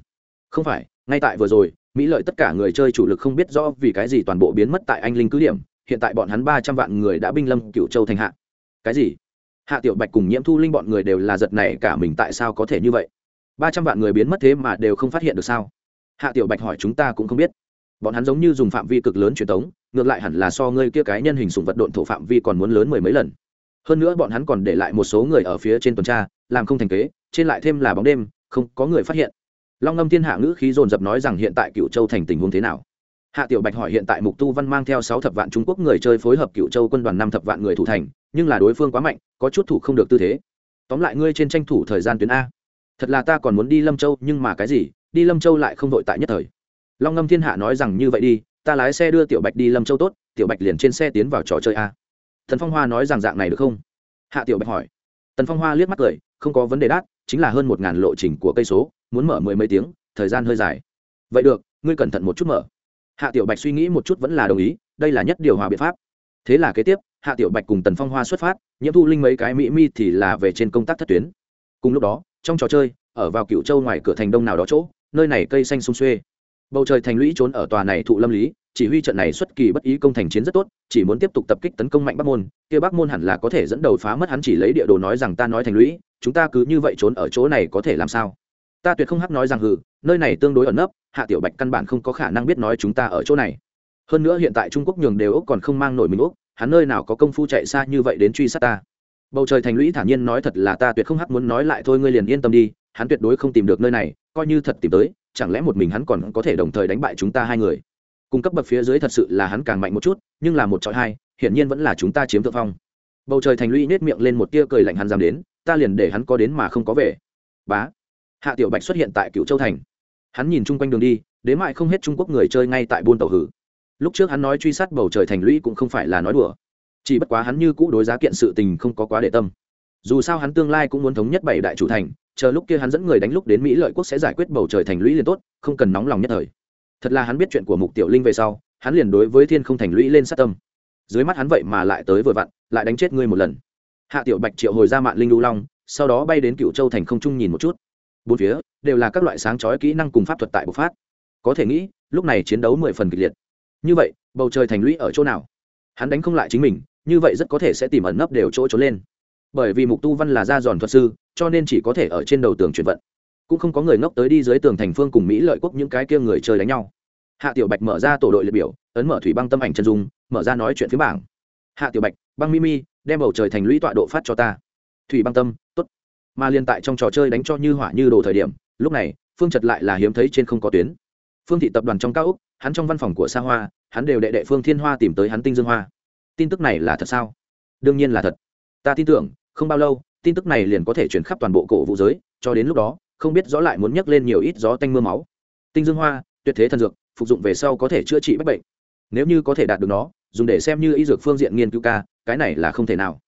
Không phải, ngay tại vừa rồi mỹ lợi tất cả người chơi chủ lực không biết rõ vì cái gì toàn bộ biến mất tại anh linh cứ điểm, hiện tại bọn hắn ba trăm vạn người đã binh lâm cựu châu thành hạ. Cái gì? Hạ tiểu bạch cùng nhiễm thu linh bọn người đều là giật này cả mình tại sao có thể như vậy? Ba trăm vạn người biến mất thế mà đều không phát hiện được sao? Hạ tiểu bạch hỏi chúng ta cũng không biết. Bọn hắn giống như dùng phạm vi cực lớn truyền thống, ngược lại hẳn là so ngươi kia cái nhân hình sùng vật độn thổ phạm vi còn muốn lớn mười mấy lần. Hơn nữa bọn hắn còn để lại một số người ở phía trên tuần tra, làm không thành kế, trên lại thêm là bóng đêm, không có người phát hiện long ngâm thiên hạ ngữ khí dồn dập nói rằng hiện tại cựu châu thành tình huống thế nào? Hạ tiểu bạch hỏi hiện tại mục tu văn mang theo sáu thập vạn trung quốc người chơi phối hợp cựu châu quân đoàn năm thập vạn người thủ thành, nhưng là đối phương quá mạnh, có chút thủ không được tư thế. Tóm lại ngươi trên tranh thủ thời gian tuyến a. Thật là ta còn muốn đi lâm châu, nhưng mà cái gì, đi lâm châu lại không vội tại nhất thời. Long ngâm thiên hạ nói rằng như vậy đi, ta lái xe đưa tiểu bạch đi lâm châu tốt, tiểu bạch liền trên xe tiến vào trò chơi a. Thần phong hoa nói rằng dạng này được không? Hạ tiểu bạch hỏi. Tần phong hoa liếc mắt cười, không có vấn đề đắt chính là hơn một ngàn lộ trình của cây số, muốn mở mười mấy tiếng, thời gian hơi dài. Vậy được, ngươi cẩn thận một chút mở. Hạ tiểu bạch suy nghĩ một chút vẫn là đồng ý, đây là nhất điều hòa biện pháp. Thế là kế tiếp, hạ tiểu bạch cùng tần phong hoa xuất phát, nhiễm thu linh mấy cái mỹ mi thì là về trên công tác thất tuyến. Cùng lúc đó, trong trò chơi, ở vào cựu châu ngoài cửa thành đông nào đó chỗ, nơi này cây xanh sung xuê. Bầu trời thành lũy trốn ở tòa này thụ lâm lý chỉ huy trận này xuất kỳ bất ý công thành chiến rất tốt, chỉ muốn tiếp tục tập kích tấn công mạnh bắc môn, kia bắc môn hẳn là có thể dẫn đầu phá mất hắn chỉ lấy địa đồ nói rằng ta nói thành lũy, chúng ta cứ như vậy trốn ở chỗ này có thể làm sao? Ta tuyệt không hắc nói rằng hừ, nơi này tương đối ẩn nấp, hạ tiểu bạch căn bản không có khả năng biết nói chúng ta ở chỗ này. Hơn nữa hiện tại trung quốc nhường đều úc còn không mang nổi mình úc, hắn nơi nào có công phu chạy xa như vậy đến truy sát ta? Bầu trời thành lũy thản nhiên nói thật là ta tuyệt không hắc muốn nói lại thôi, ngươi liền yên tâm đi, hắn tuyệt đối không tìm được nơi này, coi như thật tìm tới, chẳng lẽ một mình hắn còn có thể đồng thời đánh bại chúng ta hai người? Cung cấp bậc phía dưới thật sự là hắn càng mạnh một chút, nhưng là một trọi hai, hiển nhiên vẫn là chúng ta chiếm thượng phong. Bầu trời thành lũy nết miệng lên một tia cười lạnh hắn dám đến, ta liền để hắn có đến mà không có về. Bá. Hạ tiểu bạch xuất hiện tại cựu châu thành. Hắn nhìn chung quanh đường đi, đến mại không hết trung quốc người chơi ngay tại buôn tàu hử. Lúc trước hắn nói truy sát bầu trời thành lũy cũng không phải là nói đùa. Chỉ bất quá hắn như cũ đối giá kiện sự tình không có quá để tâm. Dù sao hắn tương lai cũng muốn thống nhất bảy đại chủ thành, chờ lúc kia hắn dẫn người đánh lúc đến mỹ lợi quốc sẽ giải quyết bầu trời thành lũy liền tốt, không cần nóng lòng nhất thời thật là hắn biết chuyện của mục tiểu linh về sau, hắn liền đối với thiên không thành lũy lên sát tâm. Dưới mắt hắn vậy mà lại tới vừa vặn, lại đánh chết ngươi một lần. Hạ tiểu bạch triệu hồi ra mạng linh lưu long, sau đó bay đến cựu châu thành không trung nhìn một chút. Bốn phía đều là các loại sáng chói kỹ năng cùng pháp thuật tại bộc phát. Có thể nghĩ, lúc này chiến đấu mười phần kịch liệt. Như vậy, bầu trời thành lũy ở chỗ nào? Hắn đánh không lại chính mình, như vậy rất có thể sẽ tìm ẩn nấp đều chỗ trốn lên. Bởi vì mục tu văn là gia giòn thuật sư, cho nên chỉ có thể ở trên đầu tường chuyển vận cũng không có người ngốc tới đi dưới tường thành phương cùng mỹ lợi quốc những cái kia người chơi đánh nhau. Hạ tiểu bạch mở ra tổ đội liệt biểu, ấn mở thủy băng tâm ảnh chân dung, mở ra nói chuyện phía bảng. Hạ tiểu bạch, băng mimi đem bầu trời thành lũy tọa độ phát cho ta. Thủy băng tâm t ố t mà liên tại trong trò chơi đánh cho như hỏa như đồ thời điểm, lúc này, phương trật lại là hiếm thấy trên không có tuyến. Phương thị tập đoàn trong cao úc hắn trong văn phòng của sa hoa, hắn đều đệ đệ phương thiên hoa tìm tới hắn tinh dương hoa. Tin tức này là thật sao? Đương nhiên là thật. Ta tin tưởng, không bao lâu, tin tức này liền có thể chuyển khắp toàn bộ cổ vũ giới, cho đến lúc đó không biết rõ lại muốn nhắc lên nhiều ít gió tanh mưa máu. Tinh dương hoa, tuyệt thế thần dược, phục dụng về sau có thể chữa trị bách bệnh. Nếu như có thể đạt được nó, dùng để xem như y dược phương diện nghiên cứu ca, cái này là không thể nào.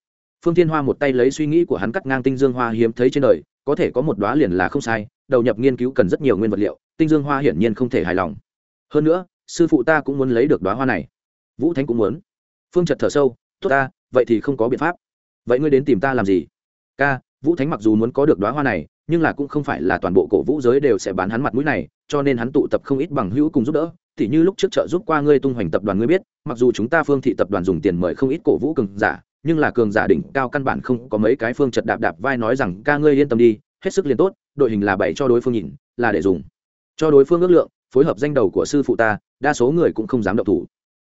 Phương thiên hoa một tay lấy suy nghĩ của hắn cắt ngang tinh dương hoa hiếm thấy trên đời, có thể có một đoá liền là không sai, đầu nhập nghiên cứu cần rất nhiều nguyên vật liệu, tinh dương hoa hiển nhiên không thể hài lòng. Hơn nữa, sư phụ ta cũng muốn lấy được đoá hoa này. Vũ thánh cũng muốn. Phương trật thở sâu, tốt ta, vậy thì không có biện pháp. Vậy ngươi đến tìm ta làm gì? Ca, vũ thánh mặc dù muốn có được đoá hoa này nhưng là cũng không phải là toàn bộ cổ vũ giới đều sẽ bán hắn mặt mũi này, cho nên hắn tụ tập không ít bằng hữu cùng giúp đỡ. Thì như lúc trước trợ giúp qua ngươi tung hoành tập đoàn ngươi biết, mặc dù chúng ta phương thị tập đoàn dùng tiền mời không ít cổ vũ cường giả, nhưng là cường giả đỉnh cao căn bản không có mấy cái phương chật đạp đạp vai nói rằng, ca ngươi yên tâm đi, hết sức liền tốt, đội hình là bảy cho đối phương nhìn, là để dùng. Cho đối phương ước lượng, phối hợp danh đầu của sư phụ ta, đa số người cũng không dám động thủ.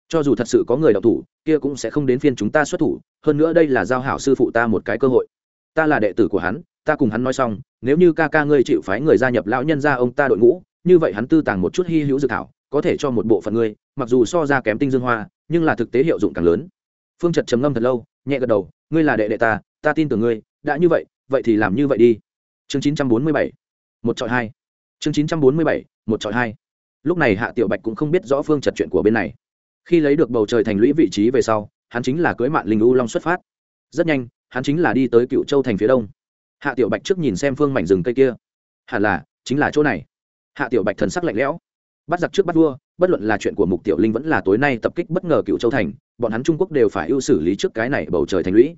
Cho dù thật sự có người động thủ, kia cũng sẽ không đến phiên chúng ta xuất thủ, hơn nữa đây là giao hảo sư phụ ta một cái cơ hội. Ta là đệ tử của hắn ta cùng hắn nói xong, nếu như ca ca ngươi chịu phái người gia nhập lão nhân gia ông ta đội ngũ, như vậy hắn tư tàng một chút hy hữu dự thảo, có thể cho một bộ phận ngươi, mặc dù so ra kém tinh dương hoa, nhưng là thực tế hiệu dụng càng lớn. Phương trật trầm ngâm thật lâu, nhẹ gật đầu, ngươi là đệ đệ ta ta tin tưởng ngươi, đã như vậy vậy thì làm như vậy đi. Chương chín trăm bốn mươi bảy, một trọi hai. Chương chín trăm bốn mươi bảy, một trọi hai. Lúc này hạ tiểu bạch cũng không biết rõ phương trật chuyện của bên này. Khi lấy được bầu trời thành lũy vị trí về sau, hắn chính là cưới mạng linh u long xuất phát. Rất nhanh, hắn chính là đi tới cựu châu thành phía đông hạ tiểu bạch trước nhìn xem phương mảnh rừng cây kia. Hẳn là, chính là chỗ này. Hạ tiểu bạch thần sắc lạnh lẽo. Bắt giặc trước bắt vua, bất luận là chuyện của mục tiểu linh vẫn là tối nay tập kích bất ngờ cựu châu thành, bọn hắn trung quốc đều phải ưu xử lý trước cái này bầu trời thành lũy.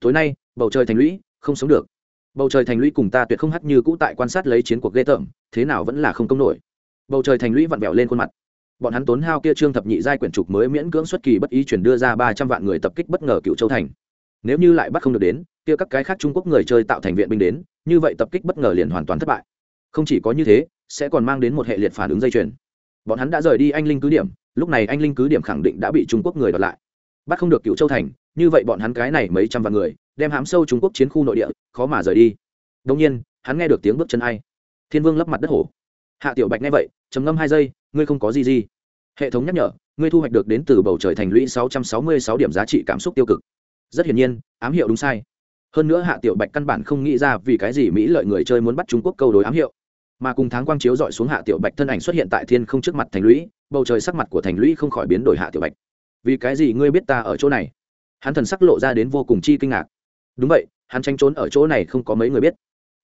Tối nay, bầu trời thành lũy, không sống được. Bầu trời thành lũy cùng ta tuyệt không hắt như cũ tại quan sát lấy chiến cuộc ghê tởm, thế nào vẫn là không công nổi. Bầu trời thành lũy vặn vẹo lên khuôn mặt. Bọn hắn tốn hao kia trương thập nhị giai quyển trục mới miễn cưỡng xuất kỳ bất ý chuyển đưa ra ba trăm vạn người tập kích bất ngờ cựu châu thành. Nếu như lại bắt không được đến kia các cái khác trung quốc người chơi tạo thành viện binh đến, như vậy tập kích bất ngờ liền hoàn toàn thất bại. Không chỉ có như thế, sẽ còn mang đến một hệ liệt phản ứng dây chuyền. Bọn hắn đã rời đi anh linh cứ điểm, lúc này anh linh cứ điểm khẳng định đã bị trung quốc người đoạt lại. Bắt không được cựu châu thành, như vậy bọn hắn cái này mấy trăm vạn người, đem hám sâu trung quốc chiến khu nội địa, khó mà rời đi. Đông nhiên, hắn nghe được tiếng bước chân ai. Thiên vương lấp mặt đất hổ. Hạ tiểu bạch nghe vậy, trầm ngâm hai giây, ngươi không có gì gì. Hệ thống nhắc nhở, ngươi thu hoạch được đến từ bầu trời thành lũy sáu trăm sáu mươi sáu điểm giá trị cảm xúc tiêu cực. Rất hiển nhiên, ám hiệu đúng sai hơn nữa hạ tiểu bạch căn bản không nghĩ ra vì cái gì mỹ lợi người chơi muốn bắt trung quốc câu đối ám hiệu. Mà cùng tháng quang chiếu dọi xuống hạ tiểu bạch thân ảnh xuất hiện tại thiên không trước mặt thành lũy, bầu trời sắc mặt của thành lũy không khỏi biến đổi hạ tiểu bạch. Vì cái gì ngươi biết ta ở chỗ này? Hắn thần sắc lộ ra đến vô cùng chi kinh ngạc. Đúng vậy, hắn tranh trốn ở chỗ này không có mấy người biết.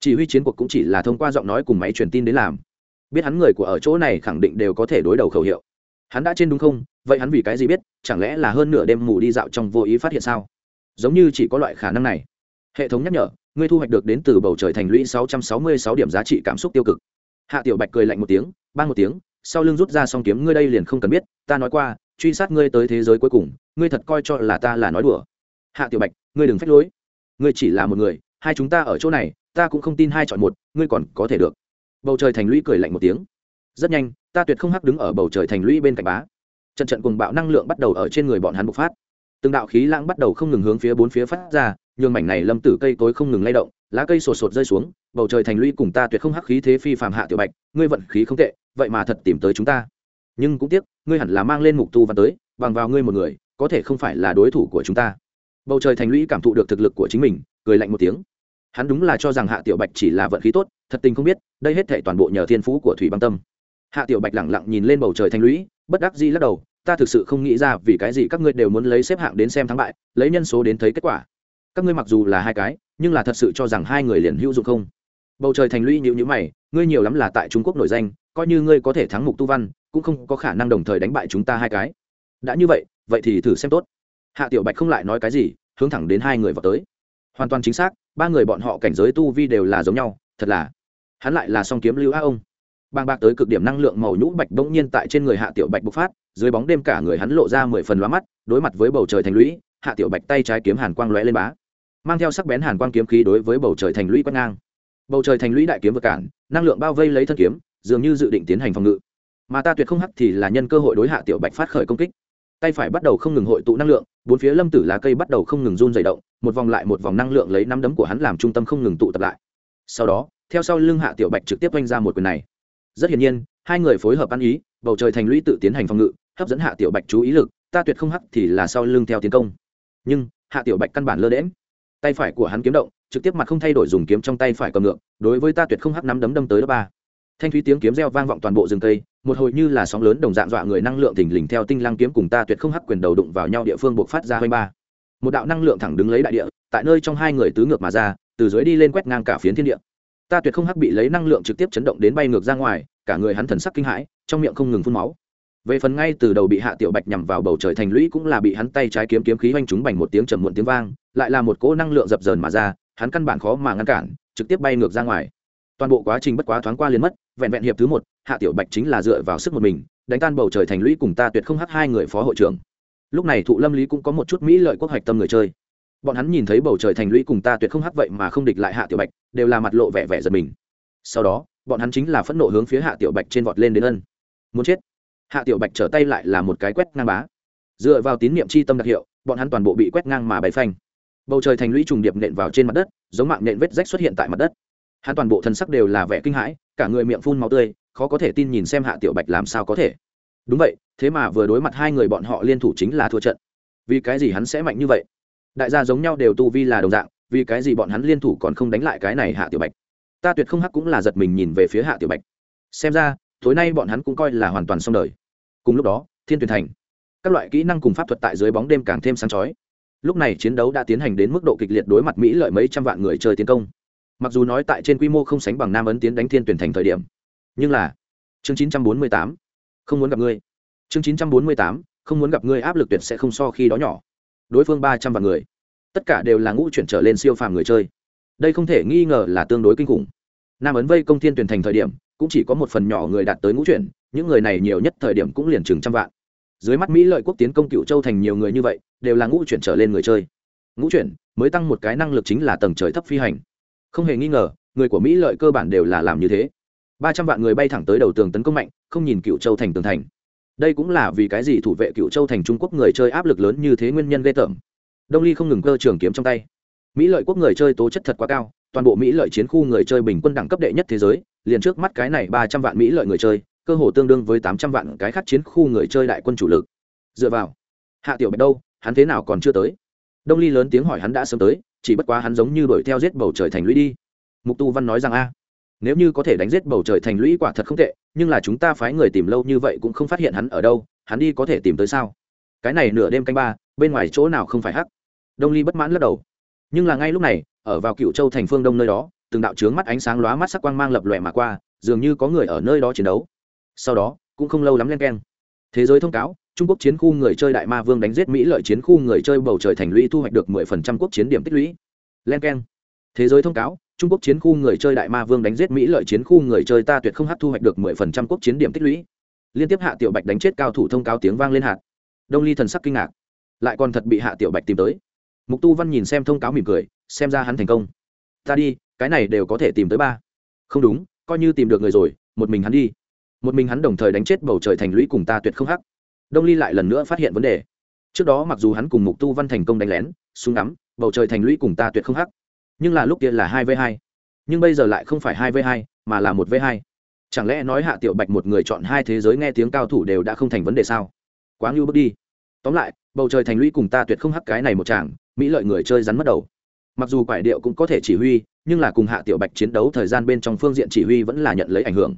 Chỉ huy chiến cuộc cũng chỉ là thông qua giọng nói cùng máy truyền tin đến làm. Biết hắn người của ở chỗ này khẳng định đều có thể đối đầu khẩu hiệu. Hắn đã trên đúng không? Vậy hắn vì cái gì biết? Chẳng lẽ là hơn nửa đêm mù đi dạo trong vô ý phát hiện sao? Giống như chỉ có loại khả năng này hệ thống nhắc nhở, ngươi thu hoạch được đến từ bầu trời thành lũy sáu trăm sáu mươi sáu điểm giá trị cảm xúc tiêu cực. Hạ tiểu bạch cười lạnh một tiếng ban một tiếng, sau lưng rút ra s kiếm, ngươi đây liền không cần biết, ta nói qua, truy sát ngươi tới thế giới cuối cùng, ngươi thật coi cho là ta là nói đùa. Hạ tiểu bạch, ngươi đừng phách lối. Ngươi chỉ là một người, hai chúng ta ở chỗ này, ta cũng không tin hai chọn một, ngươi còn có thể được. Bầu trời thành lũy cười lạnh một tiếng. Rất nhanh, ta tuyệt không hắc đứng ở bầu trời thành lũy bên cạnh bá. Trận trận cùng bạo năng lượng bắt đầu ở trên người bọn hắn bộc phát từng đạo khí lãng bắt đầu không ngừng hướng phía bốn phía phát ra, nhường mảnh này lâm tử cây tối không ngừng lay động, lá cây sột sột rơi xuống, bầu trời thành lũy cùng ta tuyệt không hắc khí thế phi phàm hạ tiểu bạch, ngươi vận khí không tệ, vậy mà thật tìm tới chúng ta. Nhưng cũng tiếc, ngươi hẳn là mang lên mục tu văn tới, bằng vào ngươi một người, có thể không phải là đối thủ của chúng ta. Bầu trời thành lũy cảm thụ được thực lực của chính mình, cười lạnh một tiếng. Hắn đúng là cho rằng hạ tiểu bạch chỉ là vận khí tốt, thật tình không biết, đây hết thể toàn bộ nhờ thiên phú của thủy băng tâm. Hạ tiểu bạch lẳng lặng nhìn lên bầu trời thành lũy, bất đắc di lắc đầu ta thực sự không nghĩ ra vì cái gì các ngươi đều muốn lấy xếp hạng đến xem thắng bại, lấy nhân số đến thấy kết quả. Các ngươi mặc dù là hai cái, nhưng là thật sự cho rằng hai người liền hữu dụng không? Bầu trời thành lũy nhịu nhữ mày, ngươi nhiều lắm là tại trung quốc nổi danh, coi như ngươi có thể thắng mục tu văn, cũng không có khả năng đồng thời đánh bại chúng ta hai cái. Đã như vậy vậy thì thử xem tốt. Hạ tiểu bạch không lại nói cái gì, hướng thẳng đến hai người vào tới. Hoàn toàn chính xác, ba người bọn họ cảnh giới tu vi đều là giống nhau, thật là. Hắn lại là song kiếm lưu á ông. Bàng bạc tới cực điểm năng lượng màu nhũ bạch bỗng nhiên tại trên người hạ tiểu bạch bộc phát dưới bóng đêm cả người hắn lộ ra mười phần lóa mắt, đối mặt với bầu trời thành lũy, hạ tiểu bạch tay trái kiếm hàn quang lóe lên bá, mang theo sắc bén hàn quang kiếm khí đối với bầu trời thành lũy quét ngang. Bầu trời thành lũy đại kiếm vượt cản, năng lượng bao vây lấy thân kiếm, dường như dự định tiến hành phòng ngự. Mà ta tuyệt không hắc thì là nhân cơ hội đối hạ tiểu bạch phát khởi công kích. Tay phải bắt đầu không ngừng hội tụ năng lượng, bốn phía lâm tử lá cây bắt đầu không ngừng run dày động, một vòng lại một vòng năng lượng lấy năm đấm của hắn làm trung tâm không ngừng tụ tập lại. Sau đó, theo sau lưng hạ tiểu bạch trực tiếp oanh ra một quyền này. Rất hiển nhiên, hai người phối hợp ăn ý, bầu trời thành lũy tự tiến hành phòng ngự hấp dẫn hạ tiểu bạch chú ý lực, ta tuyệt không hắc thì là sau lưng theo tiến công. Nhưng, hạ tiểu bạch căn bản lơ đễm tay phải của hắn kiếm động, trực tiếp mặt không thay đổi dùng kiếm trong tay phải cầm ngược, đối với ta tuyệt không hắc nắm đấm đâm tới đó ba. Thanh thúy tiếng kiếm reo vang vọng toàn bộ rừng cây, một hồi như là sóng lớn đồng dạng dọa người năng lượng thình lình theo tinh lăng kiếm cùng ta tuyệt không hắc quyền đầu đụng vào nhau địa phương buộc phát ra hơi ba. Một đạo năng lượng thẳng đứng lấy đại địa, tại nơi trong hai người tứ ngược mà ra, từ dưới đi lên quét ngang cả phiến thiên địa. Ta tuyệt không hắc bị lấy năng lượng trực tiếp chấn động đến bay ngược ra ngoài, cả người hắn thần sắc kinh hãi, trong miệng không ngừng phun máu về phần ngay từ đầu bị hạ tiểu bạch nhằm vào bầu trời thành lũy cũng là bị hắn tay trái kiếm kiếm khí hoành trúng bành một tiếng trầm muộn tiếng vang, lại là một cỗ năng lượng dập dờn mà ra, hắn căn bản khó mà ngăn cản, trực tiếp bay ngược ra ngoài. Toàn bộ quá trình bất quá thoáng qua liền mất, vẹn vẹn hiệp thứ một, hạ tiểu bạch chính là dựa vào sức một mình, đánh tan bầu trời thành lũy cùng ta tuyệt không hắc hai người phó hội trưởng. Lúc này thụ lâm lý cũng có một chút mỹ lợi quốc hoạch tâm người chơi. Bọn hắn nhìn thấy bầu trời thành lũy cùng ta tuyệt không hắc vậy mà không địch lại hạ tiểu bạch, đều là mặt lộ vẻ vẻ giật mình. Sau đó, bọn hắn chính là phẫn nộ hướng phía hạ tiểu bạch trên vọt lên đến ân. Muốn chết hạ tiểu bạch trở tay lại là một cái quét ngang bá. Dựa vào tín niệm chi tâm đặc hiệu, bọn hắn toàn bộ bị quét ngang mà bày phanh. Bầu trời thành lũy trùng điệp nện vào trên mặt đất, giống mạng nện vết rách xuất hiện tại mặt đất. Hắn toàn bộ thân sắc đều là vẻ kinh hãi, cả người miệng phun máu tươi, khó có thể tin nhìn xem hạ tiểu bạch làm sao có thể. Đúng vậy, thế mà vừa đối mặt hai người bọn họ liên thủ chính là thua trận. Vì cái gì hắn sẽ mạnh như vậy? Đại gia giống nhau đều tu vi là đồng dạng, vì cái gì bọn hắn liên thủ còn không đánh lại cái này hạ tiểu bạch? Ta tuyệt không hắc cũng là giật mình nhìn về phía hạ tiểu bạch. Xem ra tối nay bọn hắn cũng coi là hoàn toàn xong đời. Cùng lúc đó thiên tuyển thành các loại kỹ năng cùng pháp thuật tại dưới bóng đêm càng thêm sáng chói. Lúc này chiến đấu đã tiến hành đến mức độ kịch liệt đối mặt mỹ lợi mấy trăm vạn người chơi tiến công. Mặc dù nói tại trên quy mô không sánh bằng nam ấn tiến đánh thiên tuyển thành thời điểm nhưng là chương 948, không muốn gặp ngươi. Chương 948, không muốn gặp ngươi áp lực tuyệt sẽ không so khi đó nhỏ. Đối phương ba trăm vạn người tất cả đều là ngũ chuyển trở lên siêu phàm người chơi. Đây không thể nghi ngờ là tương đối kinh khủng. Nam ấn vây công thiên tuyển thành thời điểm cũng chỉ có một phần nhỏ người đạt tới ngũ chuyển, những người này nhiều nhất thời điểm cũng liền chừng trăm vạn. Dưới mắt mỹ lợi quốc tiến công cựu châu thành nhiều người như vậy, đều là ngũ chuyển trở lên người chơi. Ngũ chuyển mới tăng một cái năng lực chính là tầng trời thấp phi hành. Không hề nghi ngờ, người của mỹ lợi cơ bản đều là làm như thế. Ba trăm vạn người bay thẳng tới đầu tường tấn công mạnh, không nhìn cựu châu thành tường thành. Đây cũng là vì cái gì thủ vệ cựu châu thành trung quốc người chơi áp lực lớn như thế nguyên nhân ghê tởm. Đông ly không ngừng cơ trường kiếm trong tay. Mỹ lợi quốc người chơi tố chất thật quá cao toàn bộ mỹ lợi chiến khu người chơi bình quân đẳng cấp đệ nhất thế giới, liền trước mắt cái này ba trăm vạn mỹ lợi người chơi, cơ hồ tương đương với tám trăm vạn cái khác chiến khu người chơi đại quân chủ lực. Dựa vào, hạ tiểu bạch đâu, hắn thế nào còn chưa tới? Đông ly lớn tiếng hỏi hắn đã sớm tới, chỉ bất quá hắn giống như đuổi theo giết bầu trời thành lũy đi. Mục tu văn nói rằng, a, nếu như có thể đánh giết bầu trời thành lũy quả thật không tệ, nhưng là chúng ta phái người tìm lâu như vậy cũng không phát hiện hắn ở đâu, hắn đi có thể tìm tới sao? Cái này nửa đêm canh ba, bên ngoài chỗ nào không phải hắc? Đông ly bất mãn lắc đầu nhưng là ngay lúc này, ở vào cựu châu thành phương đông nơi đó, từng đạo trướng mắt ánh sáng lóa mắt sắc quang mang lập lòe mà qua, dường như có người ở nơi đó chiến đấu. Sau đó, cũng không lâu lắm len keng. Thế giới thông cáo, trung quốc chiến khu người chơi đại ma vương đánh giết mỹ lợi chiến khu người chơi bầu trời thành lũy thu hoạch được mười phần trăm quốc chiến điểm tích lũy. Len keng. Thế giới thông cáo, trung quốc chiến khu người chơi đại ma vương đánh giết mỹ lợi chiến khu người chơi ta tuyệt không hát thu hoạch được mười phần trăm quốc chiến điểm tích lũy. Liên tiếp hạ tiểu bạch đánh chết cao thủ thông cáo tiếng vang lên hạt. Đông ly thần sắc kinh ngạc. Lại còn thật bị hạ tiểu bạch tìm tới mục tu văn nhìn xem thông cáo mỉm cười, xem ra hắn thành công. Ta đi, cái này đều có thể tìm tới ba. Không đúng, coi như tìm được người rồi, một mình hắn đi. Một mình hắn đồng thời đánh chết bầu trời thành lũy cùng ta tuyệt không hắc. Đông ly lại lần nữa phát hiện vấn đề. Trước đó mặc dù hắn cùng mục tu văn thành công đánh lén, súng đắm bầu trời thành lũy cùng ta tuyệt không hắc, nhưng là lúc kia là hai v hai. Nhưng bây giờ lại không phải hai v hai, mà là một v hai. Chẳng lẽ nói hạ tiểu bạch một người chọn hai thế giới nghe tiếng cao thủ đều đã không thành vấn đề sao? Quá ngưu bước đi. Tóm lại, bầu trời thành lũy cùng ta tuyệt không hắc cái này một chàng mỹ lợi người chơi rắn mất đầu. Mặc dù quải điệu cũng có thể chỉ huy, nhưng là cùng hạ tiểu bạch chiến đấu thời gian bên trong phương diện chỉ huy vẫn là nhận lấy ảnh hưởng.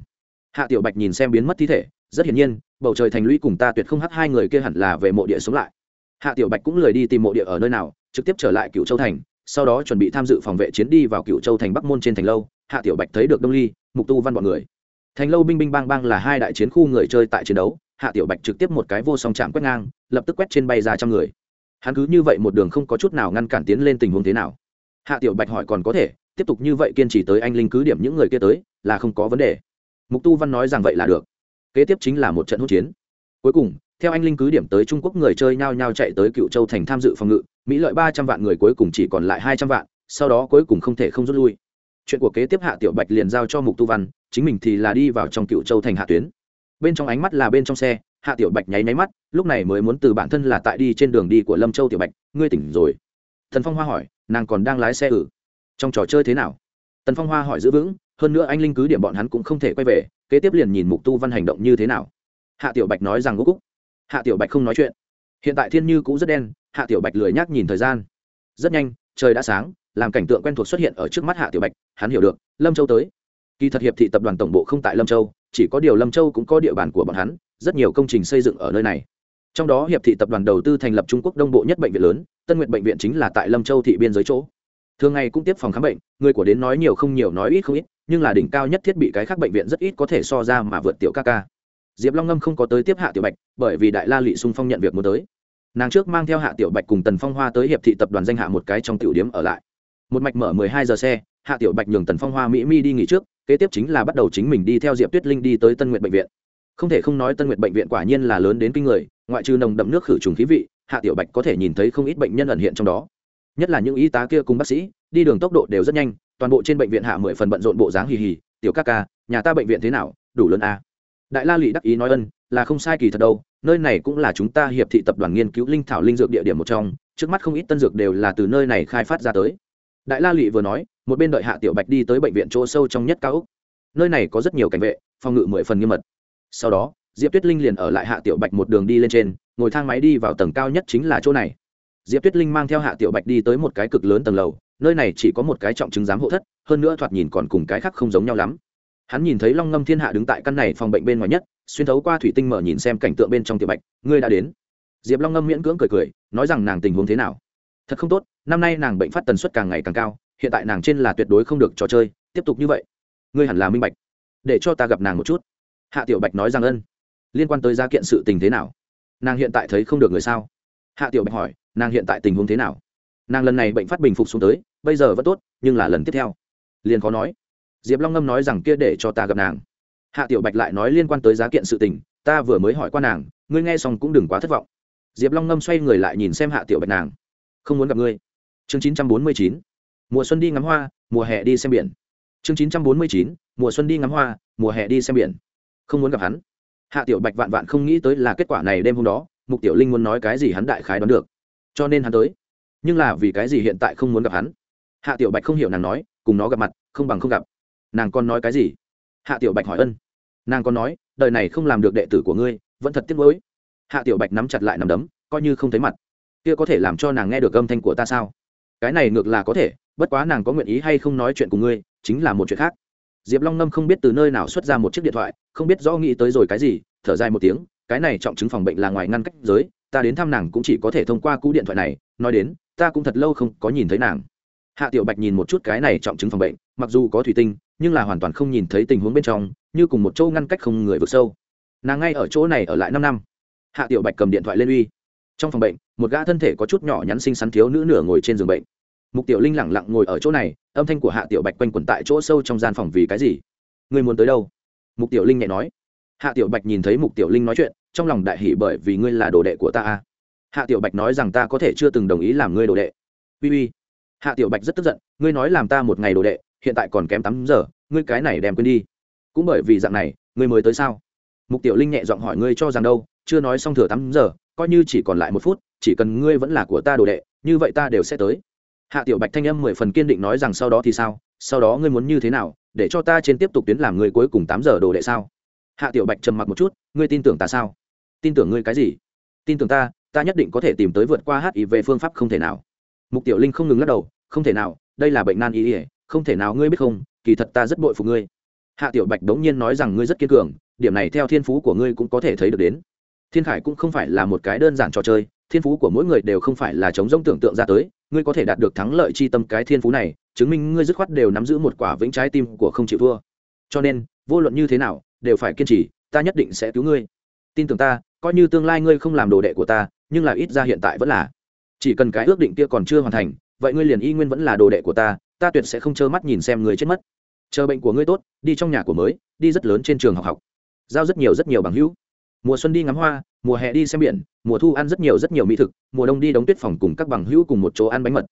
Hạ tiểu bạch nhìn xem biến mất thi thể, rất hiển nhiên, bầu trời thành lũy cùng ta tuyệt không hắt hai người kia hẳn là về mộ địa sống lại. Hạ tiểu bạch cũng lười đi tìm mộ địa ở nơi nào, trực tiếp trở lại cựu châu thành, sau đó chuẩn bị tham dự phòng vệ chiến đi vào cựu châu thành bắc môn trên thành lâu, hạ tiểu bạch thấy được đông ly, mục tu văn b ọ n người. Thành lâu binh binh bang bang là hai đại chiến khu người chơi tại chiến đấu, hạ tiểu bạch trực tiếp một cái vô song chạm quét ngang, lập tức quét trên bay ra trăm người hắn cứ như vậy một đường không có chút nào ngăn cản tiến lên tình huống thế nào. Hạ tiểu bạch hỏi còn có thể, tiếp tục như vậy kiên trì tới anh linh cứ điểm những người kia tới, là không có vấn đề. Mục tu văn nói rằng vậy là được. Kế tiếp chính là một trận hỗn chiến. Cuối cùng, theo anh linh cứ điểm tới trung quốc người chơi nhao nhao chạy tới cựu châu thành tham dự phòng ngự, mỹ lợi ba trăm vạn người cuối cùng chỉ còn lại hai trăm vạn, sau đó cuối cùng không thể không rút lui. Chuyện của kế tiếp hạ tiểu bạch liền giao cho mục tu văn, chính mình thì là đi vào trong cựu châu thành hạ tuyến. Bên trong ánh mắt là bên trong xe hạ tiểu bạch nháy nháy mắt, lúc này mới muốn từ bản thân là tại đi trên đường đi của lâm châu tiểu bạch, ngươi tỉnh rồi. Thần phong hoa hỏi, nàng còn đang lái xe ử trong trò chơi thế nào? Tần phong hoa hỏi giữ vững, hơn nữa anh linh cứ điểm bọn hắn cũng không thể quay về, kế tiếp liền nhìn mục tu văn hành động như thế nào. Hạ tiểu bạch nói rằng gốc cúc hạ tiểu bạch không nói chuyện. Hiện tại thiên như cũ rất đen, hạ tiểu bạch lười nhác nhìn thời gian. Rất nhanh, trời đã sáng, làm cảnh tượng quen thuộc xuất hiện ở trước mắt hạ tiểu bạch, hắn hiểu được, lâm châu tới. Kỳ thật hiệp thị tập đoàn tổng bộ không tại lâm châu, chỉ có điều lâm châu cũng có địa bàn của bọn hắn rất nhiều công trình xây dựng ở nơi này. Trong đó hiệp thị tập đoàn đầu tư thành lập trung quốc đông bộ nhất bệnh viện lớn, tân nguyện bệnh viện chính là tại lâm châu thị biên giới chỗ. Thường ngày cũng tiếp phòng khám bệnh, người của đến nói nhiều không nhiều, nói ít không ít, nhưng là đỉnh cao nhất thiết bị cái khác bệnh viện rất ít có thể so ra mà vượt tiểu ca ca. Diệp long ngâm không có tới tiếp hạ tiểu bạch, bởi vì đại la Lệ sung phong nhận việc muốn tới. Nàng trước mang theo hạ tiểu bạch cùng tần phong hoa tới hiệp thị tập đoàn danh hạ một cái trong tiểu điếm ở lại. Một mạch mở mười hai giờ xe, hạ tiểu bạch nhường tần phong hoa mỹ mi đi nghỉ trước, kế tiếp chính là bắt đầu chính mình đi theo diệp tuyết linh đi tới tân nguyện bệnh viện không thể không nói tân nguyện bệnh viện quả nhiên là lớn đến kinh người, ngoại trừ nồng đậm nước khử trùng khí vị, hạ tiểu bạch có thể nhìn thấy không ít bệnh nhân ẩn hiện trong đó. Nhất là những y tá kia cùng bác sĩ, đi đường tốc độ đều rất nhanh, toàn bộ trên bệnh viện hạ mười phần bận rộn bộ dáng hì hì, tiểu ca ca, nhà ta bệnh viện thế nào? Đủ lớn a à? đại la lụy đắc ý nói ân, là không sai kỳ thật đâu, nơi này cũng là chúng ta hiệp thị tập đoàn nghiên cứu linh thảo linh dược địa điểm một trong, trước mắt không ít tân dược đều là từ nơi này khai phát ra tới. Đại la lụy vừa nói, một bên đợi hạ tiểu bạch đi tới bệnh viện chỗ sâu trong nhất cao úc nơi này có rất nhiều cảnh vệ, phòng ngự mười phần nghiêm mật sau đó, diệp tuyết linh liền ở lại hạ tiểu bạch một đường đi lên trên, ngồi thang máy đi vào tầng cao nhất chính là chỗ này. Diệp tuyết linh mang theo hạ tiểu bạch đi tới một cái cực lớn tầng lầu, nơi này chỉ có một cái trọng chứng giám hộ thất, hơn nữa thoạt nhìn còn cùng cái khác không giống nhau lắm. Hắn nhìn thấy long ngâm thiên hạ đứng tại căn này phòng bệnh bên ngoài nhất, xuyên thấu qua thủy tinh mở nhìn xem cảnh tượng bên trong tiểu bạch, ngươi đã đến. Diệp long ngâm miễn cưỡng cười cười, nói rằng nàng tình huống thế nào? Thật không tốt, năm nay nàng bệnh phát tần suất càng ngày càng cao, hiện tại nàng trên là tuyệt đối không được trò chơi, tiếp tục như vậy. Ngươi hẳn là minh bạch, để cho ta gặp nàng một chút hạ tiểu bạch nói rằng ân. Liên quan tới gia kiện sự tình thế nào? Nàng hiện tại thấy không được người sao? Hạ tiểu bạch hỏi, nàng hiện tại tình huống thế nào? Nàng lần này bệnh phát bình phục xuống tới, bây giờ vẫn tốt, nhưng là lần tiếp theo. Liền khó nói. Diệp long ngâm nói rằng kia để cho ta gặp nàng. Hạ tiểu bạch lại nói liên quan tới giá kiện sự tình, ta vừa mới hỏi qua nàng, ngươi nghe xong cũng đừng quá thất vọng. Diệp long ngâm xoay người lại nhìn xem hạ tiểu bạch nàng. Không muốn gặp ngươi. Chương chín trăm bốn mươi chín. Mùa xuân đi ngắm hoa, mùa hè đi xem biển. Chương chín trăm bốn mươi chín. Mùa xuân đi ngắm hoa, mùa hè đi xem biển không muốn gặp hắn. Hạ tiểu bạch vạn vạn không nghĩ tới là kết quả này đêm hôm đó, mục tiểu linh muốn nói cái gì hắn đại khái đoán được. Cho nên hắn tới. Nhưng là vì cái gì hiện tại không muốn gặp hắn? Hạ tiểu bạch không hiểu nàng nói, cùng nó gặp mặt, không bằng không gặp. Nàng còn nói cái gì? Hạ tiểu bạch hỏi ân. Nàng còn nói, đời này không làm được đệ tử của ngươi, vẫn thật tiếc gối hạ tiểu bạch nắm chặt lại nằm đấm, coi như không thấy mặt. Kia có thể làm cho nàng nghe được âm thanh của ta sao? Cái này ngược là có thể, bất quá nàng có nguyện ý hay không nói chuyện cùng ngươi, chính là một chuyện khác diệp long ngâm không biết từ nơi nào xuất ra một chiếc điện thoại, không biết rõ nghĩ tới rồi cái gì, thở dài một tiếng, cái này trọng chứng phòng bệnh là ngoài ngăn cách giới, ta đến thăm nàng cũng chỉ có thể thông qua cú điện thoại này, nói đến, ta cũng thật lâu không có nhìn thấy nàng. Hạ tiểu bạch nhìn một chút cái này trọng chứng phòng bệnh, mặc dù có thủy tinh, nhưng là hoàn toàn không nhìn thấy tình huống bên trong, như cùng một chỗ ngăn cách không người vượt sâu. Nàng ngay ở chỗ này ở lại năm năm. Hạ tiểu bạch cầm điện thoại lên uy. Trong phòng bệnh, một gã thân thể có chút nhỏ nhắn xinh xắn thiếu nữ nửa ngồi trên giường bệnh mục tiểu linh lẳng lặng ngồi ở chỗ này, âm thanh của hạ tiểu bạch quanh quẩn tại chỗ sâu trong gian phòng vì cái gì? Ngươi muốn tới đâu? Mục tiểu linh nhẹ nói. Hạ tiểu bạch nhìn thấy mục tiểu linh nói chuyện, trong lòng đại hỷ bởi vì ngươi là đồ đệ của ta à? hạ tiểu bạch nói rằng ta có thể chưa từng đồng ý làm ngươi đồ đệ. Uy uy. Hạ tiểu bạch rất tức giận, ngươi nói làm ta một ngày đồ đệ, hiện tại còn kém tám giờ, ngươi cái này đem quên đi. Cũng bởi vì dạng này, ngươi mới tới sao? Mục tiểu linh nhẹ giọng hỏi ngươi cho rằng đâu, chưa nói xong thừa tám giờ, coi như chỉ còn lại một phút, chỉ cần ngươi vẫn là của ta đồ đệ, như vậy ta đều sẽ tới hạ tiểu bạch thanh âm mười phần kiên định nói rằng sau đó thì sao? Sau đó ngươi muốn như thế nào? Để cho ta trên tiếp tục tuyến làm ngươi cuối cùng tám giờ đồ đệ sao? Hạ tiểu bạch trầm mặc một chút, ngươi tin tưởng ta sao? Tin tưởng ngươi cái gì? Tin tưởng ta ta nhất định có thể tìm tới vượt qua hiv phương pháp không thể nào. Mục tiểu linh không ngừng lắc đầu, không thể nào, đây là bệnh nan y ỉa không thể nào ngươi biết không, kỳ thật ta rất bội phục ngươi. Hạ tiểu bạch đống nhiên nói rằng ngươi rất kiên cường, điểm này theo thiên phú của ngươi cũng có thể thấy được đến. Thiên khải cũng không phải là một cái đơn giản trò chơi thiên phú của mỗi người đều không phải là chống rông tưởng tượng ra tới, ngươi có thể đạt được thắng lợi chi tâm cái thiên phú này, chứng minh ngươi dứt khoát đều nắm giữ một quả vĩnh trái tim của không chịu thua. Cho nên, vô luận như thế nào, đều phải kiên trì, ta nhất định sẽ cứu ngươi. Tin tưởng ta, coi như tương lai ngươi không làm đồ đệ của ta, nhưng là ít ra hiện tại vẫn là. Chỉ cần cái ước định kia còn chưa hoàn thành, vậy ngươi liền y nguyên vẫn là đồ đệ của ta ta tuyệt sẽ không trơ mắt nhìn xem người chết mất. Chờ bệnh của ngươi tốt, đi trong nhà của mới, đi rất lớn trên trường học học. Giao rất nhiều rất nhiều bằng hữu mùa xuân đi ngắm hoa, mùa hè đi xem biển, mùa thu ăn rất nhiều rất nhiều mỹ thực, mùa đông đi đóng tuyết phòng cùng các bằng hữu cùng một chỗ ăn bánh mật.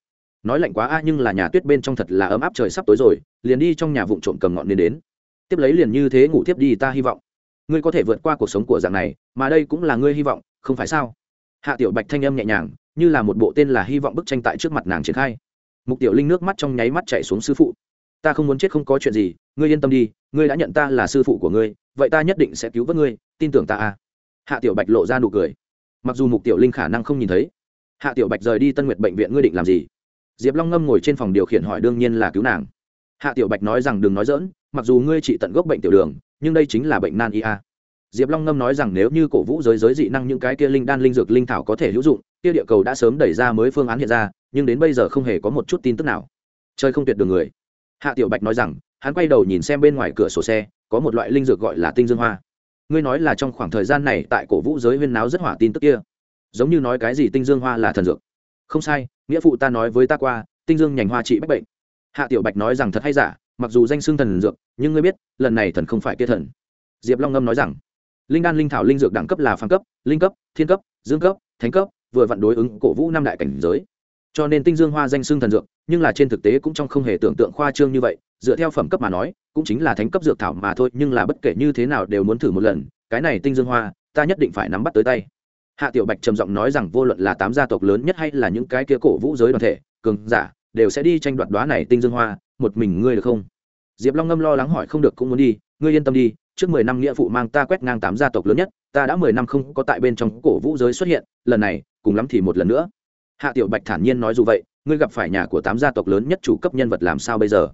Nói lạnh quá a, nhưng là nhà tuyết bên trong thật là ấm áp trời sắp tối rồi, liền đi trong nhà vụn trộm cầm ngọn nên đến. Tiếp lấy liền như thế ngủ tiếp đi, ta hy vọng. Ngươi có thể vượt qua cuộc sống của dạng này, mà đây cũng là ngươi hy vọng, không phải sao? Hạ tiểu bạch thanh âm nhẹ nhàng, như là một bộ tên là hy vọng bức tranh tại trước mặt nàng triển khai. Mục tiểu linh nước mắt trong nháy mắt chạy xuống sư phụ ta không muốn chết không có chuyện gì, ngươi yên tâm đi, ngươi đã nhận ta là sư phụ của ngươi, vậy ta nhất định sẽ cứu vớt ngươi, tin tưởng ta à. Hạ tiểu bạch lộ ra nụ cười. Mặc dù mục tiểu linh khả năng không nhìn thấy, hạ tiểu bạch rời đi tân nguyệt bệnh viện ngươi định làm gì? Diệp long ngâm ngồi trên phòng điều khiển hỏi đương nhiên là cứu nàng. Hạ tiểu bạch nói rằng đừng nói dỡn mặc dù ngươi chỉ tận gốc bệnh tiểu đường, nhưng đây chính là bệnh nan ia diệp long ngâm nói rằng nếu như cổ vũ giới giới dị năng những cái kia linh đan linh dược linh thảo có thể hữu dụng, kia địa cầu đã sớm đẩy ra mới phương án hiện ra, nhưng đến bây giờ không hề có một chút tin tức nào. Chơi không tuyệt đường người hạ tiểu bạch nói rằng, hắn quay đầu nhìn xem bên ngoài cửa sổ xe, có một loại linh dược gọi là tinh dương hoa. Ngươi nói là trong khoảng thời gian này tại cổ vũ giới huyên náo rất hỏa tin tức kia. Giống như nói cái gì tinh dương hoa là thần dược. Không sai, nghĩa phụ ta nói với ta qua, tinh dương nhành hoa trị bách bệnh. Hạ tiểu bạch nói rằng thật hay giả, mặc dù danh xưng thần dược, nhưng ngươi biết, lần này thần không phải kia thần. Diệp long ngâm nói rằng, linh đan linh thảo linh dược đẳng cấp là phan cấp, linh cấp, thiên cấp, dương cấp, thánh cấp, vừa vặn đối ứng cổ vũ năm đại cảnh giới. Cho nên tinh dương hoa danh xưng thần dược nhưng là trên thực tế cũng trong không hề tưởng tượng khoa trương như vậy, dựa theo phẩm cấp mà nói, cũng chính là thánh cấp dược thảo mà thôi, nhưng là bất kể như thế nào đều muốn thử một lần, cái này tinh dương hoa, ta nhất định phải nắm bắt tới tay. Hạ tiểu bạch trầm giọng nói rằng vô luận là tám gia tộc lớn nhất hay là những cái kia cổ vũ giới đoàn thể, cường giả, đều sẽ đi tranh đoạt đoá này tinh dương hoa, một mình ngươi được không? Diệp long ngâm lo lắng hỏi không được cũng muốn đi, ngươi yên tâm đi, trước mười năm nghĩa phụ mang ta quét ngang tám gia tộc lớn nhất, ta đã mười năm không có tại bên trong cổ vũ giới xuất hiện, lần này, cùng lắm thì một lần nữa. Hạ tiểu bạch thản nhiên nói dù vậy ngươi gặp phải nhà của tám gia tộc lớn nhất chủ cấp nhân vật làm sao bây giờ?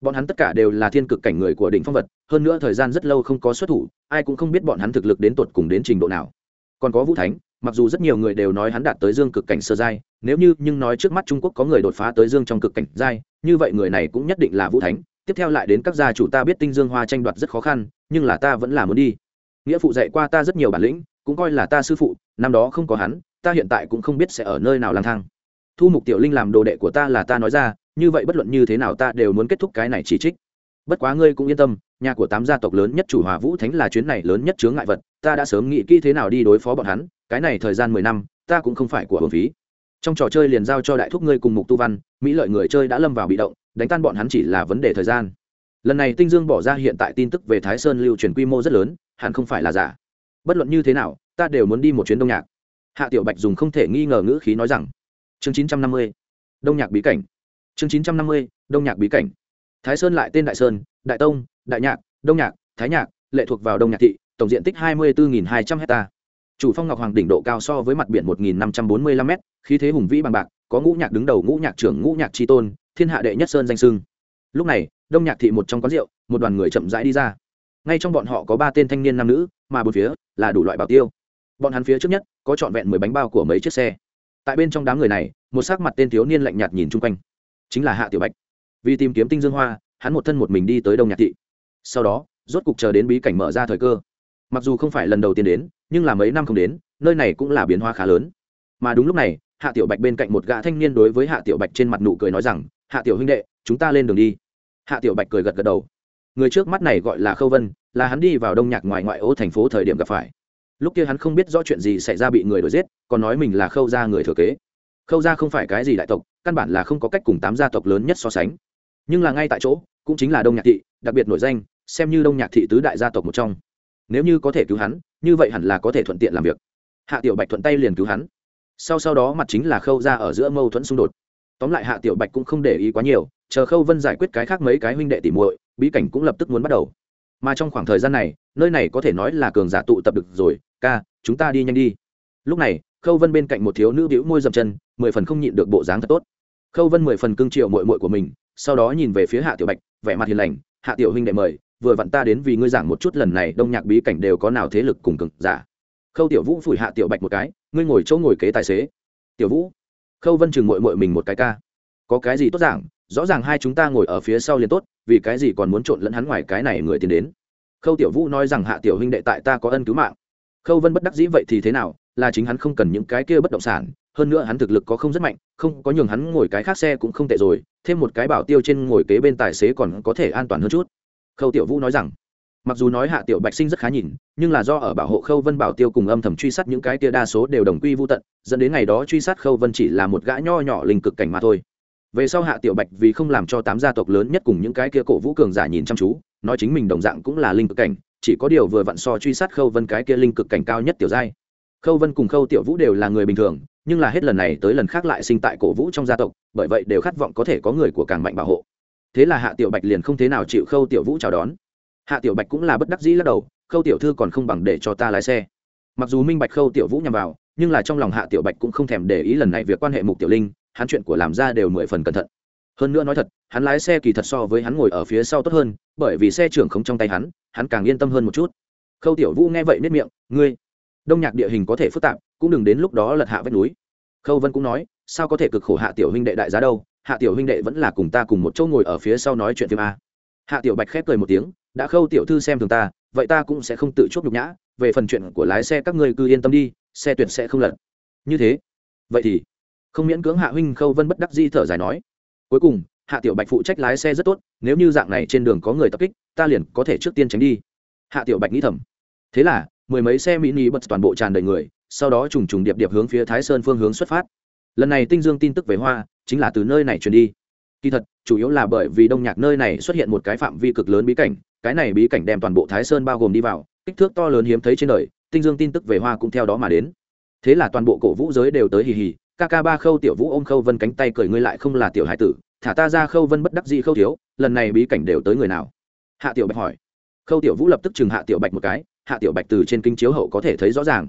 Bọn hắn tất cả đều là thiên cực cảnh người của đỉnh phong vật, hơn nữa thời gian rất lâu không có xuất thủ, ai cũng không biết bọn hắn thực lực đến tột cùng đến trình độ nào. Còn có vũ thánh, mặc dù rất nhiều người đều nói hắn đạt tới dương cực cảnh sơ giai, nếu như nhưng nói trước mắt trung quốc có người đột phá tới dương trong cực cảnh giai, như vậy người này cũng nhất định là vũ thánh. Tiếp theo lại đến các gia chủ ta biết tinh dương hoa tranh đoạt rất khó khăn, nhưng là ta vẫn là muốn đi. Nghĩa phụ dạy qua ta rất nhiều bản lĩnh, cũng coi là ta sư phụ, năm đó không có hắn, ta hiện tại cũng không biết sẽ ở nơi nào lang thang thu mục tiểu linh làm đồ đệ của ta là ta nói ra, như vậy bất luận như thế nào ta đều muốn kết thúc cái này chỉ trích. Bất quá ngươi cũng yên tâm, nhà của tám gia tộc lớn nhất chủ hòa vũ thánh là chuyến này lớn nhất chướng ngại vật, ta đã sớm nghĩ kỹ thế nào đi đối phó bọn hắn, cái này thời gian mười năm, ta cũng không phải của hồn phí. Trong trò chơi liền giao cho đại thúc ngươi cùng mục tu văn, mỹ lợi người chơi đã lâm vào bị động, đánh tan bọn hắn chỉ là vấn đề thời gian. Lần này tinh dương bỏ ra hiện tại tin tức về thái sơn lưu truyền quy mô rất lớn, hẳn không phải là giả. Bất luận như thế nào, ta đều muốn đi một chuyến đông nhạc. Hạ tiểu bạch dùng không thể nghi ngờ ngữ khí nói rằng chương chín trăm năm mươi, đông nhạc bí cảnh. Chương chín trăm năm mươi, đông nhạc bí cảnh. Thái sơn lại tên đại sơn, đại tông, đại nhạc, đông nhạc, thái nhạc, lệ thuộc vào đông nhạc thị, tổng diện tích hai mươi bốn hai trăm chủ phong ngọc hoàng đỉnh độ cao so với mặt biển một năm trăm bốn mươi lăm m khí thế hùng vĩ bằng bạc, có ngũ nhạc đứng đầu ngũ nhạc trưởng ngũ nhạc tri tôn, thiên hạ đệ nhất sơn danh sưng. Lúc này, đông nhạc thị một trong quán rượu, một đoàn người chậm rãi đi ra. Ngay trong bọn họ có ba tên thanh niên nam nữ, mà bốn phía là đủ loại bảo tiêu. Bọn hắn phía trước nhất có trọn vẹn mười bánh bao của mấy chiếc xe tại bên trong đám người này, một sắc mặt tên thiếu niên lạnh nhạt nhìn chung quanh. Chính là hạ tiểu bạch. Vì tìm kiếm tinh dương hoa, hắn một thân một mình đi tới đông nhạc thị. Sau đó, rốt cục chờ đến bí cảnh mở ra thời cơ. Mặc dù không phải lần đầu tiên đến, nhưng là mấy năm không đến, nơi này cũng là biến hóa khá lớn. Mà đúng lúc này, hạ tiểu bạch bên cạnh một gã thanh niên đối với hạ tiểu bạch trên mặt nụ cười nói rằng, hạ tiểu huynh đệ, chúng ta lên đường đi. Hạ tiểu bạch cười gật gật đầu. Người trước mắt này gọi là khâu vân, là hắn đi vào đông nhạc ngoài ngoại ô thành phố thời điểm gặp phải lúc kia hắn không biết rõ chuyện gì xảy ra bị người đuổi giết, còn nói mình là khâu gia người thừa kế. Khâu gia không phải cái gì đại tộc, căn bản là không có cách cùng tám gia tộc lớn nhất so sánh. Nhưng là ngay tại chỗ, cũng chính là đông nhạc thị, đặc biệt nổi danh, xem như đông nhạc thị tứ đại gia tộc một trong. Nếu như có thể cứu hắn, như vậy hẳn là có thể thuận tiện làm việc. Hạ tiểu bạch thuận tay liền cứu hắn. Sau sau đó mặt chính là khâu ra ở giữa mâu thuẫn xung đột. Tóm lại hạ tiểu bạch cũng không để ý quá nhiều, chờ khâu vân giải quyết cái khác mấy cái huynh đệ tỉ muội, bí cảnh cũng lập tức muốn bắt đầu mà trong khoảng thời gian này, nơi này có thể nói là cường giả tụ tập được rồi. Ca, chúng ta đi nhanh đi. Lúc này, khâu vân bên cạnh một thiếu nữ bĩu môi dậm chân, mười phần không nhịn được bộ dáng thật tốt. Khâu vân mười phần cưng triệu mội mội của mình, sau đó nhìn về phía hạ tiểu bạch, vẻ mặt hiền lành. Hạ tiểu huynh đệ mời, vừa vặn ta đến vì ngươi giảng một chút lần này, đông nhạc bí cảnh đều có nào thế lực cùng cực giả. Khâu tiểu vũ phủi hạ tiểu bạch một cái, ngươi ngồi chỗ ngồi kế tài xế. Tiểu vũ. Khâu vân chừng mội mội mình một cái ca. Có cái gì tốt giảng? Rõ ràng hai chúng ta ngồi ở phía sau liền tốt vì cái gì còn muốn trộn lẫn hắn ngoài cái này người tiến đến? Khâu tiểu vũ nói rằng hạ tiểu huynh đệ tại ta có ân cứu mạng. Khâu vân bất đắc dĩ vậy thì thế nào? Là chính hắn không cần những cái kia bất động sản, hơn nữa hắn thực lực có không rất mạnh, không có nhường hắn ngồi cái khác xe cũng không tệ rồi, thêm một cái bảo tiêu trên ngồi kế bên tài xế còn có thể an toàn hơn chút. Khâu tiểu vũ nói rằng, mặc dù nói hạ tiểu bạch sinh rất khá nhìn, nhưng là do ở bảo hộ khâu vân bảo tiêu cùng âm thầm truy sát những cái tia đa số đều đồng quy vô tận, dẫn đến ngày đó truy sát khâu vân chỉ là một gã nho nhỏ linh cực cảnh mà thôi về sau hạ tiểu bạch vì không làm cho tám gia tộc lớn nhất cùng những cái kia cổ vũ cường giả nhìn chăm chú, nói chính mình đồng dạng cũng là linh cực cảnh, chỉ có điều vừa vặn so truy sát khâu vân cái kia linh cực cảnh cao nhất tiểu giai. Khâu vân cùng khâu tiểu vũ đều là người bình thường, nhưng là hết lần này tới lần khác lại sinh tại cổ vũ trong gia tộc, bởi vậy đều khát vọng có thể có người của càng mạnh bảo hộ. Thế là hạ tiểu bạch liền không thế nào chịu khâu tiểu vũ chào đón. Hạ tiểu bạch cũng là bất đắc dĩ lắc đầu, khâu tiểu thư còn không bằng để cho ta lái xe. Mặc dù minh bạch khâu tiểu vũ nhằm vào, nhưng là trong lòng hạ tiểu bạch cũng không thèm để ý lần này việc quan hệ mục tiểu linh hắn chuyện của làm ra đều mười phần cẩn thận. Hơn nữa nói thật, hắn lái xe kỳ thật so với hắn ngồi ở phía sau tốt hơn, bởi vì xe trưởng không trong tay hắn hắn càng yên tâm hơn một chút. Khâu tiểu vũ nghe vậy nết miệng, ngươi, đông nhạc địa hình có thể phức tạp, cũng đừng đến lúc đó lật hạ vách núi. Khâu vân cũng nói, sao có thể cực khổ hạ tiểu huynh đệ đại giá đâu, hạ tiểu huynh đệ vẫn là cùng ta cùng một chỗ ngồi ở phía sau nói chuyện phim a. Hạ tiểu bạch khép cười một tiếng, đã khâu tiểu thư xem thường ta, vậy ta cũng sẽ không tự chốt nhục nhã, về phần chuyện của lái xe các ngươi cứ yên tâm đi, xe tuyệt sẽ không lật. Như thế, vậy thì không miễn cưỡng hạ huynh khâu vân bất đắc di thở dài nói cuối cùng hạ tiểu bạch phụ trách lái xe rất tốt nếu như dạng này trên đường có người tập kích ta liền có thể trước tiên tránh đi hạ tiểu bạch nghĩ thầm thế là mười mấy xe mini bật toàn bộ tràn đầy người sau đó trùng trùng điệp điệp hướng phía thái sơn phương hướng xuất phát lần này tinh dương tin tức về hoa chính là từ nơi này truyền đi kỳ thật chủ yếu là bởi vì đông nhạc nơi này xuất hiện một cái phạm vi cực lớn bí cảnh cái này bí cảnh đem toàn bộ thái sơn bao gồm đi vào kích thước to lớn hiếm thấy trên đời tinh dương tin tức về hoa cũng theo đó mà đến thế là toàn bộ cổ vũ giới đều tới hì hì ca ca ba khâu tiểu vũ ôm khâu vân cánh tay cười ngươi lại không là tiểu hải tử, thả ta ra khâu vân bất đắc dĩ khâu thiếu, lần này bí cảnh đều tới người nào? Hạ tiểu bạch hỏi. Khâu tiểu vũ lập tức chừng hạ tiểu bạch một cái, hạ tiểu bạch từ trên kinh chiếu hậu có thể thấy rõ ràng.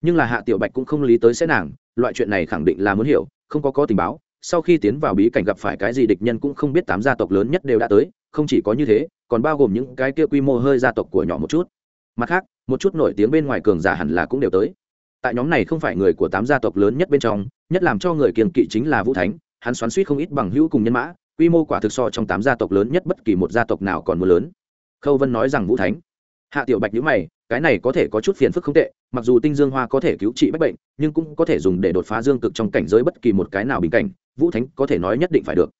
Nhưng là hạ tiểu bạch cũng không lý tới sẽ nàng, loại chuyện này khẳng định là muốn hiểu, không có có tình báo, sau khi tiến vào bí cảnh gặp phải cái gì địch nhân cũng không biết tám gia tộc lớn nhất đều đã tới, không chỉ có như thế, còn bao gồm những cái kia quy mô hơi gia tộc của nhỏ một chút. Mặt khác, một chút nổi tiếng bên ngoài cường giả hẳn là cũng đều tới tại nhóm này không phải người của tám gia tộc lớn nhất bên trong, nhất làm cho người kiềng kỵ chính là vũ thánh, hắn xoắn suýt không ít bằng hữu cùng nhân mã, quy mô quả thực so trong tám gia tộc lớn nhất bất kỳ một gia tộc nào còn mưa lớn. Khâu vân nói rằng vũ thánh, hạ tiểu bạch nhữ mày, cái này có thể có chút phiền phức không tệ, mặc dù tinh dương hoa có thể cứu trị bách bệnh, nhưng cũng có thể dùng để đột phá dương cực trong cảnh giới bất kỳ một cái nào bình cảnh, vũ thánh có thể nói nhất định phải được.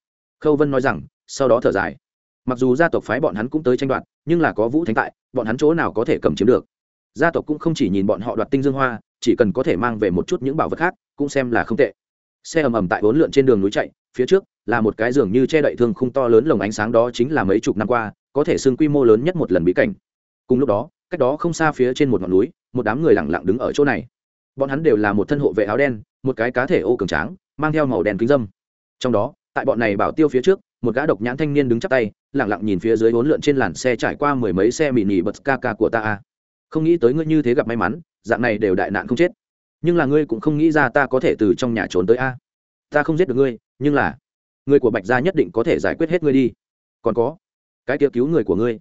Khâu vân nói rằng, sau đó thở dài. Mặc dù gia tộc phái bọn hắn cũng tới tranh đoạt, nhưng là có vũ thánh tại, bọn hắn chỗ nào có thể cầm chiếm được. Gia tộc cũng không chỉ nhìn bọn họ đoạt tinh dương hoa chỉ cần có thể mang về một chút những bảo vật khác, cũng xem là không tệ. Xe ầm ầm tại bốn lượn trên đường núi chạy, phía trước là một cái giường như che đậy thương khung to lớn lồng ánh sáng đó chính là mấy chục năm qua, có thể xưng quy mô lớn nhất một lần bí cảnh. Cùng lúc đó, cách đó không xa phía trên một ngọn núi, một đám người lặng lặng đứng ở chỗ này. Bọn hắn đều là một thân hộ vệ áo đen, một cái cá thể ô cường tráng, mang theo màu đen kính dâm. Trong đó, tại bọn này bảo tiêu phía trước, một gã độc nhãn thanh niên đứng chắp tay, lặng lặng nhìn phía dưới bốn lượn trên làn xe trải qua mười mấy xe mì nỉ bật ca ca của ta không nghĩ tới ngươi như thế gặp may mắn dạng này đều đại nạn không chết. Nhưng là ngươi cũng không nghĩ ra ta có thể từ trong nhà trốn tới a. Ta không giết được ngươi, nhưng là người của bạch gia nhất định có thể giải quyết hết ngươi đi. Còn có, cái kia cứu người của ngươi.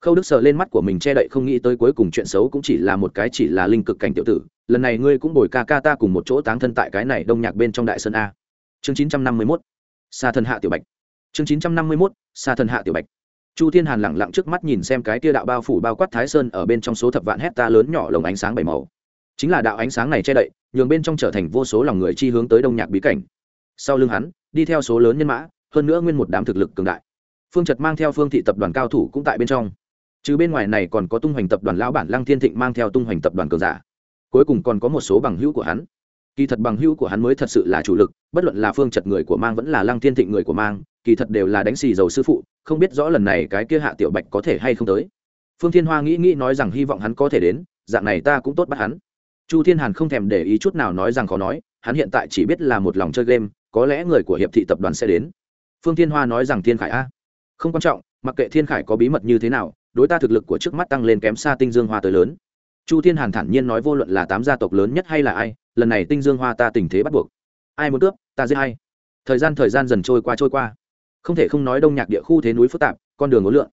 Khâu đức sờ lên mắt của mình che đậy không nghĩ tới cuối cùng chuyện xấu cũng chỉ là một cái chỉ là linh cực cảnh tiểu tử. Lần này ngươi cũng bồi ca ca ta cùng một chỗ táng thân tại cái này đông nhạc bên trong đại sơn a. Chương chín trăm năm mươi mốt xa thần hạ tiểu bạch. Chương chín trăm năm mươi mốt xa thần hạ tiểu bạch chu thiên hàn lẳng lặng trước mắt nhìn xem cái tia đạo bao phủ bao quát thái sơn ở bên trong số thập vạn hecta lớn nhỏ lồng ánh sáng bảy màu. Chính là đạo ánh sáng này che đậy, nhường bên trong trở thành vô số lòng người chi hướng tới đông nhạc bí cảnh. Sau lưng hắn, đi theo số lớn nhân mã, hơn nữa nguyên một đám thực lực cường đại. Phương trật mang theo phương thị tập đoàn cao thủ cũng tại bên trong. Chứ bên ngoài này còn có tung hoành tập đoàn lão bản lăng thiên thịnh mang theo tung hoành tập đoàn cường giả. Cuối cùng còn có một số bằng hữu của hắn. Kỳ thật bằng hữu của hắn mới thật sự là chủ lực, bất luận là phương trật người của mang vẫn là lăng thiên thịnh người của mang kỳ thật đều là đánh xì dầu sư phụ, không biết rõ lần này cái kia hạ tiểu bạch có thể hay không tới. Phương thiên hoa nghĩ nghĩ nói rằng hy vọng hắn có thể đến, dạng này ta cũng tốt bắt hắn. Chu thiên hàn không thèm để ý chút nào nói rằng khó nói, hắn hiện tại chỉ biết là một lòng chơi game, có lẽ người của hiệp thị tập đoàn sẽ đến. Phương thiên hoa nói rằng thiên khải a. Không quan trọng, mặc kệ thiên khải có bí mật như thế nào, đối ta thực lực của trước mắt tăng lên kém xa tinh dương hoa tới lớn. Chu thiên hàn thản nhiên nói vô luận là tám gia tộc lớn nhất hay là ai, lần này tinh dương hoa ta tình thế bắt buộc. Ai muốn cướp, ta giết hay thời gian thời gian dần trôi qua trôi qua không thể không nói đông nhạc địa khu thế núi phức tạp, con đường ngốn lượn.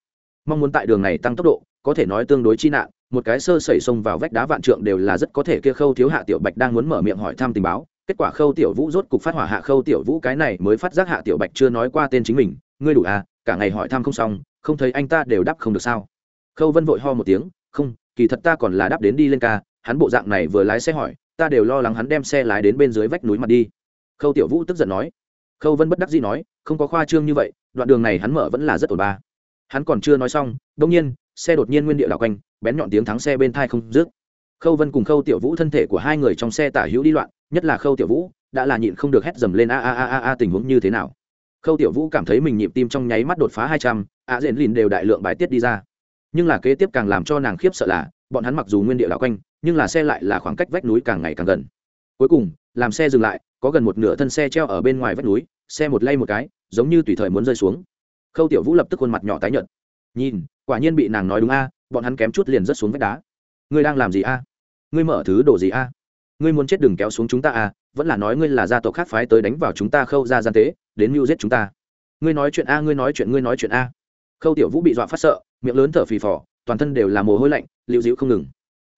Mong muốn tại đường này tăng tốc độ, có thể nói tương đối chi nạn, một cái sơ sẩy xông vào vách đá vạn trượng đều là rất có thể kia khâu thiếu hạ tiểu bạch đang muốn mở miệng hỏi thăm tình báo, kết quả khâu tiểu vũ rốt cục phát hỏa hạ khâu tiểu vũ cái này mới phát giác hạ tiểu bạch chưa nói qua tên chính mình, ngươi đủ à cả ngày hỏi thăm không xong, không thấy anh ta đều đáp không được sao? Khâu vân vội ho một tiếng, không, kỳ thật ta còn là đáp đến đi lên ca, hắn bộ dạng này vừa lái xe hỏi, ta đều lo lắng hắn đem xe lái đến bên dưới vách núi mặt đi. Khâu tiểu vũ tức giận nói khâu vân bất đắc dĩ nói, không có khoa trương như vậy, đoạn đường này hắn mở vẫn là rất ổn ba. Hắn còn chưa nói xong đông nhiên, xe đột nhiên nguyên địa đảo quanh, bén nhọn tiếng thắng xe bên thai không dứt. Khâu vân cùng khâu tiểu vũ thân thể của hai người trong xe tả hữu đi loạn, nhất là khâu tiểu vũ, đã là nhịn không được hét dầm lên a a a a a tình huống như thế nào. Khâu tiểu vũ cảm thấy mình nhịp tim trong nháy mắt đột phá hai trăm a dện lìn đều đại lượng bài tiết đi ra. Nhưng là kế tiếp càng làm cho nàng khiếp sợ là, bọn hắn mặc dù nguyên địa đảo quanh, nhưng là xe lại là khoảng cách vách núi càng ngày càng gần cuối cùng, làm xe dừng lại, có gần một nửa thân xe treo ở bên ngoài vách núi, xe một lay một cái, giống như tùy thời muốn rơi xuống. Khâu tiểu vũ lập tức khuôn mặt nhỏ tái nhợt. Nhìn, quả nhiên bị nàng nói đúng a, bọn hắn kém chút liền rớt xuống vách đá. Ngươi đang làm gì a? Ngươi mở thứ đồ gì a? Ngươi muốn chết đừng kéo xuống chúng ta a, vẫn là nói ngươi là gia tộc khác phái tới đánh vào chúng ta khâu ra gian tế, đến mưu giết chúng ta. Ngươi nói chuyện a, ngươi nói chuyện, ngươi nói chuyện a. Khâu tiểu vũ bị dọa phát sợ, miệng lớn thở phì phò, toàn thân đều là mồ hôi lạnh liệu dịu không ngừng.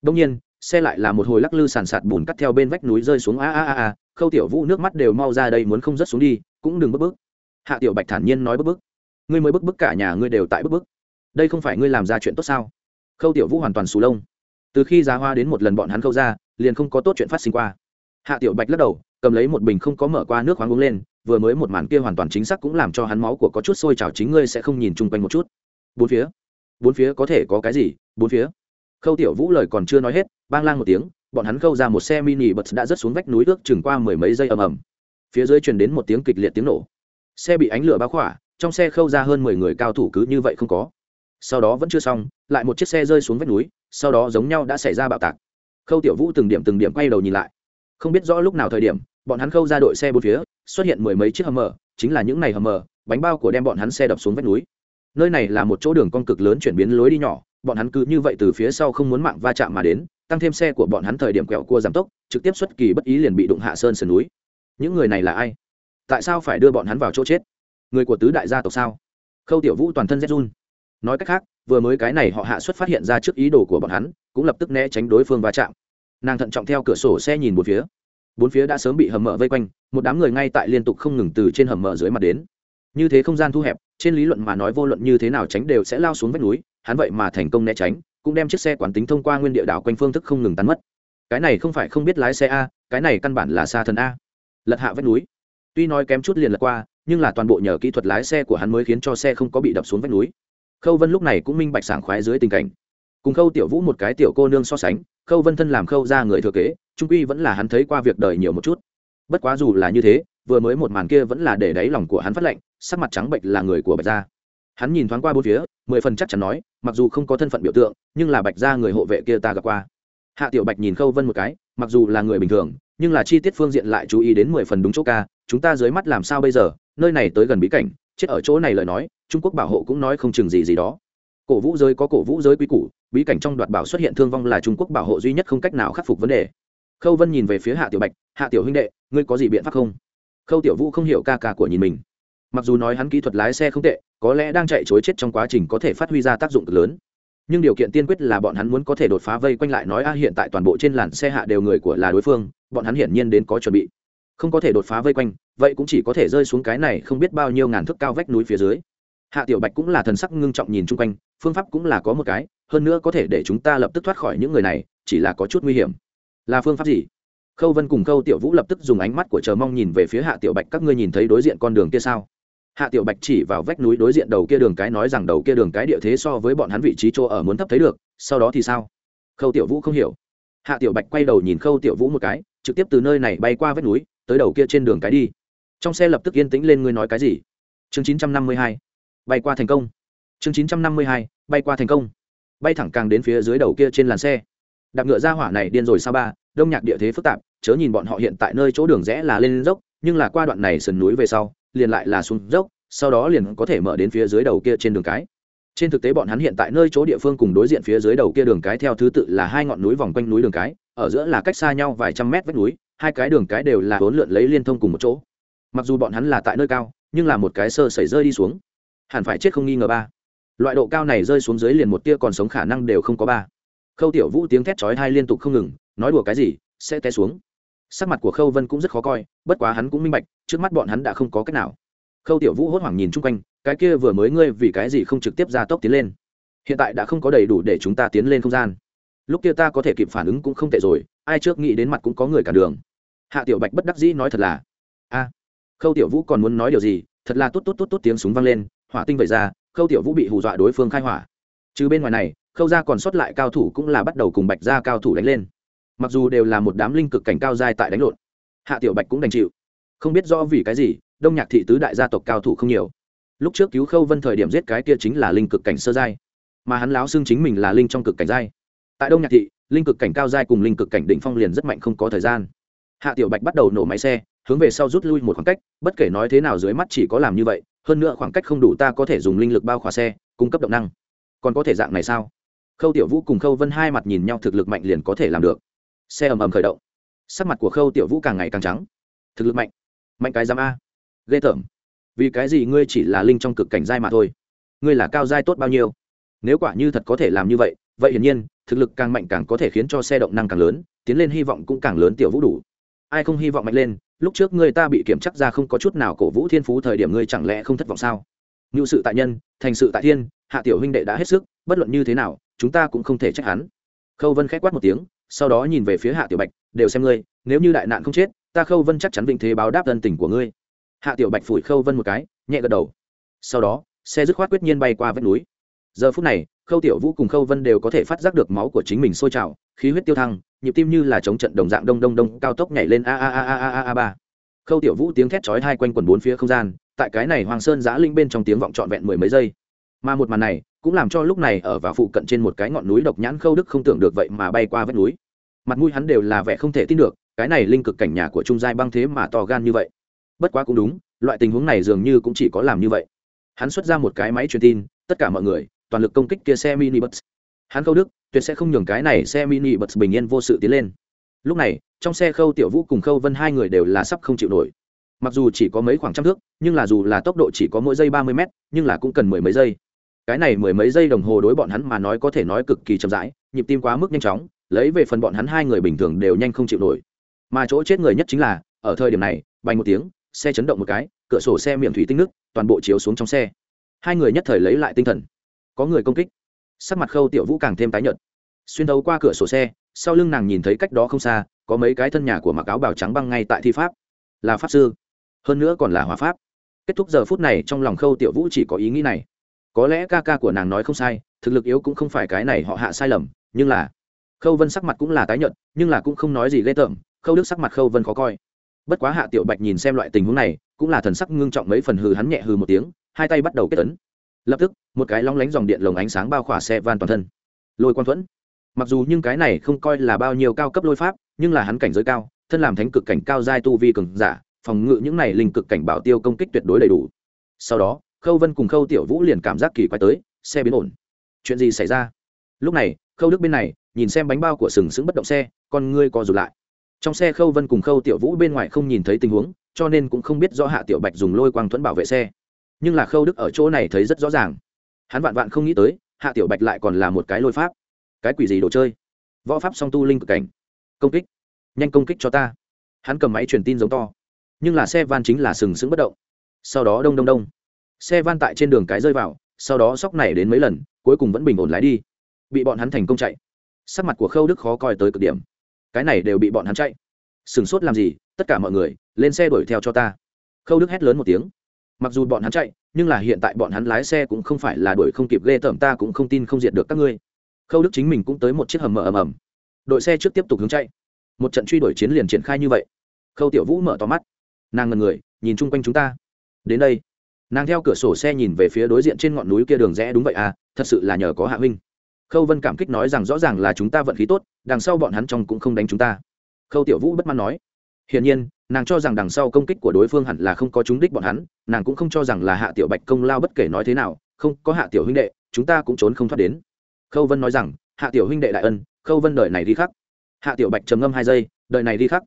Đông nhiên xe lại là một hồi lắc lư sàn sạt bùn cắt theo bên vách núi rơi xuống a a a a, khâu tiểu vũ nước mắt đều mau ra đây muốn không rớt xuống đi, cũng đừng bức bức. Hạ tiểu bạch thản nhiên nói bức bức. Ngươi mới bức bức cả nhà ngươi đều tại bức bức. Đây không phải ngươi làm ra chuyện tốt sao? Khâu tiểu vũ hoàn toàn sù lông. Từ khi giá hoa đến một lần bọn hắn khâu ra, liền không có tốt chuyện phát sinh qua. Hạ tiểu bạch lắc đầu, cầm lấy một bình không có mở qua nước khoáng uống lên, vừa mới một màn kia hoàn toàn chính xác cũng làm cho hắn máu của có chút sôi trào, chính ngươi sẽ không nhìn chung quanh một chút. Bốn phía. Bốn phía có thể có cái gì? Bốn phía khâu tiểu vũ lời còn chưa nói hết, bang lang một tiếng, bọn hắn khâu ra một xe mini bật đã rớt xuống vách núi ước chừng qua mười mấy giây ầm ầm. Phía dưới truyền đến một tiếng kịch liệt tiếng nổ. Xe bị ánh lửa bao khỏa, trong xe khâu ra hơn mười người cao thủ cứ như vậy không có. Sau đó vẫn chưa xong, lại một chiếc xe rơi xuống vách núi, sau đó giống nhau đã xảy ra bạo tạc. Khâu tiểu vũ từng điểm từng điểm quay đầu nhìn lại. Không biết rõ lúc nào thời điểm, bọn hắn khâu ra đội xe bốn phía, xuất hiện mười mấy chiếc hầm mờ chính là những này hầm mờ bánh bao của đem bọn hắn xe đập xuống vách núi. Nơi này là một chỗ đường con cực lớn chuyển biến lối đi nhỏ bọn hắn cứ như vậy từ phía sau không muốn mạng va chạm mà đến, tăng thêm xe của bọn hắn thời điểm quẹo cua giảm tốc, trực tiếp xuất kỳ bất ý liền bị đụng hạ sơn sườn núi. Những người này là ai? Tại sao phải đưa bọn hắn vào chỗ chết? Người của tứ đại gia tộc sao? Khâu tiểu vũ toàn thân rét run. Nói cách khác, vừa mới cái này họ hạ xuất phát hiện ra trước ý đồ của bọn hắn, cũng lập tức né tránh đối phương va chạm. Nàng thận trọng theo cửa sổ xe nhìn một phía. Bốn phía đã sớm bị hầm mở vây quanh, một đám người ngay tại liên tục không ngừng từ trên hầm mở dưới mặt đến. Như thế không gian thu hẹp, trên lý luận mà nói vô luận như thế nào tránh đều sẽ lao xuống vách núi hắn vậy mà thành công né tránh, cũng đem chiếc xe quán tính thông qua nguyên địa đảo quanh phương thức không ngừng tán mất. Cái này không phải không biết lái xe a, cái này căn bản là xa thần a. Lật hạ vách núi. Tuy nói kém chút liền lật qua, nhưng là toàn bộ nhờ kỹ thuật lái xe của hắn mới khiến cho xe không có bị đập xuống vách núi. Khâu vân lúc này cũng minh bạch sảng khoái dưới tình cảnh. Cùng khâu tiểu vũ một cái tiểu cô nương so sánh, khâu vân thân làm khâu ra người thừa kế, trung quy vẫn là hắn thấy qua việc đời nhiều một chút. Bất quá dù là như thế, vừa mới một màn kia vẫn là để đáy lòng của hắn phát lệnh, sắc mặt trắng bệnh là người của bạch gia. Hắn nhìn thoáng qua bốn phía, mười phần chắc chắn nói mặc dù không có thân phận biểu tượng, nhưng là bạch gia người hộ vệ kia ta gặp qua. Hạ tiểu bạch nhìn khâu vân một cái, mặc dù là người bình thường, nhưng là chi tiết phương diện lại chú ý đến mười phần đúng chỗ ca, chúng ta dưới mắt làm sao bây giờ, nơi này tới gần bí cảnh, chết ở chỗ này lời nói, trung quốc bảo hộ cũng nói không chừng gì gì đó. Cổ vũ giới có cổ vũ giới quy củ, bí cảnh trong đoạt bảo xuất hiện thương vong là trung quốc bảo hộ duy nhất không cách nào khắc phục vấn đề. Khâu vân nhìn về phía hạ tiểu bạch, hạ tiểu huynh đệ, ngươi có gì biện pháp không? Khâu tiểu vũ không hiểu ca ca của nhìn mình. Mặc dù nói hắn kỹ thuật lái xe không tệ có lẽ đang chạy chối chết trong quá trình có thể phát huy ra tác dụng cực lớn. Nhưng điều kiện tiên quyết là bọn hắn muốn có thể đột phá vây quanh lại nói, a, hiện tại toàn bộ trên làn xe hạ đều người của là đối phương, bọn hắn hiển nhiên đến có chuẩn bị. Không có thể đột phá vây quanh, vậy cũng chỉ có thể rơi xuống cái này không biết bao nhiêu ngàn thước cao vách núi phía dưới. Hạ tiểu bạch cũng là thần sắc ngưng trọng nhìn chung quanh, phương pháp cũng là có một cái, hơn nữa có thể để chúng ta lập tức thoát khỏi những người này, chỉ là có chút nguy hiểm. Là phương pháp gì? Khâu vân cùng khâu tiểu vũ lập tức dùng ánh mắt của chờ mong nhìn về phía hạ tiểu bạch, các ngươi nhìn thấy đối diện con đường kia sao? Hạ tiểu bạch chỉ vào vách núi đối diện đầu kia đường cái nói rằng đầu kia đường cái địa thế so với bọn hắn vị trí chỗ ở muốn thấp thấy được, sau đó thì sao? Khâu tiểu vũ không hiểu. Hạ tiểu bạch quay đầu nhìn khâu tiểu vũ một cái, trực tiếp từ nơi này bay qua vách núi, tới đầu kia trên đường cái đi. Trong xe lập tức yên tĩnh lên ngươi nói cái gì? Chương chín trăm năm mươi hai, bay qua thành công. Chương chín trăm năm mươi hai, bay qua thành công. Bay thẳng càng đến phía dưới đầu kia trên làn xe. Đạp ngựa ra hỏa này điên rồi sao ba? Đông nhạc địa thế phức tạp, chớ nhìn bọn họ hiện tại nơi chỗ đường rẽ là lên dốc, nhưng là qua đoạn này sườn núi về sau liền lại là xuống dốc, sau đó liền có thể mở đến phía dưới đầu kia trên đường cái. Trên thực tế bọn hắn hiện tại nơi chỗ địa phương cùng đối diện phía dưới đầu kia đường cái theo thứ tự là hai ngọn núi vòng quanh núi đường cái, ở giữa là cách xa nhau vài trăm mét vách núi, hai cái đường cái đều là hỗn lượn lấy liên thông cùng một chỗ. Mặc dù bọn hắn là tại nơi cao, nhưng là một cái sơ xảy rơi đi xuống. Hẳn phải chết không nghi ngờ ba. Loại độ cao này rơi xuống dưới liền một tia còn sống khả năng đều không có ba. Khâu tiểu vũ tiếng thét chói hai liên tục không ngừng, nói đùa cái gì, sẽ té xuống. Sắc mặt của khâu vân cũng rất khó coi, bất quá hắn cũng minh bạch trước mắt bọn hắn đã không có cách nào. Khâu tiểu vũ hốt hoảng nhìn chung quanh, cái kia vừa mới ngươi vì cái gì không trực tiếp ra tốc tiến lên? Hiện tại đã không có đầy đủ để chúng ta tiến lên không gian. Lúc kia ta có thể kịp phản ứng cũng không tệ rồi, ai trước nghĩ đến mặt cũng có người cả đường. Hạ tiểu bạch bất đắc dĩ nói thật là, a, khâu tiểu vũ còn muốn nói điều gì? Thật là tốt tốt tốt tốt tiếng súng vang lên, hỏa tinh vẩy ra, khâu tiểu vũ bị hù dọa đối phương khai hỏa. Chứ bên ngoài này, khâu Gia còn sót lại cao thủ cũng là bắt đầu cùng bạch Gia cao thủ đánh lên. Mặc dù đều là một đám linh cực cảnh cao giai tại đánh lộn, hạ tiểu bạch cũng đành chịu không biết rõ vì cái gì, đông nhạc thị tứ đại gia tộc cao thủ không nhiều. Lúc trước cứu khâu vân thời điểm giết cái kia chính là linh cực cảnh sơ giai, mà hắn láo xưng chính mình là linh trong cực cảnh giai. Tại đông nhạc thị, linh cực cảnh cao giai cùng linh cực cảnh đỉnh phong liền rất mạnh không có thời gian. Hạ tiểu bạch bắt đầu nổ máy xe, hướng về sau rút lui một khoảng cách, bất kể nói thế nào dưới mắt chỉ có làm như vậy, hơn nữa khoảng cách không đủ ta có thể dùng linh lực bao khóa xe, cung cấp động năng. Còn có thể dạng này sao? Khâu tiểu vũ cùng khâu vân hai mặt nhìn nhau thực lực mạnh liền có thể làm được. Xe ầm ầm khởi động. Sắc mặt của khâu tiểu vũ càng ngày càng trắng. Thực lực mạnh mạnh cái giám a. Ghê tởm. Vì cái gì ngươi chỉ là linh trong cực cảnh giai mà thôi? Ngươi là cao giai tốt bao nhiêu? Nếu quả như thật có thể làm như vậy vậy hiển nhiên, thực lực càng mạnh càng có thể khiến cho xe động năng càng lớn, tiến lên hy vọng cũng càng lớn tiểu vũ đủ. Ai không hy vọng mạnh lên, lúc trước ngươi ta bị kiểm chắc ra không có chút nào cổ vũ thiên phú thời điểm ngươi chẳng lẽ không thất vọng sao? Ngự sự tại nhân, thành sự tại thiên, hạ tiểu huynh đệ đã hết sức, bất luận như thế nào, chúng ta cũng không thể trách hắn. Khâu vân k h á c quát một tiếng, sau đó nhìn về phía hạ tiểu bạch, đều xem ngươi, nếu như đại nạn không chết ta khâu vân chắc chắn vinh thế báo đáp thân tình của ngươi. Hạ tiểu bạch phủi khâu vân một cái, nhẹ gật đầu. Sau đó, xe dứt khoát quyết nhiên bay qua vách núi. Giờ phút này, khâu tiểu vũ cùng khâu vân đều có thể phát giác được máu của chính mình sôi trào, khí huyết tiêu thăng, nhịp tim như là chống trận đồng dạng đông đông đông, cao tốc nhảy lên a a a a a a ba. Khâu tiểu vũ tiếng thét chói hai quanh quần bốn phía không gian, tại cái này hoàng sơn giã linh bên trong tiếng vọng trọn vẹn mười mấy giây. Mà một màn này, cũng làm cho lúc này ở vào phụ cận trên một cái ngọn núi độc nhãn khâu đức không tưởng được vậy mà bay qua vách núi. Mặt mũi hắn đều là vẻ không thể tin được cái này linh cực cảnh nhà của trung giai băng thế mà to gan như vậy. Bất quá cũng đúng, loại tình huống này dường như cũng chỉ có làm như vậy. Hắn xuất ra một cái máy truyền tin, tất cả mọi người, toàn lực công kích kia xe mini bus. Hắn khâu đức, tuyệt sẽ không nhường cái này xe mini bus bình yên vô sự tiến lên. Lúc này, trong xe khâu tiểu vũ cùng khâu vân hai người đều là sắp không chịu nổi. Mặc dù chỉ có mấy khoảng trăm thước, nhưng là dù là tốc độ chỉ có mỗi giây ba mươi mét, nhưng là cũng cần mười mấy giây. Cái này mười mấy giây đồng hồ đối bọn hắn mà nói có thể nói cực kỳ chậm rãi, nhịp tim quá mức nhanh chóng, lấy về phần bọn hắn hai người bình thường đều nhanh không chịu nổi mà chỗ chết người nhất chính là, ở thời điểm này, bay một tiếng, xe chấn động một cái, cửa sổ xe miệng thủy tinh nước, toàn bộ chiếu xuống trong xe. Hai người nhất thời lấy lại tinh thần. Có người công kích. Sắc mặt khâu tiểu vũ càng thêm tái nhợt. Xuyên thấu qua cửa sổ xe, sau lưng nàng nhìn thấy cách đó không xa, có mấy cái thân nhà của mặc áo bào trắng băng ngay tại thi pháp. Là pháp sư. Hơn nữa còn là hòa pháp. Kết thúc giờ phút này, trong lòng khâu tiểu vũ chỉ có ý nghĩ này. Có lẽ ca ca của nàng nói không sai, thực lực yếu cũng không phải cái này họ hạ sai lầm, nhưng là khâu vân sắc mặt cũng là tái nhợt, nhưng là cũng không nói gì ghê tởm khâu đức sắc mặt khâu vân khó coi. Bất quá hạ tiểu bạch nhìn xem loại tình huống này, cũng là thần sắc ngưng trọng mấy phần hừ hắn nhẹ hừ một tiếng, hai tay bắt đầu kết tấn lập tức, một cái long lánh dòng điện lồng ánh sáng bao khỏa xe van toàn thân. Lôi quang thuẫn. Mặc dù nhưng cái này không coi là bao nhiêu cao cấp lôi pháp, nhưng là hắn cảnh giới cao, thân làm thánh cực cảnh cao giai tu vi cường giả, phòng ngự những này linh cực cảnh bảo tiêu công kích tuyệt đối đầy đủ. Sau đó, khâu vân cùng khâu tiểu vũ liền cảm giác kỳ quái tới, xe biến ổn. Chuyện gì xảy ra? Lúc này, khâu đức bên này, nhìn xem bánh bao của sừng sững bất động xe, con ngươi co rụt lại trong xe khâu vân cùng khâu tiểu vũ bên ngoài không nhìn thấy tình huống, cho nên cũng không biết do hạ tiểu bạch dùng lôi quang thuẫn bảo vệ xe. Nhưng là khâu đức ở chỗ này thấy rất rõ ràng. Hắn vạn vạn không nghĩ tới, hạ tiểu bạch lại còn là một cái lôi pháp. Cái quỷ gì đồ chơi? Võ pháp song tu linh cực cảnh. Công kích. Nhanh công kích cho ta. Hắn cầm máy truyền tin giống to. Nhưng là xe van chính là sừng sững bất động. Sau đó đông đông đông. Xe van tại trên đường cái rơi vào, sau đó sóc này đến mấy lần, cuối cùng vẫn bình ổn lái đi. Bị bọn hắn thành công chạy. Sắc mặt của khâu đức khó coi tới cực điểm cái này đều bị bọn hắn chạy. Sửng sốt làm gì, tất cả mọi người, lên xe đuổi theo cho ta. Khâu đức hét lớn một tiếng. Mặc dù bọn hắn chạy, nhưng là hiện tại bọn hắn lái xe cũng không phải là đuổi không kịp ghê tởm, ta cũng không tin không diệt được các ngươi. Khâu đức chính mình cũng tới một chiếc hầm mở ầm ầm. Đội xe trước tiếp tục hướng chạy. Một trận truy đuổi chiến liền triển khai như vậy. Khâu tiểu vũ mở to mắt. Nàng ngần người, nhìn chung quanh chúng ta. Đến đây. Nàng theo cửa sổ xe nhìn về phía đối diện trên ngọn núi kia đường rẽ đúng vậy à thật sự là nhờ có hạ huynh khâu vân cảm kích nói rằng rõ ràng là chúng ta vận khí tốt, đằng sau bọn hắn trong cũng không đánh chúng ta. Khâu tiểu vũ bất mãn nói, hiển nhiên, nàng cho rằng đằng sau công kích của đối phương hẳn là không có chúng đích bọn hắn, nàng cũng không cho rằng là hạ tiểu bạch công lao bất kể nói thế nào, không, có hạ tiểu huynh đệ, chúng ta cũng trốn không thoát đến. Khâu vân nói rằng, hạ tiểu huynh đệ đại ân, khâu vân đợi này đi khắc. Hạ tiểu bạch trầm ngâm hai giây, đợi này đi khắc.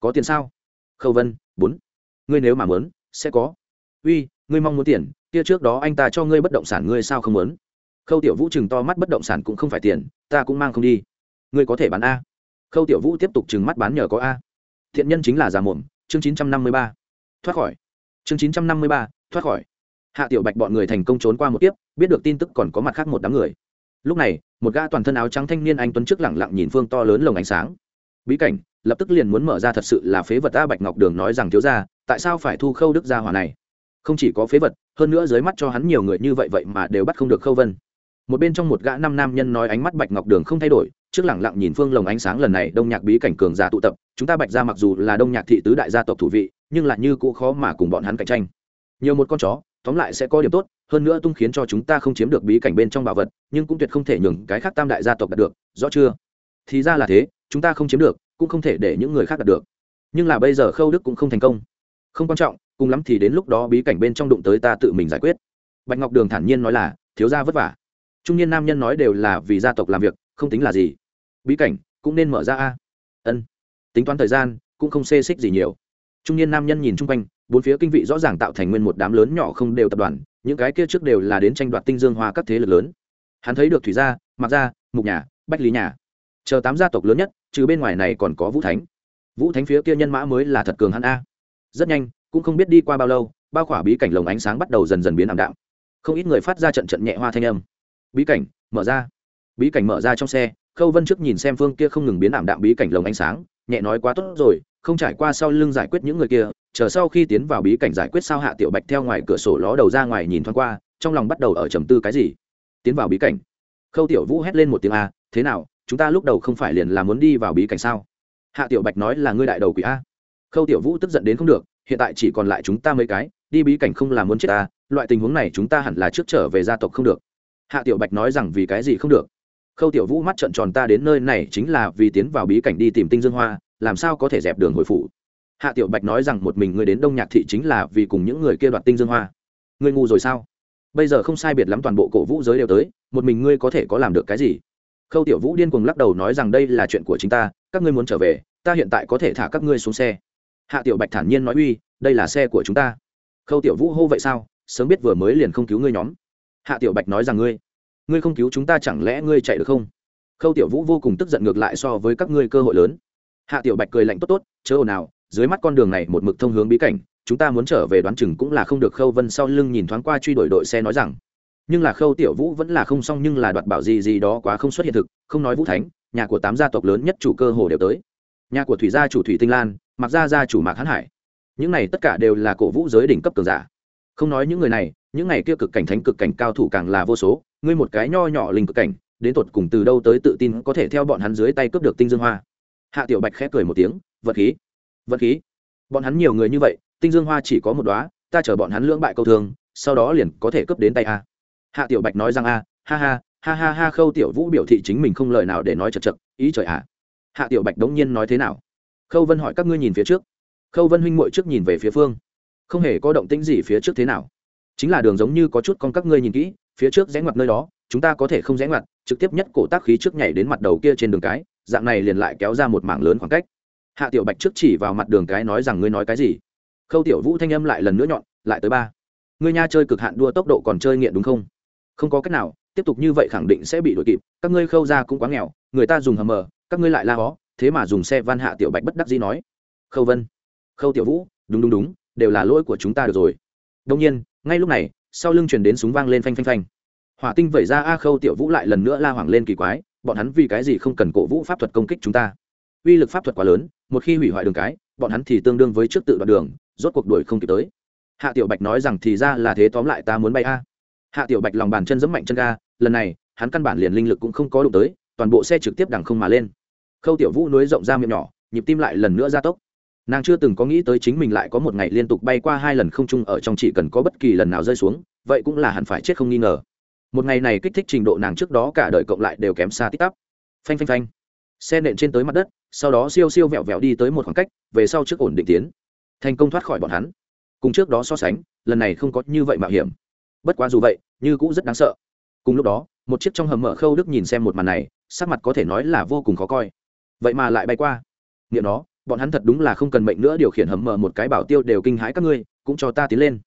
Có tiền sao? Khâu vân, bốn. Ngươi nếu mà muốn, sẽ có. Uy, ngươi mong muốn tiền, kia trước đó anh ta cho ngươi bất động sản ngươi sao không muốn? Khâu tiểu vũ chừng to mắt bất động sản cũng không phải tiền, ta cũng mang không đi. Ngươi có thể bán a. Khâu tiểu vũ tiếp tục chừng mắt bán nhờ có a. Thiện nhân chính là già mồm chương chín trăm năm mươi ba. Thoát khỏi. Chương chín trăm năm mươi ba, thoát khỏi. Hạ tiểu bạch bọn người thành công trốn qua một tiếp biết được tin tức còn có mặt khác một đám người. Lúc này, một gã toàn thân áo trắng thanh niên anh tuấn trước lẳng lặng nhìn phương to lớn lồng ánh sáng. Bí cảnh, lập tức liền muốn mở ra thật sự là phế vật a bạch ngọc đường nói rằng thiếu ra tại sao phải thu khâu đức gia hỏa này? Không chỉ có phế vật, hơn nữa dưới mắt cho hắn nhiều người như vậy vậy mà đều bắt không được khâu vân một bên trong một gã năm nam nhân nói ánh mắt bạch ngọc đường không thay đổi, trước lẳng lặng nhìn phương lồng ánh sáng lần này đông nhạc bí cảnh cường giả tụ tập, chúng ta bạch ra mặc dù là đông nhạc thị tứ đại gia tộc thủ vị, nhưng lại như cũ khó mà cùng bọn hắn cạnh tranh. Nhiều một con chó, tóm lại sẽ có điểm tốt, hơn nữa tung khiến cho chúng ta không chiếm được bí cảnh bên trong bảo vật, nhưng cũng tuyệt không thể nhường cái khác tam đại gia tộc đạt được, rõ chưa? Thì ra là thế, chúng ta không chiếm được, cũng không thể để những người khác đạt được. Nhưng là bây giờ khâu đức cũng không thành công. Không quan trọng, cùng lắm thì đến lúc đó bí cảnh bên trong đụng tới ta tự mình giải quyết. Bạch ngọc đường thản nhiên nói là, thiếu gia vất vả trung niên nam nhân nói đều là vì gia tộc làm việc, không tính là gì. Bí cảnh, cũng nên mở ra a. Ân. Tính toán thời gian, cũng không xê xích gì nhiều. Trung niên nam nhân nhìn chung quanh, bốn phía kinh vị rõ ràng tạo thành nguyên một đám lớn nhỏ không đều tập đoàn, những cái kia trước đều là đến tranh đoạt tinh dương hoa các thế lực lớn. Hắn thấy được thủy gia mặc gia, mục nhà, bách lý nhà. Chờ tám gia tộc lớn nhất, trừ bên ngoài này còn có vũ thánh. Vũ thánh phía kia nhân mã mới là thật cường hắn a. Rất nhanh, cũng không biết đi qua bao lâu, bao khỏa bí cảnh lồng ánh sáng bắt đầu dần dần biến ảm đạm. Không ít người phát ra trận trận nhẹ hoa thanh âm bí cảnh, mở ra. Bí cảnh mở ra trong xe, khâu vân trước nhìn xem phương kia không ngừng biến ảm đạm bí cảnh lồng ánh sáng, nhẹ nói quá tốt rồi, không trải qua sau lưng giải quyết những người kia, chờ sau khi tiến vào bí cảnh giải quyết sao hạ tiểu bạch theo ngoài cửa sổ ló đầu ra ngoài nhìn thoáng qua, trong lòng bắt đầu ở trầm tư cái gì. Tiến vào bí cảnh. Khâu tiểu vũ hét lên một tiếng a, thế nào, chúng ta lúc đầu không phải liền là muốn đi vào bí cảnh sao? Hạ tiểu bạch nói là ngươi đại đầu quỷ a. Khâu tiểu vũ tức giận đến không được, hiện tại chỉ còn lại chúng ta mấy cái, đi bí cảnh không là muốn chết ta, loại tình huống này chúng ta hẳn là trước trở về gia tộc không được hạ tiểu bạch nói rằng vì cái gì không được. Khâu tiểu vũ mắt trợn tròn ta đến nơi này chính là vì tiến vào bí cảnh đi tìm tinh dương hoa, làm sao có thể dẹp đường hồi phủ? Hạ tiểu bạch nói rằng một mình ngươi đến đông nhạc thị chính là vì cùng những người kia đoạt tinh dương hoa. Ngươi ngu rồi sao? Bây giờ không sai biệt lắm toàn bộ cổ vũ giới đều tới, một mình ngươi có thể có làm được cái gì? Khâu tiểu vũ điên cuồng lắc đầu nói rằng đây là chuyện của chính ta, các ngươi muốn trở về, ta hiện tại có thể thả các ngươi xuống xe. Hạ tiểu bạch thản nhiên nói uy, đây là xe của chúng ta. Khâu tiểu vũ hô vậy sao? Sớm biết vừa mới liền không cứu ngươi nhóm hạ tiểu bạch nói rằng ngươi ngươi không cứu chúng ta chẳng lẽ ngươi chạy được không? Khâu tiểu vũ vô cùng tức giận ngược lại so với các ngươi cơ hội lớn. Hạ tiểu bạch cười lạnh tốt tốt, chớ ồn nào dưới mắt con đường này một mực thông hướng bí cảnh, chúng ta muốn trở về đoán chừng cũng là không được. Khâu vân sau lưng nhìn thoáng qua truy đuổi đội xe nói rằng, nhưng là khâu tiểu vũ vẫn là không xong nhưng là đoạt bảo gì gì đó quá không xuất hiện thực, không nói vũ thánh, nhà của tám gia tộc lớn nhất chủ cơ hồ đều tới. Nhà của thủy gia chủ thủy tinh lan mặc gia gia chủ mạc hán hải. Những này tất cả đều là cổ vũ giới đỉnh cấp cường giả không nói những người này, những ngày kia cực cảnh thánh cực cảnh cao thủ càng là vô số, ngươi một cái nho nhỏ linh cực cảnh, đến tột cùng từ đâu tới tự tin có thể theo bọn hắn dưới tay cướp được tinh dương hoa? Hạ tiểu bạch khẽ cười một tiếng, vật khí vật khí, bọn hắn nhiều người như vậy, tinh dương hoa chỉ có một đoá ta chở bọn hắn lưỡng bại câu thương sau đó liền có thể cướp đến tay a. Hạ tiểu bạch nói rằng a, ha ha ha ha ha, khâu tiểu vũ biểu thị chính mình không lời nào để nói chật chật, ý trời ạ. Hạ tiểu bạch đống nhiên nói thế nào? Khâu vân hỏi các ngươi nhìn phía trước. Khâu vân huynh muội trước nhìn về phía phương không hề có động tĩnh gì phía trước thế nào. Chính là đường giống như có chút con các ngươi nhìn kỹ, phía trước rẽ ngoặt nơi đó, chúng ta có thể không rẽ ngoặt, trực tiếp nhất cổ tác khí trước nhảy đến mặt đầu kia trên đường cái, dạng này liền lại kéo ra một mảng lớn khoảng cách. Hạ tiểu bạch trước chỉ vào mặt đường cái nói rằng ngươi nói cái gì? Khâu tiểu vũ thanh âm lại lần nữa nhọn, lại tới ba. Ngươi nha chơi cực hạn đua tốc độ còn chơi nghiện đúng không? Không có cách nào, tiếp tục như vậy khẳng định sẽ bị đuổi kịp, các ngươi khâu ra cũng quá nghèo, người ta dùng hầm mờ, các ngươi lại la hó, thế mà dùng xe van hạ tiểu bạch bất đắc dĩ nói. Khâu vân, khâu tiểu vũ, đúng đúng đúng đều là lỗi của chúng ta được rồi. Đông nhiên, ngay lúc này, sau lưng chuyển đến súng vang lên phanh phanh phanh. Hỏa tinh vẩy ra a khâu tiểu vũ lại lần nữa la hoảng lên kỳ quái, bọn hắn vì cái gì không cần cổ vũ pháp thuật công kích chúng ta? Uy lực pháp thuật quá lớn, một khi hủy hoại đường cái, bọn hắn thì tương đương với trước tự đoạn đường, rốt cuộc đuổi không kịp tới. Hạ tiểu bạch nói rằng thì ra là thế tóm lại ta muốn bay a. Hạ tiểu bạch lòng bàn chân giẫm mạnh chân ga, lần này, hắn căn bản liền linh lực cũng không có đụng tới, toàn bộ xe trực tiếp đằng không mà lên. Khâu tiểu vũ nối rộng ra miệng nhỏ, nhịp tim lại lần nữa gia tốc nàng chưa từng có nghĩ tới chính mình lại có một ngày liên tục bay qua hai lần không chung ở trong chỉ cần có bất kỳ lần nào rơi xuống, vậy cũng là hẳn phải chết không nghi ngờ. Một ngày này kích thích trình độ nàng trước đó cả đời cộng lại đều kém xa tích tắp. Phanh phanh phanh. Xe nện trên tới mặt đất, sau đó siêu siêu vẹo vẹo đi tới một khoảng cách, về sau trước ổn định tiến. Thành công thoát khỏi bọn hắn. Cùng trước đó so sánh, lần này không có như vậy mạo hiểm. Bất quá dù vậy, như cũng rất đáng sợ. Cùng lúc đó, một chiếc trong hầm mở khâu đức nhìn xem một màn này, sắc mặt có thể nói là vô cùng khó coi. Vậy mà lại bay qua. Nghĩa nó bọn hắn thật đúng là không cần mệnh nữa, điều khiển hầm mở một cái bảo tiêu đều kinh hãi các ngươi, cũng cho ta tiến lên.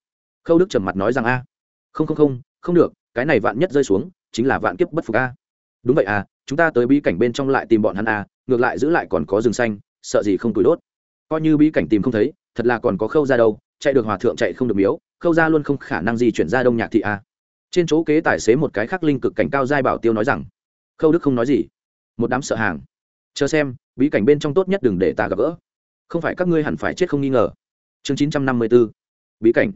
Khâu đức trầm mặt nói rằng, a, không không không không được, cái này vạn nhất rơi xuống, chính là vạn kiếp bất phục a. Đúng vậy à chúng ta tới bí cảnh bên trong lại tìm bọn hắn a, ngược lại giữ lại còn có rừng xanh, sợ gì không tuổi đốt. Coi như bí cảnh tìm không thấy, thật là còn có khâu ra đâu, chạy được hòa thượng chạy không được miếu, khâu ra luôn không khả năng gì chuyển ra đông nhạc thị a. Trên chỗ kế tài xế một cái khắc linh cực cảnh cao giai bảo tiêu nói rằng, khâu đức không nói gì. Một đám sợ hàng chờ xem, bí cảnh bên trong tốt nhất đừng để ta gặp gỡ. Không phải các ngươi hẳn phải chết không nghi ngờ. Chương chín trăm năm mươi b ố bí cảnh.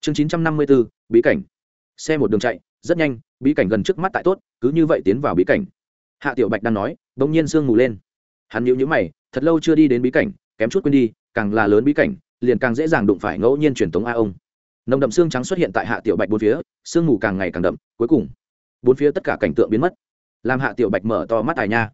Chương chín trăm năm mươi b ố bí cảnh. Xe một đường chạy, rất nhanh, bí cảnh gần trước mắt tại tốt, cứ như vậy tiến vào bí cảnh. Hạ tiểu bạch đang nói đ ỗ n g nhiên sương mù lên. Hắn nhịu nhữ mày, thật lâu chưa đi đến bí cảnh, kém chút quên đi, càng là lớn bí cảnh, liền càng dễ dàng đụng phải ngẫu nhiên truyền thống a ông. Nồng đậm xương trắng xuất hiện tại hạ tiểu bạch bốn phía, sương mù càng ngày càng đậm, cuối cùng, bốn phía tất cả cảnh tượng biến mất. Làm hạ tiểu bạch mở to mắt tài nha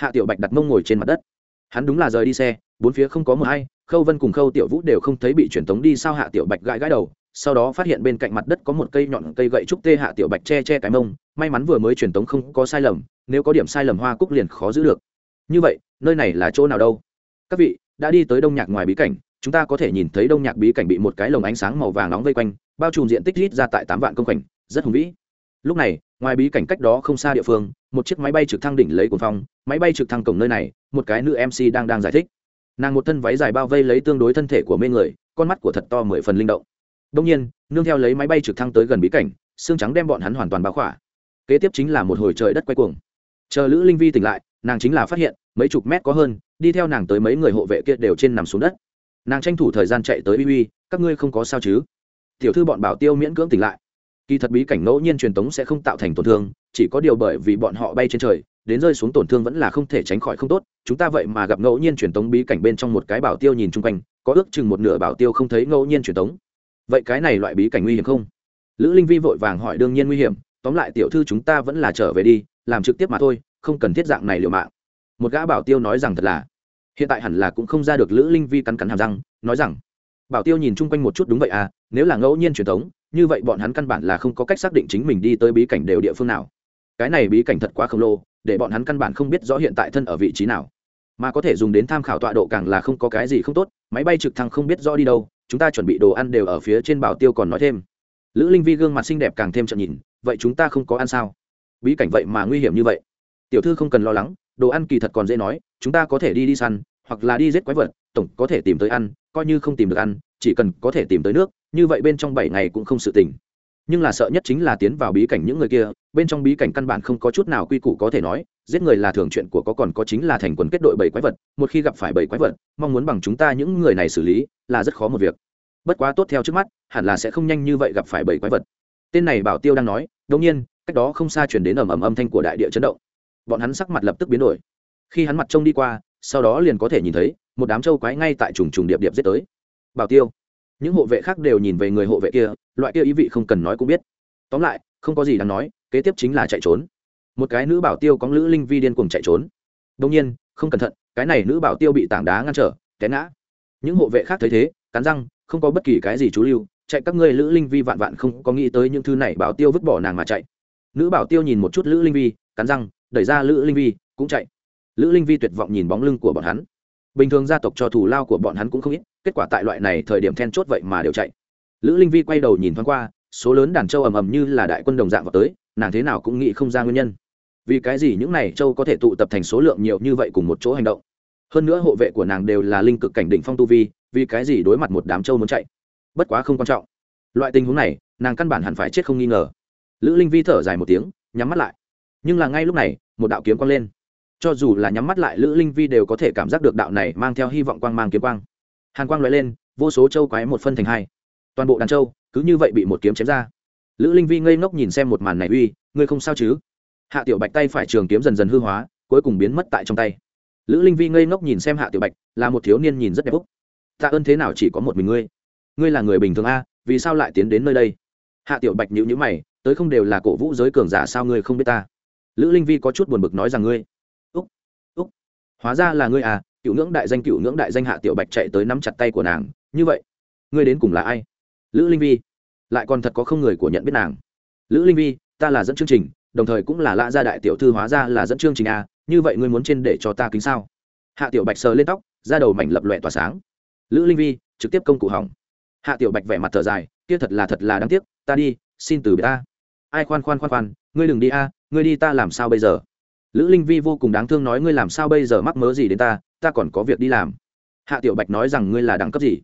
hạ tiểu bạch đặt mông ngồi trên mặt đất. Hắn đúng là rời đi xe, bốn phía không có mờ hay khâu vân cùng khâu tiểu vũ đều không thấy bị truyền tống đi sao hạ tiểu bạch gãi gãi đầu, sau đó phát hiện bên cạnh mặt đất có một cây nhọn cây gậy trúc tê hạ tiểu bạch che che cái mông, may mắn vừa mới truyền tống không có sai lầm, nếu có điểm sai lầm hoa cúc liền khó giữ được. Như vậy, nơi này là chỗ nào đâu? Các vị, đã đi tới đông nhạc ngoài bí cảnh, chúng ta có thể nhìn thấy đông nhạc bí cảnh bị một cái lồng ánh sáng màu vàng nóng vây quanh, bao trùm diện tích rít ra tại tám vạn công cảnh rất hùng vĩ. Lúc này ngoài bí cảnh cách đó không xa địa phương, một chiếc máy bay trực thăng đỉnh lấy cuồng phong, máy bay trực thăng cổng nơi này, một cái nữ mc đang đang giải thích. Nàng một thân váy dài bao vây lấy tương đối thân thể của mê người, con mắt của thật to mười phần linh động. Đông nhiên, nương theo lấy máy bay trực thăng tới gần bí cảnh, xương trắng đem bọn hắn hoàn toàn bao khỏa. Kế tiếp chính là một hồi trời đất quay cuồng. Chờ lữ linh vi tỉnh lại, nàng chính là phát hiện, mấy chục mét có hơn, đi theo nàng tới mấy người hộ vệ kia đều trên nằm xuống đất. Nàng tranh thủ thời gian chạy tới uy uy, các ngươi không có sao chứ? Tiểu thư bọn bảo tiêu miễn cưỡng tỉnh lại kỳ thật bí cảnh ngẫu nhiên truyền tống sẽ không tạo thành tổn thương, chỉ có điều bởi vì bọn họ bay trên trời, đến rơi xuống tổn thương vẫn là không thể tránh khỏi không tốt. Chúng ta vậy mà gặp ngẫu nhiên truyền tống bí cảnh bên trong một cái bảo tiêu nhìn chung quanh, có ước chừng một nửa bảo tiêu không thấy ngẫu nhiên truyền tống. Vậy cái này loại bí cảnh nguy hiểm không? Lữ linh vi vội vàng hỏi đương nhiên nguy hiểm, tóm lại tiểu thư chúng ta vẫn là trở về đi, làm trực tiếp mà thôi, không cần thiết dạng này liều mạng. Một gã bảo tiêu nói rằng thật là, hiện tại hẳn là cũng không ra được lữ linh vi cắn cắn hàm răng, nói rằng, bảo tiêu nhìn chung quanh một chút đúng vậy à nếu là ngẫu nhiên truyền thống, như vậy bọn hắn căn bản là không có cách xác định chính mình đi tới bí cảnh đều địa phương nào. Cái này bí cảnh thật quá khổng lồ, để bọn hắn căn bản không biết rõ hiện tại thân ở vị trí nào. Mà có thể dùng đến tham khảo tọa độ càng là không có cái gì không tốt, máy bay trực thăng không biết rõ đi đâu, chúng ta chuẩn bị đồ ăn đều ở phía trên bảo tiêu còn nói thêm. Lữ linh vi gương mặt xinh đẹp càng thêm trận nhìn, vậy chúng ta không có ăn sao? Bí cảnh vậy mà nguy hiểm như vậy. Tiểu thư không cần lo lắng, đồ ăn kỳ thật còn dễ nói, chúng ta có thể đi đi săn, hoặc là đi giết quái vật, tổng có thể tìm tới ăn coi như không tìm được ăn, chỉ cần có thể tìm tới nước, như vậy bên trong bảy ngày cũng không sự tỉnh nhưng là sợ nhất chính là tiến vào bí cảnh những người kia, bên trong bí cảnh căn bản không có chút nào quy củ có thể nói, giết người là thường chuyện của có còn có chính là thành quần kết đội bảy quái vật, một khi gặp phải bảy quái vật, mong muốn bằng chúng ta những người này xử lý, là rất khó một việc. Bất quá tốt theo trước mắt, hẳn là sẽ không nhanh như vậy gặp phải bảy quái vật. Tên này bảo tiêu đang nói đông nhiên, cách đó không xa chuyển đến ầm ầm âm thanh của đại địa chấn động. Bọn hắn sắc mặt lập tức biến đổi. Khi hắn mặt trông đi qua, sau đó liền có thể nhìn thấy một đám trâu quái ngay tại trùng trùng điệp điệp giết tới. Bảo tiêu, những hộ vệ khác đều nhìn về người hộ vệ kia, loại kia ý vị không cần nói cũng biết. Tóm lại, không có gì đáng nói, kế tiếp chính là chạy trốn. Một cái nữ bảo tiêu có lữ linh vi điên cùng chạy trốn. Đông nhiên, không cẩn thận, cái này nữ bảo tiêu bị tảng đá ngăn trở, té ngã. Những hộ vệ khác thấy thế, cắn răng, không có bất kỳ cái gì chú lưu, chạy các ngươi lữ linh vi vạn vạn không có nghĩ tới những thứ này bảo tiêu vứt bỏ nàng mà chạy. Nữ bảo tiêu nhìn một chút lữ linh vi, cắn răng, đẩy ra lữ linh vi, cũng chạy. Lữ linh vi tuyệt vọng nhìn bóng lưng của bọn hắn bình thường gia tộc cho thủ lao của bọn hắn cũng không ít, kết quả tại loại này thời điểm then chốt vậy mà đều chạy. Lữ linh vi quay đầu nhìn thoáng qua, số lớn đàn trâu ầm ầm như là đại quân đồng dạng vào tới, nàng thế nào cũng nghĩ không ra nguyên nhân. Vì cái gì những này trâu có thể tụ tập thành số lượng nhiều như vậy cùng một chỗ hành động? Hơn nữa hộ vệ của nàng đều là linh cực cảnh đỉnh phong tu vi, vì cái gì đối mặt một đám trâu muốn chạy? Bất quá không quan trọng. Loại tình huống này, nàng căn bản hẳn phải chết không nghi ngờ. Lữ linh vi thở dài một tiếng, nhắm mắt lại. Nhưng là ngay lúc này, một đạo kiếm quang lên cho dù là nhắm mắt lại, lữ linh vi đều có thể cảm giác được đạo này mang theo hy vọng quang mang kiếm quang. Hàn quang loại lên, vô số châu quái một phân thành hai. Toàn bộ đàn châu cứ như vậy bị một kiếm chém ra. Lữ linh vi ngây ngốc nhìn xem một màn này, uy, ngươi không sao chứ? Hạ tiểu bạch tay phải trường kiếm dần dần hư hóa, cuối cùng biến mất tại trong tay. Lữ linh vi ngây ngốc nhìn xem hạ tiểu bạch, là một thiếu niên nhìn rất đẹp úc. Tạ ơn thế nào chỉ có một mình ngươi? Ngươi là người bình thường a, vì sao lại tiến đến nơi đây? Hạ tiểu bạch nhữ nhữ mày, tới không đều là cổ vũ giới cường giả sao ngươi không biết ta? Lữ linh vi có chút buồn bực nói rằng, ngươi hóa ra là ngươi à cựu ngưỡng đại danh cựu ngưỡng đại danh hạ tiểu bạch chạy tới nắm chặt tay của nàng, như vậy, ngươi đến cùng là ai? Lữ linh vi. Lại còn thật có không người của nhận biết nàng. Lữ linh vi, ta là dẫn chương trình, đồng thời cũng là lạ gia đại tiểu thư hóa ra là dẫn chương trình à? như vậy ngươi muốn trên để cho ta kính sao? Hạ tiểu bạch sờ lên tóc ra đầu mảnh lập lòe tỏa sáng. Lữ linh vi, trực tiếp công cụ hỏng. Hạ tiểu bạch vẻ mặt thở dài, kia thật là thật là đáng tiếc, ta đi, xin từ biệt ta. Ai khoan khoan khoan khoan, ngươi đừng đi a, ngươi đi ta làm sao bây giờ? Lữ linh vi vô cùng đáng thương nói, ngươi làm sao bây giờ mắc mớ gì đến ta? Ta còn có việc đi làm. Hạ tiểu bạch nói rằng, ngươi là đẳng cấp gì?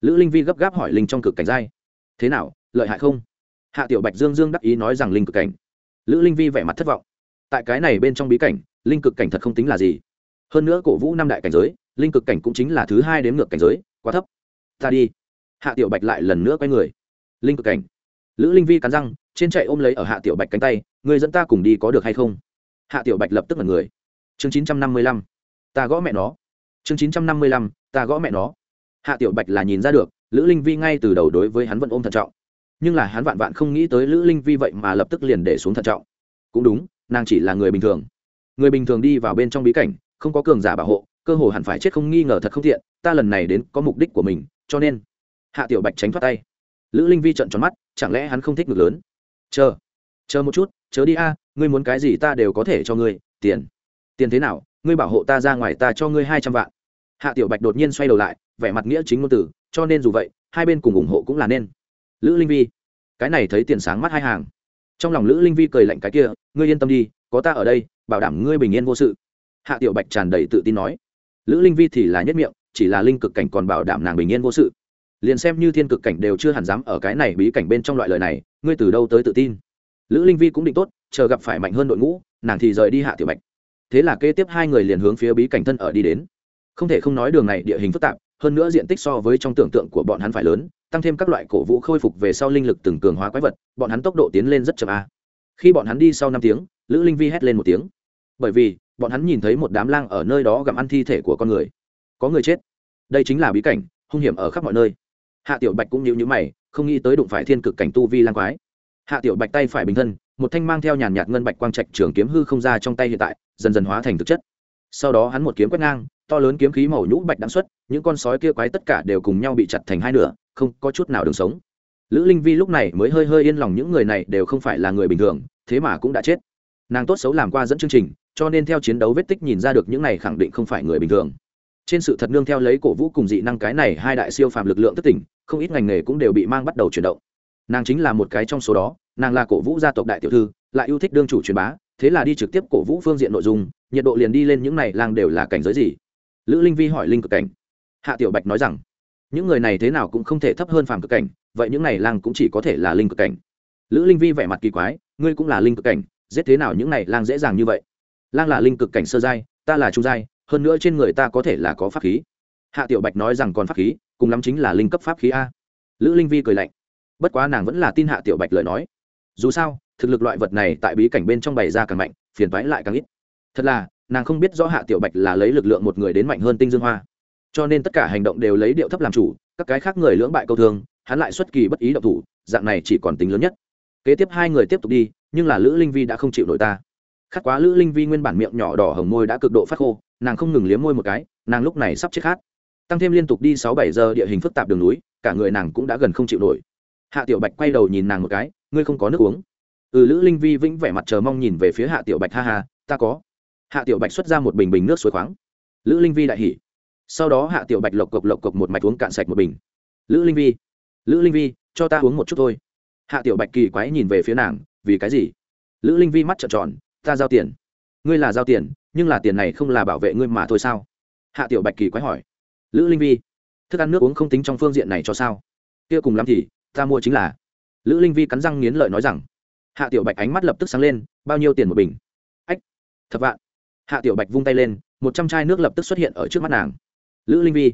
Lữ linh vi gấp gáp hỏi, linh trong cực cảnh giai, thế nào, lợi hại không? Hạ tiểu bạch dương dương đắc ý nói rằng, linh cực cảnh. Lữ linh vi vẻ mặt thất vọng. Tại cái này bên trong bí cảnh, linh cực cảnh thật không tính là gì. Hơn nữa cổ vũ năm đại cảnh giới, linh cực cảnh cũng chính là thứ hai đến ngược cảnh giới, quá thấp. Ta đi. Hạ tiểu bạch lại lần nữa quay người. Linh cực cảnh. Lữ linh vi cắn răng, trên chạy ôm lấy ở hạ tiểu bạch cánh tay người dẫn ta cùng đi có được hay không? Hạ tiểu bạch lập tức là người. Chương chín trăm năm mươi lăm, ta gõ mẹ nó. Chương chín trăm năm mươi lăm, ta gõ mẹ nó. Hạ tiểu bạch là nhìn ra được, lữ linh vi ngay từ đầu đối với hắn vẫn ôm thận trọng. Nhưng là hắn vạn vạn không nghĩ tới lữ linh vi vậy mà lập tức liền để xuống thận trọng. Cũng đúng, nàng chỉ là người bình thường. Người bình thường đi vào bên trong bí cảnh, không có cường giả bảo hộ, cơ hồ hẳn phải chết không nghi ngờ thật không thiện ta lần này đến có mục đích của mình, cho nên. Hạ tiểu bạch tránh thoát tay. Lữ linh vi trận tròn mắt, chẳng lẽ hắn không thích ngực lớn? Chờ chờ một chút, chớ đi a ngươi muốn cái gì ta đều có thể cho ngươi, tiền. Tiền thế nào, ngươi bảo hộ ta ra ngoài ta cho ngươi hai trăm vạn. Hạ tiểu bạch đột nhiên xoay đầu lại, vẻ mặt nghĩa chính ngôn từ, cho nên dù vậy, hai bên cùng ủng hộ cũng là nên. Lữ linh vi, cái này thấy tiền sáng mắt hai hàng. Trong lòng lữ linh vi cười lạnh cái kia, ngươi yên tâm đi, có ta ở đây, bảo đảm ngươi bình yên vô sự. Hạ tiểu bạch tràn đầy tự tin nói. Lữ linh vi thì là nhất miệng, chỉ là linh cực cảnh còn bảo đảm nàng bình yên vô sự. Liền xem như thiên cực cảnh đều chưa hẳn dám ở cái này bí cảnh bên trong loại lời này, ngươi từ đâu tới tự tin? Lữ linh vi cũng định tốt chờ gặp phải mạnh hơn đội ngũ, nàng thì rời đi hạ tiểu bạch. Thế là kế tiếp hai người liền hướng phía bí cảnh thân ở đi đến. Không thể không nói đường này địa hình phức tạp, hơn nữa diện tích so với trong tưởng tượng của bọn hắn phải lớn, tăng thêm các loại cổ vũ khôi phục về sau linh lực từng cường hóa quái vật, bọn hắn tốc độ tiến lên rất chậm a. Khi bọn hắn đi sau năm tiếng, lữ linh vi hét lên một tiếng. Bởi vì, bọn hắn nhìn thấy một đám lang ở nơi đó gặm ăn thi thể của con người. Có người chết. Đây chính là bí cảnh, hung hiểm ở khắp mọi nơi. Hạ tiểu bạch cũng nhíu nhíu mày, không nghĩ tới đụng phải thiên cực cảnh tu vi lang quái. Hạ tiểu bạch tay phải bình thân một thanh mang theo nhàn nhạt ngân bạch quang trạch trường kiếm hư không ra trong tay hiện tại, dần dần hóa thành thực chất. Sau đó hắn một kiếm quét ngang, to lớn kiếm khí màu nhũ bạch đáng xuất, những con sói kia quái tất cả đều cùng nhau bị chặt thành hai nửa, không có chút nào đường sống. Lữ linh vi lúc này mới hơi hơi yên lòng những người này đều không phải là người bình thường, thế mà cũng đã chết. Nàng tốt xấu làm qua dẫn chương trình, cho nên theo chiến đấu vết tích nhìn ra được những này khẳng định không phải người bình thường. Trên sự thật nương theo lấy cổ vũ cùng dị năng cái này hai đại siêu phàm lực lượng thất tỉnh, không ít ngành nghề cũng đều bị mang bắt đầu chuyển động. Nàng chính là một cái trong số đó nàng là cổ vũ gia tộc đại tiểu thư, lại yêu thích đương chủ truyền bá, thế là đi trực tiếp cổ vũ phương diện nội dung, nhiệt độ liền đi lên những này lang đều là cảnh giới gì? Lữ linh vi hỏi linh cực cảnh. Hạ tiểu bạch nói rằng, những người này thế nào cũng không thể thấp hơn phàm cực cảnh, vậy những này lang cũng chỉ có thể là linh cực cảnh. Lữ linh vi vẻ mặt kỳ quái, ngươi cũng là linh cực cảnh, giết thế nào những này lang dễ dàng như vậy? Lang là linh cực cảnh sơ giai, ta là trung giai, hơn nữa trên người ta có thể là có pháp khí. Hạ tiểu bạch nói rằng còn pháp khí, cùng lắm chính là linh cấp pháp khí a. Lữ linh vi cười lạnh. Bất quá nàng vẫn là tin hạ tiểu bạch lời nói dù sao, thực lực loại vật này tại bí cảnh bên trong bày ra càng mạnh, phiền toái lại càng ít. Thật là, nàng không biết rõ hạ tiểu bạch là lấy lực lượng một người đến mạnh hơn tinh dương hoa. Cho nên tất cả hành động đều lấy điệu thấp làm chủ, các cái khác người lưỡng bại câu thương, hắn lại xuất kỳ bất ý động thủ, dạng này chỉ còn tính lớn nhất. Kế tiếp hai người tiếp tục đi, nhưng là lữ linh vi đã không chịu nổi ta. Khát quá lữ linh vi nguyên bản miệng nhỏ đỏ hồng môi đã cực độ phát khô, nàng không ngừng liếm môi một cái, nàng lúc này sắp chết khát. Tăng thêm liên tục đi sáu bảy giờ địa hình phức tạp đường núi, cả người nàng cũng đã gần không chịu nổi. Hạ tiểu bạch quay đầu nhìn nàng một cái ngươi không có nước uống. Ừ lữ linh vi vĩnh vẻ mặt chờ mong nhìn về phía hạ tiểu bạch, ha ha, ta có. Hạ tiểu bạch xuất ra một bình bình nước suối khoáng. Lữ linh vi đại hỉ. Sau đó hạ tiểu bạch lộc cộc lộc cộc một mạch uống cạn sạch một bình. Lữ linh vi, lữ linh vi, cho ta uống một chút thôi. Hạ tiểu bạch kỳ quái nhìn về phía nàng, vì cái gì? Lữ linh vi mắt trợn tròn, ta giao tiền. Ngươi là giao tiền, nhưng là tiền này không là bảo vệ ngươi mà thôi sao? Hạ tiểu bạch kỳ quái hỏi. Lữ linh vi, thức ăn nước uống không tính trong phương diện này cho sao? Kia cùng lắm thì, ta mua chính là lữ linh vi cắn răng nghiến lợi nói rằng, hạ tiểu bạch ánh mắt lập tức sáng lên, bao nhiêu tiền một bình? Ách, thập vạn. Hạ tiểu bạch vung tay lên, một trăm chai nước lập tức xuất hiện ở trước mắt nàng. Lữ linh vi,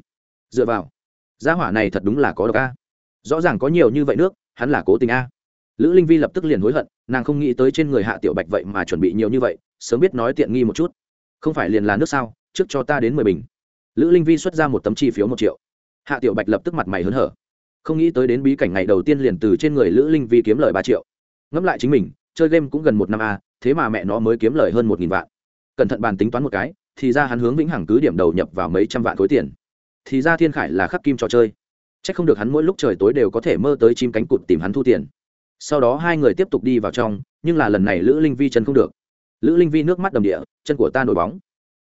dựa vào. Gia hỏa này thật đúng là có độc a. Rõ ràng có nhiều như vậy nước, hắn là cố tình a. Lữ linh vi lập tức liền hối hận, nàng không nghĩ tới trên người hạ tiểu bạch vậy mà chuẩn bị nhiều như vậy, sớm biết nói tiện nghi một chút. Không phải liền là nước sao, trước cho ta đến mười bình. Lữ linh vi xuất ra một tấm chi phiếu một triệu. Hạ tiểu bạch lập tức mặt mày hớn hở không nghĩ tới đến bí cảnh ngày đầu tiên liền từ trên người lữ linh vi kiếm lời ba triệu. Ngẫm lại chính mình, chơi game cũng gần một năm a, thế mà mẹ nó mới kiếm lời hơn một nghìn vạn. Cẩn thận bàn tính toán một cái, thì ra hắn hướng vĩnh hằng cứ điểm đầu nhập vào mấy trăm vạn khối tiền. Thì ra thiên khải là khắc kim trò chơi. C h ắ c không được hắn mỗi lúc trời tối đều có thể mơ tới chim cánh cụt tìm hắn thu tiền. Sau đó hai người tiếp tục đi vào trong, nhưng là lần này lữ linh vi chân không được. Lữ linh vi nước mắt đầm địa, chân của ta nổi bóng.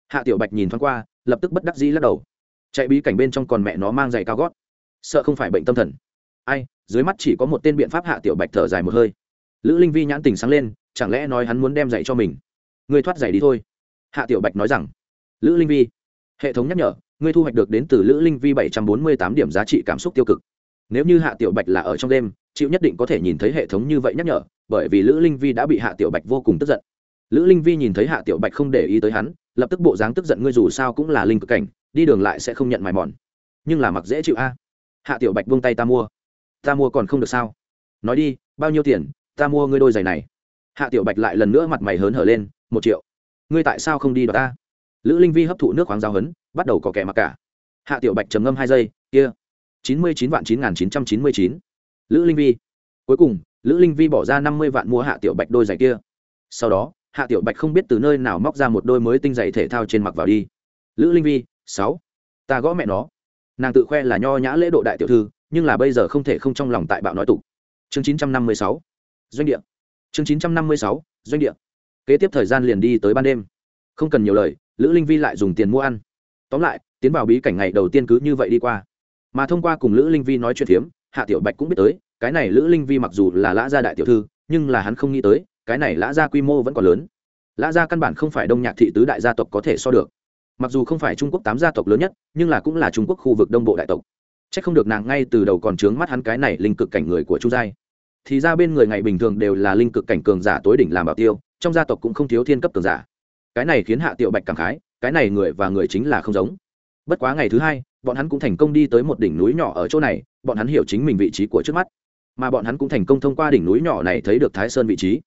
Hạ tiểu bạch nhìn thoáng qua, lập tức bất đắc dĩ lắc đầu. Chạy bí cảnh bên trong còn mẹ nó mang giày cao gót sợ không phải bệnh tâm thần. Ai, dưới mắt chỉ có một tên biện pháp hạ tiểu bạch thở dài một hơi. Lữ linh vi nhãn tình sáng lên, chẳng lẽ nói hắn muốn đem giày cho mình? Ngươi thoát giày đi thôi. Hạ tiểu bạch nói rằng. Lữ linh vi, hệ thống nhắc nhở, ngươi thu hoạch được đến từ lữ linh vi bảy trăm bốn mươi tám điểm giá trị cảm xúc tiêu cực. Nếu như hạ tiểu bạch là ở trong đêm, chịu nhất định có thể nhìn thấy hệ thống như vậy nhắc nhở, bởi vì lữ linh vi đã bị hạ tiểu bạch vô cùng tức giận. Lữ linh vi nhìn thấy hạ tiểu bạch không để ý tới hắn, lập tức bộ dáng tức giận, ngươi dù sao cũng là linh cực cảnh, đi đường lại sẽ không nhận mài mòn. Nhưng là mặc dễ chịu a hạ tiểu bạch buông tay ta mua. Ta mua còn không được sao? Nói đi, bao nhiêu tiền, ta mua ngươi đôi giày này. Hạ tiểu bạch lại lần nữa mặt mày hớn hở lên, một triệu. Ngươi tại sao không đi đ ta? Lữ linh vi hấp thụ nước khoáng giao hấn, bắt đầu có kẻ mặc cả. Hạ tiểu bạch trầm ngâm hai giây, kia. Chín mươi chín vạn chín nghìn chín trăm chín mươi chín. Lữ linh vi. Cuối cùng, lữ linh vi bỏ ra năm mươi vạn mua hạ tiểu bạch đôi giày kia. Sau đó, hạ tiểu bạch không biết từ nơi nào móc ra một đôi mới tinh giày thể thao trên mặc vào đi. Lữ linh vi, sáu. Ta gõ mẹ nó nàng tự khoe là nho nhã lễ độ đại tiểu thư, nhưng là bây giờ không thể không trong lòng tại bạo nói tục. Chương chín trăm năm mươi sáu. Doanh địa. Chương chín trăm năm mươi sáu. Doanh địa. Kế tiếp thời gian liền đi tới ban đêm. Không cần nhiều lời, lữ linh vi lại dùng tiền mua ăn. Tóm lại, tiến vào bí cảnh ngày đầu tiên cứ như vậy đi qua. Mà thông qua cùng lữ linh vi nói chuyện phiếm hạ tiểu bạch cũng biết tới, cái này lữ linh vi mặc dù là lã gia đại tiểu thư, nhưng là hắn không nghĩ tới, cái này lã gia quy mô vẫn còn lớn. Lã gia căn bản không phải đông nhạc thị tứ đại gia tộc có thể so được mặc dù không phải trung quốc tám gia tộc lớn nhất, nhưng là cũng là trung quốc khu vực đông bộ đại tộc. C h ắ c không được nàng ngay từ đầu còn trướng mắt hắn cái này linh cực cảnh người của Chu giai. Thì ra bên người ngày bình thường đều là linh cực cảnh cường giả tối đỉnh làm bảo tiêu, trong gia tộc cũng không thiếu thiên cấp cường giả. Cái này khiến hạ tiệu bạch cảm khái, cái này người và người chính là không giống. Bất quá ngày thứ hai, bọn hắn cũng thành công đi tới một đỉnh núi nhỏ ở chỗ này, bọn hắn hiểu chính mình vị trí của trước mắt. Mà bọn hắn cũng thành công thông qua đỉnh núi nhỏ này thấy được thái sơn vị trí.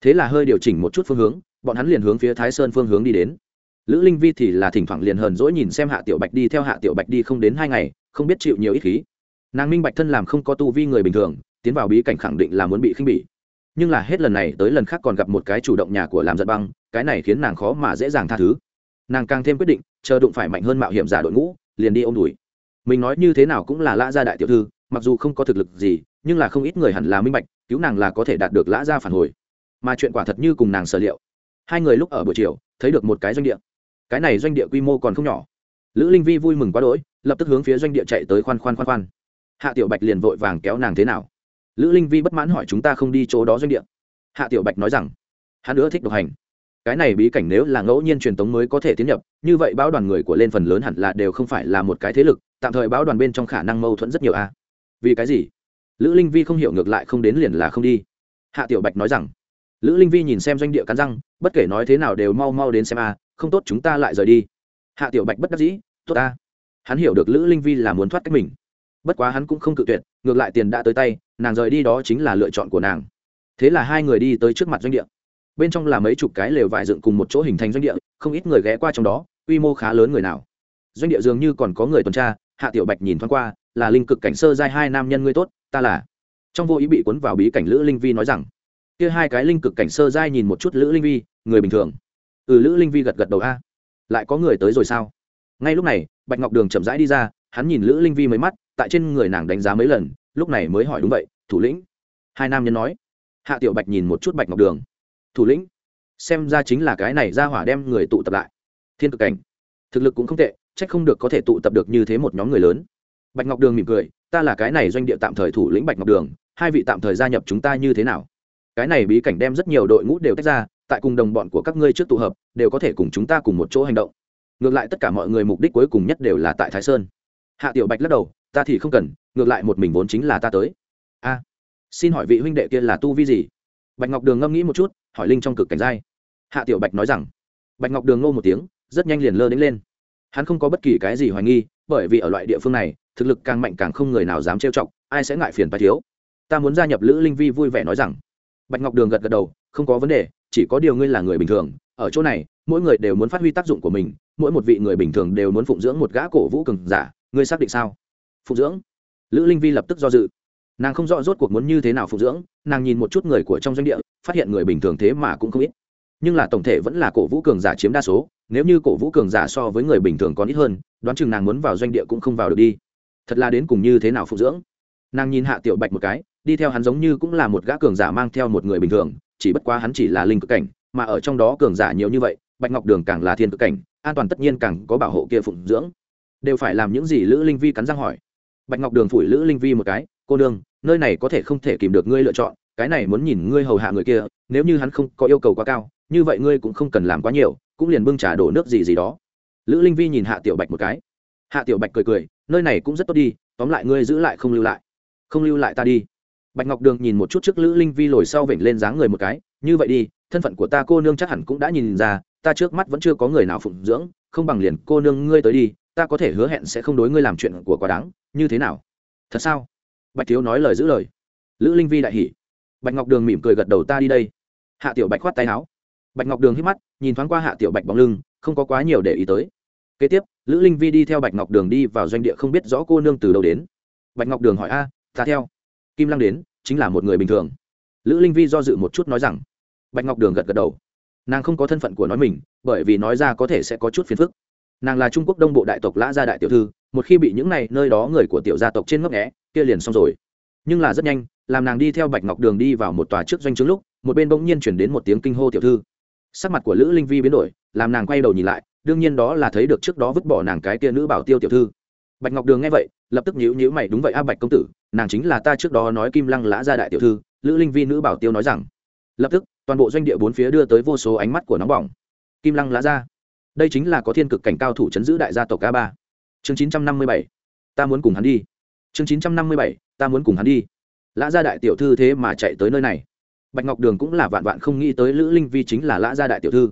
Thế là hơi điều chỉnh một chút phương hướng, bọn hắn liền hướng phía thái sơn phương hướng đi đến lữ linh vi thì là thỉnh thoảng liền hờn dỗi nhìn xem hạ tiểu bạch đi, theo hạ tiểu bạch đi không đến hai ngày, không biết chịu nhiều ít khí. Nàng minh bạch thân làm không có tu vi người bình thường, tiến vào bí cảnh khẳng định là muốn bị khinh bỉ. Nhưng là hết lần này tới lần khác còn gặp một cái chủ động nhà của làm giật băng, cái này khiến nàng khó mà dễ dàng tha thứ. Nàng càng thêm quyết định, chờ đụng phải mạnh hơn mạo hiểm giả đội ngũ, liền đi ôm đùi mình nói như thế nào cũng là lã gia đại tiểu thư, mặc dù không có thực lực gì, nhưng là không ít người hẳn là minh bạch, cứu nàng là có thể đạt được lã gia phản hồi. Mà chuyện quả thật như cùng nàng sở liệu. Hai người lúc ở buổi chiều, thấy được một cái doanh địa cái này doanh địa quy mô còn không nhỏ. Lữ linh vi vui mừng quá đỗi, lập tức hướng phía doanh địa chạy tới khoan khoan khoan khoan. Hạ tiểu bạch liền vội vàng kéo nàng thế nào? Lữ linh vi bất mãn hỏi chúng ta không đi chỗ đó doanh địa. Hạ tiểu bạch nói rằng, hắn nữa thích độc hành. Cái này bí cảnh nếu là ngẫu nhiên truyền tống mới có thể tiến nhập, như vậy báo đoàn người của lên phần lớn hẳn là đều không phải là một cái thế lực, tạm thời báo đoàn bên trong khả năng mâu thuẫn rất nhiều a. Vì cái gì? Lữ linh vi không hiểu ngược lại không đến liền là không đi. Hạ tiểu bạch nói rằng, lữ linh vi nhìn xem doanh địa cắn răng, bất kể nói thế nào đều mau mau đến xem a không tốt chúng ta lại rời đi. Hạ tiểu bạch bất đắc dĩ, tốt ta. Hắn hiểu được lữ linh vi là muốn thoát cách mình. Bất quá hắn cũng không cự tuyệt, ngược lại tiền đã tới tay, nàng rời đi đó chính là lựa chọn của nàng. Thế là hai người đi tới trước mặt doanh địa. Bên trong là mấy chục cái lều vải dựng cùng một chỗ hình thành doanh địa, không ít người ghé qua trong đó, quy mô khá lớn người nào. Doanh địa dường như còn có người tuần tra, hạ tiểu bạch nhìn thoáng qua, là linh cực cảnh sơ giai hai nam nhân ngươi tốt, ta là. Trong vô ý bị cuốn vào bí cảnh lữ linh vi nói rằng, kia hai cái linh cực cảnh sơ giai nhìn một chút lữ linh vi, người bình thường ừ lữ linh vi gật gật đầu, a, lại có người tới rồi sao? Ngay lúc này, bạch ngọc đường chậm rãi đi ra, hắn nhìn lữ linh vi mấy mắt, tại trên người nàng đánh giá mấy lần, lúc này mới hỏi, đúng vậy, thủ lĩnh? Hai nam nhân nói. Hạ tiểu bạch nhìn một chút bạch ngọc đường. Thủ lĩnh, xem ra chính là cái này ra hỏa đem người tụ tập lại. Thiên cực cảnh. Thực lực cũng không tệ trách không được có thể tụ tập được như thế một nhóm người lớn. Bạch ngọc đường mỉm cười, ta là cái này doanh địa tạm thời thủ lĩnh bạch ngọc đường, hai vị tạm thời gia nhập chúng ta như thế nào? Cái này bí cảnh đem rất nhiều đội ngũ đều tách ra tại cùng đồng bọn của các ngươi trước tụ hợp, đều có thể cùng chúng ta cùng một chỗ hành động. Ngược lại tất cả mọi người mục đích cuối cùng nhất đều là tại thái sơn. Hạ tiểu bạch lắc đầu, ta thì không cần, ngược lại một mình vốn chính là ta tới. A, xin hỏi vị huynh đệ kia là tu vi gì? Bạch ngọc đường ngâm nghĩ một chút, hỏi linh trong cực cảnh giai. Hạ tiểu bạch nói rằng, bạch ngọc đường ngô một tiếng, rất nhanh liền lơ đến lên. Hắn không có bất kỳ cái gì hoài nghi, bởi vì ở loại địa phương này, thực lực càng mạnh càng không người nào dám trêu chọc, ai sẽ ngại phiền phải thiếu. Ta muốn gia nhập lữ linh vi vui vẻ nói rằng. Bạch ngọc đường gật gật đầu, không có vấn đề chỉ có điều ngươi là người bình thường, ở chỗ này, mỗi người đều muốn phát huy tác dụng của mình, mỗi một vị người bình thường đều muốn phụng dưỡng một gã cổ vũ cường giả, ngươi xác định sao? Phụng dưỡng? Lữ linh vi lập tức do dự. Nàng không rõ rốt cuộc muốn như thế nào phụng dưỡng, nàng nhìn một chút người của trong doanh địa, phát hiện người bình thường thế mà cũng không ít. Nhưng là tổng thể vẫn là cổ vũ cường giả chiếm đa số, nếu như cổ vũ cường giả so với người bình thường còn ít hơn, đoán chừng nàng muốn vào doanh địa cũng không vào được đi. Thật là đến cùng như thế nào phụng dưỡng? Nàng nhìn hạ tiểu bạch một cái, đi theo hắn giống như cũng là một gã cường giả mang theo một người bình thường chỉ bất quá hắn chỉ là linh cực cảnh, mà ở trong đó cường giả nhiều như vậy, bạch ngọc đường càng là thiên cực cảnh, an toàn tất nhiên càng có bảo hộ kia phụng dưỡng. Đều phải làm những gì lữ linh vi cắn răng hỏi. Bạch ngọc đường phủi lữ linh vi một cái, cô nương, nơi này có thể không thể kìm được ngươi lựa chọn, cái này muốn nhìn ngươi hầu hạ người kia, nếu như hắn không có yêu cầu quá cao, như vậy ngươi cũng không cần làm quá nhiều, cũng liền bưng trà đổ nước gì gì đó. Lữ linh vi nhìn hạ tiểu bạch một cái. Hạ tiểu bạch cười cười, nơi này cũng rất tốt đi, tóm lại ngươi giữ lại không lưu lại. Không lưu lại ta đi bạch ngọc đường nhìn một chút trước lữ linh vi lồi sau vểnh lên dáng người một cái, như vậy đi, thân phận của ta cô nương chắc hẳn cũng đã nhìn ra, ta trước mắt vẫn chưa có người nào phụng dưỡng, không bằng liền cô nương ngươi tới đi, ta có thể hứa hẹn sẽ không đối ngươi làm chuyện của quá đáng, như thế nào? Thật sao? Bạch thiếu nói lời giữ lời. Lữ linh vi đại hỉ. Bạch ngọc đường mỉm cười gật đầu, ta đi đây. Hạ tiểu bạch khoát tay áo. Bạch ngọc đường hít mắt, nhìn thoáng qua hạ tiểu bạch bóng lưng, không có quá nhiều để ý tới. Kế tiếp, lữ linh vi đi theo bạch ngọc đường đi vào doanh địa không biết rõ cô nương từ đâu đến. Bạch ngọc đường hỏi, a, ta theo kim lăng đến, chính là một người bình thường. Lữ linh vi do dự một chút nói rằng, bạch ngọc đường gật gật đầu. Nàng không có thân phận của nói mình, bởi vì nói ra có thể sẽ có chút phiền phức. Nàng là trung quốc đông bộ đại tộc lã gia đại tiểu thư, một khi bị những này nơi đó người của tiểu gia tộc trên ngấp nghẽ kia liền xong rồi. Nhưng là rất nhanh, làm nàng đi theo bạch ngọc đường đi vào một tòa trước doanh trướng lúc, một bên bỗng nhiên chuyển đến một tiếng kinh hô tiểu thư. Sắc mặt của lữ linh vi biến đổi, làm nàng quay đầu nhìn lại, đương nhiên đó là thấy được trước đó vứt bỏ nàng cái kia nữ bảo tiêu tiểu thư bạch ngọc đường nghe vậy, lập tức nhíu nhíu mày, đúng vậy a, bạch công tử, nàng chính là ta trước đó nói kim lăng lã gia đại tiểu thư, lữ linh vi nữ bảo tiêu nói rằng. Lập tức, toàn bộ doanh địa bốn phía đưa tới vô số ánh mắt của nóng bỏng. Kim lăng lã gia đây chính là có thiên cực cảnh cao thủ chấn giữ đại gia tộc a ba. Chương chín trăm năm mươi bảy. Ta muốn cùng hắn đi. Chương chín trăm năm mươi bảy. Ta muốn cùng hắn đi. Lã gia đại tiểu thư thế mà chạy tới nơi này. Bạch ngọc đường cũng là vạn vạn không nghĩ tới lữ linh vi chính là lã gia đại tiểu thư.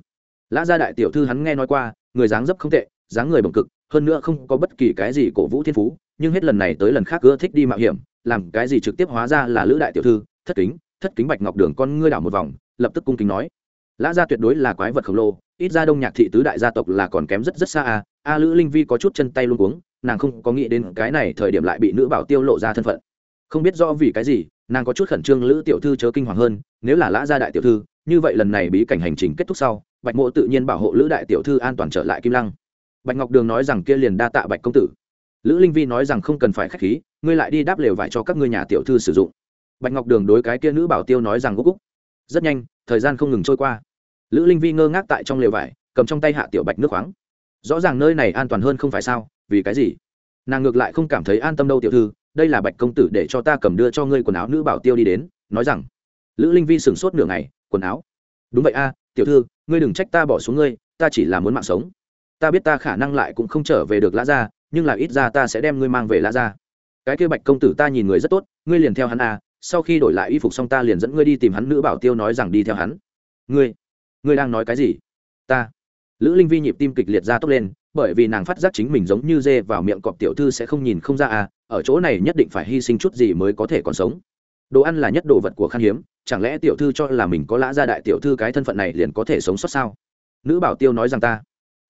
Lã gia đại tiểu thư hắn nghe nói qua, người dáng dấp không tệ, dáng người bồng cực hơn nữa không có bất kỳ cái gì cổ vũ thiên phú, nhưng hết lần này tới lần khác ưa thích đi mạo hiểm, làm cái gì trực tiếp hóa ra là lữ đại tiểu thư, thất kính thất kính bạch ngọc đường con ngươi đảo một vòng, lập tức cung kính nói. Lã gia tuyệt đối là quái vật khổng lồ, ít ra đông nhạc thị tứ đại gia tộc là còn kém rất rất xa a a lữ linh vi có chút chân tay luôn cuống, nàng không có nghĩ đến cái này thời điểm lại bị nữ bảo tiêu lộ ra thân phận. Không biết rõ vì cái gì, nàng có chút khẩn trương lữ tiểu thư chớ kinh hoàng hơn, nếu là lã gia đại tiểu thư, như vậy lần này bí cảnh hành trình kết thúc sau, bạch mộ tự nhiên bảo hộ lữ đại tiểu thư an toàn trở lại kim lăng bạch ngọc đường nói rằng kia liền đa tạ bạch công tử. Lữ linh vi nói rằng không cần phải k h á c h khí, ngươi lại đi đáp lều vải cho các ngươi nhà tiểu thư sử dụng. Bạch ngọc đường đối cái kia nữ bảo tiêu nói rằng gúc gúc. Rất nhanh, thời gian không ngừng trôi qua. Lữ linh vi ngơ ngác tại trong lều vải, cầm trong tay hạ tiểu bạch nước khoáng. Rõ ràng nơi này an toàn hơn không phải sao, vì cái gì? Nàng ngược lại không cảm thấy an tâm đâu tiểu thư, đây là bạch công tử để cho ta cầm đưa cho ngươi quần áo nữ bảo tiêu đi đến, nói rằng. Lữ linh vi sửng sốt nửa ngày, quần áo. Đúng vậy a, tiểu thư, ngươi đừng trách ta bỏ xuống ngươi, ta chỉ là muốn mạng sống ta biết ta khả năng lại cũng không trở về được lã gia, nhưng là ít ra ta sẽ đem ngươi mang về lã gia. Cái kia bạch công tử ta nhìn người rất tốt, ngươi liền theo hắn à? sau khi đổi lại y phục xong ta liền dẫn ngươi đi tìm hắn nữ bảo tiêu nói rằng đi theo hắn. Ngươi ngươi đang nói cái gì? Ta. Lữ linh vi nhịp tim kịch liệt ra tốc lên, bởi vì nàng phát giác chính mình giống như dê vào miệng cọp tiểu thư sẽ không nhìn không ra à ở chỗ này nhất định phải hy sinh chút gì mới có thể còn sống. Đồ ăn là nhất đồ vật của khan hiếm, chẳng lẽ tiểu thư cho là mình có lã gia đại tiểu thư cái thân phận này liền có thể sống sót sao? Nữ bảo tiêu nói rằng ta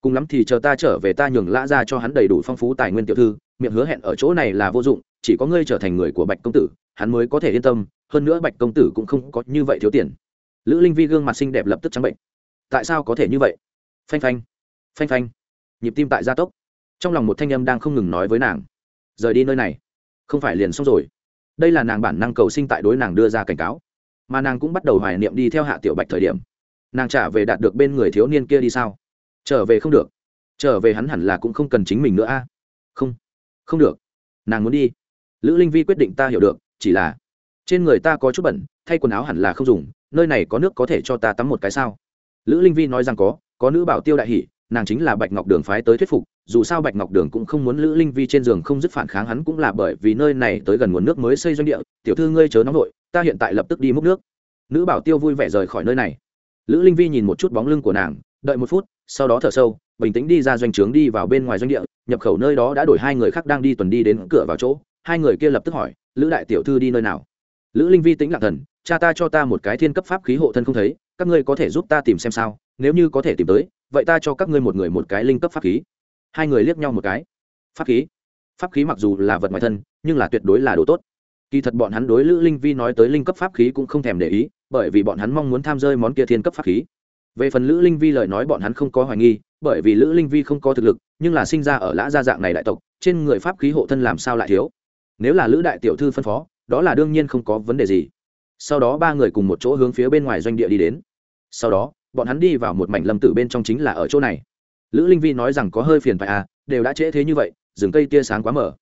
cùng lắm thì chờ ta trở về ta nhường lã ra cho hắn đầy đủ phong phú tài nguyên tiểu thư, miệng hứa hẹn ở chỗ này là vô dụng, chỉ có ngươi trở thành người của bạch công tử, hắn mới có thể yên tâm, hơn nữa bạch công tử cũng không có như vậy thiếu tiền. Lữ linh vi gương mặt xinh đẹp lập tức trắng bệnh. Tại sao có thể như vậy? Phanh phanh phanh phanh. Nhịp tim tại gia tốc. Trong lòng một thanh âm đang không ngừng nói với nàng. Rời đi nơi này. Không phải liền xong rồi. Đây là nàng bản năng cầu sinh tại đối nàng đưa ra cảnh cáo. Mà nàng cũng bắt đầu hoài niệm đi theo hạ tiểu bạch thời điểm. Nàng trả về đạt được bên người thiếu niên kia đi sao? Trở về không được. Trở về hắn hẳn là cũng không cần chính mình nữa a. Không. Không được. Nàng muốn đi. Lữ linh vi quyết định ta hiểu được, chỉ là trên người ta có chút bẩn, thay quần áo hẳn là không dùng, nơi này có nước có thể cho ta tắm một cái sao? Lữ linh vi nói rằng có có nữ bảo tiêu đại hỷ nàng chính là bạch ngọc đường phái tới thuyết phục, dù sao bạch ngọc đường cũng không muốn lữ linh vi trên giường không dứt phản kháng hắn cũng là bởi vì nơi này tới gần nguồn nước mới xây doanh địa, tiểu thư ngươi chớ nóng nội ta hiện tại lập tức đi múc nước. Nữ bảo tiêu vui vẻ rời khỏi nơi này. Lữ linh vi nhìn một chút bóng lưng của nàng, đợi một phút sau đó thở sâu, bình tĩnh đi ra doanh trướng đi vào bên ngoài doanh địa, nhập khẩu nơi đó đã đổi hai người khác đang đi tuần đi đến cửa vào chỗ. Hai người kia lập tức hỏi, lữ đại tiểu thư đi nơi nào? Lữ linh vi tĩnh lạc thần, cha ta cho ta một cái thiên cấp pháp khí hộ thân không thấy, các ngươi có thể giúp ta tìm xem sao? Nếu như có thể tìm tới, vậy ta cho các ngươi một người một cái linh cấp pháp khí. Hai người liếc nhau một cái. Pháp khí? Pháp khí mặc dù là vật ngoài thân, nhưng là tuyệt đối là đồ tốt. Kỳ thật bọn hắn đối lữ linh vi nói tới linh cấp pháp khí cũng không thèm để ý, bởi vì bọn hắn mong muốn tham rơi món kia thiên cấp pháp khí về phần lữ linh vi lời nói bọn hắn không có hoài nghi, bởi vì lữ linh vi không có thực lực, nhưng là sinh ra ở lã gia dạng này đại tộc, trên người pháp khí hộ thân làm sao lại thiếu? Nếu là lữ đại tiểu thư phân phó, đó là đương nhiên không có vấn đề gì. Sau đó ba người cùng một chỗ hướng phía bên ngoài doanh địa đi đến. Sau đó, bọn hắn đi vào một mảnh lâm tử bên trong chính là ở chỗ này. Lữ linh vi nói rằng có hơi phiền phải à đều đã trễ thế như vậy, rừng cây tia sáng quá mở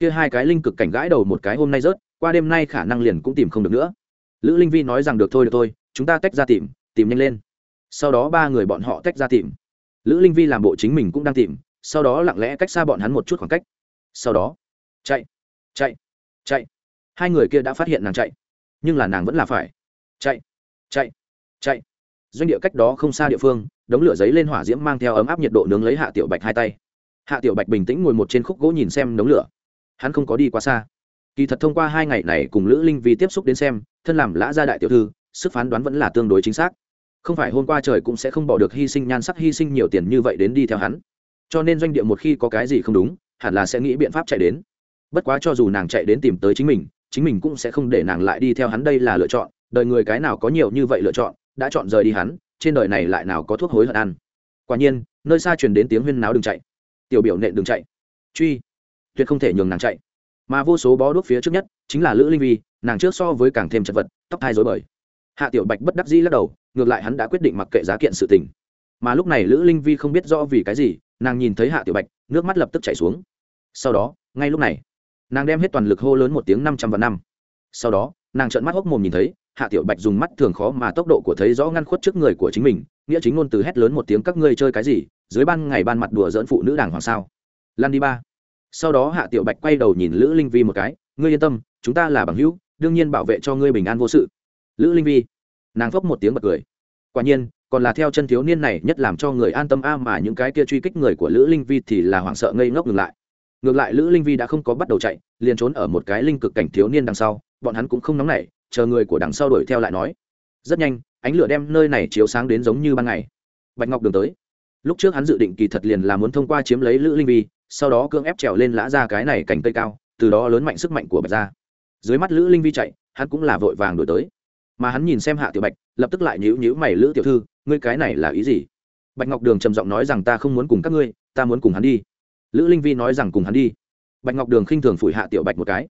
kia hai cái linh cực cảnh gãi đầu một cái hôm nay rớt, qua đêm nay khả năng liền cũng tìm không được nữa. Lữ linh vi nói rằng được thôi được thôi, chúng ta tách ra tìm tìm nhanh lên sau đó ba người bọn họ tách ra tìm. Lữ linh vi làm bộ chính mình cũng đang tìm, sau đó lặng lẽ cách xa bọn hắn một chút khoảng cách. Sau đó, chạy chạy chạy. Hai người kia đã phát hiện nàng chạy, nhưng là nàng vẫn là phải. Chạy chạy chạy. Doanh địa cách đó không xa địa phương, đống lửa giấy lên hỏa diễm mang theo ấm áp nhiệt độ nướng lấy hạ tiểu bạch hai tay. Hạ tiểu bạch bình tĩnh ngồi một trên khúc gỗ nhìn xem đống lửa. Hắn không có đi quá xa. Kỳ thật thông qua hai ngày này cùng lữ linh vi tiếp xúc đến xem, thân làm lã gia đại tiểu thư, sức phán đoán vẫn là tương đối chính xác không phải hôm qua trời cũng sẽ không bỏ được hy sinh nhan sắc, hy sinh nhiều tiền như vậy đến đi theo hắn. Cho nên doanh địa một khi có cái gì không đúng, hẳn là sẽ nghĩ biện pháp chạy đến. Bất quá cho dù nàng chạy đến tìm tới chính mình chính mình cũng sẽ không để nàng lại đi theo hắn đây là lựa chọn. Đời người cái nào có nhiều như vậy lựa chọn, đã chọn rời đi hắn, trên đời này lại nào có thuốc hối hận ăn. Quả nhiên, nơi xa truyền đến tiếng huyên náo đừng chạy. Tiểu biểu nện đừng chạy. Truy. Tuyệt không thể nhường nàng chạy. Mà vô số bó đuốc phía trước nhất, chính là lữ linh vi, nàng trước so với càng thêm chật vật, tóc thai dối bời hạ tiểu bạch bất đắc dĩ lắc đầu, ngược lại hắn đã quyết định mặc kệ giá kiện sự tình. Mà lúc này lữ linh vi không biết rõ vì cái gì, nàng nhìn thấy hạ tiểu bạch, nước mắt lập tức chảy xuống. Sau đó, ngay lúc này, nàng đem hết toàn lực hô lớn một tiếng năm trăm vạn năm. Sau đó, nàng trợn mắt hốc mồm nhìn thấy, hạ tiểu bạch dùng mắt thường khó mà tốc độ của thấy rõ ngăn khuất trước người của chính mình, nghĩa chính ngôn từ hét lớn một tiếng, các ngươi chơi cái gì? Dưới ban ngày ban mặt đùa dỡn phụ nữ đàng hoàng sao? Lan đi ba. Sau đó hạ tiểu bạch quay đầu nhìn lữ linh vi một cái, ngươi yên tâm, chúng ta là bằng hữu, đương nhiên bảo vệ cho ngươi bình an vô sự lữ linh vi. Nàng phốc một tiếng bật cười. Quả nhiên, còn là theo chân thiếu niên này nhất làm cho người an tâm a mà những cái kia truy kích người của lữ linh vi thì là hoảng sợ ngây ngốc ngừng lại. Ngược lại lữ linh vi đã không có bắt đầu chạy, liền trốn ở một cái linh cực cảnh thiếu niên đằng sau, bọn hắn cũng không nóng nảy, chờ người của đằng sau đuổi theo lại nói. Rất nhanh, ánh lửa đem nơi này chiếu sáng đến giống như ban ngày. Bạch ngọc đường tới. Lúc trước hắn dự định kỳ thật liền là muốn thông qua chiếm lấy lữ linh vi, sau đó cưỡng ép trèo lên lã ra cái này cành cây cao, từ đó lớn mạnh sức mạnh của bạch gia. Dưới mắt lữ linh vi chạy, hắn cũng là vội vàng đổi tới mà hắn nhìn xem hạ tiểu bạch, lập tức lại nhữ nhữ mày lữ tiểu thư, ngươi cái này là ý gì? Bạch ngọc đường trầm giọng nói rằng ta không muốn cùng các ngươi, ta muốn cùng hắn đi. Lữ linh vi nói rằng cùng hắn đi. Bạch ngọc đường khinh thường phủi hạ tiểu bạch một cái.